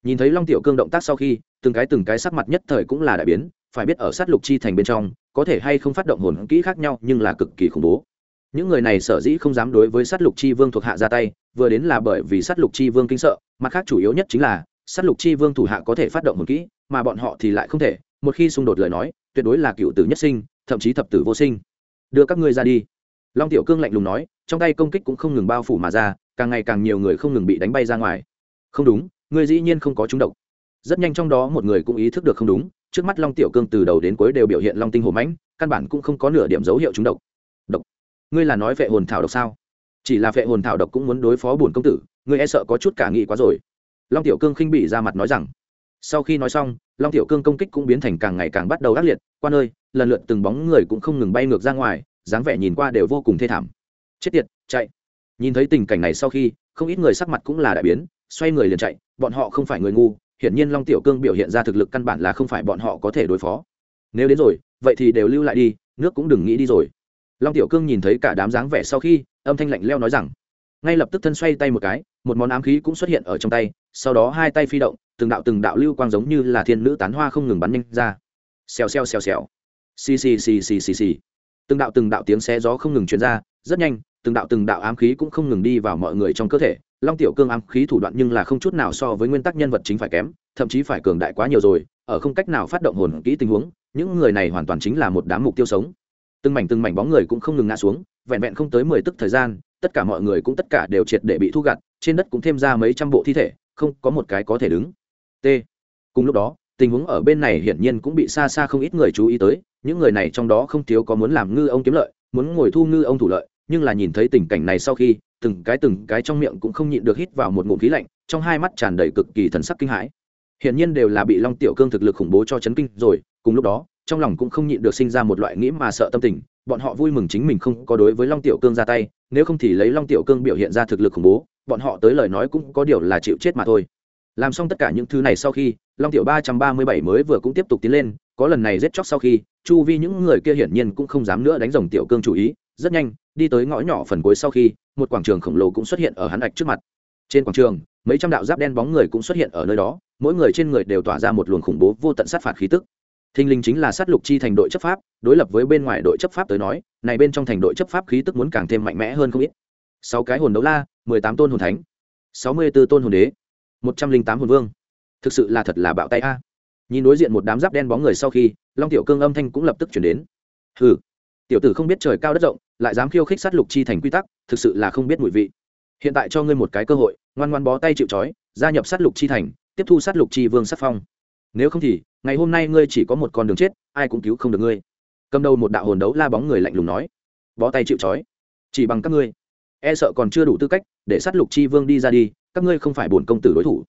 Nhìn thấy long tiểu cương động tác sau khi, từng cái từng cái sắc mặt nhất thời cũng là đại biến, phải biết ở sát lục chi thành bên trong, có thể hay không phát động hồn kỹ khác nhau nhưng là cực kỳ khủng bố. Những người này sở dĩ không dám đối với sát lục chi vương thuộc hạ ra tay, vừa đến là bởi vì sát lục chi vương kinh sợ, mặt khác chủ yếu nhất chính là, sát lục chi vương thủ hạ có thể phát động hồn kỹ, mà bọn họ thì lại không thể, một khi xung đột lời nói, tuyệt đối là cựu tử nhất sinh, thậm chí thập tử vô sinh. Đưa các ngươi ra đi. Long tiểu cương lạnh lùng nói, trong tay công kích cũng không ngừng bao phủ mà ra, càng ngày càng nhiều người không ngừng bị đánh bay ra ngoài. Không đúng ngươi dĩ nhiên không có trúng độc. Rất nhanh trong đó một người cũng ý thức được không đúng, trước mắt long tiểu cương từ đầu đến cuối đều biểu hiện long tinh Hổ mãnh, căn bản cũng không có nửa điểm dấu hiệu trúng độc. Độc? Ngươi là nói vệ hồn thảo độc sao? Chỉ là vệ hồn thảo độc cũng muốn đối phó bổn công tử, ngươi e sợ có chút cả nghị quá rồi. Long tiểu cương khinh bị ra mặt nói rằng. Sau khi nói xong, long tiểu cương công kích cũng biến thành càng ngày càng bắt đầu ác liệt qua nơi lần lượt từng bóng người cũng không ngừng bay ngược ra ngoài, dáng vẻ nhìn qua đều vô cùng thê thảm. Chết tiệt, chạy. Nhìn thấy tình cảnh này sau khi, không ít người sắc mặt cũng là đại biến xoay người liền chạy, bọn họ không phải người ngu, hiển nhiên long tiểu cương biểu hiện ra thực lực căn bản là không phải bọn họ có thể đối phó. Nếu đến rồi, vậy thì đều lưu lại đi, nước cũng đừng nghĩ đi rồi. Long tiểu cương nhìn thấy cả đám dáng vẻ sau khi, âm thanh lạnh leo nói rằng, ngay lập tức thân xoay tay một cái, một món ám khí cũng xuất hiện ở trong tay, sau đó hai tay phi động, từng đạo từng đạo lưu quang giống như là thiên nữ tán hoa không ngừng bắn nhanh ra. Xèo xèo xèo xèo. Xì xì xì xì xì xì. Từng đạo từng đạo tiếng xe gió không ngừng truyền ra, rất nhanh, từng đạo từng đạo ám khí cũng không ngừng đi vào mọi người trong cơ thể long tiểu cương ám khí thủ đoạn nhưng là không chút nào so với nguyên tắc nhân vật chính phải kém, thậm chí phải cường đại quá nhiều rồi, ở không cách nào phát động hồn kỹ tình huống, những người này hoàn toàn chính là một đám mục tiêu sống. Từng mảnh từng mảnh bóng người cũng không ngừng ngã xuống, vẹn vẹn không tới mười tức thời gian, tất cả mọi người cũng tất cả đều triệt để bị thu gặt, trên đất cũng thêm ra mấy trăm bộ thi thể, không có một cái có thể đứng. T. Cùng lúc đó, tình huống ở bên này hiển nhiên cũng bị xa xa không ít người chú ý tới, những người này trong đó không thiếu có muốn làm ngư ông kiếm lợi, muốn ngồi thu ngư ông thủ lợi, nhưng là nhìn thấy tình cảnh này sau khi từng cái từng cái trong miệng cũng không nhịn được hít vào một ngụm khí lạnh, trong hai mắt tràn đầy cực kỳ thần sắc kinh hãi. Hiển nhiên đều là bị long tiểu cương thực lực khủng bố cho chấn kinh rồi, cùng lúc đó, trong lòng cũng không nhịn được sinh ra một loại nghĩ mà sợ tâm tình, bọn họ vui mừng chính mình không có đối với long tiểu cương ra tay, nếu không thì lấy long tiểu cương biểu hiện ra thực lực khủng bố, bọn họ tới lời nói cũng có điều là chịu chết mà thôi. Làm xong tất cả những thứ này sau khi, long tiểu ba trăm ba mươi bảy mới vừa cũng tiếp tục tiến lên, có lần này giết chóc sau khi, chu vi những người kia hiển nhiên cũng không dám nữa đánh rồng tiểu cương chủ ý, rất nhanh, đi tới ngõ nhỏ phần cuối sau khi một quảng trường khổng lồ cũng xuất hiện ở hắn ạch trước mặt. Trên quảng trường, mấy trăm đạo giáp đen bóng người cũng xuất hiện ở nơi đó, mỗi người trên người đều tỏa ra một luồng khủng bố vô tận sát phạt khí tức. Thinh linh chính là sát lục chi thành đội chấp pháp, đối lập với bên ngoài đội chấp pháp tới nói, này bên trong thành đội chấp pháp khí tức muốn càng thêm mạnh mẽ hơn không ít. Sáu cái hồn đấu la, mười tám tôn hồn thánh, sáu mươi b ố tôn hồn đế, một trăm linh tám hồn vương. Thực sự là thật là bạo tay a. Nhìn đối diện một đám giáp đen bóng người sau khi, long tiểu cương âm thanh cũng lập tức chuyển đến. Hừ tiểu tử không biết trời cao đất rộng, lại dám khiêu khích sát lục chi thành quy tắc, thực sự là không biết mùi vị. Hiện tại cho ngươi một cái cơ hội, ngoan ngoan bó tay chịu trói, gia nhập sát lục chi thành, tiếp thu sát lục chi vương sắc phong. Nếu không thì, ngày hôm nay ngươi chỉ có một con đường chết, ai cũng cứu không được ngươi. Cầm đầu một đạo hồn đấu la bóng người lạnh lùng nói. Bó tay chịu trói. Chỉ bằng các ngươi. E sợ còn chưa đủ tư cách để sát lục chi vương đi ra đi, các ngươi không phải bổn công tử đối thủ.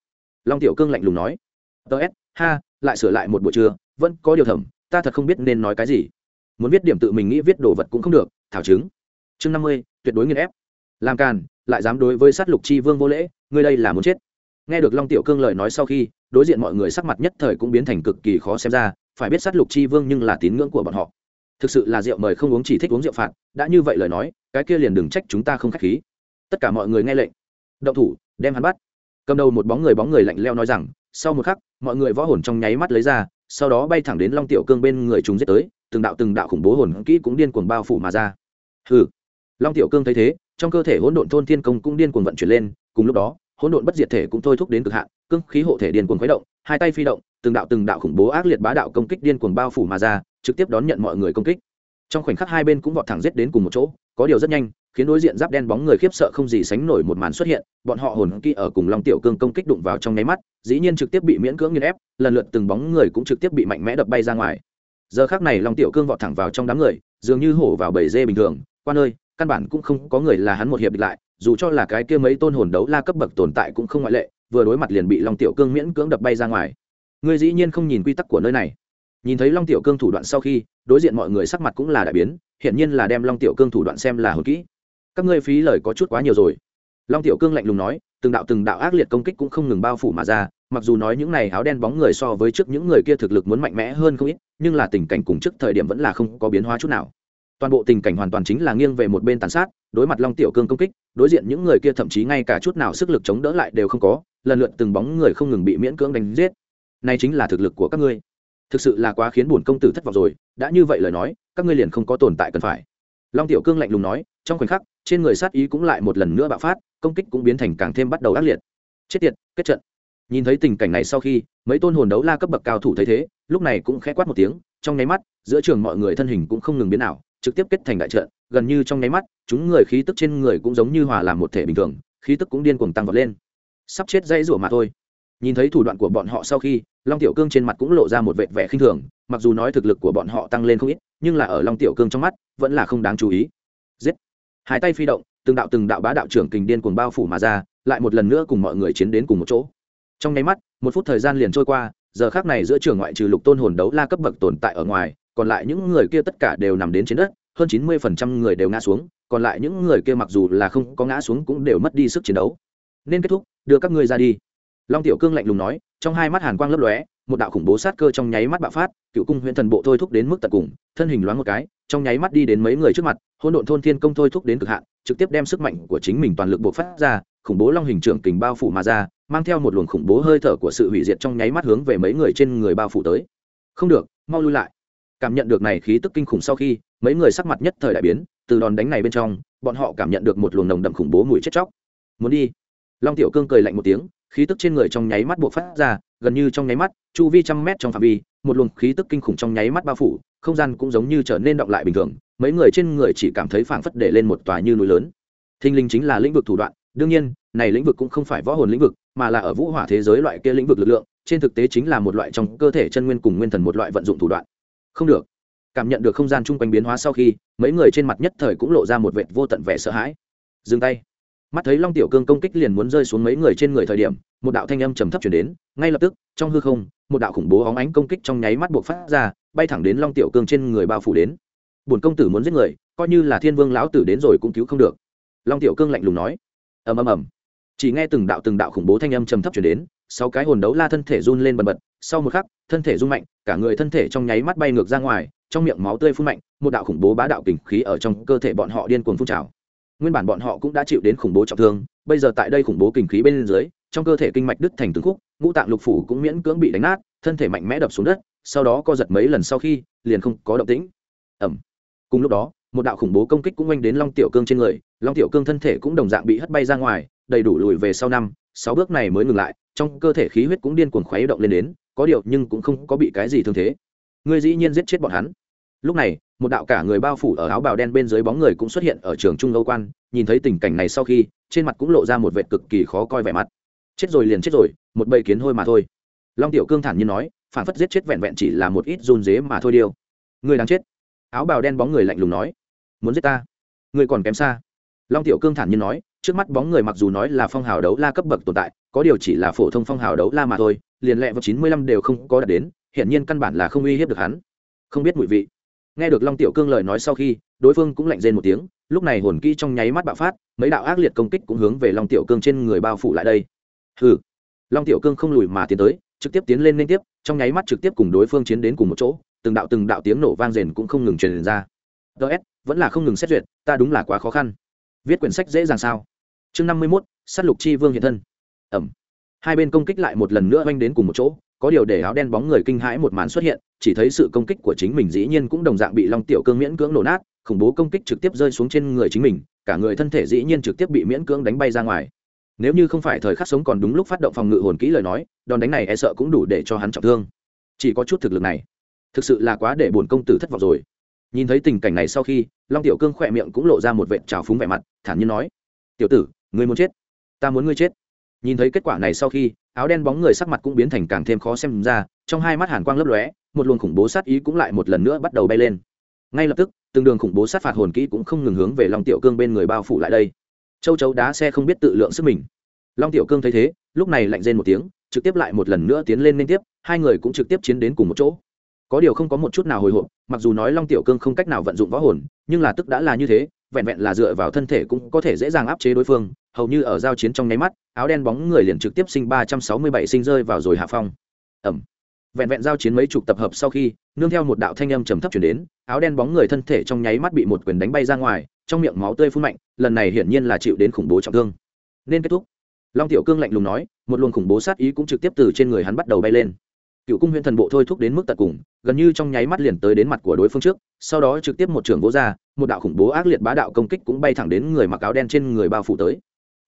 Long tiểu cương lạnh lùng nói. Ts ha, lại sửa lại một buổi trưa, vẫn có điều thẩm ta thật không biết nên nói cái gì muốn viết điểm tự mình nghĩ viết đồ vật cũng không được, thảo chứng. Chương năm mươi, tuyệt đối nghiên ép. Làm càn, lại dám đối với sát lục chi vương vô lễ, ngươi đây là muốn chết. Nghe được long tiểu cương lời nói sau khi, đối diện mọi người sắc mặt nhất thời cũng biến thành cực kỳ khó xem ra, phải biết sát lục chi vương nhưng là tín ngưỡng của bọn họ. Thực sự là rượu mời không uống chỉ thích uống rượu phạt, đã như vậy lời nói, cái kia liền đừng trách chúng ta không k h á c h khí. Tất cả mọi người nghe lệnh. Động thủ, đem hắn bắt. Cầm đầu một bóng người bóng người lạnh leo nói rằng, sau một khắc, mọi người võ hồn trong nháy mắt lấy ra, sau đó bay thẳng đến long tiểu cương bên người chúng giết tới từng đạo từng đạo khủng bố hồn kỹ cũng điên cuồng bao phủ mà ra. Hừ. Long tiểu cương thấy thế, trong cơ thể hỗn độn thôn thiên công cũng điên cuồng vận chuyển lên, cùng lúc đó, hỗn độn bất diệt thể cũng thôi thúc đến cực hạn, cương khí hộ thể điên cuồng khuấy động, hai tay phi động, từng đạo từng đạo khủng bố ác liệt bá đạo công kích điên cuồng bao phủ mà ra, trực tiếp đón nhận mọi người công kích. Trong khoảnh khắc hai bên cũng vọt thẳng giết đến cùng một chỗ, có điều rất nhanh, khiến đối diện giáp đen bóng người khiếp sợ không gì sánh nổi một màn xuất hiện, bọn họ hồn kỹ ở cùng long tiểu cương công kích đụng vào trong nháy mắt, dĩ nhiên trực tiếp bị miễn cưỡng nghiền ép, lần lượt từng bóng người cũng trực tiếp bị mạnh mẽ đập bay ra ngoài giờ khác này long tiểu cương vọt thẳng vào trong đám người, dường như hổ vào bầy dê bình thường. Quan ơi, căn bản cũng không có người là hắn một hiệp địch lại, dù cho là cái kia mấy tôn hồn đấu la cấp bậc tồn tại cũng không ngoại lệ, vừa đối mặt liền bị long tiểu cương miễn cưỡng đập bay ra ngoài. Ngươi dĩ nhiên không nhìn quy tắc của nơi này. Nhìn thấy long tiểu cương thủ đoạn sau khi, đối diện mọi người sắc mặt cũng là đại biến, hiển nhiên là đem long tiểu cương thủ đoạn xem là hồn kỹ. Các ngươi phí lời có chút quá nhiều rồi. Long tiểu cương lạnh lùng nói, từng đạo từng đạo ác liệt công kích cũng không ngừng bao phủ mà ra, mặc dù nói những này áo đen bóng người so với trước những người kia thực lực muốn mạnh mẽ hơn không ít nhưng là tình cảnh cùng trước thời điểm vẫn là không có biến hóa chút nào. Toàn bộ tình cảnh hoàn toàn chính là nghiêng về một bên tàn sát, đối mặt long tiểu cương công kích, đối diện những người kia thậm chí ngay cả chút nào sức lực chống đỡ lại đều không có, lần lượt từng bóng người không ngừng bị miễn cưỡng đánh giết. Này chính là thực lực của các ngươi. Thực sự là quá khiến bổn công tử thất vọng rồi, đã như vậy lời nói, các ngươi liền không có tồn tại cần phải. Long tiểu cương lạnh lùng nói, trong khoảnh khắc, trên người sát ý cũng lại một lần nữa bạo phát, công kích cũng biến thành càng thêm bắt đầu ác liệt. Chết tiệt, kết trận nhìn thấy tình cảnh này sau khi, mấy tôn hồn đấu la cấp bậc cao thủ thấy thế, lúc này cũng khẽ quát một tiếng, trong nháy mắt, giữa trường mọi người thân hình cũng không ngừng biến ảo, trực tiếp kết thành đại trận, gần như trong nháy mắt, chúng người khí tức trên người cũng giống như hòa làm một thể bình thường, khí tức cũng điên cuồng tăng vọt lên. Sắp chết dây rủa mà thôi. Nhìn thấy thủ đoạn của bọn họ sau khi, long tiểu cương trên mặt cũng lộ ra một vệt vẻ khinh thường, mặc dù nói thực lực của bọn họ tăng lên không ít, nhưng là ở long tiểu cương trong mắt, vẫn là không đáng chú ý. Giết! Hai tay phi động, từng đạo từng đạo bá đạo trưởng kình điên cuồng bao phủ mà ra, lại một lần nữa cùng mọi người chiến đến cùng một chỗ trong nháy mắt, một phút thời gian liền trôi qua, giờ khác này giữa trường ngoại trừ lục tôn hồn đấu la cấp bậc tồn tại ở ngoài, còn lại những người kia tất cả đều nằm đến trên đất, hơn chín mươi phần trăm người đều ngã xuống, còn lại những người kia mặc dù là không có ngã xuống cũng đều mất đi sức chiến đấu. Nên kết thúc, đưa các ngươi ra đi. Long tiểu cương lạnh lùng nói, trong hai mắt hàn quang lấp lóe, một đạo khủng bố sát cơ trong nháy mắt bạo phát, cựu cung huyện thần bộ thôi thúc đến mức tận cùng, thân hình loáng một cái, trong nháy mắt đi đến mấy người trước mặt hôn độn thôn thiên công thôi thúc đến cực hạn, trực tiếp đem sức mạnh của chính mình toàn lực buộc phát ra, khủng bố long hình trưởng kình bao phủ mà ra mang theo một luồng khủng bố hơi thở của sự hủy diệt trong nháy mắt hướng về mấy người trên người bao phủ tới. Không được, mau lui lại. Cảm nhận được này khí tức kinh khủng sau khi, mấy người sắc mặt nhất thời đại biến, từ đòn đánh này bên trong, bọn họ cảm nhận được một luồng nồng đậm khủng bố mùi chết chóc. Muốn đi. Long tiểu cương cười lạnh một tiếng, khí tức trên người trong nháy mắt buộc phát ra, gần như trong nháy mắt, chu vi trăm mét trong phạm vi, một luồng khí tức kinh khủng trong nháy mắt bao phủ, không gian cũng giống như trở nên động lại bình thường, mấy người trên người chỉ cảm thấy phảng phất để lên một tòa như núi lớn. Thinh linh chính là lĩnh vực thủ đoạn, đương nhiên, này lĩnh vực cũng không phải võ hồn lĩnh vực mà là ở vũ hỏa thế giới loại kia lĩnh vực lực lượng, trên thực tế chính là một loại trong cơ thể chân nguyên cùng nguyên thần một loại vận dụng thủ đoạn. Không được. Cảm nhận được không gian chung quanh biến hóa sau khi, mấy người trên mặt nhất thời cũng lộ ra một vệt vô tận vẻ sợ hãi. Dừng tay. Mắt thấy long tiểu cương công kích liền muốn rơi xuống mấy người trên người thời điểm, một đạo thanh âm trầm thấp chuyển đến, ngay lập tức, trong hư không, một đạo khủng bố hóng ánh công kích trong nháy mắt buộc phát ra, bay thẳng đến long tiểu cương trên người bao phủ đến. Bổn công tử muốn giết người, coi như là thiên vương lão tử đến rồi cũng cứu không được. Long tiểu cương lạnh lùng nói. Ầm ầm ầm chỉ nghe từng đạo từng đạo khủng bố thanh âm trầm thấp chuyển đến sau cái hồn đấu la thân thể run lên bần bật, sau một khắc, thân thể run mạnh, cả người thân thể trong nháy mắt bay ngược ra ngoài, trong miệng máu tươi phun mạnh, một đạo khủng bố bá đạo kình khí ở trong cơ thể bọn họ điên cuồng phun trào. Nguyên bản bọn họ cũng đã chịu đến khủng bố trọng thương, bây giờ tại đây khủng bố kình khí bên dưới, trong cơ thể kinh mạch đứt thành từng khúc, ngũ tạng lục phủ cũng miễn cưỡng bị đánh nát, thân thể mạnh mẽ đập xuống đất, sau đó co giật mấy lần sau khi, liền không có động tĩnh. Ẩm cùng lúc đó, một đạo khủng bố công kích cũng oanh đến long tiểu cương trên người, long tiểu cương thân thể cũng đồng dạng bị hất bay ra ngoài đầy đủ lùi về sau năm, sáu bước này mới ngừng lại, trong cơ thể khí huyết cũng điên cuồng khuấy động lên đến, có điều nhưng cũng không có bị cái gì thương thế. Ngươi dĩ nhiên giết chết bọn hắn. Lúc này, một đạo cả người bao phủ ở áo bào đen bên dưới bóng người cũng xuất hiện ở trường trung âu quan, nhìn thấy tình cảnh này sau khi, trên mặt cũng lộ ra một vệ cực kỳ khó coi vẻ mặt. Chết rồi liền chết rồi, một bầy kiến hôi mà thôi. Long tiểu cương thản nhiên nói, phản phất giết chết vẹn vẹn chỉ là một ít run dế mà thôi điêu người đang chết. Áo bào đen bóng người lạnh lùng nói, muốn giết ta? Người còn kém xa. Long tiểu cương thản nhiên nói trước mắt bóng người mặc dù nói là phong hào đấu la cấp bậc tồn tại, có điều chỉ là phổ thông phong hào đấu la mà thôi, liền lẹ vào chín mươi lăm đều không có đạt đến, hiển nhiên căn bản là không uy hiếp được hắn. Không biết mùi vị. Nghe được long tiểu cương lời nói sau khi, đối phương cũng lạnh rên một tiếng, lúc này hồn kỹ trong nháy mắt bạo phát, mấy đạo ác liệt công kích cũng hướng về long tiểu cương trên người bao phủ lại đây. Hừ. Long tiểu cương không lùi mà tiến tới, trực tiếp tiến lên liên tiếp, trong nháy mắt trực tiếp cùng đối phương chiến đến cùng một chỗ, từng đạo từng đạo tiếng nổ vang rền cũng không ngừng truyền ra. Ts vẫn là không ngừng xét duyệt, ta đúng là quá khó khăn. Viết quyển sách dễ dàng sao? Chương năm mươi mốt s á t lục chi vương hiện thân. Ẩm. Hai bên công kích lại một lần nữa oanh đến cùng một chỗ, có điều để áo đen bóng người kinh hãi một màn xuất hiện, chỉ thấy sự công kích của chính mình dĩ nhiên cũng đồng dạng bị long tiểu cương miễn cưỡng nổ nát, khủng bố công kích trực tiếp rơi xuống trên người chính mình, cả người thân thể dĩ nhiên trực tiếp bị miễn cưỡng đánh bay ra ngoài. Nếu như không phải thời khắc sống còn đúng lúc phát động phòng ngự hồn kỹ lời nói, đòn đánh này e sợ cũng đủ để cho hắn trọng thương. Chỉ có chút thực lực này, thực sự là quá để bổn công tử thất vọng rồi. Nhìn thấy tình cảnh này sau khi, long tiểu cương khỏe miệng cũng lộ ra một vệ trào phúng vẻ mặt, thản nhiên nói, tiểu tử ngươi muốn chết, ta muốn ngươi chết. Nhìn thấy kết quả này sau khi, áo đen bóng người sắc mặt cũng biến thành càng thêm khó xem ra, trong hai mắt hàn quang lấp lóe, một luồng khủng bố sát ý cũng lại một lần nữa bắt đầu bay lên. Ngay lập tức, từng đường khủng bố sát phạt hồn kỹ cũng không ngừng hướng về long tiểu cương bên người bao phủ lại đây. Châu chấu đá xe không biết tự lượng sức mình. Long tiểu cương thấy thế, lúc này lạnh rên một tiếng, trực tiếp lại một lần nữa tiến lên liên tiếp, hai người cũng trực tiếp chiến đến cùng một chỗ. Có điều không có một chút nào hồi hộp, mặc dù nói long tiểu cương không cách nào vận dụng võ hồn, nhưng là tức đã là như thế vẹn vẹn là dựa vào thân thể cũng có thể dễ dàng áp chế đối phương, hầu như ở giao chiến trong nháy mắt, áo đen bóng người liền trực tiếp sinh ba trăm sáu mươi bảy sinh rơi vào rồi hạ phong. Ẩm vẹn vẹn giao chiến mấy chục tập hợp sau khi, nương theo một đạo thanh âm trầm thấp chuyển đến, áo đen bóng người thân thể trong nháy mắt bị một quyền đánh bay ra ngoài, trong miệng máu tươi phun mạnh, lần này hiển nhiên là chịu đến khủng bố trọng thương. Nên kết thúc. Long tiểu cương lạnh lùng nói, một luồng khủng bố sát ý cũng trực tiếp từ trên người hắn bắt đầu bay lên cựu cung huyện thần bộ thôi thúc đến mức tận cùng, gần như trong nháy mắt liền tới đến mặt của đối phương trước, sau đó trực tiếp một trường vỗ ra, một đạo khủng bố ác liệt bá đạo công kích cũng bay thẳng đến người mặc áo đen trên người bao phủ tới.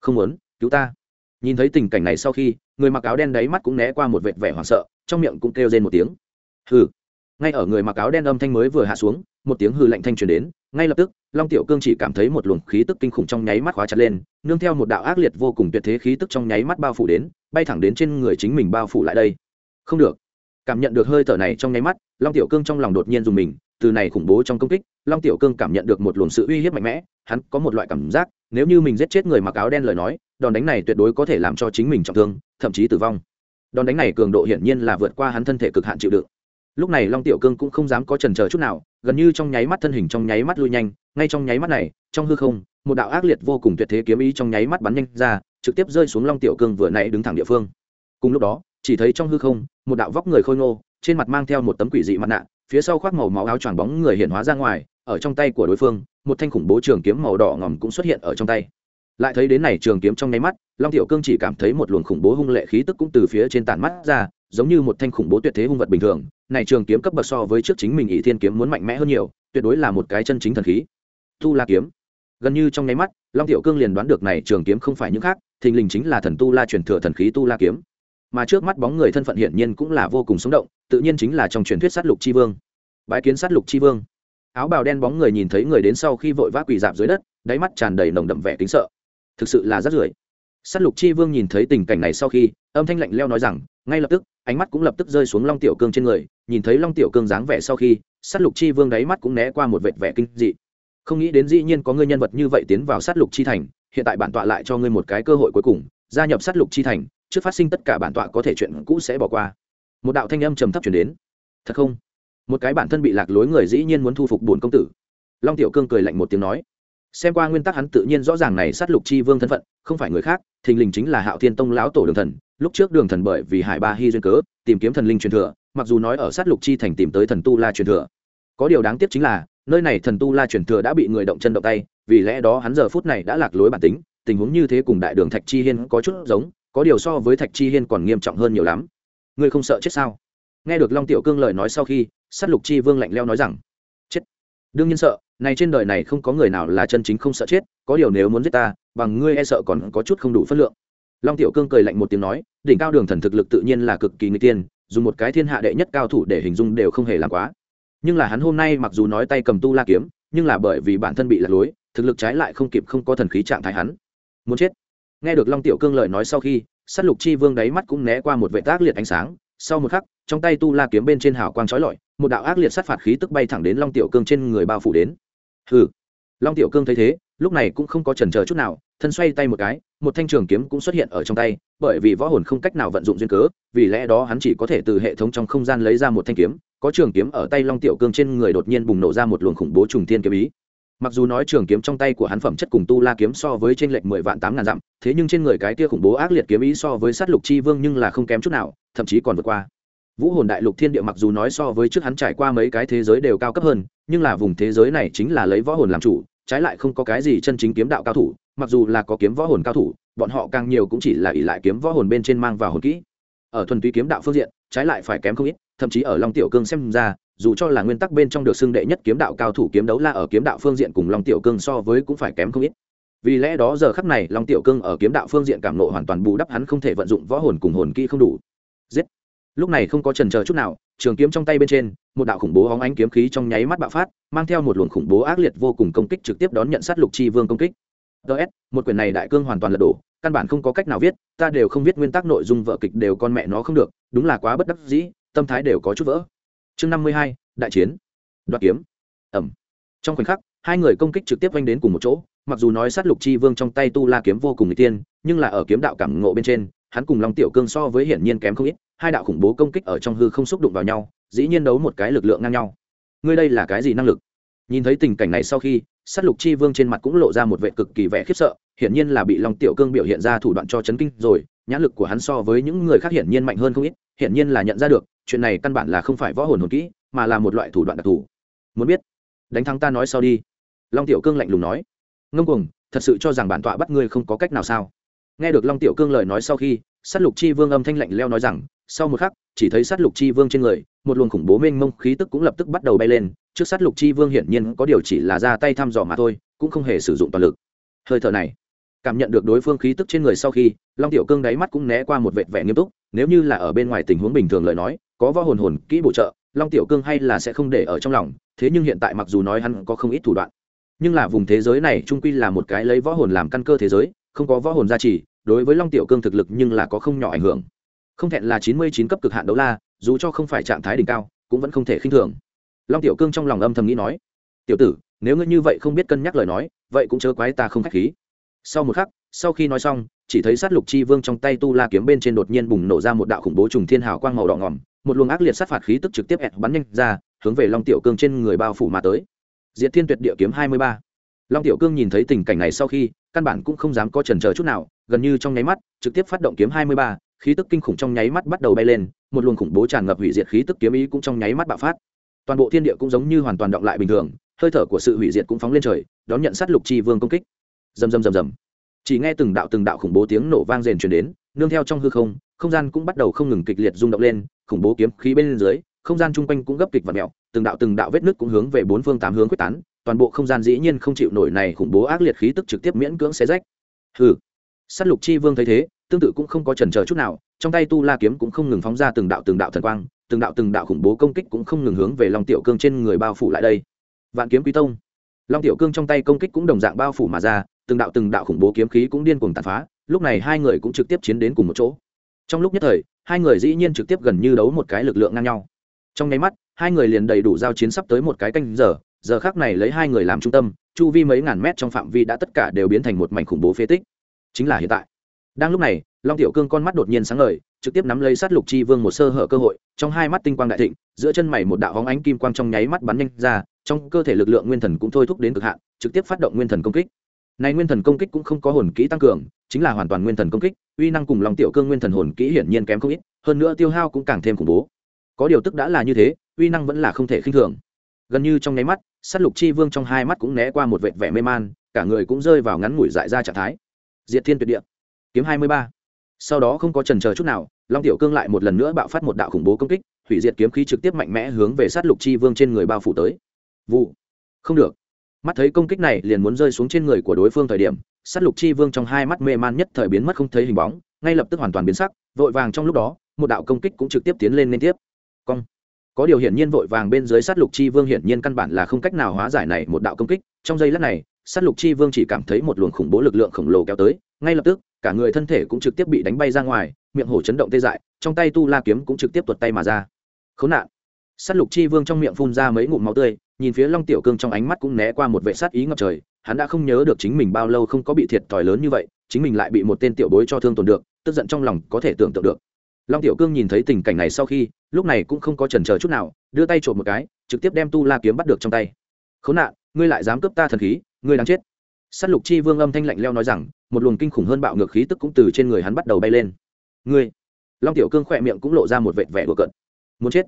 Không muốn, cứu ta. Nhìn thấy tình cảnh này sau khi, người mặc áo đen đáy mắt cũng né qua một vệt vẻ hoảng sợ, trong miệng cũng kêu lên một tiếng. Hừ. Ngay ở người mặc áo đen âm thanh mới vừa hạ xuống, một tiếng hừ lạnh thanh truyền đến, ngay lập tức, long tiểu cương chỉ cảm thấy một luồng khí tức kinh khủng trong nháy mắt khóa chặt lên, nương theo một đạo ác liệt vô cùng tuyệt thế khí tức trong nháy mắt bao phủ đến, bay thẳng đến trên người chính mình bao phủ lại đây. Không được cảm nhận được hơi thở này trong nháy mắt, long tiểu cương trong lòng đột nhiên dùng mình, từ này khủng bố trong công kích, long tiểu cương cảm nhận được một luồng sự uy hiếp mạnh mẽ, hắn có một loại cảm giác, nếu như mình giết chết người mặc áo đen lời nói, đòn đánh này tuyệt đối có thể làm cho chính mình trọng thương, thậm chí tử vong. Đòn đánh này cường độ hiển nhiên là vượt qua hắn thân thể cực hạn chịu đựng. Lúc này long tiểu cương cũng không dám có trần chờ chút nào, gần như trong nháy mắt thân hình trong nháy mắt lui nhanh, ngay trong nháy mắt này, trong hư không, một đạo ác liệt vô cùng tuyệt thế kiếm ý trong nháy mắt bắn nhanh ra, trực tiếp rơi xuống long tiểu cương vừa nãy đứng thẳng địa phương. Cùng lúc đó chỉ thấy trong hư không, một đạo vóc người khôi ngô, trên mặt mang theo một tấm quỷ dị mặt nạ, phía sau khoác màu máu áo choàng bóng người hiện hóa ra ngoài, ở trong tay của đối phương, một thanh khủng bố trường kiếm màu đỏ ngòm cũng xuất hiện ở trong tay. Lại thấy đến này trường kiếm trong nháy mắt, long tiểu cương chỉ cảm thấy một luồng khủng bố hung lệ khí tức cũng từ phía trên tàn mắt ra, giống như một thanh khủng bố tuyệt thế hung vật bình thường. Này trường kiếm cấp bậc so với trước chính mình ỷ thiên kiếm muốn mạnh mẽ hơn nhiều, tuyệt đối là một cái chân chính thần khí. Tu la kiếm. Gần như trong nháy mắt, long tiểu cương liền đoán được này trường kiếm không phải những khác, thình lình chính là thần tu la truyền thừa thần khí tu la kiếm mà trước mắt bóng người thân phận hiển nhiên cũng là vô cùng sống động, tự nhiên chính là trong truyền thuyết sát lục chi vương. Bái kiến sát lục chi vương. Áo bào đen bóng người nhìn thấy người đến sau khi vội vã quỳ dạp dưới đất, đáy mắt tràn đầy nồng đậm vẻ kính sợ. Thực sự là rất rưởi. Sát lục chi vương nhìn thấy tình cảnh này sau khi, âm thanh lạnh leo nói rằng, ngay lập tức, ánh mắt cũng lập tức rơi xuống long tiểu cương trên người, nhìn thấy long tiểu cương dáng vẻ sau khi, sát lục chi vương đáy mắt cũng né qua một vệt vẻ kinh dị. Không nghĩ đến dĩ nhiên có ngươi nhân vật như vậy tiến vào sát lục chi thành, hiện tại bản tọa lại cho ngươi một cái cơ hội cuối cùng, gia nhập sát lục chi thành trước phát sinh tất cả bản tọa có thể chuyện cũ sẽ bỏ qua. Một đạo thanh âm trầm thấp chuyển đến. Thật không? Một cái bản thân bị lạc lối người dĩ nhiên muốn thu phục bổn công tử. Long tiểu cương cười lạnh một tiếng nói, xem qua nguyên tắc hắn tự nhiên rõ ràng này sát lục chi vương thân phận, không phải người khác, thình lình chính là hạo thiên tông lão tổ đường thần. Lúc trước đường thần bởi vì hải ba hy duyên cớ, tìm kiếm thần linh truyền thừa, mặc dù nói ở sát lục chi thành tìm tới thần tu la truyền thừa. Có điều đáng tiếc chính là, nơi này thần tu la truyền thừa đã bị người động chân động tay, vì lẽ đó hắn giờ phút này đã lạc lối bản tính, tình huống như thế cùng đại đường thạch chi hiên có chút giống có điều so với thạch chi hiên còn nghiêm trọng hơn nhiều lắm. Ngươi không sợ chết sao? Nghe được long tiểu cương lời nói sau khi, sát lục chi vương lạnh leo nói rằng, chết! Đương nhiên sợ, này trên đời này không có người nào là chân chính không sợ chết, có điều nếu muốn giết ta, bằng ngươi e sợ còn có chút không đủ phân lượng. Long tiểu cương cười lạnh một tiếng nói, đỉnh cao đường thần thực lực tự nhiên là cực kỳ nguy tiên, dùng một cái thiên hạ đệ nhất cao thủ để hình dung đều không hề làm quá. Nhưng là hắn hôm nay mặc dù nói tay cầm tu la kiếm, nhưng là bởi vì bản thân bị lạc lối, thực lực trái lại không kịp không có thần khí trạng thái hắn. Muốn chết nghe được long tiểu cương lời nói sau khi s á t lục chi vương đáy mắt cũng né qua một vệ tác liệt ánh sáng. Sau một khắc, trong tay tu la kiếm bên trên hào quang trói lọi, một đạo ác liệt sát phạt khí tức bay thẳng đến long tiểu cương trên người bao phủ đến. Hừ. Long tiểu cương thấy thế, lúc này cũng không có trần c chút nào, thân xoay tay một cái, một thanh trường kiếm cũng xuất hiện ở trong tay, bởi vì võ hồn không cách nào vận dụng duyên cớ, vì lẽ đó hắn chỉ có thể từ hệ thống trong không gian lấy ra một thanh kiếm, có trường kiếm ở tay long tiểu cương trên người đột nhiên bùng nổ ra một luồng khủng bố trùng thiên kiếm ý mặc dù nói trường kiếm trong tay của hắn phẩm chất cùng tu la kiếm so với trên lệnh mười vạn tám ngàn dặm, thế nhưng trên người cái kia khủng bố ác liệt kiếm ý so với sát lục chi vương nhưng là không kém chút nào, thậm chí còn vượt qua. Vũ hồn đại lục thiên địa mặc dù nói so với trước hắn trải qua mấy cái thế giới đều cao cấp hơn, nhưng là vùng thế giới này chính là lấy võ hồn làm chủ, trái lại không có cái gì chân chính kiếm đạo cao thủ, mặc dù là có kiếm võ hồn cao thủ, bọn họ càng nhiều cũng chỉ là ỷ lại kiếm võ hồn bên trên mang vào hồn kỹ. Ở thuần túy kiếm đạo phương diện trái lại phải kém không ít, thậm chí ở long tiểu cương xem ra, dù cho là nguyên tắc bên trong được xưng đệ nhất kiếm đạo cao thủ kiếm đấu la ở kiếm đạo phương diện cùng long tiểu cương so với cũng phải kém không ít. Vì lẽ đó giờ khắc này, long tiểu cương ở kiếm đạo phương diện cảm nộ hoàn toàn bù đắp hắn không thể vận dụng võ hồn cùng hồn kỹ không đủ. Giết! Lúc này không có trần chờ chút nào, trường kiếm trong tay bên trên, một đạo khủng bố hóng ánh kiếm khí trong nháy mắt bạo phát, mang theo một luồng khủng bố ác liệt vô cùng công kích trực tiếp đón nhận sát lục chi vương công kích. Ts một quyền này đại cương hoàn toàn lật đổ căn bản không có cách nào viết, ta đều không viết nguyên tắc nội dung vợ kịch đều con mẹ nó không được, đúng là quá bất đắc dĩ, tâm thái đều có chút vỡ. Chương năm mươi hai, đại chiến. Đoạt kiếm. Ẩm. Trong khoảnh khắc, hai người công kích trực tiếp oanh đến cùng một chỗ, mặc dù nói sát lục chi vương trong tay tu la kiếm vô cùng n tiên nhưng là ở kiếm đạo cảm ngộ bên trên, hắn cùng long tiểu cương so với hiển nhiên kém không ít, hai đạo khủng bố công kích ở trong hư không xúc đụng vào nhau, dĩ nhiên đấu một cái lực lượng ngang nhau. Ngươi đây là cái gì năng lực? Nhìn thấy tình cảnh này sau khi, sát lục chi vương trên mặt cũng lộ ra một vệ cực kỳ vẻ khiếp sợ, hiển nhiên là bị long tiểu cương biểu hiện ra thủ đoạn cho chấn kinh rồi, nhãn lực của hắn so với những người khác hiển nhiên mạnh hơn không ít, hiển nhiên là nhận ra được, chuyện này căn bản là không phải võ hồn hồn kỹ, mà là một loại thủ đoạn đặc thù. Muốn biết, đánh thắng ta nói sau đi. Long tiểu cương lạnh lùng nói. Ngông cuồng, thật sự cho rằng bản tọa bắt ngươi không có cách nào sao? Nghe được long tiểu cương lời nói sau khi, sát lục chi vương âm thanh lạnh leo nói rằng, sau một khắc, chỉ thấy sát lục chi vương trên người, một luồng khủng bố mênh mông khí tức cũng lập tức bắt đầu bay lên trước sát lục chi vương hiển nhiên có điều chỉ là ra tay thăm dò mà thôi, cũng không hề sử dụng toàn lực. Hơi thở này, cảm nhận được đối phương khí tức trên người sau khi, long tiểu cương đáy mắt cũng né qua một vệt vẻ nghiêm túc, nếu như là ở bên ngoài tình huống bình thường lời nói, có võ hồn hồn kỹ bổ trợ, long tiểu cương hay là sẽ không để ở trong lòng, thế nhưng hiện tại mặc dù nói hắn có không ít thủ đoạn, nhưng là vùng thế giới này trung quy là một cái lấy võ hồn làm căn cơ thế giới, không có võ hồn gia trì, đối với long tiểu cương thực lực nhưng là có không nhỏ ảnh hưởng. Không thẹn là chín mươi chín cấp cực hạn đấu la, dù cho không phải trạng thái đỉnh cao, cũng vẫn không thể khinh thường long tiểu cương trong lòng âm thầm nghĩ nói, tiểu tử, nếu ngươi như vậy không biết cân nhắc lời nói, vậy cũng chớ quái ta không k h á c h khí. Sau một khắc, sau khi nói xong, chỉ thấy sát lục chi vương trong tay tu la kiếm bên trên đột nhiên bùng nổ ra một đạo khủng bố trùng thiên hào quang màu đỏ ngỏm, một luồng ác liệt sát phạt khí tức trực tiếp ẹt bắn nhanh ra, hướng về long tiểu cương trên người bao phủ mà tới. Diệt thiên tuyệt địa kiếm hai mươi ba. Long tiểu cương nhìn thấy tình cảnh này sau khi, căn bản cũng không dám có trần chờ chút nào, gần như trong nháy mắt, trực tiếp phát động kiếm hai mươi ba, khí tức kinh khủng trong nháy mắt bắt đầu bay lên, một luồng khủng bố tràn ngập hủy diệt khí tức kiếm ý cũng trong nháy mắt bạo phát toàn bộ thiên địa cũng giống như hoàn toàn động lại bình thường, hơi thở của sự hủy diệt cũng phóng lên trời, đón nhận sát lục chi vương công kích. Rầm rầm rầm rầm. Chỉ nghe từng đạo từng đạo khủng bố tiếng nổ vang rền truyền đến, nương theo trong hư không không gian cũng bắt đầu không ngừng kịch liệt rung động lên, khủng bố kiếm khí bên dưới, không gian chung quanh cũng gấp kịch và mẹo từng đạo từng đạo vết nứt cũng hướng về bốn phương tám hướng quyết tán, toàn bộ không gian dĩ nhiên không chịu nổi này khủng bố ác liệt khí tức trực tiếp miễn cưỡng xé rách. Hừ. Sát lục chi vương thấy thế, tương tự cũng không có chần chờ chút nào, trong tay tu la kiếm cũng không ngừng phóng ra từng đạo từng đạo thần quang từng đạo từng đạo khủng bố công kích cũng không ngừng hướng về long tiểu cương trên người bao phủ lại đây. Vạn kiếm quý tông. Long tiểu cương trong tay công kích cũng đồng dạng bao phủ mà ra, từng đạo từng đạo khủng bố kiếm khí cũng điên cuồng tàn phá, lúc này hai người cũng trực tiếp chiến đến cùng một chỗ. Trong lúc nhất thời, hai người dĩ nhiên trực tiếp gần như đấu một cái lực lượng ngang nhau. Trong nháy mắt, hai người liền đầy đủ giao chiến sắp tới một cái canh giờ giờ khác này lấy hai người làm trung tâm, chu vi mấy ngàn mét trong phạm vi đã tất cả đều biến thành một mảnh khủng bố phế tích. Chính là hiện tại. Đang lúc này long tiểu cương con mắt đột nhiên sáng ngời, trực tiếp nắm lấy sát lục chi vương một sơ hở cơ hội, trong hai mắt tinh quang đại thịnh, giữa chân mày một đạo hóng ánh kim quang trong nháy mắt bắn nhanh ra, trong cơ thể lực lượng nguyên thần cũng thôi thúc đến cực hạn, trực tiếp phát động nguyên thần công kích. Này nguyên thần công kích cũng không có hồn kỹ tăng cường, chính là hoàn toàn nguyên thần công kích, uy năng cùng long tiểu cương nguyên thần hồn kỹ hiển nhiên kém không ít, hơn nữa tiêu hao cũng càng thêm khủng bố. Có điều tức đã là như thế, uy năng vẫn là không thể khinh thường. Gần như trong nháy mắt, sát lục chi vương trong hai mắt cũng né qua một vệt vẻ mê man, cả người cũng rơi vào ngắn ngủi dại ra trạng thái. Diệt thiên tuyệt địa. Kiếm hai mươi ba sau đó không có trần chờ chút nào, long tiểu cương lại một lần nữa bạo phát một đạo khủng bố công kích, hủy diệt kiếm khí trực tiếp mạnh mẽ hướng về sát lục chi vương trên người bao phủ tới. Vụ. Không được. Mắt thấy công kích này liền muốn rơi xuống trên người của đối phương thời điểm, sát lục chi vương trong hai mắt mê man nhất thời biến mất không thấy hình bóng, ngay lập tức hoàn toàn biến sắc, vội vàng trong lúc đó, một đạo công kích cũng trực tiếp tiến lên liên tiếp. Cong. Có điều hiển nhiên vội vàng bên dưới sát lục chi vương hiển nhiên căn bản là không cách nào hóa giải này một đạo công kích, trong giây lát này, sát lục chi vương chỉ cảm thấy một luồng khủng bố lực lượng khổng lồ kéo tới, ngay lập tức cả người thân thể cũng trực tiếp bị đánh bay ra ngoài, miệng hổ chấn động tê dại, trong tay tu la kiếm cũng trực tiếp tuột tay mà ra. Khốn nạn. Sắt lục chi vương trong miệng phun ra mấy ngụm máu tươi, nhìn phía long tiểu cương trong ánh mắt cũng né qua một vệ sát ý ngập trời, hắn đã không nhớ được chính mình bao lâu không có bị thiệt thòi lớn như vậy, chính mình lại bị một tên tiểu bối cho thương tổn được, tức giận trong lòng có thể tưởng tượng được. Long tiểu cương nhìn thấy tình cảnh này sau khi, lúc này cũng không có chần chờ chút nào, đưa tay trộm một cái, trực tiếp đem tu la kiếm bắt được trong tay. Khốn nạn, ngươi lại dám cướp ta thần khí, ngươi đáng chết. S á t lục chi vương âm thanh lạnh leo nói rằng một luồng kinh khủng hơn bạo ngược khí tức cũng từ trên người hắn bắt đầu bay lên. Ngươi! Long tiểu cương khỏe miệng cũng lộ ra một vệt vẻ của cận muốn chết?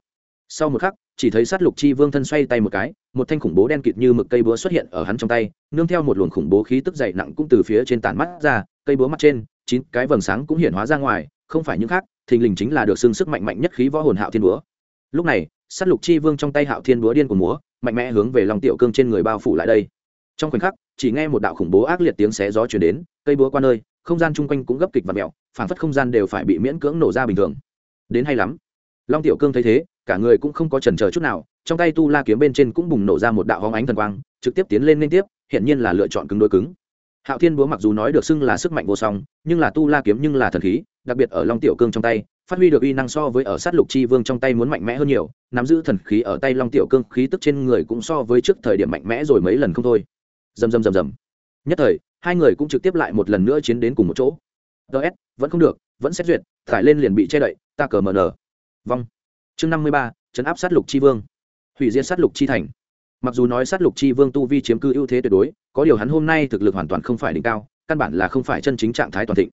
Sau một khắc, chỉ thấy sát lục chi vương thân xoay tay một cái, một thanh khủng bố đen kịt như mực cây búa xuất hiện ở hắn trong tay, nương theo một luồng khủng bố khí tức dày nặng cũng từ phía trên tàn mắt ra, cây búa mặt trên, chín cái vầng sáng cũng hiện hóa ra ngoài, không phải những khác, thình lình chính là được xưng sức mạnh mạnh nhất khí võ hồn hạo thiên búa. Lúc này, sát lục chi vương trong tay hạo thiên búa điên của múa, mạnh mẽ hướng về lòng tiểu cương trên người bao phủ lại đây. Trong khoảnh khắc, chỉ nghe một đạo khủng bố ác liệt tiếng xé gió chuyển đến cây búa qua nơi, không gian chung quanh cũng gấp kịch và mẹo phảng phất không gian đều phải bị miễn cưỡng nổ ra bình thường. Đến hay lắm. Long tiểu cương thấy thế, cả người cũng không có chần chờ chút nào, trong tay tu la kiếm bên trên cũng bùng nổ ra một đạo hóng ánh thần quang, trực tiếp tiến lên liên tiếp hiện nhiên là lựa chọn cứng đối cứng. Hạo thiên búa mặc dù nói được xưng là sức mạnh vô song, nhưng là tu la kiếm nhưng là thần khí, đặc biệt ở long tiểu cương trong tay, phát huy được uy năng so với ở sát lục chi vương trong tay muốn mạnh mẽ hơn nhiều, nắm giữ thần khí ở tay long tiểu cương khí tức trên người cũng so với trước thời điểm mạnh mẽ rồi mấy lần không thôi. Dầm dầm dầm dầm nhất thời hai người cũng trực tiếp lại một lần nữa chiến đến cùng một chỗ. Ts vẫn không được, vẫn xét duyệt, thải lên liền bị che đậy, ta cờ mờ nở vong. Chương năm mươi ba, chấn áp sát lục chi vương. Hủy diệt sát lục chi thành. Mặc dù nói sát lục chi vương tu vi chiếm cư ưu thế tuyệt đối, có điều hắn hôm nay thực lực hoàn toàn không phải đỉnh cao, căn bản là không phải chân chính trạng thái toàn thịnh.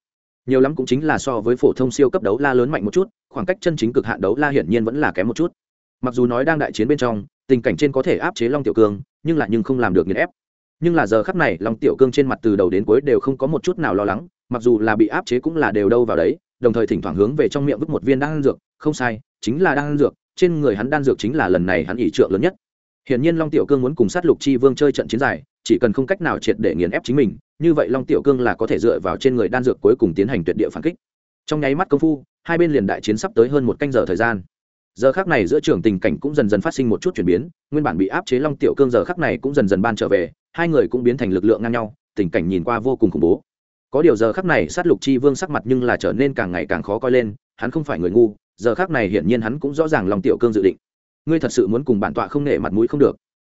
Nhiều lắm cũng chính là so với phổ thông siêu cấp đấu la lớn mạnh một chút, khoảng cách chân chính cực hạn đấu la hiển nhiên vẫn là kém một chút. Mặc dù nói đang đại chiến bên trong, tình cảnh trên có thể áp chế long tiểu cương, nhưng lại nhưng không làm được nghiền ép nhưng là giờ khắp này, long tiểu cương trên mặt từ đầu đến cuối đều không có một chút nào lo lắng, mặc dù là bị áp chế cũng là đều đâu vào đấy, đồng thời thỉnh thoảng hướng về trong miệng vứt một viên đan dược, không sai, chính là đan dược, trên người hắn đan dược chính là lần này hắn ỷ trượng lớn nhất. Hiển nhiên long tiểu cương muốn cùng sát lục chi vương chơi trận chiến dài, chỉ cần không cách nào triệt để nghiền ép chính mình, như vậy long tiểu cương là có thể dựa vào trên người đan dược cuối cùng tiến hành tuyệt địa phản kích. Trong nháy mắt công phu, hai bên liền đại chiến sắp tới hơn một canh giờ thời gian. Giờ khác này giữa trường tình cảnh cũng dần dần phát sinh một chút chuyển biến, nguyên bản bị áp chế long tiểu cương giờ khác này cũng dần dần ban trở về hai người cũng biến thành lực lượng ngang nhau, tình cảnh nhìn qua vô cùng khủng bố. Có điều giờ khắc này, sát lục chi vương sắc mặt nhưng là trở nên càng ngày càng khó coi lên, hắn không phải người ngu, giờ khắc này hiển nhiên hắn cũng rõ ràng lòng tiểu cương dự định. Ngươi thật sự muốn cùng bản tọa không nể mặt mũi không được.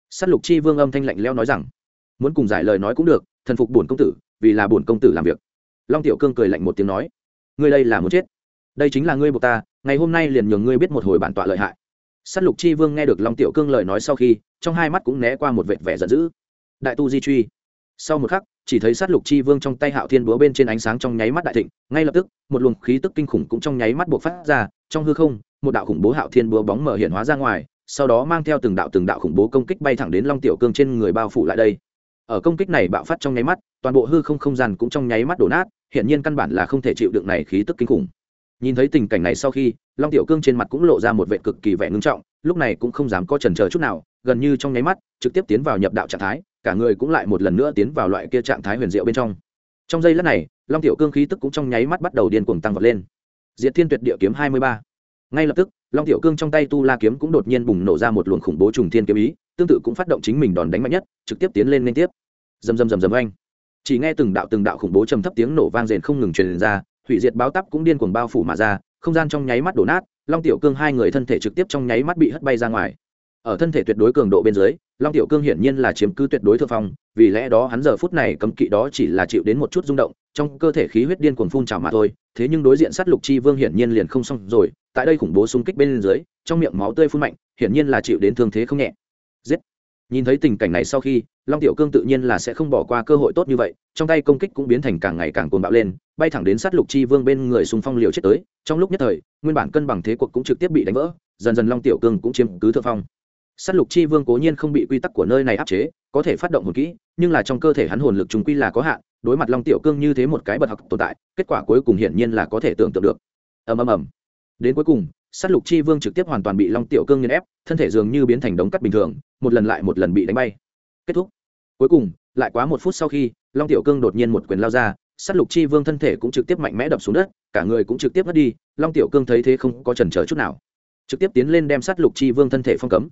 Sát lục chi vương âm thanh lạnh leo nói rằng, muốn cùng giải lời nói cũng được, thần phục bổn công tử, vì là bổn công tử làm việc. Long tiểu cương cười lạnh một tiếng nói, ngươi đây là muốn chết. Đây chính là ngươi buộc ta, ngày hôm nay liền nhường ngươi biết một hồi bản tọa lợi hại. Sát lục chi vương nghe được long tiểu cương lời nói sau khi, trong hai mắt cũng né qua một vệt vẻ giận dữ đại tu di truy. Sau một khắc, chỉ thấy sát lục chi vương trong tay hạo thiên búa bên trên ánh sáng trong nháy mắt đại thịnh, ngay lập tức, một luồng khí tức kinh khủng cũng trong nháy mắt buộc phát ra, trong hư không, một đạo khủng bố hạo thiên búa bóng mở hiện hóa ra ngoài, sau đó mang theo từng đạo từng đạo khủng bố công kích bay thẳng đến long tiểu cương trên người bao phủ lại đây. Ở công kích này bạo phát trong nháy mắt, toàn bộ hư không không gian cũng trong nháy mắt đổ nát hiện nhiên căn bản là không thể chịu đựng này khí tức kinh khủng. Nhìn thấy tình cảnh này sau khi, long tiểu cương trên mặt cũng lộ ra một vệ cực kỳ vẻ ngưng trọng, lúc này cũng không dám có chần chờ chút nào, gần như trong nháy mắt, trực tiếp tiến vào nhập đạo trạng thái cả người cũng lại một lần nữa tiến vào loại kia trạng thái huyền diệu bên trong. Trong giây lát này, long tiểu cương khí tức cũng trong nháy mắt bắt đầu điên cuồng tăng vọt lên. Diệt thiên tuyệt địa kiếm hai mươi ba. Ngay lập tức, long tiểu cương trong tay tu la kiếm cũng đột nhiên bùng nổ ra một luồng khủng bố trùng thiên kiếm ý, tương tự cũng phát động chính mình đòn đánh mạnh nhất, trực tiếp tiến lên liên tiếp. Dầm dầm dầm dầm anh chỉ nghe từng đạo từng đạo khủng bố trầm thấp tiếng nổ vang rền không ngừng truyền ra, hủy diệt báo tắp cũng điên cuồng bao phủ mà ra, không gian trong nháy mắt đổ nát, long tiểu cương hai người thân thể trực tiếp trong nháy mắt bị hất bay ra ngoài. Ở thân thể tuyệt đối cường độ bên dưới long tiểu cương hiển nhiên là chiếm cứ tuyệt đối thượng phong, vì lẽ đó hắn giờ phút này cấm kỵ đó chỉ là chịu đến một chút rung động, trong cơ thể khí huyết điên cuồng phun trào mà thôi, thế nhưng đối diện sát lục chi vương hiển nhiên liền không xong rồi, tại đây khủng bố xung kích bên dưới, trong miệng máu tươi phun mạnh, hiển nhiên là chịu đến thương thế không nhẹ. Giết! Nhìn thấy tình cảnh này sau khi, long tiểu cương tự nhiên là sẽ không bỏ qua cơ hội tốt như vậy, trong tay công kích cũng biến thành càng ngày càng cuồng bạo lên, bay thẳng đến sát lục chi vương bên người xung phong liều chết tới, trong lúc nhất thời, nguyên bản cân bằng thế cuộc cũng trực tiếp bị đánh vỡ, dần dần long tiểu cương cũng chiếm cứ thượng phong s á t lục chi vương cố nhiên không bị quy tắc của nơi này áp chế, có thể phát động hồn kỹ, nhưng là trong cơ thể hắn hồn lực chúng quy là có hạn, đối mặt long tiểu cương như thế một cái bật học tồn tại, kết quả cuối cùng hiển nhiên là có thể tưởng tượng được. Ầm ầm ầm. Đến cuối cùng s á t lục chi vương trực tiếp hoàn toàn bị long tiểu cương nghiên ép, thân thể dường như biến thành đống cắt bình thường, một lần lại một lần bị đánh bay. Kết thúc. Cuối cùng, lại quá một phút sau khi, long tiểu cương đột nhiên một quyền lao ra s á t lục chi vương thân thể cũng trực tiếp mạnh mẽ đập xuống đất, cả người cũng trực tiếp mất đi, long tiểu cương thấy thế không có trần trở chút nào. Trực tiếp tiến lên đem sát lục chi vương thân thể phong cấm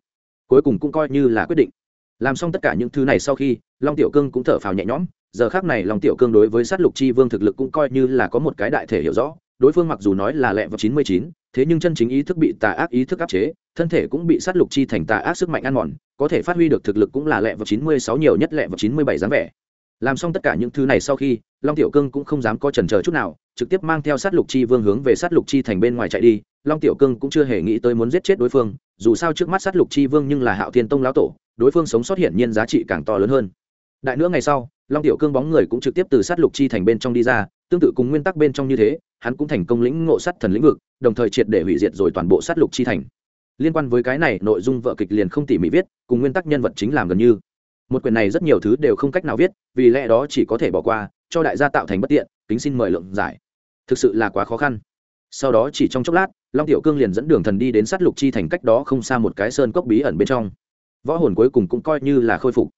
cuối cùng cũng coi như là quyết định. Làm xong tất cả những thứ này sau khi, long tiểu cương cũng thở phào nhẹ nhõm, giờ khác này long tiểu cương đối với sát lục chi vương thực lực cũng coi như là có một cái đại thể hiểu rõ, đối phương mặc dù nói là lẹ vào chín mươi chín, thế nhưng chân chính ý thức bị tà ác ý thức áp chế, thân thể cũng bị sát lục chi thành tà ác sức mạnh ăn mòn, có thể phát huy được thực lực cũng là lẹ vào chín mươi sáu nhiều nhất lẹ vào chín mươi bảy dáng vẻ làm xong tất cả những thứ này sau khi, long tiểu cương cũng không dám có chần chờ chút nào, trực tiếp mang theo sát lục chi vương hướng về sát lục chi thành bên ngoài chạy đi. Long tiểu cương cũng chưa hề nghĩ tới muốn giết chết đối phương, dù sao trước mắt sát lục chi vương nhưng là hạo thiên tông lão tổ, đối phương sống sót hiển nhiên giá trị càng to lớn hơn. Đại nữa ngày sau, long tiểu cương bóng người cũng trực tiếp từ sát lục chi thành bên trong đi ra, tương tự cùng nguyên tắc bên trong như thế, hắn cũng thành công lĩnh ngộ sát thần lĩnh vực, đồng thời triệt để hủy diệt rồi toàn bộ sát lục chi thành. Liên quan với cái này, nội dung vợ kịch liền không tỉ mỉ viết, cùng nguyên tắc nhân vật chính làm gần như một quyển này rất nhiều thứ đều không cách nào viết, vì lẽ đó chỉ có thể bỏ qua, cho đại gia tạo thành bất tiện, kính xin mời lượng giải. Thực sự là quá khó khăn. Sau đó chỉ trong chốc lát, long tiểu cương liền dẫn đường thần đi đến sát lục chi thành cách đó không xa một cái sơn cốc bí ẩn bên trong. Võ hồn cuối cùng cũng coi như là khôi phục.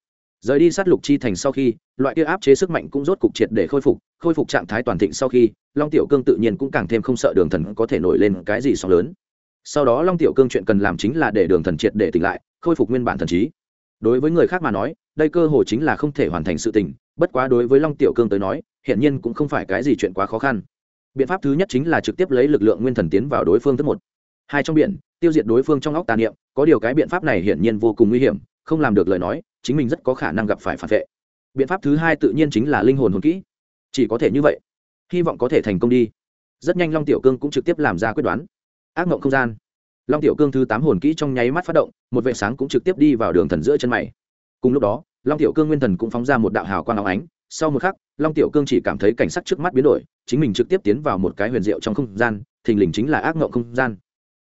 Rời đi sát lục chi thành sau khi, loại kia áp chế sức mạnh cũng rốt cục triệt để khôi phục khôi phục trạng thái toàn thịnh sau khi, long tiểu cương tự nhiên cũng càng thêm không sợ đường thần có thể nổi lên cái gì sóng lớn. Sau đó long tiểu cương chuyện cần làm chính là để đường thần triệt để tỉnh lại, khôi phục nguyên bản thần trí đối với người khác mà nói, đây cơ hội chính là không thể hoàn thành sự tình, bất quá đối với long tiểu cương tới nói hiện nhiên cũng không phải cái gì chuyện quá khó khăn. Biện pháp thứ nhất chính là trực tiếp lấy lực lượng nguyên thần tiến vào đối phương thứ một. Hai trong biển, tiêu diệt đối phương trong óc tà niệm, có điều cái biện pháp này hiển nhiên vô cùng nguy hiểm, không làm được lời nói, chính mình rất có khả năng gặp phải phản vệ. Biện pháp thứ hai tự nhiên chính là linh hồn hồn kỹ. Chỉ có thể như vậy, hy vọng có thể thành công đi. Rất nhanh long tiểu cương cũng trực tiếp làm ra quyết đoán. Ác mộng không gian long tiểu cương thứ tám hồn kỹ trong nháy mắt phát động, một vệ sáng cũng trực tiếp đi vào đường thần giữa chân mày. Cùng lúc đó, long tiểu cương nguyên thần cũng phóng ra một đạo hào quang áo ánh. Sau một khắc, long tiểu cương chỉ cảm thấy cảnh sắc trước mắt biến đổi, chính mình trực tiếp tiến vào một cái huyền diệu trong không gian, thình lình chính là ác mộng không gian.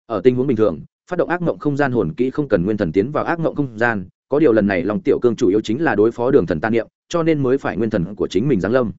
Ở tình huống bình thường, phát động ác mộng không gian hồn kỹ không cần nguyên thần tiến vào ác mộng không gian, có điều lần này long tiểu cương chủ yếu chính là đối phó đường thần tan niệm, cho nên mới phải nguyên thần của chính mình giáng lâm.